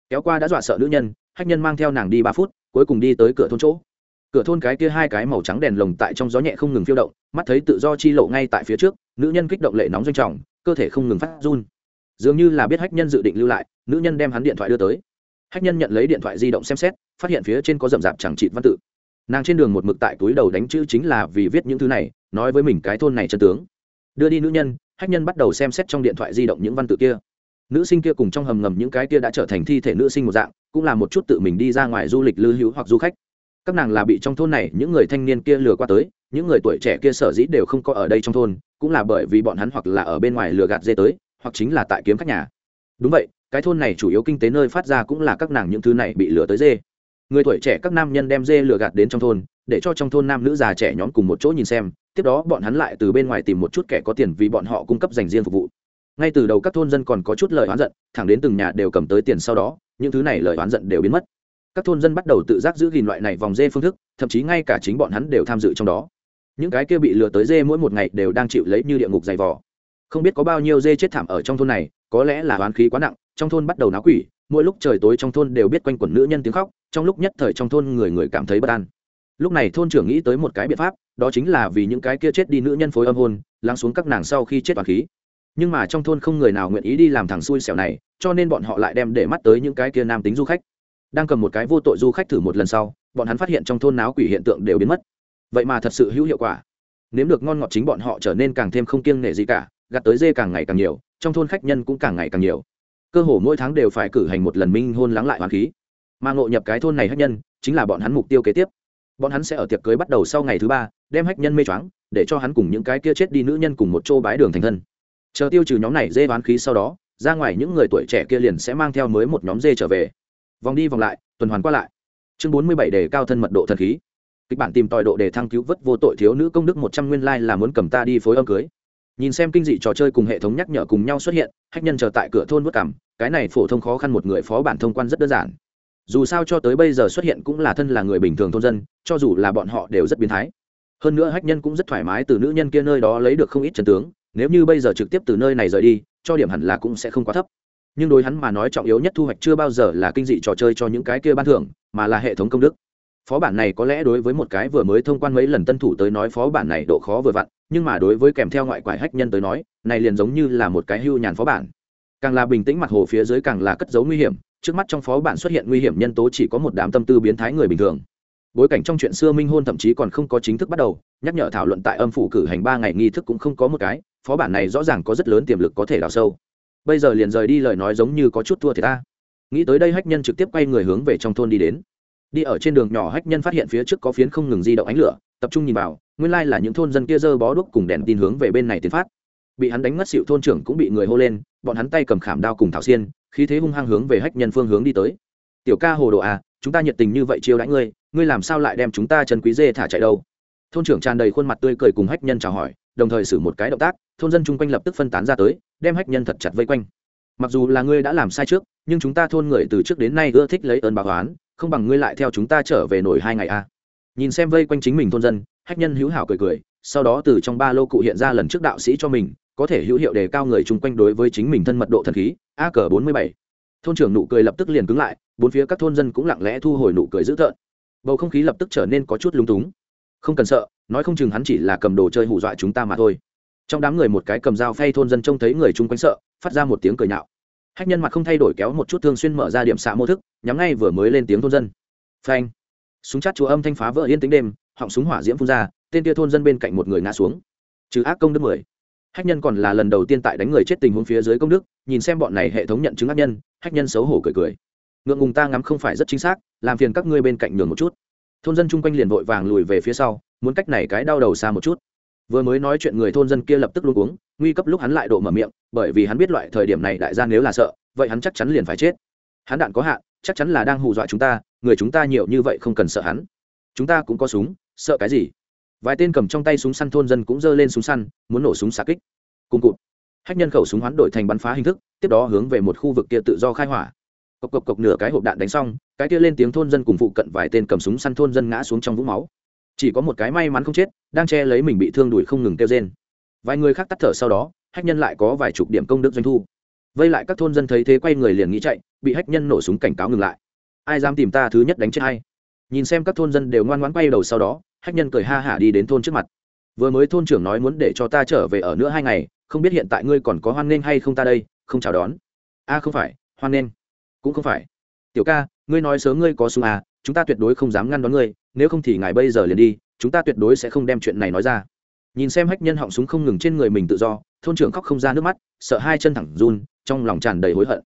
Kéo qua đã dọa sợ nữ nhân, hách nhân mang theo nàng đi ba phút, cuối cùng đi tới cửa thôn chỗ. Cửa thôn cái kia hai cái màu trắng đèn lồng tại trong gió nhẹ không ngừng phiêu động, mắt thấy tự do chi lộ ngay tại phía trước, nữ nhân kích động lệ nóng doanh trọng, cơ thể không ngừng phát run. Dường như là biết hách nhân dự định lưu lại, nữ nhân đem hắn điện thoại đưa tới hách nhân nhận lấy điện thoại di động xem xét, phát hiện phía trên có rậm rạp chẳng trịt văn tự. Nàng trên đường một mực tại túi đầu đánh chữ chính là vì viết những thứ này, nói với mình cái thôn này chân tướng. Đưa đi nữ nhân, hách nhân bắt đầu xem xét trong điện thoại di động những văn tự kia. Nữ sinh kia cùng trong hầm ngầm những cái kia đã trở thành thi thể nữ sinh một dạng, cũng là một chút tự mình đi ra ngoài du lịch lưu hữu hoặc du khách. Các nàng là bị trong thôn này những người thanh niên kia lừa qua tới, những người tuổi trẻ kia sở dĩ đều không có ở đây trong thôn, cũng là bởi vì bọn hắn hoặc là ở bên ngoài lừa gạt dê tới, hoặc chính là tại kiếm khách nhà. Đúng vậy cái thôn này chủ yếu kinh tế nơi phát ra cũng là các nàng những thứ này bị lừa tới dê. Người tuổi trẻ các nam nhân đem dê lừa gạt đến trong thôn, để cho trong thôn nam nữ già trẻ nhóm cùng một chỗ nhìn xem, tiếp đó bọn hắn lại từ bên ngoài tìm một chút kẻ có tiền vì bọn họ cung cấp dành riêng phục vụ. Ngay từ đầu các thôn dân còn có chút lời oán giận, thẳng đến từng nhà đều cầm tới tiền sau đó, những thứ này lời oán giận đều biến mất. Các thôn dân bắt đầu tự giác giữ gìn loại này vòng dê phương thức, thậm chí ngay cả chính bọn hắn đều tham dự trong đó. Những cái kia bị lừa tới dê mỗi một ngày đều đang chịu lấy như địa ngục dày vò. Không biết có bao nhiêu dê chết thảm ở trong thôn này, có lẽ là oán khí quá nặng trong thôn bắt đầu náo quỷ, mỗi lúc trời tối trong thôn đều biết quanh quẩn nữ nhân tiếng khóc, trong lúc nhất thời trong thôn người người cảm thấy bất an. Lúc này thôn trưởng nghĩ tới một cái biện pháp, đó chính là vì những cái kia chết đi nữ nhân phối âm hôn, lắng xuống các nàng sau khi chết toàn khí. Nhưng mà trong thôn không người nào nguyện ý đi làm thằng xui xẻo này, cho nên bọn họ lại đem để mắt tới những cái kia nam tính du khách. Đang cầm một cái vô tội du khách thử một lần sau, bọn hắn phát hiện trong thôn náo quỷ hiện tượng đều biến mất. Vậy mà thật sự hữu hiệu quả. Nếm được ngon ngọt chính bọn họ trở nên càng thêm không kiêng nể gì cả, gặt tới dê càng ngày càng nhiều, trong thôn khách nhân cũng càng ngày càng nhiều cơ hồ mỗi tháng đều phải cử hành một lần minh hôn lắng lại hoàng khí. Mà ngộ nhập cái thôn này hách nhân, chính là bọn hắn mục tiêu kế tiếp. Bọn hắn sẽ ở tiệc cưới bắt đầu sau ngày thứ ba, đem hách nhân mê choáng, để cho hắn cùng những cái kia chết đi nữ nhân cùng một chỗ bái đường thành thân. Chờ tiêu trừ nhóm này dê bán khí sau đó, ra ngoài những người tuổi trẻ kia liền sẽ mang theo mới một nhóm dê trở về. Vòng đi vòng lại, tuần hoàn qua lại. Chương bốn mươi bảy đề cao thân mật độ thần khí. Kịch bản tìm tòi độ để thăng cứu vớt vô tội thiếu nữ công đức một trăm nguyên là muốn cầm ta đi phối âm cưới nhìn xem kinh dị trò chơi cùng hệ thống nhắc nhở cùng nhau xuất hiện, hách nhân chờ tại cửa thôn vất cảm, cái này phổ thông khó khăn một người phó bản thông quan rất đơn giản. Dù sao cho tới bây giờ xuất hiện cũng là thân là người bình thường thôn dân, cho dù là bọn họ đều rất biến thái. Hơn nữa hách nhân cũng rất thoải mái từ nữ nhân kia nơi đó lấy được không ít trần tướng, nếu như bây giờ trực tiếp từ nơi này rời đi, cho điểm hẳn là cũng sẽ không quá thấp. Nhưng đối hắn mà nói trọng yếu nhất thu hoạch chưa bao giờ là kinh dị trò chơi cho những cái kia ban thưởng, mà là hệ thống công đức phó bản này có lẽ đối với một cái vừa mới thông quan mấy lần tân thủ tới nói phó bản này độ khó vừa vặn, nhưng mà đối với kèm theo ngoại quải hách nhân tới nói, này liền giống như là một cái hưu nhàn phó bản. Càng là bình tĩnh mặt hồ phía dưới càng là cất giấu nguy hiểm, trước mắt trong phó bản xuất hiện nguy hiểm nhân tố chỉ có một đám tâm tư biến thái người bình thường. Bối cảnh trong chuyện xưa minh hôn thậm chí còn không có chính thức bắt đầu, nhắc nhở thảo luận tại âm phủ cử hành ba ngày nghi thức cũng không có một cái, phó bản này rõ ràng có rất lớn tiềm lực có thể đào sâu. Bây giờ liền rời đi lời nói giống như có chút thua thì ta. Nghĩ tới đây hách nhân trực tiếp quay người hướng về trong thôn đi đến đi ở trên đường nhỏ hách nhân phát hiện phía trước có phiến không ngừng di động ánh lửa, tập trung nhìn vào, nguyên lai là những thôn dân kia dơ bó đuốc cùng đèn tin hướng về bên này tiến phát. Bị hắn đánh ngất xịu thôn trưởng cũng bị người hô lên, bọn hắn tay cầm khảm đao cùng thảo xiên, khí thế hung hăng hướng về hách nhân phương hướng đi tới. Tiểu ca hồ đồ à chúng ta nhiệt tình như vậy chiêu đãi ngươi ngươi làm sao lại đem chúng ta chân quý dê thả chạy đâu? Thôn trưởng tràn đầy khuôn mặt tươi cười cùng hách nhân chào hỏi, đồng thời xử một cái động tác, thôn dân chung quanh lập tức phân tán ra tới, đem hách nhân thật chặt vây quanh. Mặc dù là ngươi đã làm sai trước, nhưng chúng ta thôn người từ trước đến nay ưa thích lấy ơn báo oán không bằng ngươi lại theo chúng ta trở về nổi hai ngày a. À. nhìn xem vây quanh chính mình thôn dân, hách nhân hữu hảo cười cười, sau đó từ trong ba lô cụ hiện ra lần trước đạo sĩ cho mình, có thể hữu hiệu đề cao người chung quanh đối với chính mình thân mật độ thần khí, a cờ bốn mươi bảy. Thôn trưởng nụ cười lập tức liền cứng lại, bốn phía các thôn dân cũng lặng lẽ thu hồi nụ cười dữ tợn. Bầu không khí lập tức trở nên có chút lúng túng. Không cần sợ, nói không chừng hắn chỉ là cầm đồ chơi hù dọa chúng ta mà thôi. Trong đám người một cái cầm dao phay thôn dân trông thấy người chung quanh sợ, phát ra một tiếng cười nhạo hách nhân mặt không thay đổi kéo một chút thương xuyên mở ra điểm xạ mô thức, nhắm ngay vừa mới lên tiếng thôn dân. Phanh. Súng chát chúa âm thanh phá vỡ yên tính đêm, họng súng hỏa diễm phun ra, tên kia thôn dân bên cạnh một người ngã xuống. Trừ ác công đức mười. Hách nhân còn là lần đầu tiên tại đánh người chết tình huống phía dưới công đức, nhìn xem bọn này hệ thống nhận chứng ác nhân, hách nhân xấu hổ cười cười. Ngượng ngùng ta ngắm không phải rất chính xác, làm phiền các ngươi bên cạnh nhường một chút. Thôn dân chung quanh liền vội vàng lùi về phía sau, muốn cách này cái đau đầu xa một chút vừa mới nói chuyện người thôn dân kia lập tức luôn uống nguy cấp lúc hắn lại độ mở miệng, bởi vì hắn biết loại thời điểm này đại gia nếu là sợ, vậy hắn chắc chắn liền phải chết. Hắn đạn có hạn, chắc chắn là đang hù dọa chúng ta, người chúng ta nhiều như vậy không cần sợ hắn. Chúng ta cũng có súng, sợ cái gì? Vài tên cầm trong tay súng săn thôn dân cũng giơ lên súng săn, muốn nổ súng xạ kích. Cùng cụt. Hách nhân khẩu súng hoán đổi thành bắn phá hình thức, tiếp đó hướng về một khu vực kia tự do khai hỏa. Cộc cộc cộc nửa cái hộp đạn đánh xong, cái kia lên tiếng thôn dân cùng phụ cận vài tên cầm súng săn thôn dân ngã xuống trong vũng máu chỉ có một cái may mắn không chết, đang che lấy mình bị thương đuổi không ngừng kêu rên. Vài người khác tắt thở sau đó, hách nhân lại có vài chục điểm công đức doanh thu. Vây lại các thôn dân thấy thế quay người liền nghĩ chạy, bị hách nhân nổ súng cảnh cáo ngừng lại. Ai dám tìm ta thứ nhất đánh chết hay nhìn xem các thôn dân đều ngoan ngoãn quay đầu sau đó, hách nhân cười ha hả đi đến thôn trước mặt. Vừa mới thôn trưởng nói muốn để cho ta trở về ở nữa hai ngày, không biết hiện tại ngươi còn có hoan nghênh hay không ta đây, không chào đón. A không phải, hoan nghênh. Cũng không phải. Tiểu ca ngươi nói sớm ngươi có súng à chúng ta tuyệt đối không dám ngăn đón ngươi, nếu không thì ngài bây giờ liền đi, chúng ta tuyệt đối sẽ không đem chuyện này nói ra. Nhìn xem hách nhân họng súng không ngừng trên người mình tự do, thôn trưởng khóc không ra nước mắt, sợ hai chân thẳng run, trong lòng tràn đầy hối hận.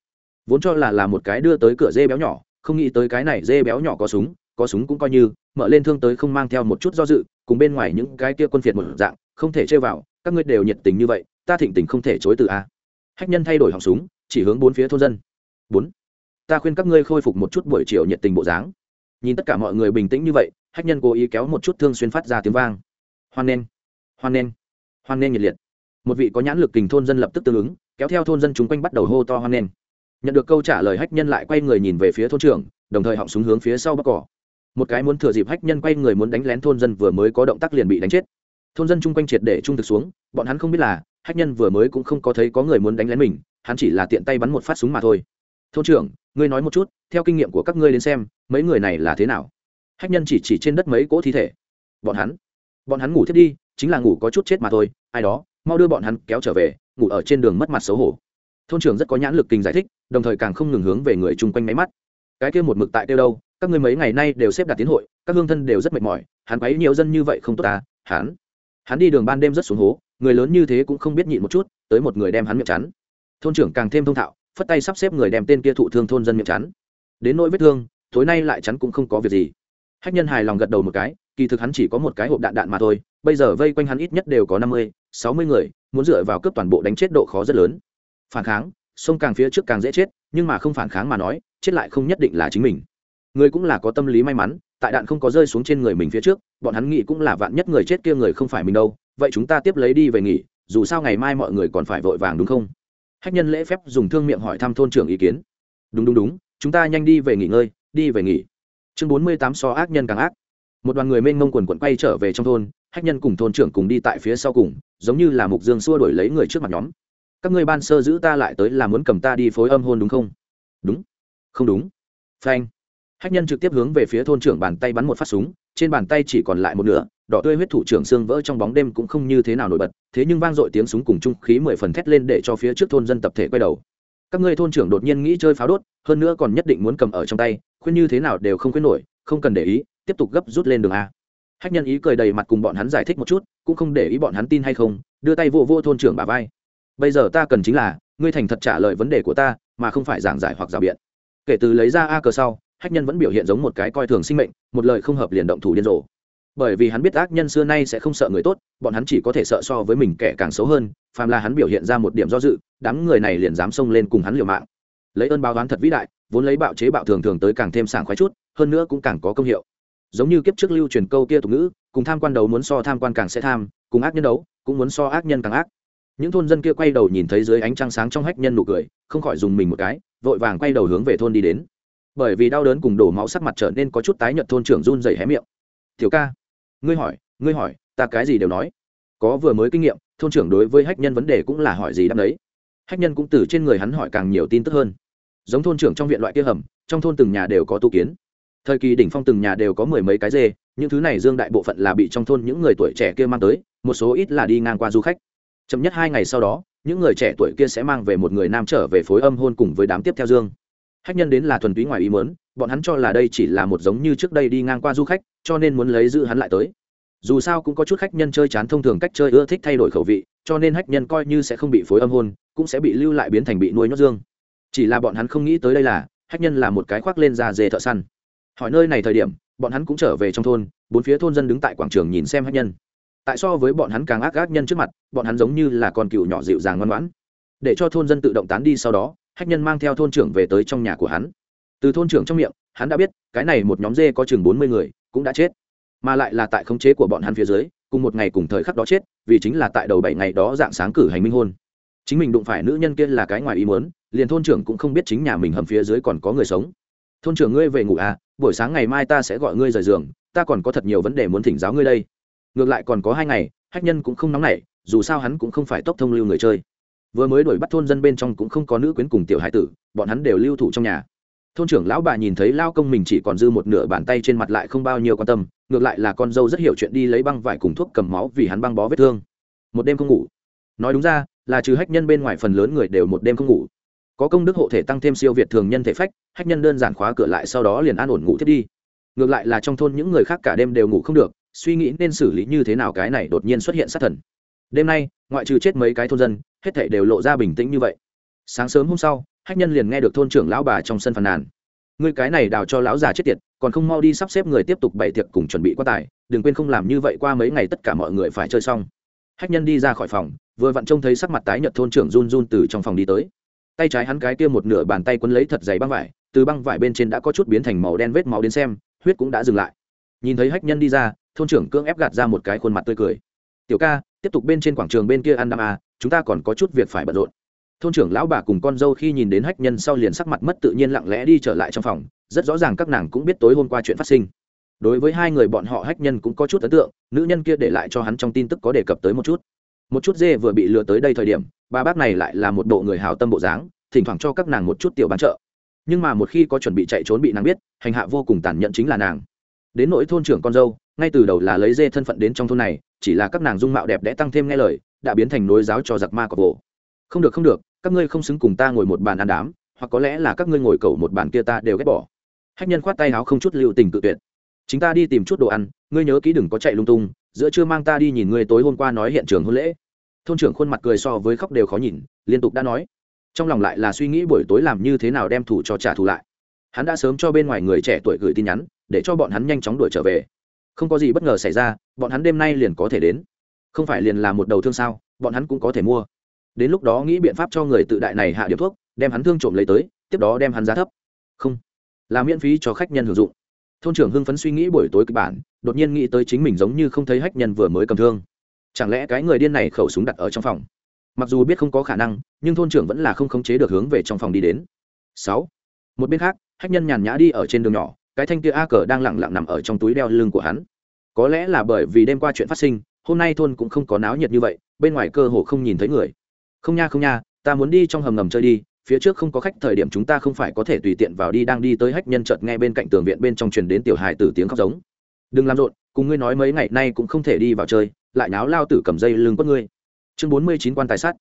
Vốn cho là là một cái đưa tới cửa dê béo nhỏ, không nghĩ tới cái này dê béo nhỏ có súng có súng cũng coi như, mở lên thương tới không mang theo một chút do dự, cùng bên ngoài những cái kia quân phiệt một dạng, không thể chơi vào, các ngươi đều nhiệt tình như vậy, ta thịnh tình không thể chối từ a. Hách nhân thay đổi họng súng, chỉ hướng bốn phía thôn dân. Bốn ta khuyên các ngươi khôi phục một chút buổi chiều nhiệt tình bộ dáng. Nhìn tất cả mọi người bình tĩnh như vậy, hách nhân cố ý kéo một chút thương xuyên phát ra tiếng vang. Hoan nghênh hoan nghênh hoan nghênh nhiệt liệt. Một vị có nhãn lực kình thôn dân lập tức tương ứng, kéo theo thôn dân chúng quanh bắt đầu hô to hoan nghênh. Nhận được câu trả lời, hách nhân lại quay người nhìn về phía thôn trưởng, đồng thời họng súng hướng phía sau bắc cỏ. Một cái muốn thừa dịp hách nhân quay người muốn đánh lén thôn dân vừa mới có động tác liền bị đánh chết. Thôn dân chung quanh triệt để trung thực xuống, bọn hắn không biết là, hách nhân vừa mới cũng không có thấy có người muốn đánh lén mình, hắn chỉ là tiện tay bắn một phát súng mà thôi. Thôn trưởng ngươi nói một chút, theo kinh nghiệm của các ngươi đến xem, mấy người này là thế nào? Hách nhân chỉ chỉ trên đất mấy cỗ thi thể. Bọn hắn bọn hắn ngủ thiết đi, chính là ngủ có chút chết mà thôi, ai đó, mau đưa bọn hắn kéo trở về, ngủ ở trên đường mất mặt xấu hổ. Thôn trưởng rất có nhãn lực kinh giải thích, đồng thời càng không ngừng hướng về người chung quanh máy mắt. Cái kia một mực tại kêu đâu, các ngươi mấy ngày nay đều xếp đặt tiến hội, các hương thân đều rất mệt mỏi, hắn quấy nhiều dân như vậy không tốt ta hắn hắn đi đường ban đêm rất xuống hố, người lớn như thế cũng không biết nhịn một chút, tới một người đem hắn miệng chắn. Thôn trưởng càng thêm thông thạo phất tay sắp xếp người đem tên kia thụ thương thôn dân miệng chắn. Đến nỗi vết thương, tối nay lại chắn cũng không có việc gì. Hách nhân hài lòng gật đầu một cái, kỳ thực hắn chỉ có một cái hộp đạn đạn mà thôi, bây giờ vây quanh hắn ít nhất đều có năm mươi, sáu mươi người, muốn dựa vào cướp toàn bộ đánh chết độ khó rất lớn. Phản kháng, sông càng phía trước càng dễ chết, nhưng mà không phản kháng mà nói, chết lại không nhất định là chính mình. Người cũng là có tâm lý may mắn, tại đạn không có rơi xuống trên người mình phía trước, bọn hắn nghĩ cũng là vạn nhất người chết kia người không phải mình đâu, vậy chúng ta tiếp lấy đi về nghỉ, dù sao ngày mai mọi người còn phải vội vàng đúng không? Hách nhân lễ phép dùng thương miệng hỏi thăm thôn trưởng ý kiến. Đúng đúng đúng, chúng ta nhanh đi về nghỉ ngơi, đi về nghỉ. Chương bốn mươi tám so ác nhân càng ác. Một đoàn người mênh mông quần quận quay trở về trong thôn, hách nhân cùng thôn trưởng cùng đi tại phía sau cùng, giống như là mục dương xua đổi lấy người trước mặt nhóm. Các ngươi ban sơ giữ ta lại tới là muốn cầm ta đi phối âm hôn đúng không? Đúng. Không đúng. Phanh. Hách nhân trực tiếp hướng về phía thôn trưởng bàn tay bắn một phát súng trên bàn tay chỉ còn lại một nửa, đỏ tươi huyết thủ trưởng xương vỡ trong bóng đêm cũng không như thế nào nổi bật, thế nhưng vang dội tiếng súng cùng trung khí mười phần thét lên để cho phía trước thôn dân tập thể quay đầu. Các ngươi thôn trưởng đột nhiên nghĩ chơi pháo đốt, hơn nữa còn nhất định muốn cầm ở trong tay, khuyên như thế nào đều không khuyên nổi, không cần để ý, tiếp tục gấp rút lên đường a. Hách nhân ý cười đầy mặt cùng bọn hắn giải thích một chút, cũng không để ý bọn hắn tin hay không, đưa tay vô vô thôn trưởng bà vai. Bây giờ ta cần chính là, ngươi thành thật trả lời vấn đề của ta, mà không phải giảng giải hoặc rào biện. Kể từ lấy ra a cờ sau hách nhân vẫn biểu hiện giống một cái coi thường sinh mệnh, một lời không hợp liền động thủ điên rồ. Bởi vì hắn biết ác nhân xưa nay sẽ không sợ người tốt, bọn hắn chỉ có thể sợ so với mình kẻ càng xấu hơn, phàm là hắn biểu hiện ra một điểm do dự, đám người này liền dám xông lên cùng hắn liều mạng. Lấy ơn báo oán thật vĩ đại, vốn lấy bạo chế bạo thường thường tới càng thêm sảng khoái chút, hơn nữa cũng càng có công hiệu. Giống như kiếp trước lưu truyền câu kia tục ngữ, cùng tham quan đấu muốn so tham quan càng sẽ tham, cùng ác nhân đấu, cũng muốn so ác nhân càng ác. Những thôn dân kia quay đầu nhìn thấy dưới ánh trăng sáng trong hách nhân nụ cười, không khỏi dùng mình một cái, vội vàng quay đầu hướng về thôn đi đến bởi vì đau đớn cùng đổ máu sắc mặt trở nên có chút tái nhợt, thôn trưởng run rẩy hé miệng. Tiểu ca, ngươi hỏi ngươi hỏi, ta cái gì đều nói. Có vừa mới kinh nghiệm, thôn trưởng đối với hách nhân vấn đề cũng là hỏi gì đáp đấy hách nhân cũng từ trên người hắn hỏi càng nhiều tin tức hơn. Giống thôn trưởng trong viện loại kia hầm, trong thôn từng nhà đều có tu kiến. Thời kỳ đỉnh phong từng nhà đều có mười mấy cái dê, những thứ này dương đại bộ phận là bị trong thôn những người tuổi trẻ kia mang tới, một số ít là đi ngang qua du khách. Chậm nhất hai ngày sau đó, những người trẻ tuổi kia sẽ mang về một người nam trở về phối âm hôn cùng với đám tiếp theo dương hách nhân đến là thuần túy ngoài ý mớn bọn hắn cho là đây chỉ là một giống như trước đây đi ngang qua du khách, cho nên muốn lấy giữ hắn lại tới. Dù sao cũng có chút khách nhân chơi chán thông thường cách chơi ưa thích thay đổi khẩu vị, cho nên hách nhân coi như sẽ không bị phối âm hôn, cũng sẽ bị lưu lại biến thành bị nuôi nhốt dương. Chỉ là bọn hắn không nghĩ tới đây là hách nhân là một cái khoác lên da dê thợ săn. Hỏi nơi này thời điểm, bọn hắn cũng trở về trong thôn, bốn phía thôn dân đứng tại quảng trường nhìn xem hách nhân. Tại so với bọn hắn càng ác ác nhân trước mặt, bọn hắn giống như là con cừu nhỏ dịu dàng ngoan ngoãn. Để cho thôn dân tự động tán đi sau đó hách nhân mang theo thôn trưởng về tới trong nhà của hắn. Từ thôn trưởng trong miệng, hắn đã biết, cái này một nhóm dê có chừng bốn mươi người, cũng đã chết. Mà lại là tại khống chế của bọn hắn phía dưới, cùng một ngày cùng thời khắc đó chết, vì chính là tại đầu bảy ngày đó dạng sáng cử hành minh hôn. Chính mình đụng phải nữ nhân kia là cái ngoài ý muốn, liền thôn trưởng cũng không biết chính nhà mình hầm phía dưới còn có người sống. Thôn trưởng ngươi về ngủ à buổi sáng ngày mai ta sẽ gọi ngươi rời giường, ta còn có thật nhiều vấn đề muốn thỉnh giáo ngươi đây. Ngược lại còn có hai ngày, hách nhân cũng không nóng nảy, dù sao hắn cũng không phải tốc thông lưu người chơi vừa mới đuổi bắt thôn dân bên trong cũng không có nữ quyến cùng tiểu hải tử, bọn hắn đều lưu thủ trong nhà. Thôn trưởng lão bà nhìn thấy lao công mình chỉ còn dư một nửa bàn tay trên mặt lại không bao nhiêu quan tâm, ngược lại là con dâu rất hiểu chuyện đi lấy băng vải cùng thuốc cầm máu vì hắn băng bó vết thương. Một đêm không ngủ. Nói đúng ra, là trừ hách nhân bên ngoài phần lớn người đều một đêm không ngủ. Có công đức hộ thể tăng thêm siêu việt thường nhân thể phách, hách nhân đơn giản khóa cửa lại sau đó liền an ổn ngủ thiết đi. Ngược lại là trong thôn những người khác cả đêm đều ngủ không được, suy nghĩ nên xử lý như thế nào cái này đột nhiên xuất hiện sát thần. Đêm nay, ngoại trừ chết mấy cái thôn dân hết thảy đều lộ ra bình tĩnh như vậy. Sáng sớm hôm sau, hách nhân liền nghe được thôn trưởng lão bà trong sân phàn nàn. Ngươi cái này đào cho lão già chết tiệt, còn không mau đi sắp xếp người tiếp tục bày tiệc cùng chuẩn bị quá tài, đừng quên không làm như vậy qua mấy ngày tất cả mọi người phải chơi xong. Hách nhân đi ra khỏi phòng, vừa vặn trông thấy sắc mặt tái nhợt thôn trưởng run run từ trong phòng đi tới. Tay trái hắn cái kia một nửa bàn tay quấn lấy thật dày băng vải, từ băng vải bên trên đã có chút biến thành màu đen vết máu đến xem, huyết cũng đã dừng lại. Nhìn thấy hách nhân đi ra, thôn trưởng cưỡng ép gạt ra một cái khuôn mặt tươi cười. Tiểu ca, tiếp tục bên trên quảng trường bên kia ăn đam à chúng ta còn có chút việc phải bận rộn. Thôn trưởng lão bà cùng con dâu khi nhìn đến hách nhân sau liền sắc mặt mất tự nhiên lặng lẽ đi trở lại trong phòng, rất rõ ràng các nàng cũng biết tối hôm qua chuyện phát sinh. Đối với hai người bọn họ, hách nhân cũng có chút ấn tượng, nữ nhân kia để lại cho hắn trong tin tức có đề cập tới một chút. Một chút dê vừa bị lừa tới đây thời điểm ba bác này lại là một bộ người hào tâm bộ dáng, thỉnh thoảng cho các nàng một chút tiểu bán trợ nhưng mà một khi có chuẩn bị chạy trốn bị nàng biết, hành hạ vô cùng tàn nhẫn chính là nàng. Đến nỗi thôn trưởng con dâu, ngay từ đầu là lấy dê thân phận đến trong thôn này, chỉ là các nàng dung mạo đẹp đẽ tăng thêm nghe lời đã biến thành nối giáo cho giặc ma cọc vồ. Không được không được, các ngươi không xứng cùng ta ngồi một bàn ăn đám, hoặc có lẽ là các ngươi ngồi cầu một bàn kia ta đều ghét bỏ. Hách nhân khoát tay áo không chút lưu tình tự tuyệt. Chính ta đi tìm chút đồ ăn, ngươi nhớ kỹ đừng có chạy lung tung, giữa chưa mang ta đi nhìn ngươi tối hôm qua nói hiện trường hôn lễ. Thôn trưởng khuôn mặt cười so với khóc đều khó nhìn, liên tục đã nói. Trong lòng lại là suy nghĩ buổi tối làm như thế nào đem thủ cho trả thù lại. Hắn đã sớm cho bên ngoài người trẻ tuổi gửi tin nhắn, để cho bọn hắn nhanh chóng đuổi trở về. Không có gì bất ngờ xảy ra, bọn hắn đêm nay liền có thể đến không phải liền là một đầu thương sao, bọn hắn cũng có thể mua. Đến lúc đó nghĩ biện pháp cho người tự đại này hạ điểm thuốc, đem hắn thương trộm lấy tới, tiếp đó đem hắn giá thấp. Không, là miễn phí cho khách nhân hưởng dụng. Thôn trưởng hưng phấn suy nghĩ buổi tối kịch bản, đột nhiên nghĩ tới chính mình giống như không thấy hách nhân vừa mới cầm thương. Chẳng lẽ cái người điên này khẩu súng đặt ở trong phòng? Mặc dù biết không có khả năng, nhưng thôn trưởng vẫn là không khống chế được hướng về trong phòng đi đến. Sáu, một bên khác, hách nhân nhàn nhã đi ở trên đường nhỏ, cái thanh kia a cờ đang lẳng lặng nằm ở trong túi đeo lưng của hắn. Có lẽ là bởi vì đêm qua chuyện phát sinh hôm nay thôn cũng không có náo nhiệt như vậy, bên ngoài cơ hồ không nhìn thấy người. Không nha không nha, ta muốn đi trong hầm ngầm chơi đi, phía trước không có khách, thời điểm chúng ta không phải có thể tùy tiện vào đi, đang đi tới hách nhân chợt nghe bên cạnh tường viện bên trong truyền đến tiểu hài tử tiếng khóc giống. Đừng làm rộn, cùng ngươi nói mấy ngày nay cũng không thể đi vào chơi, lại náo lao tử cầm dây lưng quất ngươi. Chương bốn mươi chín quan tài sát.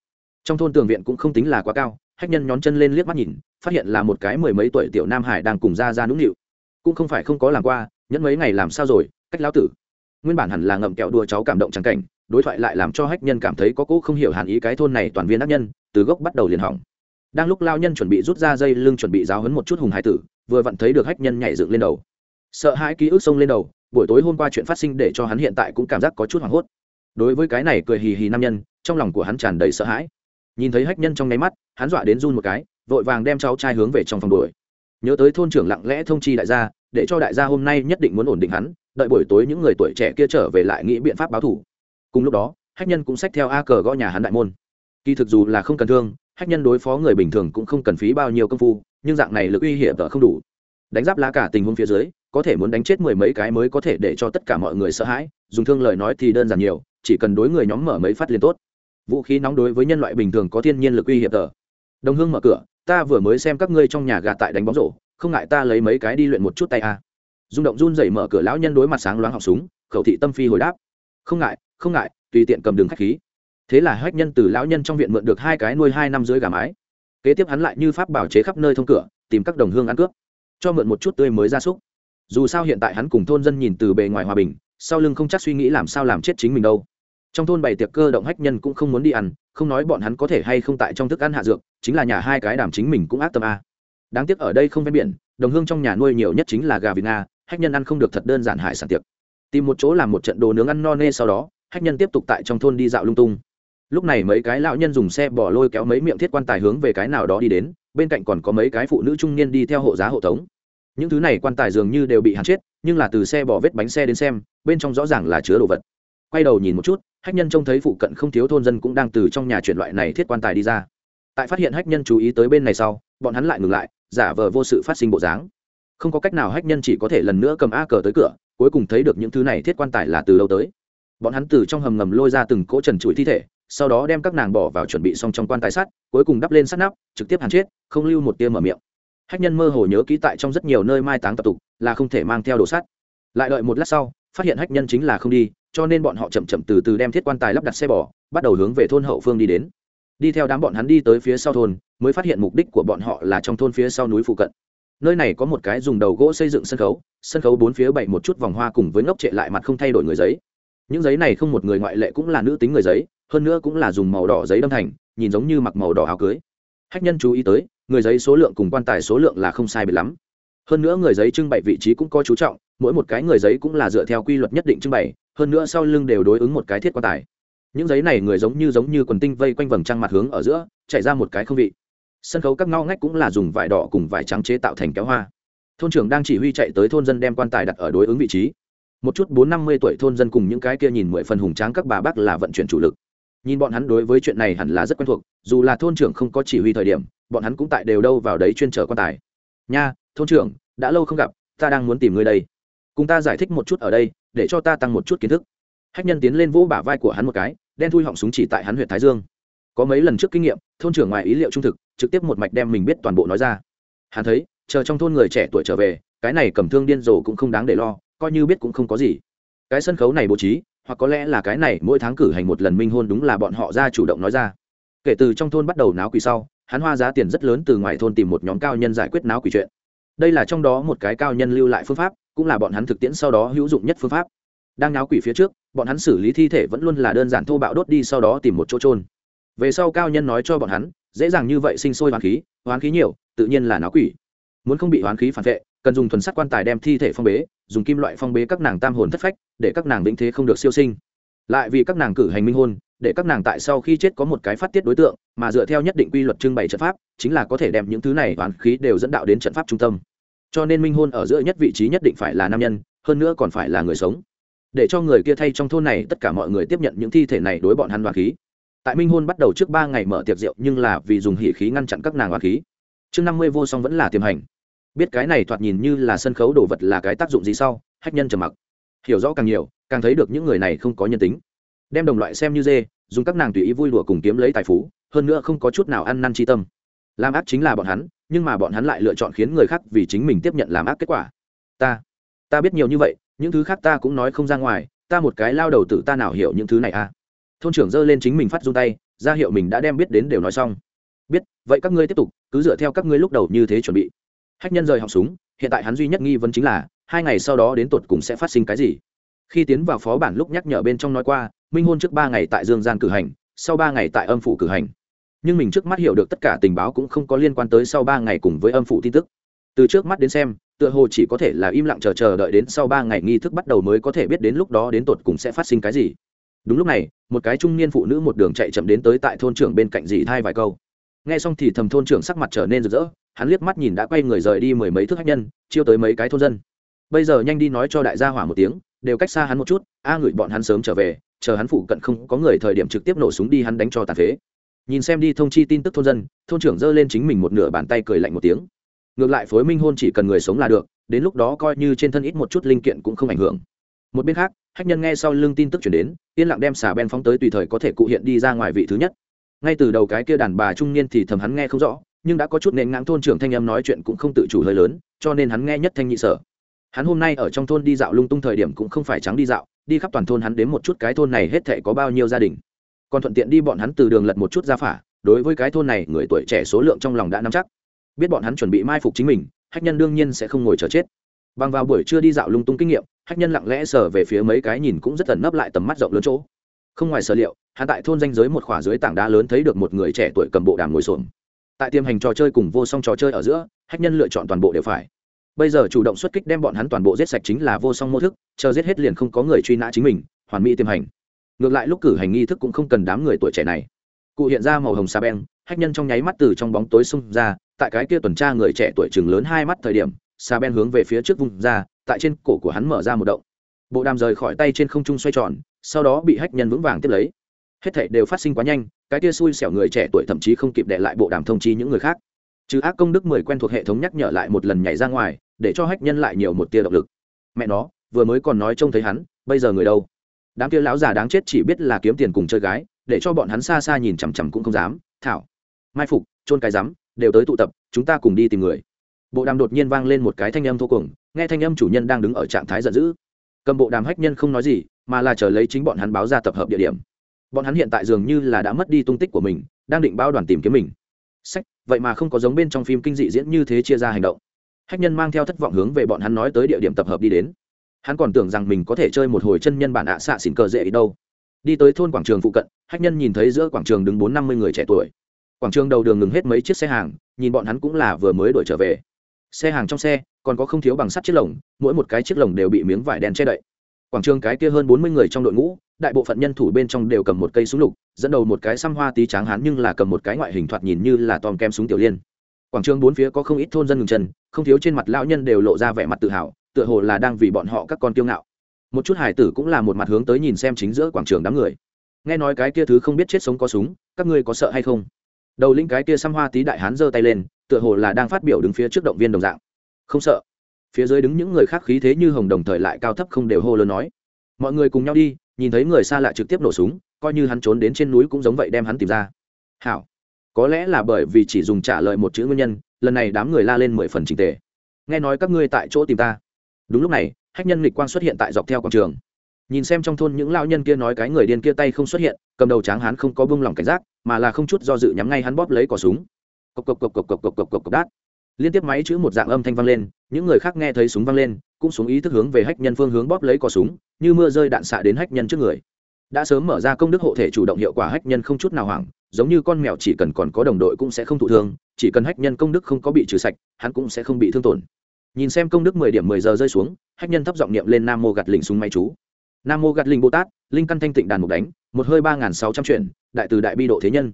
Trong thôn tường viện cũng không tính là quá cao, hách nhân nhón chân lên liếc mắt nhìn, phát hiện là một cái mười mấy tuổi tiểu nam hải đang cùng ra ra nũng nịu. Cũng không phải không có làm qua, nhẫn mấy ngày làm sao rồi, cách lão tử nguyên bản hẳn là ngậm kẹo đùa cháu cảm động trắng cảnh, đối thoại lại làm cho hách nhân cảm thấy có cỗ không hiểu hàn ý cái thôn này toàn viên ác nhân, từ gốc bắt đầu liền hỏng. Đang lúc lao nhân chuẩn bị rút ra dây lưng chuẩn bị giáo hấn một chút hùng hải tử, vừa vặn thấy được hách nhân nhảy dựng lên đầu. Sợ hãi ký ức xông lên đầu, buổi tối hôm qua chuyện phát sinh để cho hắn hiện tại cũng cảm giác có chút hoảng hốt. Đối với cái này cười hì hì nam nhân, trong lòng của hắn tràn đầy sợ hãi. Nhìn thấy hách nhân trong nháy mắt, hắn dọa đến run một cái, vội vàng đem cháu trai hướng về trong phòng đuổi. Nhớ tới thôn trưởng lặng lẽ thông chi đại gia, để cho đại gia hôm nay nhất định muốn ổn định hắn đợi buổi tối những người tuổi trẻ kia trở về lại nghĩ biện pháp báo thủ. Cùng lúc đó, hách nhân cũng xách theo a cờ gõ nhà hắn đại môn. Kỳ thực dù là không cần thương, hách nhân đối phó người bình thường cũng không cần phí bao nhiêu công phu, nhưng dạng này lực uy hiểm tờ không đủ. Đánh giáp lá cả tình huống phía dưới, có thể muốn đánh chết mười mấy cái mới có thể để cho tất cả mọi người sợ hãi, dùng thương lời nói thì đơn giản nhiều, chỉ cần đối người nhóm mở mấy phát liền tốt. Vũ khí nóng đối với nhân loại bình thường có thiên nhiên lực uy hiểm tờ đồng hương mở cửa, ta vừa mới xem các ngươi trong nhà gà tại đánh bóng rổ, không ngại ta lấy mấy cái đi luyện một chút tay a. à rung động run dậy mở cửa lão nhân đối mặt sáng loáng học súng, khẩu thị tâm phi hồi đáp. Không ngại không ngại, tùy tiện cầm đường khách khí. Thế là hách nhân từ lão nhân trong viện mượn được hai cái nuôi hai năm dưới gà mái. Kế tiếp hắn lại như pháp bảo chế khắp nơi thông cửa, tìm các đồng hương ăn cướp, cho mượn một chút tươi mới ra súc. Dù sao hiện tại hắn cùng thôn dân nhìn từ bề ngoài hòa bình, sau lưng không chắc suy nghĩ làm sao làm chết chính mình đâu. Trong thôn bày tiệc cơ động hách nhân cũng không muốn đi ăn, không nói bọn hắn có thể hay không tại trong thức ăn hạ dược, chính là nhà hai cái đảm chính mình cũng ác tâm a. Đáng tiếc ở đây không ven biển, đồng hương trong nhà nuôi nhiều nhất chính là gà việt nga hách nhân ăn không được thật đơn giản hải sản tiệc. Tìm một chỗ làm một trận đồ nướng ăn no nê sau đó, hách nhân tiếp tục tại trong thôn đi dạo lung tung. Lúc này mấy cái lão nhân dùng xe bỏ lôi kéo mấy miệng thiết quan tài hướng về cái nào đó đi đến, bên cạnh còn có mấy cái phụ nữ trung niên đi theo hộ giá hộ tống. Những thứ này quan tài dường như đều bị hạn chết, nhưng là từ xe bỏ vết bánh xe đến xem, bên trong rõ ràng là chứa đồ vật. Quay đầu nhìn một chút, hách nhân trông thấy phụ cận không thiếu thôn dân cũng đang từ trong nhà chuyển loại này thiết quan tài đi ra. Tại phát hiện hách nhân chú ý tới bên này sau, bọn hắn lại ngừng lại, giả vờ vô sự phát sinh bộ dáng không có cách nào hách nhân chỉ có thể lần nữa cầm a cờ tới cửa, cuối cùng thấy được những thứ này thiết quan tài là từ lâu tới. Bọn hắn từ trong hầm ngầm lôi ra từng cỗ trần trụi thi thể, sau đó đem các nàng bỏ vào chuẩn bị xong trong quan tài sắt, cuối cùng đắp lên sắt nắp, trực tiếp hàn chết, không lưu một tia mở miệng. Hách nhân mơ hồ nhớ ký tại trong rất nhiều nơi mai táng tập tục, là không thể mang theo đồ sắt. Lại đợi một lát sau, phát hiện hách nhân chính là không đi, cho nên bọn họ chậm chậm từ từ đem thiết quan tài lắp đặt xe bò, bắt đầu hướng về thôn hậu phương đi đến. Đi theo đám bọn hắn đi tới phía sau thôn, mới phát hiện mục đích của bọn họ là trong thôn phía sau núi phụ cận nơi này có một cái dùng đầu gỗ xây dựng sân khấu sân khấu bốn phía bảy một chút vòng hoa cùng với ngốc trệ lại mặt không thay đổi người giấy. Những giấy này không một người ngoại lệ cũng là nữ tính người giấy, hơn nữa cũng là dùng màu đỏ giấy đâm thành, nhìn giống như mặc màu đỏ áo cưới. Hách nhân chú ý tới, người giấy số lượng cùng quan tài số lượng là không sai biệt lắm. Hơn nữa người giấy trưng bày vị trí cũng có chú trọng, mỗi một cái người giấy cũng là dựa theo quy luật nhất định trưng bày, hơn nữa sau lưng đều đối ứng một cái thiết quan tài. Những giấy này người giống như giống như quần tinh vây quanh vầng trăng mặt hướng ở giữa chạy ra một cái không vị sân khấu các ngao ngách cũng là dùng vải đỏ cùng vải trắng chế tạo thành kéo hoa. Thôn trưởng đang chỉ huy chạy tới thôn dân đem quan tài đặt ở đối ứng vị trí. Một chút bốn năm mươi tuổi thôn dân cùng những cái kia nhìn mười phần hùng tráng các bà bác là vận chuyển chủ lực. Nhìn bọn hắn đối với chuyện này hẳn là rất quen thuộc, dù là thôn trưởng không có chỉ huy thời điểm, bọn hắn cũng tại đều đâu vào đấy chuyên trở quan tài. Nha, thôn trưởng, đã lâu không gặp, ta đang muốn tìm người đây. Cùng ta giải thích một chút ở đây, để cho ta tăng một chút kiến thức. Hách nhân tiến lên vỗ bả vai của hắn một cái, đen thui họng súng chỉ tại hắn huyện thái dương. Có mấy lần trước kinh nghiệm, thôn trưởng ngoài ý liệu trung thực trực tiếp một mạch đem mình biết toàn bộ nói ra. Hắn thấy, chờ trong thôn người trẻ tuổi trở về, cái này cầm thương điên rồ cũng không đáng để lo, coi như biết cũng không có gì. Cái sân khấu này bố trí, hoặc có lẽ là cái này, mỗi tháng cử hành một lần minh hôn đúng là bọn họ ra chủ động nói ra. Kể từ trong thôn bắt đầu náo quỷ sau, hắn hoa giá tiền rất lớn từ ngoài thôn tìm một nhóm cao nhân giải quyết náo quỷ chuyện. Đây là trong đó một cái cao nhân lưu lại phương pháp, cũng là bọn hắn thực tiễn sau đó hữu dụng nhất phương pháp. Đang náo quỷ phía trước, bọn hắn xử lý thi thể vẫn luôn là đơn giản thô bạo đốt đi sau đó tìm một chỗ trôn về sau cao nhân nói cho bọn hắn dễ dàng như vậy sinh sôi hoán khí hoán khí nhiều, tự nhiên là náo quỷ. Muốn không bị hoán khí phản vệ, cần dùng thuần sắt quan tài đem thi thể phong bế, dùng kim loại phong bế các nàng tam hồn thất phách, để các nàng vĩnh thế không được siêu sinh. Lại vì các nàng cử hành minh hôn, để các nàng tại sau khi chết có một cái phát tiết đối tượng, mà dựa theo nhất định quy luật trưng bày trận pháp, chính là có thể đem những thứ này hoán khí đều dẫn đạo đến trận pháp trung tâm. Cho nên minh hôn ở giữa nhất vị trí nhất định phải là nam nhân, hơn nữa còn phải là người sống. Để cho người kia thay trong thôn này tất cả mọi người tiếp nhận những thi thể này đối bọn hắn đoàn khí tại minh hôn bắt đầu trước ba ngày mở tiệc rượu nhưng là vì dùng hỉ khí ngăn chặn các nàng đoàn khí. Trước năm mươi vô song vẫn là tiềm hành. Biết cái này thoạt nhìn như là sân khấu đồ vật là cái tác dụng gì sau, hách nhân trầm mặc. Hiểu rõ càng nhiều, càng thấy được những người này không có nhân tính. Đem đồng loại xem như dê, dùng các nàng tùy ý vui đùa cùng kiếm lấy tài phú, hơn nữa không có chút nào ăn năn tri tâm. Làm ác chính là bọn hắn, nhưng mà bọn hắn lại lựa chọn khiến người khác vì chính mình tiếp nhận làm ác kết quả. Ta ta biết nhiều như vậy, những thứ khác ta cũng nói không ra ngoài, ta một cái lao đầu tử ta nào hiểu những thứ này à? Thôn trưởng giơ lên chính mình phát run tay, ra hiệu mình đã đem biết đến đều nói xong. Biết, vậy các ngươi tiếp tục, cứ dựa theo các ngươi lúc đầu như thế chuẩn bị. Hách nhân rời học súng, hiện tại hắn duy nhất nghi vấn chính là, hai ngày sau đó đến tột cùng sẽ phát sinh cái gì? Khi tiến vào phó bản lúc nhắc nhở bên trong nói qua, minh hôn trước ba ngày tại dương gian cử hành, sau ba ngày tại âm phủ cử hành. Nhưng mình trước mắt hiểu được tất cả tình báo cũng không có liên quan tới sau ba ngày cùng với âm phủ tin tức. Từ trước mắt đến xem, tựa hồ chỉ có thể là im lặng chờ chờ đợi đến sau ba ngày nghi thức bắt đầu mới có thể biết đến lúc đó đến tột cùng sẽ phát sinh cái gì. Đúng lúc này một cái trung niên phụ nữ một đường chạy chậm đến tới tại thôn trưởng bên cạnh dì thai vài câu. Nghe xong thì thầm thôn trưởng sắc mặt trở nên rực rỡ hắn liếc mắt nhìn đã quay người rời đi mười mấy thước khách nhân chiêu tới mấy cái thôn dân. Bây giờ nhanh đi nói cho đại gia hỏa một tiếng đều cách xa hắn một chút a à, ngửi bọn hắn sớm trở về chờ hắn phụ cận không có người thời điểm trực tiếp nổ súng đi hắn đánh cho tàn phế. Nhìn xem đi thông chi tin tức thôn dân thôn trưởng giơ lên chính mình một nửa bàn tay cười lạnh một tiếng. Ngược lại phối minh hôn chỉ cần người sống là được đến lúc đó coi như trên thân ít một chút linh kiện cũng không ảnh hưởng. Một bên khác hách nhân nghe sau lưng tin tức chuyển đến, yên lặng đem xà ben phóng tới tùy thời có thể cụ hiện đi ra ngoài vị thứ nhất. Ngay từ đầu cái kia đàn bà trung niên thì thầm hắn nghe không rõ, nhưng đã có chút nền ngang thôn trưởng thanh âm nói chuyện cũng không tự chủ hơi lớn, cho nên hắn nghe nhất thanh nhị sở. Hắn hôm nay ở trong thôn đi dạo lung tung thời điểm cũng không phải trắng đi dạo, đi khắp toàn thôn hắn đến một chút cái thôn này hết thể có bao nhiêu gia đình. Còn thuận tiện đi bọn hắn từ đường lật một chút ra phả, đối với cái thôn này người tuổi trẻ số lượng trong lòng đã nắm chắc. Biết bọn hắn chuẩn bị mai phục chính mình, hách nhân đương nhiên sẽ không ngồi chờ chết. Bằng vào buổi trưa đi dạo lung tung kinh nghiệm hách nhân lặng lẽ sờ về phía mấy cái nhìn cũng rất ẩn nấp lại tầm mắt rộng lớn chỗ. Không ngoài sở liệu, hắn tại thôn danh giới một khỏa dưới tảng đá lớn thấy được một người trẻ tuổi cầm bộ đàm ngồi xổm. Tại tiêm hành trò chơi cùng vô song trò chơi ở giữa hách nhân lựa chọn toàn bộ đều phải. Bây giờ chủ động xuất kích đem bọn hắn toàn bộ giết sạch chính là vô song mô thức, chờ giết hết liền không có người truy nã chính mình, hoàn mỹ tiêm hành. Ngược lại lúc cử hành nghi thức cũng không cần đám người tuổi trẻ này. Cụ hiện ra màu hồng sa beng hách nhân trong nháy mắt từ trong bóng tối xung ra, tại cái kia tuần tra người trẻ tuổi chừng lớn hai mắt thời điểm sa beng hướng về phía trước vùng ra tại trên cổ của hắn mở ra một động. Bộ đàm rời khỏi tay trên không trung xoay tròn, sau đó bị hách nhân vững vàng tiếp lấy. Hết thảy đều phát sinh quá nhanh, cái tia xui xẻo người trẻ tuổi thậm chí không kịp đệ lại bộ đàm thông chi những người khác. Trừ ác công đức mười quen thuộc hệ thống nhắc nhở lại một lần nhảy ra ngoài, để cho hách nhân lại nhiều một tia động lực. Mẹ nó, vừa mới còn nói trông thấy hắn, bây giờ người đâu? Đám kia lão già đáng chết chỉ biết là kiếm tiền cùng chơi gái, để cho bọn hắn xa xa nhìn chằm chằm cũng không dám. Thảo, mai phục trôn cái rắm, đều tới tụ tập, chúng ta cùng đi tìm người. Bộ đàm đột nhiên vang lên một cái thanh âm thô cùng nghe thanh âm chủ nhân đang đứng ở trạng thái giận dữ. Cầm bộ đàm hách nhân không nói gì, mà là chờ lấy chính bọn hắn báo ra tập hợp địa điểm. Bọn hắn hiện tại dường như là đã mất đi tung tích của mình, đang định bao đoàn tìm kiếm mình. Sách, vậy mà không có giống bên trong phim kinh dị diễn như thế chia ra hành động. Hách nhân mang theo thất vọng hướng về bọn hắn nói tới địa điểm tập hợp đi đến. Hắn còn tưởng rằng mình có thể chơi một hồi chân nhân bản ạ xạ xỉn cờ dễ đâu. Đi tới thôn quảng trường phụ cận, hách nhân nhìn thấy giữa quảng trường đứng bốn năm mươi người trẻ tuổi. Quảng trường đầu đường ngừng hết mấy chiếc xe hàng, nhìn bọn hắn cũng là vừa mới đổi trở về xe hàng trong xe, còn có không thiếu bằng sắt chiếc lồng, mỗi một cái chiếc lồng đều bị miếng vải đen che đậy. Quảng trường cái kia hơn bốn mươi người trong đội ngũ, đại bộ phận nhân thủ bên trong đều cầm một cây súng lục, dẫn đầu một cái xăm hoa tí tráng hán nhưng là cầm một cái ngoại hình thoạt nhìn như là tòm kem súng tiểu liên. Quảng trường bốn phía có không ít thôn dân ngừng chân, không thiếu trên mặt lão nhân đều lộ ra vẻ mặt tự hào, tựa hồ là đang vì bọn họ các con kiêu ngạo. Một chút hải tử cũng là một mặt hướng tới nhìn xem chính giữa quảng trường đám người. Nghe nói cái kia thứ không biết chết sống có súng, các ngươi có sợ hay không? Đầu linh cái kia xăm hoa tí đại hán giơ tay lên tựa hồ là đang phát biểu đứng phía trước động viên đồng dạng. Không sợ. Phía dưới đứng những người khác khí thế như hồng đồng thời lại cao thấp không đều hô lớn nói. Mọi người cùng nhau đi, nhìn thấy người xa lạ trực tiếp nổ súng, coi như hắn trốn đến trên núi cũng giống vậy đem hắn tìm ra. Hảo. Có lẽ là bởi vì chỉ dùng trả lời một chữ nguyên nhân, lần này đám người la lên mười phần trình tề. Nghe nói các ngươi tại chỗ tìm ta. Đúng lúc này, hách nhân lịch quang xuất hiện tại dọc theo quảng trường. Nhìn xem trong thôn những lao nhân kia nói cái người điên kia tay không xuất hiện, cầm đầu tráng hắn không có bông lòng cảnh giác, mà là không chút do dự nhắm ngay hắn bóp lấy cỏ súng cộc cộc cộc cộc cộc cộc cộc cộc cộc đát. Liên tiếp máy chữ một dạng âm thanh vang lên, những người khác nghe thấy súng vang lên, cũng xuống ý thức hướng về hách nhân phương hướng bóp lấy cò súng, như mưa rơi đạn xạ đến hách nhân trước người. Đã sớm mở ra công đức hộ thể chủ động hiệu quả hách nhân không chút nào hoảng, giống như con mèo chỉ cần còn có đồng đội cũng sẽ không thụ thương, chỉ cần hách nhân công đức không có bị trừ sạch, hắn cũng sẽ không bị thương tổn. Nhìn xem công đức mười điểm mười giờ rơi xuống, hách nhân thấp giọng niệm lên nam mô gạt lình súng máy chú. Nam mô gạt linh bồ tát, linh căn thanh tịnh đàn mục đánh, một hơi ba nghìn sáu trăm chuyển đại từ đại bi độ thế nhân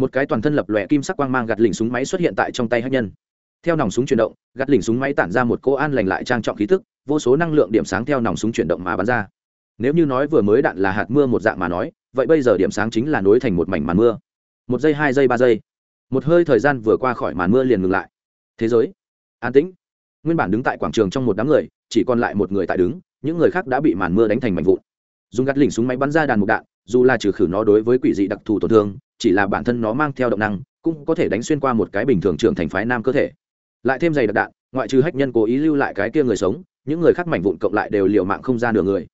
một cái toàn thân lập lòe kim sắc quang mang gạt lỉnh súng máy xuất hiện tại trong tay hách nhân. Theo nòng súng chuyển động, gạt lỉnh súng máy tản ra một cô an lành lại trang trọng khí thức vô số năng lượng điểm sáng theo nòng súng chuyển động mà bắn ra. Nếu như nói vừa mới đạn là hạt mưa một dạng mà nói, vậy bây giờ điểm sáng chính là nối thành một mảnh màn mưa. Một giây, hai giây, ba giây. Một hơi thời gian vừa qua khỏi màn mưa liền ngừng lại. Thế giới. An tĩnh. Nguyên bản đứng tại quảng trường trong một đám người, chỉ còn lại một người tại đứng, những người khác đã bị màn mưa đánh thành mảnh vụn. Dùng gắt lỉnh súng máy bắn ra đàn mục đạn, dù là trừ khử nó đối với quỷ dị đặc thù tổn thương chỉ là bản thân nó mang theo động năng, cũng có thể đánh xuyên qua một cái bình thường trưởng thành phái nam cơ thể. Lại thêm giày đặc đạn, ngoại trừ hách nhân cố ý lưu lại cái kia người sống, những người khác mảnh vụn cộng lại đều liều mạng không ra nửa người.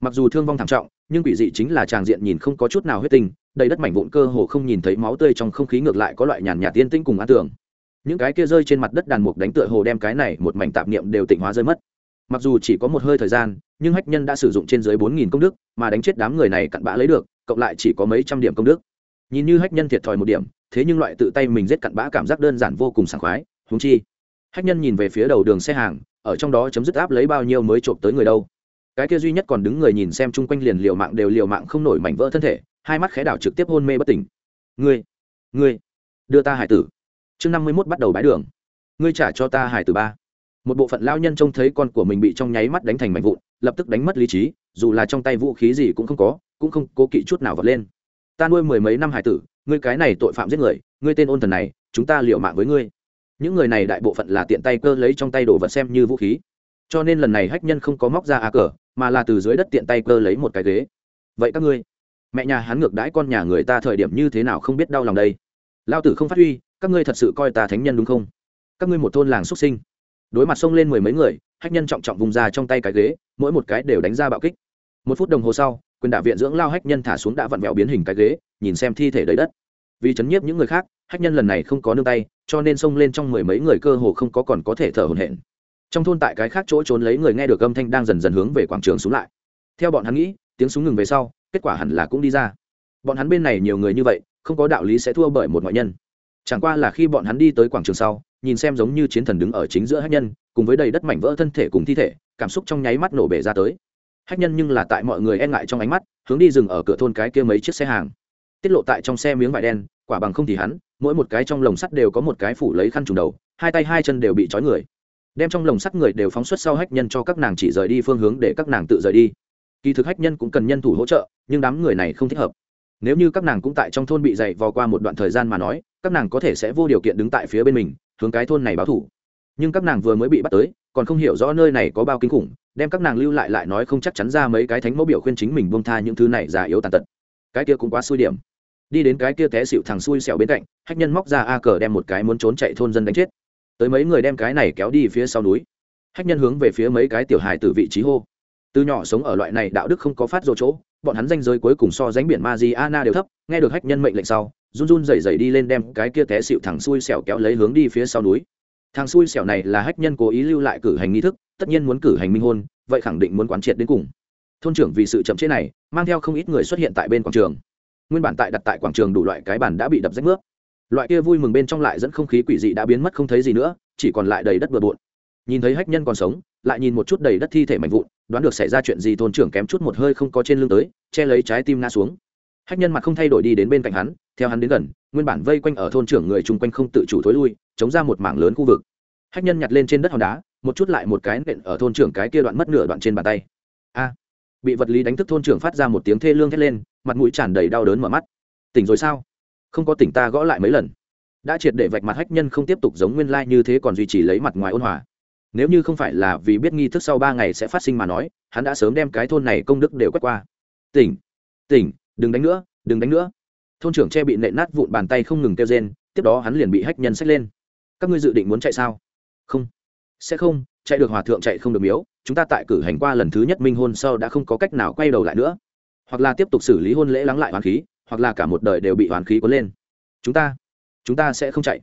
Mặc dù thương vong thảm trọng, nhưng quỷ dị chính là tràng diện nhìn không có chút nào huyết tinh, đầy đất mảnh vụn cơ hồ không nhìn thấy máu tươi trong không khí ngược lại có loại nhàn nhạt tiên tinh cùng an tưởng những cái kia rơi trên mặt đất đàn mục đánh tựa hồ đem cái này một mảnh tạp niệm đều tịnh hóa rơi mất. Mặc dù chỉ có một hơi thời gian, nhưng hách nhân đã sử dụng trên dưới bốn nghìn công đức, mà đánh chết đám người này cặn bã lấy được, cộng lại chỉ có mấy trăm điểm công đức nhìn như hách nhân thiệt thòi một điểm, thế nhưng loại tự tay mình giết cặn bã cảm giác đơn giản vô cùng sảng khoái húng chi. Hách nhân nhìn về phía đầu đường xe hàng, ở trong đó chấm dứt áp lấy bao nhiêu mới trộm tới người đâu. Cái kia duy nhất còn đứng người nhìn xem chung quanh liền liều mạng đều liều mạng không nổi mảnh vỡ thân thể, hai mắt khẽ đảo trực tiếp hôn mê bất tỉnh. Ngươi ngươi, đưa ta hải tử. Chương năm mươi mốt bắt đầu bãi đường. Ngươi trả cho ta hải tử ba. Một bộ phận lao nhân trông thấy con của mình bị trong nháy mắt đánh thành mảnh vụn, lập tức đánh mất lý trí, dù là trong tay vũ khí gì cũng không có, cũng không cố kỵ chút nào vật lên ta nuôi mười mấy năm hải tử, ngươi cái này tội phạm giết người, ngươi tên ôn thần này, chúng ta liệu mạng với ngươi. Những người này đại bộ phận là tiện tay cơ lấy trong tay đồ vật xem như vũ khí. Cho nên lần này hách nhân không có móc ra a cờ, mà là từ dưới đất tiện tay cơ lấy một cái ghế. Vậy các ngươi, mẹ nhà hắn ngược đãi con nhà người ta thời điểm như thế nào không biết đau lòng đây? Lao tử không phát huy, các ngươi thật sự coi ta thánh nhân đúng không? Các ngươi một thôn làng xuất sinh. Đối mặt xông lên mười mấy người, hách nhân trọng trọng vùng ra trong tay cái ghế, mỗi một cái đều đánh ra bạo kích một phút đồng hồ sau, quyền đạo viện dưỡng lao hách nhân thả xuống đã vặn vẹo biến hình cái ghế, nhìn xem thi thể đầy đất. Vì chấn nhiếp những người khác, hách nhân lần này không có nương tay, cho nên xông lên trong mười mấy người cơ hồ không có còn có thể thở hổn hển. Trong thôn tại cái khác chỗ trốn lấy người nghe được âm thanh đang dần dần hướng về quảng trường xuống lại. Theo bọn hắn nghĩ, tiếng súng ngừng về sau, kết quả hẳn là cũng đi ra. Bọn hắn bên này nhiều người như vậy, không có đạo lý sẽ thua bởi một ngoại nhân. Chẳng qua là khi bọn hắn đi tới quảng trường sau, nhìn xem giống như chiến thần đứng ở chính giữa hách nhân, cùng với đầy đất mảnh vỡ thân thể cùng thi thể, cảm xúc trong nháy mắt nổ bể ra tới hách nhân nhưng là tại mọi người e ngại trong ánh mắt, hướng đi dừng ở cửa thôn cái kia mấy chiếc xe hàng. Tiết lộ tại trong xe miếng vải đen, quả bằng không thì hắn, mỗi một cái trong lồng sắt đều có một cái phủ lấy khăn trùng đầu, hai tay hai chân đều bị trói người. Đem trong lồng sắt người đều phóng xuất sau hách nhân cho các nàng chỉ rời đi phương hướng để các nàng tự rời đi. Kỳ thực hách nhân cũng cần nhân thủ hỗ trợ, nhưng đám người này không thích hợp. Nếu như các nàng cũng tại trong thôn bị dày vò qua một đoạn thời gian mà nói, các nàng có thể sẽ vô điều kiện đứng tại phía bên mình, hướng cái thôn này báo thủ. Nhưng các nàng vừa mới bị bắt tới, còn không hiểu rõ nơi này có bao kinh khủng đem các nàng lưu lại lại nói không chắc chắn ra mấy cái thánh mẫu biểu khuyên chính mình bông tha những thứ này già yếu tàn tật. Cái kia cũng quá xui điểm. Đi đến cái kia té xịu thằng xui xẻo bên cạnh hách nhân móc ra a cờ đem một cái muốn trốn chạy thôn dân đánh chết. Tới mấy người đem cái này kéo đi phía sau núi. Hách nhân hướng về phía mấy cái tiểu hài từ vị trí hô. Từ nhỏ sống ở loại này đạo đức không có phát dỗ chỗ bọn hắn danh giới cuối cùng so ránh biển Mariana đều thấp, nghe được hách nhân mệnh lệnh sau, run run rẩy rẩy đi lên đem cái kia té xịu thằng xui xẻo kéo lấy hướng đi phía sau núi. Thằng xui xẻo này là hách nhân cố ý lưu lại cử hành nghi thức, tất nhiên muốn cử hành minh hôn, vậy khẳng định muốn quán triệt đến cùng. Thôn trưởng vì sự chậm chế này, mang theo không ít người xuất hiện tại bên quảng trường. Nguyên bản tại đặt tại quảng trường đủ loại cái bàn đã bị đập rách nước. Loại kia vui mừng bên trong lại dẫn không khí quỷ dị đã biến mất không thấy gì nữa, chỉ còn lại đầy đất bừa bộn. Nhìn thấy hách nhân còn sống, lại nhìn một chút đầy đất thi thể mảnh vụn, đoán được xảy ra chuyện gì thôn trưởng kém chút một hơi không có trên lưng tới che lấy trái tim ngã xuống hách nhân mặt không thay đổi đi đến bên cạnh hắn theo hắn đến gần nguyên bản vây quanh ở thôn trưởng người chung quanh không tự chủ thối lui chống ra một mảng lớn khu vực hách nhân nhặt lên trên đất hòn đá một chút lại một cái nện ở thôn trưởng cái kia đoạn mất nửa đoạn trên bàn tay. A, bị vật lý đánh thức thôn trưởng phát ra một tiếng thê lương thét lên, mặt mũi tràn đầy đau đớn mở mắt. Tỉnh rồi sao? Không có tỉnh ta gõ lại mấy lần. Đã triệt để vạch mặt hách nhân không tiếp tục giống nguyên lai như thế còn duy trì lấy mặt ngoài ôn hòa. Nếu như không phải là vì biết nghi thức sau ba ngày sẽ phát sinh mà nói, hắn đã sớm đem cái thôn này công đức đều quét qua. Tỉnh tỉnh, đừng đánh nữa, đừng đánh nữa. Thôn trưởng che bị nện nát vụn bàn tay không ngừng kêu rên, tiếp đó hắn liền bị hách nhân xách lên. Các ngươi dự định muốn chạy sao? Không sẽ không, chạy được hòa thượng chạy không được miếu, chúng ta tại cử hành qua lần thứ nhất minh hôn sau đã không có cách nào quay đầu lại nữa. Hoặc là tiếp tục xử lý hôn lễ lắng lại hoàn khí, hoặc là cả một đời đều bị hoàn khí cuốn lên. Chúng ta chúng ta sẽ không chạy.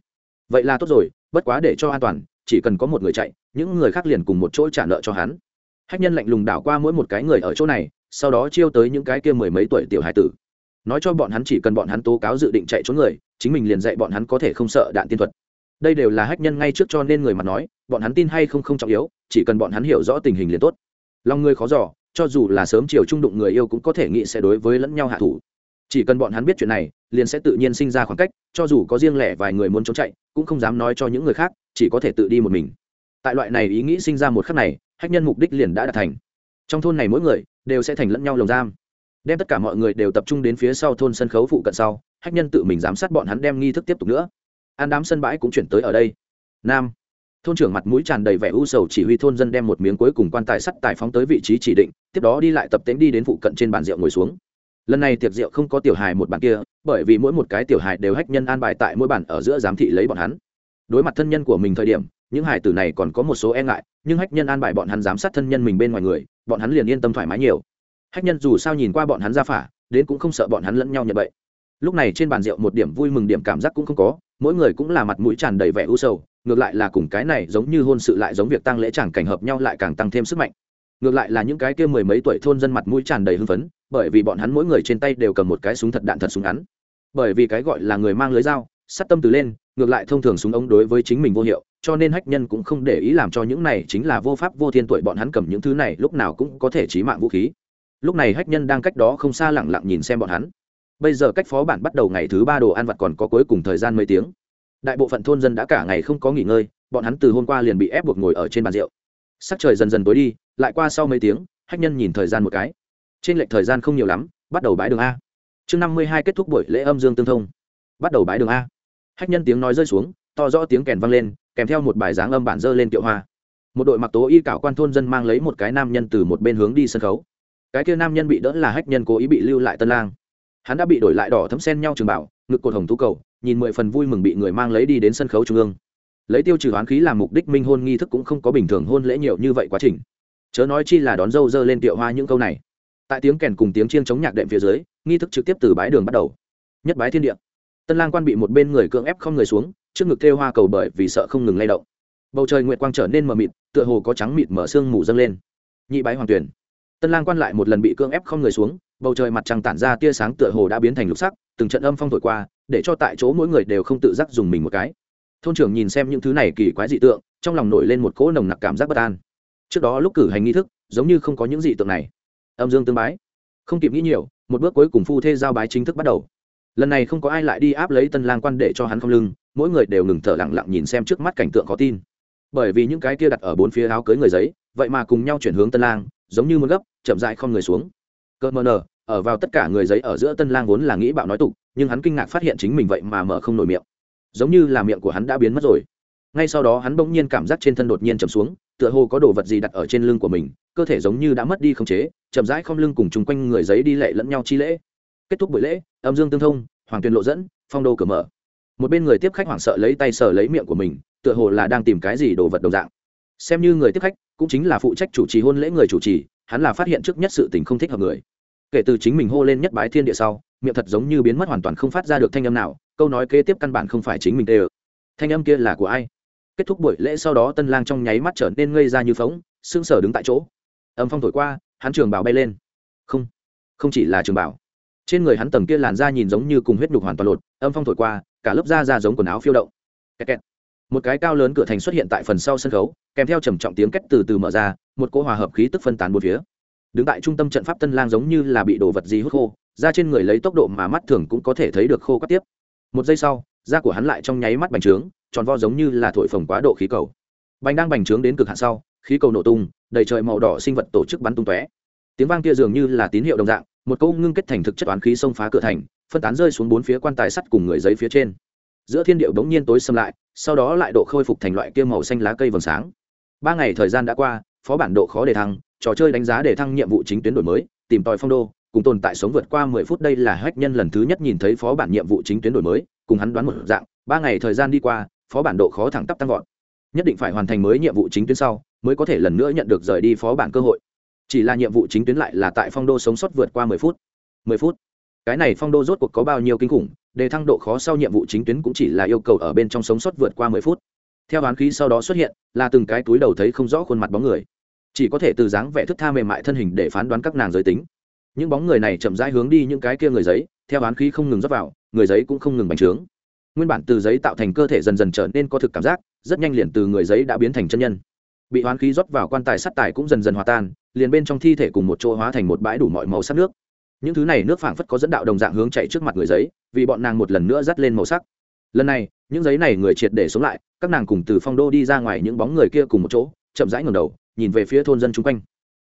Vậy là tốt rồi, bất quá để cho an toàn, chỉ cần có một người chạy, những người khác liền cùng một chỗ trả nợ cho hắn. Hách nhân lạnh lùng đảo qua mỗi một cái người ở chỗ này, sau đó chiêu tới những cái kia mười mấy tuổi tiểu hải tử. Nói cho bọn hắn chỉ cần bọn hắn tố cáo dự định chạy trốn người, chính mình liền dạy bọn hắn có thể không sợ đạn tiên thuật. Đây đều là hách nhân ngay trước cho nên người mà nói bọn hắn tin hay không không trọng yếu, chỉ cần bọn hắn hiểu rõ tình hình liền tốt. Lòng người khó giỏ cho dù là sớm chiều trung đụng người yêu cũng có thể nghĩ sẽ đối với lẫn nhau hạ thủ. Chỉ cần bọn hắn biết chuyện này, liền sẽ tự nhiên sinh ra khoảng cách, cho dù có riêng lẻ vài người muốn trốn chạy, cũng không dám nói cho những người khác, chỉ có thể tự đi một mình. Tại loại này ý nghĩ sinh ra một khắc này, hách nhân mục đích liền đã đạt thành. Trong thôn này mỗi người đều sẽ thành lẫn nhau lồng giam. Đem tất cả mọi người đều tập trung đến phía sau thôn sân khấu phụ cận sau, hách nhân tự mình giám sát bọn hắn đem nghi thức tiếp tục nữa. An đám sân bãi cũng chuyển tới ở đây. Nam thôn trưởng mặt mũi tràn đầy vẻ u sầu chỉ huy thôn dân đem một miếng cuối cùng quan tài sắt tài phóng tới vị trí chỉ định, tiếp đó đi lại tập tễnh đi đến phụ cận trên bàn rượu ngồi xuống. Lần này tiệc rượu không có tiểu hài một bàn kia, bởi vì mỗi một cái tiểu hài đều hách nhân an bài tại mỗi bàn ở giữa giám thị lấy bọn hắn. Đối mặt thân nhân của mình thời điểm, những hài tử này còn có một số e ngại, nhưng hách nhân an bài bọn hắn giám sát thân nhân mình bên ngoài người, bọn hắn liền yên tâm thoải mái nhiều. Hách nhân dù sao nhìn qua bọn hắn ra phả, đến cũng không sợ bọn hắn lẫn nhau nhận bậy. Lúc này trên bàn rượu một điểm vui mừng điểm cảm giác cũng không có, mỗi người cũng là mặt mũi tràn đầy vẻ u sầu ngược lại là cùng cái này giống như hôn sự lại giống việc tăng lễ chẳng cảnh hợp nhau lại càng tăng thêm sức mạnh. Ngược lại là những cái kia mười mấy tuổi thôn dân mặt mũi tràn đầy hưng phấn, bởi vì bọn hắn mỗi người trên tay đều cầm một cái súng thật đạn thật súng ngắn. Bởi vì cái gọi là người mang lưới dao sắt tâm từ lên, ngược lại thông thường súng ống đối với chính mình vô hiệu, cho nên hách nhân cũng không để ý làm cho những này chính là vô pháp vô thiên tuổi bọn hắn cầm những thứ này lúc nào cũng có thể chí mạng vũ khí. Lúc này hách nhân đang cách đó không xa lẳng lặng nhìn xem bọn hắn. Bây giờ cách phó bản bắt đầu ngày thứ ba đồ ăn vặt còn có cuối cùng thời gian mấy tiếng đại bộ phận thôn dân đã cả ngày không có nghỉ ngơi, bọn hắn từ hôm qua liền bị ép buộc ngồi ở trên bàn rượu. Sắc trời dần dần tối đi, lại qua sau mấy tiếng, hách nhân nhìn thời gian một cái. Trên lệch thời gian không nhiều lắm, bắt đầu bãi đường a. Chương năm mươi hai kết thúc buổi lễ âm dương tương thông. Bắt đầu bãi đường a. Hách nhân tiếng nói rơi xuống, to rõ tiếng kèn vang lên, kèm theo một bài dáng âm bản dơ lên kiệu hoa. Một đội mặc tố y cảo quan thôn dân mang lấy một cái nam nhân từ một bên hướng đi sân khấu. Cái kia nam nhân bị đỡ là hách nhân cố ý bị lưu lại tân lang. Hắn đã bị đổi lại đỏ thấm sen nhau trường bảo, ngực cột hồng tú cầu nhìn mười phần vui mừng bị người mang lấy đi đến sân khấu trung ương. Lấy tiêu trừ hoán khí làm mục đích minh hôn nghi thức cũng không có bình thường hôn lễ nhiều như vậy quá trình. Chớ nói chi là đón dâu dơ lên tiệu hoa những câu này. Tại tiếng kèn cùng tiếng chiên chống nhạc đệm phía dưới, nghi thức trực tiếp từ bãi đường bắt đầu. Nhất bái thiên địa. Tân lang quan bị một bên người cưỡng ép không người xuống, trước ngực thêu hoa cầu bởi vì sợ không ngừng lay động. Bầu trời nguyệt quang trở nên mờ mịt, tựa hồ có trắng mịt mở sương mù dâng lên. Nhị bái hoàng tuyển. Tân lang quan lại một lần bị cưỡng ép không người xuống, bầu trời mặt trăng tản ra tia sáng tựa hồ đã biến thành lục sắc, từng trận âm phong thổi qua để cho tại chỗ mỗi người đều không tự giác dùng mình một cái. Thôn trưởng nhìn xem những thứ này kỳ quái dị tượng, trong lòng nổi lên một cỗ nồng nặc cảm giác bất an. Trước đó lúc cử hành nghi thức, giống như không có những dị tượng này. Âm dương tương bái. Không kịp nghĩ nhiều, một bước cuối cùng phu thê giao bái chính thức bắt đầu. Lần này không có ai lại đi áp lấy tân lang quan để cho hắn không lưng, mỗi người đều ngừng thở lặng lặng nhìn xem trước mắt cảnh tượng khó tin. Bởi vì những cái kia đặt ở bốn phía áo cưới người giấy, vậy mà cùng nhau chuyển hướng tân lang, giống như muốn gấp, chậm dại không người xuống. Cơ mờ nờ ở vào tất cả người giấy ở giữa tân lang vốn là nghĩ bạo nói tục nhưng hắn kinh ngạc phát hiện chính mình vậy mà mở không nổi miệng. Giống như là miệng của hắn đã biến mất rồi. Ngay sau đó hắn bỗng nhiên cảm giác trên thân đột nhiên chầm xuống, tựa hồ có đồ vật gì đặt ở trên lưng của mình, cơ thể giống như đã mất đi khống chế, chậm rãi không lưng cùng chung quanh người giấy đi lệ lẫn nhau chi lễ. Kết thúc buổi lễ, âm dương tương thông, hoàng tuyền lộ dẫn, phong đô cửa mở. Một bên người tiếp khách hoảng sợ lấy tay sờ lấy miệng của mình, tựa hồ là đang tìm cái gì đồ vật đồng dạng. Xem như người tiếp khách, cũng chính là phụ trách chủ trì hôn lễ người chủ trì, hắn là phát hiện trước nhất sự tình không thích hợp người. Kể từ chính mình hô lên nhất bái thiên địa sau miệng thật giống như biến mất hoàn toàn không phát ra được thanh âm nào, câu nói kế tiếp căn bản không phải chính mình tê ơ. Thanh âm kia là của ai? Kết thúc buổi lễ sau đó tân lang trong nháy mắt trở nên ngây ra như phóng xương sở đứng tại chỗ. Âm phong thổi qua, hắn trường bảo bay lên. Không không chỉ là trường bảo trên người hắn tầng kia làn da nhìn giống như cùng huyết nhục hoàn toàn lột, âm phong thổi qua, cả lớp da da giống quần áo phiêu động. Kẹt kẹt. một cái cao lớn cửa thành xuất hiện tại phần sau sân khấu, kèm theo trầm trọng tiếng két từ từ mở ra, một cỗ hòa hợp khí tức phân tán một phía. Đứng tại trung tâm trận pháp tân lang giống như là bị đồ vật gì hút khô da trên người lấy tốc độ mà mắt thường cũng có thể thấy được khô cắt tiếp. Một giây sau, da của hắn lại trong nháy mắt bành trướng, tròn vo giống như là thổi phồng quá độ khí cầu. Bành đang bành trướng đến cực hạn sau, khí cầu nổ tung, đầy trời màu đỏ sinh vật tổ chức bắn tung tóe. Tiếng vang kia dường như là tín hiệu đồng dạng, một câu ngưng kết thành thực chất toán khí xông phá cửa thành, phân tán rơi xuống bốn phía quan tài sắt cùng người giấy phía trên. Giữa thiên điệu bỗng nhiên tối xâm lại, sau đó lại độ khôi phục thành loại kia màu xanh lá cây vầng sáng. Ba ngày thời gian đã qua, phó bản độ khó đề thăng, trò chơi đánh giá đề thăng nhiệm vụ chính tuyến đổi mới, tìm tòi phong đô cùng tồn tại sống vượt qua mười phút đây là hách nhân lần thứ nhất nhìn thấy phó bản nhiệm vụ chính tuyến đổi mới, cùng hắn đoán một dạng, ba ngày thời gian đi qua, phó bản độ khó thẳng tắp tăng vọt. Nhất định phải hoàn thành mới nhiệm vụ chính tuyến sau, mới có thể lần nữa nhận được rời đi phó bản cơ hội. Chỉ là nhiệm vụ chính tuyến lại là tại phong đô sống sót vượt qua mười phút. Mười phút. Cái này phong đô rốt cuộc có bao nhiêu kinh khủng đề thăng độ khó sau nhiệm vụ chính tuyến cũng chỉ là yêu cầu ở bên trong sống sót vượt qua mười phút. Theo đoán khí sau đó xuất hiện, là từng cái túi đầu thấy không rõ khuôn mặt bóng người. Chỉ có thể từ dáng vẻ thức tha mềm mại thân hình để phán đoán các nàng giới tính những bóng người này chậm rãi hướng đi những cái kia người giấy, theo đoán khí không ngừng rót vào, người giấy cũng không ngừng bành trướng. Nguyên bản từ giấy tạo thành cơ thể dần dần trở nên có thực cảm giác, rất nhanh liền từ người giấy đã biến thành chân nhân. Bị hoán khí rót vào quan tài sắt tài cũng dần dần hòa tan, liền bên trong thi thể cùng một chỗ hóa thành một bãi đủ mọi màu sắc nước. Những thứ này nước phảng phất có dẫn đạo đồng dạng hướng chạy trước mặt người giấy, vì bọn nàng một lần nữa dắt lên màu sắc. Lần này, những giấy này người triệt để xuống lại, các nàng cùng từ phong đô đi ra ngoài những bóng người kia cùng một chỗ, chậm rãi ngầm đầu, nhìn về phía thôn dân chung quanh.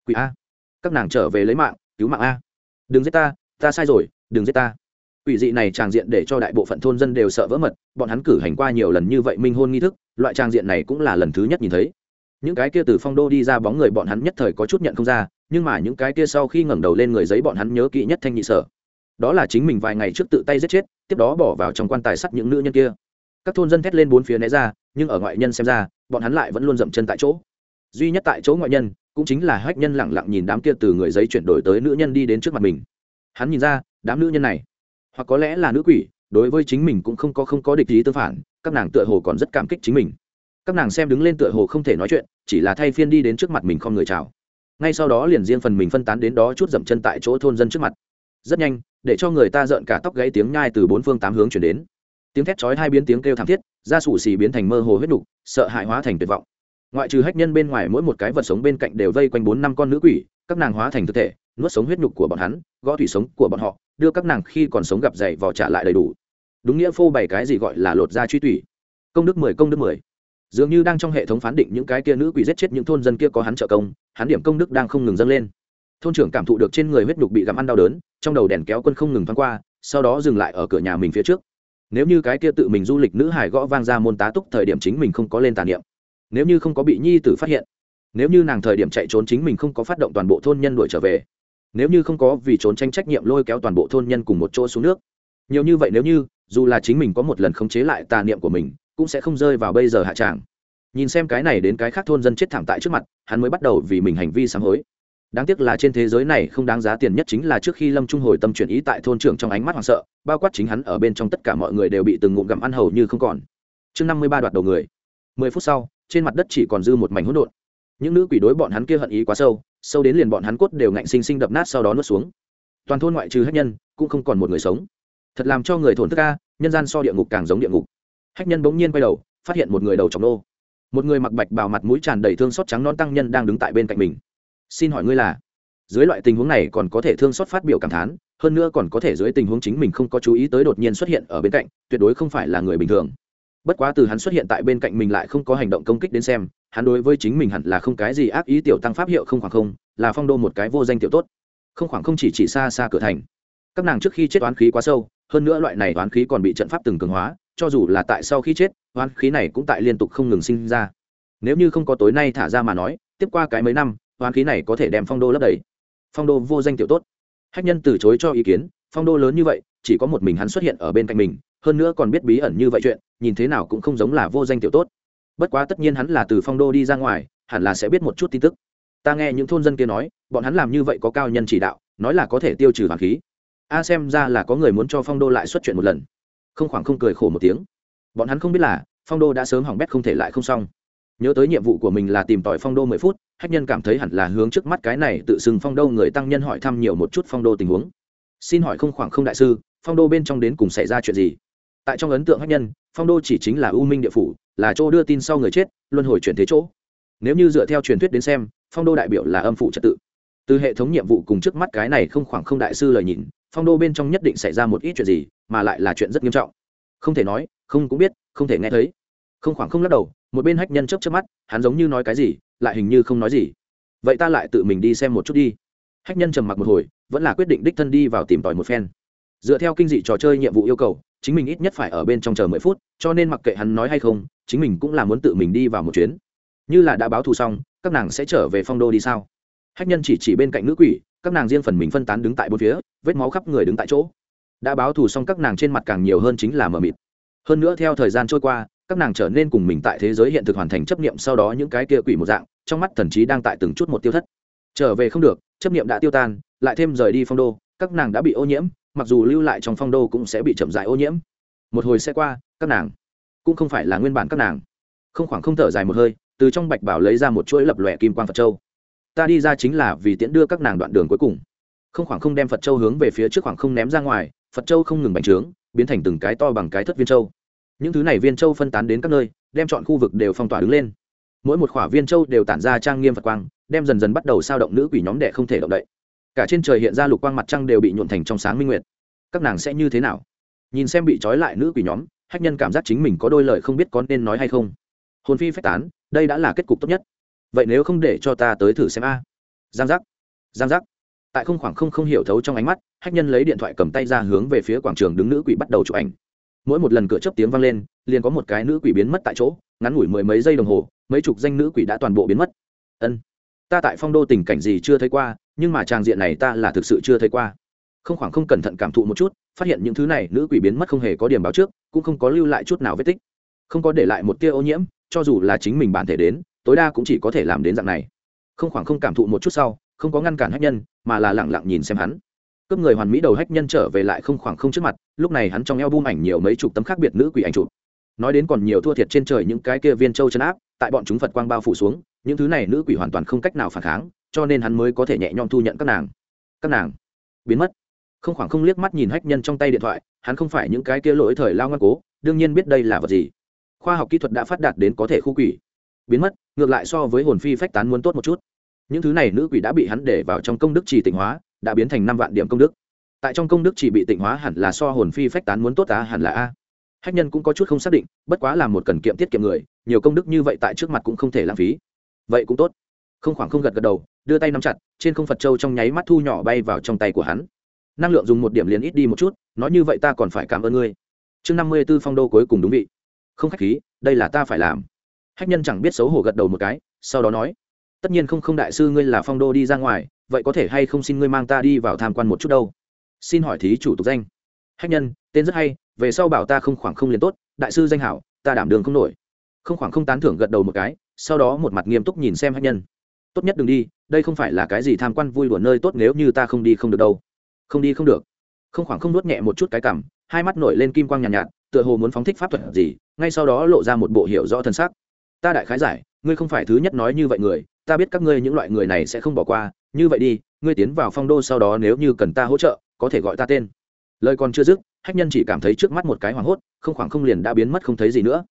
Quỷ a, các nàng trở về lấy mạng cứu mạng a đừng giết ta ta sai rồi đừng giết ta Quỷ dị này tràng diện để cho đại bộ phận thôn dân đều sợ vỡ mật, bọn hắn cử hành qua nhiều lần như vậy minh hôn nghi thức, loại tràng diện này cũng là lần thứ nhất nhìn thấy. Những cái kia từ phong đô đi ra bóng người bọn hắn nhất thời có chút nhận không ra, nhưng mà những cái kia sau khi ngẩng đầu lên người giấy bọn hắn nhớ kỹ nhất thanh nhị sở. Đó là chính mình vài ngày trước tự tay giết chết, tiếp đó bỏ vào trong quan tài sắt những nữ nhân kia. Các thôn dân thét lên bốn phía né ra, nhưng ở ngoại nhân xem ra, bọn hắn lại vẫn luôn dậm chân tại chỗ. Duy nhất tại chỗ ngoại nhân, cũng chính là hách nhân lẳng lặng nhìn đám kia từ người giấy chuyển đổi tới nữ nhân đi đến trước mặt mình. Hắn nhìn ra, đám nữ nhân này hoặc có lẽ là nữ quỷ đối với chính mình cũng không có không có địch ý tương phản các nàng tựa hồ còn rất cảm kích chính mình. Các nàng xem đứng lên tựa hồ không thể nói chuyện chỉ là thay phiên đi đến trước mặt mình không người chào. Ngay sau đó liền riêng phần mình phân tán đến đó chút dậm chân tại chỗ thôn dân trước mặt. Rất nhanh để cho người ta rợn cả tóc gãy tiếng nhai từ bốn phương tám hướng chuyển đến. Tiếng thét chói hai biến tiếng kêu thảm thiết da sủ xì biến thành mơ hồ huyết đục sợ hại hóa thành tuyệt vọng ngoại trừ hách nhân bên ngoài mỗi một cái vật sống bên cạnh đều vây quanh bốn năm con nữ quỷ, các nàng hóa thành thực thể, nuốt sống huyết nhục của bọn hắn, gõ thủy sống của bọn họ, đưa các nàng khi còn sống gặp dày vò trả lại đầy đủ. Đúng nghĩa phô bày cái gì gọi là lột da truy tủy. Công đức mười, công đức mười. Dường như đang trong hệ thống phán định những cái kia nữ quỷ giết chết những thôn dân kia có hắn trợ công, hắn điểm công đức đang không ngừng dâng lên. Thôn trưởng cảm thụ được trên người huyết nhục bị gặm ăn đau đớn, trong đầu đèn kéo quân không ngừng thoáng qua, sau đó dừng lại ở cửa nhà mình phía trước. Nếu như cái kia tự mình du lịch nữ hải gõ vang ra môn tá túc thời điểm chính mình không có lên tàn niệm nếu như không có bị nhi tử phát hiện, nếu như nàng thời điểm chạy trốn chính mình không có phát động toàn bộ thôn nhân đuổi trở về, nếu như không có vì trốn tranh trách nhiệm lôi kéo toàn bộ thôn nhân cùng một chỗ xuống nước, nhiều như vậy nếu như, dù là chính mình có một lần khống chế lại tà niệm của mình, cũng sẽ không rơi vào bây giờ hạ tràng nhìn xem cái này đến cái khác thôn dân chết thảm tại trước mặt, hắn mới bắt đầu vì mình hành vi sám hối. Đáng tiếc là trên thế giới này không đáng giá tiền nhất chính là trước khi lâm trung hồi tâm chuyển ý tại thôn trưởng trong ánh mắt hoảng sợ, bao quát chính hắn ở bên trong tất cả mọi người đều bị từng ngụm gặm ăn hầu như không còn. Chương năm mươi ba đoạt đầu người. Mười phút sau trên mặt đất chỉ còn dư một mảnh hỗn độn. Những nữ quỷ đối bọn hắn kia hận ý quá sâu sâu đến liền bọn hắn cốt đều ngạnh sinh sinh đập nát sau đó nuốt xuống. Toàn thôn ngoại trừ hách nhân, cũng không còn một người sống. Thật làm cho người thổn thức ca nhân gian so địa ngục càng giống địa ngục. Hách nhân bỗng nhiên quay đầu, phát hiện một người đầu chọc nô. Một người mặc bạch bào mặt mũi tràn đầy thương xót trắng non tăng nhân đang đứng tại bên cạnh mình. Xin hỏi ngươi là? Dưới loại tình huống này còn có thể thương xót phát biểu cảm thán, hơn nữa còn có thể dưới tình huống chính mình không có chú ý tới đột nhiên xuất hiện ở bên cạnh, tuyệt đối không phải là người bình thường bất quá từ hắn xuất hiện tại bên cạnh mình lại không có hành động công kích đến xem, hắn đối với chính mình hẳn là không cái gì ác ý tiểu tăng pháp hiệu không khoảng không, là phong đô một cái vô danh tiểu tốt. Không khoảng không chỉ chỉ xa xa cửa thành. Các nàng trước khi chết oán khí quá sâu, hơn nữa loại này oán khí còn bị trận pháp từng cường hóa, cho dù là tại sau khi chết, oán khí này cũng tại liên tục không ngừng sinh ra. Nếu như không có tối nay thả ra mà nói, tiếp qua cái mấy năm, oán khí này có thể đem phong đô lấp đầy. Phong đô vô danh tiểu tốt. Hách nhân từ chối cho ý kiến, phong đô lớn như vậy, chỉ có một mình hắn xuất hiện ở bên cạnh mình, hơn nữa còn biết bí ẩn như vậy chuyện nhìn thế nào cũng không giống là vô danh tiểu tốt. Bất quá tất nhiên hắn là từ phong đô đi ra ngoài, hẳn là sẽ biết một chút tin tức. Ta nghe những thôn dân kia nói, bọn hắn làm như vậy có cao nhân chỉ đạo, nói là có thể tiêu trừ hoàng khí. A xem ra là có người muốn cho phong đô lại xuất chuyện một lần. Không khoảng không cười khổ một tiếng. Bọn hắn không biết là, phong đô đã sớm hỏng bét không thể lại không xong. Nhớ tới nhiệm vụ của mình là tìm tỏi phong đô mười phút, hách nhân cảm thấy hẳn là hướng trước mắt cái này tự xưng phong đô người tăng nhân hỏi thăm nhiều một chút phong đô tình huống. Xin hỏi không khoảng không đại sư, phong đô bên trong đến cùng xảy ra chuyện gì? Tại trong ấn tượng hắc nhân, phong đô chỉ chính là u minh địa phủ, là chỗ đưa tin sau người chết, luân hồi chuyển thế chỗ. Nếu như dựa theo truyền thuyết đến xem, phong đô đại biểu là âm phủ trật tự. Từ hệ thống nhiệm vụ cùng trước mắt cái này không khoảng không đại sư lời nhìn, phong đô bên trong nhất định xảy ra một ít chuyện gì, mà lại là chuyện rất nghiêm trọng. Không thể nói, không cũng biết, không thể nghe thấy. Không khoảng không lắc đầu, một bên hách nhân chấp chấp mắt, hắn giống như nói cái gì, lại hình như không nói gì. Vậy ta lại tự mình đi xem một chút đi. Hách nhân trầm mặc một hồi, vẫn là quyết định đích thân đi vào tìm tòi một phen. Dựa theo kinh dị trò chơi nhiệm vụ yêu cầu chính mình ít nhất phải ở bên trong chờ mười phút, cho nên mặc kệ hắn nói hay không, chính mình cũng là muốn tự mình đi vào một chuyến. Như là đã báo thù xong, các nàng sẽ trở về phong đô đi sao? Hách nhân chỉ chỉ bên cạnh nữ quỷ, các nàng riêng phần mình phân tán đứng tại bốn phía, vết máu khắp người đứng tại chỗ. Đã báo thù xong các nàng trên mặt càng nhiều hơn chính là mờ mịt. Hơn nữa theo thời gian trôi qua, các nàng trở nên cùng mình tại thế giới hiện thực hoàn thành chấp niệm sau đó những cái kia quỷ một dạng, trong mắt thần trí đang tại từng chút một tiêu thất. Trở về không được, chấp niệm đã tiêu tan, lại thêm rời đi phong đô, các nàng đã bị ô nhiễm mặc dù lưu lại trong phong đô cũng sẽ bị chậm dại ô nhiễm. Một hồi xe qua, các nàng, cũng không phải là nguyên bản các nàng. Không khoảng không thở dài một hơi, từ trong bạch bảo lấy ra một chuỗi lập lòe kim quang phật châu. Ta đi ra chính là vì tiễn đưa các nàng đoạn đường cuối cùng. Không khoảng không đem phật châu hướng về phía trước khoảng không ném ra ngoài, phật châu không ngừng bành trướng, biến thành từng cái to bằng cái thất viên châu. Những thứ này viên châu phân tán đến các nơi, đem chọn khu vực đều phong tỏa đứng lên. Mỗi một khỏa viên châu đều tản ra trang nghiêm phật quang, đem dần dần bắt đầu sao động nữ quỷ nhóm đệ không thể động đậy cả trên trời hiện ra lục quang mặt trăng đều bị nhuộn thành trong sáng minh nguyệt. Các nàng sẽ như thế nào? Nhìn xem bị trói lại nữ quỷ nhóm, hách nhân cảm giác chính mình có đôi lời không biết có nên nói hay không. Hồn phi phách tán, đây đã là kết cục tốt nhất. Vậy nếu không để cho ta tới thử xem a. Giang giác giang giác. Tại không khoảng không không hiểu thấu trong ánh mắt, hách nhân lấy điện thoại cầm tay ra hướng về phía quảng trường đứng nữ quỷ bắt đầu chụp ảnh. Mỗi một lần cửa chớp tiếng vang lên, liền có một cái nữ quỷ biến mất tại chỗ, ngắn ngủi mười mấy giây đồng hồ, mấy chục danh nữ quỷ đã toàn bộ biến mất. Ân, ta tại phong đô tình cảnh gì chưa thấy qua nhưng mà trang diện này ta là thực sự chưa thấy qua. Không khoảng không cẩn thận cảm thụ một chút, phát hiện những thứ này nữ quỷ biến mất không hề có điểm báo trước, cũng không có lưu lại chút nào vết tích. Không có để lại một tia ô nhiễm, cho dù là chính mình bản thể đến, tối đa cũng chỉ có thể làm đến dạng này. Không khoảng không cảm thụ một chút sau, không có ngăn cản hách nhân, mà là lẳng lặng nhìn xem hắn. Cướp người hoàn mỹ đầu hách nhân trở về lại không khoảng không trước mặt, lúc này hắn trong eo bung ảnh nhiều mấy chục tấm khác biệt nữ quỷ ảnh chụp. Nói đến còn nhiều thua thiệt trên trời những cái kia viên châu chân áp, tại bọn chúng phật quang bao phủ xuống, những thứ này nữ quỷ hoàn toàn không cách nào phản kháng cho nên hắn mới có thể nhẹ nhõm thu nhận các nàng. Các nàng biến mất. Không khoảng không liếc mắt nhìn hách nhân trong tay điện thoại, hắn không phải những cái kia lỗi thời lao ngoan cố, đương nhiên biết đây là vật gì. Khoa học kỹ thuật đã phát đạt đến có thể khu quỷ. Biến mất, ngược lại so với hồn phi phách tán muốn tốt một chút. Những thứ này nữ quỷ đã bị hắn để vào trong công đức trì tịnh hóa, đã biến thành năm vạn điểm công đức. Tại trong công đức chỉ bị tịnh hóa hẳn là so hồn phi phách tán muốn tốt á, hẳn là a hách nhân cũng có chút không xác định, bất quá là một cần kiệm tiết kiệm người, nhiều công đức như vậy tại trước mặt cũng không thể lãng phí. Vậy cũng tốt. Không khoảng không gật gật đầu đưa tay nắm chặt, trên không phật châu trong nháy mắt thu nhỏ bay vào trong tay của hắn. Năng lượng dùng một điểm liền ít đi một chút, nói như vậy ta còn phải cảm ơn ngươi. Chương năm mươi b ố phong đô cuối cùng đúng vị. Không k h á c h khí, đây là ta phải làm. Hách nhân chẳng biết xấu hổ gật đầu một cái, sau đó nói, tất nhiên không không đại sư ngươi là phong đô đi ra ngoài, vậy có thể hay không xin ngươi mang ta đi vào tham quan một chút đâu? Xin hỏi thí chủ tục danh. Hách nhân, tên rất hay, về sau bảo ta không khoảng không liền tốt, đại sư danh hảo, ta đảm đường không nổi. Không khoảng không tán thưởng gật đầu một cái, sau đó một mặt nghiêm túc nhìn xem hách nhân tốt nhất đừng đi đây không phải là cái gì tham quan vui đùa nơi tốt nếu như ta không đi không được đâu. Không đi không được. Không khoảng không nuốt nhẹ một chút cái cảm hai mắt nổi lên kim quang nhàn nhạt, nhạt tựa hồ muốn phóng thích pháp thuật gì ngay sau đó lộ ra một bộ hiểu rõ thân xác ta đại khái giải ngươi không phải thứ nhất nói như vậy người ta biết các ngươi những loại người này sẽ không bỏ qua như vậy đi ngươi tiến vào phong đô sau đó nếu như cần ta hỗ trợ có thể gọi ta tên. Lời còn chưa dứt hách nhân chỉ cảm thấy trước mắt một cái hoảng hốt không khoảng không liền đã biến mất không thấy gì nữa.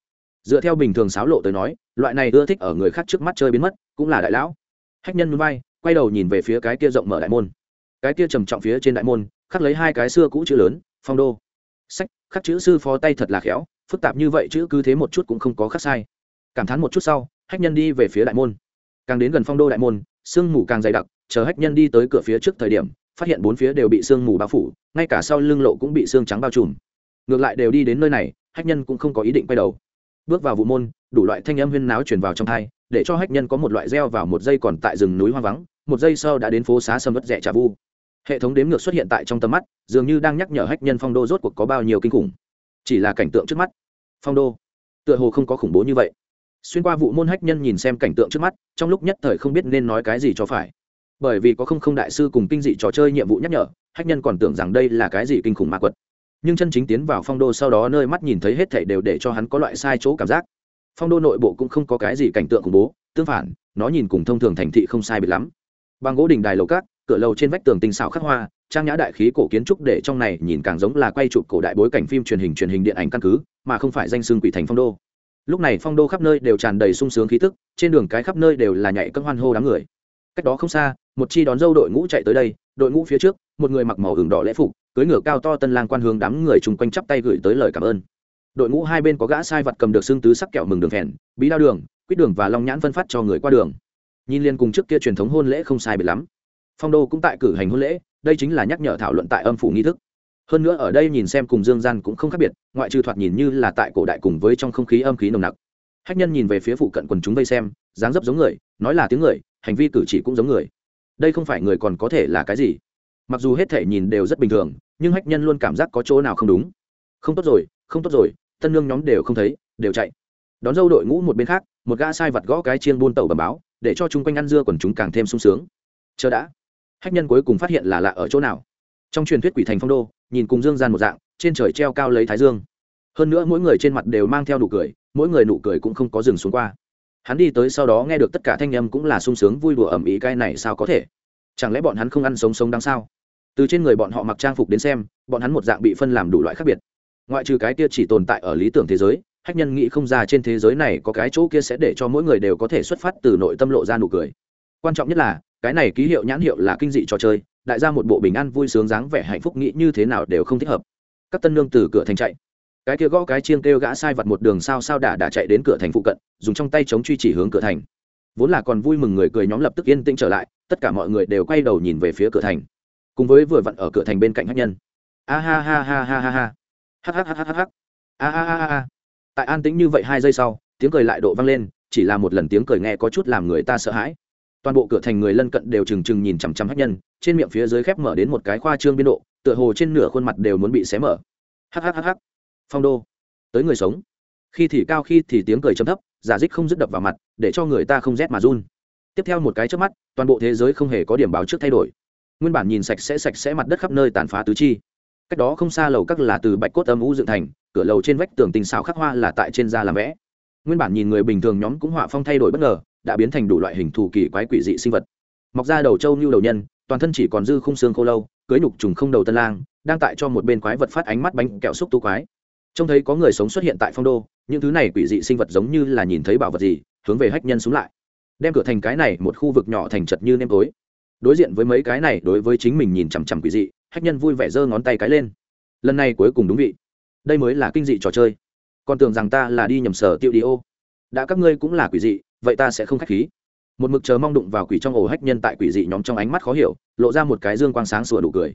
Dựa theo bình thường sáo lộ tới nói loại này ưa thích ở người khác trước mắt chơi biến mất cũng là đại lão hách nhân núi bay quay đầu nhìn về phía cái kia rộng mở đại môn. Cái kia trầm trọng phía trên đại môn, khắc lấy hai cái xưa cũ chữ lớn, phong đô. Sách, khắc chữ sư phó tay thật là khéo, phức tạp như vậy chữ cứ thế một chút cũng không có khắc sai. Cảm thán một chút sau, hách nhân đi về phía đại môn. Càng đến gần phong đô đại môn, sương mù càng dày đặc, chờ hách nhân đi tới cửa phía trước thời điểm, phát hiện bốn phía đều bị sương mù bao phủ, ngay cả sau lưng lộ cũng bị sương trắng bao trùm. Ngược lại đều đi đến nơi này, hách nhân cũng không có ý định quay đầu. Bước vào vụ môn, đủ loại thanh âm huyên náo truyền vào trong thai để cho hách nhân có một loại gieo vào một giây còn tại rừng núi hoang vắng, một giây sau đã đến phố xá sầm vất rẻ trà vu. Hệ thống đếm ngược xuất hiện tại trong tầm mắt, dường như đang nhắc nhở hách nhân phong đô rốt cuộc có bao nhiêu kinh khủng. Chỉ là cảnh tượng trước mắt. Phong đô. Tựa hồ không có khủng bố như vậy. Xuyên qua vụ môn hách nhân nhìn xem cảnh tượng trước mắt, trong lúc nhất thời không biết nên nói cái gì cho phải. Bởi vì có không không đại sư cùng kinh dị trò chơi nhiệm vụ nhắc nhở, hách nhân còn tưởng rằng đây là cái gì kinh khủng ma quật. Nhưng chân chính tiến vào phong đô sau đó nơi mắt nhìn thấy hết thảy đều để cho hắn có loại sai chỗ cảm giác phong đô nội bộ cũng không có cái gì cảnh tượng khủng bố, tương phản, nó nhìn cùng thông thường thành thị không sai biệt lắm. Bằng gỗ đình đài lầu cát, cửa lầu trên vách tường tinh xảo khắc hoa, trang nhã đại khí cổ kiến trúc để trong này nhìn càng giống là quay chụp cổ đại bối cảnh phim truyền hình truyền hình điện ảnh căn cứ, mà không phải danh xương quỷ thành phong đô. Lúc này phong đô khắp nơi đều tràn đầy sung sướng khí tức, trên đường cái khắp nơi đều là nhảy cân hoan hô đám người. Cách đó không xa, một chi đón dâu đội ngũ chạy tới đây, đội ngũ phía trước, một người mặc màu hưởng đỏ lễ phục cưới ngựa cao to tân lang quan hướng đám người chung quanh chắp tay gửi tới lời cảm ơn đội ngũ hai bên có gã sai vật cầm được xương tứ sắc kẹo mừng đường phèn, bí đao đường, quýt đường và long nhãn phân phát cho người qua đường. Nhìn liên cùng trước kia truyền thống hôn lễ không sai biệt lắm. Phong đô cũng tại cử hành hôn lễ, đây chính là nhắc nhở thảo luận tại âm phủ nghi thức. Hơn nữa ở đây nhìn xem cùng dương gian cũng không khác biệt, ngoại trừ thoạt nhìn như là tại cổ đại cùng với trong không khí âm khí nồng nặc. Hách nhân nhìn về phía phụ cận quần chúng vây xem, dáng dấp giống người, nói là tiếng người, hành vi cử chỉ cũng giống người. Đây không phải người còn có thể là cái gì? Mặc dù hết thể nhìn đều rất bình thường, nhưng hách nhân luôn cảm giác có chỗ nào không đúng. Không tốt rồi, không tốt rồi tân nương nhóm đều không thấy, đều chạy. Đón dâu đội ngũ một bên khác, một gã sai vật gõ cái chiên buôn tàu bầm báo, để cho chung quanh ăn dưa còn chúng càng thêm sung sướng. Chờ đã. Hách nhân cuối cùng phát hiện là lạ ở chỗ nào. Trong truyền thuyết quỷ thành phong đô, nhìn cùng dương gian một dạng, trên trời treo cao lấy thái dương. Hơn nữa mỗi người trên mặt đều mang theo nụ cười, mỗi người nụ cười cũng không có dừng xuống qua. Hắn đi tới sau đó nghe được tất cả thanh âm cũng là sung sướng vui đùa ẩm ý cái này sao có thể? Chẳng lẽ bọn hắn không ăn sống sống đáng sao? Từ trên người bọn họ mặc trang phục đến xem, bọn hắn một dạng bị phân làm đủ loại khác biệt ngoại trừ cái kia chỉ tồn tại ở lý tưởng thế giới, hách nhân nghĩ không ra trên thế giới này có cái chỗ kia sẽ để cho mỗi người đều có thể xuất phát từ nội tâm lộ ra nụ cười. Quan trọng nhất là, cái này ký hiệu nhãn hiệu là kinh dị trò chơi, đại ra một bộ bình an vui sướng dáng vẻ hạnh phúc nghĩ như thế nào đều không thích hợp. Các tân nương từ cửa thành chạy. Cái kia gõ cái chiêng kêu gã sai vặt một đường sao sao đả đã chạy đến cửa thành phụ cận, dùng trong tay chống truy chỉ hướng cửa thành. Vốn là còn vui mừng người cười nhóm lập tức yên tĩnh trở lại, tất cả mọi người đều quay đầu nhìn về phía cửa thành. Cùng với vừa vặn ở cửa thành bên cạnh hát nhân. A ah ha ha ha ha ha ha ha a a a a tại an tĩnh như vậy hai giây sau, tiếng cười lại độ vang lên, chỉ là một lần tiếng cười nghe có chút làm người ta sợ hãi. Toàn bộ cửa thành người lân cận đều trừng trừng nhìn chằm chằm hát nhân, trên miệng phía dưới khép mở đến một cái khoa trương biên độ, tựa hồ trên nửa khuôn mặt đều muốn bị xé mở. Hhhh phong đô. Tới người sống. Khi thì cao khi thì tiếng cười chấm thấp, giả dích không dứt đập vào mặt, để cho người ta không rét mà run. Tiếp theo một cái trước mắt, toàn bộ thế giới không hề có điểm báo trước thay đổi. Nguyên bản nhìn sạch sẽ sạch sẽ mặt đất khắp nơi tàn phá tứ chi cách đó không xa lầu các là từ bạch cốt âm u dựng thành, cửa lầu trên vách tường tình xào khắc hoa là tại trên da làm vẽ. Nguyên bản nhìn người bình thường nhóm cũng họa phong thay đổi bất ngờ, đã biến thành đủ loại hình thù kỳ quái quỷ dị sinh vật. Mọc ra đầu trâu như đầu nhân, toàn thân chỉ còn dư khung xương khô lâu, cưới nhục trùng không đầu tân lang, đang tại cho một bên quái vật phát ánh mắt bánh kẹo xúc tu quái. Trông thấy có người sống xuất hiện tại phong đô, những thứ này quỷ dị sinh vật giống như là nhìn thấy bảo vật gì, hướng về hách nhân xuống lại. Đem cửa thành cái này một khu vực nhỏ thành chật như nêm tối. Đối diện với mấy cái này, đối với chính mình nhìn chằm chằm quỷ dị hách nhân vui vẻ giơ ngón tay cái lên. Lần này cuối cùng đúng vị. Đây mới là kinh dị trò chơi. Còn tưởng rằng ta là đi nhầm sở tiêu đi ô. Đã các ngươi cũng là quỷ dị, vậy ta sẽ không k h á c h khí. Một mực chờ mong đụng vào quỷ trong ổ hách nhân tại quỷ dị nhóm trong ánh mắt khó hiểu, lộ ra một cái dương quang sáng sủa đủ cười.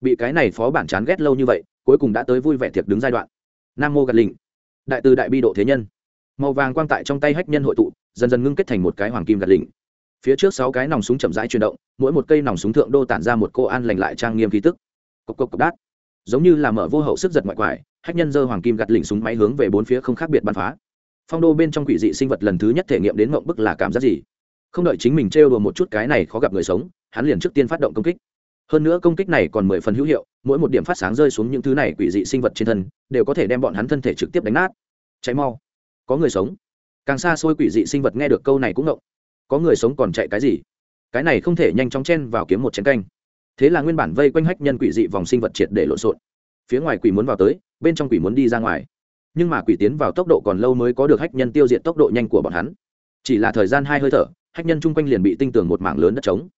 Bị cái này phó bản chán ghét lâu như vậy, cuối cùng đã tới vui vẻ thiệt đứng giai đoạn. Nam mô gạt lình đại từ đại bi độ thế nhân. Màu vàng quang tại trong tay hách nhân hội tụ, dần dần ngưng kết thành một cái hoàng kim gạt lình phía trước sáu cái nòng súng chậm rãi chuyển động, mỗi một cây nòng súng thượng đô tản ra một cô an lành lại trang nghiêm khí tức. Cộc cộc cộc, đát. Giống như là mở vô hậu sức giật ngoại quải, hách nhân dơ hoàng kim gạt lỉnh súng máy hướng về bốn phía không khác biệt bắn phá. Phong đô bên trong quỷ dị sinh vật lần thứ nhất thể nghiệm đến mộng bức là cảm giác gì? Không đợi chính mình trêu đùa một chút cái này khó gặp người sống, hắn liền trước tiên phát động công kích. Hơn nữa công kích này còn mười phần hữu hiệu, mỗi một điểm phát sáng rơi xuống những thứ này quỷ dị sinh vật trên thân, đều có thể đem bọn hắn thân thể trực tiếp đánh nát. Cháy mau. Có người sống. Càng xa xôi quỷ dị sinh vật nghe được câu này cũng ngộng có người sống còn chạy cái gì? Cái này không thể nhanh chóng chen vào kiếm một chén canh. Thế là nguyên bản vây quanh hách nhân quỷ dị vòng sinh vật triệt để lộn xộn. Phía ngoài quỷ muốn vào tới, bên trong quỷ muốn đi ra ngoài. Nhưng mà quỷ tiến vào tốc độ còn lâu mới có được hách nhân tiêu diệt tốc độ nhanh của bọn hắn. Chỉ là thời gian hai hơi thở, hách nhân chung quanh liền bị tinh tường một mảng lớn đất trống.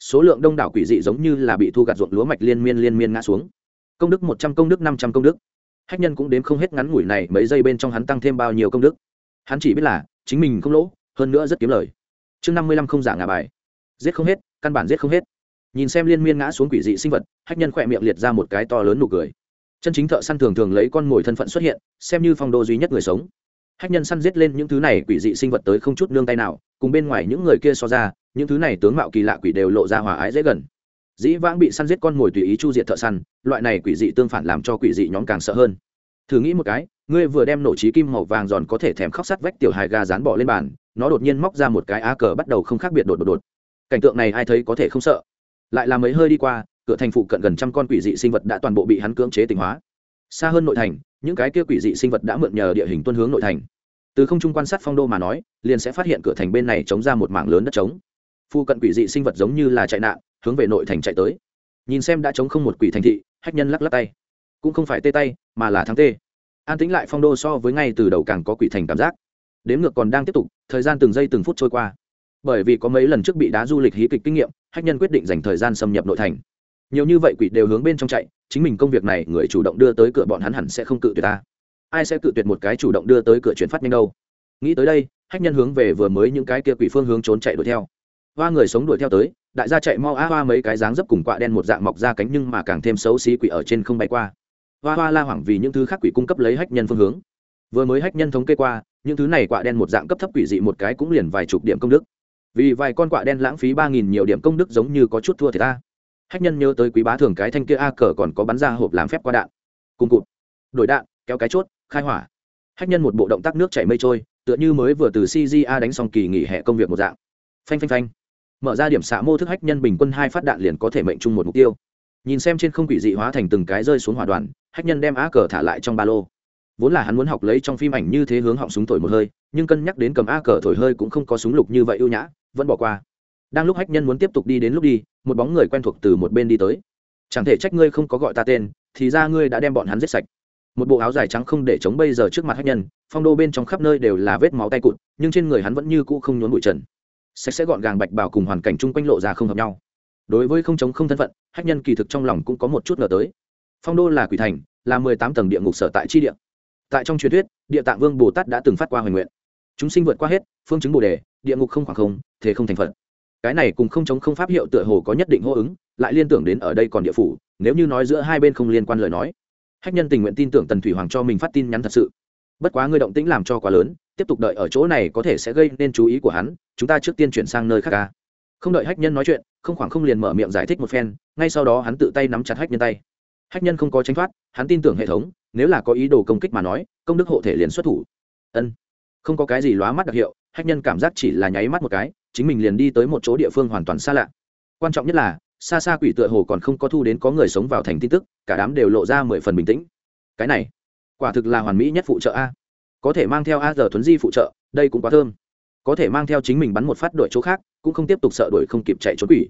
Số lượng đông đảo quỷ dị giống như là bị thu gặt ruộng lúa mạch liên miên liên miên ngã xuống. Công đức một trăm, công đức năm trăm công đức. Hách nhân cũng đếm không hết ngắn ngủi này mấy giây bên trong hắn tăng thêm bao nhiêu công đức. Hắn chỉ biết là chính mình không lỗ, hơn nữa rất kiếm lời chương năm mươi lăm không giả ngà bài. Giết không hết, căn bản giết không hết. Nhìn xem liên miên ngã xuống quỷ dị sinh vật, hách nhân khỏe miệng liệt ra một cái to lớn nụ cười. Chân chính thợ săn thường thường lấy con mồi thân phận xuất hiện, xem như phong đô duy nhất người sống. Hách nhân săn giết lên những thứ này quỷ dị sinh vật tới không chút nương tay nào, cùng bên ngoài những người kia so ra, những thứ này tướng mạo kỳ lạ quỷ đều lộ ra hòa ái dễ gần. Dĩ vãng bị săn giết con mồi tùy ý chu diệt thợ săn, loại này quỷ dị tương phản làm cho quỷ dị nhóm càng sợ hơn. Thử nghĩ một cái, ngươi vừa đem nổ trí kim màu vàng giòn có thể thèm khóc sắt vách tiểu hài gà dán bỏ lên bàn nó đột nhiên móc ra một cái á cờ bắt đầu không khác biệt đột đột đột. Cảnh tượng này ai thấy có thể không sợ. Lại là mấy hơi đi qua, cửa thành phụ cận gần trăm con quỷ dị sinh vật đã toàn bộ bị hắn cưỡng chế tỉnh hóa. Xa hơn nội thành, những cái kia quỷ dị sinh vật đã mượn nhờ địa hình tuân hướng nội thành. Từ không trung quan sát phong đô mà nói, liền sẽ phát hiện cửa thành bên này chống ra một mảng lớn đất trống. Phu cận quỷ dị sinh vật giống như là chạy nạn, hướng về nội thành chạy tới. Nhìn xem đã chống không một quỷ thành thị, hách nhân lắc lắc tay. Cũng không phải tê tay, mà là thắng tê. An tĩnh lại phong đô so với ngay từ đầu càng có quỷ thành cảm giác đếm ngược còn đang tiếp tục, thời gian từng giây từng phút trôi qua. Bởi vì có mấy lần trước bị đá du lịch hí kịch kinh nghiệm, hách nhân quyết định dành thời gian xâm nhập nội thành. Nhiều như vậy quỷ đều hướng bên trong chạy, chính mình công việc này người chủ động đưa tới cửa bọn hắn hẳn sẽ không cự tuyệt ta. Ai sẽ cự tuyệt một cái chủ động đưa tới cửa chuyển phát nhanh đâu? Nghĩ tới đây, hách nhân hướng về vừa mới những cái kia quỷ phương hướng trốn chạy đuổi theo. Hoa người sống đuổi theo tới, đại gia chạy mau a hoa mấy cái dáng dấp cùng quạ đen một dạng mọc ra cánh nhưng mà càng thêm xấu xí quỷ ở trên không bay qua. Hoa hoa la hoảng vì những thứ khác quỷ cung cấp lấy hách nhân phương hướng. Vừa mới hách nhân thống kê qua những thứ này quạ đen một dạng cấp thấp quỷ dị một cái cũng liền vài chục điểm công đức. Vì vài con quạ đen lãng phí ba nghìn nhiều điểm công đức giống như có chút thua thì ta. Hách nhân nhớ tới quý bá thường cái thanh kia a cờ còn có bắn ra hộp làm phép qua đạn. Cùng cụt. Đổi đạn, kéo cái chốt, khai hỏa. Hách nhân một bộ động tác nước chảy mây trôi, tựa như mới vừa từ cga đánh xong kỳ nghỉ hè công việc một dạng. Phanh phanh phanh. Mở ra điểm xạ mô thức hách nhân bình quân hai phát đạn liền có thể mệnh chung một mục tiêu. Nhìn xem trên không quỷ dị hóa thành từng cái rơi xuống hỏa đoàn, hách nhân đem á cờ thả lại trong ba lô vốn là hắn muốn học lấy trong phim ảnh như thế hướng họng súng thổi một hơi, nhưng cân nhắc đến cầm a cờ thổi hơi cũng không có súng lục như vậy ưu nhã, vẫn bỏ qua. Đang lúc hách nhân muốn tiếp tục đi đến lúc đi, một bóng người quen thuộc từ một bên đi tới. Chẳng thể trách ngươi không có gọi ta tên, thì ra ngươi đã đem bọn hắn giết sạch. Một bộ áo dài trắng không để chống bây giờ trước mặt hách nhân, phong đô bên trong khắp nơi đều là vết máu tay cụt, nhưng trên người hắn vẫn như cũ không nhốn bụi trần. Sạch sẽ gọn gàng bạch bào cùng hoàn cảnh chung quanh lộ ra không hợp nhau. Đối với không chống không thân phận, hách nhân kỳ thực trong lòng cũng có một chút ngờ tới. Phong đô là quỷ thành, là mười tám tầng địa ngục sở tại chi địa tại trong truyền thuyết, địa tạng vương bồ tát đã từng phát qua hoành nguyện. Chúng sinh vượt qua hết, phương chứng bồ đề, địa ngục không khoảng không, thế không thành phật. Cái này cùng không chống không pháp hiệu tựa hồ có nhất định hô ứng, lại liên tưởng đến ở đây còn địa phủ, nếu như nói giữa hai bên không liên quan lời nói. Hách nhân tình nguyện tin tưởng tần thủy hoàng cho mình phát tin nhắn thật sự. Bất quá ngươi động tĩnh làm cho quá lớn, tiếp tục đợi ở chỗ này có thể sẽ gây nên chú ý của hắn, chúng ta trước tiên chuyển sang nơi khác ca. Không đợi hách nhân nói chuyện, không khoảng không liền mở miệng giải thích một phen, ngay sau đó hắn tự tay nắm chặt hách nhân tay. Hách nhân không có tránh thoát, hắn tin tưởng hệ thống nếu là có ý đồ công kích mà nói, công đức hộ thể liền xuất thủ. Ân. Không có cái gì lóa mắt đặc hiệu, hách nhân cảm giác chỉ là nháy mắt một cái, chính mình liền đi tới một chỗ địa phương hoàn toàn xa lạ. Quan trọng nhất là, xa xa quỷ tựa hồ còn không có thu đến có người sống vào thành tin tức, cả đám đều lộ ra mười phần bình tĩnh. Cái này, quả thực là hoàn mỹ nhất phụ trợ a. Có thể mang theo a giờ thuấn di phụ trợ, đây cũng quá thơm. Có thể mang theo chính mình bắn một phát đội chỗ khác, cũng không tiếp tục sợ đuổi không kịp chạy trốn quỷ.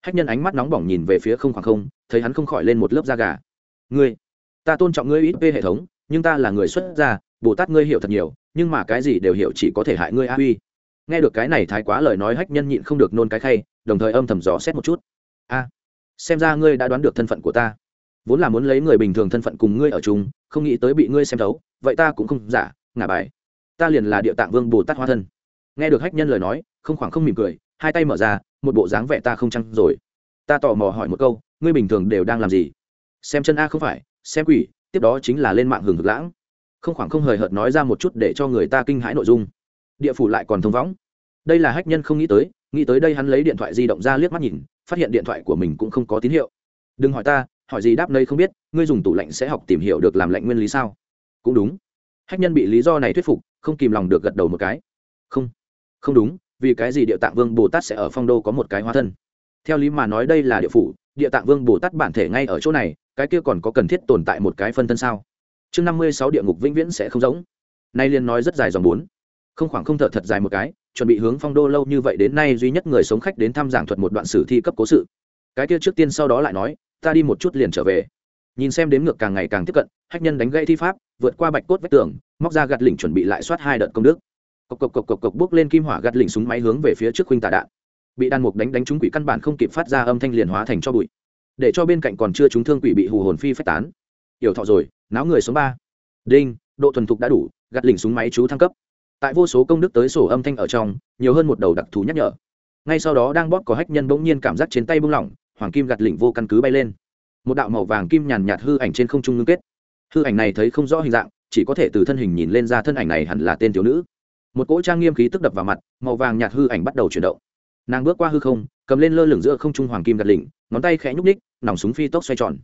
Hách nhân ánh mắt nóng bỏng nhìn về phía không khoảng không, thấy hắn không khỏi lên một lớp da gà. Ngươi ta tôn trọng ngươi ít về hệ thống, nhưng ta là người xuất gia, bồ tát ngươi hiểu thật nhiều, nhưng mà cái gì đều hiểu chỉ có thể hại ngươi a uy nghe được cái này thái quá lời nói hách nhân nhịn không được nôn cái khay, đồng thời âm thầm dò xét một chút. A, xem ra ngươi đã đoán được thân phận của ta. Vốn là muốn lấy người bình thường thân phận cùng ngươi ở chung, không nghĩ tới bị ngươi xem thấu, vậy ta cũng không giả, ngả bài. Ta liền là địa tạng vương bồ tát hoa thân. Nghe được hách nhân lời nói, không khoảng không mỉm cười, hai tay mở ra, một bộ dáng vẻ ta không chăng rồi. Ta tò mò hỏi một câu, ngươi bình thường đều đang làm gì? Xem chân a không phải xem quỷ, tiếp đó chính là lên mạng hừng hực lãng. Không khoảng không hời hợt nói ra một chút để cho người ta kinh hãi nội dung. Địa phủ lại còn thông võng đây là hách nhân không nghĩ tới nghĩ tới đây hắn lấy điện thoại di động ra liếc mắt nhìn, phát hiện điện thoại của mình cũng không có tín hiệu. Đừng hỏi ta, hỏi gì đáp nơi không biết, ngươi dùng tủ lạnh sẽ học tìm hiểu được làm lạnh nguyên lý sao? Cũng đúng. Hách nhân bị lý do này thuyết phục, không kìm lòng được gật đầu một cái. Không không đúng, vì cái gì địa tạng vương bồ tát sẽ ở phong đô có một cái hóa thân? Theo lý mà nói đây là địa phủ địa tạng vương bồ tát bản thể ngay ở chỗ này, cái kia còn có cần thiết tồn tại một cái phân thân sao? Chương năm mươi sáu địa ngục vĩnh viễn sẽ không giống. Nay liên nói rất dài dòng bốn. Không khoảng không thở thật dài một cái, chuẩn bị hướng phong đô lâu như vậy đến nay duy nhất người sống khách đến thăm giảng thuật một đoạn sử thi cấp cố sự. Cái kia trước tiên sau đó lại nói, ta đi một chút liền trở về. Nhìn xem đếm ngược càng ngày càng tiếp cận, hách nhân đánh gây thi pháp, vượt qua bạch cốt vách tường, móc ra gạt lỉnh chuẩn bị lại soát hai đợt công đức. Cộc cộc cộc cộc cộc, bước lên kim hỏa gạt lỉnh súng máy hướng về phía trước khuynh tà đạn bị đan mục đánh đánh trúng quỷ căn bản không kịp phát ra âm thanh liền hóa thành cho bụi. Để cho bên cạnh còn chưa trúng thương quỷ bị hù hồn phi phách tán. Yểu thọ rồi, náo người số ba. Đinh, độ thuần thục đã đủ, gạt lỉnh súng máy chú thăng cấp. Tại vô số công đức tới sổ âm thanh ở trong, nhiều hơn một đầu đặc thù nhắc nhở. Ngay sau đó đang bóp có hách nhân bỗng nhiên cảm giác trên tay buông lỏng, hoàng kim gạt lỉnh vô căn cứ bay lên. Một đạo màu vàng kim nhàn nhạt hư ảnh trên không trung ngưng kết. Hư ảnh này thấy không rõ hình dạng, chỉ có thể từ thân hình nhìn lên ra thân ảnh này hẳn là tên thiếu nữ. Một cỗ trang nghiêm khí tức đập vào mặt, màu vàng nhạt hư ảnh bắt đầu chuyển động nàng bước qua hư không, cầm lên lơ lửng giữa không trung hoàng kim gạt lỉnh, ngón tay khẽ nhúc ních nòng súng phi tốc xoay tròn.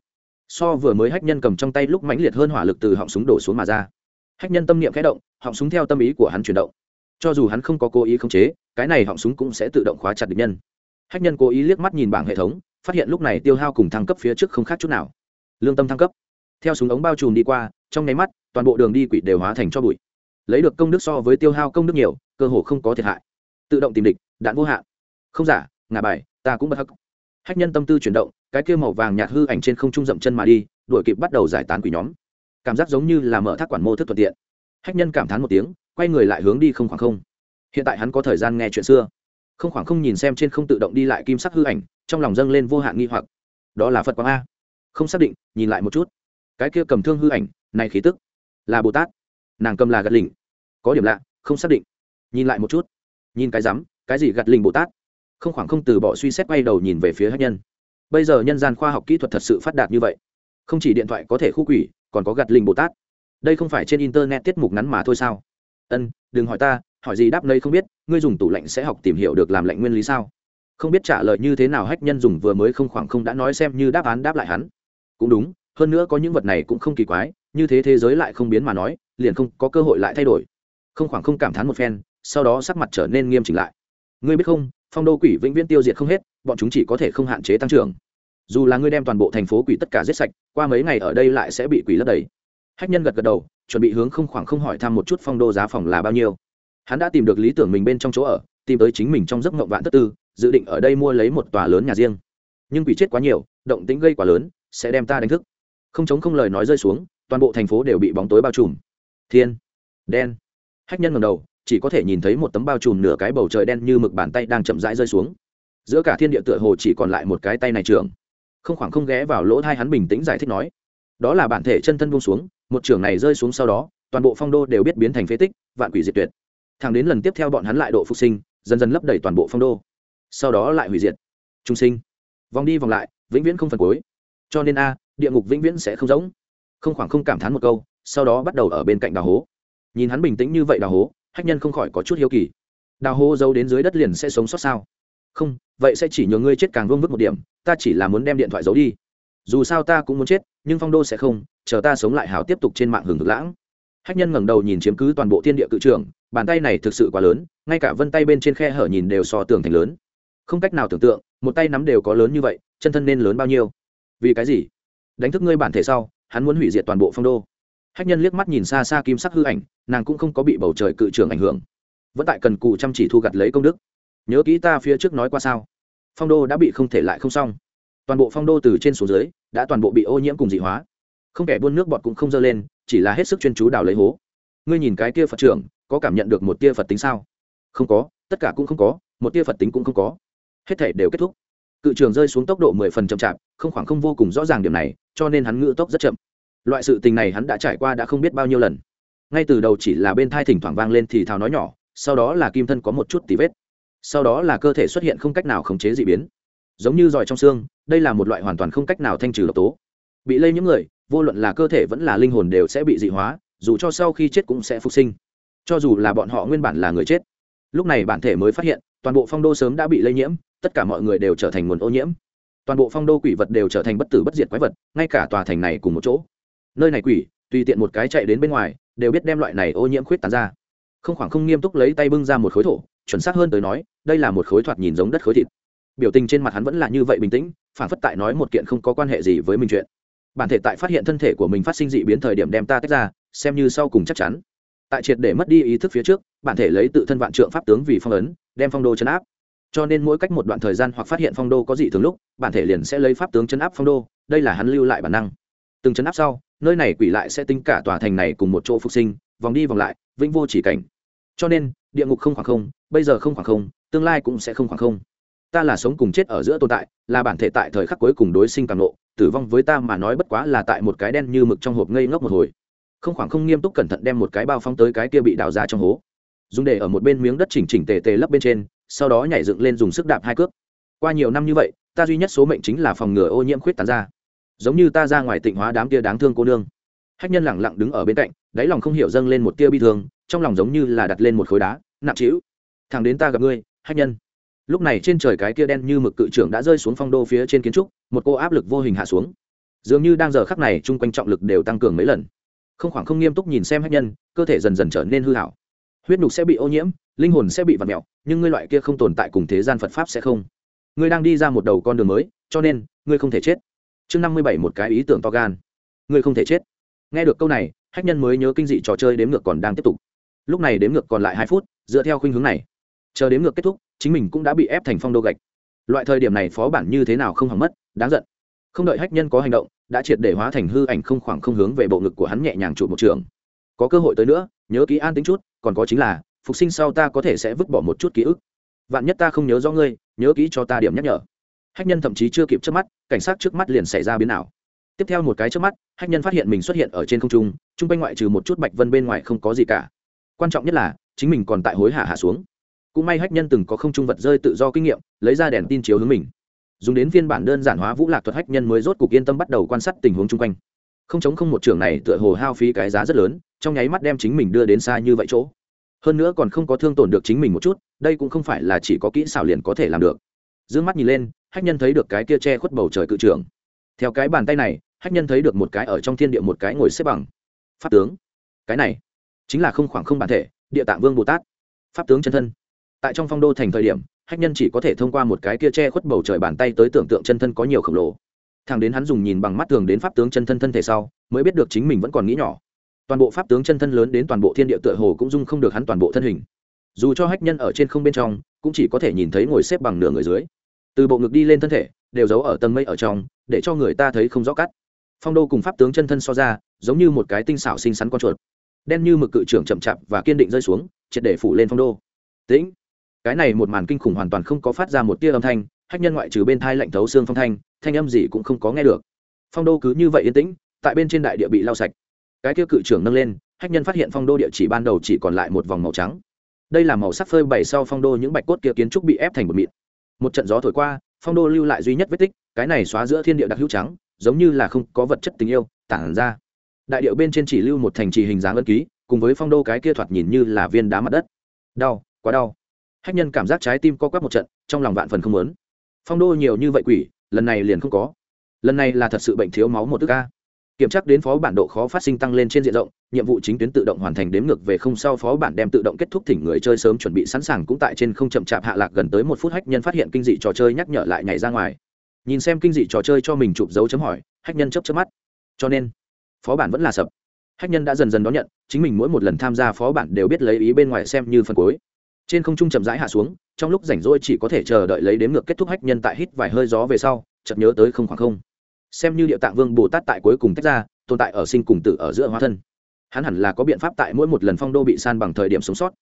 So vừa mới hách nhân cầm trong tay lúc mãnh liệt hơn hỏa lực từ họng súng đổ xuống mà ra. Hách nhân tâm niệm khẽ động, họng súng theo tâm ý của hắn chuyển động. Cho dù hắn không có cố ý khống chế, cái này họng súng cũng sẽ tự động khóa chặt địch nhân. Hách nhân cố ý liếc mắt nhìn bảng hệ thống, phát hiện lúc này tiêu hao cùng thăng cấp phía trước không khác chút nào. Lương tâm thăng cấp. Theo súng ống bao trùm đi qua, trong nháy mắt, toàn bộ đường đi quỷ đều hóa thành cho bụi. Lấy được công đức so với tiêu hao công đức nhiều, cơ hồ không có thiệt hại. Tự động tìm địch, đạn vô hạn không giả, ngả bài, ta cũng bất hắc. Hách nhân tâm tư chuyển động, cái kia màu vàng nhạt hư ảnh trên không trung dậm chân mà đi, đuổi kịp bắt đầu giải tán quỷ nhóm. Cảm giác giống như là mở thác quản mô thức thuận tiện. Hách nhân cảm thán một tiếng, quay người lại hướng đi không khoảng không. Hiện tại hắn có thời gian nghe chuyện xưa. Không khoảng không nhìn xem trên không tự động đi lại kim sắc hư ảnh, trong lòng dâng lên vô hạn nghi hoặc. Đó là phật quang a. Không xác định, nhìn lại một chút. Cái kia cầm thương hư ảnh, này khí tức, là bồ tát. Nàng cầm là gạt lỉnh. Có điểm lạ, không xác định. Nhìn lại một chút. Nhìn cái rắm, cái gì gạt lỉnh bồ tát? Không khoảng không từ bỏ suy xét quay đầu nhìn về phía hách nhân. Bây giờ nhân gian khoa học kỹ thuật thật sự phát đạt như vậy, không chỉ điện thoại có thể khu quỷ, còn có gạt linh bồ tát. Đây không phải trên internet tiết mục ngắn mà thôi sao? Ân, đừng hỏi ta, hỏi gì đáp nơi không biết, ngươi dùng tủ lạnh sẽ học tìm hiểu được làm lạnh nguyên lý sao? Không biết trả lời như thế nào hách nhân dùng vừa mới không khoảng không đã nói xem như đáp án đáp lại hắn. Cũng đúng, hơn nữa có những vật này cũng không kỳ quái, như thế thế giới lại không biến mà nói, liền không có cơ hội lại thay đổi. Không khoảng không cảm thán một phen, sau đó sắc mặt trở nên nghiêm chỉnh lại. Ngươi biết không phong đô quỷ vĩnh viễn tiêu diệt không hết, bọn chúng chỉ có thể không hạn chế tăng trưởng. Dù là ngươi đem toàn bộ thành phố quỷ tất cả giết sạch, qua mấy ngày ở đây lại sẽ bị quỷ lấp đầy. Hách nhân gật gật đầu, chuẩn bị hướng không khoảng không hỏi thăm một chút phong đô giá phòng là bao nhiêu. Hắn đã tìm được lý tưởng mình bên trong chỗ ở, tìm tới chính mình trong giấc mộng vạn tất tư, dự định ở đây mua lấy một tòa lớn nhà riêng. Nhưng quỷ chết quá nhiều, động tính gây quá lớn, sẽ đem ta đánh thức. Không chống không lời nói rơi xuống, toàn bộ thành phố đều bị bóng tối bao trùm. Thiên, đen. Hách nhân ngầm đầu chỉ có thể nhìn thấy một tấm bao trùm nửa cái bầu trời đen như mực bàn tay đang chậm rãi rơi xuống. Giữa cả thiên địa tựa hồ chỉ còn lại một cái tay này trường không khoảng không ghé vào lỗ thai hắn bình tĩnh giải thích nói, đó là bản thể chân thân buông xuống, một trường này rơi xuống sau đó, toàn bộ phong đô đều biết biến thành phế tích, vạn quỷ diệt tuyệt. Thẳng đến lần tiếp theo bọn hắn lại độ phục sinh, dần dần lấp đầy toàn bộ phong đô. Sau đó lại hủy diệt. Trung sinh. Vòng đi vòng lại, vĩnh viễn không phần cuối. Cho nên a, địa ngục vĩnh viễn sẽ không giống không khoảng không cảm thán một câu, sau đó bắt đầu ở bên cạnh đào hố. Nhìn hắn bình tĩnh như vậy đào hố hách nhân không khỏi có chút hiếu kỳ. Đào hô giấu đến dưới đất liền sẽ sống sót sao? Không, vậy sẽ chỉ nhờ ngươi chết càng vương vức một điểm, ta chỉ là muốn đem điện thoại giấu đi. Dù sao ta cũng muốn chết, nhưng phong đô sẽ không, chờ ta sống lại hào tiếp tục trên mạng hưởng ngực lãng. Hách nhân ngẩng đầu nhìn chiếm cứ toàn bộ thiên địa cự trường bàn tay này thực sự quá lớn, ngay cả vân tay bên trên khe hở nhìn đều so tường thành lớn. Không cách nào tưởng tượng, một tay nắm đều có lớn như vậy, chân thân nên lớn bao nhiêu? Vì cái gì? Đánh thức ngươi bản thể sau, hắn muốn hủy diệt toàn bộ phong đô hách nhân liếc mắt nhìn xa xa kim sắc hư ảnh, nàng cũng không có bị bầu trời cự trường ảnh hưởng. Vẫn tại cần cù chăm chỉ thu gặt lấy công đức. Nhớ kỹ ta phía trước nói qua sao? Phong đô đã bị không thể lại không xong. Toàn bộ phong đô từ trên xuống dưới, đã toàn bộ bị ô nhiễm cùng dị hóa. Không kẻ buôn nước bọt cũng không dơ lên, chỉ là hết sức chuyên chú đào lấy hố. Ngươi nhìn cái tia phật trưởng, có cảm nhận được một tia phật tính sao? Không có, tất cả cũng không có, một tia phật tính cũng không có. Hết thể đều kết thúc. Cự trường rơi xuống tốc độ mười phần chậm chạp, không khoảng không vô cùng rõ ràng điểm này, cho nên hắn ngựa tốc rất chậm loại sự tình này hắn đã trải qua đã không biết bao nhiêu lần. Ngay từ đầu chỉ là bên thai thỉnh thoảng vang lên thì thào nói nhỏ, sau đó là kim thân có một chút tí vết. Sau đó là cơ thể xuất hiện không cách nào khống chế d ị biến. Giống như giỏi trong xương, đây là một loại hoàn toàn không cách nào thanh trừ độc tố. Bị lây những người, vô luận là cơ thể vẫn là linh hồn đều sẽ bị dị hóa, dù cho sau khi chết cũng sẽ phục sinh. Cho dù là bọn họ nguyên bản là người chết. Lúc này bản thể mới phát hiện, toàn bộ phong đô sớm đã bị lây nhiễm, tất cả mọi người đều trở thành nguồn ô nhiễm. Toàn bộ phong đô quỷ vật đều trở thành bất tử bất diệt quái vật, ngay cả tòa thành này cùng một chỗ nơi này quỷ, tùy tiện một cái chạy đến bên ngoài, đều biết đem loại này ô nhiễm khuyết tán ra. Không khoảng không nghiêm túc lấy tay bưng ra một khối thổ, chuẩn xác hơn tới nói, đây là một khối thoạt nhìn giống đất khối thịt. Biểu tình trên mặt hắn vẫn là như vậy bình tĩnh, phản phất tại nói một kiện không có quan hệ gì với mình chuyện. Bản thể tại phát hiện thân thể của mình phát sinh dị biến thời điểm đem ta tách ra, xem như sau cùng chắc chắn. Tại triệt để mất đi ý thức phía trước, bản thể lấy tự thân vạn trượng pháp tướng vì phong ấn, đem phong đô chấn áp. Cho nên mỗi cách một đoạn thời gian hoặc phát hiện phong đô có dị thường lúc, bản thể liền sẽ lấy pháp tướng chấn áp phong đô, đây là hắn lưu lại bản năng. Từng chấn áp sau nơi này quỷ lại sẽ tính cả tòa thành này cùng một chỗ phục sinh, vòng đi vòng lại, vĩnh vô chỉ cảnh. Cho nên, địa ngục không khoảng không, bây giờ không khoảng không, tương lai cũng sẽ không khoảng không. Ta là sống cùng chết ở giữa tồn tại, là bản thể tại thời khắc cuối cùng đối sinh càng lộ, tử vong với ta mà nói bất quá là tại một cái đen như mực trong hộp ngây ngốc một hồi. Không khoảng không nghiêm túc cẩn thận đem một cái bao phóng tới cái kia bị đào ra trong hố. Dùng để ở một bên miếng đất chỉnh chỉnh tề tề lấp bên trên, sau đó nhảy dựng lên dùng sức đạp hai cước. Qua nhiều năm như vậy, ta duy nhất số mệnh chính là phòng ngừa ô nhiễm khuyết tán ra giống như ta ra ngoài tịnh hóa đám tia đáng thương cô nương. Hách nhân lẳng lặng đứng ở bên cạnh, đáy lòng không hiểu dâng lên một tia bi thương, trong lòng giống như là đặt lên một khối đá, nặng trĩu, thằng đến ta gặp ngươi, hách nhân. Lúc này trên trời cái kia đen như mực cự trưởng đã rơi xuống phong đô phía trên kiến trúc, một cô áp lực vô hình hạ xuống. Dường như đang giờ khắc này chung quanh trọng lực đều tăng cường mấy lần. Không khoảng không nghiêm túc nhìn xem hách nhân, cơ thể dần dần trở nên hư hảo. Huyết nhục sẽ bị ô nhiễm, linh hồn sẽ bị vặt mẹo nhưng ngươi loại kia không tồn tại cùng thế gian phật pháp sẽ không. Ngươi đang đi ra một đầu con đường mới, cho nên ngươi không thể chết chương năm mươi bảy một cái ý tưởng to gan. Ngươi không thể chết. Nghe được câu này, hách nhân mới nhớ kinh dị trò chơi đếm ngược còn đang tiếp tục. Lúc này đếm ngược còn lại hai phút, dựa theo khuynh hướng này. Chờ đếm ngược kết thúc, chính mình cũng đã bị ép thành phong đô gạch. Loại thời điểm này phó bản như thế nào không hỏng mất, đáng giận. Không đợi hách nhân có hành động, đã triệt để hóa thành hư ảnh không khoảng không hướng về bộ ngực của hắn nhẹ nhàng trụ một trường. Có cơ hội tới nữa, nhớ kỹ an tính chút, còn có chính là, phục sinh sau ta có thể sẽ vứt bỏ một chút ký ức. Vạn nhất ta không nhớ rõ ngươi, nhớ kỹ cho ta điểm nhắc nhở hách nhân thậm chí chưa kịp trước mắt, cảnh sát trước mắt liền xảy ra biến ảo. Tiếp theo một cái trước mắt, hách nhân phát hiện mình xuất hiện ở trên không trung chung quanh ngoại trừ một chút bạch vân bên ngoài không có gì cả. Quan trọng nhất là, chính mình còn tại hối hả hạ xuống. Cũng may hách nhân từng có không trung vật rơi tự do kinh nghiệm, lấy ra đèn tin chiếu hướng mình. Dùng đến phiên bản đơn giản hóa vũ lạc thuật hách nhân mới rốt cục yên tâm bắt đầu quan sát tình huống chung quanh. Không chống không một trưởng này tựa hồ hao phí cái giá rất lớn, trong nháy mắt đem chính mình đưa đến xa như vậy chỗ. Hơn nữa còn không có thương tổn được chính mình một chút, đây cũng không phải là chỉ có kỹ xảo liền có thể làm được. D ư ơ n g mắt nhìn lên hách nhân thấy được cái kia che khuất bầu trời cự trưởng. theo cái bàn tay này, hách nhân thấy được một cái ở trong thiên địa một cái ngồi xếp bằng. Pháp tướng. Cái này chính là không khoảng không bản thể, địa tạng vương bồ tát. Pháp tướng chân thân. Tại trong phong đô thành thời điểm, hách nhân chỉ có thể thông qua một cái kia che khuất bầu trời bàn tay tới tưởng tượng chân thân có nhiều khổng lồ. Thằng đến hắn dùng nhìn bằng mắt thường đến pháp tướng chân thân thân thể sau, mới biết được chính mình vẫn còn nghĩ nhỏ. Toàn bộ pháp tướng chân thân lớn đến toàn bộ thiên địa tựa hồ cũng dung không được hắn toàn bộ thân hình. Dù cho hách nhân ở trên không bên trong, cũng chỉ có thể nhìn thấy ngồi xếp bằng nửa người dưới từ bộ ngực đi lên thân thể, đều giấu ở tầng mây ở trong, để cho người ta thấy không rõ cắt. Phong đô cùng pháp tướng chân thân so ra, giống như một cái tinh xảo xinh xắn con chuột. Đen như mực cự trưởng chậm chạp và kiên định rơi xuống, triệt để phủ lên phong đô. Tĩnh. Cái này một màn kinh khủng hoàn toàn không có phát ra một tia âm thanh, hách nhân ngoại trừ bên thai lạnh thấu xương phong thanh thanh âm gì cũng không có nghe được. Phong đô cứ như vậy yên tĩnh, tại bên trên đại địa bị lau sạch. Cái kia cự trưởng nâng lên, hách nhân phát hiện phong đô địa chỉ ban đầu chỉ còn lại một vòng màu trắng. Đây là màu sắc phơi bày sau phong đô những bạch cốt kia kiến trúc bị ép thành một mịn một trận gió thổi qua, phong đô lưu lại duy nhất vết tích, cái này xóa giữa thiên địa đặc hữu trắng, giống như là không có vật chất tình yêu, tản ra. Đại điệu bên trên chỉ lưu một thành trì hình dáng ân ký, cùng với phong đô cái kia thoạt nhìn như là viên đá mặt đất. Đau, quá đau. Hách nhân cảm giác trái tim co quắp một trận, trong lòng vạn phần không lớn phong đô nhiều như vậy quỷ, lần này liền không có. Lần này là thật sự bệnh thiếu máu một tức ca kiểm tra đến phó bản độ khó phát sinh tăng lên trên diện rộng, nhiệm vụ chính tuyến tự động hoàn thành đếm ngược về không sau phó bản đem tự động kết thúc thỉnh người chơi sớm chuẩn bị sẵn sàng cũng tại trên không chậm chạp hạ lạc gần tới một phút hách nhân phát hiện kinh dị trò chơi nhắc nhở lại nhảy ra ngoài. Nhìn xem kinh dị trò chơi cho mình chụp dấu chấm hỏi, hách nhân chấp chấp mắt. Cho nên, phó bản vẫn là sập. Hách nhân đã dần dần đón nhận, chính mình mỗi một lần tham gia phó bản đều biết lấy ý bên ngoài xem như phần cuối. Trên không trung chậm rãi hạ xuống, trong lúc rảnh rỗi chỉ có thể chờ đợi lấy đếm ngược kết thúc hách nhân tại hít vài hơi gió về sau, chợt nhớ tới không khoảng không xem như địa tạng vương bồ tát tại cuối cùng tách ra, tồn tại ở sinh cùng tử ở giữa hóa thân. Hắn hẳn là có biện pháp tại mỗi một lần phong đô bị san bằng thời điểm sống sót.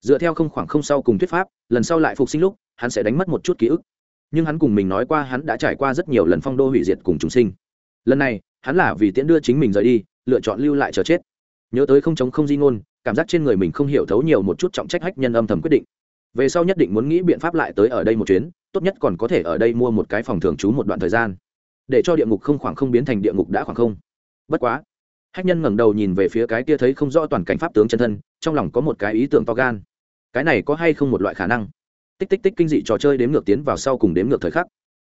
Dựa theo không khoảng không sau cùng thuyết pháp, lần sau lại phục sinh lúc, hắn sẽ đánh mất một chút ký ức. Nhưng hắn cùng mình nói qua hắn đã trải qua rất nhiều lần phong đô hủy diệt cùng chúng sinh. Lần này, hắn là vì tiễn đưa chính mình rời đi, lựa chọn lưu lại chờ chết. Nhớ tới không chống không di ngôn, cảm giác trên người mình không hiểu thấu nhiều một chút trọng trách hách nhân âm thầm quyết định. Về sau nhất định muốn nghĩ biện pháp lại tới ở đây một chuyến, tốt nhất còn có thể ở đây mua một cái phòng thường trú một đoạn thời gian để cho địa ngục không khoảng không biến thành địa ngục đã khoảng không. Bất quá, hách nhân ngẩng đầu nhìn về phía cái kia thấy không rõ toàn cảnh pháp tướng chân thân, trong lòng có một cái ý tưởng to gan. Cái này có hay không một loại khả năng? Tích tích tích kinh dị trò chơi đếm ngược tiến vào sau cùng đếm ngược thời khắc.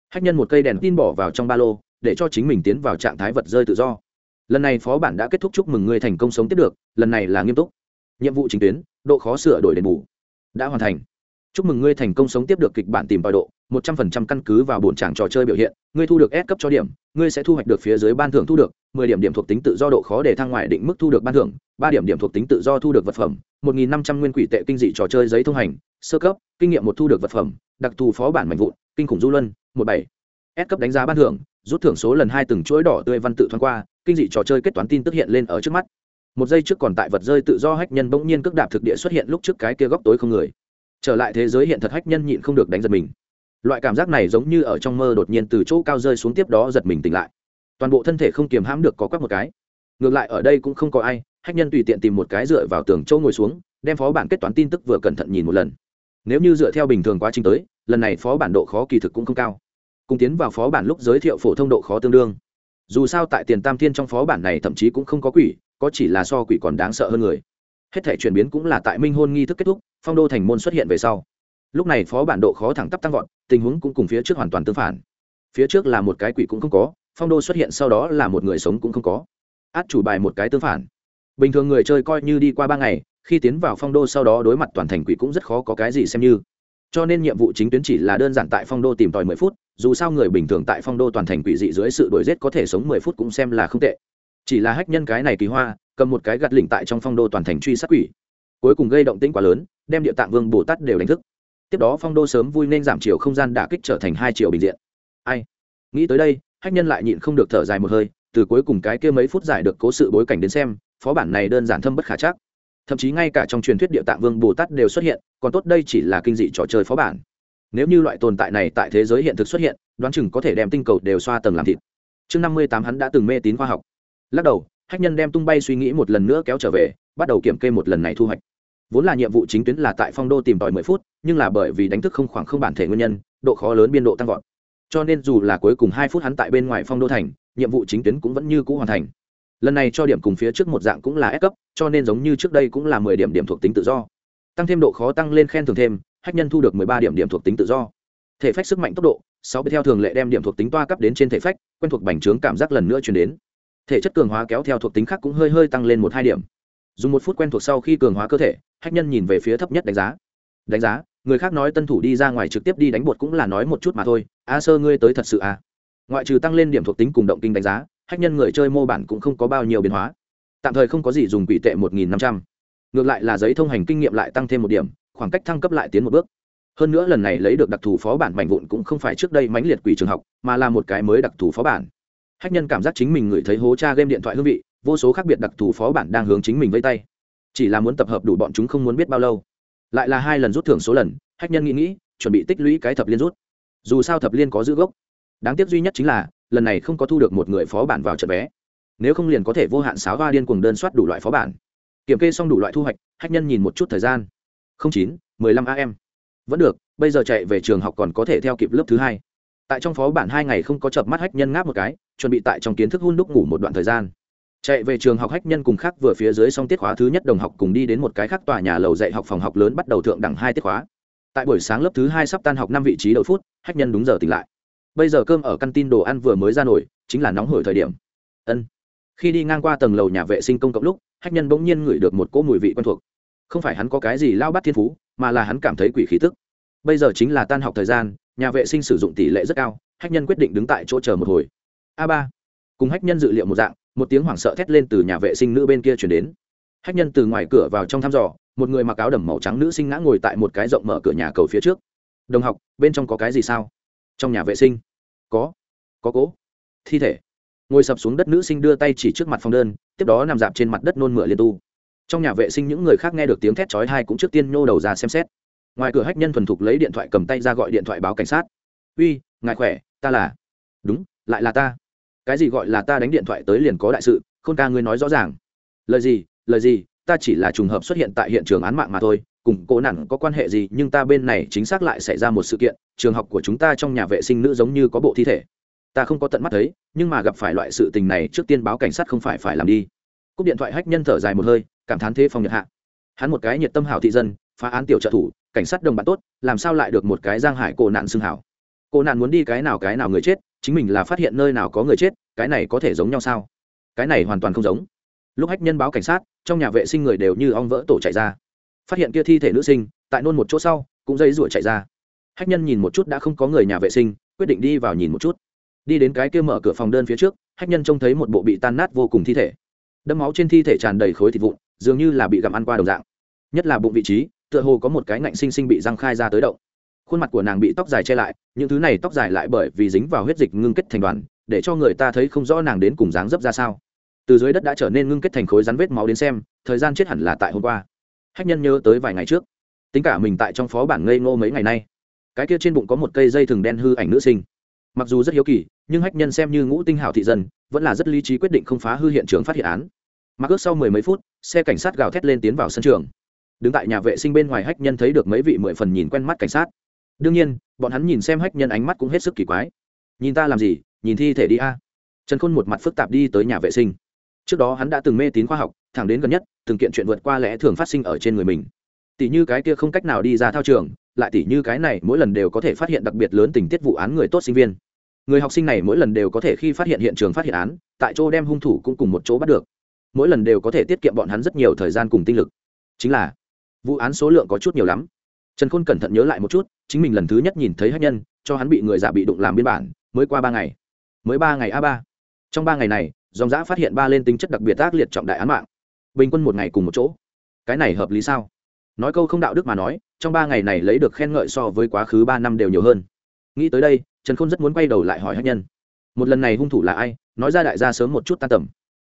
Hách nhân một cây đèn tin bỏ vào trong ba lô, để cho chính mình tiến vào trạng thái vật rơi tự do. Lần này phó bản đã kết thúc chúc mừng ngươi thành công sống tiếp được, lần này là nghiêm túc. Nhiệm vụ chính tuyến, độ khó sửa đổi đền bù. Đã hoàn thành. Chúc mừng ngươi thành công sống tiếp được kịch bản tìm tòi độ một trăm phần trăm căn cứ vào bổn tràng trò chơi biểu hiện, ngươi thu được S cấp cho điểm, ngươi sẽ thu hoạch được phía dưới ban thưởng thu được, mười điểm điểm thuộc tính tự do độ khó để thăng ngoài định mức thu được ban thưởng, ba điểm điểm thuộc tính tự do thu được vật phẩm, một nghìn năm trăm nguyên quỷ tệ kinh dị trò chơi giấy thông hành, sơ cấp, kinh nghiệm một thu được vật phẩm, đặc thù phó bản mạnh vụn, kinh khủng du luân, một bảy. S cấp đánh giá ban thưởng, rút thưởng số lần hai từng chuỗi đỏ tươi văn tự thoáng qua, kinh dị trò chơi kết toán tin tức hiện lên ở trước mắt. Một giây trước còn tại vật rơi tự do hách nhân bỗng nhiên cước đạp thực địa xuất hiện lúc trước cái kia góc tối không người. Trở lại thế giới hiện thật hách nhân nhịn không được đánh giật mình loại cảm giác này giống như ở trong mơ đột nhiên từ chỗ cao rơi xuống tiếp đó giật mình tỉnh lại. Toàn bộ thân thể không kiềm hãm được có quắc một cái. Ngược lại ở đây cũng không có ai, hách nhân tùy tiện tìm một cái dựa vào tường châu ngồi xuống, đem phó bản kết toán tin tức vừa cẩn thận nhìn một lần. Nếu như dựa theo bình thường quá trình tới, lần này phó bản độ khó kỳ thực cũng không cao. Cùng tiến vào phó bản lúc giới thiệu phổ thông độ khó tương đương. Dù sao tại tiền tam thiên trong phó bản này thậm chí cũng không có quỷ, có chỉ là so quỷ còn đáng sợ hơn người. Hết thể chuyển biến cũng là tại minh hôn nghi thức kết thúc, phong đô thành môn xuất hiện về sau lúc này phó bản độ khó thẳng tắp tăng vọt, tình huống cũng cùng phía trước hoàn toàn tương phản. Phía trước là một cái quỷ cũng không có, phong đô xuất hiện sau đó là một người sống cũng không có. Át chủ bài một cái tương phản. Bình thường người chơi coi như đi qua ba ngày, khi tiến vào phong đô sau đó đối mặt toàn thành quỷ cũng rất khó có cái gì xem như. Cho nên nhiệm vụ chính tuyến chỉ là đơn giản tại phong đô tìm tòi mười phút, dù sao người bình thường tại phong đô toàn thành quỷ dị dưới sự đổi rét có thể sống mười phút cũng xem là không tệ. Chỉ là hách nhân cái này kỳ hoa, cầm một cái gạt lỉnh tại trong phong đô toàn thành truy sát quỷ. Cuối cùng gây động tĩnh quá lớn, đem địa tạng vương bồ tát đều đánh thức tiếp đó phong đô sớm vui nên giảm chiều không gian đả kích trở thành hai chiều bình diện. Ai? Nghĩ tới đây, hách nhân lại nhịn không được thở dài một hơi, từ cuối cùng cái kia mấy phút giải được cố sự bối cảnh đến xem, phó bản này đơn giản thâm bất khả chắc. Thậm chí ngay cả trong truyền thuyết địa tạng vương bồ tát đều xuất hiện, còn tốt đây chỉ là kinh dị trò chơi phó bản. Nếu như loại tồn tại này tại thế giới hiện thực xuất hiện, đoán chừng có thể đem tinh cầu đều xoa tầng làm thịt. Chương năm mươi tám hắn đã từng mê tín khoa học. Lắc đầu, hách nhân đem tung bay suy nghĩ một lần nữa kéo trở về, bắt đầu kiểm kê một lần này thu hoạch. Vốn là nhiệm vụ chính tuyến là tại phong đô tìm tòi mười phút nhưng là bởi vì đánh thức không khoảng không bản thể nguyên nhân, độ khó lớn biên độ tăng vọt. Cho nên dù là cuối cùng hai phút hắn tại bên ngoài phong đô thành, nhiệm vụ chính tuyến cũng vẫn như cũ hoàn thành. Lần này cho điểm cùng phía trước một dạng cũng là ép cấp, cho nên giống như trước đây cũng là mười điểm điểm thuộc tính tự do. Tăng thêm độ khó tăng lên khen thường thêm, hách nhân thu được mười ba điểm điểm thuộc tính tự do. Thể phách sức mạnh tốc độ, sáu theo thường lệ đem điểm thuộc tính toa cấp đến trên thể phách, quen thuộc bành trướng cảm giác lần nữa chuyển đến. Thể chất cường hóa kéo theo thuộc tính khác cũng hơi hơi tăng lên một hai điểm. Dùng một phút quen thuộc sau khi cường hóa cơ thể, hách nhân nhìn về phía thấp nhất đánh giá. Đánh giá người khác nói tân thủ đi ra ngoài trực tiếp đi đánh bột cũng là nói một chút mà thôi. A sơ, ngươi tới thật sự à? Ngoại trừ tăng lên điểm thuộc tính cùng động kinh đánh giá, hách nhân người chơi mô bản cũng không có bao nhiêu biến hóa. Tạm thời không có gì dùng quỷ tệ một nghìn năm trăm. Ngược lại là giấy thông hành kinh nghiệm lại tăng thêm một điểm, khoảng cách thăng cấp lại tiến một bước. Hơn nữa lần này lấy được đặc thù phó bản mạnh vụn cũng không phải trước đây mãnh liệt quỷ trường học, mà là một cái mới đặc thù phó bản. Hách nhân cảm giác chính mình ngửi thấy hố cha game điện thoại hương vị, vô số khác biệt đặc thù phó bản đang hướng chính mình vây tay. Chỉ là muốn tập hợp đủ bọn chúng không muốn biết bao lâu lại là hai lần rút thưởng số lần, hách nhân nghĩ nghĩ, chuẩn bị tích lũy cái thập liên rút. Dù sao thập liên có giữ gốc. Đáng tiếc duy nhất chính là, lần này không có thu được một người phó bản vào trận vé. Nếu không liền có thể vô hạn sáo va điên cuồng đơn soát đủ loại phó bản. Kiểm kê xong đủ loại thu hoạch, hách nhân nhìn một chút thời gian. Chín, mười lăm am vẫn được, bây giờ chạy về trường học còn có thể theo kịp lớp thứ hai. Tại trong phó bản hai ngày không có chợp mắt hách nhân ngáp một cái, chuẩn bị tại trong kiến thức hun đúc ngủ một đoạn thời gian chạy về trường học hách nhân cùng khác vừa phía dưới xong tiết khóa thứ nhất đồng học cùng đi đến một cái khác tòa nhà lầu dạy học phòng học lớn bắt đầu thượng đẳng hai tiết khóa. Tại buổi sáng lớp thứ hai sắp tan học năm vị trí đầu phút, hách nhân đúng giờ tỉnh lại. Bây giờ cơm ở căn tin đồ ăn vừa mới ra nổi, chính là nóng hổi thời điểm. Ân. Khi đi ngang qua tầng lầu nhà vệ sinh công cộng lúc, hách nhân bỗng nhiên ngửi được một cỗ mùi vị quen thuộc. Không phải hắn có cái gì lao bắt thiên phú, mà là hắn cảm thấy quỷ khí tức. Bây giờ chính là tan học thời gian, nhà vệ sinh sử dụng tỷ lệ rất cao, hách nhân quyết định đứng tại chỗ chờ một hồi. A ba. Cùng hách nhân dự liệu một dạng một tiếng hoảng sợ thét lên từ nhà vệ sinh nữ bên kia chuyển đến. Hách nhân từ ngoài cửa vào trong thăm dò, một người mặc áo đầm màu trắng nữ sinh ngã ngồi tại một cái rộng mở cửa nhà cầu phía trước. Đồng học, bên trong có cái gì sao? Trong nhà vệ sinh. Có. Có cố. Thi thể. Ngồi sập xuống đất nữ sinh đưa tay chỉ trước mặt phòng đơn, tiếp đó nằm dạp trên mặt đất nôn mửa liên tu. Trong nhà vệ sinh những người khác nghe được tiếng thét chói hai cũng trước tiên nhô đầu ra xem xét. Ngoài cửa hách nhân thuần thục lấy điện thoại cầm tay ra gọi điện thoại báo cảnh sát. Uy, ngài khỏe, ta là. Đúng, lại là ta cái gì gọi là ta đánh điện thoại tới liền có đại sự, khôn ca ngươi nói rõ ràng. Lời gì lời gì, ta chỉ là trùng hợp xuất hiện tại hiện trường án mạng mà thôi, cùng cố nản có quan hệ gì, nhưng ta bên này chính xác lại xảy ra một sự kiện, trường học của chúng ta trong nhà vệ sinh nữ giống như có bộ thi thể. Ta không có tận mắt thấy, nhưng mà gặp phải loại sự tình này trước tiên báo cảnh sát không phải phải làm đi. Cúp điện thoại hách nhân thở dài một hơi, cảm thán thế phòng nhật hạ. Hắn một cái nhiệt tâm hảo thị dân, phá án tiểu trợ thủ, cảnh sát đồng bạn tốt, làm sao lại được một cái giang hải cổ nạn xưng hảo? Cổ nạn muốn đi cái nào cái nào người chết chính mình là phát hiện nơi nào có người chết, cái này có thể giống nhau sao? Cái này hoàn toàn không giống. Lúc hách nhân báo cảnh sát, trong nhà vệ sinh người đều như ong vỡ tổ chạy ra. Phát hiện kia thi thể nữ sinh, tại nôn một chỗ sau, cũng dây rủa chạy ra. Hách nhân nhìn một chút đã không có người nhà vệ sinh, quyết định đi vào nhìn một chút. Đi đến cái kia mở cửa phòng đơn phía trước, hách nhân trông thấy một bộ bị tan nát vô cùng thi thể. Đâm máu trên thi thể tràn đầy khối thịt vụn, dường như là bị gặm ăn qua đồng dạng. Nhất là bụng vị trí, tựa hồ có một cái ngạnh sinh sinh bị răng khai ra tới động khuôn mặt của nàng bị tóc dài che lại, những thứ này tóc dài lại bởi vì dính vào huyết dịch ngưng kết thành đoàn, để cho người ta thấy không rõ nàng đến cùng dáng dấp ra sao. Từ dưới đất đã trở nên ngưng kết thành khối rắn vết máu đến xem, thời gian chết hẳn là tại hôm qua. Hách nhân nhớ tới vài ngày trước. Tính cả mình tại trong phó bản ngây ngô mấy ngày nay. Cái kia trên bụng có một cây dây thừng đen hư ảnh nữ sinh. Mặc dù rất hiếu kỳ, nhưng hách nhân xem như ngũ tinh hảo thị dân, vẫn là rất lý trí quyết định không phá hư hiện trường phát hiện án. Mặc ước sau mười mấy phút, xe cảnh sát gào thét lên tiến vào sân trường. Đứng tại nhà vệ sinh bên ngoài hách nhân thấy được mấy vị mười phần nhìn quen mắt cảnh sát đương nhiên, bọn hắn nhìn xem hách nhân ánh mắt cũng hết sức kỳ quái. Nhìn ta làm gì, nhìn thi thể đi a. Trần khôn một mặt phức tạp đi tới nhà vệ sinh. Trước đó hắn đã từng mê tín khoa học, thẳng đến gần nhất, từng kiện chuyện vượt qua lẽ thường phát sinh ở trên người mình. Tỷ như cái kia không cách nào đi ra thao trường, lại tỷ như cái này mỗi lần đều có thể phát hiện đặc biệt lớn tình tiết vụ án người tốt sinh viên. Người học sinh này mỗi lần đều có thể khi phát hiện hiện trường phát hiện án, tại chỗ đem hung thủ cũng cùng một chỗ bắt được. Mỗi lần đều có thể tiết kiệm bọn hắn rất nhiều thời gian cùng tinh lực. Chính là, vụ án số lượng có chút nhiều lắm. Trần khôn cẩn thận nhớ lại một chút chính mình lần thứ nhất nhìn thấy hát nhân, cho hắn bị người giả bị đụng làm biên bản, mới qua ba ngày. Mới ba ngày a ba. Trong ba ngày này, dòng giã phát hiện ba lên tính chất đặc biệt ác liệt trọng đại án mạng. Bình quân một ngày cùng một chỗ. Cái này hợp lý sao? Nói câu không đạo đức mà nói, trong ba ngày này lấy được khen ngợi so với quá khứ ba năm đều nhiều hơn. Nghĩ tới đây, trần khôn rất muốn quay đầu lại hỏi hát nhân. Một lần này hung thủ là ai? Nói ra đại gia sớm một chút tan tầm.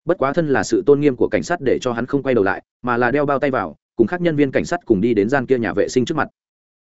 Bất quá thân là sự tôn nghiêm của cảnh sát để cho hắn không quay đầu lại, mà là đeo bao tay vào, cùng các nhân viên cảnh sát cùng đi đến gian kia nhà vệ sinh trước mặt.